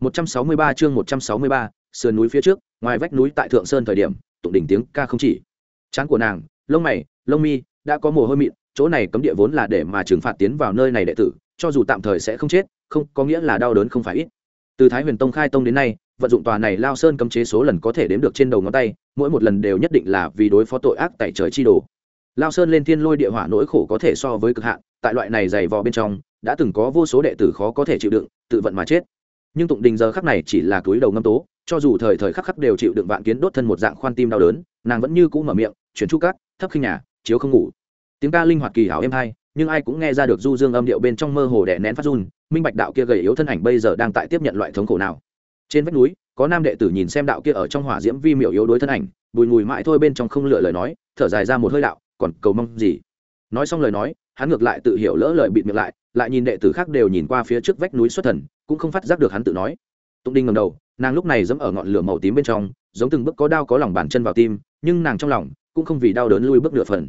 163 chương 163, sườn núi phía trước, ngoài vách núi tại thượng sơn thời điểm, tụng đỉnh tiếng ca không chỉ. Trán của nàng, lông mày, lông mi đã có mồ hôi mịn, chỗ này cấm địa vốn là để mà trừng phạt tiến vào nơi này đệ tử, cho dù tạm thời sẽ không chết, không có nghĩa là đau đớn không phải ít. Từ Thái Huyền Tông khai tông đến nay, vận dụng tòa này Lao Sơn cấm chế số lần có thể đếm được trên đầu ngón tay, mỗi một lần đều nhất định là vì đối phó tội ác tại trời chi đồ. Lao Sơn lên thiên lôi địa hỏa nỗi khổ có thể so với cực hạn, tại loại này dày vò bên trong, đã từng có vô số đệ tử khó có thể chịu đựng, tự vận mà chết nhưng tụng đình giờ khắc này chỉ là túi đầu ngâm tố, cho dù thời thời khắc khắc đều chịu đựng vạn kiến đốt thân một dạng khoan tim đau đớn, nàng vẫn như cũ mở miệng, chuyển chu cát, thấp khinh nhà, chiếu không ngủ. Tiếng ca linh hoạt kỳ hảo êm hay, nhưng ai cũng nghe ra được du dương âm điệu bên trong mơ hồ đè nén phát run, minh bạch đạo kia gầy yếu thân ảnh bây giờ đang tại tiếp nhận loại thống khổ nào. Trên vách núi, có nam đệ tử nhìn xem đạo kia ở trong hỏa diễm vi miểu yếu đối thân ảnh, bùi ngùi mãi thôi bên trong không lựa lời nói, thở dài ra một hơi đạo, còn cầu mong gì? Nói xong lời nói hắn ngược lại tự hiểu lỡ lời bịt miệng lại lại nhìn đệ tử khác đều nhìn qua phía trước vách núi xuất thần, cũng không phát giác được hắn tự nói. Tụng đinh ngầm đầu, nàng lúc này dẫm ở ngọn lửa màu tím bên trong, giống từng bước có đau có lòng bàn chân vào tim, nhưng nàng trong lòng cũng không vì đau đớn lui bước nửa phần.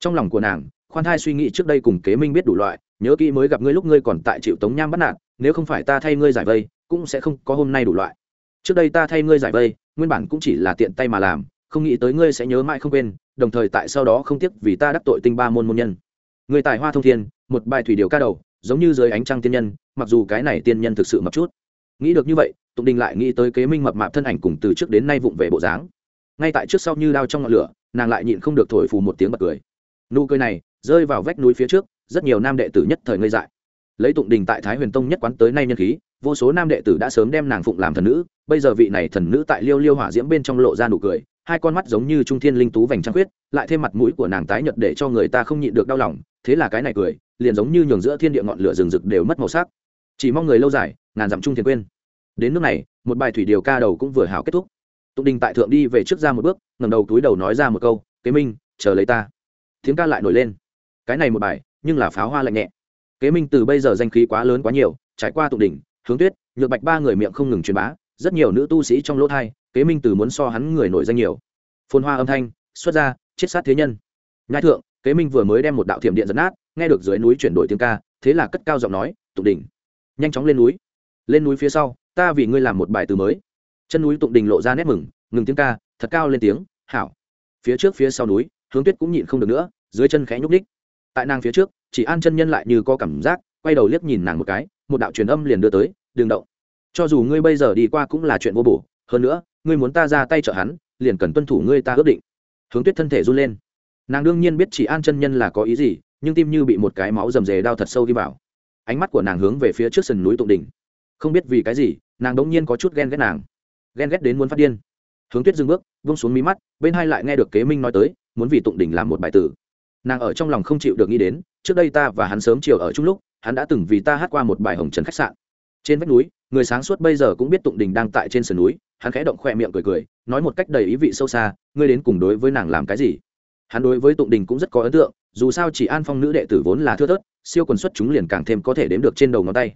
Trong lòng của nàng, khoan thai suy nghĩ trước đây cùng kế minh biết đủ loại, nhớ kỹ mới gặp ngươi lúc ngươi còn tại chịu tống nham bắt nạt, nếu không phải ta thay ngươi giải vây, cũng sẽ không có hôm nay đủ loại. Trước đây ta thay ngươi giải vây, nguyên bản cũng chỉ là tiện tay mà làm, không nghĩ tới ngươi sẽ nhớ mãi không quên, đồng thời tại sau đó không tiếc vì ta đắc tội tinh ba môn môn nhân người tài hoa thông thiên, một bài thủy điều ca đầu, giống như dưới ánh trăng tiên nhân, mặc dù cái này tiên nhân thực sự mập chút. Nghĩ được như vậy, tụng đình lại nghĩ tới kế minh mập mạp thân ảnh cùng từ trước đến nay vụng về bộ dáng. Ngay tại trước sau như đao trong ngọn lửa, nàng lại nhịn không được thổi phù một tiếng bật cười. Nụ cười này, rơi vào vách núi phía trước, rất nhiều nam đệ tử nhất thời ngây dại. Lấy tụng đình tại thái huyền tông nhất quán tới nay nhân khí, vô số nam đệ tử đã sớm đem nàng phụng làm thần nữ, bây giờ vị này thần nữ tại liêu liêu hỏa diễm bên trong lộ ra nụ cười hai con mắt giống như trung thiên linh tú vành trăng khuyết, lại thêm mặt mũi của nàng tái nhợt để cho người ta không nhịn được đau lòng, thế là cái này cười, liền giống như nhường giữa thiên địa ngọn lửa rừng rực đều mất màu sắc. Chỉ mong người lâu dài, ngàn dặm trung thiên quên. Đến nước này, một bài thủy điều ca đầu cũng vừa hảo kết thúc. Tụng đình tại thượng đi về trước ra một bước ngầm đầu túi đầu nói ra một câu, kế minh, chờ lấy ta. Tiếng ca lại nổi lên. Cái này một bài, nhưng là pháo hoa lạnh nhẹ. Kế minh từ bây giờ danh khí quá lớn quá nhiều, trải qua tụng đỉnh, hướng tuyết, nhược bạch ba người miệng không ngừng truyền bá, rất nhiều nữ tu sĩ trong lỗ thai, kế minh từ muốn so hắn người nổi danh nhiều phôn hoa âm thanh, xuất ra, chết sát thế nhân. Nhai thượng, kế minh vừa mới đem một đạo thiểm điện dẫn nát, nghe được dưới núi chuyển đổi tiếng ca, thế là cất cao giọng nói, tụng đỉnh nhanh chóng lên núi. Lên núi phía sau, ta vì ngươi làm một bài từ mới. Chân núi tụng đình lộ ra nét mừng, ngừng tiếng ca, thật cao lên tiếng, hảo. Phía trước phía sau núi, hướng tuyết cũng nhịn không được nữa, dưới chân khẽ nhúc ních tại nàng phía trước, chỉ an chân nhân lại như có cảm giác, quay đầu liếc nhìn nàng một cái, một đạo truyền âm liền đưa tới đường động. Cho dù ngươi bây giờ đi qua cũng là chuyện vô bổ, hơn nữa, ngươi muốn ta ra tay trợ hắn liền cần tuân thủ ngươi ta ước định. Hướng tuyết thân thể run lên. Nàng đương nhiên biết chỉ an chân nhân là có ý gì, nhưng tim như bị một cái máu rầm rề đau thật sâu đi vào. Ánh mắt của nàng hướng về phía trước sườn núi tụng đỉnh. Không biết vì cái gì, nàng đ ỗ n g nhiên có chút ghen ghét nàng. Ghen ghét đến muốn phát điên. Hướng tuyết dừng bước vung xuống mí mắt, bên hai lại nghe được kế minh nói tới, muốn vì tụng đỉnh làm một bài tử. Nàng ở trong lòng không chịu được nghĩ đến, trước đây ta và hắn sớm chiều ở chung lúc, hắn đã từng vì ta hát qua một bài hồng trần khách sạn. Trên vách núi, người sáng suốt bây giờ cũng biết tụng đình đang tại trên sườn núi hắn khẽ động khoe miệng cười cười nói một cách đầy ý vị sâu xa ngươi đến cùng đối với nàng làm cái gì? Hắn đối với tụng đình cũng rất có ấn tượng dù sao chỉ an phong nữ đệ tử vốn là thưa thớt siêu quần xuất chúng liền càng thêm có thể đếm được trên đầu ngón tay.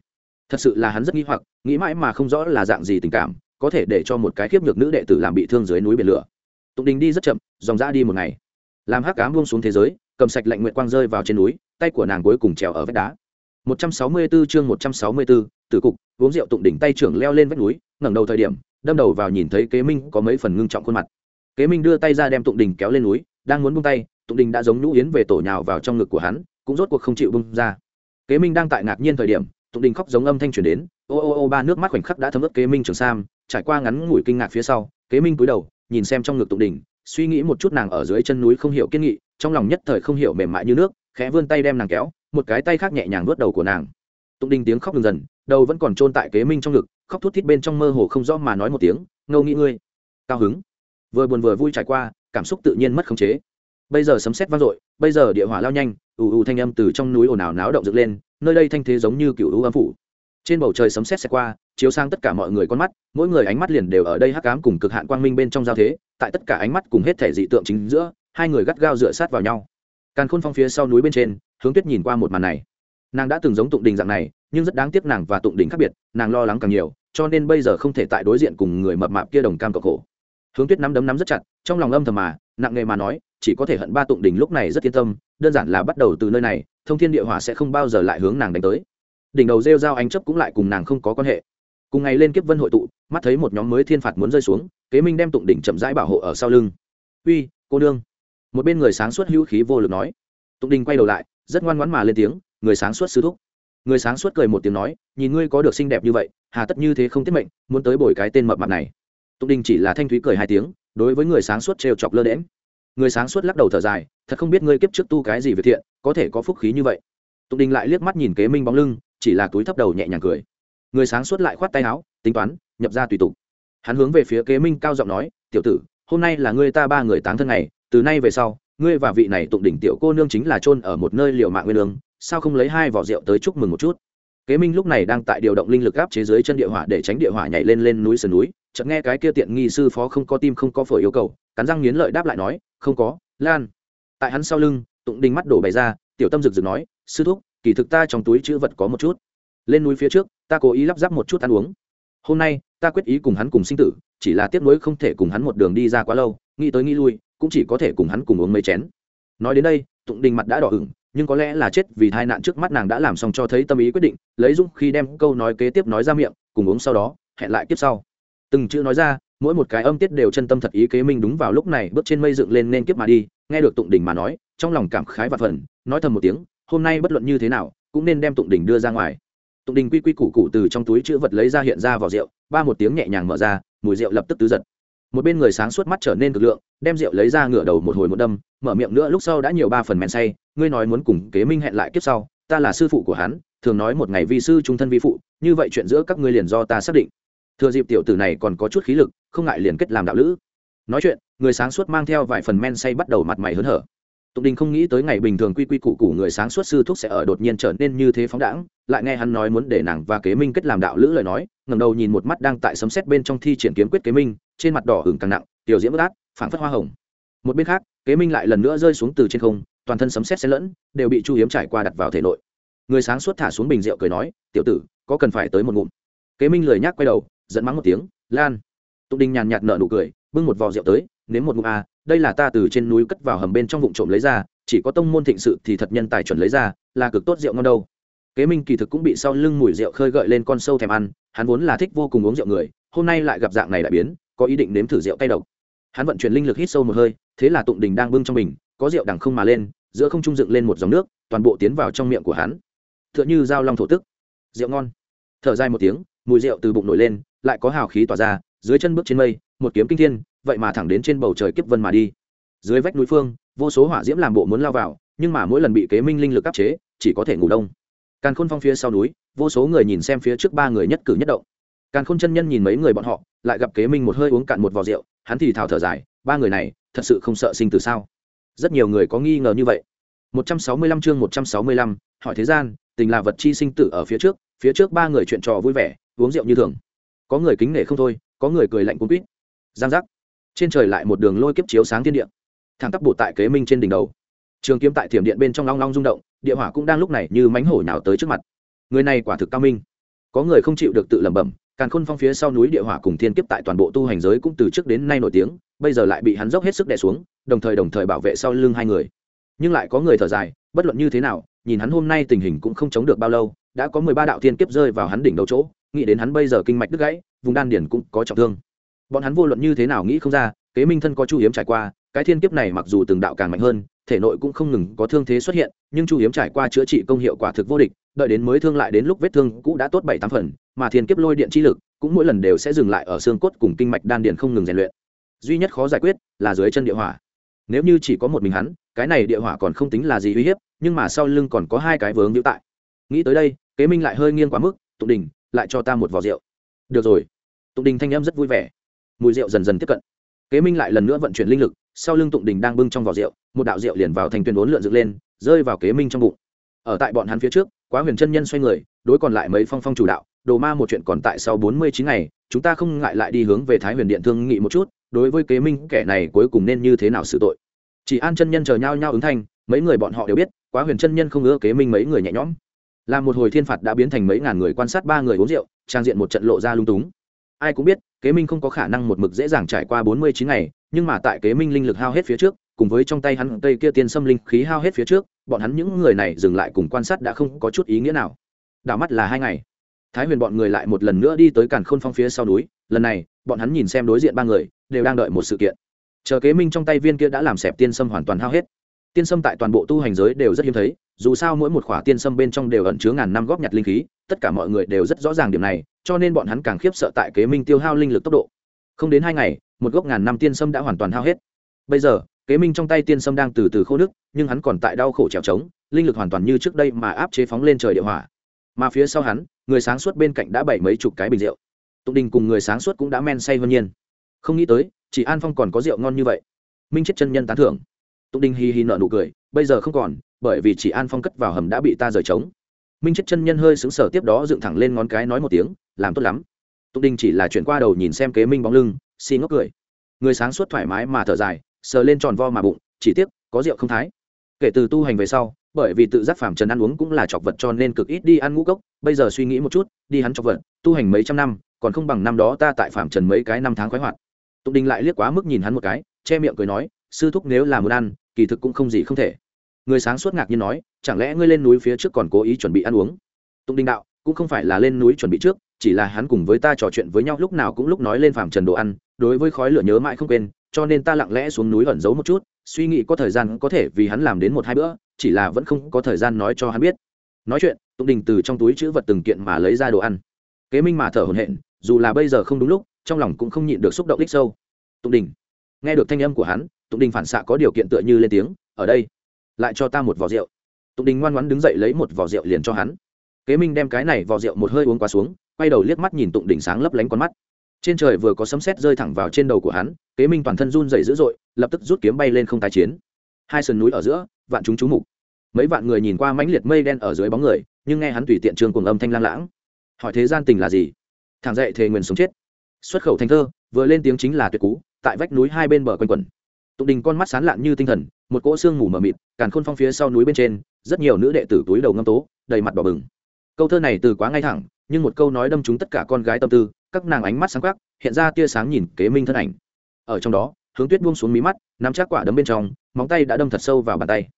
Thật sự là hắn rất nghi hoặc nghĩ mãi mà không rõ là dạng gì tình cảm có thể để cho một cái khiếp nhược nữ đệ tử làm bị thương dưới núi biển lửa. Tụng đình đi rất chậm dòng ra đi một ngày. Làm hắc cám buông xuống thế giới cầm sạch lạnh nguyện quang rơi vào trên núi tay của nàng cuối cùng trèo ở vách đá. 164 chương 164, tử cục uống rượu tụng đỉnh tay trưởng leo lên vách núi ngẩng đầu thời điểm đâm đầu vào nhìn thấy kế minh có mấy phần ngưng trọng khuôn mặt. Kế minh đưa tay ra đem tụng đình kéo lên núi, đang muốn buông tay, tụng đình đã giống nhũ yến về tổ nhào vào trong ngực của hắn, cũng rốt cuộc không chịu bung ra. Kế minh đang tại ngạc nhiên thời điểm, tụng đình khóc giống âm thanh truyền đến, ô ô ô, ba nước mắt khoảnh khắc đã thấm ướt kế minh trường sam. Trải qua ngắn ngủi kinh ngạc phía sau, kế minh cúi đầu, nhìn xem trong ngực tụng đình, suy nghĩ một chút nàng ở dưới chân núi không hiểu kiên nghị, trong lòng nhất thời không hiểu mềm mại như nước, khẽ vươn tay đem nàng kéo, một cái tay khác nhẹ nhàng vớt đầu của nàng. Tụng đình tiếng khóc dần dần đầu vẫn còn trôn tại kế minh trong ngực khóc thút thít bên trong mơ hồ không rõ mà nói một tiếng, ngâu nghĩ ngươi, cao hứng. Vừa buồn vừa vui trải qua, cảm xúc tự nhiên mất khống chế. Bây giờ sấm sét vang dội, bây giờ địa hỏa lao nhanh, ù ù thanh âm từ trong núi ồn ào náo động dựng lên, nơi đây thanh thế giống như cựu u âm phủ. Trên bầu trời sấm sét xẹt qua, chiếu sang tất cả mọi người con mắt, mỗi người ánh mắt liền đều ở đây hắc ám cùng cực hạn quang minh bên trong giao thế, tại tất cả ánh mắt cùng hết thể dị tượng chính giữa, hai người gắt gao dựa sát vào nhau. Càn khôn phong phía sau núi bên trên, hướng tuyết nhìn qua một màn này. Nàng đã từng giống tụng đình dạng này, nhưng rất đáng tiếc nàng và tụng đình khác biệt, nàng lo lắng càng nhiều cho nên bây giờ không thể tại đối diện cùng người mập mạp kia đồng cam cộng khổ. Hướng tuyết nắm đấm nắm rất chặt, trong lòng âm thầm mà, nặng nề mà nói, chỉ có thể hận ba tụng đình lúc này rất yên tâm, đơn giản là bắt đầu từ nơi này, thông thiên địa hỏa sẽ không bao giờ lại hướng nàng đánh tới. Đỉnh đầu rêu dao ánh chấp cũng lại cùng nàng không có quan hệ. Cùng ngày lên kiếp vân hội tụ, mắt thấy một nhóm mới thiên phạt muốn rơi xuống, kế minh đem tụng đỉnh chậm rãi bảo hộ ở sau lưng. Uy, cô nương. Một bên người sáng suốt hữu khí vô lực nói. Tụng đình quay đầu lại, rất ngoan ngoãn mà lên tiếng, người sáng suốt sư thúc người sáng suốt cười một tiếng nói, nhìn ngươi có được xinh đẹp như vậy, hà tất như thế không tiết mệnh, muốn tới bồi cái tên mập mặt này. Tụng đình chỉ là thanh thúy cười hai tiếng, đối với người sáng suốt trêu chọc lơ đễm người sáng suốt lắc đầu thở dài, thật không biết ngươi kiếp trước tu cái gì việc thiện, có thể có phúc khí như vậy. Tụng đình lại liếc mắt nhìn kế minh bóng lưng, chỉ là túi thấp đầu nhẹ nhàng cười. Người sáng suốt lại khoát tay áo, tính toán, nhập ra tùy tục. Hắn hướng về phía kế minh cao giọng nói, tiểu tử, hôm nay là ngươi ta ba người táng thân này từ nay về sau, ngươi và vị này tụng đỉnh tiểu cô nương chính là chôn ở một nơi liệu mạng nguyên lương sao không lấy hai vỏ rượu tới chúc mừng một chút? Kế minh lúc này đang tại điều động linh lực áp chế dưới chân địa hỏa để tránh địa hỏa nhảy lên lên núi sườn núi, chợt nghe cái kia tiện nghi sư phó không có tim không có phổi yêu cầu, cắn răng nghiến lợi đáp lại nói, không có, lan. Tại hắn sau lưng, tụng đình mắt đổ bày ra, tiểu tâm rực rực nói, sư thúc, kỳ thực ta trong túi chữ vật có một chút. Lên núi phía trước, ta cố ý lắp ráp một chút ăn uống. Hôm nay, ta quyết ý cùng hắn cùng sinh tử, chỉ là tiếc nuối không thể cùng hắn một đường đi ra quá lâu, nghĩ tới nghĩ lui, cũng chỉ có thể cùng hắn cùng uống mấy chén. Nói đến đây, tụng đình mặt đã đỏ ửng nhưng có lẽ là chết vì tai nạn trước mắt nàng đã làm xong cho thấy tâm ý quyết định, lấy dũng khi đem câu nói kế tiếp nói ra miệng, cùng uống sau đó, hẹn lại tiếp sau. Từng chữ nói ra, mỗi một cái âm tiết đều chân tâm thật ý kế minh đúng vào lúc này bước trên mây dựng lên nên kiếp mà đi, nghe được tụng đỉnh mà nói, trong lòng cảm khái và phần nói thầm một tiếng, hôm nay bất luận như thế nào, cũng nên đem tụng đỉnh đưa ra ngoài. Tụng đình quy quy củ củ từ trong túi chữ vật lấy ra hiện ra vào rượu, ba một tiếng nhẹ nhàng mở ra, mùi rượu lập tức tứ giật một bên người sáng suốt mắt trở nên cực lượng, đem rượu lấy ra ngửa đầu một hồi một đâm, mở miệng nữa lúc sau đã nhiều ba phần men say, ngươi nói muốn cùng kế minh hẹn lại kiếp sau, ta là sư phụ của hắn, thường nói một ngày vi sư trung thân vi phụ, như vậy chuyện giữa các ngươi liền do ta xác định. Thừa dịp tiểu tử này còn có chút khí lực, không ngại liền kết làm đạo lữ. Nói chuyện, người sáng suốt mang theo vài phần men say bắt đầu mặt mày hớn hở tụng đình không nghĩ tới ngày bình thường quy quy củ củ người sáng suốt sư thúc sẽ ở đột nhiên trở nên như thế phóng đãng lại nghe hắn nói muốn để nàng và kế minh kết làm đạo lữ lời nói ngầm đầu nhìn một mắt đang tại sấm xét bên trong thi triển kiếm quyết kế minh trên mặt đỏ hừng càng nặng tiểu diễm bất át phảng phất hoa hồng. Một bên khác kế minh lại lần nữa rơi xuống từ trên không toàn thân sấm xét xen lẫn đều bị chu hiếm trải qua đặt vào thể nội. Người sáng suốt thả xuống bình rượu cười nói tiểu tử có cần phải tới một ngụm? Kế minh lười nhác quay đầu dẫn mắng một tiếng lan. Tụng đình nhàn nhạt nợ nụ cười bưng một vò rượu tới nếm một ngụm a à, đây là ta từ trên núi cất vào hầm bên trong vụn trộm lấy ra, chỉ có tông môn thịnh sự thì thật nhân tài chuẩn lấy ra, là cực tốt rượu ngon đâu. Kế minh kỳ thực cũng bị sau lưng mùi rượu khơi gợi lên con sâu thèm ăn, hắn vốn là thích vô cùng uống rượu người, hôm nay lại gặp dạng này đại biến, có ý định nếm thử rượu cay độc. Hắn vận chuyển linh lực hít sâu một hơi, thế là tụng đình đang bưng trong mình có rượu đằng không mà lên, giữa không trung dựng lên một dòng nước, toàn bộ tiến vào trong miệng của hắn. T h ư ợ n h ư dao long thổ tức. Rượu ngon. Thở dài một tiếng, mùi rượu từ bụng nổi lên, lại có hào khí tỏa ra, dưới chân bước trên mây, một kiếm kinh thiên vậy mà thẳng đến trên bầu trời kiếp vân mà đi. Dưới vách núi phương vô số hỏa diễm làm bộ muốn lao vào nhưng mà mỗi lần bị kế minh linh lực áp chế chỉ có thể ngủ đông. Càn khôn phong phía sau núi vô số người nhìn xem phía trước ba người nhất cử nhất động. Càn khôn chân nhân nhìn mấy người bọn họ lại gặp kế minh một hơi uống cạn một vò rượu hắn thì thào thở dài ba người này thật sự không sợ sinh từ sao? Rất nhiều người có nghi ngờ như vậy. 165 chương 165, hỏi thế gian tình là vật chi sinh tử ở phía trước phía trước ba người chuyện trò vui vẻ uống rượu như thường. Có người kính nể không thôi có người cười lạnh cuốn quýt. Giang giác trên trời lại một đường lôi kiếp chiếu sáng thiên địa. Thẳng tắp bột tại kế minh trên đỉnh đầu. Trường kiếm tại thiểm điện bên trong long long rung động, địa hỏa cũng đang lúc này như mánh hổ nào tới trước mặt. Người này quả thực cao minh. Có người không chịu được tự lẩm bẩm, càn khôn phong phía sau núi địa hỏa cùng thiên kiếp tại toàn bộ tu hành giới cũng từ trước đến nay nổi tiếng, bây giờ lại bị hắn dốc hết sức đè xuống, đồng thời đồng thời bảo vệ sau lưng hai người. Nhưng lại có người thở dài, bất luận như thế nào, nhìn hắn hôm nay tình hình cũng không chống được bao lâu, đã có mười ba đạo thiên kiếp rơi vào hắn đỉnh đầu chỗ, nghĩ đến hắn bây giờ kinh mạch đứt gãy, vùng đan điển cũng có trọng thương bọn hắn vô luận như thế nào nghĩ không ra, kế minh thân có chu hiếm trải qua, cái thiên kiếp này mặc dù từng đạo càng mạnh hơn, thể nội cũng không ngừng có thương thế xuất hiện, nhưng chu hiếm trải qua chữa trị công hiệu quả thực vô địch, đợi đến mới thương lại đến lúc vết thương cũ đã tốt bảy tám phần, mà thiên kiếp lôi điện chi lực cũng mỗi lần đều sẽ dừng lại ở xương cốt cùng kinh mạch đan điện không ngừng rèn luyện. Duy nhất khó giải quyết là dưới chân địa hỏa. Nếu như chỉ có một mình hắn, cái này địa hỏa còn không tính là gì uy hiếp, nhưng mà sau lưng còn có hai cái vướng hữu tại. Nghĩ tới đây, kế minh lại hơi nghiêng quá mức, tụng đình, lại cho ta một vò rượu. Được rồi. Tụng đình thanh em rất vui vẻ mùi rượu dần dần tiếp cận. Kế minh lại lần nữa vận chuyển linh lực, sau lưng tụng đình đang bưng trong vỏ rượu, một đạo rượu liền vào thành tuyên uốn lượn dựng lên, rơi vào kế minh trong bụng. Ở tại bọn hắn phía trước, quá huyền chân nhân xoay người, đối còn lại mấy phong phong chủ đạo, đồ ma một chuyện còn tại sau bốn mươi chín ngày, chúng ta không ngại lại đi hướng về thái huyền điện thương nghị một chút, đối với kế minh kẻ này cuối cùng nên như thế nào xử tội? Chỉ an chân nhân chờ nhau nhau ứng thanh, mấy người bọn họ đều biết, quá huyền chân nhân không ưa kế minh mấy người nhẹ nhõm. Làm một hồi thiên phạt đã biến thành mấy ngàn người quan sát ba người uống rượu, trang diện một trận lộ ra lung túng. Ai cũng biết kế minh không có khả năng một mực dễ dàng trải qua bốn mươi chín ngày, nhưng mà tại kế minh linh lực hao hết phía trước, cùng với trong tay hắn cây kia tiên xâm linh khí hao hết phía trước, bọn hắn những người này dừng lại cùng quan sát đã không có chút ý nghĩa nào. Đảo mắt là hai ngày. Thái huyền bọn người lại một lần nữa đi tới càn khôn phong phía sau núi, lần này, bọn hắn nhìn xem đối diện ba người, đều đang đợi một sự kiện. Chờ kế minh trong tay viên kia đã làm xẹp tiên sâm hoàn toàn hao hết. Tiên sâm tại toàn bộ tu hành giới đều rất hiếm thấy, dù sao mỗi một khỏa tiên sâm bên trong đều ẩn chứa ngàn năm góp nhặt linh khí tất cả mọi người đều rất rõ ràng điểm này, cho nên bọn hắn càng khiếp sợ tại kế minh tiêu hao linh lực tốc độ. Không đến hai ngày, một gốc ngàn năm tiên sâm đã hoàn toàn hao hết. Bây giờ, kế minh trong tay tiên sâm đang từ từ khô nước nhưng hắn còn tại đau khổ trèo trống, linh lực hoàn toàn như trước đây mà áp chế phóng lên trời địa hỏa. Mà phía sau hắn, người sáng suốt bên cạnh đã bảy mấy chục cái bình rượu. Tụng đình cùng người sáng suốt cũng đã men say hơn nhiên. Không nghĩ tới, chỉ an phong còn có rượu ngon như vậy. Minh chết chân nhân tán thưởng. Tụng đình hi hi nợ nụ cười, bây giờ không còn, bởi vì chỉ an phong cất vào hầm đã bị ta rời trống minh chết chân nhân hơi xứng sở tiếp đó dựng thẳng lên ngón cái nói một tiếng, làm tốt lắm. Tụng đình chỉ là chuyển qua đầu nhìn xem kế minh bóng lưng xi ngốc cười. Người sáng suốt thoải mái mà thở dài, sờ lên tròn vo mà bụng, chỉ tiếc, có rượu không thái. Kể từ tu hành về sau, bởi vì tự giác phàm trần ăn uống cũng là chọc vật cho nên cực ít đi ăn ngũ cốc, bây giờ suy nghĩ một chút, đi hắn chọc vật, tu hành mấy trăm năm, còn không bằng năm đó ta tại phàm trần mấy cái năm tháng khoái hoạt. Tụng đình lại liếc quá mức nhìn hắn một cái, che miệng cười nói, sư thúc nếu là muốn ăn, kỳ thực cũng không gì không thể người sáng suốt ngạc nhiên nói, chẳng lẽ ngươi lên núi phía trước còn cố ý chuẩn bị ăn uống? Tụng đình đạo, cũng không phải là lên núi chuẩn bị trước, chỉ là hắn cùng với ta trò chuyện với nhau lúc nào cũng lúc nói lên phàm trần đồ ăn, đối với khói lửa nhớ mãi không quên, cho nên ta lặng lẽ xuống núi ẩn giấu một chút, suy nghĩ có thời gian có thể vì hắn làm đến một hai bữa, chỉ là vẫn không có thời gian nói cho hắn biết. Nói chuyện, tụng đình từ trong túi chữ vật từng kiện mà lấy ra đồ ăn. Kế minh mà thở hổn hển, dù là bây giờ không đúng lúc, trong lòng cũng không nhịn được xúc động đích sâu. Tụng đình. Nghe được thanh âm của hắn, tụng đình phản xạ có điều kiện tựa như lên tiếng, ở đây lại cho ta một vò rượu. Tụng đình ngoan ngoãn đứng dậy lấy một vò rượu liền cho hắn. Kế minh đem cái này vò rượu một hơi uống qua xuống, quay đầu liếc mắt nhìn tụng đình sáng lấp lánh con mắt. Trên trời vừa có sấm sét rơi thẳng vào trên đầu của hắn, kế minh toàn thân run dậy dữ dội, lập tức rút kiếm bay lên không tái chiến. Hai sườn núi ở giữa, vạn chúng chú mục. Mấy vạn người nhìn qua mãnh liệt mây đen ở dưới bóng người, nhưng nghe hắn tùy tiện trường cùng âm thanh lang lãng. Hỏi thế gian tình là gì? Thằng dậy thề nguyền sống chết. Xuất khẩu thành thơ, vừa lên tiếng chính là tuyệt cú, tại vách núi hai bên bờ quanh quẩn. Tụng đình con mắt sán lạn như tinh thần một cỗ xương mù mờ mịt càn khôn phong phía sau núi bên trên rất nhiều nữ đệ tử túi đầu ngâm tố đầy mặt đỏ bừng. Câu thơ này từ quá ngay thẳng nhưng một câu nói đâm trúng tất cả con gái tâm tư các nàng ánh mắt sáng quắc hiện ra tia sáng nhìn kế minh thân ảnh. Ở trong đó hướng tuyết buông xuống mí mắt nắm chắc quả đấm bên trong móng tay đã đâm thật sâu vào bàn tay.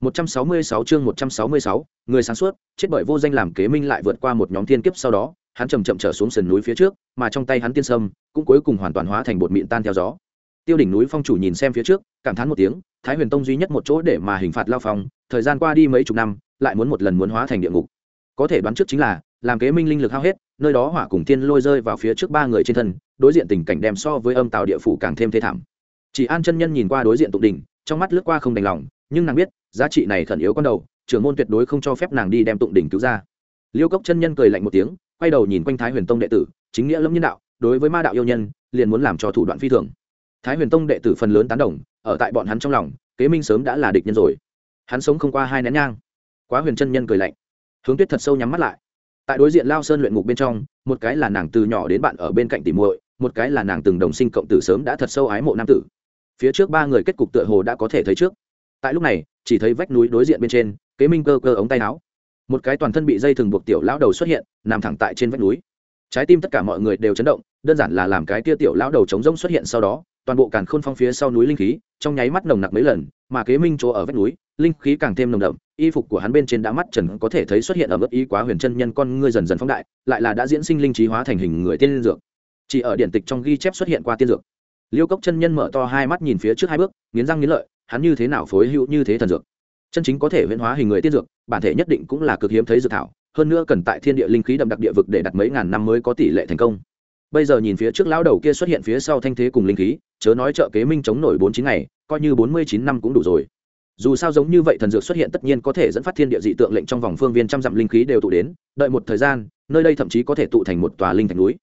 166 chương 166, người sáng suốt chết bởi vô danh làm kế minh lại vượt qua một nhóm thiên kiếp sau đó hắn chậm chậm trở xuống sườn núi phía trước mà trong tay hắn tiên sâm cũng cuối cùng hoàn toàn hóa thành bột mịn tan theo gió tiêu đỉnh núi phong chủ nhìn xem phía trước cảm thán một tiếng thái huyền tông duy nhất một chỗ để mà hình phạt lao phong thời gian qua đi mấy chục năm lại muốn một lần muốn hóa thành địa ngục. Có thể đoán trước chính là làm kế minh linh lực hao hết nơi đó hỏa cùng tiên lôi rơi vào phía trước ba người trên thân đối diện tình cảnh đem so với âm tạo địa phủ càng thêm thê thảm. Chỉ an chân nhân nhìn qua đối diện tụng đỉnh, trong mắt lướt qua không đành lòng nhưng nàng biết giá trị này khẩn yếu con đầu trưởng môn tuyệt đối không cho phép nàng đi đem tụng đỉnh cứu ra. Liêu cốc chân nhân cười lạnh một tiếng quay đầu nhìn quanh thái huyền tông đệ tử chính nghĩa lâm nhân đạo đối với ma đạo yêu nhân liền muốn làm cho thủ đoạn phi thường thái huyền tông đệ tử phần lớn tán đồng, ở tại bọn hắn trong lòng, kế minh sớm đã là địch nhân rồi. Hắn sống không qua hai nén nhang. Quá huyền chân nhân cười lạnh. Hướng tuyết thật sâu nhắm mắt lại. Tại đối diện lao sơn luyện ngục bên trong, một cái là nàng từ nhỏ đến bạn ở bên cạnh tỉ muội, một cái là nàng từng đồng sinh cộng tử sớm đã thật sâu ái mộ nam tử. Phía trước ba người kết cục tựa hồ đã có thể thấy trước. Tại lúc này, chỉ thấy vách núi đối diện bên trên, kế minh cơ cơ ống tay áo. Một cái toàn thân bị dây thừng buộc tiểu lão đầu xuất hiện, nằm thẳng tại trên vách núi. Trái tim tất cả mọi người đều chấn động, đơn giản là làm cái tia tiểu lão đầu trống rỗng xuất hiện sau đó toàn bộ càn khôn phong phía sau núi linh khí, trong nháy mắt nồng nặc mấy lần, mà kế minh chỗ ở vách núi, linh khí càng thêm nồng đậm, y phục của hắn bên trên đã mắt trần có thể thấy xuất hiện ở mức ý quá huyền chân nhân con ngươi dần dần phóng đại, lại là đã diễn sinh linh trí hóa thành hình người tiên dược. Chỉ ở điện tịch trong ghi chép xuất hiện qua tiên dược. Liêu cốc chân nhân mở to hai mắt nhìn phía trước hai bước, nghiến răng nghiến lợi, hắn như thế nào phối hữu như thế thần dược? Chân chính có thể huyễn hóa hình người tiên dược, bản thể nhất định cũng là cực hiếm thấy dược thảo, hơn nữa cần tại thiên địa linh khí đậm đặc địa vực để đặt mấy ngàn năm mới có tỷ lệ thành công bây giờ nhìn phía trước lão đầu kia xuất hiện phía sau thanh thế cùng linh khí, chớ nói trợ kế minh chống nổi bốn chín ngày, coi như bốn mươi chín năm cũng đủ rồi. Dù sao giống như vậy thần dược xuất hiện tất nhiên có thể dẫn phát thiên địa dị tượng lệnh trong vòng phương viên trăm dặm linh khí đều tụ đến, đợi một thời gian, nơi đây thậm chí có thể tụ thành một tòa linh thành núi.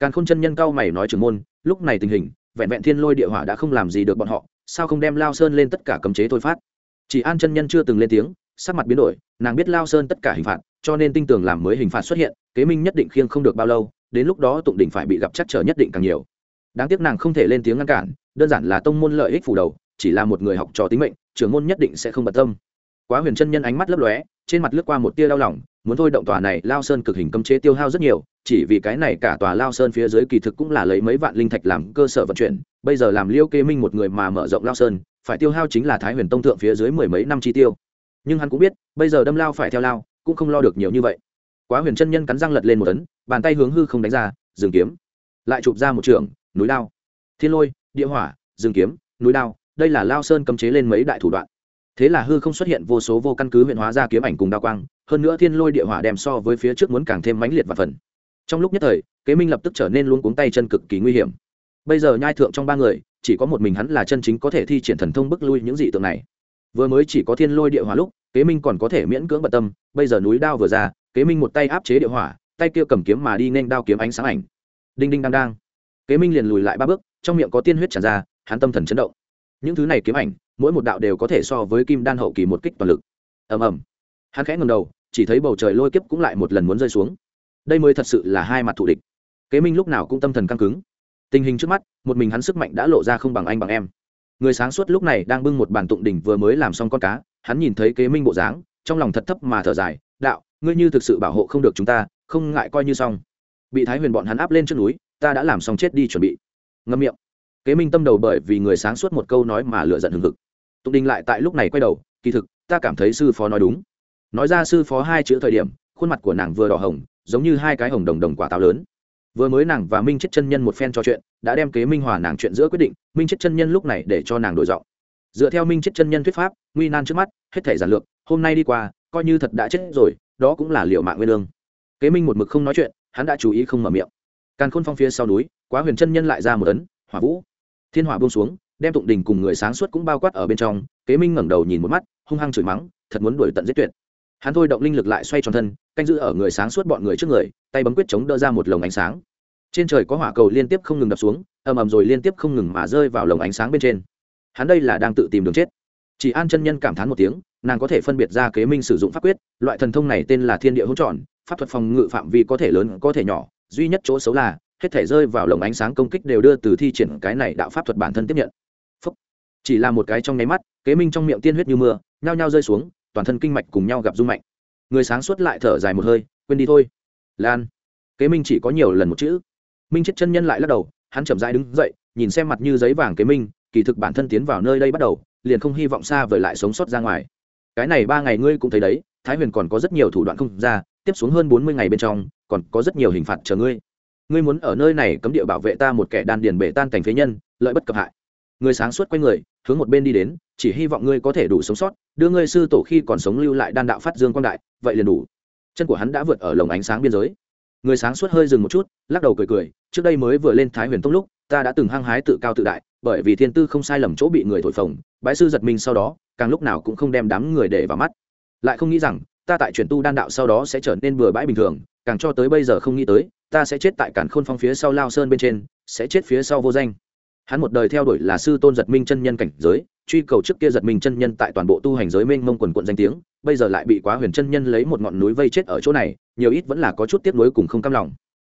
Càn khôn chân nhân cao mày nói trưởng môn, lúc này tình hình, vẹn vẹn thiên lôi địa hỏa đã không làm gì được bọn họ, sao không đem lao sơn lên tất cả cấm chế thôi phát? Chỉ an chân nhân chưa từng lên tiếng, sắc mặt biến đổi, nàng biết lao sơn tất cả hình phạt, cho nên tinh tường làm mới hình phạt xuất hiện, kế minh nhất định khiêng không được bao lâu đến lúc đó tụng đỉnh phải bị gặp chắc trở nhất định càng nhiều. Đáng tiếc nàng không thể lên tiếng ngăn cản, đơn giản là tông môn lợi ích phủ đầu, chỉ là một người học trò tính mệnh, trưởng môn nhất định sẽ không bận tâm. Quá huyền chân nhân ánh mắt lấp lóe, trên mặt lướt qua một tia đau lòng, muốn thôi động tòa này lao sơn cực hình cấm chế tiêu hao rất nhiều, chỉ vì cái này cả tòa lao sơn phía dưới kỳ thực cũng là lấy mấy vạn linh thạch làm cơ sở vận chuyển, bây giờ làm liêu kê minh một người mà mở rộng lao sơn, phải tiêu hao chính là thái huyền tông thượng phía dưới mười mấy năm chi tiêu. Nhưng hắn cũng biết, bây giờ đâm lao phải theo lao, cũng không lo được nhiều như vậy quá huyền chân nhân cắn răng lật lên một tấn, bàn tay hướng hư không đánh ra dừng kiếm. Lại chụp ra một trường, núi đao. Thiên lôi, địa hỏa dừng kiếm, núi đao, đây là lao sơn cấm chế lên mấy đại thủ đoạn. Thế là hư không xuất hiện vô số vô căn cứ huyện hóa ra kiếm ảnh cùng đao quang, hơn nữa thiên lôi địa hỏa đem so với phía trước muốn càng thêm mãnh liệt và phần. Trong lúc nhất thời, kế minh lập tức trở nên luôn cuống tay chân cực kỳ nguy hiểm. Bây giờ nhai thượng trong ba người, chỉ có một mình hắn là chân chính có thể thi triển thần thông bức lui những dị tượng này. Vừa mới chỉ có thiên lôi địa hỏa lúc, kế minh còn có thể miễn cưỡng bận tâm, bây giờ núi đao vừa ra kế minh một tay áp chế địa hỏa, tay kia cầm kiếm mà đi nên đao kiếm ánh sáng ảnh. Đinh đinh đang đang kế minh liền lùi lại ba bước, trong miệng có tiên huyết tràn ra, hắn tâm thần chấn động. Những thứ này kiếm ảnh, mỗi một đạo đều có thể so với kim đan hậu kỳ một kích toàn lực. Ầm ầm. Hắn khẽ ngầm đầu, chỉ thấy bầu trời lôi kiếp cũng lại một lần muốn rơi xuống. Đây mới thật sự là hai mặt thù địch. Kế minh lúc nào cũng tâm thần căng cứng. Tình hình trước mắt, một mình hắn sức mạnh đã lộ ra không bằng anh bằng em. Người sáng suốt lúc này đang bưng một bàn tụng đỉnh vừa mới làm xong con cá, hắn nhìn thấy kế minh bộ dáng, trong lòng thật thấp mà thở dài, đạo ngươi như thực sự bảo hộ không được chúng ta, không ngại coi như xong. Bị thái huyền bọn hắn áp lên trước núi, ta đã làm xong chết đi chuẩn bị. Ngâm miệng. Kế minh tâm đầu bởi vì người sáng suốt một câu nói mà lựa giận hừng hực. Tụng đình lại tại lúc này quay đầu, kỳ thực, ta cảm thấy sư phó nói đúng. Nói ra sư phó hai chữ thời điểm, khuôn mặt của nàng vừa đỏ hồng, giống như hai cái hồng đồng đồng quả táo lớn. Vừa mới nàng và minh chết chân nhân một phen trò chuyện, đã đem kế minh hòa nàng chuyện giữa quyết định, minh chết chân nhân lúc này để cho nàng đổi giọng. Dựa theo minh chết chân nhân thuyết pháp, nguy nan trước mắt, hết thể giản lược, hôm nay đi qua, coi như thật đã chết rồi đó cũng là liệu mạng nguyên lương. Kế minh một mực không nói chuyện, hắn đã chú ý không mở miệng. Càn khôn phong phía sau núi, quá huyền chân nhân lại ra một ấn, hỏa vũ. Thiên hỏa buông xuống, đem tụng đình cùng người sáng suốt cũng bao quát ở bên trong, kế minh ngẩng đầu nhìn một mắt, hung hăng chửi mắng, thật muốn đuổi tận giết tuyệt. Hắn thôi động linh lực lại xoay tròn thân, canh giữ ở người sáng suốt bọn người trước người, tay bấm quyết chống đỡ ra một lồng ánh sáng. Trên trời có hỏa cầu liên tiếp không ngừng đập xuống, ầm ầm rồi liên tiếp không ngừng mà rơi vào lồng ánh sáng bên trên. Hắn đây là đang tự tìm đường chết chỉ an chân nhân cảm thán một tiếng, nàng có thể phân biệt ra kế minh sử dụng pháp quyết, loại thần thông này tên là thiên địa hỗn tròn, pháp thuật phòng ngự phạm vi có thể lớn, có thể nhỏ, duy nhất chỗ xấu là, hết thể rơi vào lồng ánh sáng công kích đều đưa từ thi triển cái này đạo pháp thuật bản thân tiếp nhận. Phúc. chỉ là một cái trong nháy mắt, kế minh trong miệng tiên huyết như mưa, nhao nhao rơi xuống, toàn thân kinh mạch cùng nhau gặp rung mạnh. Người sáng suốt lại thở dài một hơi, quên đi thôi. Lan. Kế minh chỉ có nhiều lần một chữ. Minh chết chân nhân lại lắc đầu, hắn chậm rãi đứng dậy, nhìn xem mặt như giấy vàng kế minh kỳ thực bản thân tiến vào nơi đây bắt đầu, liền không hy vọng xa vời lại sống sót ra ngoài. Cái này ba ngày ngươi cũng thấy đấy, thái huyền còn có rất nhiều thủ đoạn không ra, tiếp xuống hơn bốn mươi ngày bên trong, còn có rất nhiều hình phạt chờ ngươi. Ngươi muốn ở nơi này cấm địa bảo vệ ta một kẻ đan điền bể tan thành phế nhân, lợi bất cập hại. Người sáng suốt quay người, hướng một bên đi đến, chỉ hy vọng ngươi có thể đủ sống sót, đưa ngươi sư tổ khi còn sống lưu lại đan đạo phát dương quang đại, vậy liền đủ. Chân của hắn đã vượt ở lồng ánh sáng biên giới. Người sáng suốt hơi dừng một chút, lắc đầu cười cười, trước đây mới vừa lên thái huyền tông lúc, ta đã từng hăng hái tự cao tự đại bởi vì thiên tư không sai lầm chỗ bị người thổi phồng, bái sư giật mình sau đó, càng lúc nào cũng không đem đám người để vào mắt. Lại không nghĩ rằng, ta tại chuyển tu đan đạo sau đó sẽ trở nên bừa bãi bình thường, càng cho tới bây giờ không nghĩ tới, ta sẽ chết tại cản khôn phong phía sau lao sơn bên trên, sẽ chết phía sau vô danh. Hắn một đời theo đuổi là sư tôn giật minh chân nhân cảnh giới, truy cầu trước kia giật minh chân nhân tại toàn bộ tu hành giới mênh mông quần quận danh tiếng, bây giờ lại bị quá huyền chân nhân lấy một ngọn núi vây chết ở chỗ này, nhiều ít vẫn là có chút tiếc nuối cùng không cam lòng.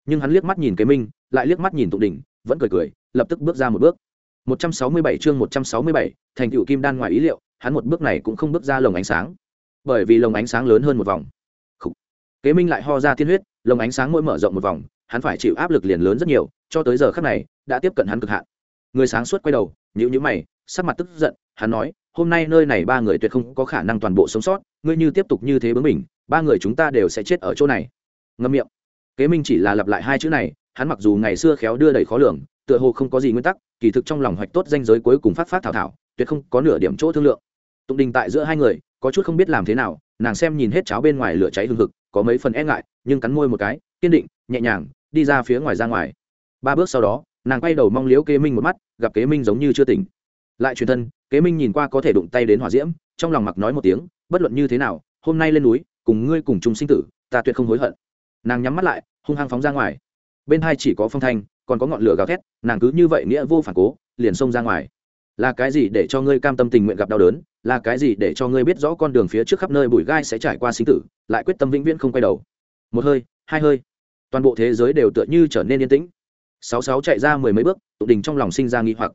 Nhưng hắn liếc mắt nhìn kế minh, lại liếc mắt nhìn tụng đỉnh, vẫn cười cười, lập tức bước ra một bước. 167 chương 167, thành tựu kim đan ngoài ý liệu hắn một bước này cũng không bước ra lồng ánh sáng. Bởi vì lồng ánh sáng lớn hơn một vòng. Khủ. kế minh lại ho ra tiên huyết lồng ánh sáng mỗi mở rộng một vòng hắn phải chịu áp lực liền lớn rất nhiều cho tới giờ khắc này đã tiếp cận hắn cực hạn. Người sáng suốt quay đầu nhíu nhíu mày sắc mặt tức giận hắn nói hôm nay nơi này ba người tuyệt không có khả năng toàn bộ sống sót ngươi như tiếp tục như thế bướng mình ba người chúng ta đều sẽ chết ở chỗ này. Ngậm miệng. Kế minh chỉ là lặp lại hai chữ này hắn mặc dù ngày xưa khéo đưa đầy khó lường tựa hồ không có gì nguyên tắc, kỳ thực trong lòng hoạch tốt danh giới cuối cùng phát phát thảo thảo, tuyệt không có nửa điểm chỗ thương lượng. Tụng đình tại giữa hai người, có chút không biết làm thế nào, nàng xem nhìn hết cháo bên ngoài lửa cháy hừng hực, có mấy phần e ngại, nhưng cắn môi một cái, kiên định, nhẹ nhàng, đi ra phía ngoài ra ngoài. Ba bước sau đó, nàng quay đầu mong liếu kế minh một mắt, gặp kế minh giống như chưa tỉnh. Lại truyền thân, kế minh nhìn qua có thể đụng tay đến hỏa diễm, trong lòng mặc nói một tiếng, bất luận như thế nào, hôm nay lên núi, cùng ngươi cùng chung sinh tử, ta tuyệt không hối hận. Nàng nhắm mắt lại, hung hăng phóng ra ngoài. Bên hai chỉ có phong thanh còn có ngọn lửa gào thét, nàng cứ như vậy nghĩa vô phản cố, liền xông ra ngoài. Là cái gì để cho ngươi cam tâm tình nguyện gặp đau đớn? Là cái gì để cho ngươi biết rõ con đường phía trước khắp nơi bụi gai sẽ trải qua sinh tử, lại quyết tâm vĩnh viễn không quay đầu? Một hơi, hai hơi. Toàn bộ thế giới đều tựa như trở nên yên tĩnh. Sáu sáu chạy ra mười mấy bước tụ đình trong lòng sinh ra nghi hoặc.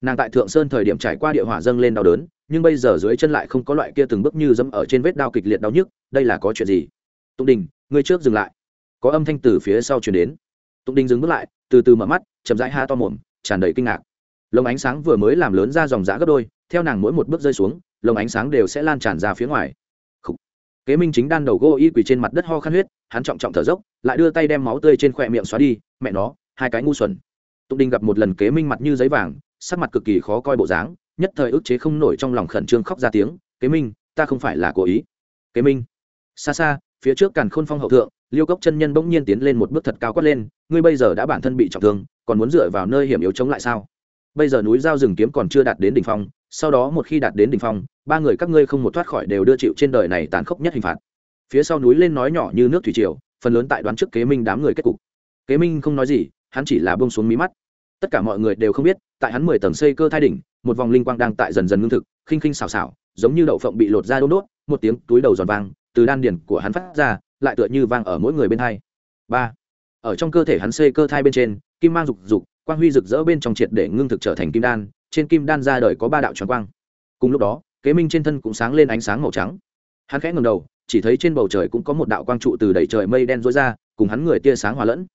Nàng tại thượng sơn thời điểm trải qua địa hỏa dâng lên đau đớn, nhưng bây giờ dưới chân lại không có loại kia từng bước như dẫm ở trên vết đau kịch liệt đau nhức, đây là có chuyện gì? Tụng đình, ngươi trước dừng lại. Có âm thanh từ phía sau chuyển đến. Tụng đình dừng bước lại từ từ mở mắt, chậm rãi ha to mồm, tràn đầy kinh ngạc. Lồng ánh sáng vừa mới làm lớn ra dòng giã gấp đôi, theo nàng mỗi một bước rơi xuống, lồng ánh sáng đều sẽ lan tràn ra phía ngoài. Kế minh chính đan đầu gô y quỳ trên mặt đất ho khăn huyết, hắn trọng trọng thở dốc, lại đưa tay đem máu tươi trên khỏe miệng xóa đi, mẹ nó, hai cái ngu xuẩn. Tụng đình gặp một lần kế minh mặt như giấy vàng, sắc mặt cực kỳ khó coi bộ dáng, nhất thời ức chế không nổi trong lòng khẩn trương khóc ra tiếng, kế minh, ta không phải là cố ý. Kế minh. Xa xa phía trước càn khôn phong hậu thượng, liêu cốc chân nhân bỗng nhiên tiến lên một bước thật cao quát lên, ngươi bây giờ đã bản thân bị trọng thương, còn muốn dựa vào nơi hiểm yếu chống lại sao? Bây giờ núi giao rừng kiếm còn chưa đạt đến đỉnh phong, sau đó một khi đạt đến đỉnh phong, ba người các ngươi không một thoát khỏi đều đưa chịu trên đời này tàn khốc nhất hình phạt. Phía sau núi lên nói nhỏ như nước thủy triều, phần lớn tại đoán trước kế minh đám người kết cục. Kế minh không nói gì, hắn chỉ là bông xuống mí mắt. Tất cả mọi người đều không biết, tại hắn mười tầng xây cơ thai đỉnh, một vòng linh quang đang tại dần dần ngưng thực, khinh khinh xào xào, giống như đậu phộng bị lột ra đốt đốt, một tiếng túi đầu giòn vang từ đan điền của hắn phát ra, lại tựa như vang ở mỗi người bên hai. Ba. Ở trong cơ thể hắn xê cơ thai bên trên, kim mang dục dục, quang huy rực rỡ bên trong triệt để ngưng thực trở thành kim đan, trên kim đan ra đời có ba đạo tròn quang. Cùng lúc đó, kế minh trên thân cũng sáng lên ánh sáng màu trắng. Hắn khẽ ngầm đầu, chỉ thấy trên bầu trời cũng có một đạo quang trụ từ đầy trời mây đen rối ra, cùng hắn người tia sáng hòa lẫn.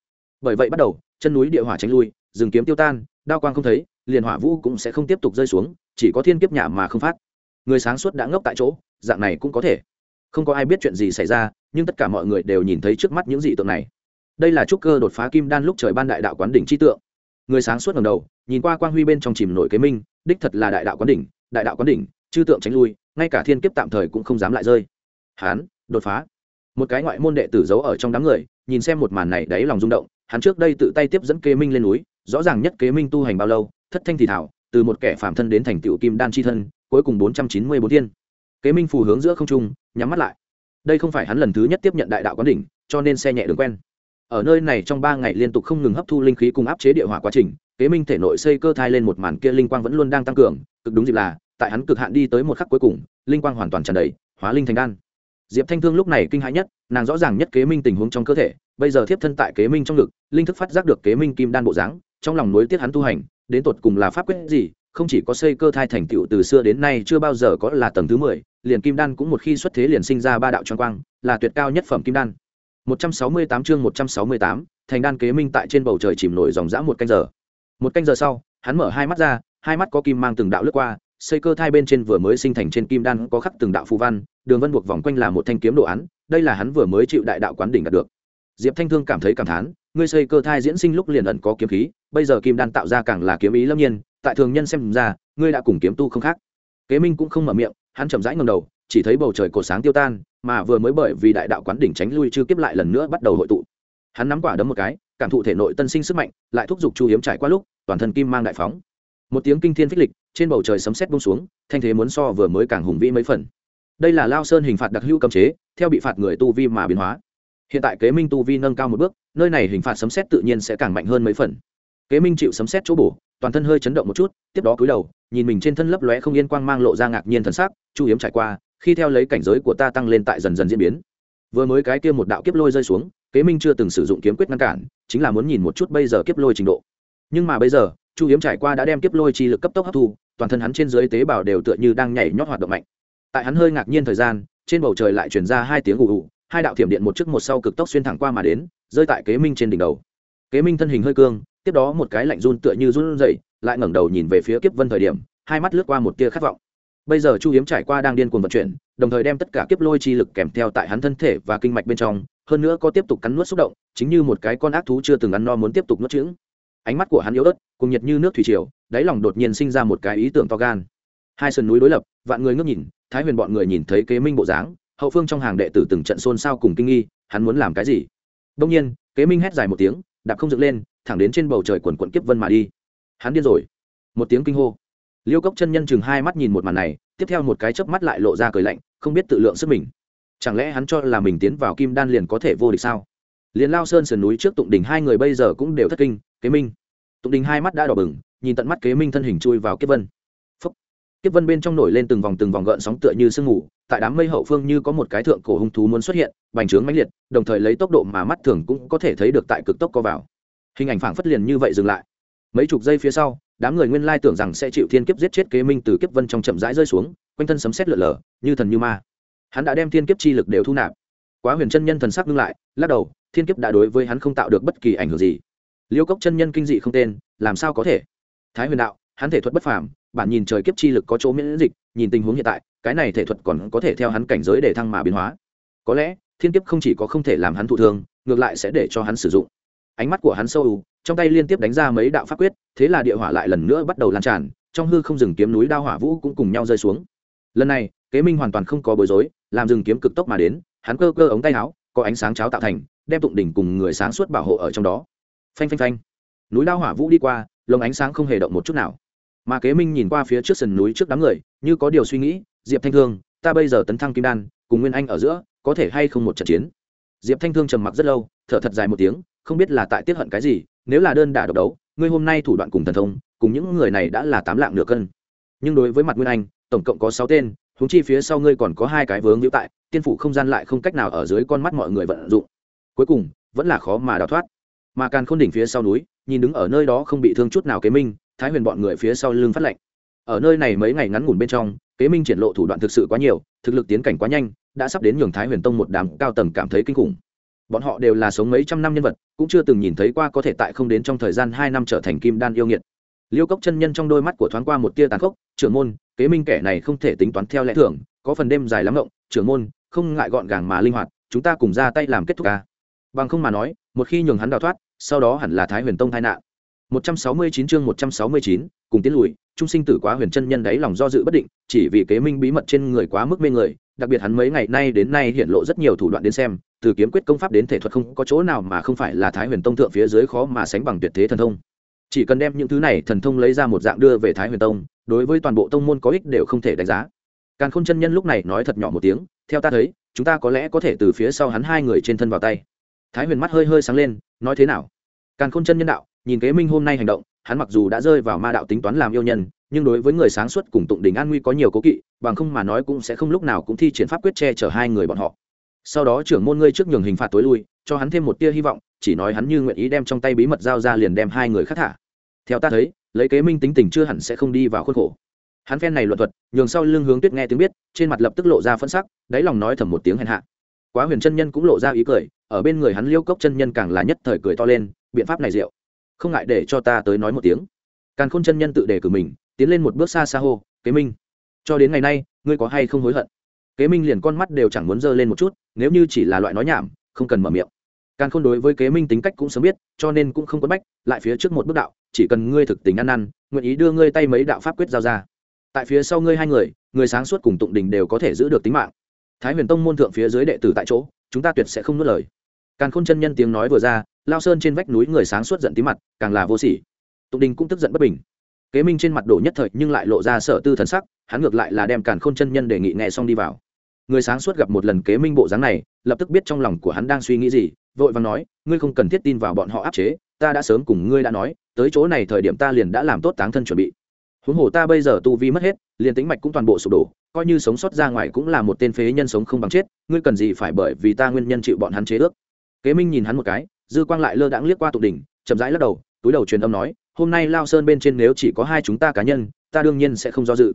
Bởi vậy bắt đầu, chân núi địa hỏa tránh lui, rừng kiếm tiêu tan, đao quang không thấy, liền hỏa vũ cũng sẽ không tiếp tục rơi xuống, chỉ có thiên kiếp nhả mà không phát. Người sáng suốt đã ngốc tại chỗ, dạng này cũng có thể không có ai biết chuyện gì xảy ra, nhưng tất cả mọi người đều nhìn thấy trước mắt những dị tượng này. Đây là trúc cơ đột phá kim đan lúc trời ban đại đạo quán đỉnh chi tượng. Người sáng suốt ngầm đầu, nhìn qua quang huy bên trong chìm nổi kế minh, đích thật là đại đạo quán đỉnh, đại đạo quán đỉnh, chư tượng tránh lui, ngay cả thiên kiếp tạm thời cũng không dám lại rơi. Hán, đột phá. Một cái ngoại môn đệ tử giấu ở trong đám người, nhìn xem một màn này đáy lòng rung động, hắn trước đây tự tay tiếp dẫn kế minh lên núi, rõ ràng nhất kế minh tu hành bao lâu, thất thanh thì thảo, từ một kẻ phạm thân đến thành tựu kim đan chi thân, cuối cùng bốn trăm chín mươi bốn thiên kế minh phù hướng giữa không trung, nhắm mắt lại. Đây không phải hắn lần thứ nhất tiếp nhận đại đạo quán đỉnh, cho nên xe nhẹ đường quen. Ở nơi này trong ba ngày liên tục không ngừng hấp thu linh khí cùng áp chế địa hỏa quá trình, kế minh thể nội xây cơ thai lên một màn kia linh quang vẫn luôn đang tăng cường, cực đúng dịp là, tại hắn cực hạn đi tới một khắc cuối cùng, linh quang hoàn toàn tràn đầy, hóa linh thành đan. Diệp thanh thương lúc này kinh hãi nhất, nàng rõ ràng nhất kế minh tình huống trong cơ thể, bây giờ thiếp thân tại kế minh trong ngực, linh thức phát giác được kế minh kim đan bộ dáng, trong lòng nối tiếc hắn tu hành, đến tột cùng là pháp quyết gì không chỉ có xây cơ thai thành tựu từ xưa đến nay chưa bao giờ có là tầng thứ mười liền kim đan cũng một khi xuất thế liền sinh ra ba đạo tròn quang là tuyệt cao nhất phẩm kim đan. 168 chương 168, thành đan kế minh tại trên bầu trời chìm nổi dòng dã một canh giờ. Một canh giờ sau hắn mở hai mắt ra hai mắt có kim mang từng đạo lướt qua xây cơ thai bên trên vừa mới sinh thành trên kim đan có khắc từng đạo phù văn đường vân buộc vòng quanh là một thanh kiếm đồ án đây là hắn vừa mới chịu đại đạo quán đỉnh đạt được. Diệp thanh thương cảm thấy cảm thán ngươi xây cơ thai diễn sinh lúc liền ẩn có kiếm khí bây giờ kim đan tạo ra càng là kiếm ý lâm nhiên tại thường nhân xem ra, ngươi đã cùng kiếm tu không khác. Kế minh cũng không mở miệng, hắn chậm rãi ngầm đầu, chỉ thấy bầu trời cổ sáng tiêu tan, mà vừa mới bởi vì đại đạo quán đỉnh tránh lui chưa kiếp lại lần nữa bắt đầu hội tụ. Hắn nắm quả đấm một cái, cảm thụ thể nội tân sinh sức mạnh, lại thúc giục chu hiếm trải qua lúc, toàn thân kim mang đại phóng. Một tiếng kinh thiên phích lịch, trên bầu trời sấm sét bung xuống, thanh thế muốn so vừa mới càng hùng vĩ mấy phần. Đây là lao sơn hình phạt đặc hữu cấm chế, theo bị phạt người tu vi mà biến hóa. Hiện tại kế minh tu vi nâng cao một bước, nơi này hình phạt sấm sét tự nhiên sẽ càng mạnh hơn mấy phần kế minh chịu sấm sét chỗ bổ, toàn thân hơi chấn động một chút, tiếp đó cúi đầu, nhìn mình trên thân lấp lóe không yên quang mang lộ ra ngạc nhiên thần sắc, chu hiếm trải qua, khi theo lấy cảnh giới của ta tăng lên tại dần dần diễn biến. Vừa mới cái kia một đạo kiếp lôi rơi xuống, kế minh chưa từng sử dụng kiếm quyết ngăn cản, chính là muốn nhìn một chút bây giờ kiếp lôi trình độ. Nhưng mà bây giờ, chu hiếm trải qua đã đem kiếp lôi chi lực cấp tốc hấp thu, toàn thân hắn trên dưới tế bào đều tựa như đang nhảy nhót hoạt động mạnh. Tại hắn hơi ngạc nhiên thời gian, trên bầu trời lại chuyển ra hai tiếng ù ù, hai đạo thiểm điện một trước một sau cực tốc xuyên thẳng qua mà đến, rơi tại kế minh trên đỉnh đầu. Kế minh thân hình hơi cương tiếp đó một cái lạnh run tựa như run dậy lại ngẩng đầu nhìn về phía kiếp vân thời điểm, hai mắt lướt qua một tia khát vọng. Bây giờ chu hiếm trải qua đang điên cuồng vận chuyển, đồng thời đem tất cả kiếp lôi chi lực kèm theo tại hắn thân thể và kinh mạch bên trong, hơn nữa có tiếp tục cắn nuốt xúc động, chính như một cái con ác thú chưa từng ăn no muốn tiếp tục nuốt trứng ánh mắt của hắn yếu ớt cùng nhiệt như nước thủy triều, đáy lòng đột nhiên sinh ra một cái ý tưởng to gan. Hai sườn núi đối lập, vạn người ngước nhìn, thái huyền bọn người nhìn thấy kế minh bộ dáng, hậu phương trong hàng đệ tử từng trận xôn xao cùng kinh nghi, hắn muốn làm cái gì? Đông nhiên, kế minh hét dài một tiếng, đạp không dựng lên thẳng đến trên bầu trời quần quận kiếp vân mà đi. Hắn điên rồi. Một tiếng kinh hô. Liêu cốc chân nhân chừng hai mắt nhìn một màn này, tiếp theo một cái chớp mắt lại lộ ra cười lạnh, không biết tự lượng sức mình. Chẳng lẽ hắn cho là mình tiến vào kim đan liền có thể vô địch sao? Liền lao sơn sườn núi trước tụng đỉnh hai người bây giờ cũng đều thất kinh, kế minh. Tụng đỉnh hai mắt đã đỏ bừng, nhìn tận mắt kế minh thân hình chui vào kiếp vân. Phúc. kiếp vân bên trong nổi lên từng vòng từng vòng gợn sóng tựa như sương mù, tại đám mây hậu phương như có một cái thượng cổ hung thú muốn xuất hiện, bành trướng mãnh liệt, đồng thời lấy tốc độ mà mắt thường cũng có thể thấy được tại cực tốc co vào hình ảnh phảng phất liền như vậy dừng lại mấy chục giây phía sau đám người nguyên lai tưởng rằng sẽ chịu thiên kiếp giết chết kế minh từ kiếp vân trong chậm rãi rơi xuống quanh thân sấm xét lở lở, như thần như ma. Hắn đã đem thiên kiếp chi lực đều thu nạp. Quá huyền chân nhân thần sắc ngưng lại, lắc đầu, thiên kiếp đã đối với hắn không tạo được bất kỳ ảnh hưởng gì. Liêu cốc chân nhân kinh dị không tên, làm sao có thể? Thái huyền đạo, hắn thể thuật bất phàm, bản nhìn trời kiếp chi lực có chỗ miễn dịch, nhìn tình huống hiện tại, cái này thể thuật còn có thể theo hắn cảnh giới để thăng mà biến hóa. Có lẽ, thiên kiếp không chỉ có không thể làm hắn thụ thương, ngược lại sẽ để cho hắn sử dụng ánh mắt của hắn sâu ù trong tay liên tiếp đánh ra mấy đạo pháp quyết, thế là địa hỏa lại lần nữa bắt đầu lan tràn, trong hư không dừng kiếm núi đao hỏa vũ cũng cùng nhau rơi xuống. Lần này, kế minh hoàn toàn không có bối rối, làm dừng kiếm cực tốc mà đến, hắn cơ cơ ống tay áo, có ánh sáng cháo tạo thành, đem tụng đỉnh cùng người sáng suốt bảo hộ ở trong đó. Phanh phanh phanh. Núi đao hỏa vũ đi qua, lồng ánh sáng không hề động một chút nào. Mà kế minh nhìn qua phía trước sườn núi trước đám người, như có điều suy nghĩ, diệp thanh thương, ta bây giờ tấn thăng kim đan, cùng nguyên anh ở giữa, có thể hay không một trận chiến? Diệp thanh thương trầm mặc rất lâu, thở thật dài một tiếng không biết là tại tiết hận cái gì, nếu là đơn đả độc đấu, ngươi hôm nay thủ đoạn cùng thần thông, cùng những người này đã là tám lạng nửa cân. Nhưng đối với mặt nguyên anh, tổng cộng có sáu tên húng chi phía sau ngươi còn có hai cái vướng hữu tại, tiên phủ không gian lại không cách nào ở dưới con mắt mọi người vận dụng. Cuối cùng, vẫn là khó mà đào thoát. Mà càng khôn đỉnh phía sau núi, nhìn đứng ở nơi đó không bị thương chút nào kế minh, thái huyền bọn người phía sau lưng phát lệnh. Ở nơi này mấy ngày ngắn ngủn bên trong, kế minh triển lộ thủ đoạn thực sự quá nhiều, thực lực tiến cảnh quá nhanh, đã sắp đến nhường thái huyền tông một đám cao tầng cảm thấy kinh khủng bọn họ đều là sống mấy trăm năm nhân vật, cũng chưa từng nhìn thấy qua có thể tại không đến trong thời gian hai năm trở thành kim đan yêu nghiệt. Liêu cốc chân nhân trong đôi mắt của thoáng qua một tia tàn khốc, trưởng môn, kế minh kẻ này không thể tính toán theo lẽ thường, có phần đêm dài lắm rộng trưởng môn, không ngại gọn gàng mà linh hoạt, chúng ta cùng ra tay làm kết thúc ca bằng không mà nói, một khi nhường hắn đào thoát, sau đó hẳn là thái huyền tông tai nạn. 169 chương 169, cùng tiến lùi trung sinh tử quá huyền chân nhân đấy lòng do dự bất định chỉ vì kế minh bí mật trên người quá mức mê người đặc biệt hắn mấy ngày nay đến nay hiện lộ rất nhiều thủ đoạn đến xem từ kiếm quyết công pháp đến thể thuật không có chỗ nào mà không phải là thái huyền tông thượng phía dưới khó mà sánh bằng tuyệt thế thần thông. Chỉ cần đem những thứ này thần thông lấy ra một dạng đưa về thái huyền tông đối với toàn bộ tông môn có ích đều không thể đánh giá. Càn khôn chân nhân lúc này nói thật nhỏ một tiếng theo ta thấy chúng ta có lẽ có thể từ phía sau hắn hai người trên thân vào tay. Thái huyền mắt hơi hơi sáng lên nói thế nào? Càn khôn chân nhân đạo nhìn kế minh hôm nay hành động, hắn mặc dù đã rơi vào ma đạo tính toán làm yêu nhân, nhưng đối với người sáng suốt cùng tụng đình an nguy có nhiều cố kỵ, bằng không mà nói cũng sẽ không lúc nào cũng thi triển pháp quyết che chở hai người bọn họ. Sau đó trưởng môn ngươi trước nhường hình phạt tối lui, cho hắn thêm một tia hy vọng, chỉ nói hắn như nguyện ý đem trong tay bí mật giao ra liền đem hai người khác thả. Theo ta thấy, lấy kế minh tính tình chưa hẳn sẽ không đi vào khuôn khổ. Hắn phen này luận thuật, nhường sau lưng hướng tuyết nghe tiếng biết, trên mặt lập tức lộ ra phân sắc, đáy lòng nói thầm một tiếng hèn hạ. Quá huyền chân nhân cũng lộ ra ý cười, ở bên người hắn liêu cốc chân nhân càng là nhất thời cười to lên, biện pháp này diệu không ngại để cho ta tới nói một tiếng. Càn khôn chân nhân tự đề cử mình, tiến lên một bước xa xa hô, kế minh, cho đến ngày nay, ngươi có hay không hối hận? Kế minh liền con mắt đều chẳng muốn dơ lên một chút, nếu như chỉ là loại nói nhảm, không cần mở miệng. Càn khôn đối với kế minh tính cách cũng sớm biết, cho nên cũng không quấn bách, lại phía trước một bước đạo, chỉ cần ngươi thực tình ăn năn, nguyện ý đưa ngươi tay mấy đạo pháp quyết giao ra. Tại phía sau ngươi hai người người sáng suốt cùng tụng đình đều có thể giữ được tính mạng. Thái huyền tông môn thượng phía dưới đệ tử tại chỗ, chúng ta tuyệt sẽ không nuốt lời. Càn khôn chân nhân tiếng nói vừa ra lao sơn trên vách núi người sáng suốt giận tí mặt, càng là vô sỉ. Tụng đình cũng tức giận bất bình. Kế minh trên mặt đổ nhất thời, nhưng lại lộ ra sợ tư thần sắc, hắn ngược lại là đem càn khôn chân nhân đề nghị nghe xong đi vào. Người sáng suốt gặp một lần kế minh bộ dáng này, lập tức biết trong lòng của hắn đang suy nghĩ gì, vội vàng nói, ngươi không cần thiết tin vào bọn họ áp chế, ta đã sớm cùng ngươi đã nói, tới chỗ này thời điểm ta liền đã làm tốt táng thân chuẩn bị. Huống hồ ta bây giờ tu vi mất hết, liền tính mạch cũng toàn bộ sụp đổ, coi như sống sót ra ngoài cũng là một tên phế nhân sống không bằng chết, ngươi cần gì phải bởi vì ta nguyên nhân chịu bọn hắn chế ước? Kế minh nhìn hắn một cái dư quang lại lơ đãng liếc qua tụ đỉnh, chậm rãi lắc đầu, túi đầu truyền âm nói, hôm nay lao sơn bên trên nếu chỉ có hai chúng ta cá nhân, ta đương nhiên sẽ không do dự.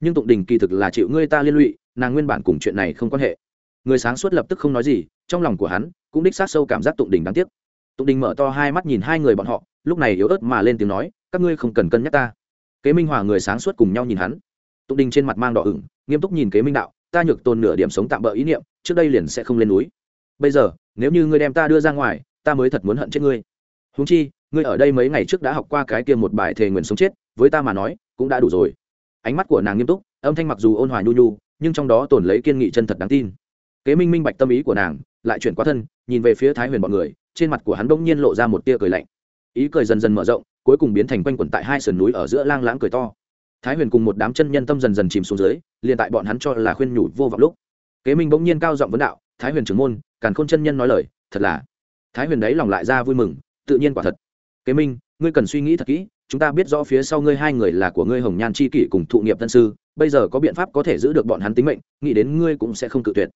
Nhưng tụng đình kỳ thực là chịu ngươi ta liên lụy, nàng nguyên bản cùng chuyện này không quan hệ. Người sáng suốt lập tức không nói gì, trong lòng của hắn cũng đích sát sâu cảm giác tụng đình đáng tiếc. Tụng đình mở to hai mắt nhìn hai người bọn họ, lúc này yếu ớt mà lên tiếng nói, các ngươi không cần cân nhắc ta. Kế minh hòa người sáng suốt cùng nhau nhìn hắn. Tụng đình trên mặt mang đỏ ửng, nghiêm túc nhìn kế minh đạo, ta nhược tồn nửa điểm sống tạm bỡ ý niệm, trước đây liền sẽ không lên núi. Bây giờ, nếu như ngươi đem ta đưa ra ngoài ta mới thật muốn hận chết ngươi. Húng chi, ngươi ở đây mấy ngày trước đã học qua cái kia một bài thề nguyện sống chết, với ta mà nói, cũng đã đủ rồi. Ánh mắt của nàng nghiêm túc, âm thanh mặc dù ôn hòa nhu nhu, nhưng trong đó tồn lấy kiên nghị chân thật đáng tin. Kế minh minh bạch tâm ý của nàng, lại chuyển qua thân, nhìn về phía thái huyền bọn người, trên mặt của hắn bỗng nhiên lộ ra một tia cười lạnh. Ý cười dần dần mở rộng, cuối cùng biến thành quanh quẩn tại hai sườn núi ở giữa lang lãng cười to. Thái huyền cùng một đám chân nhân tâm dần dần chìm xuống dưới, liền tại bọn hắn cho là khuyên nhủ vô vọng lúc. Kế minh bỗng nhiên cao giọng vấn đạo, thái huyền trưởng môn, càn khôn chân nhân nói lời, thật là thái huyền đấy lòng lại ra vui mừng, tự nhiên quả thật. Kế minh, ngươi cần suy nghĩ thật kỹ, chúng ta biết rõ phía sau ngươi hai người là của ngươi hồng nhan c h i kỷ cùng thụ nghiệp tân sư, bây giờ có biện pháp có thể giữ được bọn hắn tính mệnh, nghĩ đến ngươi cũng sẽ không cự tuyệt.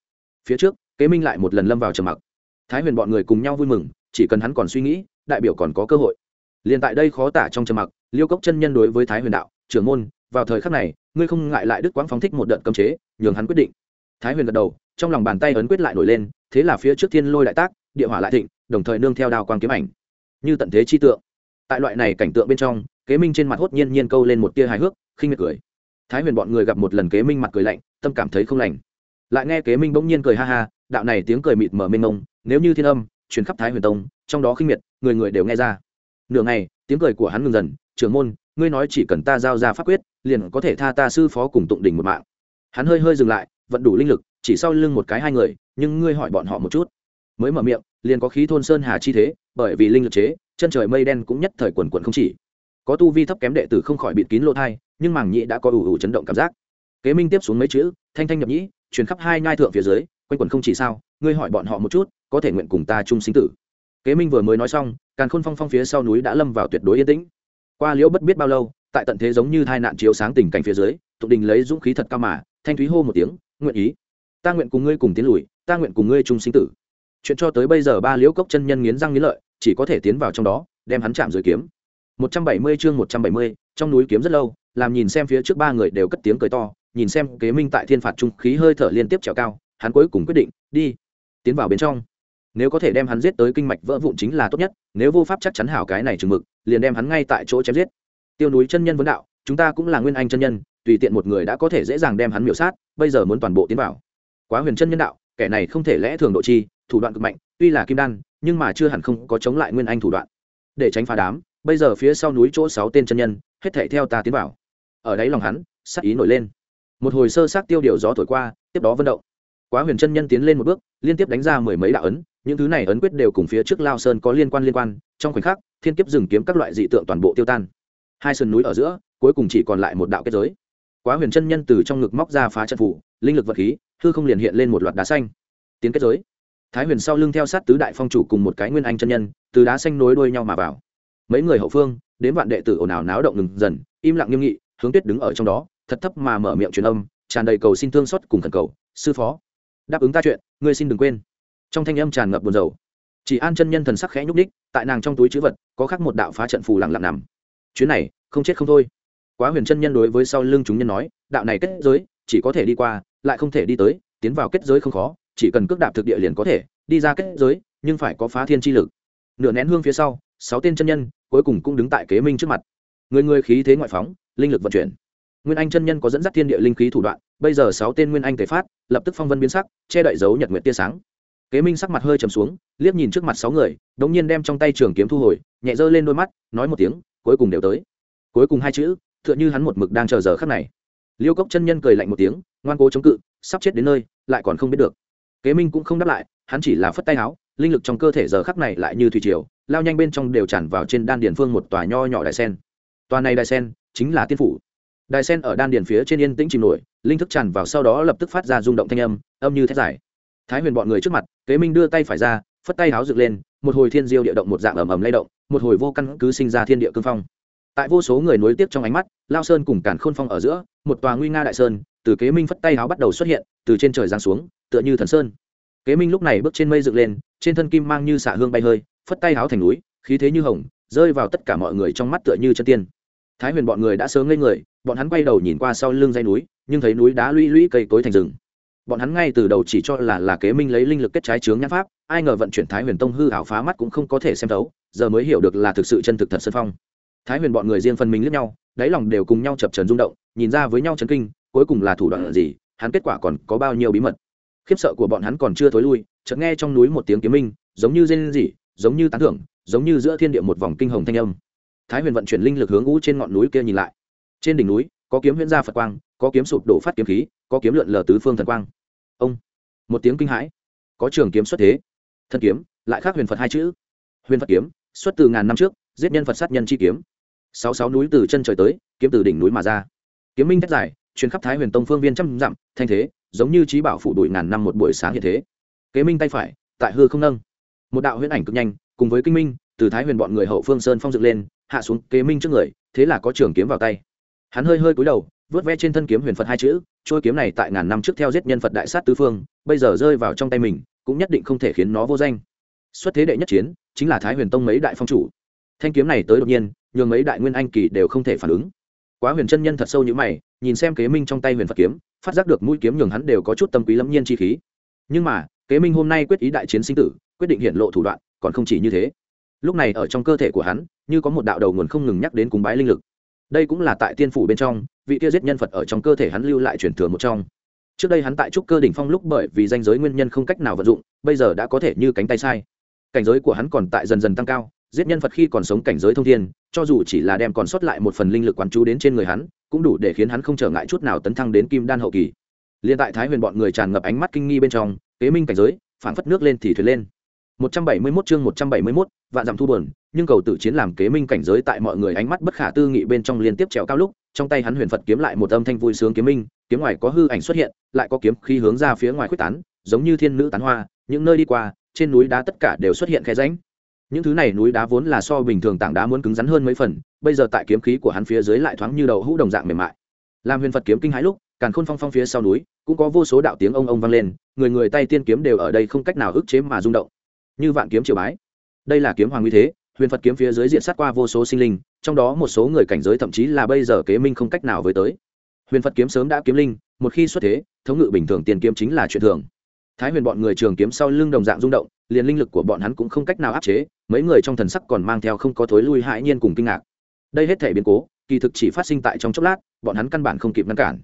Phía trước, kế minh lại một lần lâm vào trầm mặc. Thái huyền bọn người cùng nhau vui mừng, chỉ cần hắn còn suy nghĩ, đại biểu còn có cơ hội. Liền tại đây khó tả trong trầm mặc, liêu cốc chân nhân đối với thái huyền đạo, trưởng môn, vào thời khắc này, ngươi không ngại lại đức quãng phóng thích một đợt cấm chế, nhường hắn quyết định. Thái huyền gật đầu, trong lòng bàn tay ấn quyết lại nổi lên, thế là phía trước thiên lôi đại tác, địa hỏa lại thịnh đồng thời nương theo đao quang kiếm ảnh. Như tận thế chi tượng. Tại loại này cảnh tượng bên trong, kế minh trên mặt hốt nhiên nhiên câu lên một tia hài hước, khinh miệt cười. Thái huyền bọn người gặp một lần kế minh mặt cười lạnh, tâm cảm thấy không lành. Lại nghe kế minh bỗng nhiên cười ha ha, đạo này tiếng cười mịt mờ mênh mông, nếu như thiên âm, truyền khắp thái huyền tông, trong đó khinh miệt, người người đều nghe ra. Nửa ngày, tiếng cười của hắn ngừng dần, trưởng môn, ngươi nói chỉ cần ta giao ra pháp quyết, liền có thể tha ta sư phó cùng tụng đỉnh một mạng. Hắn hơi hơi dừng lại vẫn đủ linh lực, chỉ sau lưng một cái hai người, nhưng ngươi hỏi bọn họ một chút. Mới mở miệng liền có khí thôn sơn hà chi thế, bởi vì linh lực chế, chân trời mây đen cũng nhất thời quần quần không chỉ. Có tu vi thấp kém đệ tử không khỏi bịt kín lỗ thai, nhưng màng nhĩ đã có ủ ủ chấn động cảm giác. Kế minh tiếp xuống mấy chữ, thanh thanh nhập nhĩ, truyền khắp hai ngai thượng phía dưới, quanh quần không chỉ sao, ngươi hỏi bọn họ một chút, có thể nguyện cùng ta chung sinh tử. Kế minh vừa mới nói xong, càn khôn phong phong phía sau núi đã lâm vào tuyệt đối yên tĩnh. Qua liễu bất biết bao lâu, tại tận thế giống như thai nạn chiếu sáng tình cảnh phía dưới, tụng đình lấy dũng khí thật cao mà, thanh thúy hô một tiếng, nguyện ý. Ta nguyện cùng ngươi cùng tiến lùi, ta nguyện cùng ngươi chung sinh tử chuyện cho tới bây giờ ba liễu cốc chân nhân nghiến răng nghiến lợi chỉ có thể tiến vào trong đó đem hắn chạm dưới kiếm. 170 chương 170, trong núi kiếm rất lâu làm nhìn xem phía trước ba người đều cất tiếng cười to nhìn xem kế minh tại thiên phạt trung khí hơi thở liên tiếp trèo cao hắn cuối cùng quyết định đi tiến vào bên trong. Nếu có thể đem hắn giết tới kinh mạch vỡ vụn chính là tốt nhất nếu vô pháp chắc chắn hảo cái này chừng mực liền đem hắn ngay tại chỗ chém giết. Tiêu núi chân nhân vấn đạo chúng ta cũng là nguyên anh chân nhân tùy tiện một người đã có thể dễ dàng đem hắn miểu sát bây giờ muốn toàn bộ tiến vào. Quá huyền chân nhân đạo kẻ này không thể lẽ thường độ chi thủ đoạn cực mạnh, tuy là kim đan, nhưng mà chưa hẳn không có chống lại nguyên anh thủ đoạn. Để tránh phá đám, bây giờ phía sau núi chỗ sáu tên chân nhân, hết thể theo ta tiến vào. Ở đáy lòng hắn sắc ý nổi lên. Một hồi sơ sát tiêu điều gió thổi qua, tiếp đó vận động. Quá huyền chân nhân tiến lên một bước, liên tiếp đánh ra mười mấy đạo ấn, những thứ này ấn quyết đều cùng phía trước lao sơn có liên quan liên quan, trong khoảnh khắc, thiên kiếp dừng kiếm các loại dị tượng toàn bộ tiêu tan. Hai sườn núi ở giữa, cuối cùng chỉ còn lại một đạo kết giới. Quá huyền chân nhân từ trong ngực móc ra phá trận phủ, linh lực vật khí, hư không liền hiện lên một loạt đá xanh. Tiến kết giới thái huyền sau lưng theo sát tứ đại phong chủ cùng một cái nguyên anh chân nhân, từ đá xanh nối đuôi nhau mà vào. Mấy người hậu phương, đến vạn đệ tử ồn ào náo động ngừng dần, im lặng nghiêm nghị, hướng tuyết đứng ở trong đó, thật thấp mà mở miệng truyền âm, tràn đầy cầu xin thương xót cùng thần cầu, sư phó, đáp ứng ta chuyện, ngươi xin đừng quên. Trong thanh âm tràn ngập buồn rầu. Chỉ an chân nhân thần sắc khẽ nhúc ních tại nàng trong túi chữ vật, có khắc một đạo phá trận phù lặng lặng nằm. Chuyến này, không chết không thôi. Quá huyền chân nhân đối với sau lưng chúng nhân nói, đạo này kết giới, chỉ có thể đi qua, lại không thể đi tới, tiến vào kết giới không khó chỉ cần cước đạp thực địa liền có thể đi ra kết giới, nhưng phải có phá thiên chi lực. Nửa nén hương phía sau, sáu tên chân nhân cuối cùng cũng đứng tại kế minh trước mặt. Người người khí thế ngoại phóng, linh lực vận chuyển. Nguyên anh chân nhân có dẫn dắt thiên địa linh khí thủ đoạn, bây giờ sáu tên nguyên anh thể phát, lập tức phong vân biến sắc, che đậy dấu nhật nguyện tia sáng. Kế minh sắc mặt hơi trầm xuống, liếc nhìn trước mặt sáu người, đống nhiên đem trong tay trường kiếm thu hồi, nhẹ dơ lên đôi mắt, nói một tiếng, cuối cùng đều tới. Cuối cùng hai chữ, tựa như hắn một mực đang chờ giờ khắc này. Liêu cốc chân nhân cười lạnh một tiếng, ngoan cố chống cự, sắp chết đến nơi, lại còn không biết được kế minh cũng không đáp lại, hắn chỉ là phất tay áo linh lực trong cơ thể giờ khắc này lại như thủy triều, lao nhanh bên trong đều tràn vào trên đan điền phương một tòa nho nhỏ đài sen. Tòa này đài sen chính là tiên phủ. Đài sen ở đan điền phía trên yên tĩnh chìm nổi, linh thức tràn vào sau đó lập tức phát ra rung động thanh âm âm như thét giải thái huyền bọn người trước mặt, kế minh đưa tay phải ra, phất tay áo dựng lên, một hồi thiên diêu địa động một dạng ầm ầm lay động, một hồi vô căn cứ sinh ra thiên địa cương phong. Tại vô số người nối tiếp trong ánh mắt, lao sơn cùng cản khôn phong ở giữa, một tòa nguy nga đại sơn, từ kế minh phất tay áo bắt đầu xuất hiện, từ trên trời giáng xuống tựa như thần sơn. Kế minh lúc này bước trên mây dựng lên, trên thân kim mang như xạ hương bay hơi, phất tay áo thành núi, khí thế như hồng, rơi vào tất cả mọi người trong mắt tựa như chân tiên. Thái huyền bọn người đã sớm ngây người, bọn hắn quay đầu nhìn qua sau lưng dây núi, nhưng thấy núi đá lũy lũy cây cối thành rừng. Bọn hắn ngay từ đầu chỉ cho là là kế minh lấy linh lực kết trái chướng nhãn pháp, ai ngờ vận chuyển thái huyền tông hư ảo phá mắt cũng không có thể xem thấu, giờ mới hiểu được là thực sự chân thực thật sân phong. Thái huyền bọn người riêng phần mình liếc nhau, đáy lòng đều cùng nhau chập trần rung động, nhìn ra với nhau chấn kinh, cuối cùng là thủ đoạn là gì, hắn kết quả còn có bao nhiêu bí mật khiếp sợ của bọn hắn còn chưa thối lui, chợt nghe trong núi một tiếng kiếm minh, giống như rên rỉ, giống như tán thưởng, giống như giữa thiên địa một vòng kinh hồng thanh âm. Thái huyền vận chuyển linh lực hướng ngũ trên ngọn núi kia nhìn lại. Trên đỉnh núi, có kiếm huyễn gia phật quang, có kiếm sụp đổ phát kiếm khí, có kiếm lượn lờ tứ phương thần quang. Ông! Một tiếng kinh hãi. Có trường kiếm xuất thế. Thân kiếm, lại khác huyền phật hai chữ. Huyền phật kiếm, xuất từ ngàn năm trước, giết nhân phật sát nhân chi kiếm. Sáu sáu núi từ chân trời tới, kiếm từ đỉnh núi mà ra. Kiếm minh thét dài chuyến khắp thái huyền tông phương viên trăm dặm, thanh thế giống như trí bảo phụ đuổi ngàn năm một buổi sáng như thế. Kế minh tay phải, tại hư không nâng. Một đạo huyễn ảnh cực nhanh, cùng với kinh minh, từ thái huyền bọn người hậu phương sơn phong dựng lên, hạ xuống kế minh trước người, thế là có trường kiếm vào tay. Hắn hơi hơi cúi đầu, vớt ve trên thân kiếm huyền phật hai chữ, trôi kiếm này tại ngàn năm trước theo giết nhân phật đại sát tứ phương, bây giờ rơi vào trong tay mình, cũng nhất định không thể khiến nó vô danh. Xuất thế đệ nhất chiến, chính là thái huyền tông mấy đại phong chủ. Thanh kiếm này tới đột nhiên, nhường mấy đại nguyên anh kỳ đều không thể phản ứng. Quá huyền chân nhân thật sâu như mày, nhìn xem kế minh trong tay huyền phật kiếm phát giác được mũi kiếm nhường hắn đều có chút tâm quý lâm nhiên chi khí. Nhưng mà, kế minh hôm nay quyết ý đại chiến sinh tử, quyết định hiện lộ thủ đoạn, còn không chỉ như thế. Lúc này ở trong cơ thể của hắn, như có một đạo đầu nguồn không ngừng nhắc đến cúng bái linh lực. Đây cũng là tại tiên phủ bên trong, vị kia giết nhân phật ở trong cơ thể hắn lưu lại truyền thừa một trong. Trước đây hắn tại trúc cơ đỉnh phong lúc bởi vì danh giới nguyên nhân không cách nào vận dụng, bây giờ đã có thể như cánh tay sai. Cảnh giới của hắn còn tại dần dần tăng cao, giết nhân phật khi còn sống cảnh giới thông thiên, cho dù chỉ là đem còn sót lại một phần linh lực quán chú đến trên người hắn cũng đủ để khiến hắn không trở ngại chút nào tấn thăng đến kim đan hậu kỳ liên tại thái huyền bọn người tràn ngập ánh mắt kinh nghi bên trong kế minh cảnh giới phản phất nước lên thì thuyền lên 171 chương 171, vạn dặm thu buồn, nhưng cầu tử chiến làm kế minh cảnh giới tại mọi người ánh mắt bất khả tư nghị bên trong liên tiếp trèo cao lúc, trong tay hắn huyền Phật kiếm lại một âm thanh vui sướng kiếm minh, kiếm ngoài có hư ảnh xuất hiện, lại có kiếm khí hướng ra phía ngoài khuếch tán, giống như thiên nữ tán hoa, những nơi đi qua, trên núi đá tất cả đều xuất hiện khe rãnh. Những thứ này núi đá vốn là so bình thường tảng đá muốn cứng rắn hơn mấy phần, bây giờ tại kiếm khí của hắn phía dưới lại thoáng như đầu hũ đồng dạng mềm mại. Làm huyền Phật kiếm kinh hãi lúc, càn khôn phong phong phía sau núi, cũng có vô số đạo tiếng ông ông vang lên, người người tay tiên kiếm đều ở đây không cách nào ức chế mà rung động. Như vạn kiếm triều bái. Đây là kiếm hoàng uy thế huyền phật kiếm phía dưới diện sát qua vô số sinh linh trong đó một số người cảnh giới thậm chí là bây giờ kế minh không cách nào với tới. Huyền phật kiếm sớm đã kiếm linh một khi xuất thế thống ngự bình thường tiền kiếm chính là chuyện thường. Thái huyền bọn người trường kiếm sau lưng đồng dạng rung động liền linh lực của bọn hắn cũng không cách nào áp chế mấy người trong thần sắc còn mang theo không có thối lui hãi nhiên cùng kinh ngạc. Đây hết thể biến cố, kỳ thực chỉ phát sinh tại trong chốc lát, bọn hắn căn bản không kịp ngăn cản.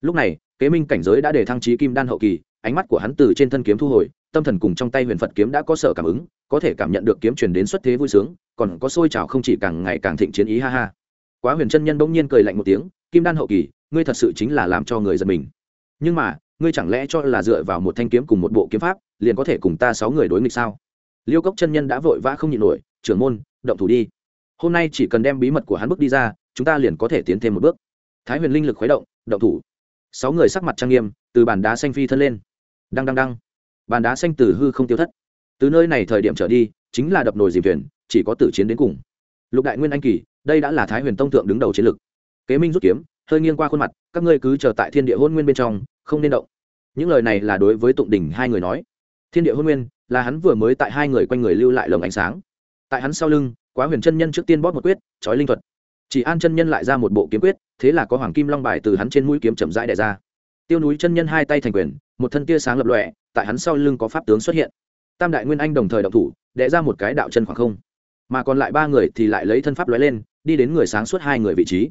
Lúc này, kế minh cảnh giới đã để thăng trí kim đan hậu kỳ, ánh mắt của hắn từ trên thân kiếm thu hồi, tâm thần cùng trong tay huyền phật kiếm đã có sở cảm ứng, có thể cảm nhận được kiếm truyền đến xuất thế vui sướng, còn có sôi trào không chỉ càng ngày càng thịnh chiến ý ha ha. Quá huyền chân nhân bỗng nhiên cười lạnh một tiếng, kim đan hậu kỳ, ngươi thật sự chính là làm cho người giật mình. Nhưng mà, ngươi chẳng lẽ cho là dựa vào một thanh kiếm cùng một bộ kiếm pháp, liền có thể cùng ta sáu người đối nghịch sao? Liêu cốc chân nhân đã vội vã không nhịn nổi, trưởng môn, động thủ đi. Hôm nay chỉ cần đem bí mật của hắn bước đi ra, chúng ta liền có thể tiến thêm một bước. Thái huyền linh lực khuấy động động thủ. Sáu người sắc mặt trang nghiêm, từ bàn đá xanh phi thân lên. Đăng đăng đăng. Bàn đá xanh từ hư không tiêu thất. Từ nơi này thời điểm trở đi, chính là đập nồi dìm thuyền, chỉ có tử chiến đến cùng. Lục đại nguyên anh kỳ, đây đã là thái huyền tông thượng đứng đầu chiến lực. Kế minh rút kiếm, hơi nghiêng qua khuôn mặt, các ngươi cứ chờ tại thiên địa hôn nguyên bên trong, không nên động. Những lời này là đối với tụng đình hai người nói thiên địa hôn nguyên, là hắn vừa mới tại hai người quanh người lưu lại lồng ánh sáng. Tại hắn sau lưng, quá huyền chân nhân trước tiên bóp một quyết, trói linh thuật. Chỉ an chân nhân lại ra một bộ kiếm quyết, thế là có hoàng kim long bài từ hắn trên mũi kiếm chậm rãi đẻ ra. Tiêu núi chân nhân hai tay thành quyền, một thân tia sáng lập lọe tại hắn sau lưng có pháp tướng xuất hiện. Tam đại nguyên anh đồng thời động thủ đẻ ra một cái đạo chân khoảng không. Mà còn lại ba người thì lại lấy thân pháp lóe lên, đi đến người sáng suốt hai người vị trí.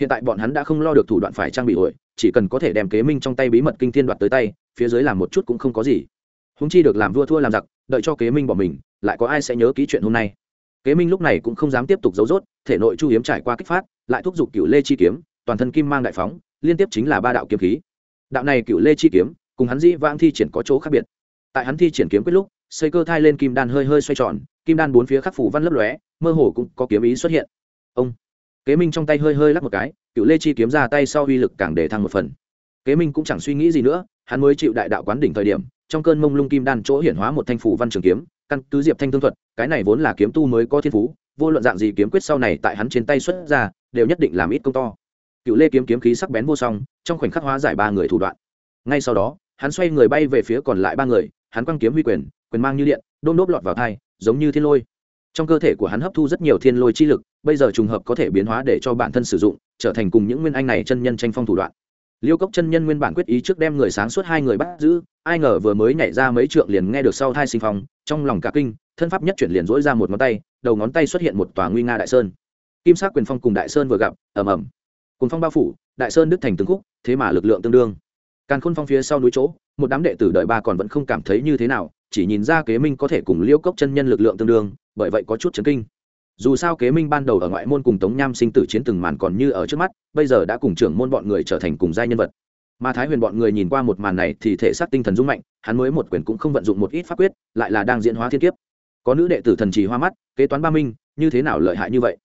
Hiện tại bọn hắn đã không lo được thủ đoạn phải trang bị ổi chỉ cần có thể đem kế minh trong tay bí mật kinh thiên đoạt tới tay, phía dưới làm một chút cũng không có gì húng chi được làm vua thua làm giặc, đợi cho kế minh bỏ mình, lại có ai sẽ nhớ ký chuyện hôm nay? Kế minh lúc này cũng không dám tiếp tục giấu rốt, thể nội chu hiếm trải qua kích phát, lại thúc giục cựu lê chi kiếm, toàn thân kim mang đại phóng, liên tiếp chính là ba đạo kiếm khí. Đạo này cựu lê chi kiếm, cùng hắn dĩ vãng thi triển có chỗ khác biệt. Tại hắn thi triển kiếm quyết lúc, xây cơ thai lên kim đan hơi hơi xoay tròn, kim đan bốn phía khắc phủ văn lấp lóe, mơ hồ cũng có kiếm ý xuất hiện. Ông! Kế minh trong tay hơi hơi lắc một cái cựu lê chi kiếm ra tay sau uy lực càng để thăng một phần. Kế minh cũng chẳng suy nghĩ gì nữa, hắn mới chịu đại đạo quán đỉnh thời điểm trong cơn mông lung kim đan chỗ hiển hóa một thanh phủ văn trường kiếm, căn cứ diệp thanh thương thuật, cái này vốn là kiếm tu mới có thiên phú, vô luận dạng gì kiếm quyết sau này tại hắn trên tay xuất ra, đều nhất định làm ít công to. Cựu lê kiếm kiếm khí sắc bén vô song, trong khoảnh khắc hóa giải ba người thủ đoạn. Ngay sau đó, hắn xoay người bay về phía còn lại ba người, hắn quăng kiếm huy quyền quyền mang như điện đôn đốp lọt vào thai, giống như thiên lôi. Trong cơ thể của hắn hấp thu rất nhiều thiên lôi chi lực, bây giờ trùng hợp có thể biến hóa để cho bản thân sử dụng, trở thành cùng những nguyên anh này chân nhân tranh phong thủ đoạn liêu cốc chân nhân nguyên bản quyết ý trước đem người sáng suốt hai người bắt giữ, ai ngờ vừa mới nhảy ra mấy trượng liền nghe được sau thai sinh phong, trong lòng cả kinh, thân pháp nhất chuyển liền dỗi ra một ngón tay, đầu ngón tay xuất hiện một tòa nguy nga đại sơn. Kim sắc quyền phong cùng đại sơn vừa gặp, ầm ầm. Cùng phong bao phủ, đại sơn đứt thành từng khúc, thế mà lực lượng tương đương. Càn khôn phong phía sau núi chỗ, một đám đệ tử đợi ba còn vẫn không cảm thấy như thế nào, chỉ nhìn ra kế minh có thể cùng liêu cốc chân nhân lực lượng tương đương, bởi vậy có chút chấn kinh dù sao kế minh ban đầu ở ngoại môn cùng tống nham sinh tử chiến từng màn còn như ở trước mắt, bây giờ đã cùng trưởng môn bọn người trở thành cùng giai nhân vật. Mà thái huyền bọn người nhìn qua một màn này thì thể xác tinh thần rung mạnh, hắn mới một quyền cũng không vận dụng một ít pháp quyết, lại là đang diễn hóa thiên kiếp. Có nữ đệ tử thần trì hoa mắt, kế toán ba minh, như thế nào lợi hại như vậy?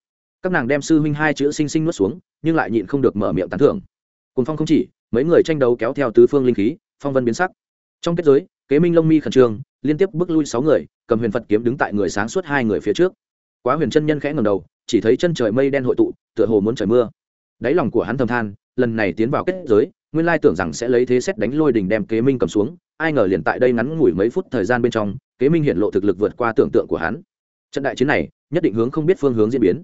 Các nàng đem sư huynh hai chữ sinh sinh nuốt xuống, nhưng lại nhịn không được mở miệng tán thưởng. Cùng phong không chỉ, mấy người tranh đấu kéo theo tứ phương linh khí, phong vân biến sắc. Trong kết giới, kế minh long mi khẩn trương, liên tiếp bước lui sáu người, cầm huyền phật kiếm đứng tại người sáng suốt hai người phía trước quá huyền chân nhân khẽ ngầm đầu, chỉ thấy chân trời mây đen hội tụ, tựa hồ muốn trời mưa. Đáy lòng của hắn thầm than, lần này tiến vào kết giới, nguyên lai tưởng rằng sẽ lấy thế xét đánh lôi đình đem kế minh cầm xuống, ai ngờ liền tại đây ngắn ngủi mấy phút thời gian bên trong, kế minh hiện lộ thực lực vượt qua tưởng tượng của hắn. Trận đại chiến này, nhất định hướng không biết phương hướng diễn biến.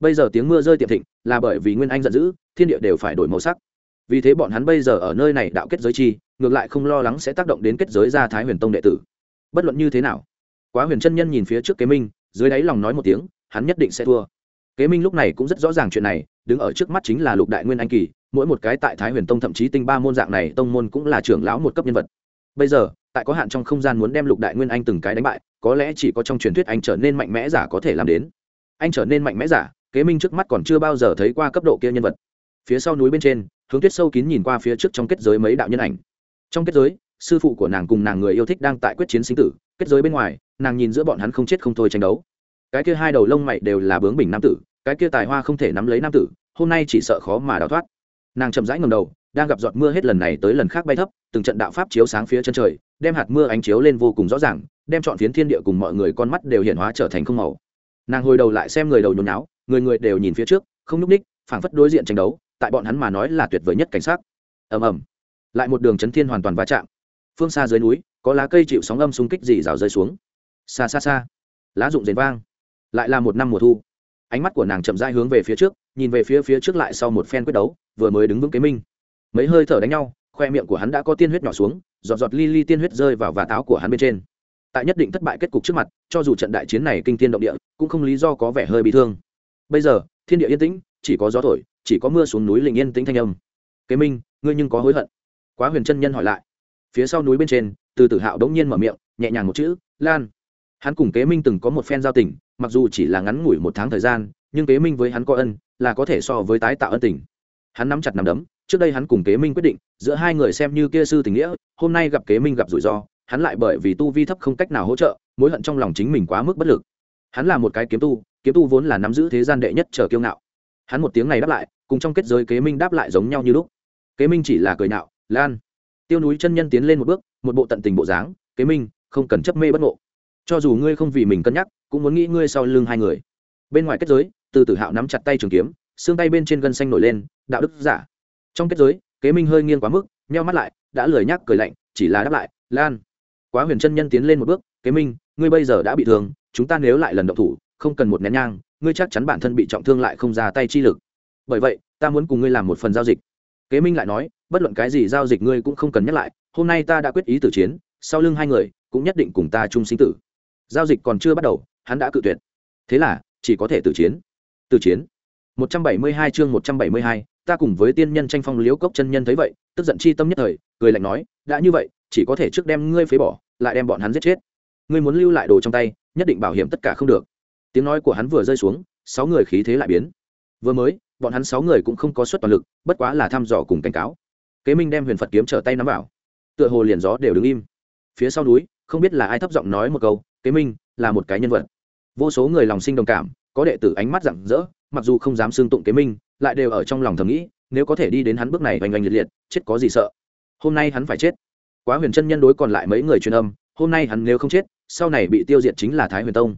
Bây giờ tiếng mưa rơi tiệm thịnh, là bởi vì nguyên anh giận dữ, thiên địa đều phải đổi màu sắc. Vì thế bọn hắn bây giờ ở nơi này đạo kết giới chi, ngược lại không lo lắng sẽ tác động đến kết giới ra thái huyền tông đệ tử. Bất luận như thế nào, quá huyền chân nhân nhìn phía trước kế minh dưới đáy lòng nói một tiếng, hắn nhất định sẽ thua. Kế minh lúc này cũng rất rõ ràng chuyện này, đứng ở trước mắt chính là lục đại nguyên anh kỳ, mỗi một cái tại thái huyền tông thậm chí tinh ba môn dạng này, tông môn cũng là trưởng lão một cấp nhân vật. Bây giờ, tại có hạn trong không gian muốn đem lục đại nguyên anh từng cái đánh bại, có lẽ chỉ có trong truyền thuyết anh trở nên mạnh mẽ giả có thể làm đến. Anh trở nên mạnh mẽ giả, kế minh trước mắt còn chưa bao giờ thấy qua cấp độ kia nhân vật. Phía sau núi bên trên, hướng tuyết sâu kín nhìn qua phía trước trong kết giới mấy đạo nhân ảnh. Trong kết giới sư phụ của nàng cùng nàng người yêu thích đang tại quyết chiến sinh tử, kết giới bên ngoài, nàng nhìn giữa bọn hắn không chết không thôi tranh đấu. Cái kia hai đầu lông mày đều là bướng bình nam tử, cái kia tài hoa không thể nắm lấy nam tử, hôm nay chỉ sợ khó mà đào thoát. Nàng chậm rãi ngầm đầu, đang gặp giọt mưa hết lần này tới lần khác bay thấp, từng trận đạo pháp chiếu sáng phía chân trời, đem hạt mưa ánh chiếu lên vô cùng rõ ràng, đem chọn phiến thiên địa cùng mọi người con mắt đều hiện hóa trở thành không màu. Nàng hồi đầu lại xem người đầu nhồi náo người người đều nhìn phía trước, không nhúc ních phảng phất đối diện tranh đấu, tại bọn hắn mà nói là tuyệt vời nhất cảnh sát ầm ầm. Lại một đường chấn thiên hoàn toàn va chạm phương xa dưới núi, có lá cây chịu sóng âm xung kích dì rào rơi xuống. Xa xa xa, lá rụng rền vang, lại là một năm mùa thu. Ánh mắt của nàng chậm rãi hướng về phía trước, nhìn về phía phía trước lại sau một phen quyết đấu, vừa mới đứng vững kế minh. Mấy hơi thở đánh nhau, khoe miệng của hắn đã có tiên huyết nhỏ xuống, giọt giọt li li tiên huyết rơi vào và táo của hắn bên trên. Tại nhất định thất bại kết cục trước mặt, cho dù trận đại chiến này kinh thiên động địa, cũng không lý do có vẻ hơi bị thương. Bây giờ, thiên địa yên tĩnh, chỉ có gió thổi, chỉ có mưa xuống núi lình yên tĩnh thanh âm. Kế minh, ngươi nhưng có hối hận. Quá huyền chân nhân hỏi lại phía sau núi bên trên, từ tử hạo đống nhiên mở miệng, nhẹ nhàng một chữ, lan. Hắn cùng kế minh từng có một phen giao tình, mặc dù chỉ là ngắn ngủi một tháng thời gian, nhưng kế minh với hắn có ân, là có thể so với tái tạo ân tình. Hắn nắm chặt nắm đấm, trước đây hắn cùng kế minh quyết định, giữa hai người xem như kia sư tình nghĩa, hôm nay gặp kế minh gặp rủi ro, hắn lại bởi vì tu vi thấp không cách nào hỗ trợ, mối hận trong lòng chính mình quá mức bất lực. Hắn là một cái kiếm tu kiếm tu vốn là nắm giữ thế gian đệ nhất chờ kiêu ngạo. Hắn một tiếng này đáp lại, cùng trong kết giới kế minh đáp lại giống nhau như lúc. Kế minh chỉ là cười nạo lan tiêu núi chân nhân tiến lên một bước, một bộ tận tình bộ dáng, kế minh, không cần chấp mê bất ngộ. Cho dù ngươi không vì mình cân nhắc, cũng muốn nghĩ ngươi sau lưng hai người. Bên ngoài kết giới, từ tử hạo nắm chặt tay trường kiếm, xương tay bên trên gân xanh nổi lên, đạo đức giả. Trong kết giới, kế minh hơi nghiêng quá mức, nheo mắt lại, đã lười nhắc cười lạnh, chỉ là đáp lại, lan. Quá huyền chân nhân tiến lên một bước, kế minh, ngươi bây giờ đã bị thương, chúng ta nếu lại lần động thủ, không cần một nén nhang, ngươi chắc chắn bản thân bị trọng thương lại không ra tay chi lực. Bởi vậy, ta muốn cùng ngươi làm một phần giao dịch kế minh lại nói bất luận cái gì giao dịch ngươi cũng không cần nhắc lại hôm nay ta đã quyết ý tử chiến sau lưng hai người cũng nhất định cùng ta chung sinh tử. Giao dịch còn chưa bắt đầu hắn đã cự tuyệt. Thế là chỉ có thể tử chiến. Tử chiến. 172 chương 172, ta cùng với tiên nhân tranh phong liếu cốc chân nhân thấy vậy tức giận chi tâm nhất thời cười lạnh nói đã như vậy chỉ có thể trước đem ngươi phế bỏ lại đem bọn hắn giết chết. Ngươi muốn lưu lại đồ trong tay nhất định bảo hiểm tất cả không được. Tiếng nói của hắn vừa rơi xuống sáu người khí thế lại biến. Vừa mới bọn hắn sáu người cũng không có suất toàn lực, bất quá là thăm dò cùng cảnh cáo. Kế minh đem huyền phật kiếm trở tay nắm vào. Tựa hồ liền gió đều đứng im. Phía sau núi, không biết là ai thấp giọng nói một câu, kế minh, là một cái nhân vật. Vô số người lòng sinh đồng cảm, có đệ tử ánh mắt rạng rỡ, mặc dù không dám xương tụng kế minh, lại đều ở trong lòng thầm nghĩ, nếu có thể đi đến hắn bước này oanh oanh liệt liệt, chết có gì sợ. Hôm nay hắn phải chết. Quá huyền chân nhân đối còn lại mấy người truyền âm, hôm nay hắn nếu không chết, sau này bị tiêu diệt chính là thái huyền tông.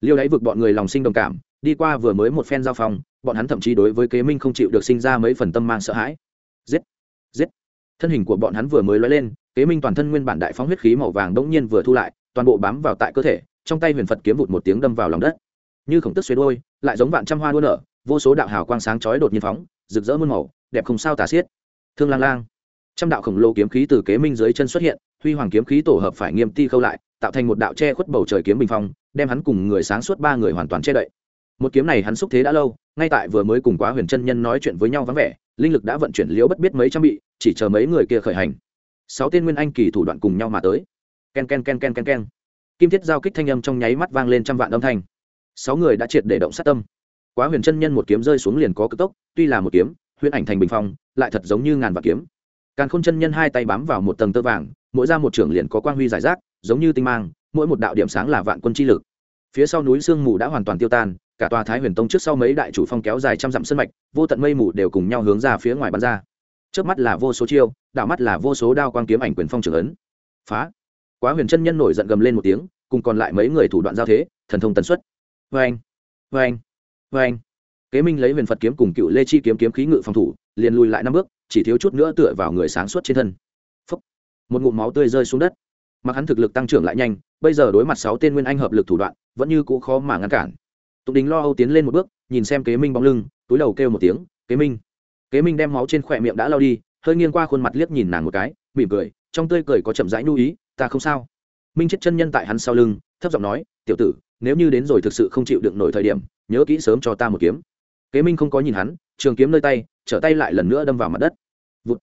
Liêu đáy vực bọn người lòng sinh đồng cảm đi qua vừa mới một phen giao phòng, bọn hắn thậm chí đối với kế minh không chịu được sinh ra mấy phần tâm mang sợ hãi. Giết! Giết! Thân hình của bọn hắn vừa mới lói lên kế minh toàn thân nguyên bản đại phóng huyết khí màu vàng đống nhiên vừa thu lại toàn bộ bám vào tại cơ thể trong tay huyền phật kiếm vụt một tiếng đâm vào lòng đất. Như khổng tức xuế đôi lại giống vạn trăm hoa đua nở vô số đạo hào quang sáng chói đột nhiên phóng rực rỡ muôn màu đẹp không sao tả xiết. Thương lang lang. Trăm đạo khổng lồ kiếm khí từ kế minh dưới chân xuất hiện huy hoàng kiếm khí tổ hợp phải nghiêm ti khâu lại tạo thành một đạo che khuất bầu trời kiếm bình phong đem hắn cùng người sáng suốt ba người hoàn toàn che đậy một kiếm này hắn xúc thế đã lâu, ngay tại vừa mới cùng quá huyền chân nhân nói chuyện với nhau vắng vẻ, linh lực đã vận chuyển liễu bất biết mấy trăm bị, chỉ chờ mấy người kia khởi hành. Sáu tên nguyên anh kỳ thủ đoạn cùng nhau mà tới. Ken ken ken ken ken ken. Kim thiết giao kích thanh âm trong nháy mắt vang lên trăm vạn âm thanh. Sáu người đã triệt để động sát tâm. Quá huyền chân nhân một kiếm rơi xuống liền có cực tốc, tuy là một kiếm huyền ảnh thành bình phong, lại thật giống như ngàn vạn kiếm. Càn khôn chân nhân hai tay bám vào một tầng tơ vàng, mỗi ra một trưởng liền có quang huy giải rác, giống như tinh mang, mỗi một đạo điểm sáng là vạn quân chi lực. Phía sau núi sương mù đã hoàn toàn tiêu tan cả tòa thái huyền tông trước sau mấy đại chủ phong kéo dài trăm dặm sân mạch, vô tận mây mù đều cùng nhau hướng ra phía ngoài bắn ra. Trước mắt là vô số chiêu, đạo mắt là vô số đao quang kiếm ảnh quyền phong trưởng ấn. Phá! Quá huyền chân nhân nổi giận gầm lên một tiếng, cùng còn lại mấy người thủ đoạn giao thế, thần thông tần suất. Vê anh vê anh vê anh kế minh lấy huyền phật kiếm cùng cựu lê chi kiếm kiếm khí ngự phòng thủ, liền lùi lại năm bước, chỉ thiếu chút nữa tựa vào người sáng suốt trên thân. Phúc. một ngụm máu tươi rơi xuống đất. Mặc hắn thực lực tăng trưởng lại nhanh, bây giờ đối mặt sáu tên nguyên anh hợp lực thủ đoạn, vẫn như cũ khó mà ngăn cản tụng đình lo âu tiến lên một bước, nhìn xem kế minh bóng lưng, túi đầu kêu một tiếng, kế minh. Kế minh đem máu trên khỏe miệng đã lao đi, hơi nghiêng qua khuôn mặt liếc nhìn nàng một cái, mỉm cười, trong tươi cười có chậm rãi lưu ý, ta không sao. Minh chết chân nhân tại hắn sau lưng, thấp giọng nói, tiểu tử, nếu như đến rồi thực sự không chịu được nổi thời điểm, nhớ kỹ sớm cho ta một kiếm. Kế minh không có nhìn hắn, trường kiếm nơi tay, trở tay lại lần nữa đâm vào mặt đất. Vụt.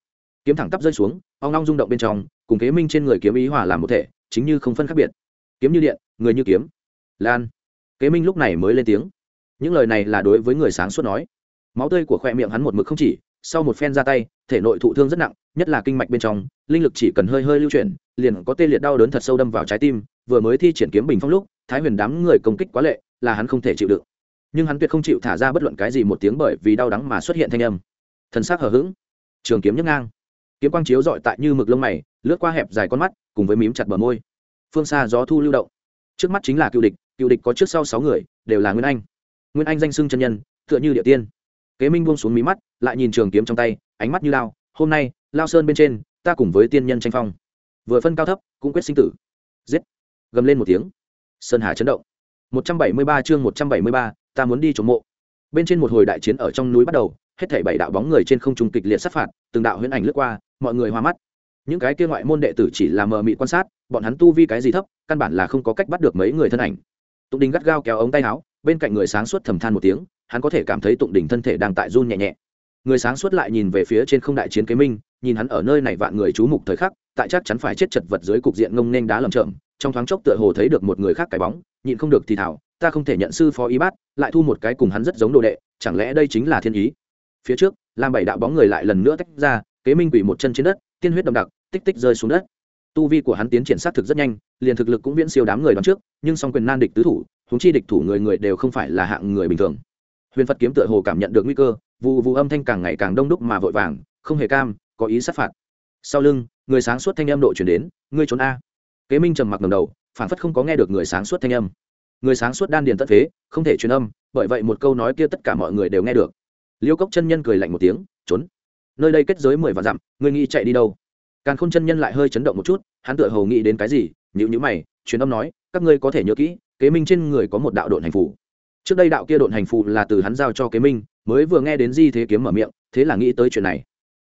kiếm thẳng tắp rơi xuống, ong long rung động bên trong, cùng kế minh trên người kiếm ý hòa làm một thể, chính như không phân khác biệt. Kiếm như điện, người như kiếm. Lan kế minh lúc này mới lên tiếng. Những lời này là đối với người sáng suốt nói. Máu tươi của khoe miệng hắn một mực không chỉ, sau một phen ra tay, thể nội thụ thương rất nặng, nhất là kinh mạch bên trong, linh lực chỉ cần hơi hơi lưu chuyển, liền có tê liệt đau đớn thật sâu đâm vào trái tim, vừa mới thi triển kiếm bình phong lúc, thái huyền đám người công kích quá lệ, là hắn không thể chịu đựng. Nhưng hắn tuyệt không chịu thả ra bất luận cái gì một tiếng bởi vì đau đắng mà xuất hiện thanh âm. Thần sắc hờ hững, trường kiếm nhấc ngang. Kiếm quang chiếu dọi tại như mực lông mày, lướt qua hẹp dài con mắt, cùng với mím chặt bờ môi. Phương xa gió thu lưu động. Trước mắt chính là cựu địch cựu địch có trước sau sáu người, đều là nguyên anh. Nguyên anh danh xưng chân nhân, tựa như địa tiên. Kế minh buông xuống mí mắt, lại nhìn trường kiếm trong tay, ánh mắt như lao, hôm nay, lao sơn bên trên, ta cùng với tiên nhân tranh phong. Vừa phân cao thấp, cũng quyết sinh tử. Giết! Gầm lên một tiếng. Sơn hà chấn động. Một trăm bảy mươi ba chương một trăm bảy mươi ba, ta muốn đi chống mộ. Bên trên một hồi đại chiến ở trong núi bắt đầu, hết thảy bảy đạo bóng người trên không trung kịch liệt sát phạt, từng đạo huyễn ảnh lướt qua, mọi người hoa mắt. Những cái kia ngoại môn đệ tử chỉ là mờ mị quan sát, bọn hắn tu vi cái gì thấp, căn bản là không có cách bắt được mấy người thân ảnh tụng đình gắt gao kéo ống tay áo, bên cạnh người sáng suốt thầm than một tiếng, hắn có thể cảm thấy tụng đình thân thể đang tại run nhẹ nhẹ. Người sáng suốt lại nhìn về phía trên không đại chiến kế minh, nhìn hắn ở nơi này vạn người chú mục thời khắc, tại chắc chắn phải chết chật vật dưới cục diện ngông nên đá lầm chậm trong thoáng chốc tựa hồ thấy được một người khác cái bóng, nhịn không được thì thảo ta không thể nhận sư phó ý bát, lại thu một cái cùng hắn rất giống đồ đệ, chẳng lẽ đây chính là thiên ý? Phía trước làm bảy đạo bóng người lại lần nữa tách ra, kế minh quỷ một chân trên đất, tiên huyết đậm đặc, tích tích rơi xuống đất tu vi của hắn tiến triển sát thực rất nhanh, liền thực lực cũng viễn siêu đám người đón trước, nhưng song quyền nan địch tứ thủ húng chi địch thủ người người đều không phải là hạng người bình thường. Huyền phật kiếm tựa hồ cảm nhận được nguy cơ vụ vụ âm thanh càng ngày càng đông đúc mà vội vàng, không hề cam, có ý sát phạt. Sau lưng, người sáng suốt thanh âm độ chuyển đến, ngươi trốn a. Kế minh trầm mặc ngầm đầu phản phất không có nghe được người sáng suốt thanh âm. Người sáng suốt đan điền tất phế, không thể truyền âm, bởi vậy một câu nói kia tất cả mọi người đều nghe được. Liêu cốc chân nhân cười lạnh một tiếng, trốn. Nơi đây kết giới mười vạn dặm, ngươi nghĩ chạy đi đâu? Càn khôn chân nhân lại hơi chấn động một chút, hắn tựa hồ nghĩ đến cái gì nhữ nhữ mày, truyền âm nói, các ngươi có thể nhớ kỹ, kế minh trên người có một đạo độn hành phù. Trước đây đạo kia độn hành phù là từ hắn giao cho kế minh, mới vừa nghe đến di thế kiếm mở miệng, thế là nghĩ tới chuyện này.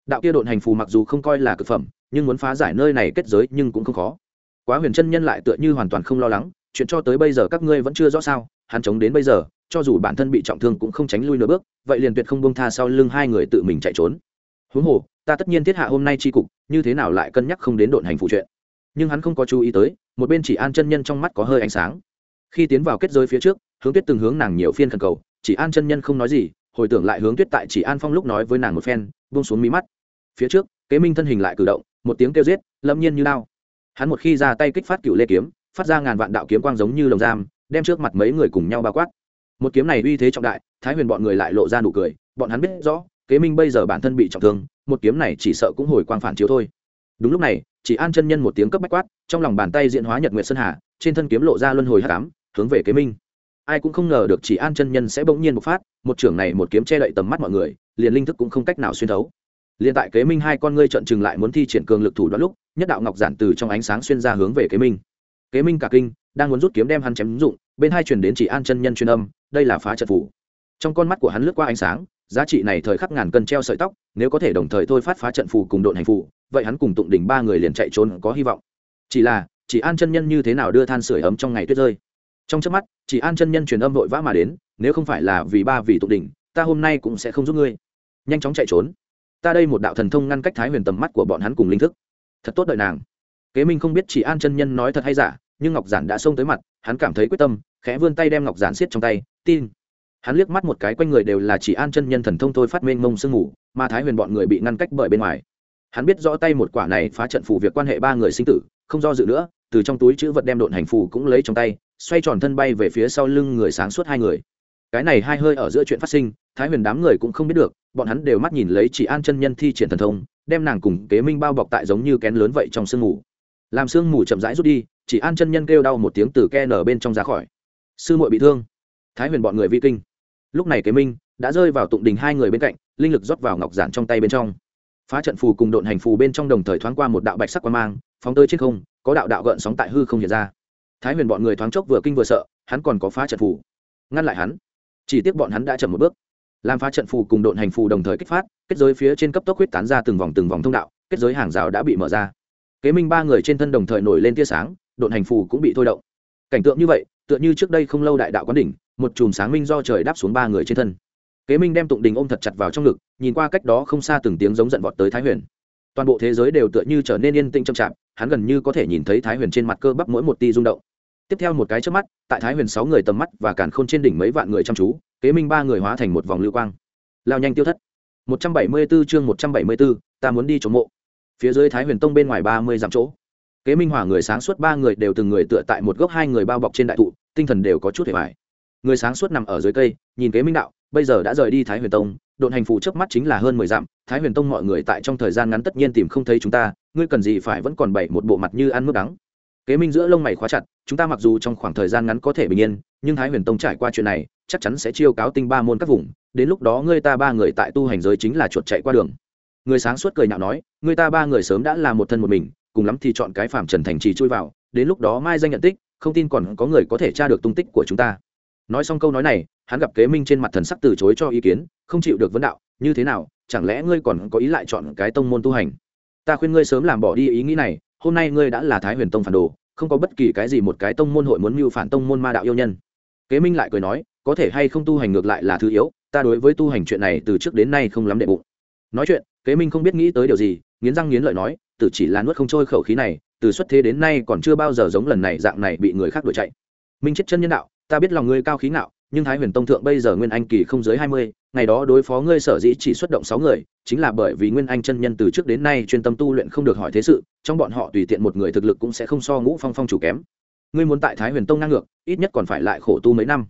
Đạo kia độn hành phù mặc dù không coi là cực phẩm, nhưng muốn phá giải nơi này kết giới nhưng cũng không khó. Quá huyền chân nhân lại tựa như hoàn toàn không lo lắng, chuyện cho tới bây giờ các ngươi vẫn chưa rõ sao, hắn chống đến bây giờ, cho dù bản thân bị trọng thương cũng không tránh lui nửa bước, vậy liền tuyệt không bông tha sau lưng hai người tự mình chạy trốn. Huống hồ ta tất nhiên thiết hạ hôm nay tri cục, như thế nào lại cân nhắc không đến độn hành phụ chuyện? Nhưng hắn không có chú ý tới, một bên chỉ an chân nhân trong mắt có hơi ánh sáng. Khi tiến vào kết giới phía trước, hướng tuyết từng hướng nàng nhiều phiên khẩn cầu, chỉ an chân nhân không nói gì, hồi tưởng lại hướng tuyết tại chỉ an phong lúc nói với nàng một phen, buông xuống mí mắt. Phía trước, kế minh thân hình lại cử động, một tiếng kêu giết, lâm nhiên như lao. Hắn một khi ra tay kích phát cựu lê kiếm, phát ra ngàn vạn đạo kiếm quang giống như lồng giam, đem trước mặt mấy người cùng nhau bao quát. Một kiếm này uy thế trọng đại, thái huyền bọn người lại lộ ra nụ cười, bọn hắn biết rõ kế minh bây giờ bản thân bị trọng thương, một kiếm này chỉ sợ cũng hồi quang phản chiếu thôi. Đúng lúc này, chỉ an chân nhân một tiếng cấp bách quát, trong lòng bàn tay diễn hóa nhật nguyệt sơn hà, trên thân kiếm lộ ra luân hồi hạ cám hướng về kế minh. Ai cũng không ngờ được chỉ an chân nhân sẽ bỗng nhiên bộc phát, một trưởng này một kiếm che đậy tầm mắt mọi người, liền linh thức cũng không cách nào xuyên thấu. Liền tại kế minh hai con ngươi trận chừng lại muốn thi triển cường lực thủ đoạn lúc, nhất đạo ngọc giản từ trong ánh sáng xuyên ra hướng về kế minh. Kế minh cả kinh, đang muốn rút kiếm đem hắn chém dụng, bên hai truyền đến chỉ an chân nhân truyền âm, đây là phá trận phủ. Trong con mắt của hắn lướt qua ánh sáng giá trị này thời khắc ngàn cân treo sợi tóc, nếu có thể đồng thời thôi phát phá trận phù cùng độn hành phù, vậy hắn cùng tụng đỉnh ba người liền chạy trốn có hy vọng. Chỉ là, chỉ an chân nhân như thế nào đưa than sửa ấm trong ngày tuyết rơi? Trong trước mắt, chỉ an chân nhân truyền âm vội vã mà đến, nếu không phải là vì ba vì tụng đỉnh, ta hôm nay cũng sẽ không giúp ngươi. Nhanh chóng chạy trốn. Ta đây một đạo thần thông ngăn cách thái huyền tầm mắt của bọn hắn cùng linh thức. Thật tốt đợi nàng. Kế minh không biết chỉ an chân nhân nói thật hay giả, nhưng ngọc giản đã xông tới mặt, hắn cảm thấy quyết tâm, khẽ vươn tay đem ngọc giản xiết trong tay, tin hắn liếc mắt một cái quanh người đều là chỉ an chân nhân thần thông thôi phát mênh mông sương ngủ mà thái huyền bọn người bị ngăn cách bởi bên ngoài. Hắn biết rõ tay một quả này phá trận phù việc quan hệ ba người sinh tử, không do dự nữa, từ trong túi chữ vật đem độn hành phù cũng lấy trong tay, xoay tròn thân bay về phía sau lưng người sáng suốt hai người. Cái này hai hơi ở giữa chuyện phát sinh, thái huyền đám người cũng không biết được, bọn hắn đều mắt nhìn lấy chỉ an chân nhân thi triển thần thông, đem nàng cùng kế minh bao bọc tại giống như kén lớn vậy trong sương mù. Làm sương mù chậm rãi rút đi, chỉ an chân nhân kêu đau một tiếng từ ke nở bên trong ra khỏi. Sư muội bị thương. Thái huyền bọn người vi kinh lúc này kế minh đã rơi vào tụng đình hai người bên cạnh, linh lực rót vào ngọc giản trong tay bên trong. Phá trận phù cùng độn hành phù bên trong đồng thời thoáng qua một đạo bạch sắc quan mang, phóng tới trên không, có đạo đạo gợn sóng tại hư không hiện ra. Thái huyền bọn người thoáng chốc vừa kinh vừa sợ, hắn còn có phá trận phù. Ngăn lại hắn, chỉ tiếc bọn hắn đã chậm một bước. Làm phá trận phù cùng độn hành phù đồng thời kích phát, kết giới phía trên cấp tốc huyết tán ra từng vòng từng vòng thông đạo, kết giới hàng rào đã bị mở ra. Kế minh ba người trên thân đồng thời nổi lên tia sáng, độn hành phù cũng bị thôi động. Cảnh tượng như vậy, tựa như trước đây không lâu đại đạo quán đỉnh một chùm sáng minh do trời đáp xuống ba người trên thân. Kế minh đem tụng đình ôm thật chặt vào trong ngực nhìn qua cách đó không xa từng tiếng giống giận vọt tới thái huyền. Toàn bộ thế giới đều tựa như trở nên yên tĩnh chậm chạp hắn gần như có thể nhìn thấy thái huyền trên mặt cơ bắp mỗi một ti rung động. Tiếp theo một cái trước mắt tại thái huyền sáu người tầm mắt và càn khôn trên đỉnh mấy vạn người chăm chú kế minh ba người hóa thành một vòng lưu quang. Lao nhanh tiêu thất. 174 chương 174, ta muốn đi chỗ mộ. Phía dưới thái huyền tông bên ngoài ba mươi dặm chỗ. Kế minh hỏa người sáng suốt ba người đều từng người tựa tại một gốc hai người bao bọc trên đại thụ tinh thần đều có chút hề vải người sáng suốt nằm ở dưới cây, nhìn kế minh đạo, bây giờ đã rời đi thái huyền tông, độn hành phụ trước mắt chính là hơn mười dặm, thái huyền tông mọi người tại trong thời gian ngắn tất nhiên tìm không thấy chúng ta, ngươi cần gì phải vẫn còn bày một bộ mặt như ăn mướp đắng. Kế minh giữa lông mày khóa chặt, chúng ta mặc dù trong khoảng thời gian ngắn có thể bình yên, nhưng thái huyền tông trải qua chuyện này, chắc chắn sẽ chiêu cáo tinh ba môn các vùng, đến lúc đó ngươi ta ba người tại tu hành giới chính là chuột chạy qua đường. Người sáng suốt cười nhạo nói, ngươi ta ba người sớm đã là một thân một mình, cùng lắm thì chọn cái phạm trần thành trì chui vào, đến lúc đó mai danh nhận tích, không tin còn có người có thể tra được tung tích của chúng ta nói xong câu nói này, hắn gặp kế minh trên mặt thần sắc từ chối cho ý kiến, không chịu được vấn đạo, như thế nào, chẳng lẽ ngươi còn có ý lại chọn cái tông môn tu hành? Ta khuyên ngươi sớm làm bỏ đi ý nghĩ này, hôm nay ngươi đã là thái huyền tông phản đồ, không có bất kỳ cái gì một cái tông môn hội muốn mưu phản tông môn ma đạo yêu nhân. Kế minh lại cười nói, có thể hay không tu hành ngược lại là thứ yếu, ta đối với tu hành chuyện này từ trước đến nay không lắm đệ bụng. Nói chuyện, kế minh không biết nghĩ tới điều gì, nghiến răng nghiến lợi nói tự chỉ là nuốt không trôi khẩu khí này, từ xuất thế đến nay còn chưa bao giờ giống lần này dạng này bị người khác đuổi chạy. Minh chết chân nhân đạo ta biết lòng ngươi cao khí ngạo, nhưng thái huyền tông thượng bây giờ nguyên anh kỳ không dưới hai mươi, ngày đó đối phó ngươi sở dĩ chỉ xuất động sáu người, chính là bởi vì nguyên anh chân nhân từ trước đến nay chuyên tâm tu luyện không được hỏi thế sự, trong bọn họ tùy tiện một người thực lực cũng sẽ không so ngũ phong phong chủ kém. Ngươi muốn tại thái huyền tông ngang ngược, ít nhất còn phải lại khổ tu mấy năm.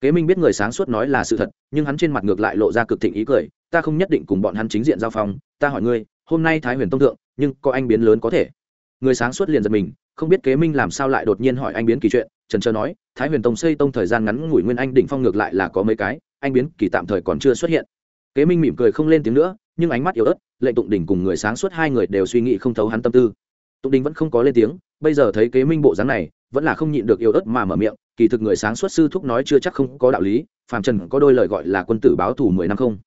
Kế minh biết người sáng suốt nói là sự thật, nhưng hắn trên mặt ngược lại lộ ra cực thịnh ý cười, ta không nhất định cùng bọn hắn chính diện giao phong, ta hỏi ngươi, hôm nay thái huyền tông thượng, nhưng có anh biến lớn có thể? Người sáng suốt liền giật mình, không biết kế minh làm sao lại đột nhiên hỏi anh biến kỳ chuyện trần trờ nói, thái huyền tông xây tông thời gian ngắn ngủi nguyên anh đỉnh phong ngược lại là có mấy cái, anh biến kỳ tạm thời còn chưa xuất hiện. Kế minh mỉm cười không lên tiếng nữa, nhưng ánh mắt yếu ớt, lệnh tụng đỉnh cùng người sáng suốt hai người đều suy nghĩ không thấu hắn tâm tư. Tụng đỉnh vẫn không có lên tiếng, bây giờ thấy kế minh bộ dáng này, vẫn là không nhịn được yếu ớt mà mở miệng, kỳ thực người sáng suốt sư thúc nói chưa chắc không có đạo lý, phàm trần có đôi lời gọi là quân tử báo thù mười năm không?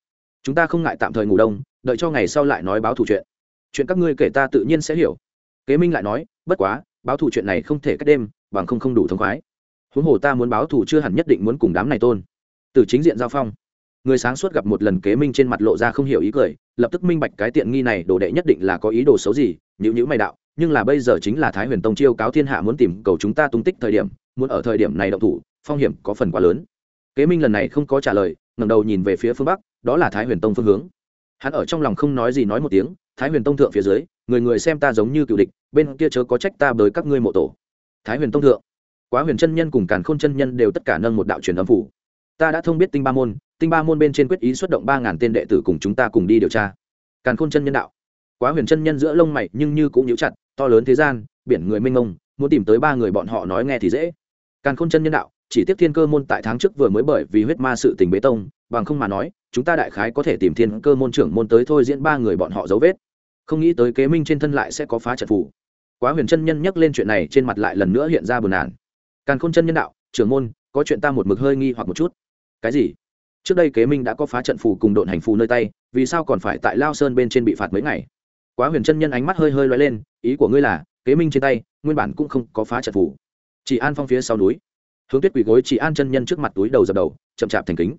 Chúng ta không ngại tạm thời ngủ đông, đợi cho ngày sau lại nói báo thù chuyện. Chuyện các ngươi kể ta tự nhiên sẽ hiểu. Kế minh lại nói, bất quá, báo thù chuyện này không thể cách đêm bằng không không đủ thông khoái. Huống hồ ta muốn báo thù chưa hẳn nhất định muốn cùng đám này tôn. Từ chính diện giao phong, người sáng suốt gặp một lần kế minh trên mặt lộ ra không hiểu ý cười, lập tức minh bạch cái tiện nghi này đồ đệ nhất định là có ý đồ xấu gì, nhữ nhữ mày đạo, nhưng là bây giờ chính là thái huyền tông chiêu cáo thiên hạ muốn tìm cầu chúng ta tung tích thời điểm, muốn ở thời điểm này động thủ, phong hiểm có phần quá lớn. Kế minh lần này không có trả lời, ngẩng đầu nhìn về phía phương bắc, đó là thái huyền tông phương hướng. Hắn ở trong lòng không nói gì nói một tiếng, thái huyền tông thượng phía dưới, người người xem ta giống như cựu địch, bên kia chớ có trách ta bởi các ngươi mộ tổ thái huyền tông thượng. Quá huyền chân nhân cùng càn khôn chân nhân đều tất cả nâng một đạo truyền âm phủ. Ta đã thông biết tinh ba môn, tinh ba môn bên trên quyết ý xuất động ba ngàn tên đệ tử cùng chúng ta cùng đi điều tra. Càn khôn chân nhân đạo. Quá huyền chân nhân giữa lông mày nhưng như cũng nhíu chặt, to lớn thế gian, biển người mênh mông, muốn tìm tới ba người bọn họ nói nghe thì dễ. Càn khôn chân nhân đạo, chỉ tiếp thiên cơ môn tại tháng trước vừa mới bởi vì huyết ma sự tình bế tông, bằng không mà nói, chúng ta đại khái có thể tìm thiên cơ môn trưởng môn tới thôi diễn ba người bọn họ dấu vết. Không nghĩ tới kế minh trên thân lại sẽ có phá trận phủ quá huyền chân nhân nhắc lên chuyện này trên mặt lại lần nữa hiện ra buồn nản. Càn khôn chân nhân đạo, trưởng môn, có chuyện ta một mực hơi nghi hoặc một chút. Cái gì? Trước đây kế minh đã có phá trận phù cùng độn hành phù nơi tay, vì sao còn phải tại lao sơn bên trên bị phạt mấy ngày? Quá huyền chân nhân ánh mắt hơi hơi loay lên, ý của ngươi là, kế minh trên tay, nguyên bản cũng không có phá trận phù. Chỉ an phong phía sau núi. Hướng tuyết quỳ gối chỉ an chân nhân trước mặt túi đầu dập đầu, chậm chạp thành kính.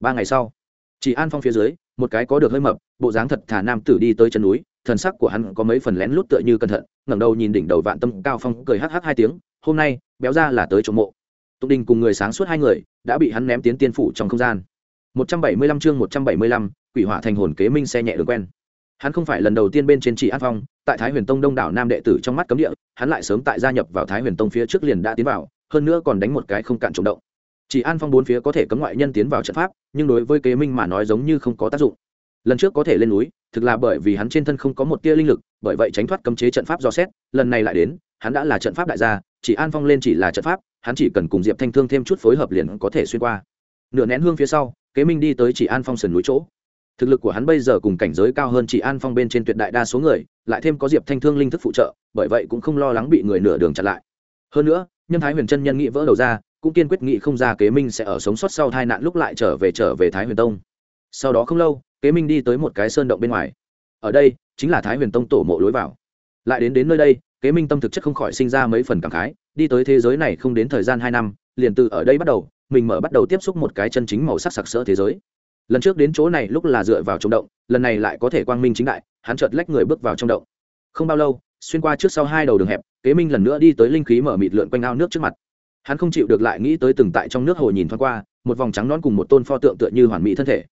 Ba ngày sau, chỉ an phong phía dưới, một cái có được hơi mập, bộ dáng thật thả nam tử đi tới chân núi thần sắc của hắn có mấy phần lén lút tựa như cẩn thận ngẩng đầu nhìn đỉnh đầu vạn tâm cao phong cười hắc hắc hai tiếng hôm nay béo ra là tới chỗ mộ. Tụng đình cùng người sáng suốt hai người đã bị hắn ném tiến tiên phủ trong không gian. 175 chương 175, quỷ hỏa thành hồn kế minh xe nhẹ đường quen. Hắn không phải lần đầu tiên bên trên chỉ an phong tại thái huyền tông đông đảo nam đệ tử trong mắt cấm địa hắn lại sớm tại gia nhập vào thái huyền tông phía trước liền đã tiến vào hơn nữa còn đánh một cái không cạn trộm động. Chỉ an phong bốn phía có thể cấm ngoại nhân tiến vào trận pháp nhưng đối với kế minh mà nói giống như không có tác dụng. Lần trước có thể lên núi thực là bởi vì hắn trên thân không có một tia linh lực, bởi vậy tránh thoát cấm chế trận pháp do xét, lần này lại đến, hắn đã là trận pháp đại gia, chỉ an phong lên chỉ là trận pháp, hắn chỉ cần cùng diệp thanh thương thêm chút phối hợp liền có thể xuyên qua. Nửa nén hương phía sau, kế minh đi tới chỉ an phong sườn núi chỗ. Thực lực của hắn bây giờ cùng cảnh giới cao hơn chỉ an phong bên trên tuyệt đại đa số người, lại thêm có diệp thanh thương linh thức phụ trợ, bởi vậy cũng không lo lắng bị người nửa đường chặn lại. Hơn nữa, nhân thái huyền chân nhân nghĩ vỡ đầu ra, cũng kiên quyết nghị không ra kế minh sẽ ở sống sót sau tai nạn lúc lại trở về trở về thái huyền tông. Sau đó không lâu kế minh đi tới một cái sơn động bên ngoài. Ở đây, chính là thái huyền tông tổ mộ lối vào. Lại đến đến nơi đây, kế minh tâm thực chất không khỏi sinh ra mấy phần cảm khái, đi tới thế giới này không đến thời gian hai năm, liền từ ở đây bắt đầu, mình mở bắt đầu tiếp xúc một cái chân chính màu sắc sặc sỡ thế giới. Lần trước đến chỗ này lúc là dựa vào trong động, lần này lại có thể quang minh chính đại, hắn chợt lách người bước vào trong động. Không bao lâu, xuyên qua trước sau hai đầu đường hẹp, kế minh lần nữa đi tới linh khí mở mịt lượn quanh ao nước trước mặt. Hắn không chịu được lại nghĩ tới từng tại trong nước hồ nhìn thoáng qua, một vòng trắng nón cùng một tôn pho tượng tựa như hoàn mỹ thân thể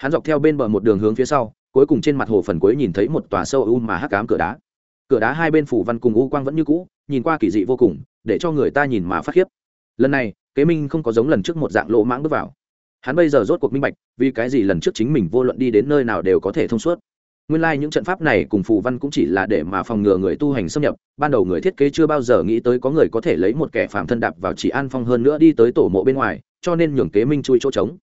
hắn dọc theo bên bờ một đường hướng phía sau, cuối cùng trên mặt hồ phần cuối nhìn thấy một tòa sâu u mà hắc cám cửa đá. Cửa đá hai bên phủ văn cùng u quang vẫn như cũ, nhìn qua kỳ dị vô cùng, để cho người ta nhìn mà phát khiếp. Lần này, kế minh không có giống lần trước một dạng lộ mãng bước vào. Hắn bây giờ rốt cuộc minh bạch, vì cái gì lần trước chính mình vô luận đi đến nơi nào đều có thể thông suốt. Nguyên lai、like、những trận pháp này cùng phù văn cũng chỉ là để mà phòng ngừa người tu hành xâm nhập, ban đầu người thiết kế chưa bao giờ nghĩ tới có người có thể lấy một kẻ phạm thân đạp vào chỉ an phong hơn nữa đi tới tổ mộ bên ngoài, cho nên nhường kế minh chui chỗ trống.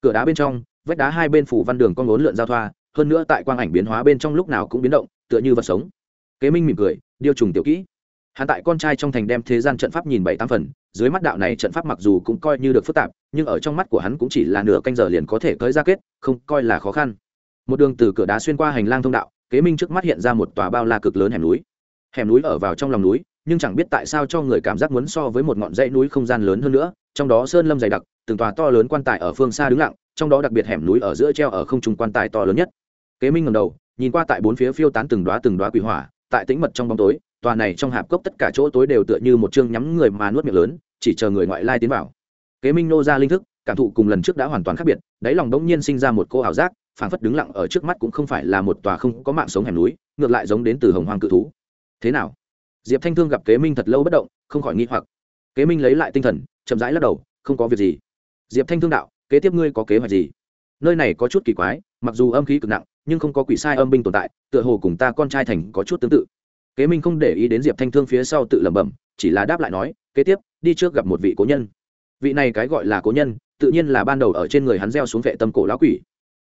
Cửa đá bên trong vách đá hai bên phủ văn đường con lốn lượn giao thoa, hơn nữa tại quang ảnh biến hóa bên trong lúc nào cũng biến động, tựa như vật sống. Kế minh mỉm cười, điêu trùng tiểu kỹ. Hắn tại con trai trong thành đem thế gian trận pháp nhìn bảy tám phần, dưới mắt đạo này trận pháp mặc dù cũng coi như được phức tạp, nhưng ở trong mắt của hắn cũng chỉ là nửa canh giờ liền có thể cởi ra kết, không coi là khó khăn. Một đường từ cửa đá xuyên qua hành lang thông đạo, kế minh trước mắt hiện ra một tòa bao la cực lớn hẻm núi. Hẻm núi ở vào trong lòng núi, nhưng chẳng biết tại sao cho người cảm giác muốn so với một ngọn dãy núi không gian lớn hơn nữa, trong đó sơn lâm dày đặc, từng tòa to lớn quan tài ở phương xa đứng lặng trong đó đặc biệt hẻm núi ở giữa treo ở không trung quan tài to lớn nhất. Kế minh ngầm đầu, nhìn qua tại bốn phía phiêu tán từng đoá từng đoá quỷ hỏa, tại tĩnh mật trong bóng tối, tòa này trong hạp cốc tất cả chỗ tối đều tựa như một chương nhắm người mà nuốt miệng lớn, chỉ chờ người ngoại lai tiến vào. Kế minh nô ra linh thức, cảm thụ cùng lần trước đã hoàn toàn khác biệt, đáy lòng bỗng nhiên sinh ra một cô ảo giác, phảng phất đứng lặng ở trước mắt cũng không phải là một tòa không có mạng sống hẻm núi, ngược lại giống đến từ hồng hoàng cự thú. Thế nào? Diệp thanh thương gặp kế minh thật lâu bất động, không khỏi nghi hoặc. Kế minh lấy lại tinh thần, chậm rãi lắc đầu, không có việc gì. Diệp thanh thương đạo kế tiếp ngươi có kế hoạch gì? Nơi này có chút kỳ quái, mặc dù âm khí cực nặng, nhưng không có quỷ sai âm binh tồn tại, tựa hồ cùng ta con trai thành có chút tương tự. Kế minh không để ý đến diệp thanh thương phía sau tự lẩm bẩm, chỉ là đáp lại nói, kế tiếp, đi trước gặp một vị cố nhân. Vị này cái gọi là cố nhân, tự nhiên là ban đầu ở trên người hắn gieo xuống vệ tâm cổ lão quỷ.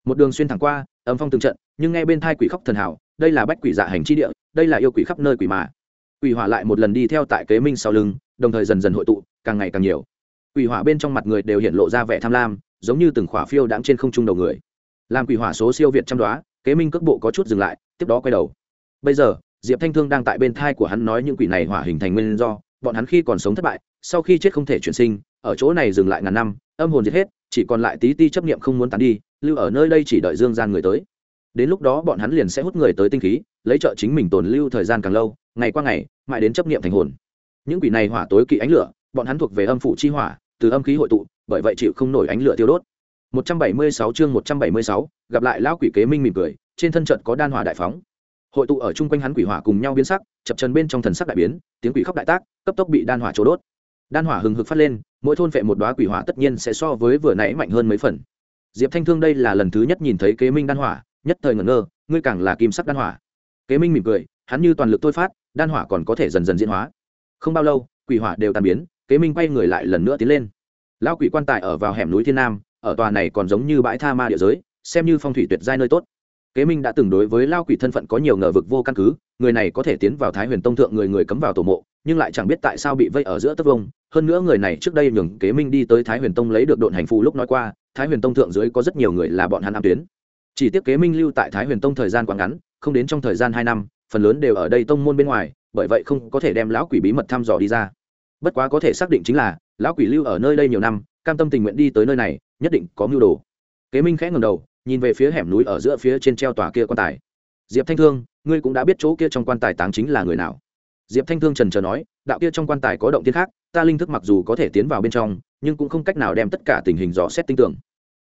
Một đường xuyên thẳng qua, âm phong từng trận, nhưng nghe bên thai quỷ khóc thần hảo đây là bách quỷ dạ hành chi địa, đây là yêu quỷ khắp nơi quỷ mà. Quỷ hỏa lại một lần đi theo tại kế minh sau lưng, đồng thời dần dần hội tụ, càng ngày càng nhiều. Quỷ hỏa bên trong mặt người đều hiện lộ ra vẻ tham lam giống như từng khỏa phiêu đãng trên không trung đầu người. Làm quỷ hỏa số siêu việt trăm đoá, kế minh cước bộ có chút dừng lại, tiếp đó quay đầu. Bây giờ, diệp thanh thương đang tại bên thai của hắn nói những quỷ này hỏa hình thành nguyên do, bọn hắn khi còn sống thất bại, sau khi chết không thể chuyển sinh, ở chỗ này dừng lại ngàn năm, âm hồn giết hết, chỉ còn lại tí ti chấp niệm không muốn tán đi, lưu ở nơi đây chỉ đợi dương gian người tới. Đến lúc đó bọn hắn liền sẽ hút người tới tinh khí, lấy trợ chính mình tồn lưu thời gian càng lâu, ngày qua ngày, mãi đến chấp niệm thành hồn. Những quỷ này hỏa tối kỵ ánh lửa, bọn hắn thuộc về âm phụ chi hỏa từ âm khí hội tụ bởi vậy chịu không nổi ánh lửa tiêu đốt. 176 chương 176, gặp lại lão quỷ kế minh mỉm cười trên thân trận có đan hỏa đại phóng. Hội tụ ở chung quanh hắn quỷ hỏa cùng nhau biến sắc chập chân bên trong thần sắc đại biến tiếng quỷ khóc đại tác cấp tốc bị đan hỏa chỗ đốt. Đan hỏa hừng hực phát lên mỗi thôn phệ một đóa quỷ hỏa tất nhiên sẽ so với vừa nãy mạnh hơn mấy phần. Diệp thanh thương đây là lần thứ nhất nhìn thấy kế minh đan hỏa nhất thời ngẩn ngơ ngươi càng là kim sắc đan hỏa. Kế minh mỉm cười hắn như toàn lực thôi phát đan hỏa còn có thể dần dần diễn hóa. Không bao lâu quỷ hỏa đều tan biến kế minh quay người lại lần nữa tiến lên. Lão quỷ quan tài ở vào hẻm núi thiên nam, ở tòa này còn giống như bãi tha ma địa giới, xem như phong thủy tuyệt giai nơi tốt. Kế minh đã từng đối với lao quỷ thân phận có nhiều ngờ vực vô căn cứ, người này có thể tiến vào thái huyền tông thượng người người cấm vào tổ mộ, nhưng lại chẳng biết tại sao bị vây ở giữa tất vông. Hơn nữa người này trước đây nhường kế minh đi tới thái huyền tông lấy được độn hành phù lúc nói qua, thái huyền tông thượng dưới có rất nhiều người là bọn hắn am tuyến. Chỉ tiếc kế minh lưu tại thái huyền tông thời gian quá ngắn, không đến trong thời gian hai năm, phần lớn đều ở đây tông môn bên ngoài, bởi vậy không có thể đem lão quỷ bí mật thăm dò đi ra bất quá có thể xác định chính là, lão quỷ lưu ở nơi đây nhiều năm, cam tâm tình nguyện đi tới nơi này, nhất định có mưu đồ. Kế minh khẽ ngầm đầu, nhìn về phía hẻm núi ở giữa phía trên treo tòa kia quan tài. Diệp thanh thương, ngươi cũng đã biết chỗ kia trong quan tài táng chính là người nào. Diệp thanh thương trần trờ nói, đạo kia trong quan tài có động tiên khác, ta linh thức mặc dù có thể tiến vào bên trong, nhưng cũng không cách nào đem tất cả tình hình dò xét tinh tưởng.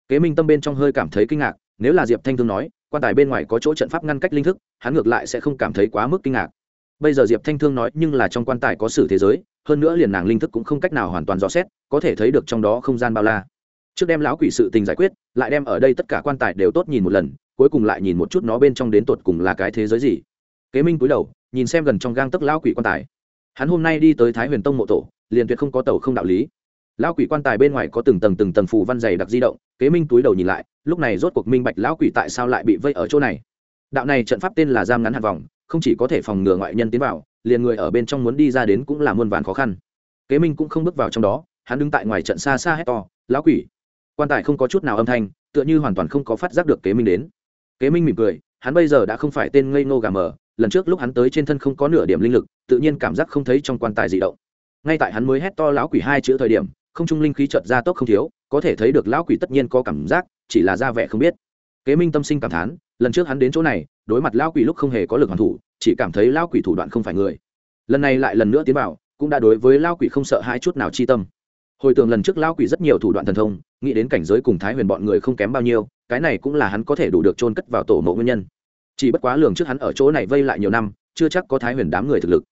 Kế minh tâm bên trong hơi cảm thấy kinh ngạc, nếu là diệp thanh thương nói, quan tài bên ngoài có chỗ trận pháp ngăn cách linh thức, hắn ngược lại sẽ không cảm thấy quá mức kinh ngạc. Bây giờ diệp thanh thương nói, nhưng là trong quan tài có sử thế giới hơn nữa liền nàng linh thức cũng không cách nào hoàn toàn rõ xét, có thể thấy được trong đó không gian bao la. Trước đem lão quỷ sự tình giải quyết, lại đem ở đây tất cả quan tài đều tốt nhìn một lần, cuối cùng lại nhìn một chút nó bên trong đến tột cùng là cái thế giới gì. Kế minh cúi đầu, nhìn xem gần trong gang tấc lão quỷ quan tài. Hắn hôm nay đi tới thái huyền tông mộ tổ, liền tuyệt không có tàu không đạo lý. Lão quỷ quan tài bên ngoài có từng tầng từng tầng phù văn dày đặc di động, kế minh túi đầu nhìn lại, lúc này rốt cuộc minh bạch lão quỷ tại sao lại bị vây ở chỗ này. Đạo này trận pháp tên là giam ngắn hạt vòng, không chỉ có thể phòng ngừa ngoại nhân tiến vào liền người ở bên trong muốn đi ra đến cũng là muôn vàn khó khăn. Kế minh cũng không bước vào trong đó, hắn đứng tại ngoài trận xa xa hét to, lão quỷ! Quan tài không có chút nào âm thanh, tựa như hoàn toàn không có phát giác được kế minh đến. Kế minh mỉm cười, hắn bây giờ đã không phải tên ngây ngô gà mờ, lần trước lúc hắn tới trên thân không có nửa điểm linh lực, tự nhiên cảm giác không thấy trong quan tài di động. Ngay tại hắn mới hét to lão quỷ hai chữ thời điểm, không trung linh khí chợt ra tốc không thiếu, có thể thấy được lão quỷ tất nhiên có cảm giác, chỉ là ra vẻ không biết. Kế minh tâm sinh cảm thán, lần trước hắn đến chỗ này, đối mặt lão quỷ lúc không hề có lực hoàn thủ chỉ cảm thấy lao quỷ thủ đoạn không phải người. Lần này lại lần nữa tiến vào, cũng đã đối với lao quỷ không sợ hai chút nào chi tâm. Hồi tưởng lần trước lao quỷ rất nhiều thủ đoạn thần thông, nghĩ đến cảnh giới cùng thái huyền bọn người không kém bao nhiêu, cái này cũng là hắn có thể đủ được trôn cất vào tổ mộ nguyên nhân. Chỉ bất quá lường trước hắn ở chỗ này vây lại nhiều năm, chưa chắc có thái huyền đám người thực lực.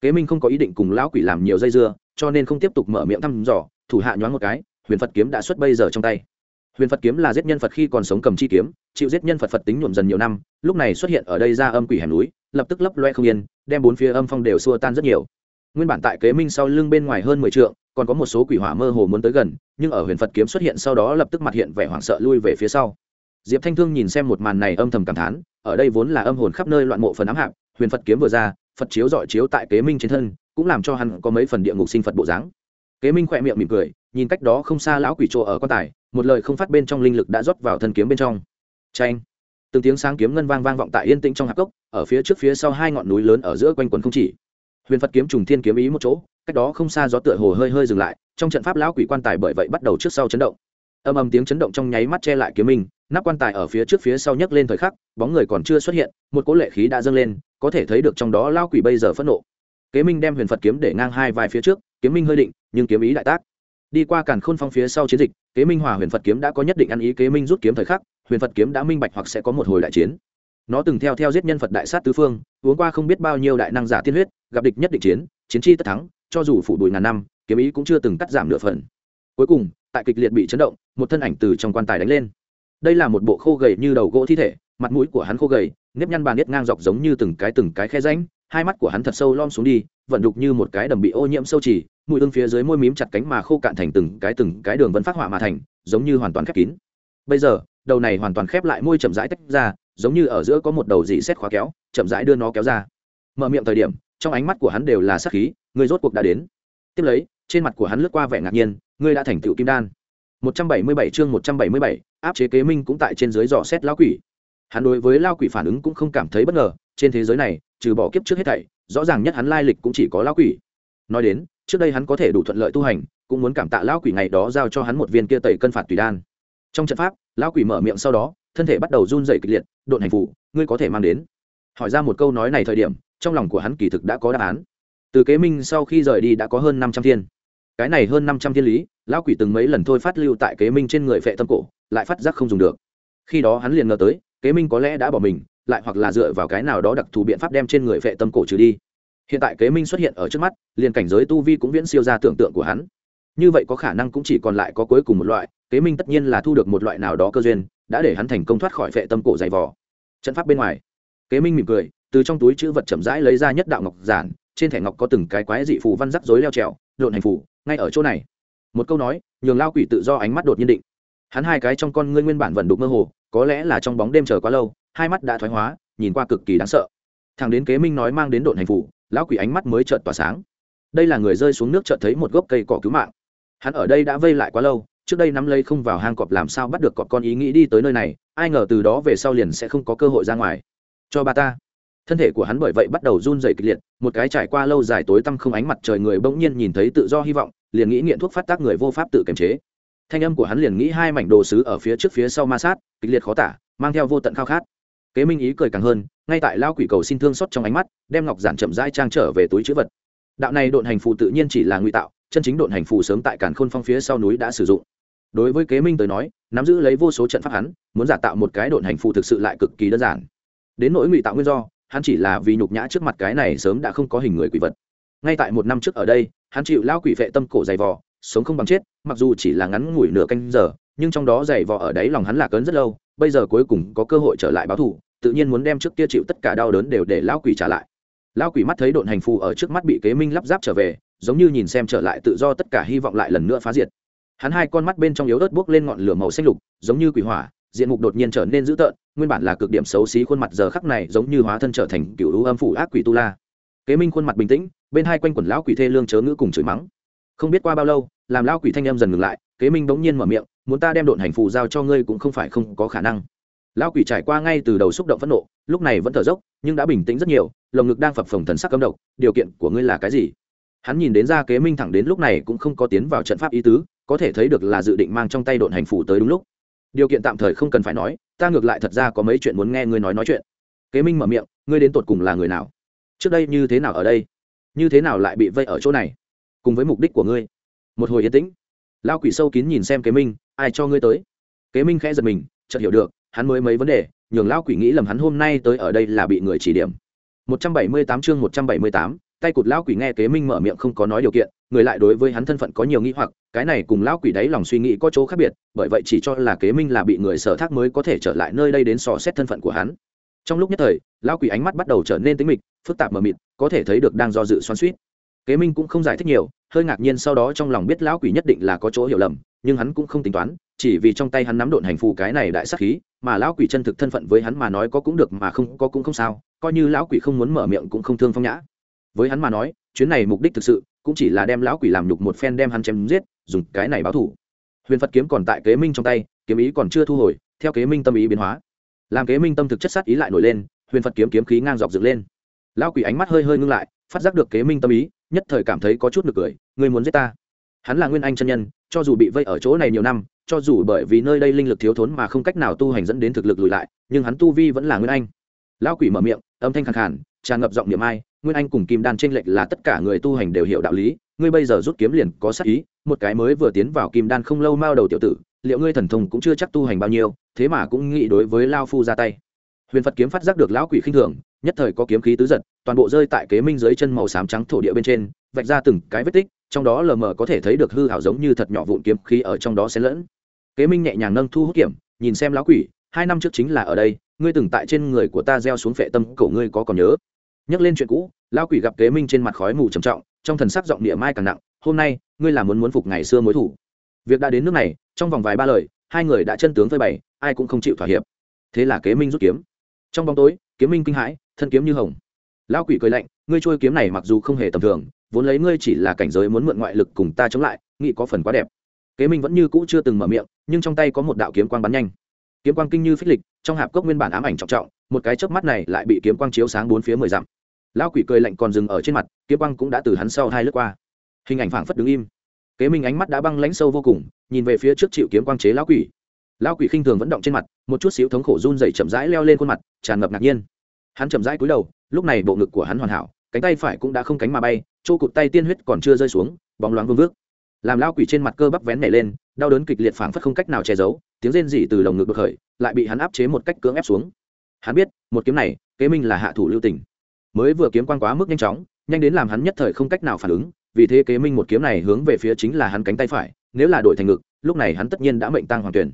Kế minh không có ý định cùng lão quỷ làm nhiều dây dưa, cho nên không tiếp tục mở miệng thăm dò, thủ hạ nhoáng một cái, huyền phật kiếm đã xuất bây giờ trong tay. Huyền phật kiếm là giết nhân phật khi còn sống cầm chi kiếm, chịu giết nhân phật phật tính nhuộm dần nhiều năm, lúc này xuất hiện ở đây ra âm quỷ hẻm núi lập tức lấp loe không yên, đem bốn phía âm phong đều xua tan rất nhiều. Nguyên bản tại kế minh sau lưng bên ngoài hơn mười t còn có một số quỷ hỏa mơ hồ muốn tới gần, nhưng ở huyền phật kiếm xuất hiện sau đó lập tức mặt hiện vẻ hoảng sợ lui về phía sau. Diệp thanh thương nhìn xem một màn này âm thầm cảm thán, ở đây vốn là âm hồn khắp nơi loạn mộ phần ám hạp huyền phật kiếm vừa ra, phật chiếu dọi chiếu tại kế minh trên thân, cũng làm cho hắn có mấy phần địa ngục sinh phật bộ dáng. Kế minh khỏe miệng mỉm cười, nhìn cách đó không xa lão quỷ chỗ ở quan tài, một lời không phát bên trong linh lực đã rót vào thân kiếm bên trong. Tranh từng tiếng sáng kiếm ngân vang vang vọng tại yên tĩnh trong hạp cốc, ở phía trước phía sau hai ngọn núi lớn ở giữa quanh quần không chỉ. Huyền phật kiếm trùng thiên kiếm ý một chỗ, cách đó không xa gió tựa hồ hơi hơi dừng lại, trong trận pháp lão quỷ quan tài bởi vậy bắt đầu trước sau chấn động. Âm âm tiếng chấn động trong nháy mắt che lại kiếm minh nắp quan tài ở phía trước phía sau nhấc lên thời khắc, bóng người còn chưa xuất hiện, một cỗ lệ khí đã dâng lên, có thể thấy được trong đó lão quỷ bây giờ phẫn nộ. Kế minh đem huyền phật kiếm để ngang hai vai phía trước, kiếm minh hơi định, nhưng kiếm ý đại tác. Đi qua càn khôn phong phía sau chiến dịch, kế minh hòa huyền phật kiếm đã có nhất định ăn ý kế minh rút kiếm thời khắc huyền phật kiếm đã minh bạch hoặc sẽ có một hồi đại chiến nó từng theo theo giết nhân phật đại sát tứ phương uống qua không biết bao nhiêu đại năng giả tiên huyết gặp địch nhất định chiến chiến chi tất thắng cho dù phủ bụi ngàn năm kiếm ý cũng chưa từng cắt giảm nửa phần cuối cùng tại kịch liệt bị chấn động một thân ảnh từ trong quan tài đánh lên đây là một bộ khô gầy như đầu gỗ thi thể mặt mũi của hắn khô gầy nếp nhăn bàn nếp ngang dọc giống như từng cái từng cái khe ránh hai mắt của hắn thật sâu lom xuống đi vận đục như một cái đầm bị ô nhiễm sâu trì mùi ương phía dưới môi mím chặt cánh mà khô cạn thành từng cái từng cái đường vẫn phát họa mà thành giống như hoàn toàn khép kín bây giờ đầu này hoàn toàn khép lại môi chậm rãi tách ra giống như ở giữa có một đầu dị xét khóa kéo chậm rãi đưa nó kéo ra. Mở miệng thời điểm trong ánh mắt của hắn đều là sắc khí người rốt cuộc đã đến. Tiếp lấy trên mặt của hắn lướt qua vẻ ngạc nhiên ngươi đã thành tựu kim đan. 177 chương 177, áp chế kế minh cũng tại trên dưới dò xét lão quỷ. Hắn đối với lao quỷ phản ứng cũng không cảm thấy bất ngờ trên thế giới này trừ bỏ kiếp trước hết thảy rõ ràng nhất hắn lai lịch cũng chỉ có lão quỷ. Nói đến trước đây hắn có thể đủ thuận lợi tu hành cũng muốn cảm tạ lão quỷ ngày đó giao cho hắn một viên kia tẩy cân phạt tùy đan trong trận pháp, lão quỷ mở miệng sau đó, thân thể bắt đầu run rẩy kịch liệt, độn hành phủ ngươi có thể mang đến. Hỏi ra một câu nói này thời điểm, trong lòng của hắn kỳ thực đã có đáp án. Từ kế minh sau khi rời đi đã có hơn năm trăm thiên. Cái này hơn năm trăm thiên lý, lão quỷ từng mấy lần thôi phát lưu tại kế minh trên người phệ tâm cổ, lại phát giác không dùng được. Khi đó hắn liền ngờ tới, kế minh có lẽ đã bỏ mình, lại hoặc là dựa vào cái nào đó đặc thù biện pháp đem trên người phệ tâm cổ trừ đi. Hiện tại kế minh xuất hiện ở trước mắt, liền cảnh giới tu vi cũng viễn siêu ra tưởng tượng của hắn như vậy có khả năng cũng chỉ còn lại có cuối cùng một loại, kế minh tất nhiên là thu được một loại nào đó cơ duyên, đã để hắn thành công thoát khỏi vệ tâm cổ dày vò. Trận pháp bên ngoài, kế minh mỉm cười, từ trong túi chữ vật chậm rãi lấy ra nhất đạo ngọc giản, trên thẻ ngọc có từng cái quái dị phù văn rắc rối leo trèo, độn hành phù, ngay ở chỗ này. Một câu nói, nhường lao quỷ tự do ánh mắt đột nhiên định. Hắn hai cái trong con ngươi nguyên bản vẫn đục mơ hồ, có lẽ là trong bóng đêm chờ quá lâu, hai mắt đã thoái hóa, nhìn qua cực kỳ đáng sợ. Thằng đến kế minh nói mang đến độn hành phủ lão quỷ ánh mắt mới trợn tỏa sáng. Đây là người rơi xuống nước chợt thấy một gốc cây cỏ cứu mạng hắn ở đây đã vây lại quá lâu, trước đây nắm lấy không vào hang cọp làm sao bắt được cọp con ý nghĩ đi tới nơi này, ai ngờ từ đó về sau liền sẽ không có cơ hội ra ngoài. Cho ba ta. Thân thể của hắn bởi vậy bắt đầu run dày kịch liệt, một cái trải qua lâu dài tối tăm không ánh mặt trời người bỗng nhiên nhìn thấy tự do hy vọng, liền nghĩ nghiện thuốc phát tác người vô pháp tự kiềm chế. Thanh âm của hắn liền nghĩ hai mảnh đồ sứ ở phía trước phía sau ma sát, kịch liệt khó tả, mang theo vô tận khao khát. Kế minh ý cười càng hơn, ngay tại lao quỷ cầu xin thương xót trong ánh mắt, đem ngọc giản chậm rãi trang trở về túi chữ vật. Đạo này độn hành phù tự nhiên chỉ là ngụy tạo chân chính độn hành phù sớm tại cản khôn phong phía sau núi đã sử dụng. Đối với kế minh tới nói, nắm giữ lấy vô số trận pháp hắn, muốn giả tạo một cái độn hành phù thực sự lại cực kỳ đơn giản. Đến nỗi ngụy tạo nguyên do, hắn chỉ là vì nhục nhã trước mặt cái này sớm đã không có hình người quỷ vật. Ngay tại một năm trước ở đây, hắn chịu lao quỷ vệ tâm cổ dày vò, sống không bằng chết, mặc dù chỉ là ngắn ngủi nửa canh giờ, nhưng trong đó dày vò ở đấy lòng hắn lạc ấn rất lâu, bây giờ cuối cùng có cơ hội trở lại báo thù, tự nhiên muốn đem trước kia chịu tất cả đau đớn đều để lao quỷ trả lại. Lao quỷ mắt thấy độn hành phù ở trước mắt bị kế minh lắp ráp trở về giống như nhìn xem trở lại tự do tất cả hy vọng lại lần nữa phá diệt. Hắn hai con mắt bên trong yếu ớt buốc lên ngọn lửa màu xanh lục, giống như quỷ hỏa, diện mục đột nhiên trở nên dữ tợn, nguyên bản là cực điểm xấu xí khuôn mặt giờ khắc này giống như hóa thân trở thành cựu lũ âm phủ ác quỷ tu la. Kế minh khuôn mặt bình tĩnh, bên hai quanh quần lão quỷ thê lương chớ ngữ cùng chửi mắng. Không biết qua bao lâu, làm lão quỷ thanh em dần ngừng lại, kế minh bỗng nhiên mở miệng, muốn ta đem độn hành phù giao cho ngươi cũng không phải không có khả năng. Lão quỷ trải qua ngay từ đầu xúc động phẫn nộ, lúc này vẫn thở dốc, nhưng đã bình tĩnh rất nhiều, lồng ngực đang phập phồng thần sắc cấm độc, điều kiện của ngươi là cái gì? Hắn nhìn đến ra kế minh thẳng đến lúc này cũng không có tiến vào trận pháp ý tứ có thể thấy được là dự định mang trong tay độn hành phủ tới đúng lúc. Điều kiện tạm thời không cần phải nói ta ngược lại thật ra có mấy chuyện muốn nghe ngươi nói nói chuyện. Kế minh mở miệng ngươi đến tột cùng là người nào? Trước đây như thế nào ở đây? Như thế nào lại bị vây ở chỗ này? Cùng với mục đích của ngươi. Một hồi yên tĩnh. Lao quỷ sâu kín nhìn xem kế minh ai cho ngươi tới? Kế minh khẽ giật mình chợt hiểu được hắn mới mấy vấn đề nhường lao quỷ nghĩ lầm hắn hôm nay tới ở đây là bị người chỉ điểm. 178 chương 178, tay cụt lão quỷ nghe kế minh mở miệng không có nói điều kiện, người lại đối với hắn thân phận có nhiều nghĩ hoặc, cái này cùng lão quỷ đáy lòng suy nghĩ có chỗ khác biệt, bởi vậy chỉ cho là kế minh là bị người sở thác mới có thể trở lại nơi đây đến sò xét thân phận của hắn. Trong lúc nhất thời, lão quỷ ánh mắt bắt đầu trở nên tính mịch, phức tạp mờ mịt, có thể thấy được đang do dự xoắn suýt kế minh cũng không giải thích nhiều, hơi ngạc nhiên sau đó trong lòng biết lão quỷ nhất định là có chỗ hiểu lầm, nhưng hắn cũng không tính toán, chỉ vì trong tay hắn nắm độn hành phù cái này đại sắc khí, mà lão quỷ chân thực thân phận với hắn mà nói có cũng được mà không có cũng không sao, coi như lão quỷ không muốn mở miệng cũng không thương phong nhã với hắn mà nói, chuyến này mục đích thực sự cũng chỉ là đem lão quỷ làm nhục một phen đem hắn chém giết, dùng cái này báo thủ huyền phật kiếm còn tại kế minh trong tay, kiếm ý còn chưa thu hồi, theo kế minh tâm ý biến hóa, làm kế minh tâm thực chất sát ý lại nổi lên, huyền phật kiếm kiếm khí ngang dọc dựng lên. Lão quỷ ánh mắt hơi hơi ngưng lại, phát giác được kế minh tâm ý, nhất thời cảm thấy có chút nực cười người muốn giết ta? Hắn là nguyên anh chân nhân, cho dù bị vây ở chỗ này nhiều năm, cho dù bởi vì nơi đây linh lực thiếu thốn mà không cách nào tu hành dẫn đến thực lực lùi lại, nhưng hắn tu vi vẫn là nguyên anh. Lão quỷ mở miệng, âm thanh khẳng khàn tràn ngập giọng niệm ai, nguyên anh cùng kim đan tranh lệch là tất cả người tu hành đều hiểu đạo lý, ngươi bây giờ rút kiếm liền có sắc ý, một cái mới vừa tiến vào kim đan không lâu mao đầu tiểu tử, liệu ngươi thần thông cũng chưa chắc tu hành bao nhiêu, thế mà cũng nghĩ đối với lao phu ra tay. Huyền phật kiếm phát giác được lão quỷ khinh thường, nhất thời có kiếm khí tứ giật, toàn bộ rơi tại kế minh dưới chân màu xám trắng thổ địa bên trên, vạch ra từng cái vết tích, trong đó lờ mờ có thể thấy được hư hảo giống như thật nhỏ vụn kiếm khí ở trong đó xen lẫn. Kế minh nhẹ nhàng nâng thu hút kiểm nhìn xem lão quỷ, hai năm trước chính là ở đây, ngươi từng tại trên người của ta gieo xuống phệ tâm, cổ ngươi có còn nhớ? Nhắc lên chuyện cũ, lão quỷ gặp kế minh trên mặt khói mù trầm trọng, trong thần sắc giọng địa mai càng nặng, hôm nay, ngươi là muốn muốn phục ngày xưa mối thủ. Việc đã đến nước này, trong vòng vài ba lời, hai người đã chân tướng phơi bày, ai cũng không chịu thỏa hiệp. Thế là kế minh rút kiếm. Trong bóng tối kiếm minh kinh hãi, thân kiếm như hồng. Lão quỷ cười lạnh, ngươi trôi kiếm này mặc dù không hề tầm thường, vốn lấy ngươi chỉ là cảnh giới muốn mượn ngoại lực cùng ta chống lại, nghĩ có phần quá đẹp. Kế minh vẫn như cũ chưa từng mở miệng, nhưng trong tay có một đạo kiếm quang bắn nhanh. Kiếm quang kinh như phích lịch, trong hạp cốc nguyên bản ám ảnh trọng trọng một cái chớp mắt này lại bị kiếm quang chiếu sáng bốn phía mười dặm. Lão quỷ cười lạnh còn dừng ở trên mặt, kiếm quang cũng đã từ hắn sau hai lướt qua. Hình ảnh phảng phất đứng im. Kế minh ánh mắt đã băng lãnh sâu vô cùng, nhìn về phía trước chịu kiếm quang chế lão quỷ. Lão quỷ khinh thường vẫn động trên mặt, một chút xíu thống khổ run dày chậm rãi leo lên khuôn mặt, tràn ngập ngạc nhiên. Hắn chậm rãi cúi đầu, lúc này bộ ngực của hắn hoàn hảo, cánh tay phải cũng đã không cánh mà bay, chỗ cụt tay tiên huyết còn chưa rơi xuống, bóng loáng vương vước. Làm lao quỷ trên mặt cơ bắp vén nảy lên, đau đớn kịch liệt phảng phất không cách nào che giấu, tiếng rên rỉ từ lồng ngực bực khởi, lại bị hắn áp chế một cách cưỡng ép xuống hắn biết, một kiếm này, kế minh là hạ thủ lưu tình. Mới vừa kiếm quan quá mức nhanh chóng, nhanh đến làm hắn nhất thời không cách nào phản ứng, vì thế kế minh một kiếm này hướng về phía chính là hắn cánh tay phải, nếu là đổi thành ngực, lúc này hắn tất nhiên đã mệnh tăng hoàng tuyển.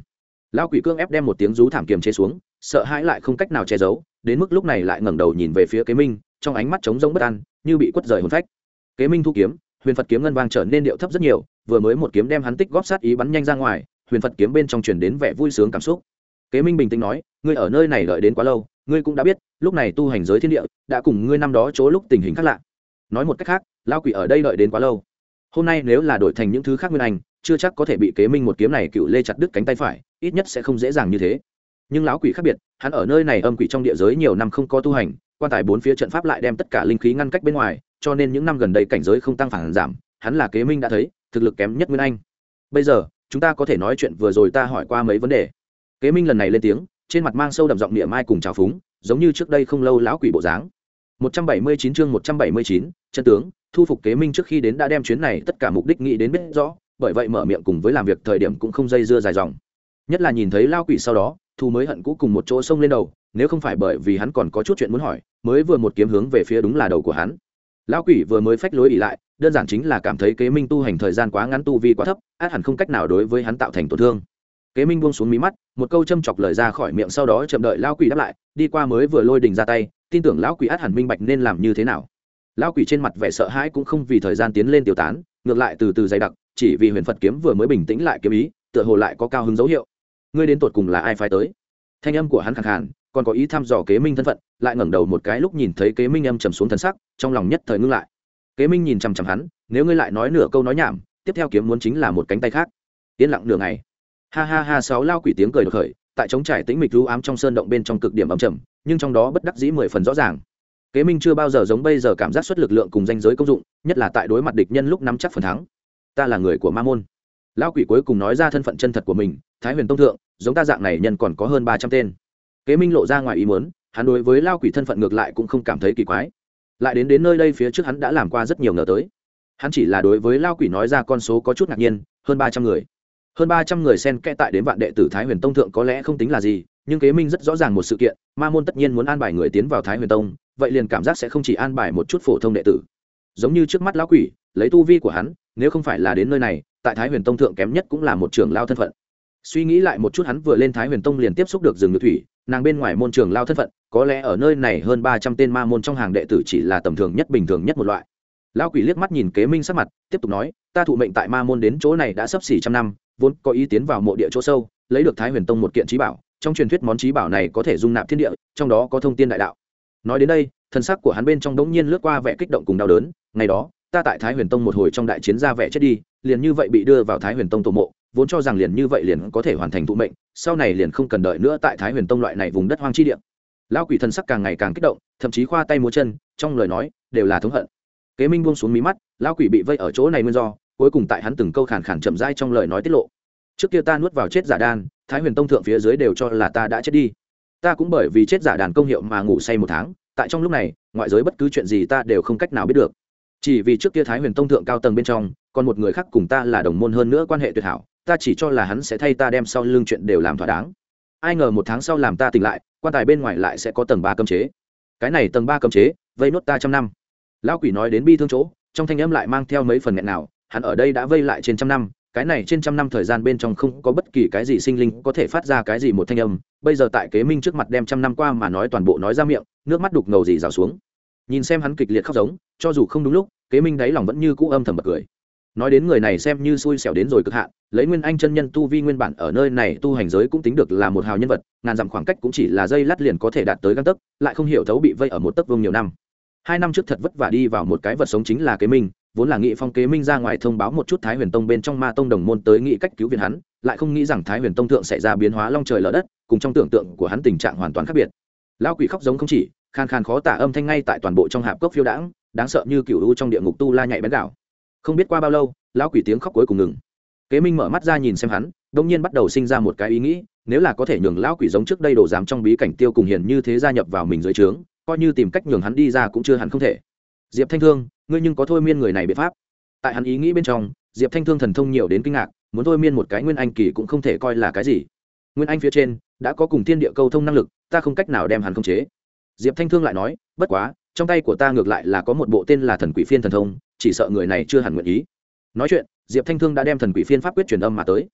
Lao quỷ cương ép đem một tiếng rú thảm kiềm chế xuống, sợ hãi lại không cách nào che giấu, đến mức lúc này lại ngẩng đầu nhìn về phía kế minh, trong ánh mắt trống rỗng bất an, như bị quất rời hồn phách. Kế minh thu kiếm, huyền phật kiếm ngân vang trở nên điệu thấp rất nhiều, vừa mới một kiếm đem hắn tích góp sát ý bắn nhanh ra ngoài, huyền phật kiếm bên trong truyền đến vẻ vui sướng cảm xúc kế minh bình tĩnh nói, ngươi ở nơi này đợi đến quá lâu, ngươi cũng đã biết, lúc này tu hành giới thiên địa, đã cùng ngươi năm đó chỗ lúc tình hình khác lạ. Nói một cách khác lao quỷ ở đây đợi đến quá lâu. Hôm nay nếu là đổi thành những thứ khác nguyên anh, chưa chắc có thể bị kế minh một kiếm này cựu lê chặt đứt cánh tay phải, ít nhất sẽ không dễ dàng như thế. Nhưng lão quỷ khác biệt, hắn ở nơi này âm quỷ trong địa giới nhiều năm không có tu hành, quan tài bốn phía trận pháp lại đem tất cả linh khí ngăn cách bên ngoài, cho nên những năm gần đây cảnh giới không tăng phản giảm, hắn là kế minh đã thấy, thực lực kém nhất nguyên anh. Bây giờ, chúng ta có thể nói chuyện vừa rồi ta hỏi qua mấy vấn đề kế minh lần này lên tiếng trên mặt mang sâu đậm giọng niệm mai cùng trào phúng giống như trước đây không lâu lão quỷ bộ dáng. 179 chương 179, chân tướng thu phục kế minh trước khi đến đã đem chuyến này tất cả mục đích nghĩ đến biết rõ bởi vậy mở miệng cùng với làm việc thời điểm cũng không dây dưa dài dòng. Nhất là nhìn thấy lao quỷ sau đó thu mới hận cũ cùng một chỗ sông lên đầu nếu không phải bởi vì hắn còn có chút chuyện muốn hỏi mới vừa một kiếm hướng về phía đúng là đầu của hắn. Lão quỷ vừa mới phách lối ỉ lại đơn giản chính là cảm thấy kế minh tu hành thời gian quá ngắn tu vi quá thấp át hẳn không cách nào đối với hắn tạo thành tổn thương kế minh buông xuống mí mắt, một câu châm chọc lời ra khỏi miệng sau đó chậm đợi lão quỷ đáp lại, đi qua mới vừa lôi đình ra tay, tin tưởng lão quỷ át hẳn minh bạch nên làm như thế nào. Lão quỷ trên mặt vẻ sợ hãi cũng không vì thời gian tiến lên tiêu tán, ngược lại từ từ dày đặc, chỉ vì huyền phật kiếm vừa mới bình tĩnh lại kiếm ý, tựa hồ lại có cao hứng dấu hiệu. Ngươi đến tột cùng là ai phái tới? Thanh âm của hắn khẳng khàn, còn có ý thăm dò kế minh thân phận, lại ngẩng đầu một cái lúc nhìn thấy kế minh âm trầm xuống thân sắc, trong lòng nhất thời ngưng lại. Kế minh nhìn chằm chằm hắn, nếu ngươi lại nói nửa câu nói nhảm, tiếp theo kiếm muốn chính là một cánh tay khác. Yên lặng nửa ngày ha ha ha, sáu lao quỷ tiếng cười được khởi, tại chống trải tĩnh mịch lũ ám trong sơn động bên trong cực điểm âm trầm, nhưng trong đó bất đắc dĩ mười phần rõ ràng. Kế minh chưa bao giờ giống bây giờ cảm giác xuất lực lượng cùng danh giới công dụng, nhất là tại đối mặt địch nhân lúc nắm chắc phần thắng. Ta là người của ma môn. Lao quỷ cuối cùng nói ra thân phận chân thật của mình, thái huyền tông thượng, giống ta dạng này nhân còn có hơn ba trăm tên. Kế minh lộ ra ngoài ý muốn, hắn đối với lao quỷ thân phận ngược lại cũng không cảm thấy kỳ quái. Lại đến đến nơi đây phía trước hắn đã làm qua rất nhiều ngờ tới. Hắn chỉ là đối với lao quỷ nói ra con số có chút ngạc nhiên, hơn ba trăm người hơn ba trăm người xen kẽ tại đến vạn đệ tử thái huyền tông thượng có lẽ không tính là gì, nhưng kế minh rất rõ ràng một sự kiện, ma môn tất nhiên muốn an bài người tiến vào thái huyền tông, vậy liền cảm giác sẽ không chỉ an bài một chút phổ thông đệ tử. Giống như trước mắt lão quỷ, lấy tu vi của hắn, nếu không phải là đến nơi này, tại thái huyền tông thượng kém nhất cũng là một trường lao thân phận. Suy nghĩ lại một chút hắn vừa lên thái huyền tông liền tiếp xúc được rừng ngự thủy, nàng bên ngoài môn trường lao thân phận, có lẽ ở nơi này hơn ba trăm tên ma môn trong hàng đệ tử chỉ là tầm thường nhất bình thường nhất một loại. Lão quỷ liếc mắt nhìn kế minh sắc mặt, tiếp tục nói, ta thụ mệnh tại ma môn đến chỗ này đã sắp xỉ trăm năm vốn có ý tiến vào mộ địa chỗ sâu, lấy được thái huyền tông một kiện trí bảo, trong truyền thuyết món trí bảo này có thể dung nạp thiên địa, trong đó có thông tin đại đạo. Nói đến đây thân sắc của hắn bên trong đống nhiên lướt qua vẻ kích động cùng đau đớn, ngày đó, ta tại thái huyền tông một hồi trong đại chiến ra vẻ chết đi, liền như vậy bị đưa vào thái huyền tông tổ mộ, vốn cho rằng liền như vậy liền có thể hoàn thành thụ mệnh, sau này liền không cần đợi nữa tại thái huyền tông loại này vùng đất hoang chi địa. Lão quỷ thần sắc càng ngày càng kích động, thậm chí khoa tay múa chân, trong lời nói, đều là thống hận. Kế minh buông xuống mí mắt, lão quỷ bị vây ở chỗ này nguyên do cuối cùng tại hắn từng câu khàn khàn chậm rãi trong lời nói tiết lộ. Trước kia ta nuốt vào chết giả đan, thái huyền tông thượng phía dưới đều cho là ta đã chết đi. Ta cũng bởi vì chết giả đàn công hiệu mà ngủ say một tháng, tại trong lúc này, ngoại giới bất cứ chuyện gì ta đều không cách nào biết được. Chỉ vì trước kia thái huyền tông thượng cao tầng bên trong, còn một người khác cùng ta là đồng môn hơn nữa quan hệ tuyệt hảo, ta chỉ cho là hắn sẽ thay ta đem sau lưng chuyện đều làm thỏa đáng. Ai ngờ một tháng sau làm ta tỉnh lại, quan tài bên ngoài lại sẽ có tầng ba cấm chế. Cái này tầng ba cấm chế, vây nốt ta trăm năm. Lão quỷ nói đến bi thương chỗ, trong thanh âm lại mang theo mấy phần nghẹn nào hắn ở đây đã vây lại trên trăm năm, cái này trên trăm năm thời gian bên trong không có bất kỳ cái gì sinh linh có thể phát ra cái gì một thanh âm. Bây giờ tại kế minh trước mặt đem trăm năm qua mà nói toàn bộ nói ra miệng, nước mắt đục ngầu gì rào xuống. Nhìn xem hắn kịch liệt khóc giống, cho dù không đúng lúc, kế minh đáy lòng vẫn như cũ âm thầm bật cười. Nói đến người này xem như xui xẻo đến rồi cực hạn, lấy nguyên anh chân nhân tu vi nguyên bản ở nơi này tu hành giới cũng tính được là một hào nhân vật, ngàn dặm khoảng cách cũng chỉ là dây lát liền có thể đạt tới găng tấc, lại không hiểu thấu bị vây ở một tấc vương nhiều năm. Hai năm trước thật vất vả đi vào một cái vật sống chính là kế minh vốn là nghị phong kế minh ra ngoài thông báo một chút thái huyền tông bên trong ma tông đồng môn tới nghị cách cứu viện hắn, lại không nghĩ rằng thái huyền tông thượng xảy ra biến hóa long trời lở đất, cùng trong tưởng tượng của hắn tình trạng hoàn toàn khác biệt. Lao quỷ khóc giống không chỉ, khan khan khó tả âm thanh ngay tại toàn bộ trong hạp cốc phiêu đãng, đáng sợ như cựu u trong địa ngục tu la nhạy bén đảo không biết qua bao lâu, lão quỷ tiếng khóc cuối cùng ngừng. Kế minh mở mắt ra nhìn xem hắn đông nhiên bắt đầu sinh ra một cái ý nghĩ, nếu là có thể nhường lão quỷ giống trước đây đổ dám trong bí cảnh tiêu cùng hiền như thế gia nhập vào mình dưới trướng, coi như tìm cách nhường hắn đi ra cũng chưa hẳn không thể. Diệp thanh thương ngươi nhưng có thôi miên người này biện pháp. Tại hắn ý nghĩ bên trong, diệp thanh thương thần thông nhiều đến kinh ngạc, muốn thôi miên một cái nguyên anh kỳ cũng không thể coi là cái gì. Nguyên anh phía trên, đã có cùng thiên địa câu thông năng lực, ta không cách nào đem hắn khống chế. Diệp thanh thương lại nói, bất quá, trong tay của ta ngược lại là có một bộ tên là thần quỷ phiên thần thông, chỉ sợ người này chưa hẳn nguyện ý. Nói chuyện, diệp thanh thương đã đem thần quỷ phiên pháp quyết truyền âm mà tới.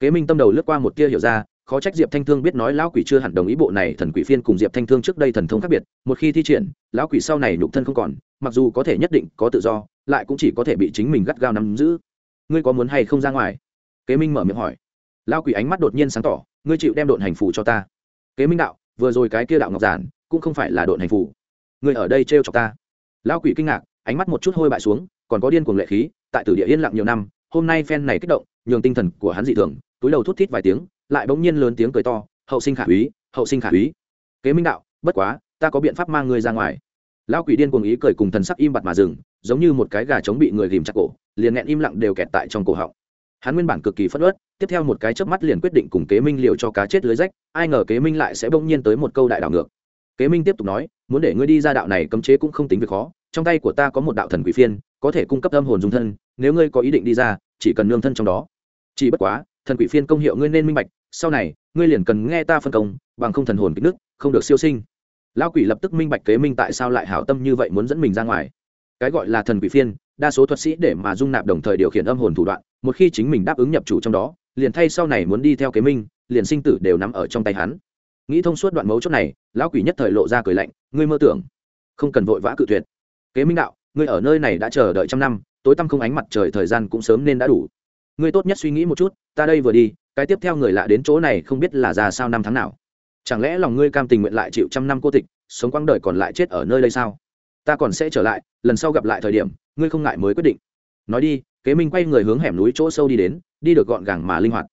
Kế minh tâm đầu lướt qua một tia hiểu ra khó trách diệp thanh thương biết nói lão quỷ chưa hẳn đồng ý bộ này thần quỷ phiên cùng diệp thanh thương trước đây thần thông khác biệt một khi thi triển lão quỷ sau này nhục thân không còn mặc dù có thể nhất định có tự do lại cũng chỉ có thể bị chính mình gắt gao nắm giữ ngươi có muốn hay không ra ngoài kế minh mở miệng hỏi lão quỷ ánh mắt đột nhiên sáng tỏ ngươi chịu đem độn hành phủ cho ta kế minh đạo vừa rồi cái kia đạo ngọc giản cũng không phải là độn hành phủ ngươi ở đây trêu chọc ta lão quỷ kinh ngạc ánh mắt một chút hôi bại xuống còn có điên cuồng lệ khí tại tử địa yên lặng nhiều năm hôm nay phen này kích động nhường tinh thần của hắn dị thường túi đầu thút thít vài tiếng lại bỗng nhiên lớn tiếng cười to, hậu sinh khả úy, hậu sinh khả úy. Kế minh đạo, bất quá, ta có biện pháp mang ngươi ra ngoài. Lão quỷ điên cuồng ý cười cùng thần sắc im bặt mà dừng, giống như một cái gà trống bị người ghìm chặt cổ, liền nghẹn im lặng đều kẹt tại trong cổ họng. Hắn nguyên bản cực kỳ phất ớt tiếp theo một cái chớp mắt liền quyết định cùng kế minh liều cho cá chết lưới rách, ai ngờ kế minh lại sẽ bỗng nhiên tới một câu đại đảo ngược. Kế minh tiếp tục nói, muốn để ngươi đi ra đạo này cấm chế cũng không tính việc khó, trong tay của ta có một đạo thần quỷ phiên, có thể cung cấp âm hồn dung thân, nếu ngươi có ý định đi ra, chỉ cần nương thân trong đó. Chỉ bất quá thần quỷ phiên công hiệu ngươi nên minh bạch, sau này, ngươi liền cần nghe ta phân công, bằng không thần hồn kích nước, không được siêu sinh. Lão quỷ lập tức minh bạch kế minh tại sao lại hảo tâm như vậy muốn dẫn mình ra ngoài. Cái gọi là thần quỷ phiên, đa số thuật sĩ để mà dung nạp đồng thời điều khiển âm hồn thủ đoạn, một khi chính mình đáp ứng nhập chủ trong đó, liền thay sau này muốn đi theo kế minh, liền sinh tử đều nằm ở trong tay hắn. Nghĩ thông suốt đoạn mấu chốt này, lão quỷ nhất thời lộ ra cười lạnh, ngươi mơ tưởng, không cần vội vã cự tuyệt. Kế minh đạo, ngươi ở nơi này đã chờ đợi trăm năm, tối tăm không ánh mặt trời thời gian cũng sớm nên đã đủ ngươi tốt nhất suy nghĩ một chút, ta đây vừa đi, cái tiếp theo người lạ đến chỗ này không biết là ra sao năm tháng nào. Chẳng lẽ lòng ngươi cam tình nguyện lại chịu trăm năm cô tịch, sống quãng đời còn lại chết ở nơi đây sao? Ta còn sẽ trở lại, lần sau gặp lại thời điểm, ngươi không ngại mới quyết định. Nói đi, kế minh quay người hướng hẻm núi chỗ sâu đi đến, đi được gọn gàng mà linh hoạt.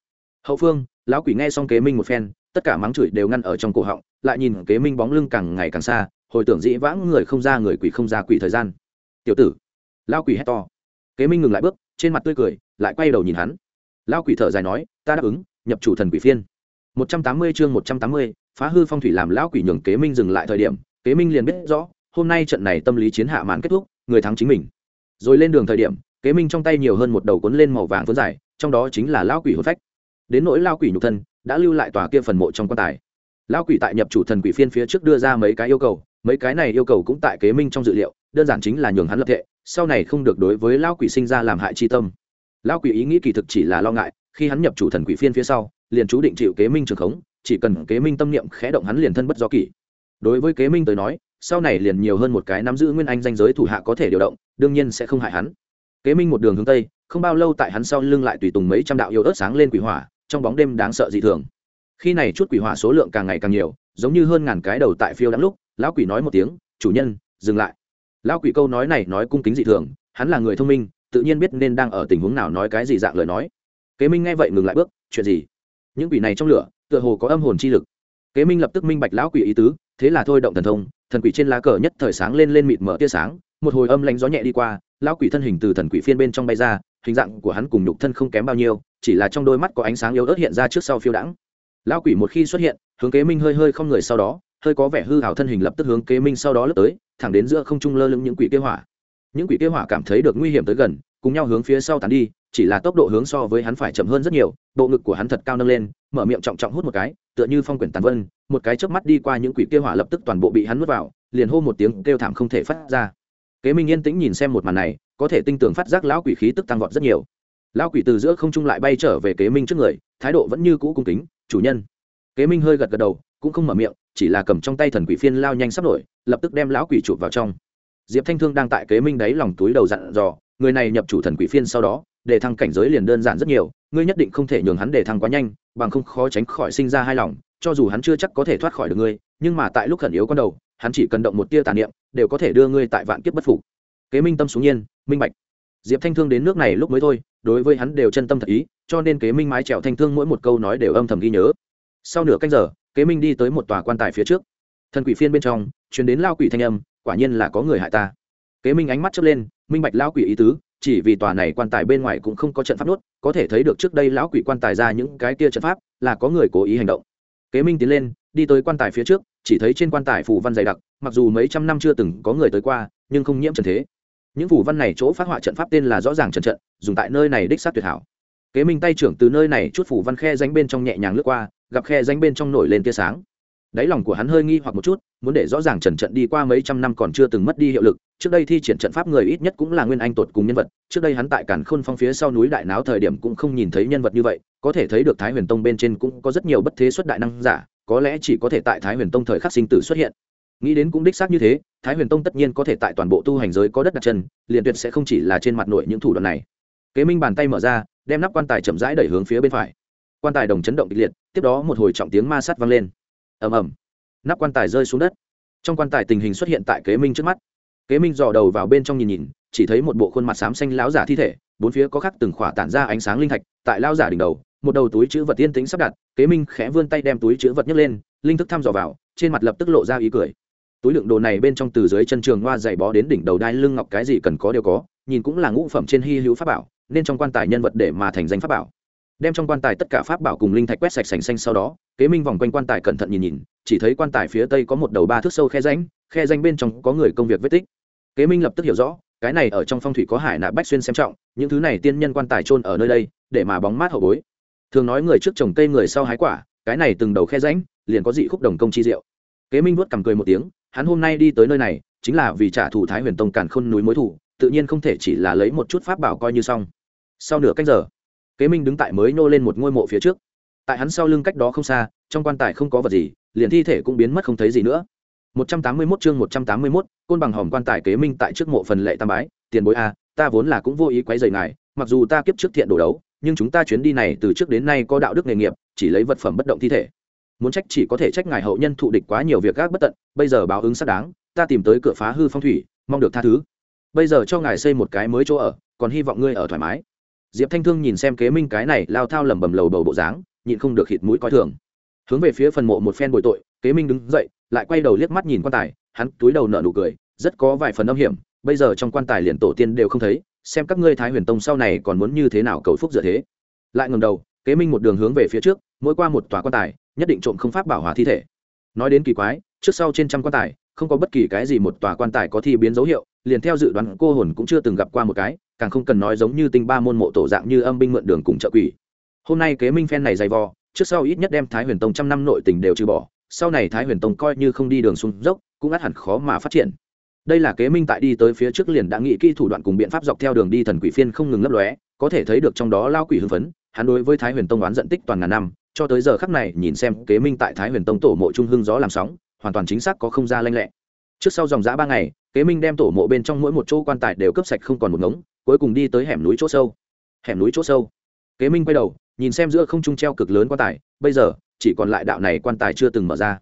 Hậu phương, lão quỷ nghe xong kế minh một phen, tất cả mắng chửi đều ngăn ở trong cổ họng, lại nhìn kế minh bóng lưng càng ngày càng xa, hồi tưởng dĩ vãng người không ra người quỷ không ra quỷ thời gian. Tiểu tử! Lão quỷ hét to. Kế minh ngừng lại bước, trên mặt tươi cười lại quay đầu nhìn hắn. Lão quỷ thở dài nói, ta đáp ứng, nhập chủ thần quỷ phiên. Một trăm tám mươi chương một trăm tám mươi, phá hư phong thủy làm lão quỷ nhường kế minh dừng lại thời điểm, kế minh liền biết rõ, hôm nay trận này tâm lý chiến hạ màn kết thúc, người thắng chính mình. Rồi lên đường thời điểm, kế minh trong tay nhiều hơn một đầu cuốn lên màu vàng vốn dài, trong đó chính là lão quỷ hồn phách. Đến nỗi lão quỷ nhục thân, đã lưu lại tòa kia phần mộ trong quan tài. Lão quỷ tại nhập chủ thần quỷ phiên phía trước đưa ra mấy cái yêu cầu, mấy cái này yêu cầu cũng tại kế minh trong dự liệu, đơn giản chính là nhường hắn lập thệ, sau này không được đối với lão quỷ sinh ra làm hại chi tâm lão quỷ ý nghĩ kỳ thực chỉ là lo ngại, khi hắn nhập chủ thần quỷ phiên phía sau, liền chú định chịu kế minh trường khống, chỉ cần kế minh tâm niệm khẽ động hắn liền thân bất do kỷ. Đối với kế minh tới nói, sau này liền nhiều hơn một cái nắm giữ nguyên anh danh giới thủ hạ có thể điều động, đương nhiên sẽ không hại hắn. Kế minh một đường hướng tây, không bao lâu tại hắn sau lưng lại tùy tùng mấy trăm đạo yêu ớt sáng lên quỷ hỏa, trong bóng đêm đáng sợ dị thường. Khi này chút quỷ hỏa số lượng càng ngày càng nhiều, giống như hơn ngàn cái đầu tại phiêu đáng lúc, lão quỷ nói một tiếng, chủ nhân, dừng lại. Lão quỷ câu nói này nói cung kính dị thường, hắn là người thông minh tự nhiên biết nên đang ở tình huống nào nói cái gì dạng lời nói. Kế minh nghe vậy ngừng lại bước, chuyện gì? Những quỷ này trong lửa, tựa hồ có âm hồn chi lực. Kế minh lập tức minh bạch lão quỷ ý tứ, thế là thôi động thần thông, thần quỷ trên lá cờ nhất thời sáng lên lên mịt mở tia sáng, một hồi âm lánh gió nhẹ đi qua, lão quỷ thân hình từ thần quỷ phiên bên trong bay ra, hình dạng của hắn cùng nhục thân không kém bao nhiêu, chỉ là trong đôi mắt có ánh sáng yếu ớt hiện ra trước sau phiêu đãng. Lão quỷ một khi xuất hiện, hướng kế minh hơi hơi không người sau đó, hơi có vẻ hư hảo thân hình lập tức hướng kế minh sau đó lướt tới, thẳng đến giữa không trung lơ lưng những quỷ kế hỏa những quỷ kia hỏa cảm thấy được nguy hiểm tới gần, cùng nhau hướng phía sau tán đi, chỉ là tốc độ hướng so với hắn phải chậm hơn rất nhiều, bộ ngực của hắn thật cao nâng lên, mở miệng trọng trọng hút một cái, tựa như phong quyển tàn vân, một cái chớp mắt đi qua những quỷ kia hỏa lập tức toàn bộ bị hắn nuốt vào, liền hô một tiếng kêu thảm không thể phát ra. Kế minh yên tĩnh nhìn xem một màn này, có thể tinh tường phát giác lão quỷ khí tức tăng vọt rất nhiều. Lão quỷ từ giữa không trung lại bay trở về kế minh trước người, thái độ vẫn như cũ cung kính, chủ nhân. Kế minh hơi gật gật đầu, cũng không mở miệng, chỉ là cầm trong tay thần quỷ phiên lao nhanh sắp nổi, lập tức đem lão quỷ chụp vào trong diệp thanh thương đang tại kế minh đáy lòng túi đầu dặn dò, người này nhập chủ thần quỷ phiên sau đó, để thăng cảnh giới liền đơn giản rất nhiều, ngươi nhất định không thể nhường hắn để thăng quá nhanh, bằng không khó tránh khỏi sinh ra hai lòng, cho dù hắn chưa chắc có thể thoát khỏi được ngươi, nhưng mà tại lúc khẩn yếu con đầu, hắn chỉ cần động một tia tàn niệm, đều có thể đưa ngươi tại vạn kiếp bất phục. Kế minh tâm xuống nhiên, minh bạch. Diệp thanh thương đến nước này lúc mới thôi, đối với hắn đều chân tâm thật ý, cho nên kế minh mái trèo thanh thương mỗi một câu nói đều âm thầm ghi nhớ. Sau nửa canh giờ, kế minh đi tới một tòa quan tài phía trước. Thần quỷ phiên bên trong chuyển đến lao quỷ thanh âm quả nhiên là có người hại ta. Kế minh ánh mắt chớp lên, minh bạch lão quỷ ý tứ, chỉ vì tòa này quan tài bên ngoài cũng không có trận pháp nốt, có thể thấy được trước đây lão quỷ quan tài ra những cái kia trận pháp, là có người cố ý hành động. Kế minh tiến lên, đi tới quan tài phía trước, chỉ thấy trên quan tài phủ văn dày đặc, mặc dù mấy trăm năm chưa từng có người tới qua, nhưng không nhiễm trần thế. Những phủ văn này chỗ phát họa trận pháp tên là rõ ràng trần trận, dùng tại nơi này đích sát tuyệt hảo. Kế minh tay trưởng từ nơi này chút phủ văn khe danh bên trong nhẹ nhàng lướt qua, gặp khe danh bên trong nổi lên tia sáng đáy lòng của hắn hơi nghi hoặc một chút, muốn để rõ ràng trần trận đi qua mấy trăm năm còn chưa từng mất đi hiệu lực, trước đây thi triển trận pháp người ít nhất cũng là nguyên anh tột cùng nhân vật, trước đây hắn tại cản khôn phong phía sau núi đại náo thời điểm cũng không nhìn thấy nhân vật như vậy, có thể thấy được thái huyền tông bên trên cũng có rất nhiều bất thế xuất đại năng giả, có lẽ chỉ có thể tại thái huyền tông thời khắc sinh tử xuất hiện. Nghĩ đến cũng đích xác như thế, thái huyền tông tất nhiên có thể tại toàn bộ tu hành giới có đất đặt chân, liền tuyệt sẽ không chỉ là trên mặt nội những thủ đoạn này. Kế minh bàn tay mở ra, đem nắp quan tài chậm rãi đẩy hướng phía bên phải. Quan tài đồng chấn động kịch liệt, tiếp đó một hồi trọng tiếng ma sát vang lên ầm ầm. Nắp quan tài rơi xuống đất. Trong quan tài tình hình xuất hiện tại kế minh trước mắt. Kế minh dò đầu vào bên trong nhìn nhìn, chỉ thấy một bộ khuôn mặt xám xanh láo giả thi thể, bốn phía có khắc từng khỏa tản ra ánh sáng linh thạch, tại lao giả đỉnh đầu, một đầu túi chữ vật tiên tính sắp đặt, kế minh khẽ vươn tay đem túi chữ vật nhấc lên, linh thức thăm dò vào, trên mặt lập tức lộ ra ý cười. Túi lượng đồ này bên trong từ dưới chân trường hoa dày bó đến đỉnh đầu đai lưng ngọc cái gì cần có đều có, nhìn cũng là ngũ phẩm trên hy hữu pháp bảo, nên trong quan tài nhân vật để mà thành danh pháp bảo đem trong quan tài tất cả pháp bảo cùng linh thạch quét sạch sành xanh sau đó, kế minh vòng quanh quan tài cẩn thận nhìn nhìn, chỉ thấy quan tài phía tây có một đầu ba thước sâu khe ránh khe danh bên trong có người công việc vết tích. Kế minh lập tức hiểu rõ, cái này ở trong phong thủy có hải nạ bách xuyên xem trọng, những thứ này tiên nhân quan tài trôn ở nơi đây, để mà bóng mát hậu bối. Thường nói người trước trồng cây người sau hái quả, cái này từng đầu khe ránh liền có dị khúc đồng công chi diệu. Kế minh vuốt cằm cười một tiếng, hắn hôm nay đi tới nơi này, chính là vì trả thù thái huyền tông càn khôn núi mối thủ, tự nhiên không thể chỉ là lấy một chút pháp bảo coi như xong. Sau nửa cách giờ kế minh đứng tại mới nô lên một ngôi mộ phía trước. Tại hắn sau lưng cách đó không xa trong quan tài không có vật gì liền thi thể cũng biến mất không thấy gì nữa. 181 chương 181, côn bằng hòm quan tài kế minh tại trước mộ phần lệ tam bái tiền bối a ta vốn là cũng vô ý quấy rầy ngài mặc dù ta kiếp trước thiện đồ đấu nhưng chúng ta chuyến đi này từ trước đến nay có đạo đức nghề nghiệp chỉ lấy vật phẩm bất động thi thể. Muốn trách chỉ có thể trách ngài hậu nhân thụ địch quá nhiều việc gác bất tận bây giờ báo ứng xác đáng ta tìm tới cửa phá hư phong thủy mong được tha thứ. Bây giờ cho ngài xây một cái mới chỗ ở còn hy vọng ngươi ở thoải mái diệp thanh thương nhìn xem kế minh cái này lao thao lẩm bẩm lầu bầu bộ dáng, nhịn không được hít mũi coi thường. Hướng về phía phần mộ một phen bồi tội, kế minh đứng dậy, lại quay đầu liếc mắt nhìn quan tài, hắn túi đầu nở nụ cười, rất có vài phần âm hiểm, bây giờ trong quan tài liền tổ tiên đều không thấy, xem các ngươi thái huyền tông sau này còn muốn như thế nào cầu phúc dựa thế. Lại ngầm đầu, kế minh một đường hướng về phía trước, mỗi qua một tòa quan tài, nhất định trộm không pháp bảo hòa thi thể. Nói đến kỳ quái, trước sau trên trăm quan tài, không có bất kỳ cái gì một tòa quan tài có thi biến dấu hiệu, liền theo dự đoán cô hồn cũng chưa từng gặp qua một cái càng không cần nói giống như tinh ba môn mộ tổ dạng như âm binh mượn đường cùng trợ quỷ. Hôm nay kế minh phen này dày vò, trước sau ít nhất đem thái huyền tông trăm năm nội tình đều trừ bỏ, sau này thái huyền tông coi như không đi đường xuống dốc, cũng ắt hẳn khó mà phát triển. Đây là kế minh tại đi tới phía trước liền đã nghĩ kỹ thủ đoạn cùng biện pháp dọc theo đường đi thần quỷ phiên không ngừng lấp lóe, có thể thấy được trong đó lao quỷ hưng phấn, hắn đối với thái huyền tông oán giận tích toàn ngàn năm, cho tới giờ khắc này nhìn xem kế minh tại thái huyền tông tổ mộ trung hưng gió làm sóng, hoàn toàn chính xác có không ra lanh lẹ. Trước sau dòng giã ba ngày kế minh đem tổ mộ bên trong mỗi một chỗ quan tài đều cấp sạch không còn một ngống, cuối cùng đi tới hẻm núi chỗ sâu. Hẻm núi chỗ sâu. Kế minh quay đầu, nhìn xem giữa không trung treo cực lớn quan tài, bây giờ, chỉ còn lại đạo này quan tài chưa từng mở ra.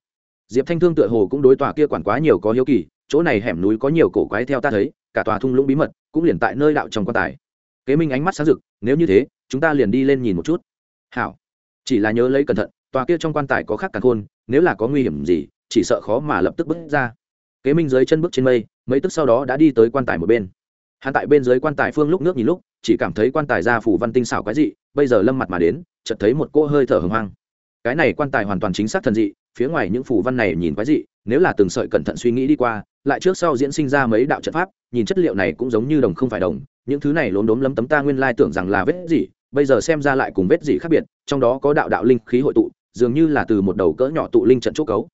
Diệp thanh thương tựa hồ cũng đối tòa kia quản quá nhiều có hiếu kỳ, chỗ này hẻm núi có nhiều cổ quái theo ta thấy, cả tòa thung lũng bí mật cũng liền tại nơi đạo trong quan tài. Kế minh ánh mắt sáng rực, nếu như thế, chúng ta liền đi lên nhìn một chút. Hảo. Chỉ là nhớ lấy cẩn thận, tòa kia trong quan tài có khác càng khôn, nếu là có nguy hiểm gì, chỉ sợ khó mà lập tức bước ra. Kế minh dưới chân bước trên mây mấy tức sau đó đã đi tới quan tài một bên. Hắn tại bên dưới quan tài phương lúc nước nhìn lúc, chỉ cảm thấy quan tài ra phủ văn tinh xảo quái dị, bây giờ lâm mặt mà đến, chợt thấy một cô hơi thở hừng hoang cái này quan tài hoàn toàn chính xác thần dị, phía ngoài những phủ văn này nhìn quái dị, nếu là từng sợi cẩn thận suy nghĩ đi qua, lại trước sau diễn sinh ra mấy đạo trận pháp, nhìn chất liệu này cũng giống như đồng không phải đồng, những thứ này lốm đốm lấm tấm ta nguyên lai tưởng rằng là vết gì bây giờ xem ra lại cùng vết gì khác biệt, trong đó có đạo đạo linh khí hội tụ, dường như là từ một đầu cỡ nhỏ tụ linh trận chỗ cấu.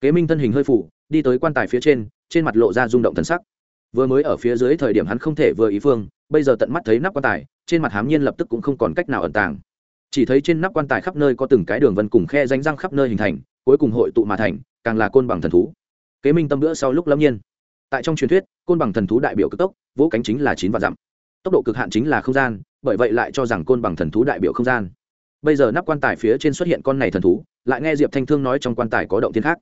Kế minh thân hình hơi phủ, đi tới quan tài phía trên trên mặt lộ ra rung động thần sắc. Vừa mới ở phía dưới thời điểm hắn không thể vừa ý phương, bây giờ tận mắt thấy nắp quan tài, trên mặt hám nhiên lập tức cũng không còn cách nào ẩn tàng. Chỉ thấy trên nắp quan tài khắp nơi có từng cái đường vân cùng khe danh răng khắp nơi hình thành, cuối cùng hội tụ mà thành, càng là côn bằng thần thú. Kế minh tâm bữa sau lúc lâm nhiên. Tại trong truyền thuyết, côn bằng thần thú đại biểu cực tốc vỗ cánh chính là chín vạn dặm. Tốc độ cực hạn chính là không gian, bởi vậy lại cho rằng côn bằng thần thú đại biểu không gian. Bây giờ nắp quan tài phía trên xuất hiện con này thần thú, lại nghe diệp thanh thương nói trong quan tài có động thiên khác.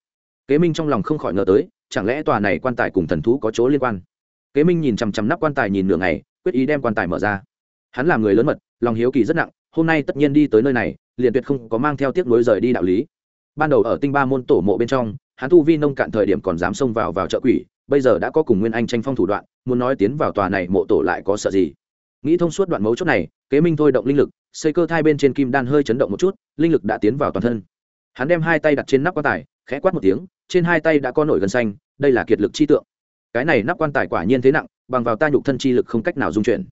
Kế minh trong lòng không khỏi ngờ tới chẳng lẽ tòa này quan tài cùng thần thú có chỗ liên quan? Kế minh nhìn chằm chằm nắp quan tài nhìn nửa ngày, quyết ý đem quan tài mở ra. Hắn là người lớn mật, lòng hiếu kỳ rất nặng, hôm nay tất nhiên đi tới nơi này, liền tuyệt không có mang theo tiếc nối rời đi đạo lý. Ban đầu ở tinh ba môn tổ mộ bên trong, hắn thu vi nông cạn thời điểm còn dám xông vào vào chợ quỷ, bây giờ đã có cùng nguyên anh tranh phong thủ đoạn, muốn nói tiến vào tòa này mộ tổ lại có sợ gì? Nghĩ thông suốt đoạn mấu chốt này, kế minh thôi động linh lực, xây cơ thai bên trên kim đan hơi chấn động một chút, linh lực đã tiến vào toàn thân. Hắn đem hai tay đặt trên nắp quan tài, khẽ quát một tiếng trên hai tay đã có nổi gần xanh, đây là kiệt lực chi tượng. Cái này nắp quan tài quả nhiên thế nặng, bằng vào ta nhục thân chi lực không cách nào dung chuyển.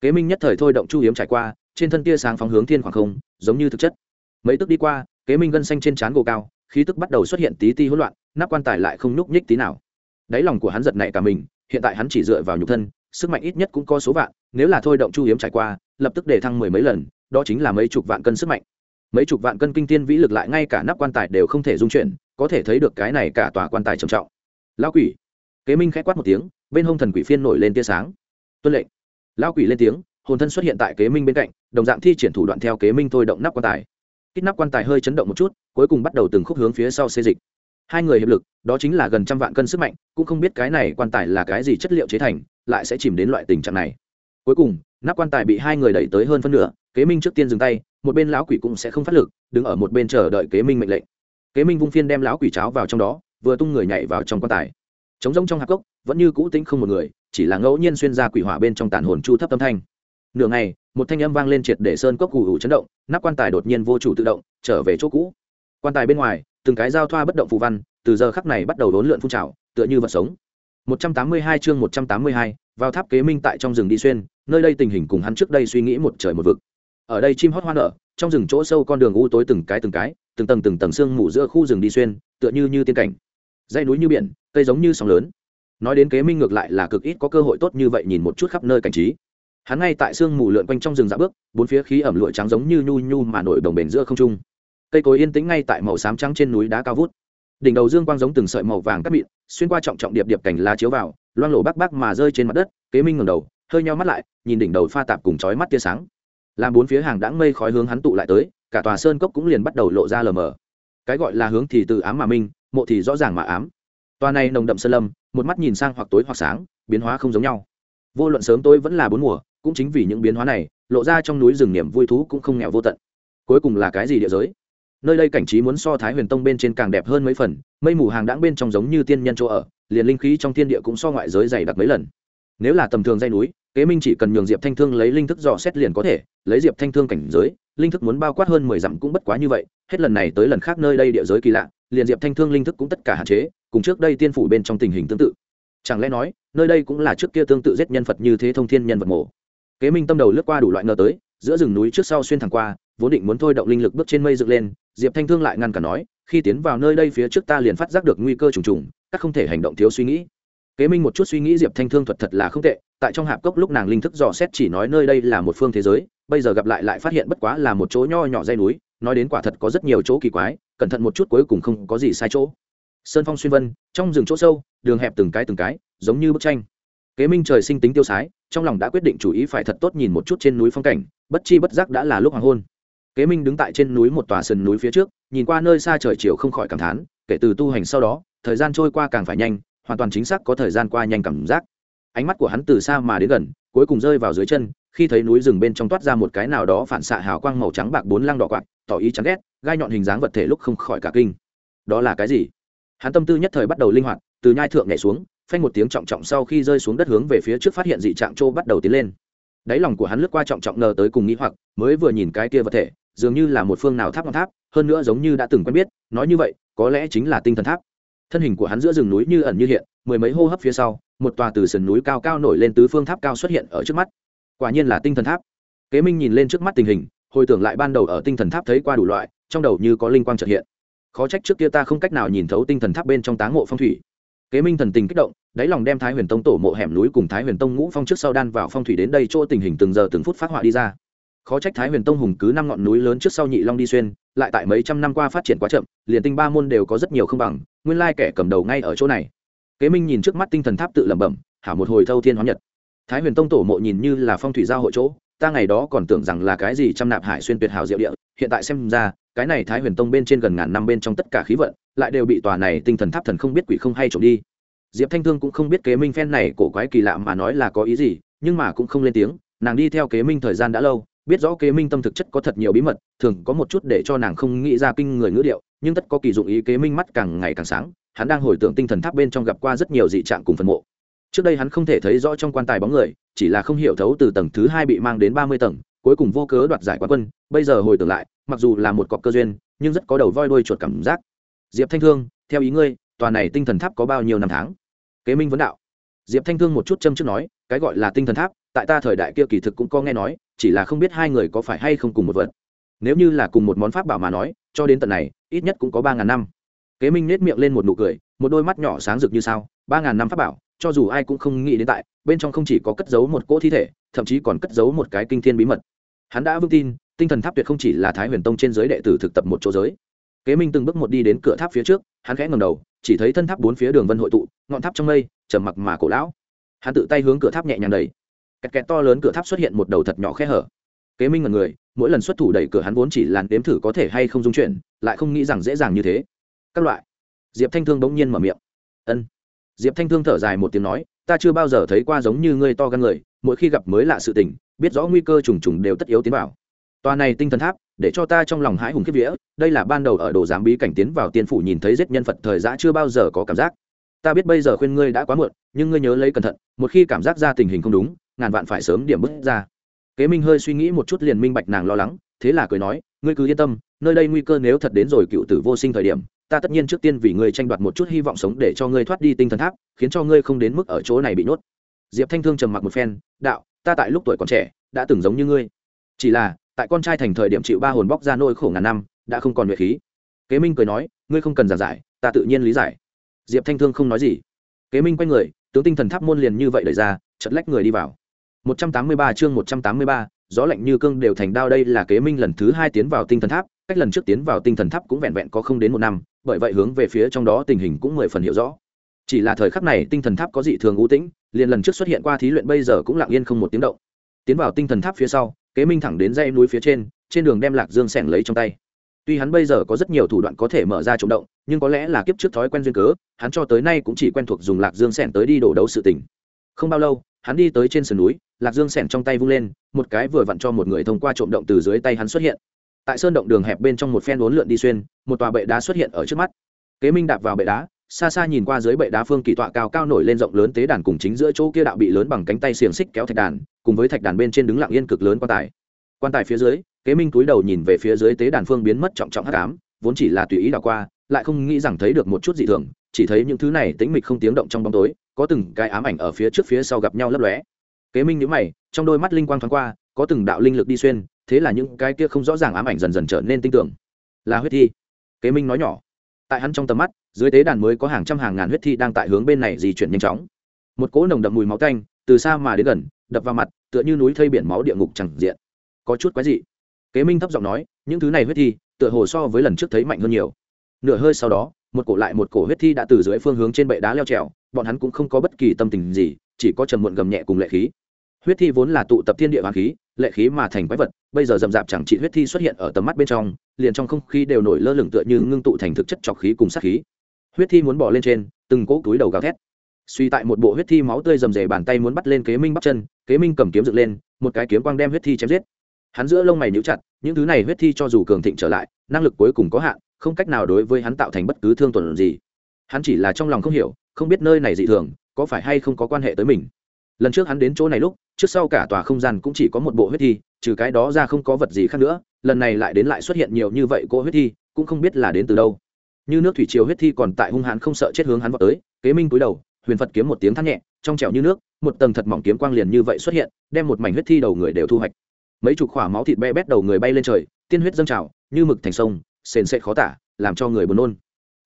Kế minh nhất thời thôi động chu hiếm trải qua, trên thân tia sáng phóng hướng thiên khoảng không, giống như thực chất. Mấy tức đi qua, kế minh gân xanh trên trán gồ cao, khí tức bắt đầu xuất hiện tí ti hỗn loạn, nắp quan tài lại không nhúc nhích tí nào. Đáy lòng của hắn giật nảy cả mình, hiện tại hắn chỉ dựa vào nhục thân, sức mạnh ít nhất cũng có số vạn, nếu là thôi động chu hiếm trải qua, lập tức để thăng mười mấy lần, đó chính là mấy chục vạn cân sức mạnh. Mấy chục vạn cân kinh tiên vĩ lực lại ngay cả nắp quan tài đều không thể dung chuyển có thể thấy được cái này cả tòa quan tài trầm trọng. Lão quỷ. Kế minh k h á quát một tiếng, bên hông thần quỷ phiên nổi lên tia sáng. Tuân lệnh. Lão quỷ lên tiếng, hồn thân xuất hiện tại kế minh bên cạnh, đồng dạng thi triển thủ đoạn theo kế minh thôi động nắp quan tài. Kích nắp quan tài hơi chấn động một chút, cuối cùng bắt đầu từng khúc hướng phía sau xê dịch. Hai người hiệp lực, đó chính là gần trăm vạn cân sức mạnh, cũng không biết cái này quan tài là cái gì chất liệu chế thành, lại sẽ chìm đến loại tình trạng này. Cuối cùng, nắp quan tài bị hai người đẩy tới hơn phân nửa, kế minh trước tiên dừng tay, một bên lão quỷ cũng sẽ không phát lực, đứng ở một bên chờ đợi kế minh mệnh lệnh kế minh vung phiên đem lão quỷ cháo vào trong đó vừa tung người nhảy vào trong quan tài. Trống rông trong hạp cốc vẫn như cũ tính không một người chỉ là ngẫu nhiên xuyên ra quỷ hỏa bên trong tàn hồn chu thấp tâm thanh. Nửa ngày một thanh âm vang lên triệt để sơn cốc cù hủ chấn động nắp quan tài đột nhiên vô chủ tự động trở về chỗ cũ. Quan tài bên ngoài từng cái giao thoa bất động phù văn từ giờ khắc này bắt đầu đốn lượn phun trào tựa như vật sống. 182 chương 182, vào tháp kế minh tại trong rừng đi xuyên nơi đây tình hình cùng hắn trước đây suy nghĩ một trời một vực. Ở đây chim hót hoa nở trong rừng chỗ sâu con đường u tối từng cái từng cái, từng tầng từng tầng sương mù giữa khu rừng đi xuyên, tựa như như tiên cảnh. Dây núi như biển, cây giống như sóng lớn. Nói đến kế minh ngược lại là cực ít có cơ hội tốt như vậy nhìn một chút khắp nơi cảnh trí. Hắn ngay tại sương mù lượn quanh trong rừng dạ bước, bốn phía khí ẩm lụa trắng giống như nhu nhu mà nổi đồng bền giữa không trung. Cây cối yên tĩnh ngay tại màu xám trắng trên núi đá cao vút. Đỉnh đầu dương quang giống từng sợi màu vàng cắt mịn, xuyên qua trọng trọng điệp điệp cành lá chiếu vào, loang lổ bắc bắc mà rơi trên mặt đất, kế minh ngầm đầu, hơi nhau mắt lại, nhìn đỉnh đầu pha tạp cùng chói mắt tia sáng làm bốn phía hàng đãng mây khói hướng hắn tụ lại tới, cả tòa sơn cốc cũng liền bắt đầu lộ ra lờ mờ. Cái gọi là hướng thì từ ám mà minh, mộ thì rõ ràng mà ám. Tòa này nồng đậm sơn lâm, một mắt nhìn sang hoặc tối hoặc sáng, biến hóa không giống nhau. Vô luận sớm tối vẫn là bốn mùa, cũng chính vì những biến hóa này, lộ ra trong núi rừng niềm vui thú cũng không nghèo vô tận. Cuối cùng là cái gì địa giới? Nơi đây cảnh trí muốn so thái huyền tông bên trên càng đẹp hơn mấy phần, mây mù hàng đãng bên trong giống như tiên nhân chỗ ở, liền linh khí trong thiên địa cũng so ngoại giới dày đặc mấy lần. Nếu là tầm thường dây núi kế minh chỉ cần nhường diệp thanh thương lấy linh thức dò xét liền có thể, lấy diệp thanh thương cảnh giới, linh thức muốn bao quát hơn mười dặm cũng bất quá như vậy, hết lần này tới lần khác nơi đây địa giới kỳ lạ, liền diệp thanh thương linh thức cũng tất cả hạn chế, cùng trước đây tiên phủ bên trong tình hình tương tự. Chẳng lẽ nói, nơi đây cũng là trước kia tương tự giết nhân phật như thế thông thiên nhân vật mổ? Kế minh tâm đầu lướt qua đủ loại ngờ tới, giữa rừng núi trước sau xuyên thẳng qua, vốn định muốn thôi động linh lực bước trên mây dựng lên, diệp thanh thương lại ngăn cả nói, khi tiến vào nơi đây phía trước ta liền phát giác được nguy cơ trùng trùng, các không thể hành động thiếu suy nghĩ kế minh một chút suy nghĩ diệp thanh thương thuật thật là không tệ, tại trong hạp cốc lúc nàng linh thức dò xét chỉ nói nơi đây là một phương thế giới, bây giờ gặp lại lại phát hiện bất quá là một chỗ nho nhỏ dây núi, nói đến quả thật có rất nhiều chỗ kỳ quái, cẩn thận một chút cuối cùng không có gì sai chỗ. Sơn phong xuyên vân, trong rừng chỗ sâu, đường hẹp từng cái từng cái, giống như bức tranh. Kế minh trời sinh tính tiêu sái, trong lòng đã quyết định chủ ý phải thật tốt nhìn một chút trên núi phong cảnh, bất chi bất giác đã là lúc hoàng hôn. Kế minh đứng tại trên núi một tòa sườn núi phía trước, nhìn qua nơi xa trời chiều không khỏi cảm thán, kể từ tu hành sau đó, thời gian trôi qua càng phải nhanh hoàn toàn chính xác có thời gian qua nhanh cảm giác. Ánh mắt của hắn từ xa mà đến gần, cuối cùng rơi vào dưới chân, khi thấy núi rừng bên trong toát ra một cái nào đó phản xạ hào quang màu trắng bạc bốn lăng đỏ quạt, tỏ ý chán ghét, gai nhọn hình dáng vật thể lúc không khỏi cả kinh. Đó là cái gì? Hắn tâm tư nhất thời bắt đầu linh hoạt, từ nhai thượng nhảy xuống, phanh một tiếng trọng trọng sau khi rơi xuống đất hướng về phía trước phát hiện dị trạng trô bắt đầu tiến lên. Đáy lòng của hắn lướt qua trọng trọng ngờ tới cùng nghĩ hoặc, mới vừa nhìn cái kia vật thể, dường như là một phương nào tháp ngọn tháp, hơn nữa giống như đã từng quen biết, nói như vậy, có lẽ chính là tinh thần tháp thân hình của hắn giữa rừng núi như ẩn như hiện, mười mấy hô hấp phía sau, một tòa từ sườn núi cao cao nổi lên tứ phương tháp cao xuất hiện ở trước mắt. Quả nhiên là tinh thần tháp. Kế minh nhìn lên trước mắt tình hình, hồi tưởng lại ban đầu ở tinh thần tháp thấy qua đủ loại, trong đầu như có linh quang trợ hiện. Khó trách trước kia ta không cách nào nhìn thấu tinh thần tháp bên trong táng mộ phong thủy. Kế minh thần tình kích động, đáy lòng đem thái huyền tông tổ mộ hẻm núi cùng thái huyền tông ngũ phong trước sau đan vào phong thủy đến đây chỗ tình hình từng giờ từng phút phát họa đi ra. Khó trách thái huyền tông hùng cứ năm ngọn núi lớn trước sau nhị long đi xuyên, lại tại mấy trăm năm qua phát triển quá chậm, liền tinh ba môn đều có rất nhiều không bằng nguyên lai kẻ cầm đầu ngay ở chỗ này. Kế minh nhìn trước mắt tinh thần tháp tự lẩm bẩm, hảo một hồi thâu thiên hóa nhật. Thái huyền tông tổ mộ nhìn như là phong thủy giao hội chỗ, ta ngày đó còn tưởng rằng là cái gì trăm nạp hải xuyên tuyệt hảo diệu địa, hiện tại xem ra, cái này thái huyền tông bên trên gần ngàn năm bên trong tất cả khí vận, lại đều bị tòa này tinh thần tháp thần không biết quỷ không hay trộm đi. Diệp thanh thương cũng không biết kế minh phen này cổ quái kỳ lạ mà nói là có ý gì, nhưng mà cũng không lên tiếng, nàng đi theo kế minh thời gian đã lâu biết rõ kế minh tâm thực chất có thật nhiều bí mật, thường có một chút để cho nàng không nghĩ ra kinh người ngữ điệu, nhưng tất có kỳ dụng ý kế minh mắt càng ngày càng sáng, hắn đang hồi tưởng tinh thần tháp bên trong gặp qua rất nhiều dị trạng cùng phần mộ. Trước đây hắn không thể thấy rõ trong quan tài bóng người, chỉ là không hiểu thấu từ tầng thứ hai bị mang đến ba mươi tầng, cuối cùng vô cớ đoạt giải quán quân, bây giờ hồi tưởng lại, mặc dù là một cọc cơ duyên, nhưng rất có đầu voi đuôi chuột cảm giác. Diệp thanh thương, theo ý ngươi, tòa này tinh thần tháp có bao nhiêu năm tháng? Kế minh vấn đạo. Diệp thanh thương một chút châm trước nói, cái gọi là tinh thần tháp, tại ta thời đại kia kỳ thực cũng có nghe nói chỉ là không biết hai người có phải hay không cùng một vật. Nếu như là cùng một món pháp bảo mà nói, cho đến tận này, ít nhất cũng có ba ngàn năm. Kế minh nết miệng lên một nụ cười, một đôi mắt nhỏ sáng rực như sao, ba ngàn năm pháp bảo, cho dù ai cũng không nghĩ đến tại, bên trong không chỉ có cất giấu một cỗ thi thể, thậm chí còn cất giấu một cái kinh thiên bí mật. Hắn đã vững tin, tinh thần tháp tuyệt không chỉ là thái huyền tông trên giới đệ tử thực tập một chỗ giới. Kế minh từng bước một đi đến cửa tháp phía trước, hắn khẽ ngầm đầu, chỉ thấy thân tháp bốn phía đường vân hội tụ, ngọn tháp trong mây, trầm mặc mà cổ lão. Hắn tự tay hướng cửa tháp nhẹ nhàng đầy kẹt kẹt to lớn cửa tháp xuất hiện một đầu thật nhỏ khe hở. Kế minh mật người, mỗi lần xuất thủ đẩy cửa hắn vốn chỉ làn đếm thử có thể hay không dung chuyển, lại không nghĩ rằng dễ dàng như thế. Các loại. Diệp thanh thương bỗng nhiên mở miệng. Ân. Diệp thanh thương thở dài một tiếng nói, ta chưa bao giờ thấy qua giống như ngươi to gan người, mỗi khi gặp mới lạ sự tình, biết rõ nguy cơ trùng trùng đều tất yếu tiến vào. Tòa này tinh thần tháp, để cho ta trong lòng hãi hùng kiếp vía, đây là ban đầu ở đồ giám bí cảnh tiến vào tiên phủ nhìn thấy giết nhân phật thời giã chưa bao giờ có cảm giác. Ta biết bây giờ khuyên ngươi đã quá muộn, nhưng ngươi nhớ lấy cẩn thận, một khi cảm giác ra tình hình không đúng ngàn vạn phải sớm điểm bước ra. Kế minh hơi suy nghĩ một chút liền minh bạch nàng lo lắng, thế là cười nói, ngươi cứ yên tâm, nơi đây nguy cơ nếu thật đến rồi cựu tử vô sinh thời điểm, ta tất nhiên trước tiên vì ngươi tranh đoạt một chút hy vọng sống để cho ngươi thoát đi tinh thần tháp, khiến cho ngươi không đến mức ở chỗ này bị nhốt. Diệp thanh thương trầm mặc một phen, đạo, ta tại lúc tuổi còn trẻ, đã từng giống như ngươi. Chỉ là, tại con trai thành thời điểm chịu ba hồn bóc ra nỗi khổ ngàn năm, đã không còn nhuệ khí. Kế minh cười nói, ngươi không cần giảng giải, ta tự nhiên lý giải. Diệp thanh thương không nói gì. Kế minh quay người, tướng tinh thần tháp môn liền như vậy đẩy ra, chật lách người đi vào. 183 chương 183, gió lạnh như cương đều thành đao đây là kế minh lần thứ hai tiến vào tinh thần tháp cách lần trước tiến vào tinh thần tháp cũng vẹn vẹn có không đến một năm bởi vậy hướng về phía trong đó tình hình cũng mười phần hiểu rõ. Chỉ là thời khắc này tinh thần tháp có dị thường ưu tĩnh liền lần trước xuất hiện qua thí luyện bây giờ cũng lặng yên không một tiếng động. Tiến vào tinh thần tháp phía sau kế minh thẳng đến dây núi phía trên trên đường đem lạc dương sẻng lấy trong tay. Tuy hắn bây giờ có rất nhiều thủ đoạn có thể mở ra trộm động nhưng có lẽ là kiếp trước thói quen duyên cớ hắn cho tới nay cũng chỉ quen thuộc dùng lạc dương sẻng tới đi đổ đấu sự tình. Không bao lâu hắn đi tới trên sườn núi, lạc dương sẻn trong tay vung lên, một cái vừa vặn cho một người thông qua trộm động từ dưới tay hắn xuất hiện. Tại sơn động đường hẹp bên trong một phen uốn lượn đi xuyên, một tòa bệ đá xuất hiện ở trước mắt. Kế minh đạp vào bệ đá, xa xa nhìn qua dưới bệ đá phương kỳ tọa cao cao nổi lên rộng lớn tế đàn cùng chính giữa chỗ kia đạo bị lớn bằng cánh tay xiềng xích kéo thạch đàn, cùng với thạch đàn bên trên đứng lặng yên cực lớn quan tài. Quan tài phía dưới, kế minh túi đầu nhìn về phía dưới tế đàn phương biến mất trọng trọng hắc ám, vốn chỉ là tùy ý đảo qua, lại không nghĩ rằng thấy được một chút dị thường chỉ thấy những thứ này tĩnh mịch không tiếng động trong bóng tối, có từng cái ám ảnh ở phía trước phía sau gặp nhau lấp lóe. Kế minh nhíu mày, trong đôi mắt linh quang thoáng qua, có từng đạo linh lực đi xuyên, thế là những cái kia không rõ ràng ám ảnh dần dần trở nên tinh tưởng là huyết thi. Kế minh nói nhỏ. Tại hắn trong tầm mắt, dưới tế đàn mới có hàng trăm hàng ngàn huyết thi đang tại hướng bên này di chuyển nhanh chóng. Một cỗ nồng đậm mùi máu tanh, từ xa mà đến gần, đập vào mặt, tựa như núi thây biển máu địa ngục chẳng diện. Có chút quái dị. Kế minh thấp giọng nói, những thứ này huyết thi, tựa hồ so với lần trước thấy mạnh hơn nhiều. Nửa hơi sau đó một cổ lại một cổ huyết thi đã từ dưới phương hướng trên bệ đá leo trèo, bọn hắn cũng không có bất kỳ tâm tình gì, chỉ có trầm muộn gầm nhẹ cùng lệ khí. Huyết thi vốn là tụ tập thiên địa hoàng khí, lệ khí mà thành quái vật, bây giờ rậm rạp chẳng trị huyết thi xuất hiện ở tầm mắt bên trong, liền trong không khí đều nổi lơ lửng tựa như ngưng tụ thành thực chất trọc khí cùng sát khí. Huyết thi muốn bỏ lên trên, từng cỗ túi đầu gào thét. Suy tại một bộ huyết thi máu tươi rầm rề bàn tay muốn bắt lên kế minh bắt chân, kế minh cầm kiếm dựng lên, một cái kiếm quang đem huyết thi chém giết. Hắn giữa lông mày níu chặt, những thứ này huyết thi cho dù cường thịnh trở lại, năng lực cuối cùng có hạn không cách nào đối với hắn tạo thành bất cứ thương tổn gì. Hắn chỉ là trong lòng không hiểu, không biết nơi này dị thường, có phải hay không có quan hệ tới mình. Lần trước hắn đến chỗ này lúc, trước sau cả tòa không gian cũng chỉ có một bộ huyết thi, trừ cái đó ra không có vật gì khác nữa, lần này lại đến lại xuất hiện nhiều như vậy cỗ huyết thi, cũng không biết là đến từ đâu. Như nước thủy triều huyết thi còn tại hung hãn không sợ chết hướng hắn vào tới, kế minh cúi đầu, huyền phật kiếm một tiếng thắt nhẹ, trong trẻo như nước, một tầng thật mỏng kiếm quang liền như vậy xuất hiện, đem một mảnh huyết thi đầu người đều thu hoạch. Mấy chục khỏa máu thịt be bét đầu người bay lên trời, tiên huyết dâng trào, như mực thành sông sền sệt khó tả, làm cho người buồn nôn.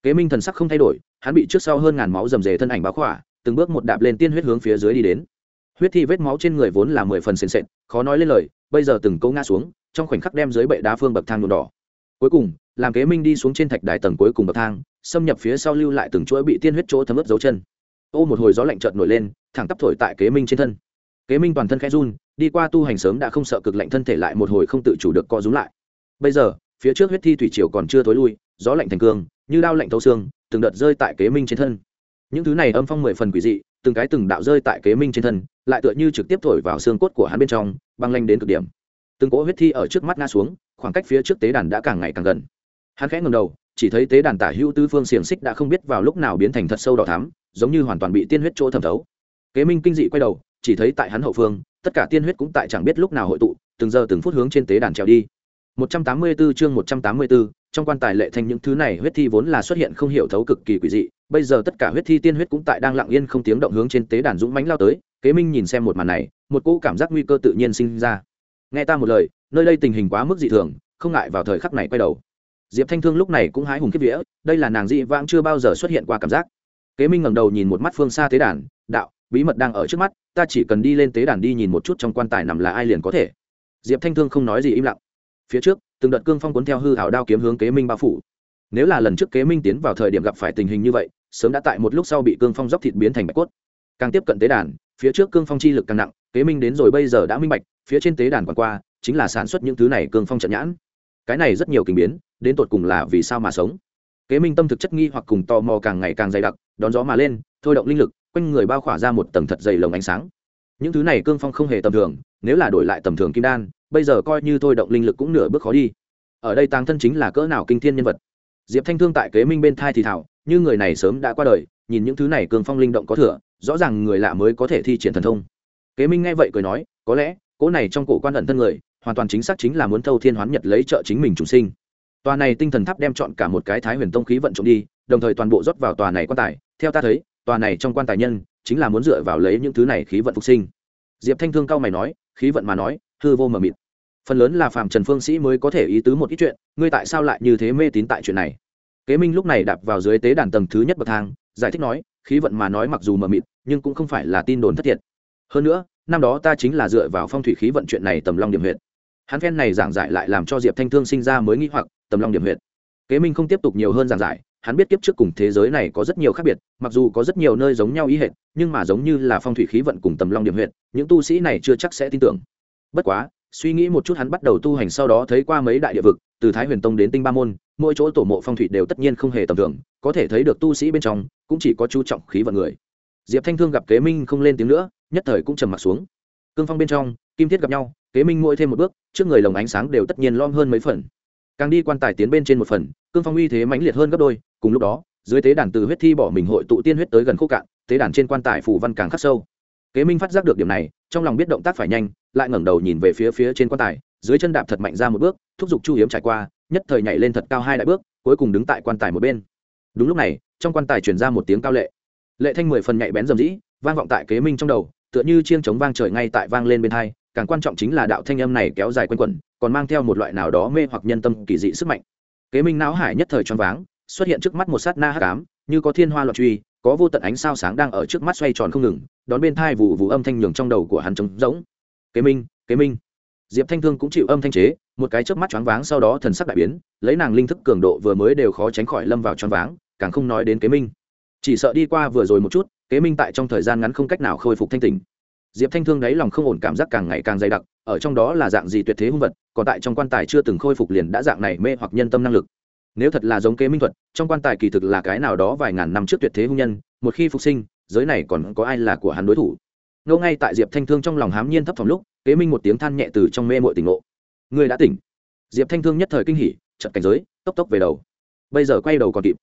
Kế minh thần sắc không thay đổi, hắn bị trước sau hơn ngàn máu rầm rề thân ảnh báo khỏa, từng bước một đạp lên tiên huyết hướng phía dưới đi đến. Huyết thi vết máu trên người vốn là mười phần sền sệt, khó nói lên lời, bây giờ từng câu ngã xuống, trong khoảnh khắc đem dưới bệ đá phương bậc thang nhuộm đỏ. Cuối cùng, làm kế minh đi xuống trên thạch đài tầng cuối cùng bậc thang, xâm nhập phía sau lưu lại từng chuỗi bị tiên huyết chỗ thấm ướt dấu chân. Ô, một hồi gió lạnh chợt nổi lên, thẳng tắp thổi tại kế minh trên thân. Kế minh toàn thân khẽ run, đi qua tu hành sớm đã không sợ cực lạnh thân thể lại một hồi không tự chủ được co rúm lại. Bây giờ phía trước huyết thi thủy triều còn chưa thối lui, gió lạnh thành cương, như đao lạnh thấu xương, từng đợt rơi tại kế minh trên thân. Những thứ này âm phong mười phần quỷ dị, từng cái từng đạo rơi tại kế minh trên thân, lại tựa như trực tiếp thổi vào xương cốt của hắn bên trong, băng lanh đến cực điểm. Từng cỗ huyết thi ở trước mắt ngã xuống, khoảng cách phía trước tế đàn đã càng ngày càng gần. Hắn khẽ ngầm đầu, chỉ thấy tế đàn tả hữu tư phương xiềng xích đã không biết vào lúc nào biến thành thật sâu đỏ thắm, giống như hoàn toàn bị tiên huyết chỗ thẩm thấu. Kế minh kinh dị quay đầu, chỉ thấy tại hắn hậu phương, tất cả tiên huyết cũng tại chẳng biết lúc nào hội tụ, từng giờ từng phút hướng trên tế đàn trèo đi. 184 chương 184, trong quan tài lệ thành những thứ này huyết thi vốn là xuất hiện không hiểu thấu cực kỳ quỷ dị, bây giờ tất cả huyết thi tiên huyết cũng tại đang lặng yên không tiếng động hướng trên tế đàn dũng mãnh lao tới, Kế Minh nhìn xem một màn này, một cỗ cảm giác nguy cơ tự nhiên sinh ra. Nghe ta một lời, nơi đây tình hình quá mức dị thường, không ngại vào thời khắc này quay đầu. Diệp Thanh Thương lúc này cũng hái hùng kiếp vía, đây là nàng dị vãng chưa bao giờ xuất hiện qua cảm giác. Kế Minh ngẩng đầu nhìn một mắt phương xa tế đàn, đạo, bí mật đang ở trước mắt, ta chỉ cần đi lên tế đàn đi nhìn một chút trong quan tài nằm là ai liền có thể. Diệp Thanh Thương không nói gì im lặng phía trước, từng đợt cương phong cuốn theo hư hảo đao kiếm hướng kế minh bao phủ. Nếu là lần trước kế minh tiến vào thời điểm gặp phải tình hình như vậy, sớm đã tại một lúc sau bị cương phong dốc thịt biến thành bạch quất. càng tiếp cận tế đàn, phía trước cương phong chi lực càng nặng, kế minh đến rồi bây giờ đã minh bạch, phía trên tế đàn còn qua, chính là sản xuất những thứ này cương phong trận nhãn. Cái này rất nhiều kinh biến, đến tột cùng là vì sao mà sống? Kế minh tâm thực chất nghi hoặc cùng tò mò càng ngày càng dày đặc, đón gió mà lên, thôi động linh lực, quanh người bao khỏa ra một tầng thật dày lồng ánh sáng. Những thứ này cương phong không hề tầm thường, nếu là đổi lại tầm thường kim đan bây giờ coi như thôi động linh lực cũng nửa bước khó đi. Ở đây tàng thân chính là cỡ nào kinh thiên nhân vật. Diệp thanh thương tại kế minh bên thai thì thảo, như người này sớm đã qua đời, nhìn những thứ này cường phong linh động có thừa, rõ ràng người lạ mới có thể thi triển thần thông. Kế minh nghe vậy cười nói, có lẽ, cỗ này trong cổ quan ẩn thân người, hoàn toàn chính xác chính là muốn thâu thiên hoán nhật lấy trợ chính mình chủ sinh. Tòa này tinh thần tháp đem chọn cả một cái thái huyền tông khí vận trộm đi, đồng thời toàn bộ rót vào tòa này quan tài. Theo ta thấy, tòa này trong quan tài nhân, chính là muốn dựa vào lấy những thứ này khí vận phục sinh. Diệp thanh thương cao mày nói, khí vận mà nói, hư vô mờ mịt phần lớn là phạm trần phương sĩ mới có thể ý tứ một ít chuyện, ngươi tại sao lại như thế mê tín tại chuyện này? Kế minh lúc này đạp vào dưới tế đàn tầng thứ nhất bậc thang, giải thích nói, khí vận mà nói mặc dù mờ mịt, nhưng cũng không phải là tin đồn thất thiệt. Hơn nữa, năm đó ta chính là dựa vào phong thủy khí vận chuyện này tầm long điểm huyện hắn phen này giảng giải lại làm cho diệp thanh thương sinh ra mới nghĩ hoặc, tầm long điểm huyện kế minh không tiếp tục nhiều hơn giảng giải, hắn biết kiếp trước cùng thế giới này có rất nhiều khác biệt, mặc dù có rất nhiều nơi giống nhau ý hệt, nhưng mà giống như là phong thủy khí vận cùng tầm long điểm huyện những tu sĩ này chưa chắc sẽ tin tưởng. Bất quá suy nghĩ một chút hắn bắt đầu tu hành sau đó thấy qua mấy đại địa vực, từ thái huyền tông đến tinh ba môn, mỗi chỗ tổ mộ phong thủy đều tất nhiên không hề tầm thường, có thể thấy được tu sĩ bên trong, cũng chỉ có chú trọng khí vận người. Diệp thanh thương gặp kế minh không lên tiếng nữa, nhất thời cũng trầm m ặ t xuống. Cương phong bên trong, kim thiết gặp nhau, kế minh mỗi thêm một bước, trước người lồng ánh sáng đều tất nhiên lom hơn mấy phần. Càng đi quan tài tiến bên trên một phần, cương phong uy thế mãnh liệt hơn gấp đôi, cùng lúc đó, dưới tế đàn từ huyết thi bỏ mình hội tụ tiên huyết tới gần khô cạn, tế đàn trên quan tài phủ văn càng khắc sâu kế minh phát giác được điểm này, trong lòng biết động tác phải nhanh, lại ngẩng đầu nhìn về phía phía trên quan tài, dưới chân đạp thật mạnh ra một bước, thúc giục chu hiếm trải qua, nhất thời nhảy lên thật cao hai đại bước, cuối cùng đứng tại quan tài một bên. Đúng lúc này, trong quan tài truyền ra một tiếng cao lệ. Lệ thanh mười phần nhạy bén rầm rĩ vang vọng tại kế minh trong đầu, tựa như chiêng trống vang trời ngay tại vang lên bên hai, càng quan trọng chính là đạo thanh âm này kéo dài quanh quẩn, còn mang theo một loại nào đó mê hoặc nhân tâm kỳ dị sức mạnh. Kế minh não hải nhất thời choáng váng, xuất hiện trước mắt một sát na hắc ám, như có thiên hoa loạn truy, có vô tận ánh sao sáng đang ở trước mắt xoay tròn không ngừng đón bên thai vụ vụ âm thanh nhường trong đầu của hắn trống rỗng. Kế minh kế minh. Diệp thanh thương cũng chịu âm thanh chế, một cái chớp mắt choáng váng sau đó thần sắc đại biến, lấy nàng linh thức cường độ vừa mới đều khó tránh khỏi lâm vào choáng váng, càng không nói đến kế minh. Chỉ sợ đi qua vừa rồi một chút, kế minh tại trong thời gian ngắn không cách nào khôi phục thanh tình diệp thanh thương đáy lòng không ổn cảm giác càng ngày càng dày đặc, ở trong đó là dạng gì tuyệt thế hung vật, còn tại trong quan tài chưa từng khôi phục liền đã dạng này mê hoặc nhân tâm năng lực. Nếu thật là giống kế minh thuật, trong quan tài kỳ thực là cái nào đó vài ngàn năm trước tuyệt thế hung nhân, một khi phục sinh giới này còn có ai là của hắn đối thủ? Ngâu ngay tại diệp thanh thương trong lòng hám nhiên thấp phòng lúc, kế minh một tiếng than nhẹ từ trong mê mội tỉnh ngộ. Người đã tỉnh. Diệp thanh thương nhất thời kinh hỉ chật cảnh giới, tốc tốc về đầu. Bây giờ quay đầu còn kịp.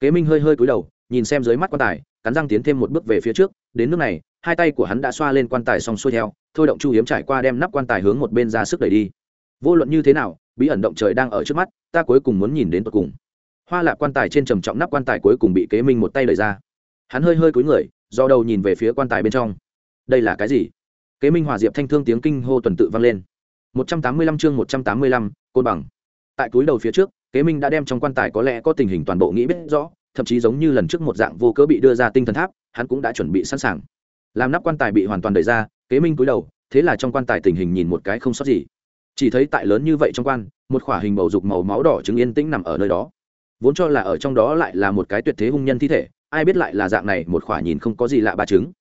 Kế minh hơi hơi cúi đầu, nhìn xem dưới mắt quan tài, cắn răng tiến thêm một bước về phía trước, đến nước này, hai tay của hắn đã xoa lên quan tài xong xuôi theo, thôi động chu hiếm trải qua đem nắp quan tài hướng một bên ra sức đẩy đi. Vô luận như thế nào, bí ẩn động trời đang ở trước mắt, ta cuối cùng muốn nhìn đến tột cùng. Hoa lạ quan tài trên trầm trọng nắp quan tài cuối cùng bị kế minh một tay đẩy ra hắn hơi hơi cúi người, do đầu nhìn về phía quan tài bên trong. Đây là cái gì? Kế minh hòa diệp thanh thương tiếng kinh hô tuần tự vang lên. Một trăm tám mươi lăm chương một trăm tám mươi lăm, côn bằng. Tại túi đầu phía trước, kế minh đã đem trong quan tài có lẽ có tình hình toàn bộ nghĩ biết rõ, thậm chí giống như lần trước một dạng vô cớ bị đưa ra tinh thần tháp, hắn cũng đã chuẩn bị sẵn sàng. Làm nắp quan tài bị hoàn toàn đẩy ra, kế minh túi đầu, thế là trong quan tài tình hình nhìn một cái không sót gì. Chỉ thấy tại lớn như vậy trong quan, một khỏa hình bầu dục màu máu đỏ chứng yên tĩnh nằm ở nơi đó. Vốn cho là ở trong đó lại là một cái tuyệt thế hung nhân thi thể ai biết lại là dạng này, một khỏa nhìn không có gì lạ ba chứng.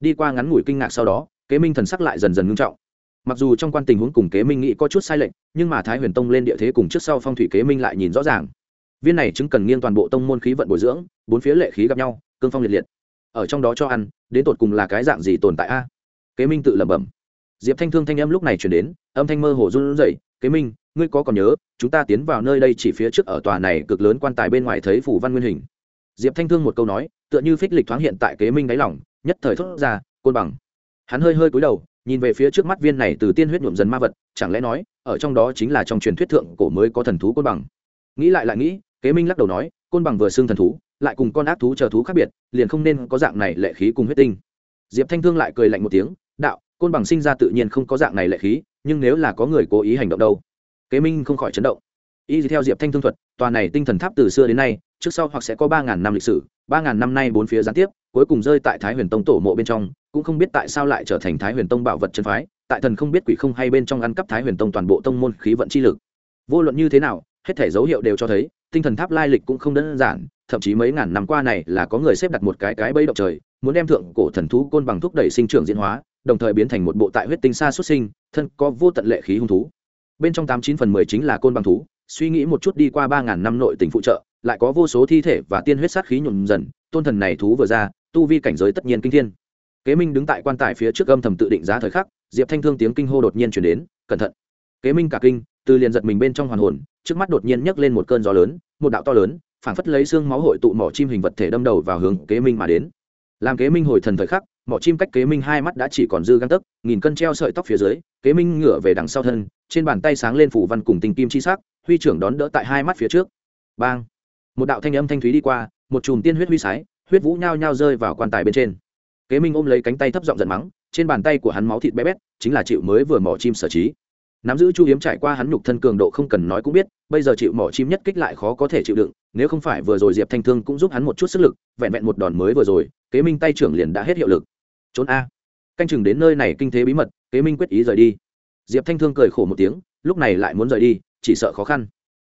Đi qua ngắn ngủi kinh ngạc sau đó, kế minh thần sắc lại dần dần ngưng trọng. Mặc dù trong quan tình huống cùng kế minh nghĩ có chút sai lệch, nhưng mà thái huyền tông lên địa thế cùng trước sau phong thủy kế minh lại nhìn rõ ràng. Viên này chứng cần nghiêng toàn bộ tông môn khí vận bồi dưỡng, bốn phía lệ khí gặp nhau, cương phong liệt liệt. Ở trong đó cho ăn, đến tột cùng là cái dạng gì tồn tại a? Kế minh tự lẩm bẩm. Diệp thanh thương thanh âm lúc này chuyển đến, âm thanh mơ hồ run rẩy, kế minh, ngươi có còn nhớ, chúng ta tiến vào nơi đây chỉ phía trước ở tòa này cực lớn quan tài bên ngoài thấy phủ văn nguyên hình diệp thanh thương một câu nói, tựa như phích lịch thoáng hiện tại kế minh đáy lỏng nhất thời thốt ra, côn bằng. Hắn hơi hơi cúi đầu, nhìn về phía trước mắt viên này từ tiên huyết nhuộm dần ma vật, chẳng lẽ nói, ở trong đó chính là trong truyền thuyết thượng cổ mới có thần thú côn bằng? Nghĩ lại lại nghĩ, kế minh lắc đầu nói, côn bằng vừa xương thần thú, lại cùng con ác thú chờ thú khác biệt, liền không nên có dạng này lệ khí cùng huyết tinh. Diệp thanh thương lại cười lạnh một tiếng, đạo, côn bằng sinh ra tự nhiên không có dạng này lệ khí, nhưng nếu là có người cố ý hành động đâu? Kế minh không khỏi chấn động y theo diệp thanh thương thuật, tòa này tinh thần tháp từ xưa đến nay, trước sau hoặc sẽ có ba ngàn năm lịch sử, ba ngàn năm nay bốn phía gián tiếp, cuối cùng rơi tại thái huyền tông tổ mộ bên trong, cũng không biết tại sao lại trở thành thái huyền tông bảo vật chân phái, tại thần không biết quỷ không hay bên trong ăn cắp thái huyền tông toàn bộ tông môn khí vận chi lực. Vô luận như thế nào, hết thể dấu hiệu đều cho thấy, tinh thần tháp lai lịch cũng không đơn giản, thậm chí mấy ngàn năm qua này là có người xếp đặt một cái cái bẫy động trời, muốn đem thượng cổ thần thú côn bằng thúc đẩy sinh trưởng diễn hóa, đồng thời biến thành một bộ tại huyết tinh xa xuất sinh, thân có vô tận lệ khí hung thú. Bên trong tám chín phần mười chính là côn bằng thú suy nghĩ một chút đi qua ba ngàn năm nội tình phụ trợ, lại có vô số thi thể và tiên huyết sát khí nhuộm dần, tôn thần này thú vừa ra, tu vi cảnh giới tất nhiên kinh thiên. Kế minh đứng tại quan tài phía trước âm thầm tự định giá thời khắc, diệp thanh thương tiếng kinh hô đột nhiên chuyển đến, cẩn thận. Kế minh cả kinh, từ liền giật mình bên trong hoàn hồn, trước mắt đột nhiên nhấc lên một cơn gió lớn, một đạo to lớn, phảng phất lấy xương máu hội tụ mỏ chim hình vật thể đâm đầu vào hướng kế minh mà đến. Làm kế minh hồi thần thời khắc, mỏ chim cách kế minh hai mắt đã chỉ còn dư găng tấc, nghìn cân treo sợi tóc phía dưới, kế minh ngửa về đằng sau thân, trên bàn tay sáng lên phủ văn cùng tình kim chi sắc huy trưởng đón đỡ tại hai mắt phía trước. Bang! Một đạo thanh âm thanh thúy đi qua, một chùm tiên huyết huy sái, huyết vũ nhao nhao rơi vào quan tài bên trên. Kế minh ôm lấy cánh tay thấp giọng giận mắng, trên bàn tay của hắn máu thịt bé bét, chính là chịu mới vừa mỏ chim sở trí. Nắm giữ chu hiếm trải qua hắn nhục thân cường độ không cần nói cũng biết, bây giờ chịu mỏ chim nhất kích lại khó có thể chịu đựng, nếu không phải vừa rồi diệp thanh thương cũng giúp hắn một chút sức lực, vẹn vẹn một đòn mới vừa rồi, kế minh tay trưởng liền đã hết hiệu lực. Trốn a! Canh chừng đến nơi này kinh thế bí mật, kế minh quyết ý rời đi. Diệp thanh thương cười khổ một tiếng, lúc này lại muốn rời đi chỉ sợ khó khăn.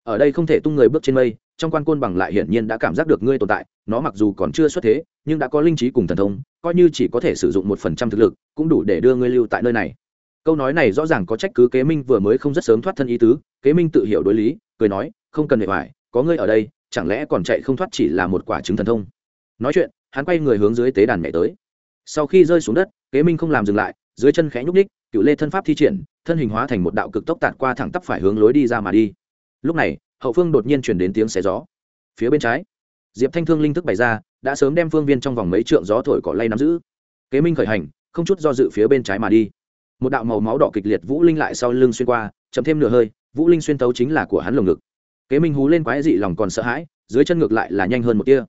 Ở đây không thể tung người bước trên mây, trong quan côn bằng lại hiển nhiên đã cảm giác được ngươi tồn tại, nó mặc dù còn chưa xuất thế, nhưng đã có linh trí cùng thần thông, coi như chỉ có thể sử dụng một phần trăm thực lực, cũng đủ để đưa ngươi lưu tại nơi này. Câu nói này rõ ràng có trách cứ kế minh vừa mới không rất sớm thoát thân ý tứ, kế minh tự hiểu đối lý, cười nói, không cần để hoài có ngươi ở đây, chẳng lẽ còn chạy không thoát chỉ là một quả trứng thần thông? Nói chuyện, hắn quay người hướng dưới tế đàn mẹ tới. Sau khi rơi xuống đất, kế minh không làm dừng lại dưới chân khẽ nhúc ních cựu lê thân pháp thi triển, thân hình hóa thành một đạo cực tốc tạt qua thẳng tắp phải hướng lối đi ra mà đi. Lúc này, hậu phương đột nhiên chuyển đến tiếng xé gió. Phía bên trái, diệp thanh thương linh thức bày ra, đã sớm đem phương viên trong vòng mấy trượng gió thổi cỏ lay nắm giữ. Kế minh khởi hành, không chút do dự phía bên trái mà đi. Một đạo màu máu đỏ kịch liệt vũ linh lại sau lưng xuyên qua, chậm thêm nửa hơi, vũ linh xuyên tấu chính là của hắn lồng ngực. Kế minh hú lên quái dị lòng còn sợ hãi, dưới chân ngược lại là nhanh hơn một tia.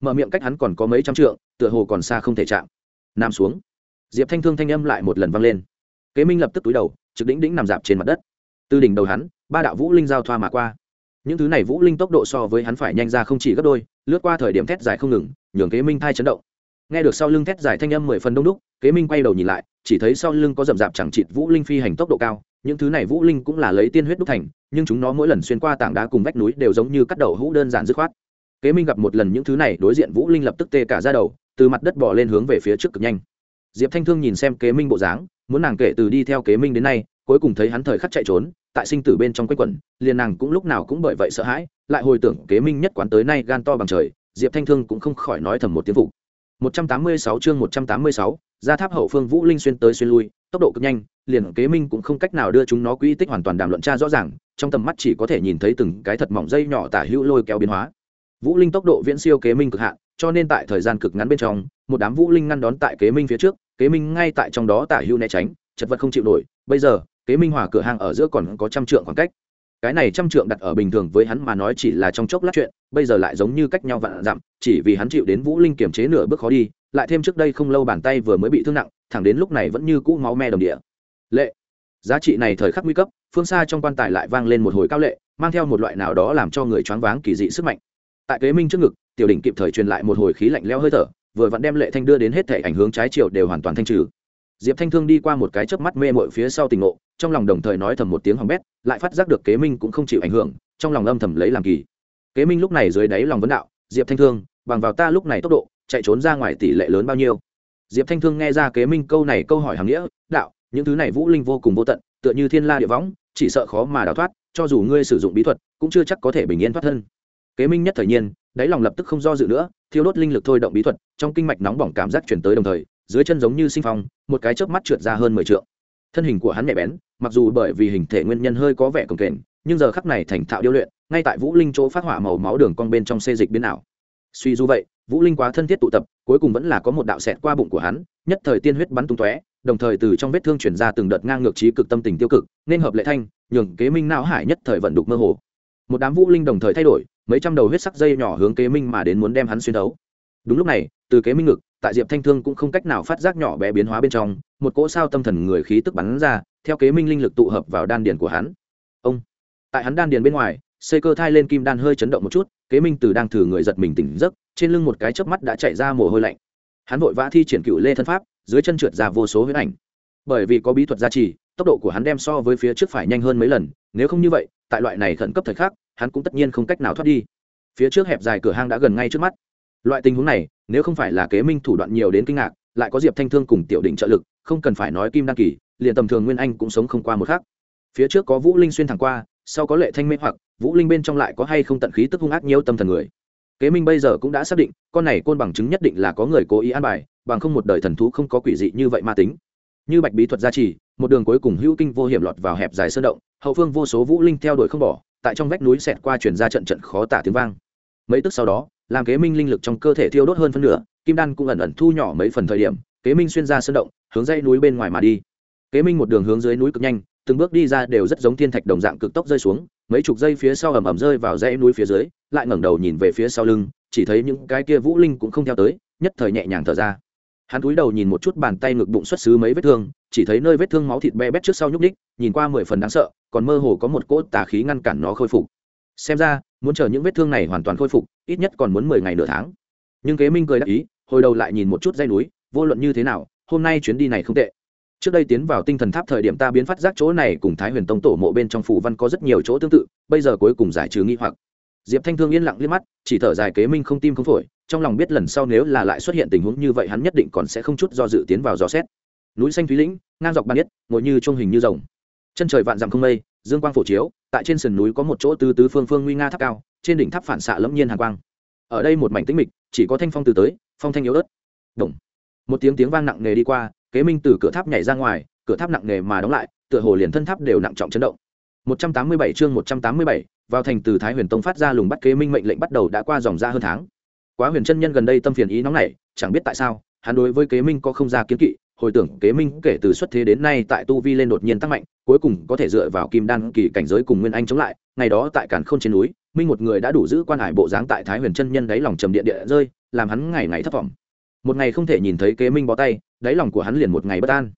Mở miệng cách hắn còn có mấy trăm trượng, tựa hồ còn xa không thể chạm. Nằm xuống diệp thanh thương thanh âm lại một lần vang lên kế minh lập tức túi đầu trực đỉnh đỉnh nằm dạp trên mặt đất từ đỉnh đầu hắn ba đạo vũ linh giao thoa mà qua những thứ này vũ linh tốc độ so với hắn phải nhanh ra không chỉ gấp đôi lướt qua thời điểm thét dài không ngừng nhường kế minh thai chấn động nghe được sau lưng thét dài thanh âm mười phần đông đúc kế minh quay đầu nhìn lại chỉ thấy sau lưng có rậm rạp chẳng chịt vũ linh phi hành tốc độ cao những thứ này vũ linh cũng là lấy tiên huyết đúc thành nhưng chúng nó mỗi lần xuyên qua tảng đá cùng vách núi đều giống như cắt đầu hũ đơn giản dứt khoát kế minh gặp một lần những thứ này đối diện vũ linh lập tức tê cả ra đầu từ mặt đất bỏ lên hướng về phía trước cực nhanh diệp thanh thương nhìn xem kế minh bộ dáng muốn nàng kể từ đi theo kế minh đến nay cuối cùng thấy hắn thời khắc chạy trốn tại sinh tử bên trong quanh quẩn liền nàng cũng lúc nào cũng bởi vậy sợ hãi lại hồi tưởng kế minh nhất quán tới nay gan to bằng trời diệp thanh thương cũng không khỏi nói thầm một tiếng vụ 186 chương 186, ra tháp hậu phương vũ linh xuyên tới xuyên lui tốc độ cực nhanh liền kế minh cũng không cách nào đưa chúng nó quỹ tích hoàn toàn đàm luận tra rõ ràng trong tầm mắt chỉ có thể nhìn thấy từng cái thật mỏng dây nhỏ tả hữu lôi kéo biến hóa vũ linh tốc độ viễn siêu kế minh cực hạn, cho nên tại thời gian cực ngắn bên trong, một đám vũ linh ngăn đón tại kế minh phía trước, kế minh ngay tại trong đó tả hưu né tránh, chật vật không chịu nổi. Bây giờ, kế minh hòa cửa hàng ở giữa còn có trăm trượng khoảng cách. Cái này trăm trượng đặt ở bình thường với hắn mà nói chỉ là trong chốc lát chuyện, bây giờ lại giống như cách nhau vạn dặm, chỉ vì hắn chịu đến vũ linh kiềm chế nửa bước khó đi, lại thêm trước đây không lâu bàn tay vừa mới bị thương nặng, thẳng đến lúc này vẫn như cũ máu me đồng địa. Lệ, giá trị này thời khắc nguy cấp, phương xa trong quan tài lại vang lên một hồi cao lệ, mang theo một loại nào đó làm cho người choáng váng kỳ dị sức mạnh tại kế minh trước ngực, tiểu đỉnh kịp thời truyền lại một hồi khí lạnh leo hơi thở, vừa vặn đem lệ thanh đưa đến hết thể ảnh hướng trái chiều đều hoàn toàn thanh trừ. Diệp thanh thương đi qua một cái chớp mắt mê mội phía sau tình ngộ, trong lòng đồng thời nói thầm một tiếng hỏng bét, lại phát giác được kế minh cũng không chịu ảnh hưởng, trong lòng âm thầm lấy làm kỳ. Kế minh lúc này dưới đáy lòng vấn đạo, diệp thanh thương, bằng vào ta lúc này tốc độ, chạy trốn ra ngoài tỷ lệ lớn bao nhiêu? Diệp thanh thương nghe ra kế minh câu này câu hỏi hàng nghĩa, đạo, những thứ này vũ linh vô cùng vô tận, tựa như thiên la địa võng, chỉ sợ khó mà đào thoát, cho dù ngươi sử dụng bí thuật, cũng chưa chắc có thể bình yên thoát thân kế minh nhất thời nhiên, đáy lòng lập tức không do dự nữa, thiêu đốt linh lực thôi động bí thuật, trong kinh mạch nóng bỏng cảm giác chuyển tới đồng thời, dưới chân giống như sinh phong, một cái chớp mắt trượt ra hơn mười t thân hình của hắn nhẹ bén, mặc dù bởi vì hình thể nguyên nhân hơi có vẻ cồng kềnh, nhưng giờ khắc này thành thạo điêu luyện, ngay tại vũ linh chỗ phát hỏa màu máu đường cong bên trong xê dịch biến ảo. Suy dù vậy, vũ linh quá thân thiết tụ tập, cuối cùng vẫn là có một đạo xẹt qua bụng của hắn, nhất thời tiên huyết bắn tung tóe, đồng thời từ trong vết thương chuyển ra từng đợt ngang ngược trí cực tâm tình tiêu cực, nên hợp lệ thanh, nhường kế minh não hải nhất thời vận đục mơ hồ. Một đám vũ linh đồng thời thay đổi mấy trăm đầu huyết sắc dây nhỏ hướng kế minh mà đến muốn đem hắn xuyên đấu đúng lúc này, từ kế minh ngực, tại diệp thanh thương cũng không cách nào phát giác nhỏ bé biến hóa bên trong, một cỗ sao tâm thần người khí tức bắn ra, theo kế minh linh lực tụ hợp vào đan điền của hắn. Ông! Tại hắn đan điền bên ngoài, xây cơ thai lên kim đan hơi chấn động một chút, kế minh từ đang thử người giật mình tỉnh giấc, trên lưng một cái chớp mắt đã chạy ra mồ hôi lạnh. Hắn vội vã thi triển cựu lê thân pháp, dưới chân trượt ra vô số huyết ảnh. Bởi vì có bí thuật gia trì, tốc độ của hắn đem so với phía trước phải nhanh hơn mấy lần, nếu không như vậy, tại loại này khẩn cấp thời khắc hắn cũng tất nhiên không cách nào thoát đi. Phía trước hẹp dài cửa hang đã gần ngay trước mắt. Loại tình huống này, nếu không phải là kế minh thủ đoạn nhiều đến kinh ngạc, lại có diệp thanh thương cùng tiểu định trợ lực, không cần phải nói kim đăng kỳ, liền tầm thường nguyên anh cũng sống không qua một khắc. Phía trước có vũ linh xuyên thẳng qua, sau có lệ thanh mê hoặc, vũ linh bên trong lại có hay không tận khí tức hung ác nhiều tâm thần người. Kế minh bây giờ cũng đã xác định, con này côn bằng chứng nhất định là có người cố ý an bài, bằng không một đời thần thú không có quỷ dị như vậy ma tính như bạch bí thuật gia trì, một đường cuối cùng hữu kinh vô hiểm lọt vào hẹp dài sơn động, hậu phương vô số vũ linh theo đuổi không bỏ, tại trong vách núi xẹt qua chuyển ra trận trận khó tả tiếng vang. Mấy tức sau đó, làm kế minh linh lực trong cơ thể thiêu đốt hơn phân nửa, kim đan cũng ẩn ẩn thu nhỏ mấy phần thời điểm, kế minh xuyên ra sơn động, hướng dây núi bên ngoài mà đi. Kế minh một đường hướng dưới núi cực nhanh, từng bước đi ra đều rất giống thiên thạch đồng dạng cực tốc rơi xuống, mấy chục giây phía sau ầm ầm rơi vào dãy núi phía dưới, lại ngẩng đầu nhìn về phía sau lưng, chỉ thấy những cái kia vũ linh cũng không theo tới, nhất thời nhẹ nhàng thở ra hắn cúi đầu nhìn một chút bàn tay ngực bụng xuất xứ mấy vết thương, chỉ thấy nơi vết thương máu thịt be bét trước sau nhúc ních nhìn qua mười phần đáng sợ, còn mơ hồ có một cỗ tà khí ngăn cản nó khôi phục. Xem ra, muốn chờ những vết thương này hoàn toàn khôi phục, ít nhất còn muốn mười ngày nửa tháng. Nhưng kế minh cười đáp ý, hồi đầu lại nhìn một chút dây núi, vô luận như thế nào, hôm nay chuyến đi này không tệ. Trước đây tiến vào tinh thần tháp thời điểm ta biến phát giác chỗ này cùng thái huyền tông tổ mộ bên trong phủ văn có rất nhiều chỗ tương tự, bây giờ cuối cùng giải trừ nghi hoặc. Diệp thanh thương yên lặng liếc mắt, chỉ thở dài kế minh không tim không phổi trong lòng biết lần sau nếu là lại xuất hiện tình huống như vậy hắn nhất định còn sẽ không chút do dự tiến vào dò xét. Núi xanh thúy lĩnh ngang dọc ban nhất ngồi như trung hình như rồng. Chân trời vạn dặm không mây dương quang phổ chiếu tại trên sườn núi có một chỗ tứ tứ phương phương nguy nga tháp cao trên đỉnh tháp phản xạ lẫm nhiên hàn quang. Ở đây một mảnh tĩnh mịch chỉ có thanh phong từ tới phong thanh yếu ớt. Động. một tiếng tiếng vang nặng nề đi qua kế minh từ cửa tháp nhảy ra ngoài cửa tháp nặng nề mà đóng lại tựa hồ liền thân tháp đều nặng trọng chấn động. 187 chương 187, vào thành từ thái huyền tông phát ra lùng bắt kế minh mệnh lệnh bắt đầu đã qua dòng ra hơn tháng quá huyền chân nhân gần đây tâm phiền ý nóng nảy, chẳng biết tại sao, hắn đối với kế minh có không ra kiến kỵ, hồi tưởng kế minh kể từ xuất thế đến nay tại tu vi lên đột nhiên tăng mạnh, cuối cùng có thể dựa vào kim đan kỳ cảnh giới cùng nguyên anh chống lại, ngày đó tại cản khôn trên núi, minh một người đã đủ giữ quan hải bộ dáng tại thái huyền chân nhân đáy lòng trầm điện địa rơi, làm hắn ngày ngày thất vọng. Một ngày không thể nhìn thấy kế minh bó tay, đáy lòng của hắn liền một ngày bất an.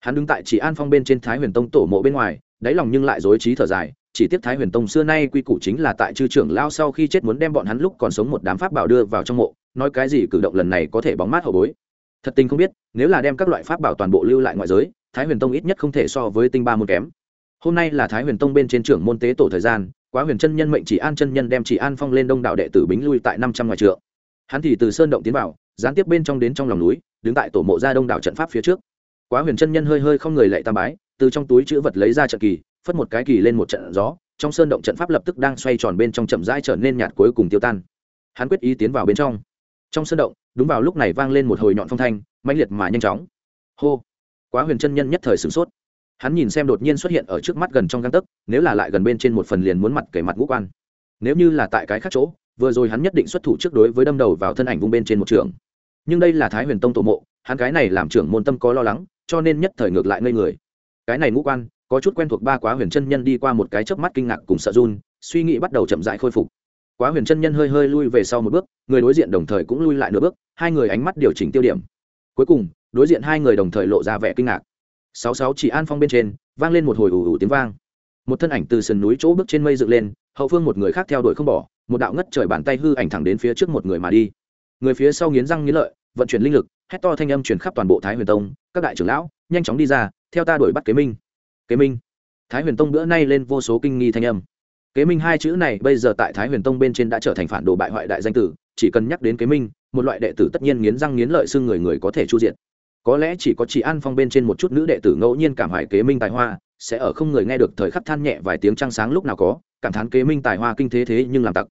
Hắn đứng tại chỉ an phong bên trên thái huyền tông tổ mộ bên ngoài, đáy lòng nhưng lại dối trí thở dài chỉ tiếc thái huyền tông xưa nay quy củ chính là tại chư trưởng lao sau khi chết muốn đem bọn hắn lúc còn sống một đám pháp bảo đưa vào trong mộ, nói cái gì cử động lần này có thể bóng mát hậu bối. Thật tình không biết, nếu là đem các loại pháp bảo toàn bộ lưu lại ngoại giới, thái huyền tông ít nhất không thể so với tinh ba môn kém. Hôm nay là thái huyền tông bên trên trưởng môn tế tổ thời gian, quá huyền chân nhân mệnh chỉ an chân nhân đem chỉ an phong lên đông đạo đệ tử bính lui tại năm trăm ngoài trượng. Hắn thì từ sơn động tiến vào, gián tiếp bên trong đến trong lòng núi, đứng tại tổ mộ ra đông đảo trận pháp phía trước. Quá huyền chân nhân hơi hơi không người lệ tam bái, từ trong túi chữ vật lấy ra trận kỳ phất một cái kỳ lên một trận gió, trong sơn động trận pháp lập tức đang xoay tròn bên trong chậm rãi trở nên nhạt cuối cùng tiêu tan. Hắn quyết ý tiến vào bên trong. Trong sơn động, đúng vào lúc này vang lên một hồi nhọn phong thanh, mãnh liệt mà nhanh chóng. Hô! Quá huyền chân nhân nhất thời sửng sốt. Hắn nhìn xem đột nhiên xuất hiện ở trước mắt gần trong găng tấc, nếu là lại gần bên trên một phần liền muốn mặt kể mặt ngũ quan. Nếu như là tại cái khác chỗ, vừa rồi hắn nhất định xuất thủ trước đối với đâm đầu vào thân ảnh vung bên trên một trường. Nhưng đây là thái huyền tông tổ mộ, hắn cái này làm trưởng môn tâm có lo lắng, cho nên nhất thời ngược lại ngây người. Cái này ngũ quan có chút quen thuộc ba quá huyền chân nhân đi qua một cái chớp mắt kinh ngạc cùng sợ run, suy nghĩ bắt đầu chậm rãi khôi phục. Quá huyền chân nhân hơi hơi lui về sau một bước, người đối diện đồng thời cũng lui lại nửa bước, hai người ánh mắt điều chỉnh tiêu điểm. Cuối cùng, đối diện hai người đồng thời lộ ra vẻ kinh ngạc. Sáu sáu chỉ an phong bên trên, vang lên một hồi ủ ủ tiếng vang. Một thân ảnh từ sườn núi chỗ bước trên mây dựng lên, hậu phương một người khác theo đuổi không bỏ, một đạo ngất trời bàn tay hư ảnh thẳng đến phía trước một người mà đi. Người phía sau nghiến răng nghiến lợi, vận chuyển linh lực, hét to thanh âm truyền khắp toàn bộ thái huyền tông, các đại trưởng lão, nhanh chóng đi ra, theo ta đuổi bắt kế minh kế minh. Thái huyền tông bữa nay lên vô số kinh nghi thanh âm. Kế minh hai chữ này bây giờ tại thái huyền tông bên trên đã trở thành phản đồ bại hoại đại danh tử, chỉ cần nhắc đến kế minh, một loại đệ tử tất nhiên nghiến răng nghiến lợi xưng người người có thể chu diện có lẽ chỉ có chị an phong bên trên một chút nữ đệ tử ngẫu nhiên cảm hoài kế minh tài hoa, sẽ ở không người nghe được thời khắc than nhẹ vài tiếng trăng sáng lúc nào có, cảm thán kế minh tài hoa kinh thế thế nhưng làm tặc.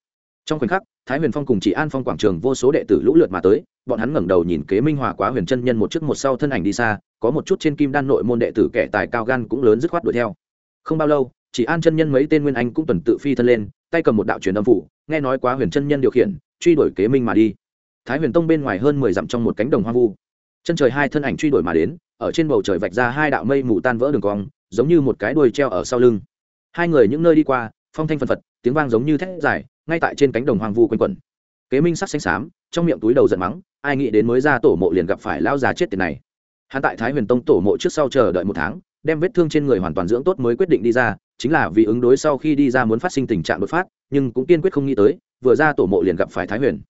Trong khoảnh khắc, thái huyền phong cùng chị an phong quảng trường vô số đệ tử lũ lượt mà tới, bọn hắn ngẩng đầu nhìn kế minh hòa quá huyền chân nhân một trước một sau thân ảnh đi xa có một chút trên kim đan nội môn đệ tử kẻ tài cao gan cũng lớn dứt khoát đuổi theo. Không bao lâu, chỉ an chân nhân mấy tên nguyên anh cũng tuần tự phi thân lên, tay cầm một đạo truyền âm phủ, nghe nói quá huyền chân nhân điều khiển, truy đuổi kế minh mà đi. Thái huyền tông bên ngoài hơn mười dặm trong một cánh đồng hoang vu. Chân trời hai thân ảnh truy đuổi mà đến, ở trên bầu trời vạch ra hai đạo mây mù tan vỡ đường cong, giống như một cái đuôi treo ở sau lưng. Hai người những nơi đi qua, phong thanh phần phật, tiếng vang giống như thét dài, ngay tại trên cánh đồng hoang vu quanh quẩn. Kế minh sắc xanh xám, trong miệng túi đầu giận mắng, ai nghĩ đến mới ra tổ mộ liền gặp phải lao già chết tiền này hắn tại thái huyền tông tổ mộ trước sau chờ đợi một tháng, đem vết thương trên người hoàn toàn dưỡng tốt mới quyết định đi ra, chính là vì ứng đối sau khi đi ra muốn phát sinh tình trạng đột phát, nhưng cũng kiên quyết không nghĩ tới, vừa ra tổ mộ liền gặp phải thái huyền.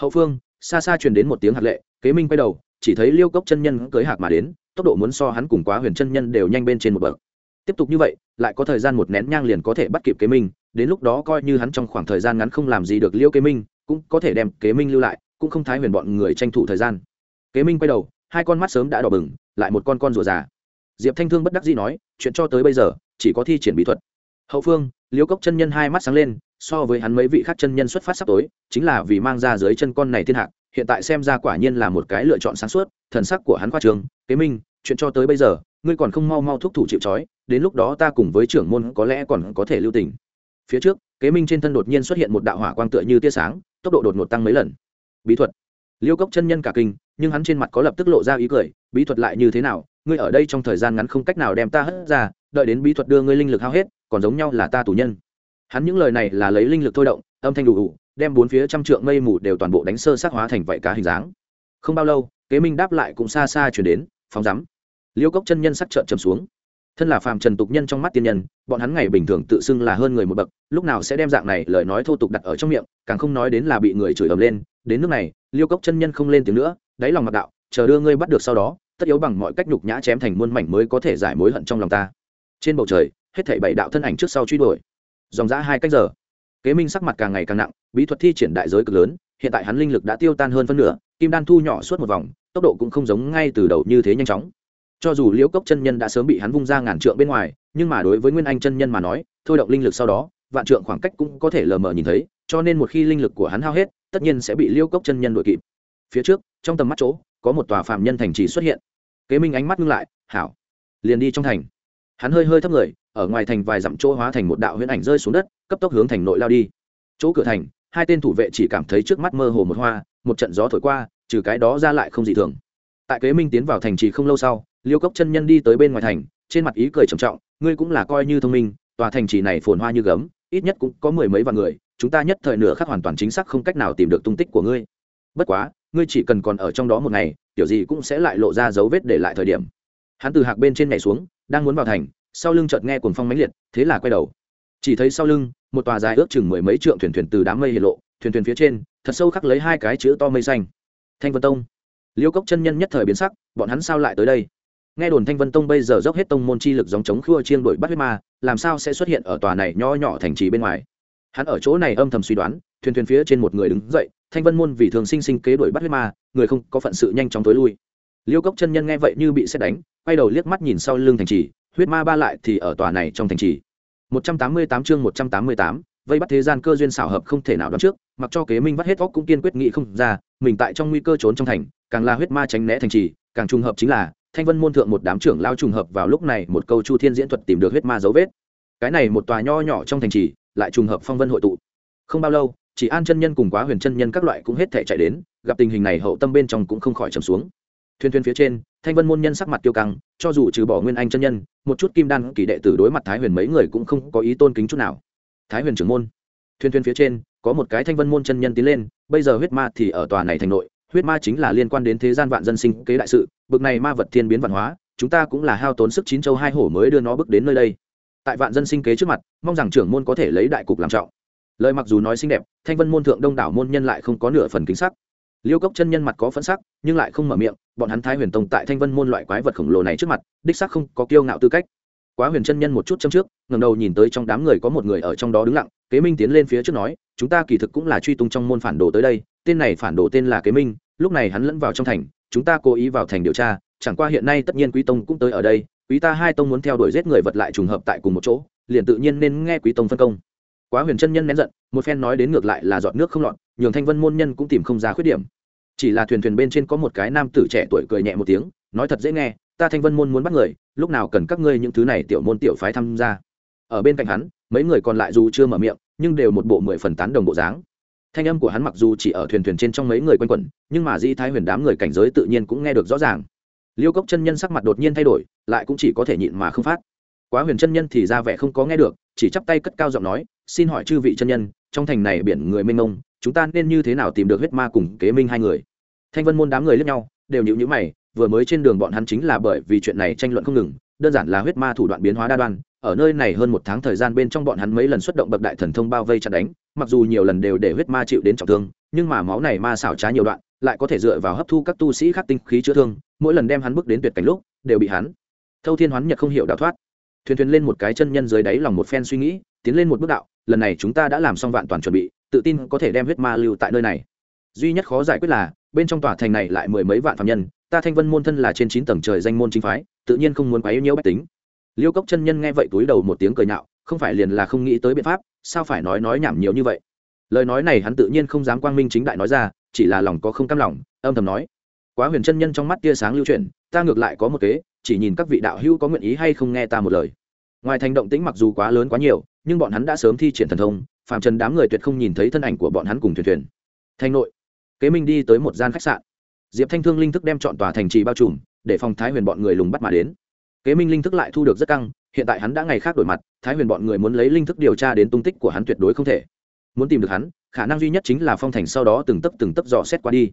Hậu phương, xa xa truyền đến một tiếng hạt lệ, kế minh quay đầu, chỉ thấy liêu cốc chân nhân cưới hạc mà đến, tốc độ muốn so hắn cùng quá huyền chân nhân đều nhanh bên trên một bậc. Tiếp tục như vậy, lại có thời gian một nén nhang liền có thể bắt kịp kế minh, đến lúc đó coi như hắn trong khoảng thời gian ngắn không làm gì được liêu kế minh, cũng có thể đem kế minh lưu lại, cũng không thái huyền bọn người tranh thủ thời gian. Kế minh quay đầu hai con mắt sớm đã đỏ bừng, lại một con con rùa già. Diệp thanh thương bất đắc dĩ nói, chuyện cho tới bây giờ, chỉ có thi triển bí thuật. Hậu phương Liễu cốc chân nhân hai mắt sáng lên, so với hắn mấy vị khác chân nhân xuất phát sắp tối, chính là vì mang ra dưới chân con này thiên hạc, hiện tại xem ra quả nhiên là một cái lựa chọn sáng suốt, thần sắc của hắn khoa trường kế minh, chuyện cho tới bây giờ, ngươi còn không mau mau thúc thủ chịu trói, đến lúc đó ta cùng với trưởng môn có lẽ còn có thể lưu tình. Phía trước, kế minh trên thân đột nhiên xuất hiện một đạo hỏa quang tựa như tia sáng, tốc độ đột ngột tăng mấy lần. Bí thuật. Liêu cốc chân nhân cả kinh nhưng hắn trên mặt có lập tức lộ ra ý cười, bí thuật lại như thế nào? Ngươi ở đây trong thời gian ngắn không cách nào đem ta hất ra, đợi đến bí thuật đưa ngươi linh lực hao hết, còn giống nhau là ta tù nhân. Hắn những lời này là lấy linh lực thôi động, âm thanh đủ đủ, đem bốn phía trăm trượng mây mù đều toàn bộ đánh sơ sát hóa thành vậy cá hình dáng. Không bao lâu, kế minh đáp lại cũng xa xa chuyển đến, phóng rắm liêu cốc chân nhân sắc trợn trầm xuống. Thân là phàm trần tục nhân trong mắt tiên nhân, bọn hắn ngày bình thường tự xưng là hơn người một bậc, lúc nào sẽ đem dạng này lời nói thô tục đặt ở trong miệng, càng không nói đến là bị người chửi ầm lên. Đến nước này, liêu cốc chân nhân không lên tiếng nữa đáy lòng mặc đạo, chờ đưa ngươi bắt được sau đó, tất yếu bằng mọi cách nhục nhã chém thành muôn mảnh mới có thể giải mối hận trong lòng ta. Trên bầu trời, hết thảy bảy đạo thân ảnh trước sau truy đuổi. Dòng dã hai cách giờ. Kế minh sắc mặt càng ngày càng nặng, bí thuật thi triển đại giới cực lớn, hiện tại hắn linh lực đã tiêu tan hơn phân nửa, kim đan thu nhỏ suốt một vòng, tốc độ cũng không giống ngay từ đầu như thế nhanh chóng. Cho dù liễu cốc chân nhân đã sớm bị hắn vung ra ngàn trượng bên ngoài, nhưng mà đối với nguyên anh chân nhân mà nói, thôi động linh lực sau đó, vạn trượng khoảng cách cũng có thể lờ mờ nhìn thấy, cho nên một khi linh lực của hắn hao hết, tất nhiên sẽ bị liễu cốc chân nhân đuổi kịp phía trước, trong tầm mắt chỗ, có một tòa phạm nhân thành trì xuất hiện. Kế minh ánh mắt ngưng lại, hảo, liền đi trong thành. Hắn hơi hơi thấp người, ở ngoài thành vài dặm chỗ hóa thành một đạo huyễn ảnh rơi xuống đất, cấp tốc hướng thành nội lao đi. Chỗ cửa thành, hai tên thủ vệ chỉ cảm thấy trước mắt mơ hồ một hoa, một trận gió thổi qua, trừ cái đó ra lại không dị thường. Tại kế minh tiến vào thành trì không lâu sau, liêu cốc chân nhân đi tới bên ngoài thành, trên mặt ý cười trầm trọng, ngươi cũng là coi như thông minh, tòa thành trì này phồn hoa như gấm, ít nhất cũng có mười mấy vạn người, chúng ta nhất thời nửa khắc hoàn toàn chính xác không cách nào tìm được tung tích của ngươi. Bất quá ngươi chỉ cần còn ở trong đó một ngày, kiểu gì cũng sẽ lại lộ ra dấu vết để lại thời điểm. Hắn từ hạc bên trên nhảy xuống, đang muốn vào thành, sau lưng chợt nghe cuồng phong mãnh liệt, thế là quay đầu. Chỉ thấy sau lưng, một tòa dài ước chừng mười mấy trượng thuyền thuyền từ đám mây hiện lộ, thuyền thuyền phía trên, thật sâu khắc lấy hai cái chữ to mây xanh. Thanh vân tông. Liêu cốc chân nhân nhất thời biến sắc, bọn hắn sao lại tới đây? Nghe đồn thanh vân tông bây giờ dốc hết tông môn chi lực dòng chống khua chiên đổi bắt huyết ma, làm sao sẽ xuất hiện ở tòa này nho nhỏ thành trì bên ngoài? Hắn ở chỗ này âm thầm suy đoán, thuyền thuyền phía trên một người đứng dậy thanh vân môn vì thường sinh sinh kế đổi bắt huyết ma người không có phận sự nhanh chóng tối lui. Liêu cốc chân nhân nghe vậy như bị xét đánh quay đầu liếc mắt nhìn sau lưng thành trì huyết ma ba lại thì ở tòa này trong thành trì. 188 chương 188, vây bắt thế gian cơ duyên xảo hợp không thể nào đoán trước mặc cho kế minh vắt hết óc cũng kiên quyết nghị không ra mình tại trong nguy cơ trốn trong thành càng là huyết ma tránh né thành trì càng trùng hợp chính là thanh vân môn thượng một đám trưởng lao trùng hợp vào lúc này một câu chu thiên diễn thuật tìm được huyết ma dấu vết. Cái này một tòa nho nhỏ trong thành trì lại trùng hợp phong vân hội tụ. Không bao lâu chỉ an chân nhân cùng quá huyền chân nhân các loại cũng hết thể chạy đến, gặp tình hình này hậu tâm bên trong cũng không khỏi trầm xuống. Thuyền thuyền phía trên, thanh vân môn nhân sắc mặt tiêu căng, cho dù trừ bỏ nguyên anh chân nhân, một chút kim đan kỳ đệ tử đối mặt thái huyền mấy người cũng không có ý tôn kính chút nào. Thái huyền trưởng môn. Thuyền thuyền phía trên, có một cái thanh vân môn chân nhân tiến lên, bây giờ huyết ma thì ở tòa này thành nội, huyết ma chính là liên quan đến thế gian vạn dân sinh kế đại sự, bực này ma vật thiên biến văn hóa, chúng ta cũng là hao tốn sức chín châu hai hổ mới đưa nó bước đến nơi đây. Tại vạn dân sinh kế trước mặt, mong rằng trưởng môn có thể lấy đại cục làm trọng lời mặc dù nói xinh đẹp, thanh vân môn thượng đông đảo môn nhân lại không có nửa phần kính sắc. Liêu cốc chân nhân mặt có phẫn sắc, nhưng lại không mở miệng, bọn hắn thái huyền tông tại thanh vân môn loại quái vật khổng lồ này trước mặt, đích sắc không có kiêu ngạo tư cách. Quá huyền chân nhân một chút châm trước ngầm đầu nhìn tới trong đám người có một người ở trong đó đứng lặng, kế minh tiến lên phía trước nói, chúng ta kỳ thực cũng là truy tung trong môn phản đồ tới đây, tên này phản đồ tên là kế minh, lúc này hắn lẫn vào trong thành, chúng ta cố ý vào thành điều tra, chẳng qua hiện nay tất nhiên quý tông cũng tới ở đây, quý ta hai tông muốn theo đuổi giết người vật lại trùng hợp tại cùng một chỗ, liền tự nhiên nên nghe quý tông phân công quá huyền chân nhân nén giận, một phen nói đến ngược lại là giọt nước không lọt, nhường thanh vân môn nhân cũng tìm không ra khuyết điểm. Chỉ là thuyền thuyền bên trên có một cái nam tử trẻ tuổi cười nhẹ một tiếng, nói thật dễ nghe, ta thanh vân môn muốn bắt người, lúc nào cần các ngươi những thứ này tiểu môn tiểu phái tham gia? Ở bên cạnh hắn, mấy người còn lại dù chưa mở miệng, nhưng đều một bộ mười phần tán đồng bộ dáng. Thanh âm của hắn mặc dù chỉ ở thuyền thuyền trên trong mấy người quanh quẩn, nhưng mà di thái huyền đám người cảnh giới tự nhiên cũng nghe được rõ ràng. Liêu cốc chân nhân sắc mặt đột nhiên thay đổi, lại cũng chỉ có thể nhịn mà không phát. Quá huyền chân nhân thì ra vẻ không có nghe được, chỉ chắp tay cất cao giọng nói xin hỏi chư vị chân nhân, trong thành này biển người mênh mông, chúng ta nên như thế nào tìm được huyết ma cùng kế minh hai người? Thanh vân môn đám người lẫn nhau, đều nhịu nhữ mày, vừa mới trên đường bọn hắn chính là bởi vì chuyện này tranh luận không ngừng, đơn giản là huyết ma thủ đoạn biến hóa đa đoan, ở nơi này hơn một tháng thời gian bên trong bọn hắn mấy lần xuất động bậc đại thần thông bao vây chặt đánh, mặc dù nhiều lần đều để huyết ma chịu đến trọng thương, nhưng mà máu này ma xảo trá nhiều đoạn, lại có thể dựa vào hấp thu các tu sĩ khác tinh khí chữa thương, mỗi lần đem hắn bước đến tuyệt cảnh lúc, đều bị hắn thâu thiên hoán nhật không hiểu đào thoát. Thuyền thuyền lên một cái chân nhân dưới đáy lòng một phen suy nghĩ, tiến lên một bước đạo lần này chúng ta đã làm xong vạn toàn chuẩn bị, tự tin có thể đem huyết ma lưu tại nơi này. Duy nhất khó giải quyết là, bên trong tòa thành này lại mười mấy vạn phạm nhân, ta thanh vân môn thân là trên chín tầng trời danh môn chính phái, tự nhiên không muốn quá yếu nhiễu bách tính. Liêu cốc chân nhân nghe vậy túi đầu một tiếng cười nhạo, không phải liền là không nghĩ tới biện pháp, sao phải nói nói nhảm nhiều như vậy? Lời nói này hắn tự nhiên không dám quang minh chính đại nói ra, chỉ là lòng có không cam lòng, âm thầm nói. Quá huyền chân nhân trong mắt tia sáng lưu chuyển, ta ngược lại có một kế, chỉ nhìn các vị đạo hữu có nguyện ý hay không nghe ta một lời. Ngoài thành động tĩnh mặc dù quá lớn quá nhiều nhưng bọn hắn đã sớm thi triển thần thông, phàm trần đám người tuyệt không nhìn thấy thân ảnh của bọn hắn cùng thuyền thuyền. Thanh nội, kế minh đi tới một gian khách sạn. Diệp thanh thương linh thức đem chọn tòa thành trì bao trùm, để phòng thái huyền bọn người lùng bắt mà đến. Kế minh linh thức lại thu được rất căng, hiện tại hắn đã ngày khác đổi mặt, thái huyền bọn người muốn lấy linh thức điều tra đến tung tích của hắn tuyệt đối không thể. Muốn tìm được hắn, khả năng duy nhất chính là phong thành sau đó từng tấp từng tấp dò xét qua đi.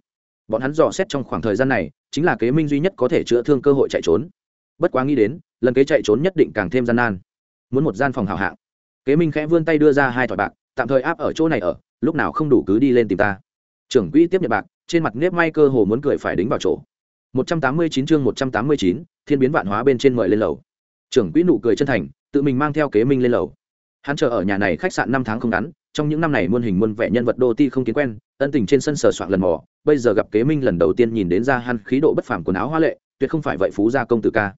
Bọn hắn dò xét trong khoảng thời gian này, chính là kế minh duy nhất có thể chữa thương cơ hội chạy trốn. Bất quá nghĩ đến, lần kế chạy trốn nhất định càng thêm gian nan. Muốn một gian phòng hảo hạng kế minh khẽ vươn tay đưa ra hai thỏi bạc tạm thời áp ở chỗ này ở lúc nào không đủ cứ đi lên tìm ta. Trưởng quỹ tiếp nhận bạc trên mặt nếp may cơ hồ muốn cười phải đính vào chỗ. 189 chương 189, thiên biến vạn hóa bên trên mời lên lầu. Trưởng quỹ nụ cười chân thành tự mình mang theo kế minh lên lầu. Hắn chờ ở nhà này khách sạn năm tháng không ngắn trong những năm này muôn hình muôn vẻ nhân vật đô ti không kiến quen ân tình trên sân sờ soạn lần mò bây giờ gặp kế minh lần đầu tiên nhìn đến ra hắn khí độ bất phàm quần áo hoa lệ tuyệt không phải vậy phú gia công tử ca.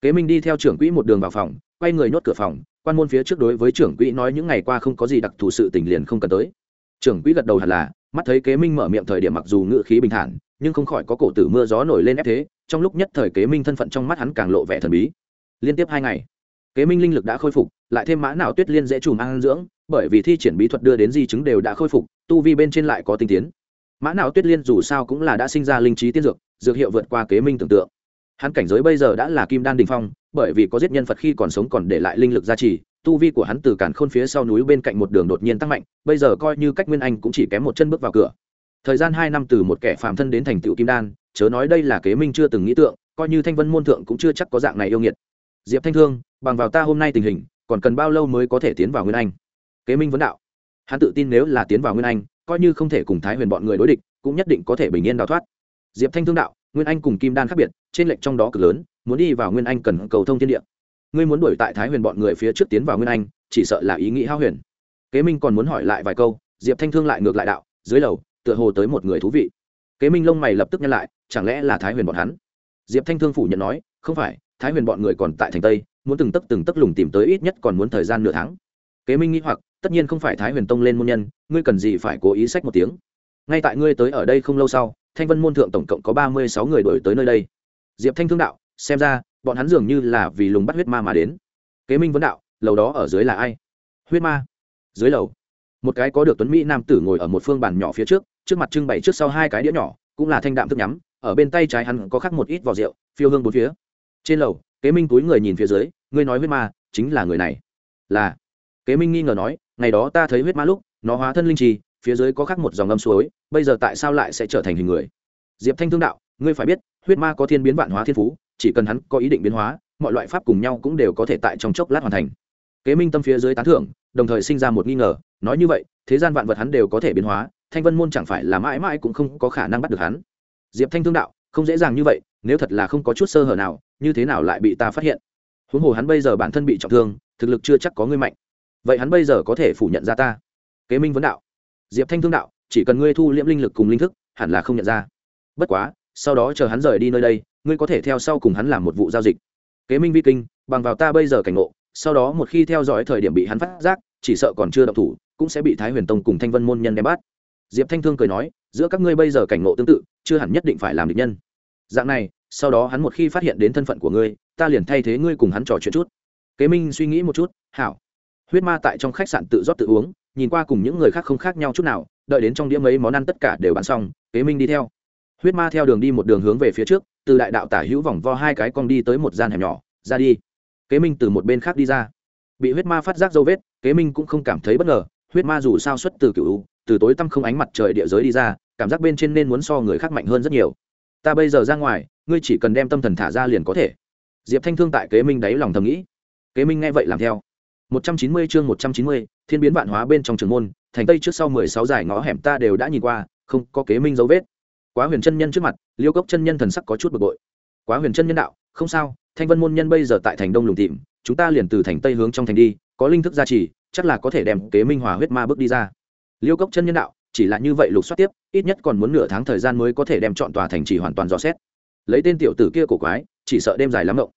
Kế minh đi theo trưởng quỹ một đường vào phòng quay người nhốt cửa phòng quan môn phía trước đối với trưởng quỹ nói những ngày qua không có gì đặc thù sự tình liền không cần tới. Trưởng quỹ gật đầu hẳn là, mắt thấy kế minh mở miệng thời điểm mặc dù ngự khí bình thản, nhưng không khỏi có cổ tử mưa gió nổi lên ép thế, trong lúc nhất thời kế minh thân phận trong mắt hắn càng lộ vẻ thần bí. Liên tiếp hai ngày, kế minh linh lực đã khôi phục, lại thêm mã nào tuyết liên dễ trùm ăn dưỡng, bởi vì thi triển bí thuật đưa đến di chứng đều đã khôi phục, tu vi bên trên lại có tinh tiến. Mã nào tuyết liên dù sao cũng là đã sinh ra linh trí tiên dược dược hiệu vượt qua kế minh tưởng tượng. Hắn cảnh giới bây giờ đã là kim đan đình phong bởi vì có giết nhân phật khi còn sống còn để lại linh lực gia trì, tu vi của hắn từ cản khôn phía sau núi bên cạnh một đường đột nhiên tăng mạnh, bây giờ coi như cách nguyên anh cũng chỉ kém một chân bước vào cửa. Thời gian hai năm từ một kẻ phạm thân đến thành tựu kim đan, chớ nói đây là kế minh chưa từng nghĩ tượng, coi như thanh vân môn thượng cũng chưa chắc có dạng này yêu nghiệt. Diệp thanh thương, bằng vào ta hôm nay tình hình, còn cần bao lâu mới có thể tiến vào nguyên anh? Kế minh vấn đạo. Hắn tự tin nếu là tiến vào nguyên anh, coi như không thể cùng thái huyền bọn người đối địch, cũng nhất định có thể bình yên đào thoát. Diệp thanh thương đạo nguyên anh cùng kim đan khác biệt, trên lệnh trong đó cực lớn, muốn đi vào nguyên anh cần cầu thông thiên địa. Ngươi muốn đuổi tại thái huyền bọn người phía trước tiến vào nguyên anh, chỉ sợ là ý nghĩ hao huyền. Kế minh còn muốn hỏi lại vài câu, diệp thanh thương lại ngược lại đạo, dưới lầu, tựa hồ tới một người thú vị. Kế minh lông mày lập tức nhăn lại, chẳng lẽ là thái huyền bọn hắn? Diệp thanh thương phủ nhận nói, không phải, thái huyền bọn người còn tại thành tây, muốn từng tấc từng tấc lùng tìm tới ít nhất còn muốn thời gian nửa tháng. Kế minh nghĩ hoặc, tất nhiên không phải thái huyền tông lên môn nhân, ngươi cần gì phải cố ý sách một tiếng? Ngay tại ngươi tới ở đây không lâu sau thanh vân môn thượng tổng cộng có ba mươi sáu người đổi tới nơi đây. Diệp thanh thương đạo, xem ra, bọn hắn dường như là vì lùng bắt huyết ma mà đến. Kế minh vấn đạo, lầu đó ở dưới là ai? Huyết ma. Dưới lầu. Một cái có được tuấn mỹ nam tử ngồi ở một phương bàn nhỏ phía trước trước mặt trưng bày trước sau hai cái đĩa nhỏ, cũng là thanh đạm thức nhắm, ở bên tay trái hắn có khắc một ít vỏ rượu, phiêu hương bốn phía. Trên lầu, kế minh túi người nhìn phía dưới, ngươi nói huyết ma, chính là người này. Là. Kế minh nghi ngờ nói, ngày đó ta thấy huyết ma lúc, nó hóa thân linh trì phía dưới có khắc một dòng âm suối, bây giờ tại sao lại sẽ trở thành hình người? Diệp thanh thương đạo, ngươi phải biết, huyết ma có thiên biến vạn hóa thiên phú, chỉ cần hắn có ý định biến hóa, mọi loại pháp cùng nhau cũng đều có thể tại trong chốc lát hoàn thành. Kế minh tâm phía dưới tán thưởng, đồng thời sinh ra một nghi ngờ, nói như vậy, thế gian vạn vật hắn đều có thể biến hóa, thanh vân môn chẳng phải là mãi mãi cũng không có khả năng bắt được hắn. Diệp thanh thương đạo, không dễ dàng như vậy, nếu thật là không có chút sơ hở nào, như thế nào lại bị ta phát hiện? Huống hồ hắn bây giờ bản thân bị trọng thương, thực lực chưa chắc có ngươi mạnh. Vậy hắn bây giờ có thể phủ nhận ra ta? Kế minh vấn đạo diệp thanh thương đạo, chỉ cần ngươi thu liễm linh lực cùng linh thức, hẳn là không nhận ra. Bất quá, sau đó chờ hắn rời đi nơi đây, ngươi có thể theo sau cùng hắn làm một vụ giao dịch. Kế minh vi kinh, bằng vào ta bây giờ cảnh ngộ, sau đó một khi theo dõi thời điểm bị hắn phát giác, chỉ sợ còn chưa động thủ, cũng sẽ bị thái huyền tông cùng thanh vân môn nhân đem bắt. Diệp thanh thương cười nói, giữa các ngươi bây giờ cảnh ngộ tương tự, chưa hẳn nhất định phải làm địch nhân. Dạng này, sau đó hắn một khi phát hiện đến thân phận của ngươi, ta liền thay thế ngươi cùng hắn trò chuyện chút. Kế minh suy nghĩ một chút, hảo. Huyết ma tại trong khách sạn tự rót tự uống nhìn qua cùng những người khác không khác nhau chút nào, đợi đến trong đĩa mấy món ăn tất cả đều bán xong, kế minh đi theo. Huyết ma theo đường đi một đường hướng về phía trước, từ đại đạo tả hữu vòng vo hai cái con đi tới một gian hẻm nhỏ, ra đi. Kế minh từ một bên khác đi ra. Bị huyết ma phát giác dấu vết, kế minh cũng không cảm thấy bất ngờ, huyết ma dù sao xuất từ cựu từ tối tăm không ánh mặt trời địa giới đi ra, cảm giác bên trên nên muốn so người khác mạnh hơn rất nhiều. Ta bây giờ ra ngoài, ngươi chỉ cần đem tâm thần thả ra liền có thể. Diệp thanh thương tại kế minh đáy lòng thầm nghĩ. Kế minh nghe vậy làm theo một trăm chín mươi chương một trăm chín mươi, thiên biến vạn hóa bên trong trường môn, thành tây trước sau mười sáu giải ngõ hẻm ta đều đã nhìn qua, không có kế minh dấu vết. Quá huyền chân nhân trước mặt, liêu cốc chân nhân thần sắc có chút bực bội. Quá huyền chân nhân đạo, không sao, thanh vân môn nhân bây giờ tại thành đông lùng tìm, chúng ta liền từ thành tây hướng trong thành đi, có linh thức gia trì, chắc là có thể đem kế minh hòa huyết ma bước đi ra. Liêu cốc chân nhân đạo, chỉ là như vậy lục soát tiếp, ít nhất còn muốn nửa tháng thời gian mới có thể đem chọn tòa thành trì hoàn toàn dò xét. Lấy tên tiểu tử kia cổ quái, chỉ sợ đêm dài lắm động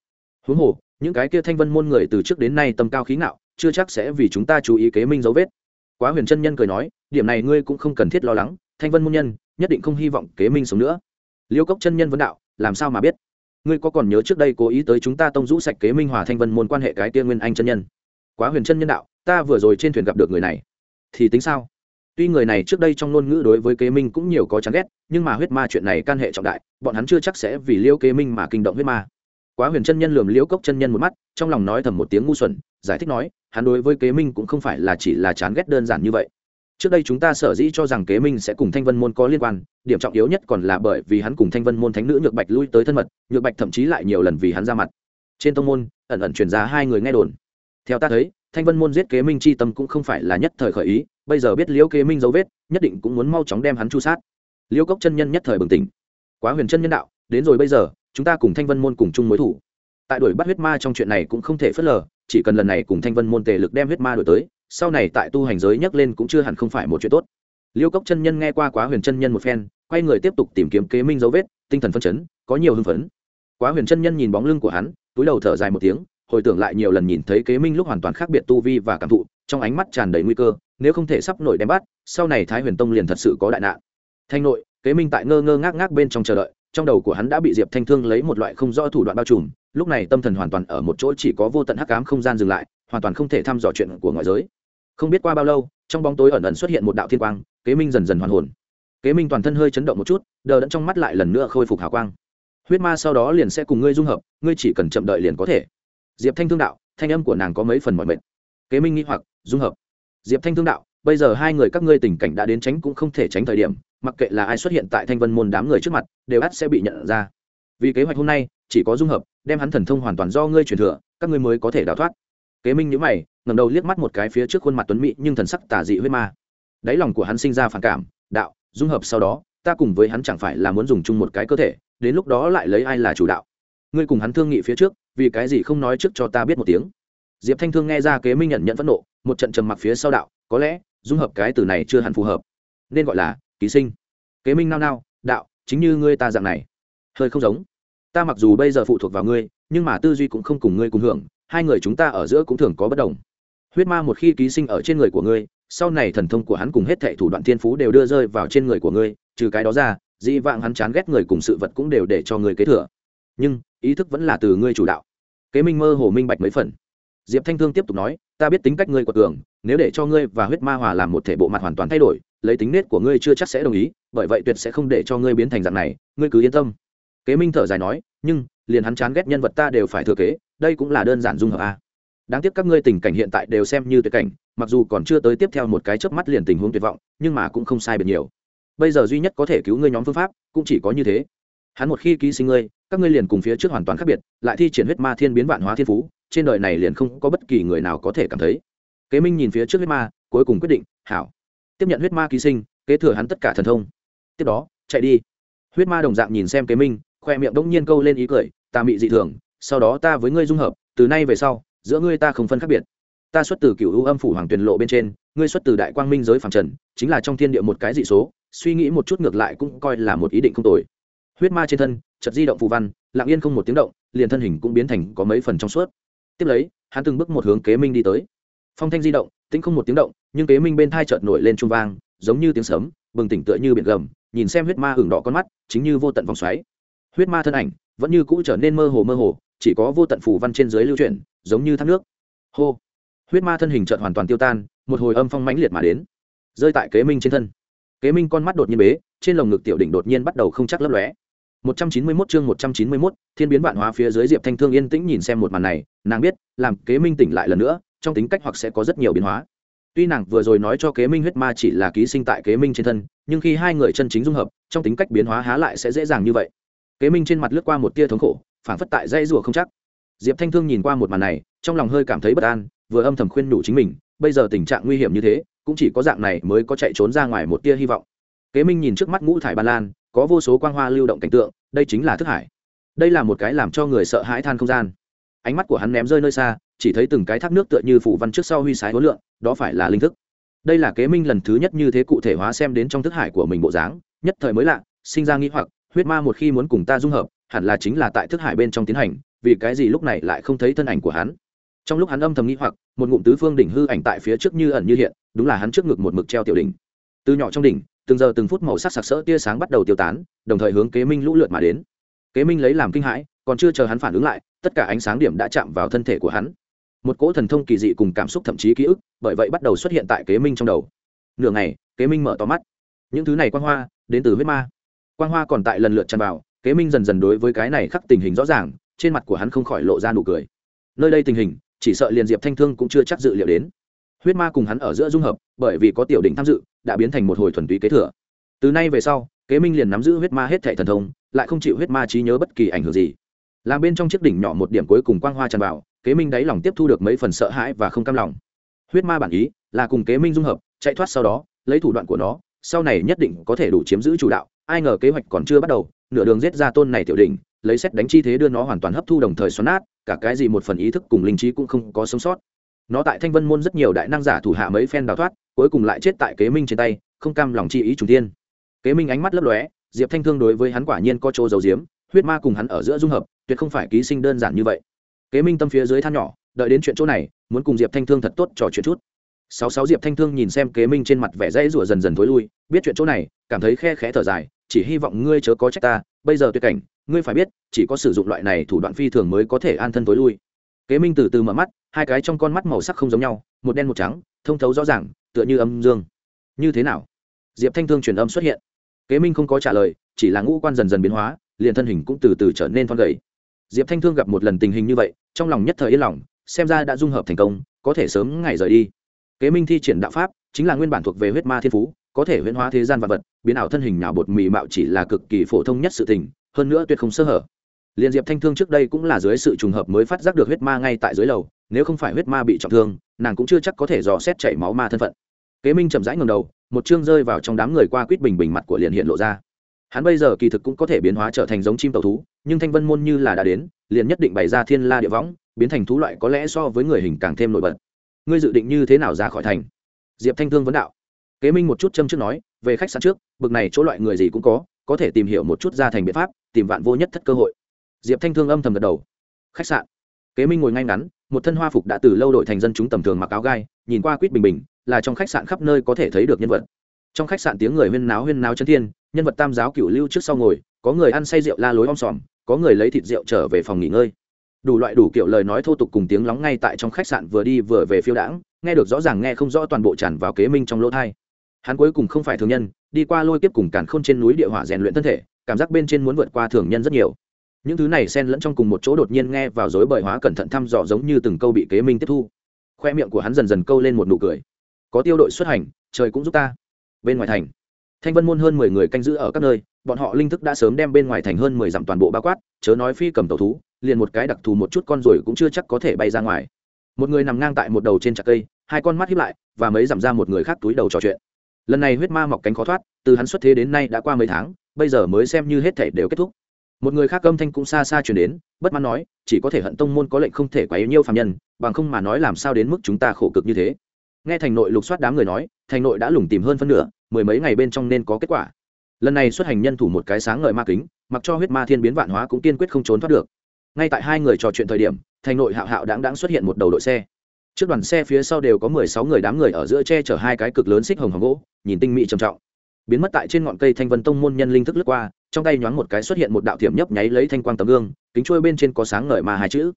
huống hồ, những cái kia thanh vân môn người từ trước đến nay tầm cao khí ngạo chưa chắc sẽ vì chúng ta chú ý kế minh dấu vết. Quá huyền chân nhân cười nói, điểm này ngươi cũng không cần thiết lo lắng, thanh vân môn nhân, nhất định không hy vọng kế minh sống nữa. Liêu cốc chân nhân vấn đạo, làm sao mà biết? Ngươi có còn nhớ trước đây cố ý tới chúng ta tông rũ sạch kế minh hòa thanh vân môn quan hệ cái tiên nguyên anh chân nhân? Quá huyền chân nhân đạo, ta vừa rồi trên thuyền gặp được người này. Thì tính sao? Tuy người này trước đây trong ngôn ngữ đối với kế minh cũng nhiều có chán ghét, nhưng mà huyết ma chuyện này can hệ trọng đại, bọn hắn chưa chắc sẽ vì liêu kế minh mà kinh động huyết ma quá huyền chân nhân lườm liễu cốc chân nhân một mắt, trong lòng nói thầm một tiếng ngu xuẩn, giải thích nói, hắn đối với kế minh cũng không phải là chỉ là chán ghét đơn giản như vậy. Trước đây chúng ta sở dĩ cho rằng kế minh sẽ cùng thanh vân môn có liên quan, điểm trọng yếu nhất còn là bởi vì hắn cùng thanh vân môn thánh nữ nhược bạch lui tới thân mật, nhược bạch thậm chí lại nhiều lần vì hắn ra mặt. Trên tông môn, ẩn ẩn truyền ra hai người nghe đồn. Theo ta thấy, thanh vân môn giết kế minh c h i tâm cũng không phải là nhất thời khởi ý, bây giờ biết liễu kế minh dấu vết, nhất định cũng muốn mau chóng đem hắn chu sát. Liễu cốc chân nhân nhất thời bừng tỉnh. Quá huyền chân nhân đạo, đến rồi bây giờ chúng ta cùng thanh vân môn cùng chung mối thủ. Tại đuổi bắt huyết ma trong chuyện này cũng không thể phớt lờ, chỉ cần lần này cùng thanh vân môn tề lực đem huyết ma đổi tới, sau này tại tu hành giới nhắc lên cũng chưa hẳn không phải một chuyện tốt. Liêu cốc chân nhân nghe qua quá huyền chân nhân một phen, quay người tiếp tục tìm kiếm kế minh dấu vết, tinh thần phân chấn, có nhiều hưng phấn. Quá huyền chân nhân nhìn bóng lưng của hắn, túi đầu thở dài một tiếng, hồi tưởng lại nhiều lần nhìn thấy kế minh lúc hoàn toàn khác biệt tu vi và cảm thụ, trong ánh mắt tràn đầy nguy cơ, nếu không thể sắp nổi đem bắt, sau này thái huyền tông liền thật sự có đại nạn. Thanh nội, kế minh tại ngơ ngơ ngác ngác bên trong chờ đợi trong đầu của hắn đã bị diệp thanh thương lấy một loại không rõ thủ đoạn bao trùm, lúc này tâm thần hoàn toàn ở một chỗ chỉ có vô tận hắc ám không gian dừng lại, hoàn toàn không thể thăm dò chuyện của ngoại giới. Không biết qua bao lâu, trong bóng tối ẩn ẩn xuất hiện một đạo thiên quang, kế minh dần dần hoàn hồn. Kế minh toàn thân hơi chấn động một chút, đờ đẫn trong mắt lại lần nữa khôi phục hào quang. Huyết ma sau đó liền sẽ cùng ngươi dung hợp, ngươi chỉ cần chậm đợi liền có thể. Diệp thanh thương đạo, thanh âm của nàng có mấy phần mọi mệt. Kế minh nghĩ hoặc, dung hợp. Diệp thanh thương đạo bây giờ hai người các ngươi tình cảnh đã đến tránh cũng không thể tránh thời điểm, mặc kệ là ai xuất hiện tại thanh vân môn đám người trước mặt, đều ắt sẽ bị nhận ra. Vì kế hoạch hôm nay, chỉ có dung hợp, đem hắn thần thông hoàn toàn do ngươi truyền thừa, các ngươi mới có thể đào thoát. Kế minh nhữ mày ngầm đầu liếc mắt một cái phía trước khuôn mặt tuấn mỹ nhưng thần sắc tả dị huyết ma. Đáy lòng của hắn sinh ra phản cảm, đạo, dung hợp sau đó, ta cùng với hắn chẳng phải là muốn dùng chung một cái cơ thể, đến lúc đó lại lấy ai là chủ đạo? Ngươi cùng hắn thương nghị phía trước, vì cái gì không nói trước cho ta biết một tiếng? Diệp thanh thương nghe ra kế minh nhận nhận phẫn nộ, một trận trầm mặc phía sau đạo, có lẽ dung hợp cái từ này chưa hẳn phù hợp. Nên gọi là ký sinh. Kế minh nao nao, đạo, chính như ngươi ta dạng này. Hơi không giống. Ta mặc dù bây giờ phụ thuộc vào ngươi, nhưng mà tư duy cũng không cùng ngươi cùng hưởng, hai người chúng ta ở giữa cũng thường có bất đồng. Huyết ma một khi ký sinh ở trên người của ngươi, sau này thần thông của hắn cùng hết thệ thủ đoạn thiên phú đều đưa rơi vào trên người của ngươi, trừ cái đó ra dị vãng hắn chán ghét người cùng sự vật cũng đều để cho người kế thừa. Nhưng, ý thức vẫn là từ ngươi chủ đạo. Kế minh mơ hồ minh bạch mấy phần. Diệp thanh thương tiếp tục nói ta biết tính cách ngươi của cường nếu để cho ngươi và huyết ma hòa làm một thể bộ mặt hoàn toàn thay đổi, lấy tính nết của ngươi chưa chắc sẽ đồng ý, bởi vậy tuyệt sẽ không để cho ngươi biến thành dạng này, ngươi cứ yên tâm. Kế minh thở dài nói, nhưng, liền hắn chán ghét nhân vật ta đều phải thừa kế, đây cũng là đơn giản dung hợp a. Đáng tiếc các ngươi tình cảnh hiện tại đều xem như tuyệt cảnh, mặc dù còn chưa tới tiếp theo một cái chớp mắt liền tình huống tuyệt vọng, nhưng mà cũng không sai biệt nhiều. Bây giờ duy nhất có thể cứu ngươi nhóm phương pháp, cũng chỉ có như thế. Hắn một khi ký sinh ngươi, các ngươi liền cùng phía trước hoàn toàn khác biệt, lại thi triển huyết ma thiên biến vạn hóa thiên phú trên đời này liền không có bất kỳ người nào có thể cảm thấy. Kế minh nhìn phía trước huyết ma, cuối cùng quyết định, hảo. Tiếp nhận huyết ma ký sinh, kế thừa hắn tất cả thần thông. Tiếp đó, chạy đi. Huyết ma đồng dạng nhìn xem kế minh, khoe miệng đông nhiên câu lên ý cười, ta mị dị thường, sau đó ta với ngươi dung hợp, từ nay về sau, giữa ngươi ta không phân khác biệt. Ta xuất từ cựu ưu âm phủ hoàng tuyền lộ bên trên, ngươi xuất từ đại quang minh giới phàm trần, chính là trong thiên địa một cái dị số, suy nghĩ một chút ngược lại cũng coi là một ý định không tồi. Huyết ma trên thân chật di động phù văn, lặng yên không một tiếng động, liền thân hình cũng biến thành có mấy phần trong suốt tiếp lấy, hắn từng bước một hướng kế minh đi tới. Phong thanh di động, tĩnh không một tiếng động, nhưng kế minh bên thai chợt nổi lên trung vang, giống như tiếng sấm, bừng tỉnh tựa như biển gầm, nhìn xem huyết ma hưởng đỏ con mắt, chính như vô tận vòng xoáy. Huyết ma thân ảnh, vẫn như cũ trở nên mơ hồ mơ hồ, chỉ có vô tận phù văn trên dưới lưu chuyển, giống như thác nước. Hô! Huyết ma thân hình chợt hoàn toàn tiêu tan, một hồi âm phong mãnh liệt mà đến. Rơi tại kế minh trên thân. Kế minh con mắt đột nhiên bế, trên lồng ngực tiểu đỉnh đột nhiên bắt đầu không chắc lấp lóe. 191 chương 191, thiên biến vạn hóa phía dưới Diệp Thanh Thương yên tĩnh nhìn xem một màn này, nàng biết, làm Kế Minh tỉnh lại lần nữa, trong tính cách hoặc sẽ có rất nhiều biến hóa. Tuy nàng vừa rồi nói cho Kế Minh huyết ma chỉ là ký sinh tại Kế Minh trên thân, nhưng khi hai người chân chính dung hợp, trong tính cách biến hóa há lại sẽ dễ dàng như vậy. Kế Minh trên mặt lướt qua một tia thống khổ, phản phất tại dây rùa không chắc. Diệp Thanh Thương nhìn qua một màn này, trong lòng hơi cảm thấy bất an, vừa âm thầm khuyên nhủ chính mình, bây giờ tình trạng nguy hiểm như thế, cũng chỉ có dạng này mới có chạy trốn ra ngoài một tia hy vọng. Kế Minh nhìn trước mắt ngũ thải ban lan, có vô số quang hoa lưu động cảnh tượng, đây chính là thức hải. Đây là một cái làm cho người sợ hãi than không gian. Ánh mắt của hắn ném rơi nơi xa, chỉ thấy từng cái thác nước tựa như phủ văn trước sau huy sái hối lượng, đó phải là linh thức. Đây là kế minh lần thứ nhất như thế cụ thể hóa xem đến trong thức hải của mình bộ dáng, nhất thời mới lạ, sinh ra nghĩ hoặc, huyết ma một khi muốn cùng ta dung hợp, hẳn là chính là tại thức hải bên trong tiến hành, vì cái gì lúc này lại không thấy thân ảnh của hắn? Trong lúc hắn âm thầm nghĩ hoặc, một ngụm tứ phương đỉnh hư ảnh tại phía trước như ẩn như hiện, đúng là hắn trước ngực một mực treo tiểu đỉnh. Từ nhỏ trong đỉnh từng giờ từng phút màu sắc sặc sỡ tia sáng bắt đầu tiêu tán, đồng thời hướng kế minh lũ lượt mà đến. Kế minh lấy làm kinh hãi, còn chưa chờ hắn phản ứng lại, tất cả ánh sáng điểm đã chạm vào thân thể của hắn. Một cỗ thần thông kỳ dị cùng cảm xúc thậm chí ký ức, bởi vậy bắt đầu xuất hiện tại kế minh trong đầu. Nửa ngày, kế minh mở to mắt. Những thứ này quang hoa, đến từ huyết ma. Quang hoa còn tại lần lượt tràn vào, kế minh dần dần đối với cái này khắc tình hình rõ ràng, trên mặt của hắn không khỏi lộ ra nụ cười. Nơi đây tình hình, chỉ sợ liền diệp thanh thương cũng chưa chắc dự liệu đến huyết ma cùng hắn ở giữa dung hợp, bởi vì có tiểu đỉnh tham dự, đã biến thành một hồi thuần túy kế thừa. Từ nay về sau, kế minh liền nắm giữ huyết ma hết thệ thần thông, lại không chịu huyết ma trí nhớ bất kỳ ảnh hưởng gì. Làm bên trong chiếc đỉnh nhỏ một điểm cuối cùng quang hoa tràn vào, kế minh đáy lòng tiếp thu được mấy phần sợ hãi và không cam lòng. Huyết ma bản ý là cùng kế minh dung hợp, chạy thoát sau đó, lấy thủ đoạn của nó, sau này nhất định có thể đủ chiếm giữ chủ đạo, ai ngờ kế hoạch còn chưa bắt đầu, nửa đường giết ra tôn này tiểu đỉnh, lấy xét đánh chi thế đưa nó hoàn toàn hấp thu đồng thời xoắn nát, cả cái gì một phần ý thức cùng linh trí cũng không có sống sót nó tại thanh vân môn rất nhiều đại năng giả thủ hạ mấy phen đào thoát, cuối cùng lại chết tại kế minh trên tay, không cam lòng chi ý trùng tiên kế minh ánh mắt lấp lóe, diệp thanh thương đối với hắn quả nhiên có chỗ dầu diếm huyết ma cùng hắn ở giữa dung hợp, tuyệt không phải ký sinh đơn giản như vậy. Kế minh tâm phía dưới than nhỏ, đợi đến chuyện chỗ này, muốn cùng diệp thanh thương thật tốt trò chuyện chút. Sáu sáu diệp thanh thương nhìn xem kế minh trên mặt vẻ dãy rủa dần dần thối lui, biết chuyện chỗ này, cảm thấy khe khẽ thở dài, chỉ hy vọng ngươi chớ có trách ta, bây giờ tuyệt cảnh, ngươi phải biết, chỉ có sử dụng loại này thủ đoạn phi thường mới có thể an thân thối lui kế minh từ từ mở mắt, hai cái trong con mắt màu sắc không giống nhau, một đen một trắng, thông thấu rõ ràng, tựa như âm dương. Như thế nào? Diệp thanh thương truyền âm xuất hiện. Kế minh không có trả lời, chỉ là ngũ quan dần dần biến hóa, liền thân hình cũng từ từ trở nên thon gầy. Diệp thanh thương gặp một lần tình hình như vậy, trong lòng nhất thời yên lòng, xem ra đã dung hợp thành công, có thể sớm ngày rời đi. Kế minh thi triển đạo pháp, chính là nguyên bản thuộc về huyết ma thiên phú, có thể huyễn hóa thế gian vật vật, biến ảo thân hình nào bột mì mạo chỉ là cực kỳ phổ thông nhất sự tình, hơn nữa tuyệt không sơ hở liền diệp thanh thương trước đây cũng là dưới sự trùng hợp mới phát giác được huyết ma ngay tại dưới lầu, nếu không phải huyết ma bị trọng thương, nàng cũng chưa chắc có thể dò xét chảy máu ma thân phận. Kế minh chậm rãi ngầm đầu, một chương rơi vào trong đám người qua quýt bình bình mặt của liền hiện lộ ra. Hắn bây giờ kỳ thực cũng có thể biến hóa trở thành giống chim tàu thú, nhưng thanh vân môn như là đã đến, liền nhất định bày ra thiên la địa võng, biến thành thú loại có lẽ so với người hình càng thêm nổi bật. Ngươi dự định như thế nào ra khỏi thành? Diệp thanh thương vấn đạo. Kế minh một chút châm trước nói, về khách sạn trước, bực này chỗ loại người gì cũng có có thể tìm hiểu một chút ra thành biện pháp, tìm vạn vô nhất thất cơ hội diệp thanh thương âm thầm gật đầu. Khách sạn. Kế minh ngồi ngay ngắn, một thân hoa phục đã từ lâu đổi thành dân chúng tầm thường mặc áo gai, nhìn qua quýt bình bình, là trong khách sạn khắp nơi có thể thấy được nhân vật. Trong khách sạn tiếng người huyên náo huyên náo chân thiên, nhân vật tam giáo cửu lưu trước sau ngồi, có người ăn say rượu la lối om sòm, có người lấy thịt rượu trở về phòng nghỉ ngơi. Đủ loại đủ kiểu lời nói thô tục cùng tiếng lóng ngay tại trong khách sạn vừa đi vừa về phiêu đãng, nghe được rõ ràng nghe không rõ toàn bộ tràn vào kế minh trong lỗ thai hắn cuối cùng không phải thường nhân, đi qua lôi kiếp cùng càn khôn trên núi địa hỏa rèn luyện thân thể, cảm giác bên trên muốn vượt qua thường nhân rất nhiều những thứ này xen lẫn trong cùng một chỗ đột nhiên nghe vào dối bời hóa cẩn thận thăm dò giống như từng câu bị kế minh tiếp thu. Khoe miệng của hắn dần dần câu lên một nụ cười. Có tiêu đội xuất hành, trời cũng giúp ta. Bên ngoài thành. Thanh vân môn hơn mười người canh giữ ở các nơi, bọn họ linh thức đã sớm đem bên ngoài thành hơn mười dặm toàn bộ bao quát, chớ nói phi cầm tàu thú, liền một cái đặc thù một chút con rồi cũng chưa chắc có thể bay ra ngoài. Một người nằm ngang tại một đầu trên chặt cây, hai con mắt hiếp lại, và mấy giảm ra một người khác túi đầu trò chuyện. Lần này huyết ma mọc cánh khó thoát, từ hắn xuất thế đến nay đã qua mấy tháng, bây giờ mới xem như hết thể đều kết thúc một người khác âm thanh cũng xa xa chuyển đến, bất mãn nói, chỉ có thể hận tông môn có lệnh không thể quá yêu nhiêu phạm nhân, bằng không mà nói làm sao đến mức chúng ta khổ cực như thế. Nghe thành nội lục soát đám người nói, thành nội đã lùng tìm hơn phân nửa, mười mấy ngày bên trong nên có kết quả. Lần này xuất hành nhân thủ một cái sáng ngời ma kính, mặc cho huyết ma thiên biến vạn hóa cũng kiên quyết không trốn thoát được. Ngay tại hai người trò chuyện thời điểm, thành nội hạo hạo đáng đáng xuất hiện một đầu đội xe. Trước đoàn xe phía sau đều có mười sáu người đám người ở giữa che chở hai cái cực lớn xích hồng hồng gỗ, nhìn tinh mỹ trầm trọng biến mất tại trên ngọn cây thanh vân tông môn nhân linh thức lướt qua, trong tay nhoáng một cái xuất hiện một đạo thiểm nhấp nháy lấy thanh quang tấm gương, kính trôi bên trên có sáng ngời ma hai chữ.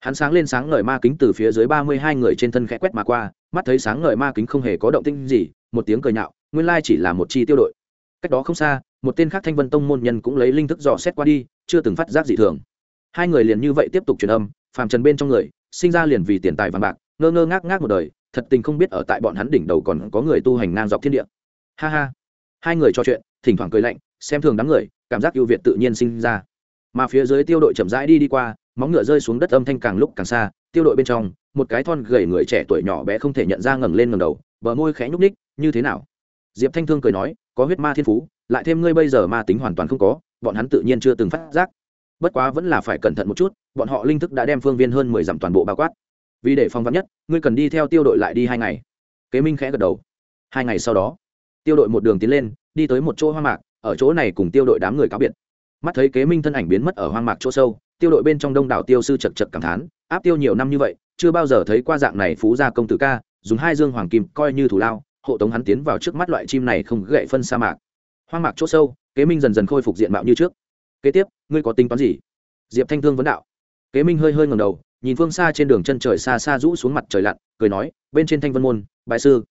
Hắn sáng lên sáng ngời ma kính từ phía dưới ba mươi hai người trên thân khẽ quét mà qua, mắt thấy sáng ngời ma kính không hề có động tinh gì, một tiếng cười nhạo, nguyên lai chỉ là một chi tiêu đội. Cách đó không xa, một tên khác thanh vân tông môn nhân cũng lấy linh thức dò xét qua đi, chưa từng phát giác gì thường. Hai người liền như vậy tiếp tục truyền âm, phàm trần bên trong người, sinh ra liền vì tiền tài vàng bạc, ngơ ngơ ngác ngác một đời, thật tình không biết ở tại bọn hắn đỉnh đầu còn có người tu hành ngang dọc thiên địa. Ha ha hai người trò chuyện, thỉnh thoảng cười lạnh, xem thường đám người, cảm giác ưu việt tự nhiên sinh ra. Mà phía dưới tiêu đội chậm rãi đi đi qua, móng ngựa rơi xuống đất âm thanh càng lúc càng xa, tiêu đội bên trong, một cái thon gầy người trẻ tuổi nhỏ bé không thể nhận ra ngẩng lên ngẩng đầu, bờ môi khẽ nhúc ních như thế nào? Diệp thanh thương cười nói, có huyết ma thiên phú, lại thêm ngươi bây giờ ma tính hoàn toàn không có, bọn hắn tự nhiên chưa từng phát giác. Bất quá vẫn là phải cẩn thận một chút, bọn họ linh thức đã đem phương viên hơn mười dặm toàn bộ bao quát. Vì để phong vắn nhất, ngươi cần đi theo tiêu đội lại đi hai ngày. Kế minh khẽ gật đầu. Hai ngày sau đó tiêu đội một đường tiến lên, đi tới một chỗ hoang mạc, ở chỗ này cùng tiêu đội đám người cáo biệt. Mắt thấy kế minh thân ảnh biến mất ở hoang mạc chỗ sâu, tiêu đội bên trong đông đảo tiêu sư chật chật cảm thán, áp tiêu nhiều năm như vậy, chưa bao giờ thấy qua dạng này phú gia công tử ca, dùng hai dương hoàng kim coi như thủ lao, hộ tống hắn tiến vào trước mắt loại chim này không gậy phân sa mạc. Hoang mạc chỗ sâu, kế minh dần dần khôi phục diện mạo như trước. Kế tiếp, ngươi có tính toán gì? Diệp thanh thương vấn đạo. Kế minh hơi hơi ngầm đầu, nhìn phương xa trên đường chân trời xa xa rũ xuống mặt trời lặn, cười nói, bên trên thanh vân môn bại sư.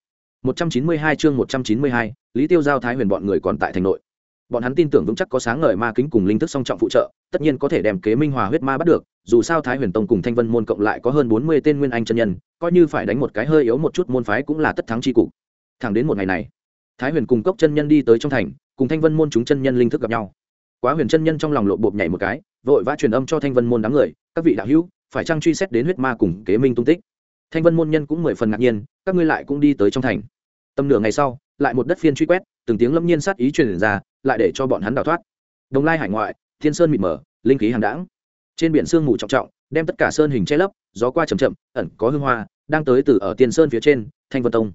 192 chương 192, lý tiêu giao thái huyền bọn người còn tại thành nội. Bọn hắn tin tưởng vững chắc có sáng ngời ma kính cùng linh thức song trọng phụ trợ tất nhiên có thể đem kế minh hòa huyết ma bắt được dù sao thái huyền tông cùng thanh vân môn cộng lại có hơn bốn mươi tên nguyên anh chân nhân coi như phải đánh một cái hơi yếu một chút môn phái cũng là tất thắng chi cục. Thẳng đến một ngày này thái huyền cùng cốc chân nhân đi tới trong thành cùng thanh vân môn chúng chân nhân linh thức gặp nhau. Quá huyền chân nhân trong lòng lộ bộp nhảy một cái vội vã truyền âm cho thanh vân môn đám người các vị đạo hữu phải chăng truy xét đến huyết ma cùng kế minh tung tích? Thanh vân môn nhân cũng mười phần ngạc nhiên, các ngươi lại cũng đi tới trong thành. Tầm nửa ngày sau, lại một đất phiên truy quét, từng tiếng lâm nhiên sát ý truyền ra, lại để cho bọn hắn đào thoát. Đồng lai hải ngoại, thiên sơn mịt mờ, linh khí hàng đãng. Trên biển sương mù trọng trọng, đem tất cả sơn hình che lấp, gió qua chầm chậm, ẩn có hương hoa, đang tới từ ở tiền sơn phía trên, thanh vân tông.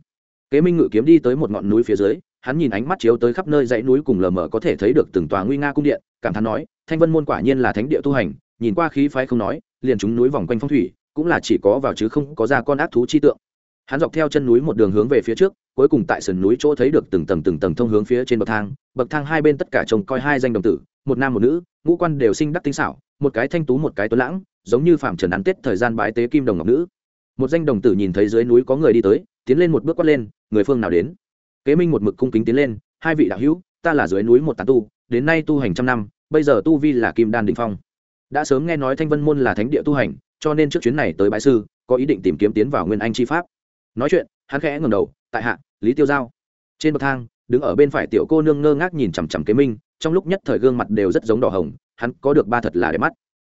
Kế minh ngự kiếm đi tới một ngọn núi phía dưới, hắn nhìn ánh mắt chiếu tới khắp nơi dãy núi cùng lờ mờ có thể thấy được từng tòa nguy nga cung điện, cảm thán nói, thanh vân môn quả nhiên là thánh địa tu hành, nhìn qua khí phái không nói, liền chúng núi vòng quanh phong thủy cũng là chỉ có vào chứ không có ra con ác thú chi tượng. Hắn dọc theo chân núi một đường hướng về phía trước, cuối cùng tại sườn núi chỗ thấy được từng tầng từng tầng thông hướng phía trên bậc thang bậc thang hai bên tất cả trông coi hai danh đồng tử, một nam một nữ, ngũ quan đều sinh đắc tinh xảo, một cái thanh tú một cái tuấn lãng, giống như phạm trần án tết thời gian bái tế kim đồng ngọc nữ. Một danh đồng tử nhìn thấy dưới núi có người đi tới, tiến lên một bước quát lên, người phương nào đến? Kế minh một mực cung kính tiến lên, hai vị đạo hữu, ta là dưới núi một tán tu, đến nay tu hành trăm năm, bây giờ tu vi là kim đan đình phong. Đã sớm nghe nói thanh vân môn là thánh địa tu hành cho nên trước chuyến này tới bãi sư, có ý định tìm kiếm tiến vào nguyên anh chi pháp. Nói chuyện, hắn khẽ ngầm đầu, tại hạ, lý tiêu giao. Trên bậc thang, đứng ở bên phải tiểu cô nương ngơ ngác nhìn chằm chằm kế minh, trong lúc nhất thời gương mặt đều rất giống đỏ hồng, hắn có được ba thật là đẹp mắt.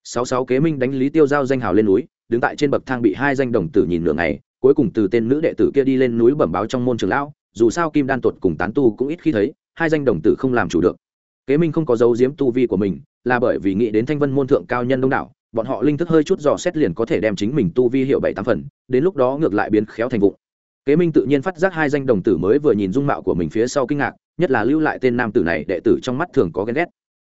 Sáu sáu kế minh đánh lý tiêu giao danh hào lên núi, đứng tại trên bậc thang bị hai danh đồng tử nhìn nửa ngày, cuối cùng từ tên nữ đệ tử kia đi lên núi bẩm báo trong môn trường lão, dù sao kim đan tuột cùng tán tu cũng ít khi thấy, hai danh đồng tử không làm chủ được. Kế minh không có dấu diếm tu vi của mình, là bởi vì nghĩ đến thanh vân môn thượng cao nhân đông đảo bọn họ linh thức hơi chút dò xét liền có thể đem chính mình tu vi hiệu bảy tám phần, đến lúc đó ngược lại biến khéo thành vụng. Kế minh tự nhiên phát giác hai danh đồng tử mới vừa nhìn dung mạo của mình phía sau kinh ngạc, nhất là lưu lại tên nam tử này, đệ tử trong mắt thường có ghen ghét.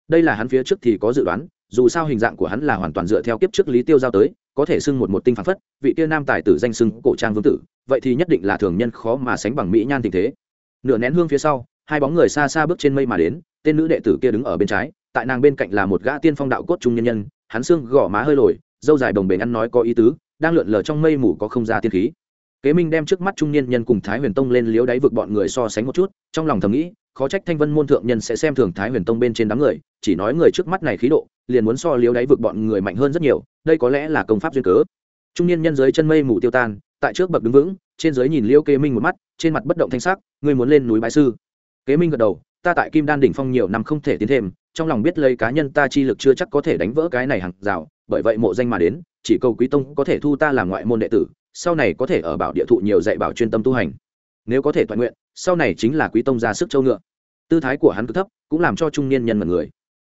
Đây là hắn phía trước thì có dự đoán, dù sao hình dạng của hắn là hoàn toàn dựa theo kiếp trước lý tiêu giao tới, có thể xưng một một tinh phản phất, vị kia nam tài tử danh xưng cổ trang vương tử, vậy thì nhất định là thường nhân khó mà sánh bằng mỹ nhan tình thế. Nửa nén hương phía sau, hai bóng người xa xa bước trên mây mà đến, tên nữ đệ tử kia đứng ở bên trái, tại nàng bên cạnh là một gã tiên phong đạo cốt trung nhân nhân hắn xương gò má hơi lồi, dâu dài đồng bền ăn nói có ý tứ, đang lượn lờ trong mây mù có không ra tiên khí. Kế minh đem trước mắt trung niên nhân cùng thái huyền tông lên liếu đáy vực bọn người so sánh một chút, trong lòng thầm nghĩ, khó trách thanh vân môn thượng nhân sẽ xem thường thái huyền tông bên trên đám người, chỉ nói người trước mắt này khí độ, liền muốn so liếu đáy vực bọn người mạnh hơn rất nhiều, đây có lẽ là công pháp duyên cớ. Trung niên nhân dưới chân mây mù tiêu tan, tại trước bậc đứng vững, trên dưới nhìn liêu kế minh một mắt, trên mặt bất động thanh sắc, người muốn lên núi bái sư. Kế minh gật đầu, ta tại kim đan đỉnh phong nhiều năm không thể tiến thêm trong lòng biết lấy cá nhân ta chi lực chưa chắc có thể đánh vỡ cái này hàng rào, bởi vậy mộ danh mà đến, chỉ cầu quý tông có thể thu ta làm ngoại môn đệ tử, sau này có thể ở bảo địa thụ nhiều dạy bảo chuyên tâm tu hành. Nếu có thể toàn nguyện, sau này chính là quý tông ra sức châu ngựa. Tư thái của hắn cứ thấp, cũng làm cho trung niên nhân mật người.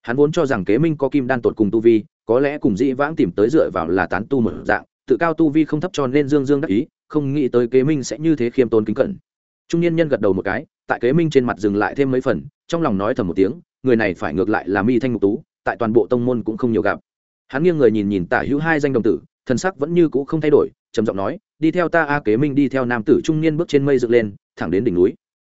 Hắn vốn cho rằng kế minh có kim đan tột cùng tu vi, có lẽ cùng dĩ vãng tìm tới dựa vào là tán tu một dạng, tự cao tu vi không thấp cho nên dương dương đắc ý, không nghĩ tới kế minh sẽ như thế khiêm tốn kính cẩn. Trung niên nhân gật đầu một cái, tại kế minh trên mặt dừng lại thêm mấy phần, trong lòng nói thầm một tiếng người này phải ngược lại là mi thanh ngục tú, tại toàn bộ tông môn cũng không nhiều gặp. Hắn nghiêng người nhìn nhìn tả hữu hai danh đồng tử, thần sắc vẫn như cũ không thay đổi, trầm giọng nói, đi theo ta a kế minh đi theo nam tử trung niên bước trên mây dựng lên, thẳng đến đỉnh núi.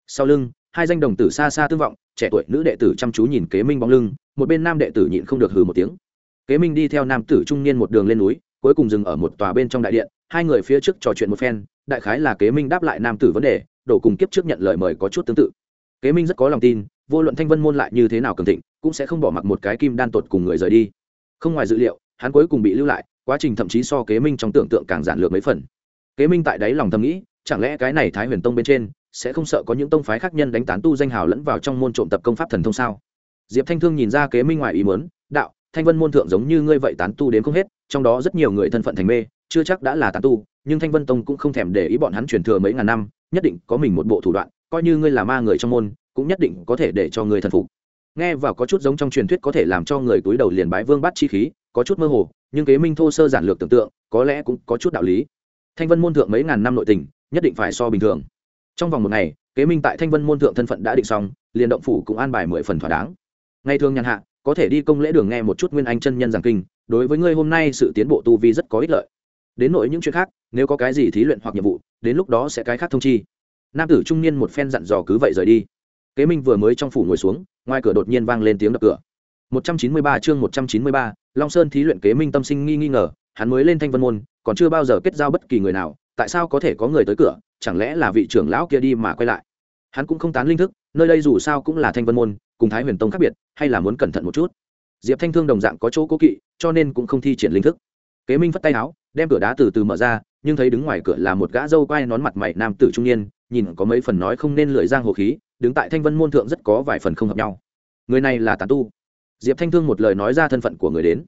Sau lưng, hai danh đồng tử xa xa tương vọng, trẻ tuổi nữ đệ tử chăm chú nhìn kế minh bóng lưng, một bên nam đệ tử nhịn không được hừ một tiếng. Kế minh đi theo nam tử trung niên một đường lên núi, cuối cùng dừng ở một tòa bên trong đại điện, hai người phía trước trò chuyện một phen, đại khái là kế minh đáp lại nam tử vấn đề đổ cùng kiếp trước nhận lời mời có chút tương tự. Kế minh rất có lòng tin vô luận thanh vân môn lại như thế nào cường thịnh, cũng sẽ không bỏ mặc một cái kim đan tột cùng người rời đi. Không ngoài dự liệu, hắn cuối cùng bị lưu lại, quá trình thậm chí so kế minh trong tưởng tượng càng giản lược mấy phần. Kế minh tại đáy lòng thầm nghĩ, chẳng lẽ cái này thái huyền tông bên trên sẽ không sợ có những tông phái khác nhân đánh tán tu danh hào lẫn vào trong môn trộm tập công pháp thần thông sao? Diệp thanh thương nhìn ra kế minh ngoài ý mớn đạo, thanh vân môn thượng giống như ngươi vậy tán tu đến không hết, trong đó rất nhiều người thân phận thành mê, chưa chắc đã là tán tu, nhưng thanh vân tông cũng không thèm để ý bọn hắn truyền thừa mấy ngàn năm, nhất định có mình một bộ thủ đoạn, coi như ngươi là ma người trong môn cũng nhất định có thể để cho người thần phục. Nghe vào có chút giống trong truyền thuyết có thể làm cho người túi đầu liền bái vương bắt chi khí, có chút mơ hồ, nhưng kế minh thô sơ giản lược tưởng tượng, có lẽ cũng có chút đạo lý. Thanh vân môn thượng mấy ngàn năm nội tình, nhất định phải so bình thường. Trong vòng một ngày, kế minh tại thanh vân môn thượng thân phận đã định xong, liền động phủ cũng an bài mười phần thỏa đáng. Ngày thường nhàn hạ, có thể đi công lễ đường nghe một chút nguyên anh chân nhân giảng kinh, đối với ngươi hôm nay sự tiến bộ tu vi rất có ích lợi. Đến nội những chuyện khác, nếu có cái gì thí luyện hoặc nhiệm vụ, đến lúc đó sẽ cái khác thông chi. Nam tử trung niên một phen dặn dò cứ vậy rời đi kế minh vừa mới trong phủ ngồi xuống ngoài cửa đột nhiên vang lên tiếng đập cửa. 193 chương 193, long sơn thí luyện kế minh tâm sinh nghi nghi ngờ hắn mới lên thanh vân môn còn chưa bao giờ kết giao bất kỳ người nào tại sao có thể có người tới cửa chẳng lẽ là vị trưởng lão kia đi mà quay lại? Hắn cũng không tán linh thức nơi đây dù sao cũng là thanh vân môn cùng thái huyền tông khác biệt hay là muốn cẩn thận một chút? Diệp thanh thương đồng dạng có chỗ cố kỵ cho nên cũng không thi triển linh thức. Kế minh phất tay áo đem cửa đá từ từ mở ra nhưng thấy đứng ngoài cửa là một gã dâu quai nón mặt mày nam tử trung niên nhìn có mấy phần nói không nên lưỡi giang hồ khí đứng tại thanh vân môn thượng rất có vài phần không hợp nhau. Người này là tàn tu. Diệp thanh thương một lời nói ra thân phận của người đến.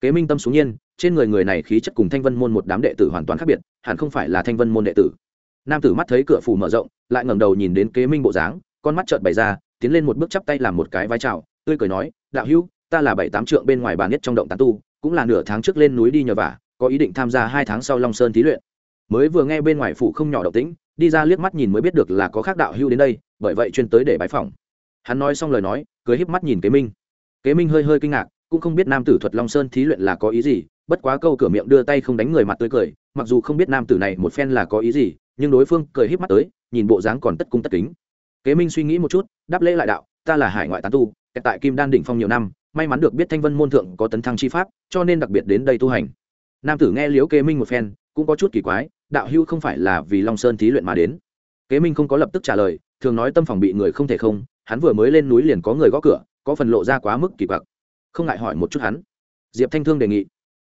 Kế minh tâm xuống nhiên, trên người người này khí chất cùng thanh vân môn một đám đệ tử hoàn toàn khác biệt, hẳn không phải là thanh vân môn đệ tử. Nam tử mắt thấy cửa phủ mở rộng, lại ngẩng đầu nhìn đến kế minh bộ dáng, con mắt trợn bày ra, tiến lên một bước chắp tay làm một cái vai trào tươi cười nói, đạo hữu, ta là bảy tám trượng bên ngoài bàn nhất trong động tán tu, cũng là nửa tháng trước lên núi đi nhờ vả, có ý định tham gia hai tháng sau long sơn thí luyện. Mới vừa nghe bên ngoài phủ không nhỏ động tĩnh, đi ra liếc mắt nhìn mới biết được là có khác đạo hưu đến đây bởi vậy chuyên tới để bái phỏng. Hắn nói xong lời nói, cười híp mắt nhìn kế minh. Kế minh hơi hơi kinh ngạc, cũng không biết nam tử thuật long sơn thí luyện là có ý gì, bất quá câu cửa miệng đưa tay không đánh người mặt tươi cười, mặc dù không biết nam tử này một phen là có ý gì, nhưng đối phương cười híp mắt tới, nhìn bộ dáng còn tất cung tất kính. Kế minh suy nghĩ một chút, đáp lễ lại đạo, ta là hải ngoại tán tu, tại kim đan đỉnh phong nhiều năm, may mắn được biết thanh vân môn thượng có tấn thăng chi pháp, cho nên đặc biệt đến đây tu hành. Nam tử nghe liếu kế minh một phen, cũng có chút kỳ quái, đạo hưu không phải là vì long sơn thí luyện mà đến. Kế minh không có lập tức trả lời thường nói tâm phòng bị người không thể không, hắn vừa mới lên núi liền có người gõ cửa, có phần lộ ra quá mức kỳ quặc. Không ngại hỏi một chút hắn. Diệp thanh thương đề nghị.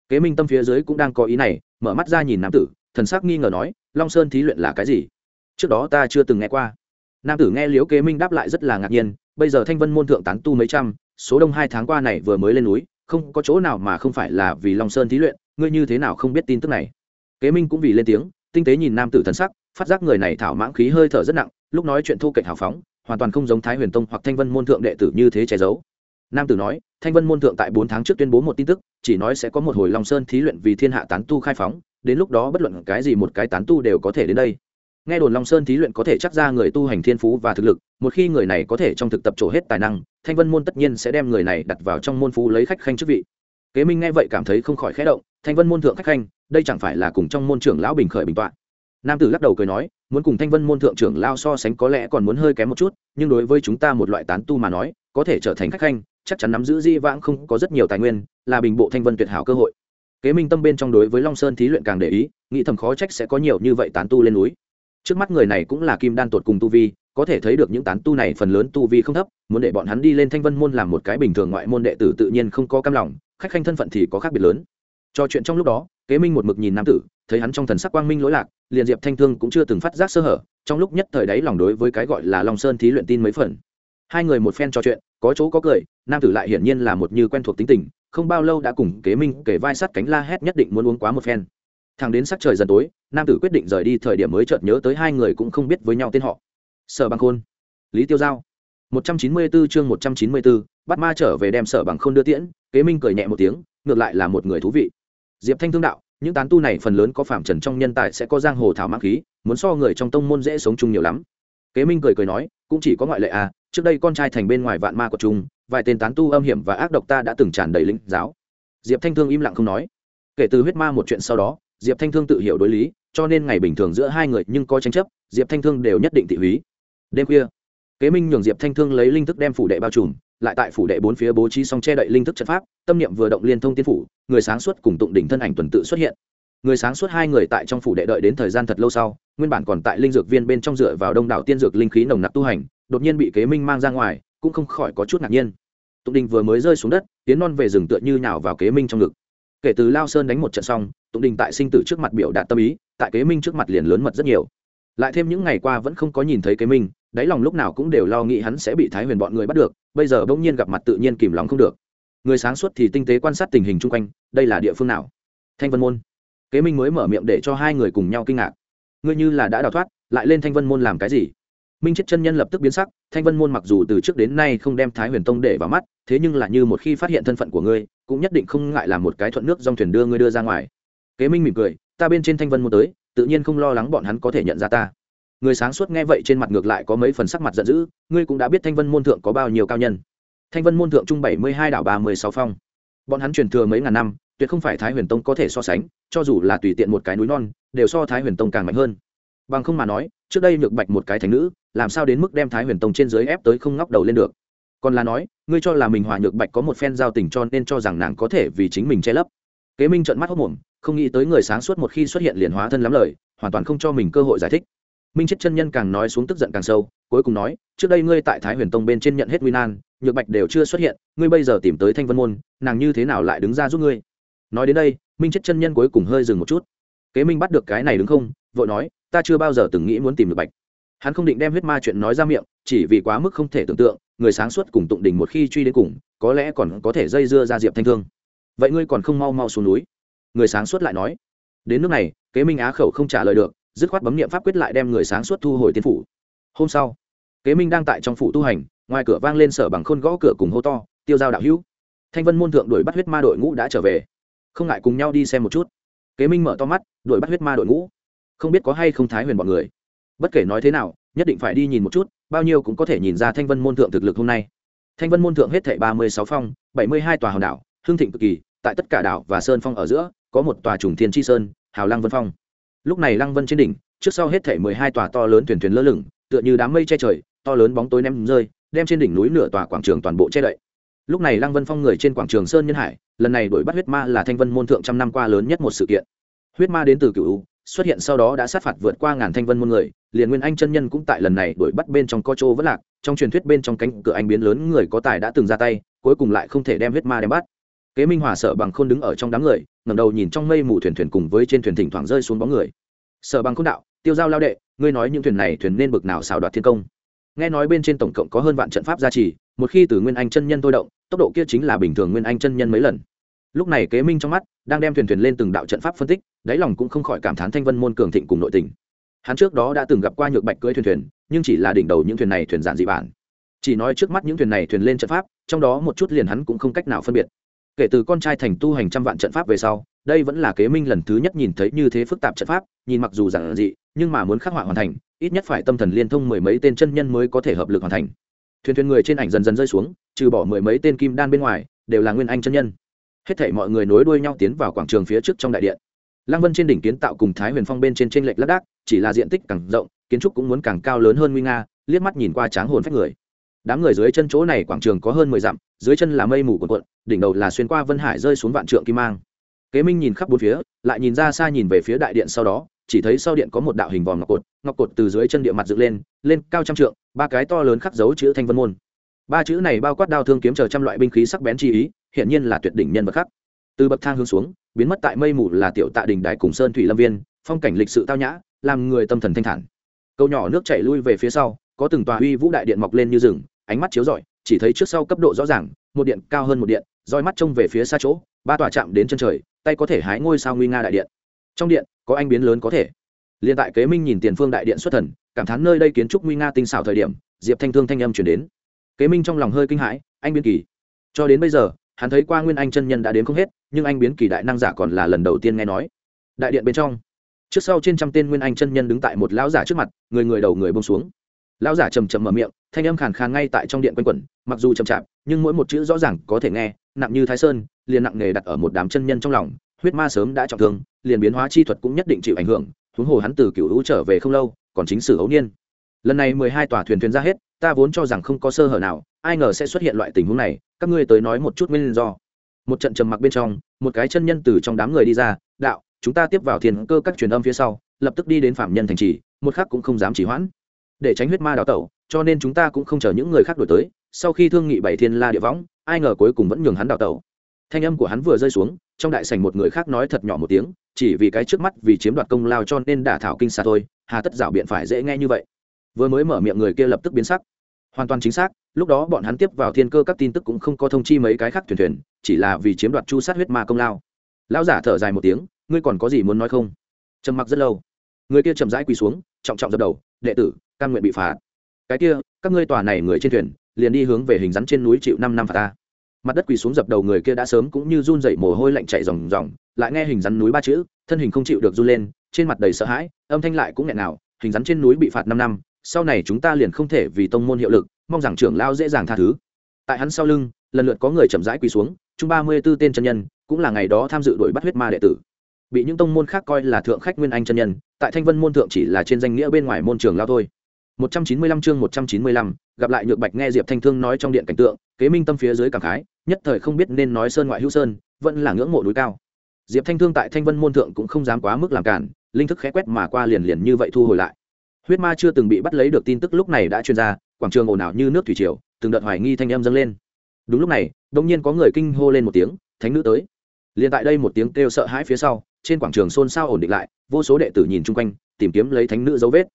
Kế minh tâm phía dưới cũng đang có ý này, mở mắt ra nhìn nam tử, thần sắc nghi ngờ nói, long sơn thí luyện là cái gì? Trước đó ta chưa từng nghe qua. Nam tử nghe liếu kế minh đáp lại rất là ngạc nhiên, bây giờ thanh vân môn thượng tán tu mấy trăm, số đông hai tháng qua này vừa mới lên núi, không có chỗ nào mà không phải là vì long sơn thí luyện, ngươi như thế nào không biết tin tức này? Kế minh cũng vì lên tiếng, tinh tế nhìn nam tử thần sắc, phát giác người này thảo mãng khí hơi thở rất nặng lúc nói chuyện thu kệch hào phóng, hoàn toàn không giống thái huyền tông hoặc thanh vân môn thượng đệ tử như thế che giấu. Nam tử nói, thanh vân môn thượng tại bốn tháng trước tuyên bố một tin tức, chỉ nói sẽ có một hồi long sơn thí luyện vì thiên hạ tán tu khai phóng, đến lúc đó bất luận cái gì một cái tán tu đều có thể đến đây. Nghe đồn long sơn thí luyện có thể chắc ra người tu hành thiên phú và thực lực, một khi người này có thể trong thực tập trổ hết tài năng, thanh vân môn tất nhiên sẽ đem người này đặt vào trong môn phú lấy khách khanh chức vị. Kế minh nghe vậy cảm thấy không khỏi khẽ động, thanh vân môn thượng khách khanh, đây chẳng phải là cùng trong môn trưởng lão bình khởi bình tọa nam tử lắc đầu cười nói, muốn cùng thanh vân môn thượng trưởng lao so sánh có lẽ còn muốn hơi kém một chút, nhưng đối với chúng ta một loại tán tu mà nói, có thể trở thành khách khanh, chắc chắn nắm giữ di vãng không có rất nhiều tài nguyên, là bình bộ thanh vân tuyệt hảo cơ hội. Kế minh tâm bên trong đối với long sơn thí luyện càng để ý, nghĩ thầm khó trách sẽ có nhiều như vậy tán tu lên núi. Trước mắt người này cũng là kim đan tột cùng tu vi, có thể thấy được những tán tu này phần lớn tu vi không thấp, muốn để bọn hắn đi lên thanh vân môn làm một cái bình thường ngoại môn đệ tử tự nhiên không có cam lòng, khách khanh thân phận thì có khác biệt lớn. Cho chuyện trong lúc đó, kế minh một mực nhìn nam tử, thấy hắn trong thần sắc quang minh lỗi lạc liền diệp thanh thương cũng chưa từng phát giác sơ hở trong lúc nhất thời đấy lòng đối với cái gọi là long sơn thí luyện tin mấy phần. Hai người một phen trò chuyện có chỗ có cười nam tử lại hiển nhiên là một như quen thuộc tính tình không bao lâu đã cùng kế minh kể vai sát cánh la hét nhất định muốn uống quá một phen. Thằng đến sắc trời dần tối nam tử quyết định rời đi thời điểm mới chợt nhớ tới hai người cũng không biết với nhau tên họ. Sở bằng khôn lý tiêu giao. Một trăm chín mươi 194 chương một trăm chín mươi 194, bắt ma trở về đem sở bằng khôn đưa tiễn kế minh cười nhẹ một tiếng ngược lại là một người thú vị. Diệp thanh thương đạo những tán tu này phần lớn có phạm trần trong nhân tài sẽ có giang hồ thảo mãng khí, muốn so người trong tông môn dễ sống chung nhiều lắm. Kế minh cười cười nói, cũng chỉ có ngoại lệ à trước đây con trai thành bên ngoài vạn ma của chúng vài tên tán tu âm hiểm và ác độc ta đã từng tràn đầy lĩnh giáo. Diệp thanh thương im lặng không nói. Kể từ huyết ma một chuyện sau đó, diệp thanh thương tự hiểu đối lý, cho nên ngày bình thường giữa hai người nhưng có tranh chấp, diệp thanh thương đều nhất định thị húy. Đêm khuya, kế minh nhường diệp thanh thương lấy linh thức đem phủ đệ bao trùm lại tại phủ đệ bốn phía bố trí xong che đậy linh thức trận pháp, tâm niệm vừa động liên thông tiên phủ, người sáng suốt cùng tụng đỉnh thân ảnh tuần tự xuất hiện. Người sáng suốt hai người tại trong phủ đệ đợi đến thời gian thật lâu sau, nguyên bản còn tại linh dược viên bên trong dựa vào đông đảo tiên dược linh khí nồng nặc tu hành, đột nhiên bị kế minh mang ra ngoài, cũng không khỏi có chút ngạc nhiên. Tụng đình vừa mới rơi xuống đất tiến non về rừng tựa như nhào vào kế minh trong ngực. Kể từ lao sơn đánh một trận xong, tụng đình tại sinh tử trước mặt biểu đạt tâm ý, tại kế minh trước mặt liền lớn mật rất nhiều. Lại thêm những ngày qua vẫn không có nhìn thấy kế minh đáy lòng lúc nào cũng đều lo nghĩ hắn sẽ bị thái huyền bọn người bắt được, bây giờ bỗng nhiên gặp mặt tự nhiên kìm lòng không được. Người sáng suốt thì tinh tế quan sát tình hình chung quanh, đây là địa phương nào? Thanh vân môn. Kế minh mới mở miệng để cho hai người cùng nhau kinh ngạc. Ngươi như là đã đào thoát, lại lên thanh vân môn làm cái gì? Minh chết chân nhân lập tức biến sắc, thanh vân môn mặc dù từ trước đến nay không đem thái huyền tông để vào mắt, thế nhưng là như một khi phát hiện thân phận của ngươi, cũng nhất định không ngại làm một cái thuận nước dòng thuyền đưa ngươi đưa ra ngoài. Kế minh mỉm cười, ta bên trên thanh vân môn tới, tự nhiên không lo lắng bọn hắn có thể nhận ra ta người sáng suốt nghe vậy trên mặt ngược lại có mấy phần sắc mặt giận dữ, ngươi cũng đã biết thanh vân môn thượng có bao nhiêu cao nhân. Thanh vân môn thượng trung bảy mươi hai đảo ba mươi sáu phong. Bọn hắn truyền thừa mấy ngàn năm, tuyệt không phải thái huyền tông có thể so sánh, cho dù là tùy tiện một cái núi non, đều so thái huyền tông càng mạnh hơn. Bằng không mà nói, trước đây nhược bạch một cái thành nữ, làm sao đến mức đem thái huyền tông trên dưới ép tới không ngóc đầu lên được? Còn là nói, ngươi cho là mình hòa nhược bạch có một phen giao tình cho nên cho rằng nàng có thể vì chính mình che lấp. Kế minh trợn mắt hốc mồm, không nghĩ tới người sáng suốt một khi xuất hiện liền hóa thân lắm lời, hoàn toàn không cho mình cơ hội giải thích minh chết chân nhân càng nói xuống tức giận càng sâu, cuối cùng nói, trước đây ngươi tại thái huyền tông bên trên nhận hết nguy nan, nhược bạch đều chưa xuất hiện, ngươi bây giờ tìm tới thanh vân môn, nàng như thế nào lại đứng ra giúp ngươi? Nói đến đây, minh chết chân nhân cuối cùng hơi dừng một chút. Kế minh bắt được cái này đứng không, vội nói, ta chưa bao giờ từng nghĩ muốn tìm được bạch. Hắn không định đem huyết ma chuyện nói ra miệng, chỉ vì quá mức không thể tưởng tượng, người sáng suốt cùng tụng đình một khi truy đến cùng, có lẽ còn có thể dây dưa ra diệp thanh thương. Vậy ngươi còn không mau mau xuống núi? Người sáng suốt lại nói. Đến nước này, kế minh á khẩu không trả lời được dứt khoát bấm niệm pháp quyết lại đem người sáng suốt thu hồi tiên phủ. Hôm sau, kế minh đang tại trong phủ tu hành, ngoài cửa vang lên sở bằng khôn gõ cửa cùng hô to, tiêu giao đạo hữu. Thanh vân môn thượng đuổi bắt huyết ma đội ngũ đã trở về. Không ngại cùng nhau đi xem một chút. Kế minh mở to mắt, đuổi bắt huyết ma đội ngũ. Không biết có hay không thái huyền bọn người. Bất kể nói thế nào, nhất định phải đi nhìn một chút, bao nhiêu cũng có thể nhìn ra thanh vân môn thượng thực lực hôm nay. Thanh vân môn thượng hết thảy ba mươi sáu phong, bảy mươi hai tòa hòn đảo, hương thịnh cực kỳ, tại tất cả đảo và sơn phong ở giữa, có một tòa trùng thiên tri sơn, hào lăng vân phong lúc này lăng vân trên đỉnh, trước sau hết thảy mười hai tòa to lớn thuyền thuyền lơ lửng, tựa như đám mây che trời, to lớn bóng tối ném rơi, đem trên đỉnh núi nửa tòa quảng trường toàn bộ che đậy. Lúc này lăng vân phong người trên quảng trường sơn nhân hải, lần này đuổi bắt huyết ma là thanh vân môn thượng trăm năm qua lớn nhất một sự kiện. Huyết ma đến từ cựu xuất hiện sau đó đã sát phạt vượt qua ngàn thanh vân môn người, liền nguyên anh chân nhân cũng tại lần này đuổi bắt bên trong co châu vẫn lạc, trong truyền thuyết bên trong cánh cửa anh biến lớn người có tài đã từng ra tay, cuối cùng lại không thể đem huyết ma đem bắt kế minh hòa sợ bằng khôn đứng ở trong đám người, ngẩng đầu nhìn trong mây mù thuyền thuyền cùng với trên thuyền thỉnh thoảng rơi xuống bóng người. Sợ bằng khôn đạo, tiêu giao lao đệ, ngươi nói những thuyền này thuyền nên bực nào xào đoạt thiên công? Nghe nói bên trên tổng cộng có hơn vạn trận pháp gia trì, một khi từ nguyên anh chân nhân thôi động, tốc độ kia chính là bình thường nguyên anh chân nhân mấy lần. Lúc này kế minh trong mắt đang đem thuyền thuyền lên từng đạo trận pháp phân tích, đáy lòng cũng không khỏi cảm thán thanh vân môn cường thịnh cùng nội tình. Hắn trước đó đã từng gặp qua nhược bạch cưỡi thuyền thuyền, nhưng chỉ là đỉnh đầu những thuyền này thuyền giản dị bản. Chỉ nói trước mắt những thuyền này thuyền lên trận pháp, trong đó một chút liền hắn cũng không cách nào phân biệt kể từ con trai thành tu hành trăm vạn trận pháp về sau, đây vẫn là kế minh lần thứ nhất nhìn thấy như thế phức tạp trận pháp, nhìn mặc dù giản dị, nhưng mà muốn khắc họa hoàn thành, ít nhất phải tâm thần liên thông mười mấy tên chân nhân mới có thể hợp lực hoàn thành. Thuyền thuyền người trên ảnh dần dần rơi xuống, trừ bỏ mười mấy tên kim đan bên ngoài, đều là nguyên anh chân nhân. Hết thảy mọi người nối đuôi nhau tiến vào quảng trường phía trước trong đại điện. Lăng vân trên đỉnh kiến tạo cùng thái huyền phong bên trên t r ê n lệch lác đác, chỉ là diện tích càng rộng, kiến trúc cũng muốn càng cao lớn hơn nguy nga, liếc mắt nhìn qua tráng hồn phách người đám người dưới chân chỗ này quảng trường có hơn mười dặm, dưới chân là mây mù quần quận đỉnh đầu là xuyên qua vân hải rơi xuống vạn trượng kim mang. Kế minh nhìn khắp bốn phía, lại nhìn ra xa nhìn về phía đại điện sau đó, chỉ thấy sau điện có một đạo hình vòm ngọc cột ngọc cột từ dưới chân địa mặt dựng lên lên cao trăm trượng, ba cái to lớn khắc dấu chữ thanh vân môn. Ba chữ này bao quát đao thương kiếm chờ trăm loại binh khí sắc bén chi ý hiện nhiên là tuyệt đỉnh nhân vật khắc từ bậc thang hướng xuống, biến mất tại mây mù là tiểu tạ đình đại cùng sơn thủy lâm viên, phong cảnh lịch sự tao nhã, làm người tâm thần thanh thản. Câu nhỏ nước chảy lui về phía sau, có từng tòa uy vũ đại điện mọc lên như rừng ánh mắt chiếu rọi, chỉ thấy trước sau cấp độ rõ ràng, một điện cao hơn một điện, roi mắt trông về phía xa chỗ, ba tòa chạm đến chân trời, tay có thể hái ngôi sao nguy nga đại điện. Trong điện, có anh biến lớn có thể. Liên tại kế minh nhìn tiền phương đại điện xuất thần, cảm thán nơi đây kiến trúc nguy nga tinh xảo thời điểm, diệp thanh thương thanh âm chuyển đến. Kế minh trong lòng hơi kinh hãi anh biến kỳ. Cho đến bây giờ, hắn thấy qua nguyên anh chân nhân đã đến không hết, nhưng anh biến kỳ đại năng giả còn là lần đầu tiên nghe nói. Đại điện bên trong, trước sau trên trăm tên nguyên anh chân nhân đứng tại một lão giả trước mặt, người người đầu người bông xuống lão giả trầm trầm mở miệng, thanh âm khàn khàn ngay tại trong điện quanh quẩn, mặc dù chậm chạp, nhưng mỗi một chữ rõ ràng có thể nghe, nặng như thái sơn, liền nặng nghề đặt ở một đám chân nhân trong lòng, huyết ma sớm đã trọng thương, liền biến hóa chi thuật cũng nhất định chịu ảnh hưởng, huống hồ hắn từ cựu hữu trở về không lâu, còn chính sử hấu niên. Lần này mười hai tòa thuyền thuyền ra hết, ta vốn cho rằng không có sơ hở nào, ai ngờ sẽ xuất hiện loại tình huống này, các ngươi tới nói một chút nguyên do. Một trận trầm mặc bên trong, một cái chân nhân từ trong đám người đi ra, đạo, chúng ta tiếp vào thiền cơ các truyền âm phía sau, lập tức đi đến phạm nhân thành trì, một khắc cũng không dám chỉ hoãn để tránh huyết ma đào tẩu, cho nên chúng ta cũng không chờ những người khác đổi tới. Sau khi thương nghị bảy thiên la địa võng, ai ngờ cuối cùng vẫn nhường hắn đào tẩu. Thanh âm của hắn vừa rơi xuống, trong đại sảnh một người khác nói thật nhỏ một tiếng, chỉ vì cái trước mắt vì chiếm đoạt công lao cho nên đả thảo kinh xa thôi, hà tất rảo biện phải dễ nghe như vậy. Vừa mới mở miệng người kia lập tức biến sắc. Hoàn toàn chính xác, lúc đó bọn hắn tiếp vào thiên cơ các tin tức cũng không có thông chi mấy cái khác thuyền thuyền, chỉ là vì chiếm đoạt chu sát huyết ma công lao. Lão giả thở dài một tiếng, ngươi còn có gì muốn nói không? Trầm mặc rất lâu. Người kia chậm rãi quỳ xuống, trọng trọng dập đầu, đệ tử căn nguyện bị phạt. Cái kia, các ngươi tòa này người trên thuyền, liền đi hướng về hình rắn trên núi chịu năm năm phạt ta. Mặt đất quỳ xuống dập đầu người kia đã sớm cũng như run dậy mồ hôi lạnh chạy ròng ròng, lại nghe hình rắn núi ba chữ, thân hình không chịu được run lên, trên mặt đầy sợ hãi, âm thanh lại cũng nghẹn nào hình rắn trên núi bị phạt năm năm, sau này chúng ta liền không thể vì tông môn hiệu lực, mong rằng trưởng lao dễ dàng tha thứ. Tại hắn sau lưng, lần lượt có người chậm rãi quỳ xuống, chung ba mươi b ố tên chân nhân, cũng là ngày đó tham dự đội bắt huyết ma đệ tử. Bị những tông môn khác coi là thượng khách nguyên anh chân nhân, tại thanh vân môn thượng chỉ là trên danh nghĩa bên ngoài môn trường lao thôi một trăm chín mươi lăm chương một trăm chín mươi lăm, gặp lại nhược bạch nghe diệp thanh thương nói trong điện cảnh tượng, kế minh tâm phía dưới cảm khái, nhất thời không biết nên nói sơn ngoại hữu sơn, vẫn là ngưỡng mộ núi cao. Diệp thanh thương tại thanh vân môn thượng cũng không dám quá mức làm cản, linh thức khẽ quét mà qua liền liền như vậy thu hồi lại. Huyết ma chưa từng bị bắt lấy được tin tức lúc này đã truyền ra, quảng trường ồn ào như nước thủy triều, từng đợt hoài nghi thanh âm dâng lên. Đúng lúc này đông nhiên có người kinh hô lên một tiếng, thánh nữ tới! Liền tại đây một tiếng kêu sợ hãi phía sau, trên quảng trường xôn xao ổn định lại, vô số đệ tử nhìn chung quanh, tìm kiếm lấy thánh nữ dấu vết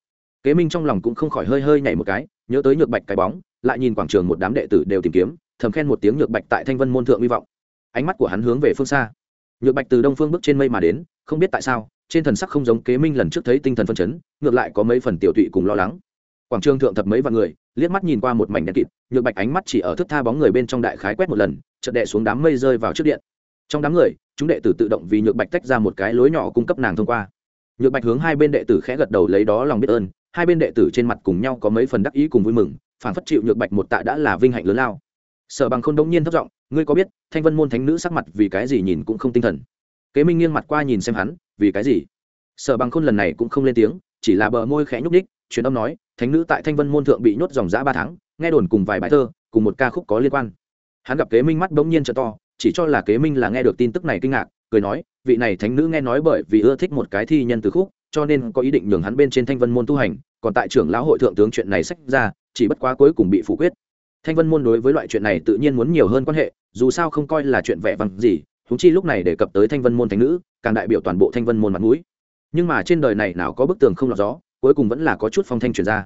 kế minh trong lòng cũng không khỏi hơi hơi nhảy một cái, nhớ tới nhược bạch cái bóng, lại nhìn quảng trường một đám đệ tử đều tìm kiếm, thầm khen một tiếng nhược bạch tại thanh vân môn thượng hy vọng. Ánh mắt của hắn hướng về phương xa. Nhược bạch từ đông phương bước trên mây mà đến, không biết tại sao, trên thần sắc không giống kế minh lần trước thấy tinh thần phân chấn, ngược lại có mấy phần tiểu tụy cùng lo lắng. Quảng trường thượng thập mấy vạn người, liếc mắt nhìn qua một mảnh đen kịt, nhược bạch ánh mắt chỉ ở thức tha bóng người bên trong đại khái quét một lần, chợt đệ xuống đám mây rơi vào trước điện. Trong đám người, chúng đệ tử tự động vì nhược bạch tách ra một cái lối nhỏ cung cấp nàng thông qua. Nhược bạch hướng hai bên đệ tử khẽ gật đầu lấy đó lòng biết ơn hai bên đệ tử trên mặt cùng nhau có mấy phần đắc ý cùng vui mừng phản phất chịu nhược bạch một tạ đã là vinh hạnh lớn lao. Sở bằng không đống nhiên thất giọng, ngươi có biết, thanh vân môn thánh nữ sắc mặt vì cái gì nhìn cũng không tinh thần? Kế minh nghiêng mặt qua nhìn xem hắn, vì cái gì? Sở bằng khôn lần này cũng không lên tiếng, chỉ là bờ môi khẽ nhúc ních truyền âm nói, thánh nữ tại thanh vân môn thượng bị nhốt dòng giã ba tháng, nghe đồn cùng vài bài thơ, cùng một ca khúc có liên quan. Hắn gặp kế minh mắt bỗng nhiên trợ to, chỉ cho là kế minh là nghe được tin tức này kinh ngạc, cười nói, vị này thánh nữ nghe nói bởi vì ưa thích một cái thi nhân từ khúc cho nên có ý định nhường hắn bên trên thanh vân môn tu hành, còn tại trưởng lão hội thượng tướng chuyện này sách ra, chỉ bất quá cuối cùng bị phủ quyết. Thanh vân môn đối với loại chuyện này tự nhiên muốn nhiều hơn quan hệ, dù sao không coi là chuyện vẻ vang gì húng chi lúc này đề cập tới thanh vân môn thánh nữ, càng đại biểu toàn bộ thanh vân môn mặt mũi. Nhưng mà trên đời này nào có bức tường không lọt gió, cuối cùng vẫn là có chút phong thanh truyền ra.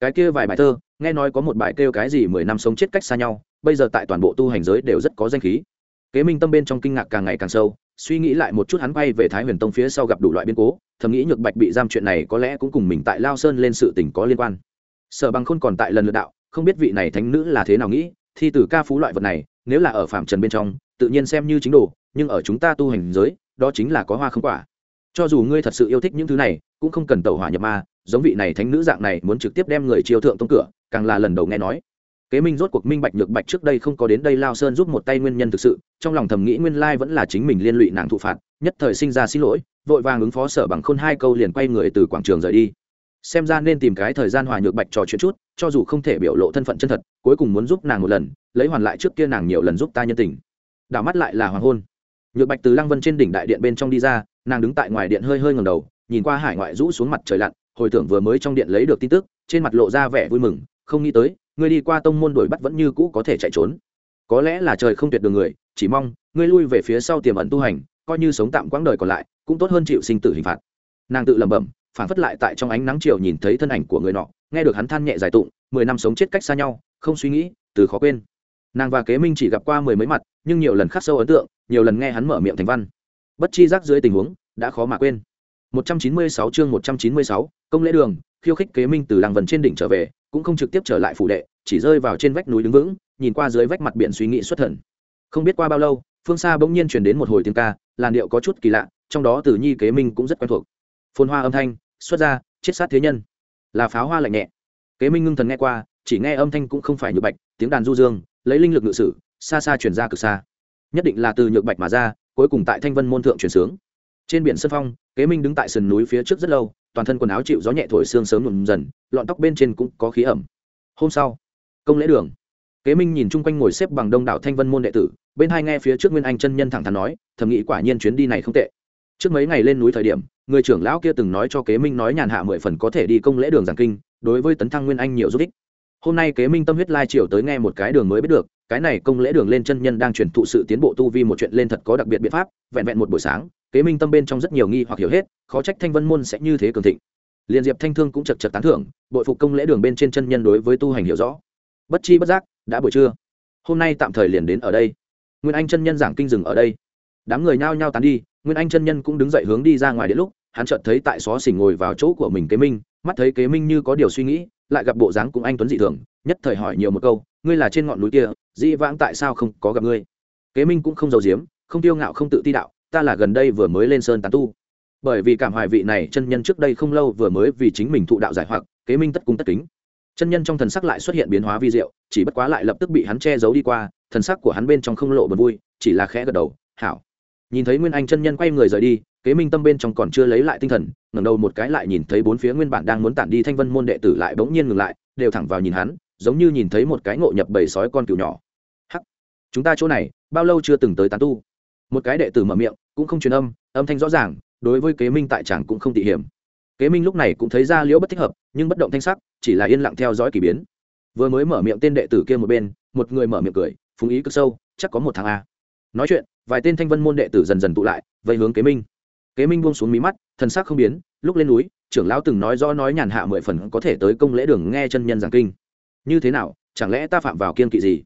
Cái kia vài bài thơ, nghe nói có một bài kêu cái gì mười năm sống chết cách xa nhau, bây giờ tại toàn bộ tu hành giới đều rất có danh khí. Kế minh tâm bên trong kinh ngạc càng ngày càng sâu suy nghĩ lại một chút hắn bay về thái huyền tông phía sau gặp đủ loại biến cố, thầm nghĩ nhược bạch bị giam chuyện này có lẽ cũng cùng mình tại lao sơn lên sự tình có liên quan. Sở bằng khôn còn tại lần lượt đạo, không biết vị này thánh nữ là thế nào nghĩ, thi từ ca phú loại vật này, nếu là ở phạm trần bên trong, tự nhiên xem như chính đồ, nhưng ở chúng ta tu hành giới, đó chính là có hoa không quả. Cho dù ngươi thật sự yêu thích những thứ này, cũng không cần tẩu hỏa nhập ma, giống vị này thánh nữ dạng này muốn trực tiếp đem người chiêu thượng tông cửa, càng là lần đầu nghe nói kế minh rốt cuộc minh bạch nhược bạch trước đây không có đến đây lao sơn giúp một tay nguyên nhân thực sự, trong lòng thầm nghĩ nguyên lai vẫn là chính mình liên lụy nàng thụ phạt, nhất thời sinh ra xin lỗi, vội vàng ứng phó sở bằng khôn hai câu liền quay người từ quảng trường rời đi. Xem ra nên tìm cái thời gian hòa nhược bạch trò chuyện chút, cho dù không thể biểu lộ thân phận chân thật, cuối cùng muốn giúp nàng một lần, lấy hoàn lại trước kia nàng nhiều lần giúp ta nhân tình. Đảo mắt lại là hoàng hôn. Nhược bạch từ lăng vân trên đỉnh đại điện bên trong đi ra, nàng đứng tại ngoài điện hơi hơi ngầm đầu, nhìn qua hải ngoại rũ xuống mặt trời lặn, hồi tưởng vừa mới trong điện lấy được tin tức, trên mặt lộ ra vẻ vui mừng, không nghĩ tới ngươi đi qua tông môn đuổi bắt vẫn như cũ có thể chạy trốn. Có lẽ là trời không tuyệt đường người chỉ mong ngươi lui về phía sau tiềm ẩn tu hành coi như sống tạm quãng đời còn lại cũng tốt hơn chịu sinh tử hình phạt. Nàng tự lẩm bẩm phản phất lại tại trong ánh nắng chiều nhìn thấy thân ảnh của người nọ nghe được hắn than nhẹ giải tụng mười năm sống chết cách xa nhau không suy nghĩ từ khó quên. Nàng và kế minh chỉ gặp qua mười mấy mặt nhưng nhiều lần khắc sâu ấn tượng nhiều lần nghe hắn mở miệng thành văn. Bất chi giác dưới tình huống đã khó mà quên. 196 chương 196, công lễ đường khiêu khích kế minh từ làng vần trên đỉnh trở về, cũng không trực tiếp trở lại phủ đệ, chỉ rơi vào trên vách núi đứng vững, nhìn qua dưới vách mặt biển suy nghĩ xuất thần. Không biết qua bao lâu, phương xa bỗng nhiên chuyển đến một hồi tiếng ca, làn điệu có chút kỳ lạ, trong đó từ nhi kế minh cũng rất quen thuộc. Phồn hoa âm thanh, xuất ra, chết sát thế nhân. Là pháo hoa lạnh nhẹ. Kế minh ngưng thần nghe qua, chỉ nghe âm thanh cũng không phải nhược bạch, tiếng đàn du dương, lấy linh lực ngự sử, xa xa chuyển ra cực xa. Nhất định là từ nhược bạch mà ra, cuối cùng tại thanh vân môn thượng chuyển sướng. Trên biển sân phong, kế minh đứng tại sườn núi phía trước rất lâu toàn thân quần áo chịu gió nhẹ thổi xương sớm nhuộm dần, lọn tóc bên trên cũng có khí ẩm. Hôm sau, công lễ đường. Kế minh nhìn chung quanh ngồi xếp bằng đông đảo thanh vân môn đệ tử, bên hai nghe phía trước nguyên anh chân nhân thẳng thắn nói thầm nghĩ quả nhiên chuyến đi này không tệ. Trước mấy ngày lên núi thời điểm, người trưởng lão kia từng nói cho kế minh nói nhàn hạ mười phần có thể đi công lễ đường giảng kinh, đối với tấn thăng nguyên anh nhiều giúp ích. Hôm nay kế minh tâm huyết lai triều tới nghe một cái đường mới biết được, cái này công lễ đường lên chân nhân đang truyền thụ sự tiến bộ tu vi một chuyện lên thật có đặc biệt biện pháp, vẹn vẹn một buổi sáng kế minh tâm bên trong rất nhiều nghi hoặc hiểu hết, khó trách thanh vân môn sẽ như thế cường thịnh. Liền diệp thanh thương cũng chật chật tán thưởng, bội phục công lễ đường bên trên chân nhân đối với tu hành hiểu rõ. Bất chi bất giác, đã buổi trưa. Hôm nay tạm thời liền đến ở đây. Nguyên anh chân nhân giảng kinh dừng ở đây. Đám người nhao nhao tán đi, nguyên anh chân nhân cũng đứng dậy hướng đi ra ngoài đến lúc, hắn chợt thấy tại xó xỉnh ngồi vào chỗ của mình kế minh, mắt thấy kế minh như có điều suy nghĩ, lại gặp bộ dáng cũng anh tuấn dị thường, nhất thời hỏi nhiều một câu, ngươi là trên ngọn núi kia, dĩ vãng tại sao không có gặp ngươi? Kế minh cũng không giàu diếm không tiêu ngạo không tự ti đạo ta là gần đây vừa mới lên sơn tán tu. Bởi vì cảm hoài vị này chân nhân trước đây không lâu vừa mới vì chính mình thụ đạo giải hoặc, kế minh tất cung tất kính. Chân nhân trong thần sắc lại xuất hiện biến hóa vi diệu, chỉ bất quá lại lập tức bị hắn che giấu đi qua, thần sắc của hắn bên trong không lộ bật vui, chỉ là khẽ gật đầu, hảo. Nhìn thấy nguyên anh chân nhân quay người rời đi, kế minh tâm bên trong còn chưa lấy lại tinh thần, ngẩng đầu một cái lại nhìn thấy bốn phía nguyên bản đang muốn tản đi thanh vân môn đệ tử lại bỗng nhiên ngừng lại, đều thẳng vào nhìn hắn, giống như nhìn thấy một cái ngộ nhập bầy sói con cừu nhỏ. Hắc, chúng ta chỗ này, bao lâu chưa từng tới tán tu? Một cái đệ tử mở miệng cũng không truyền âm âm thanh rõ ràng, đối với kế minh tại chẳng cũng không tị hiểm. Kế minh lúc này cũng thấy ra liễu bất thích hợp, nhưng bất động thanh sắc, chỉ là yên lặng theo dõi k ỳ biến. Vừa mới mở miệng tên đệ tử kia một bên, một người mở miệng cười, phúng ý cực sâu, chắc có một tháng a. Nói chuyện, vài tên thanh vân môn đệ tử dần dần tụ lại, vây hướng kế minh. Kế minh buông xuống mí mắt, thần sắc không biến, lúc lên núi, trưởng lão từng nói do nói nhàn hạ mười phần có thể tới công lễ đường nghe chân nhân giảng kinh. Như thế nào, chẳng lẽ ta phạm vào kiên kỵ gì?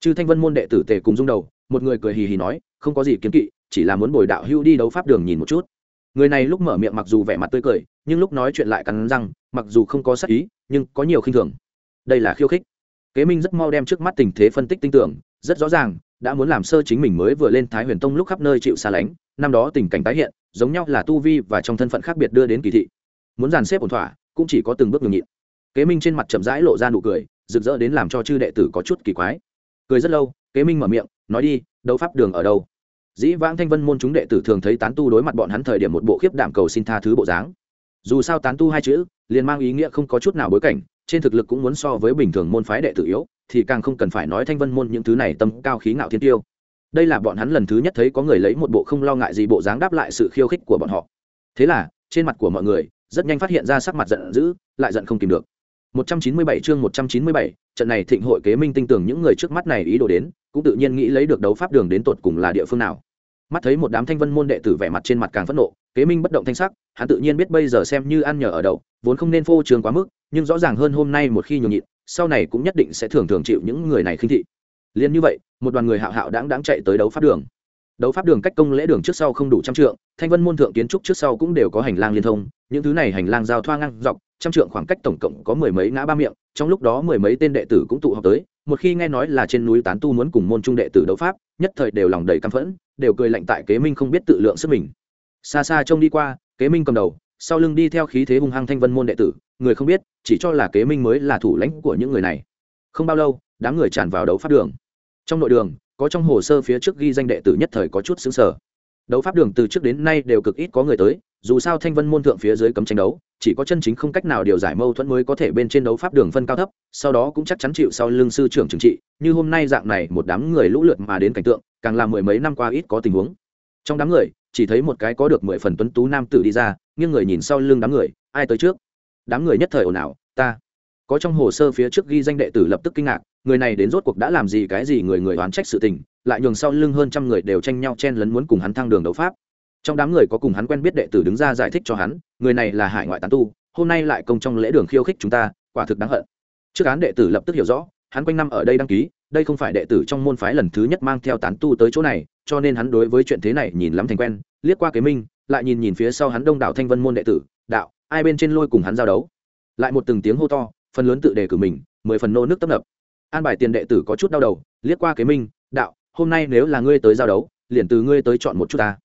Chư thanh vân môn đệ tử tề cùng rung đầu, một người cười hì hì nói, không có gì kiên kỵ chỉ là muốn bồi đạo hưu đi đấu pháp đường nhìn một chút. Người này lúc mở miệng mặc dù vẻ mặt tươi cười, nhưng lúc nói chuyện lại cắn răng, mặc dù không có sắc ý, nhưng có nhiều khinh thường. Đây là khiêu khích. Kế minh rất mau đem trước mắt tình thế phân tích tinh tưởng, rất rõ ràng, đã muốn làm sơ chính mình mới vừa lên thái huyền tông lúc khắp nơi chịu xa lánh, năm đó tình cảnh tái hiện, giống nhau là tu vi và trong thân phận khác biệt đưa đến kỳ thị. Muốn dàn xếp ổn thỏa, cũng chỉ có từng bước nhường nhịn. Kế minh trên mặt chậm rãi lộ ra nụ cười, rực rỡ đến làm cho chư đệ tử có chút kỳ quái. Cười rất lâu, kế minh mở miệng, nói đi, đấu pháp đường ở đâu? Dĩ vãng thanh vân môn chúng đệ tử thường thấy tán tu đối mặt bọn hắn thời điểm một bộ khiếp đảm cầu xin tha thứ bộ dáng. Dù sao tán tu hai chữ liền mang ý nghĩa không có chút nào bối cảnh trên thực lực cũng muốn so với bình thường môn phái đệ tử yếu thì càng không cần phải nói thanh vân môn những thứ này tâm cao khí ngạo thiên tiêu. Đây là bọn hắn lần thứ nhất thấy có người lấy một bộ không lo ngại gì bộ dáng đáp lại sự khiêu khích của bọn họ. Thế là trên mặt của mọi người rất nhanh phát hiện ra sắc mặt giận dữ lại giận không kìm được. 197 chương 197, trận này thịnh hội kế minh tinh tưởng những người trước mắt này ý đồ đến cũng tự nhiên nghĩ lấy được đấu pháp đường đến tột cùng là địa phương nào. Mắt thấy một đám thanh vân môn đệ tử vẻ mặt trên mặt càng phẫn nộ, kế minh bất động thanh sắc, hắn tự nhiên biết bây giờ xem như ăn nhờ ở đậu, vốn không nên phô trường quá mức, nhưng rõ ràng hơn hôm nay một khi nhường nhịn, sau này cũng nhất định sẽ thường thường chịu những người này khinh thị. Liền như vậy, một đoàn người hạo hạo đáng đáng chạy tới đấu pháp đường. Đấu pháp đường cách công lễ đường trước sau không đủ trăm trượng, thanh vân môn thượng kiến trúc trước sau cũng đều có hành lang liên thông, những thứ này hành lang giao thoa ngang dọc, trăm trượng khoảng cách tổng cộng có mười mấy ngã ba miệng, trong lúc đó mười mấy tên đệ tử cũng tụ họp tới một khi nghe nói là trên núi tán tu muốn cùng môn trung đệ tử đấu pháp, nhất thời đều lòng đầy căm phẫn, đều cười lạnh tại kế minh không biết tự lượng sức mình. Xa xa trông đi qua, kế minh cầm đầu, sau lưng đi theo khí thế hung hăng thanh vân môn đệ tử, người không biết, chỉ cho là kế minh mới là thủ lãnh của những người này. Không bao lâu, đám người tràn vào đấu pháp đường. Trong nội đường, có trong hồ sơ phía trước ghi danh đệ tử nhất thời có chút xứng sở đấu pháp đường từ trước đến nay đều cực ít có người tới, dù sao thanh vân môn thượng phía dưới cấm tranh đấu chỉ có chân chính không cách nào điều giải mâu thuẫn mới có thể bên trên đấu pháp đường phân cao thấp, sau đó cũng chắc chắn chịu sau lưng sư trưởng trừng trị, như hôm nay dạng này một đám người lũ lượt mà đến cảnh tượng, càng là mười mấy năm qua ít có tình huống. Trong đám người, chỉ thấy một cái có được mười phần tuấn tú nam tử đi ra, nghiêng người nhìn sau lưng đám người, ai tới trước? Đám người nhất thời ồn ào, ta. Có trong hồ sơ phía trước ghi danh đệ tử lập tức kinh ngạc, người này đến rốt cuộc đã làm gì cái gì người người oán trách sự tình, lại nhường sau lưng hơn trăm người đều tranh nhau chen lấn muốn cùng hắn thăng đường đấu pháp trong đám người có cùng hắn quen biết đệ tử đứng ra giải thích cho hắn, người này là hải ngoại tán tu, hôm nay lại công trong lễ đường khiêu khích chúng ta, quả thực đáng hận. Trước án đệ tử lập tức hiểu rõ, hắn quanh năm ở đây đăng ký, đây không phải đệ tử trong môn phái lần thứ nhất mang theo tán tu tới chỗ này, cho nên hắn đối với chuyện thế này nhìn lắm thành quen, liếc qua kế minh, lại nhìn nhìn phía sau hắn đông đảo thanh vân môn đệ tử, đạo, ai bên trên lôi cùng hắn giao đấu. Lại một từng tiếng hô to, phần lớn tự đề cử mình, mười phần nô nước tấp nập. An bài tiền đệ tử có chút đau đầu, liếc qua kế minh, đạo, hôm nay nếu là ngươi tới giao đấu, liền từ ngươi tới chọn một chút ta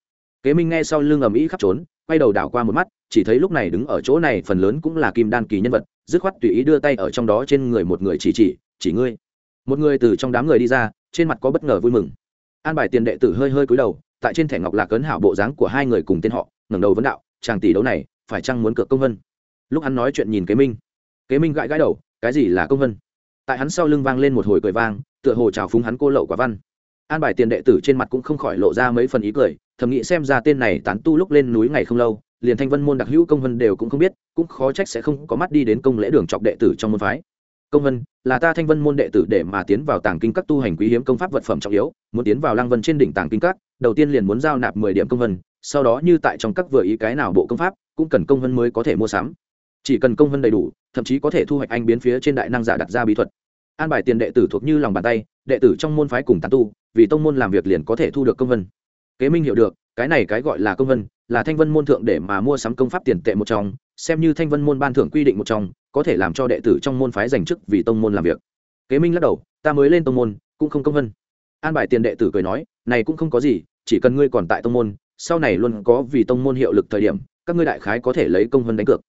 kế minh nghe sau lưng ầm ĩ khắp trốn, quay đầu đảo qua một mắt, chỉ thấy lúc này đứng ở chỗ này phần lớn cũng là kim đan kỳ nhân vật, dứt khoát tùy ý đưa tay ở trong đó trên người một người chỉ chỉ chỉ ngươi. Một người từ trong đám người đi ra, trên mặt có bất ngờ vui mừng. An bài tiền đệ tử hơi hơi cúi đầu, tại trên thẻ ngọc lạc cấn hảo bộ dáng của hai người cùng tên họ, ngẩng đầu vấn đạo, chàng tỷ đấu này, phải chăng muốn cược công vân? Lúc hắn nói chuyện nhìn kế minh kế minh gãi gãi đầu, cái gì là công vân? Tại hắn sau lưng vang lên một hồi cười vang, tựa hồ trào phúng hắn cô lậu quả văn. An bài tiền đệ tử trên mặt cũng không khỏi lộ ra mấy phần ý cười thầm nghĩ xem ra tên này tán tu lúc lên núi ngày không lâu, liền thanh vân môn đặc hữu công vân đều cũng không biết, cũng khó trách sẽ không có mắt đi đến công lễ đường chọc đệ tử trong môn phái. Công vân, là ta thanh vân môn đệ tử để mà tiến vào tàng kinh các tu hành quý hiếm công pháp vật phẩm trọng yếu, muốn tiến vào lang vân trên đỉnh tàng kinh các, đầu tiên liền muốn giao nạp mười điểm công vân, sau đó như tại trong các vừa ý cái nào bộ công pháp, cũng cần công vân mới có thể mua sắm. Chỉ cần công vân đầy đủ, thậm chí có thể thu hoạch anh biến phía trên đại năng giả đặt ra bí thuật. An bài tiền đệ tử thuộc như lòng bàn tay, đệ tử trong môn phái cùng tán tu, vì tông môn làm việc liền có thể thu được công vân kế minh hiểu được, cái này cái gọi là công vân, là thanh vân môn thượng để mà mua sắm công pháp tiền tệ một trong, xem như thanh vân môn ban thưởng quy định một trong, có thể làm cho đệ tử trong môn phái dành chức vì tông môn làm việc. Kế minh lắc đầu, ta mới lên tông môn, cũng không công vân. An bài tiền đệ tử cười nói, này cũng không có gì, chỉ cần ngươi còn tại tông môn, sau này luôn có vì tông môn hiệu lực thời điểm, các ngươi đại khái có thể lấy công vân đánh cược.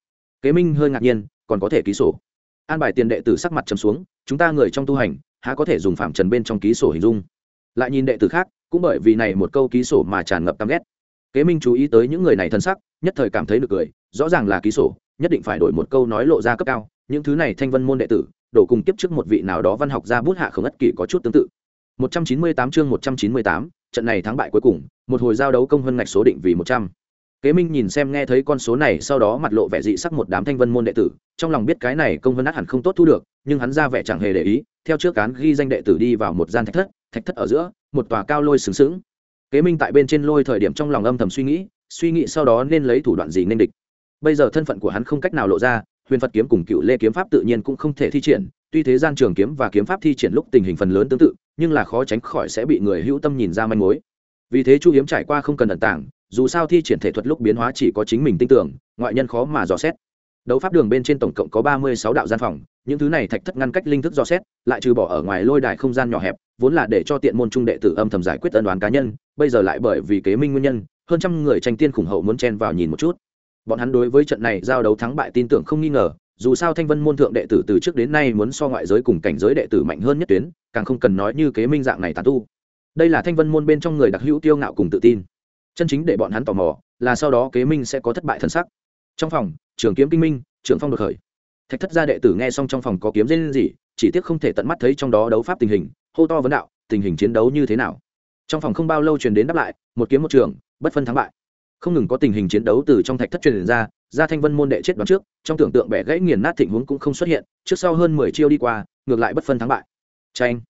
Kế minh hơi ngạc nhiên, còn có thể ký sổ. An bài tiền đệ tử sắc mặt trầm xuống, chúng ta người trong tu hành, há có thể dùng phạm trần bên trong ký sổ hình dung? Lại nhìn đệ tử khác cũng bởi vì này một câu ký sổ mà tràn ngập căm ghét kế minh chú ý tới những người này thân sắc nhất thời cảm thấy được cười rõ ràng là ký sổ nhất định phải đổi một câu nói lộ ra cấp cao những thứ này thanh vân môn đệ tử đổ cùng kiếp trước một vị nào đó văn học gia bút hạ không ất kỷ có chút tương tự 198 chương 198, trận này thắng bại cuối cùng một hồi giao đấu công hơn ngạch số định vì 100. kế minh nhìn xem nghe thấy con số này sau đó mặt lộ vẻ dị sắc một đám thanh vân môn đệ tử trong lòng biết cái này công vân át hẳn không tốt thu được nhưng hắn ra vẻ chẳng hề để ý theo trước cán ghi danh đệ tử đi vào một gian thạch thất thạch thất ở giữa một tòa cao lôi sừng sững. Kế minh tại bên trên lôi thời điểm trong lòng âm thầm suy nghĩ suy nghĩ sau đó nên lấy thủ đoạn gì nên địch. Bây giờ thân phận của hắn không cách nào lộ ra, huyền phật kiếm cùng cựu lê kiếm pháp tự nhiên cũng không thể thi triển, tuy thế gian trường kiếm và kiếm pháp thi triển lúc tình hình phần lớn tương tự, nhưng là khó tránh khỏi sẽ bị người hữu tâm nhìn ra manh mối. Vì thế chu hiếm trải qua không cần ẩn tảng dù sao thi triển thể thuật lúc biến hóa chỉ có chính mình tin tưởng, ngoại nhân khó mà dò xét. Đấu pháp đường bên trên tổng cộng có ba mươi sáu đạo gian phòng, những thứ này thạch thất ngăn cách linh thức dò xét, lại trừ bỏ ở ngoài lôi đài không gian nhỏ hẹp vốn là để cho tiện môn trung đệ tử âm thầm giải quyết ân đoán cá nhân, bây giờ lại bởi vì kế minh nguyên nhân, hơn trăm người tranh tiên khủng hậu muốn chen vào nhìn một chút. Bọn hắn đối với trận này giao đấu thắng bại tin tưởng không nghi ngờ, dù sao thanh vân môn thượng đệ tử từ trước đến nay muốn so ngoại giới cùng cảnh giới đệ tử mạnh hơn nhất tuyến, càng không cần nói như kế minh dạng này tàn tu. Đây là thanh vân môn bên trong người đặc hữu tiêu ngạo cùng tự tin. Chân chính để bọn hắn tò mò là sau đó kế minh sẽ có thất bại thân sắc. Trong phòng, trường kiếm kinh minh trưởng phong đột khởi. Thạch thất gia đệ tử nghe xong trong phòng có kiếm dên gì chỉ tiếc không thể tận mắt thấy trong đó đấu pháp tình hình hô to vấn đạo, tình hình chiến đấu như thế nào? Trong phòng không bao lâu truyền đến đáp lại, một kiếm một trường, bất phân thắng bại. Không ngừng có tình hình chiến đấu từ trong thạch thất truyền ra ra thanh vân môn đệ chết đoán trước, trong tưởng tượng bẻ gãy nghiền nát thịnh huống cũng không xuất hiện, trước sau hơn mười chiêu đi qua, ngược lại bất phân thắng bại. Tranh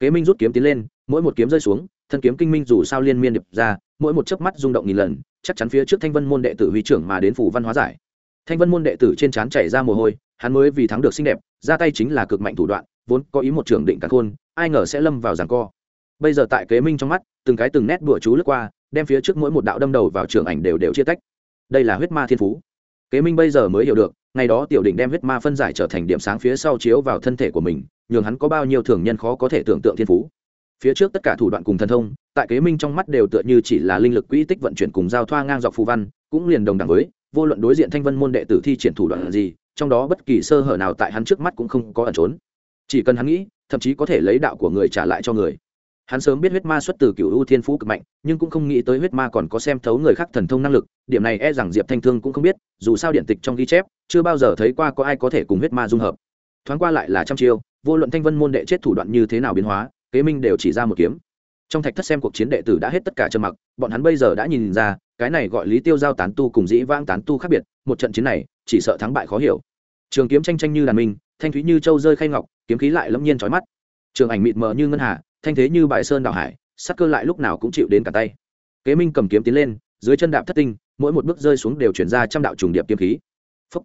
kế minh rút kiếm tiến lên, mỗi một kiếm rơi xuống, thân kiếm kinh minh dù sao liên miên điệp ra, mỗi một chớp mắt rung động nghìn lần, chắc chắn phía trước thanh vân môn đệ tử huy trưởng mà đến phủ văn hóa giải. Thanh vân môn đệ tử trên trán chảy ra mồ hôi, hắn mới vì thắng được xinh đẹp, ra tay chính là cực mạnh thủ đoạn, vốn có ý một trưởng định cả khôn ai ngờ sẽ lâm vào giằng co. Bây giờ tại kế minh trong mắt, từng cái từng nét đùa chú lướt qua, đem phía trước mỗi một đạo đâm đầu vào trường ảnh đều đều chia tách. Đây là huyết ma thiên phú. Kế minh bây giờ mới hiểu được, ngày đó tiểu đỉnh đem huyết ma phân giải trở thành điểm sáng phía sau chiếu vào thân thể của mình, nhường hắn có bao nhiêu thường nhân khó có thể tưởng tượng thiên phú. Phía trước tất cả thủ đoạn cùng thần thông, tại kế minh trong mắt đều tựa như chỉ là linh lực quỹ tích vận chuyển cùng giao thoa ngang dọc phù văn, cũng liền đồng đẳng với, vô luận đối diện thanh vân môn đệ tử thi triển thủ đoạn gì, trong đó bất kỳ sơ hở nào tại hắn trước mắt cũng không có ẩn trốn. Chỉ cần hắn nghĩ thậm chí có thể lấy đạo của người trả lại cho người. Hắn sớm biết huyết ma xuất từ cựu ưu thiên phú cực mạnh, nhưng cũng không nghĩ tới huyết ma còn có xem thấu người khác thần thông năng lực, điểm này e rằng diệp thanh thương cũng không biết, dù sao điện tịch trong ghi chép, chưa bao giờ thấy qua có ai có thể cùng huyết ma dung hợp. Thoáng qua lại là trăm chiêu, vô luận thanh vân môn đệ chết thủ đoạn như thế nào biến hóa, kế minh đều chỉ ra một kiếm. Trong thạch thất xem cuộc chiến đệ tử đã hết tất cả trầm mặc, bọn hắn bây giờ đã nhìn ra, cái này gọi lý tiêu giao tán tu cùng dĩ vãng tán tu khác biệt, một trận chiến này, chỉ sợ thắng bại khó hiểu. Trường kiếm tranh tranh như đàn minh, thanh thúy như châu rơi khay ngọc kiếm khí lại lẫm nhiên trói mắt. Trường ảnh mịt mờ như ngân hà, thanh thế như bài sơn đạo hải, sắc cơ lại lúc nào cũng chịu đến cả tay. Kế minh cầm kiếm tiến lên, dưới chân đạp thất tinh, mỗi một bước rơi xuống đều chuyển ra trăm đạo trùng điệp kiếm khí. Phúc.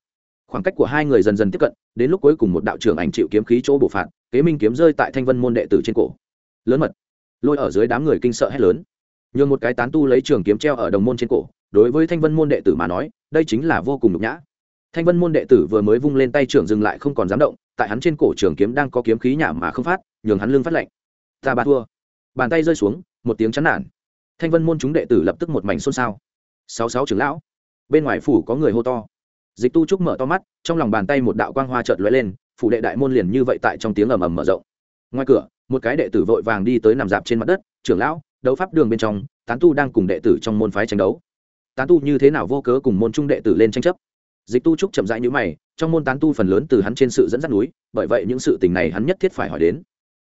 khoảng cách của hai người dần dần tiếp cận, đến lúc cuối cùng một đạo trưởng ảnh chịu kiếm khí chỗ bổ phạt, kế minh kiếm rơi tại thanh vân môn đệ tử trên cổ. Lớn mật. Lôi ở dưới đám người kinh sợ hét lớn. Nhường một cái tán tu lấy trường kiếm treo ở đồng môn trên cổ, đối với thanh vân môn đệ tử mà nói, đây chính là vô cùng nhục nhã thanh vân môn đệ tử vừa mới vung lên tay trưởng dừng lại không còn dám động, tại hắn trên cổ trường kiếm đang có kiếm khí nhả mà không phát, nhường hắn lưng phát lạnh. Ta bà thua. Bàn tay rơi xuống, một tiếng chán nản. Thanh vân môn chúng đệ tử lập tức một mảnh xôn xao. Sáu sáu trưởng lão. Bên ngoài phủ có người hô to. Dịch tu trúc mở to mắt, trong lòng bàn tay một đạo quang hoa chợt lóe lên, phủ đệ đại môn liền như vậy tại trong tiếng ầm ầm mở rộng. Ngoài cửa, một cái đệ tử vội vàng đi tới nằm dạp trên mặt đất, trưởng lão, đấu pháp đường bên trong, tán tu đang cùng đệ tử trong môn phái tranh đấu. Tán tu như thế nào vô cớ cùng môn trung đệ tử lên tranh chấp? Dịch tu trúc chậm rãi nhữ mày, trong môn tán tu phần lớn từ hắn trên sự dẫn dắt núi, bởi vậy những sự tình này hắn nhất thiết phải hỏi đến.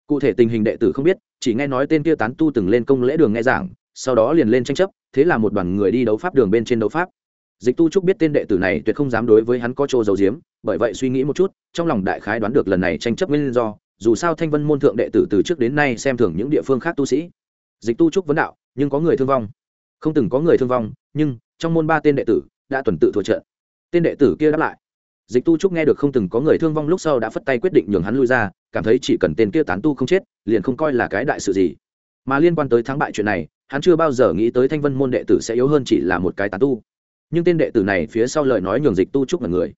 Cụ thể tình hình đệ tử không biết, chỉ nghe nói tên kia tán tu từng lên công lễ đường nghe giảng, sau đó liền lên tranh chấp, thế là một đoàn người đi đấu pháp đường bên trên đấu pháp. Dịch tu trúc biết tên đệ tử này tuyệt không dám đối với hắn có chỗ dầu diếm bởi vậy suy nghĩ một chút, trong lòng đại khái đoán được lần này tranh chấp nguyên do, dù sao thanh vân môn thượng đệ tử từ trước đến nay xem thường những địa phương khác tu sĩ. Dịch tu trúc vấn đạo, nhưng có người thương vong. Không từng có người thương vong, nhưng trong môn ba tên đệ tử đã tuần tự thua trận tên đệ tử kia đáp lại. Dịch tu trúc nghe được không từng có người thương vong lúc sau đã phất tay quyết định nhường hắn lui ra, cảm thấy chỉ cần tên kia tán tu không chết, liền không coi là cái đại sự gì. Mà liên quan tới thắng bại chuyện này, hắn chưa bao giờ nghĩ tới thanh vân môn đệ tử sẽ yếu hơn chỉ là một cái tán tu. Nhưng tên đệ tử này phía sau lời nói nhường dịch tu trúc là người.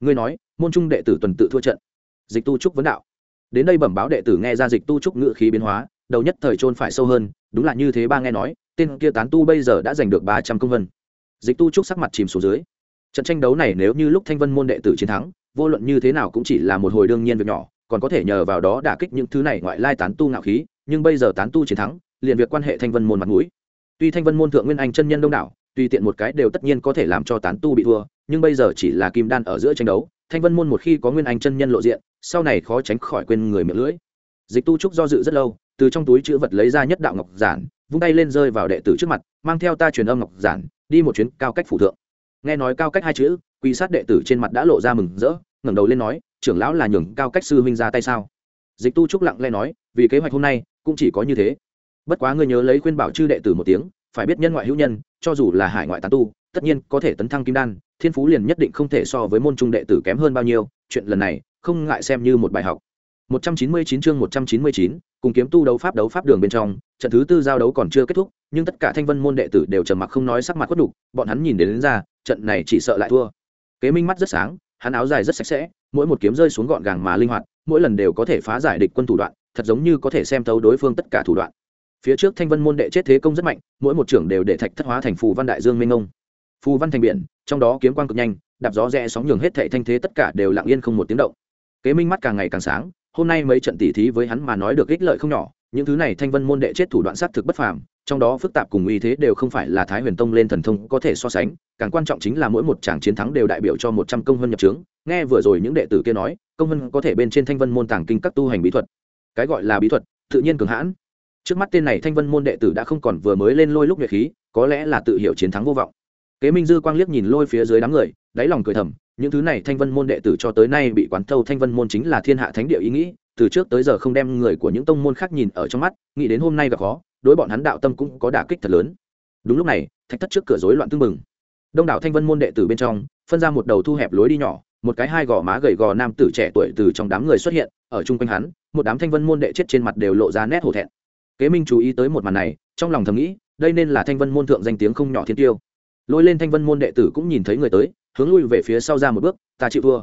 Ngươi nói, môn trung đệ tử tuần tự thua trận. Dịch tu trúc vấn đạo. Đến đây bẩm báo đệ tử nghe ra dịch tu trúc ngự khí biến hóa, đầu nhất thời trôn phải sâu hơn, đúng là như thế ba nghe nói, tên kia tán tu bây giờ đã giành được ba trăm công vân. Dịch tu trúc sắc mặt chìm xuống dưới trận tranh đấu này nếu như lúc thanh vân môn đệ tử chiến thắng, vô luận như thế nào cũng chỉ là một hồi đương nhiên việc nhỏ, còn có thể nhờ vào đó đả kích những thứ này ngoại lai tán tu ngạo khí, nhưng bây giờ tán tu chiến thắng, liền việc quan hệ thanh vân môn mặt mũi. Tuy thanh vân môn thượng nguyên anh chân nhân đông đảo, tùy tiện một cái đều tất nhiên có thể làm cho tán tu bị thua, nhưng bây giờ chỉ là kim đan ở giữa tranh đấu, thanh vân môn một khi có nguyên anh chân nhân lộ diện, sau này khó tránh khỏi quên người miệng lưỡi. Dịch tu trúc do dự rất lâu, từ trong túi chữ vật lấy ra nhất đạo ngọc giản, vung tay lên rơi vào đệ tử trước mặt, mang theo ta truyền âm ngọc giản, đi một chuyến cao cách phủ thượng nghe nói cao cách hai chữ quy sát đệ tử trên mặt đã lộ ra mừng rỡ ngẩng đầu lên nói trưởng lão là nhường cao cách sư huynh ra tay sao? Dịch tu trúc lặng lẽ nói vì kế hoạch hôm nay cũng chỉ có như thế. Bất quá ngươi nhớ lấy khuyên bảo chư đệ tử một tiếng phải biết nhân ngoại hữu nhân cho dù là hải ngoại tán tu tất nhiên có thể tấn thăng kim đan thiên phú liền nhất định không thể so với môn trung đệ tử kém hơn bao nhiêu chuyện lần này không ngại xem như một bài học. 199 chương 199, cùng kiếm tu đấu pháp đấu pháp đường bên trong, trận thứ tư giao đấu còn chưa kết thúc, nhưng tất cả thanh vân môn đệ tử đều trầm mặc không nói sắc mặt quất đục, bọn hắn nhìn đến, đến ra, trận này chỉ sợ lại thua. Kế Minh mắt rất sáng, hắn áo dài rất sạch sẽ, mỗi một kiếm rơi xuống gọn gàng mà linh hoạt, mỗi lần đều có thể phá giải địch quân thủ đoạn, thật giống như có thể xem thấu đối phương tất cả thủ đoạn. Phía trước thanh vân môn đệ chết thế công rất mạnh, mỗi một trưởng đều để thạch thất hóa thành phù văn đại dương mênh mông. Phù văn thành biển, trong đó kiếm quang cực nhanh, đạp gió rẽ sóng nhường hết thảy thanh thế tất cả đều lặng yên không một tiếng động. Kế Minh mắt càng ngày càng sáng, hôm nay mấy trận tỉ thí với hắn mà nói được ích lợi không nhỏ những thứ này thanh vân môn đệ chết thủ đoạn sát thực bất phàm trong đó phức tạp cùng uy thế đều không phải là thái huyền tông lên thần thông có thể so sánh, càng quan trọng chính là mỗi một tràng chiến thắng đều đại biểu cho một trăm công hơn nhập trướng nghe vừa rồi những đệ tử kia nói, công hơn có thể bên trên thanh vân môn tàng kinh các tu hành bí thuật, cái gọi là bí thuật, tự nhiên cường hãn. Trước mắt tên này thanh vân môn đệ tử đã không còn vừa mới lên lôi lúc nhuệ khí, có lẽ là tự hiểu chiến thắng vô vọng. Kế minh dư quang liếc nhìn lôi phía dưới đám người, đáy lòng cười thầm, những thứ này thanh vân môn đệ tử cho tới nay bị quán thâu thanh vân môn chính là thiên hạ thánh địa ý nghĩ, từ trước tới giờ không đem người của những tông môn khác nhìn ở trong mắt, nghĩ đến hôm nay gặp khó đối bọn hắn đạo tâm cũng có đả kích thật lớn. Đúng lúc này, thạch thất trước cửa rối loạn tưng bừng. Đông đảo thanh vân môn đệ tử bên trong, phân ra một đầu thu hẹp lối đi nhỏ, một cái hai gò má gầy gò nam tử trẻ tuổi từ trong đám người xuất hiện, ở chung quanh hắn, một đám thanh vân môn đệ chết trên mặt đều lộ ra nét hổ thẹn. Kế minh chú ý tới một màn này, trong lòng thầm nghĩ, đây nên là thanh vân môn thượng danh tiếng không nhỏ thiên tiêu. Lôi lên thanh vân môn đệ tử cũng nhìn thấy người tới, hướng lui về phía sau ra một bước, ta chịu thua.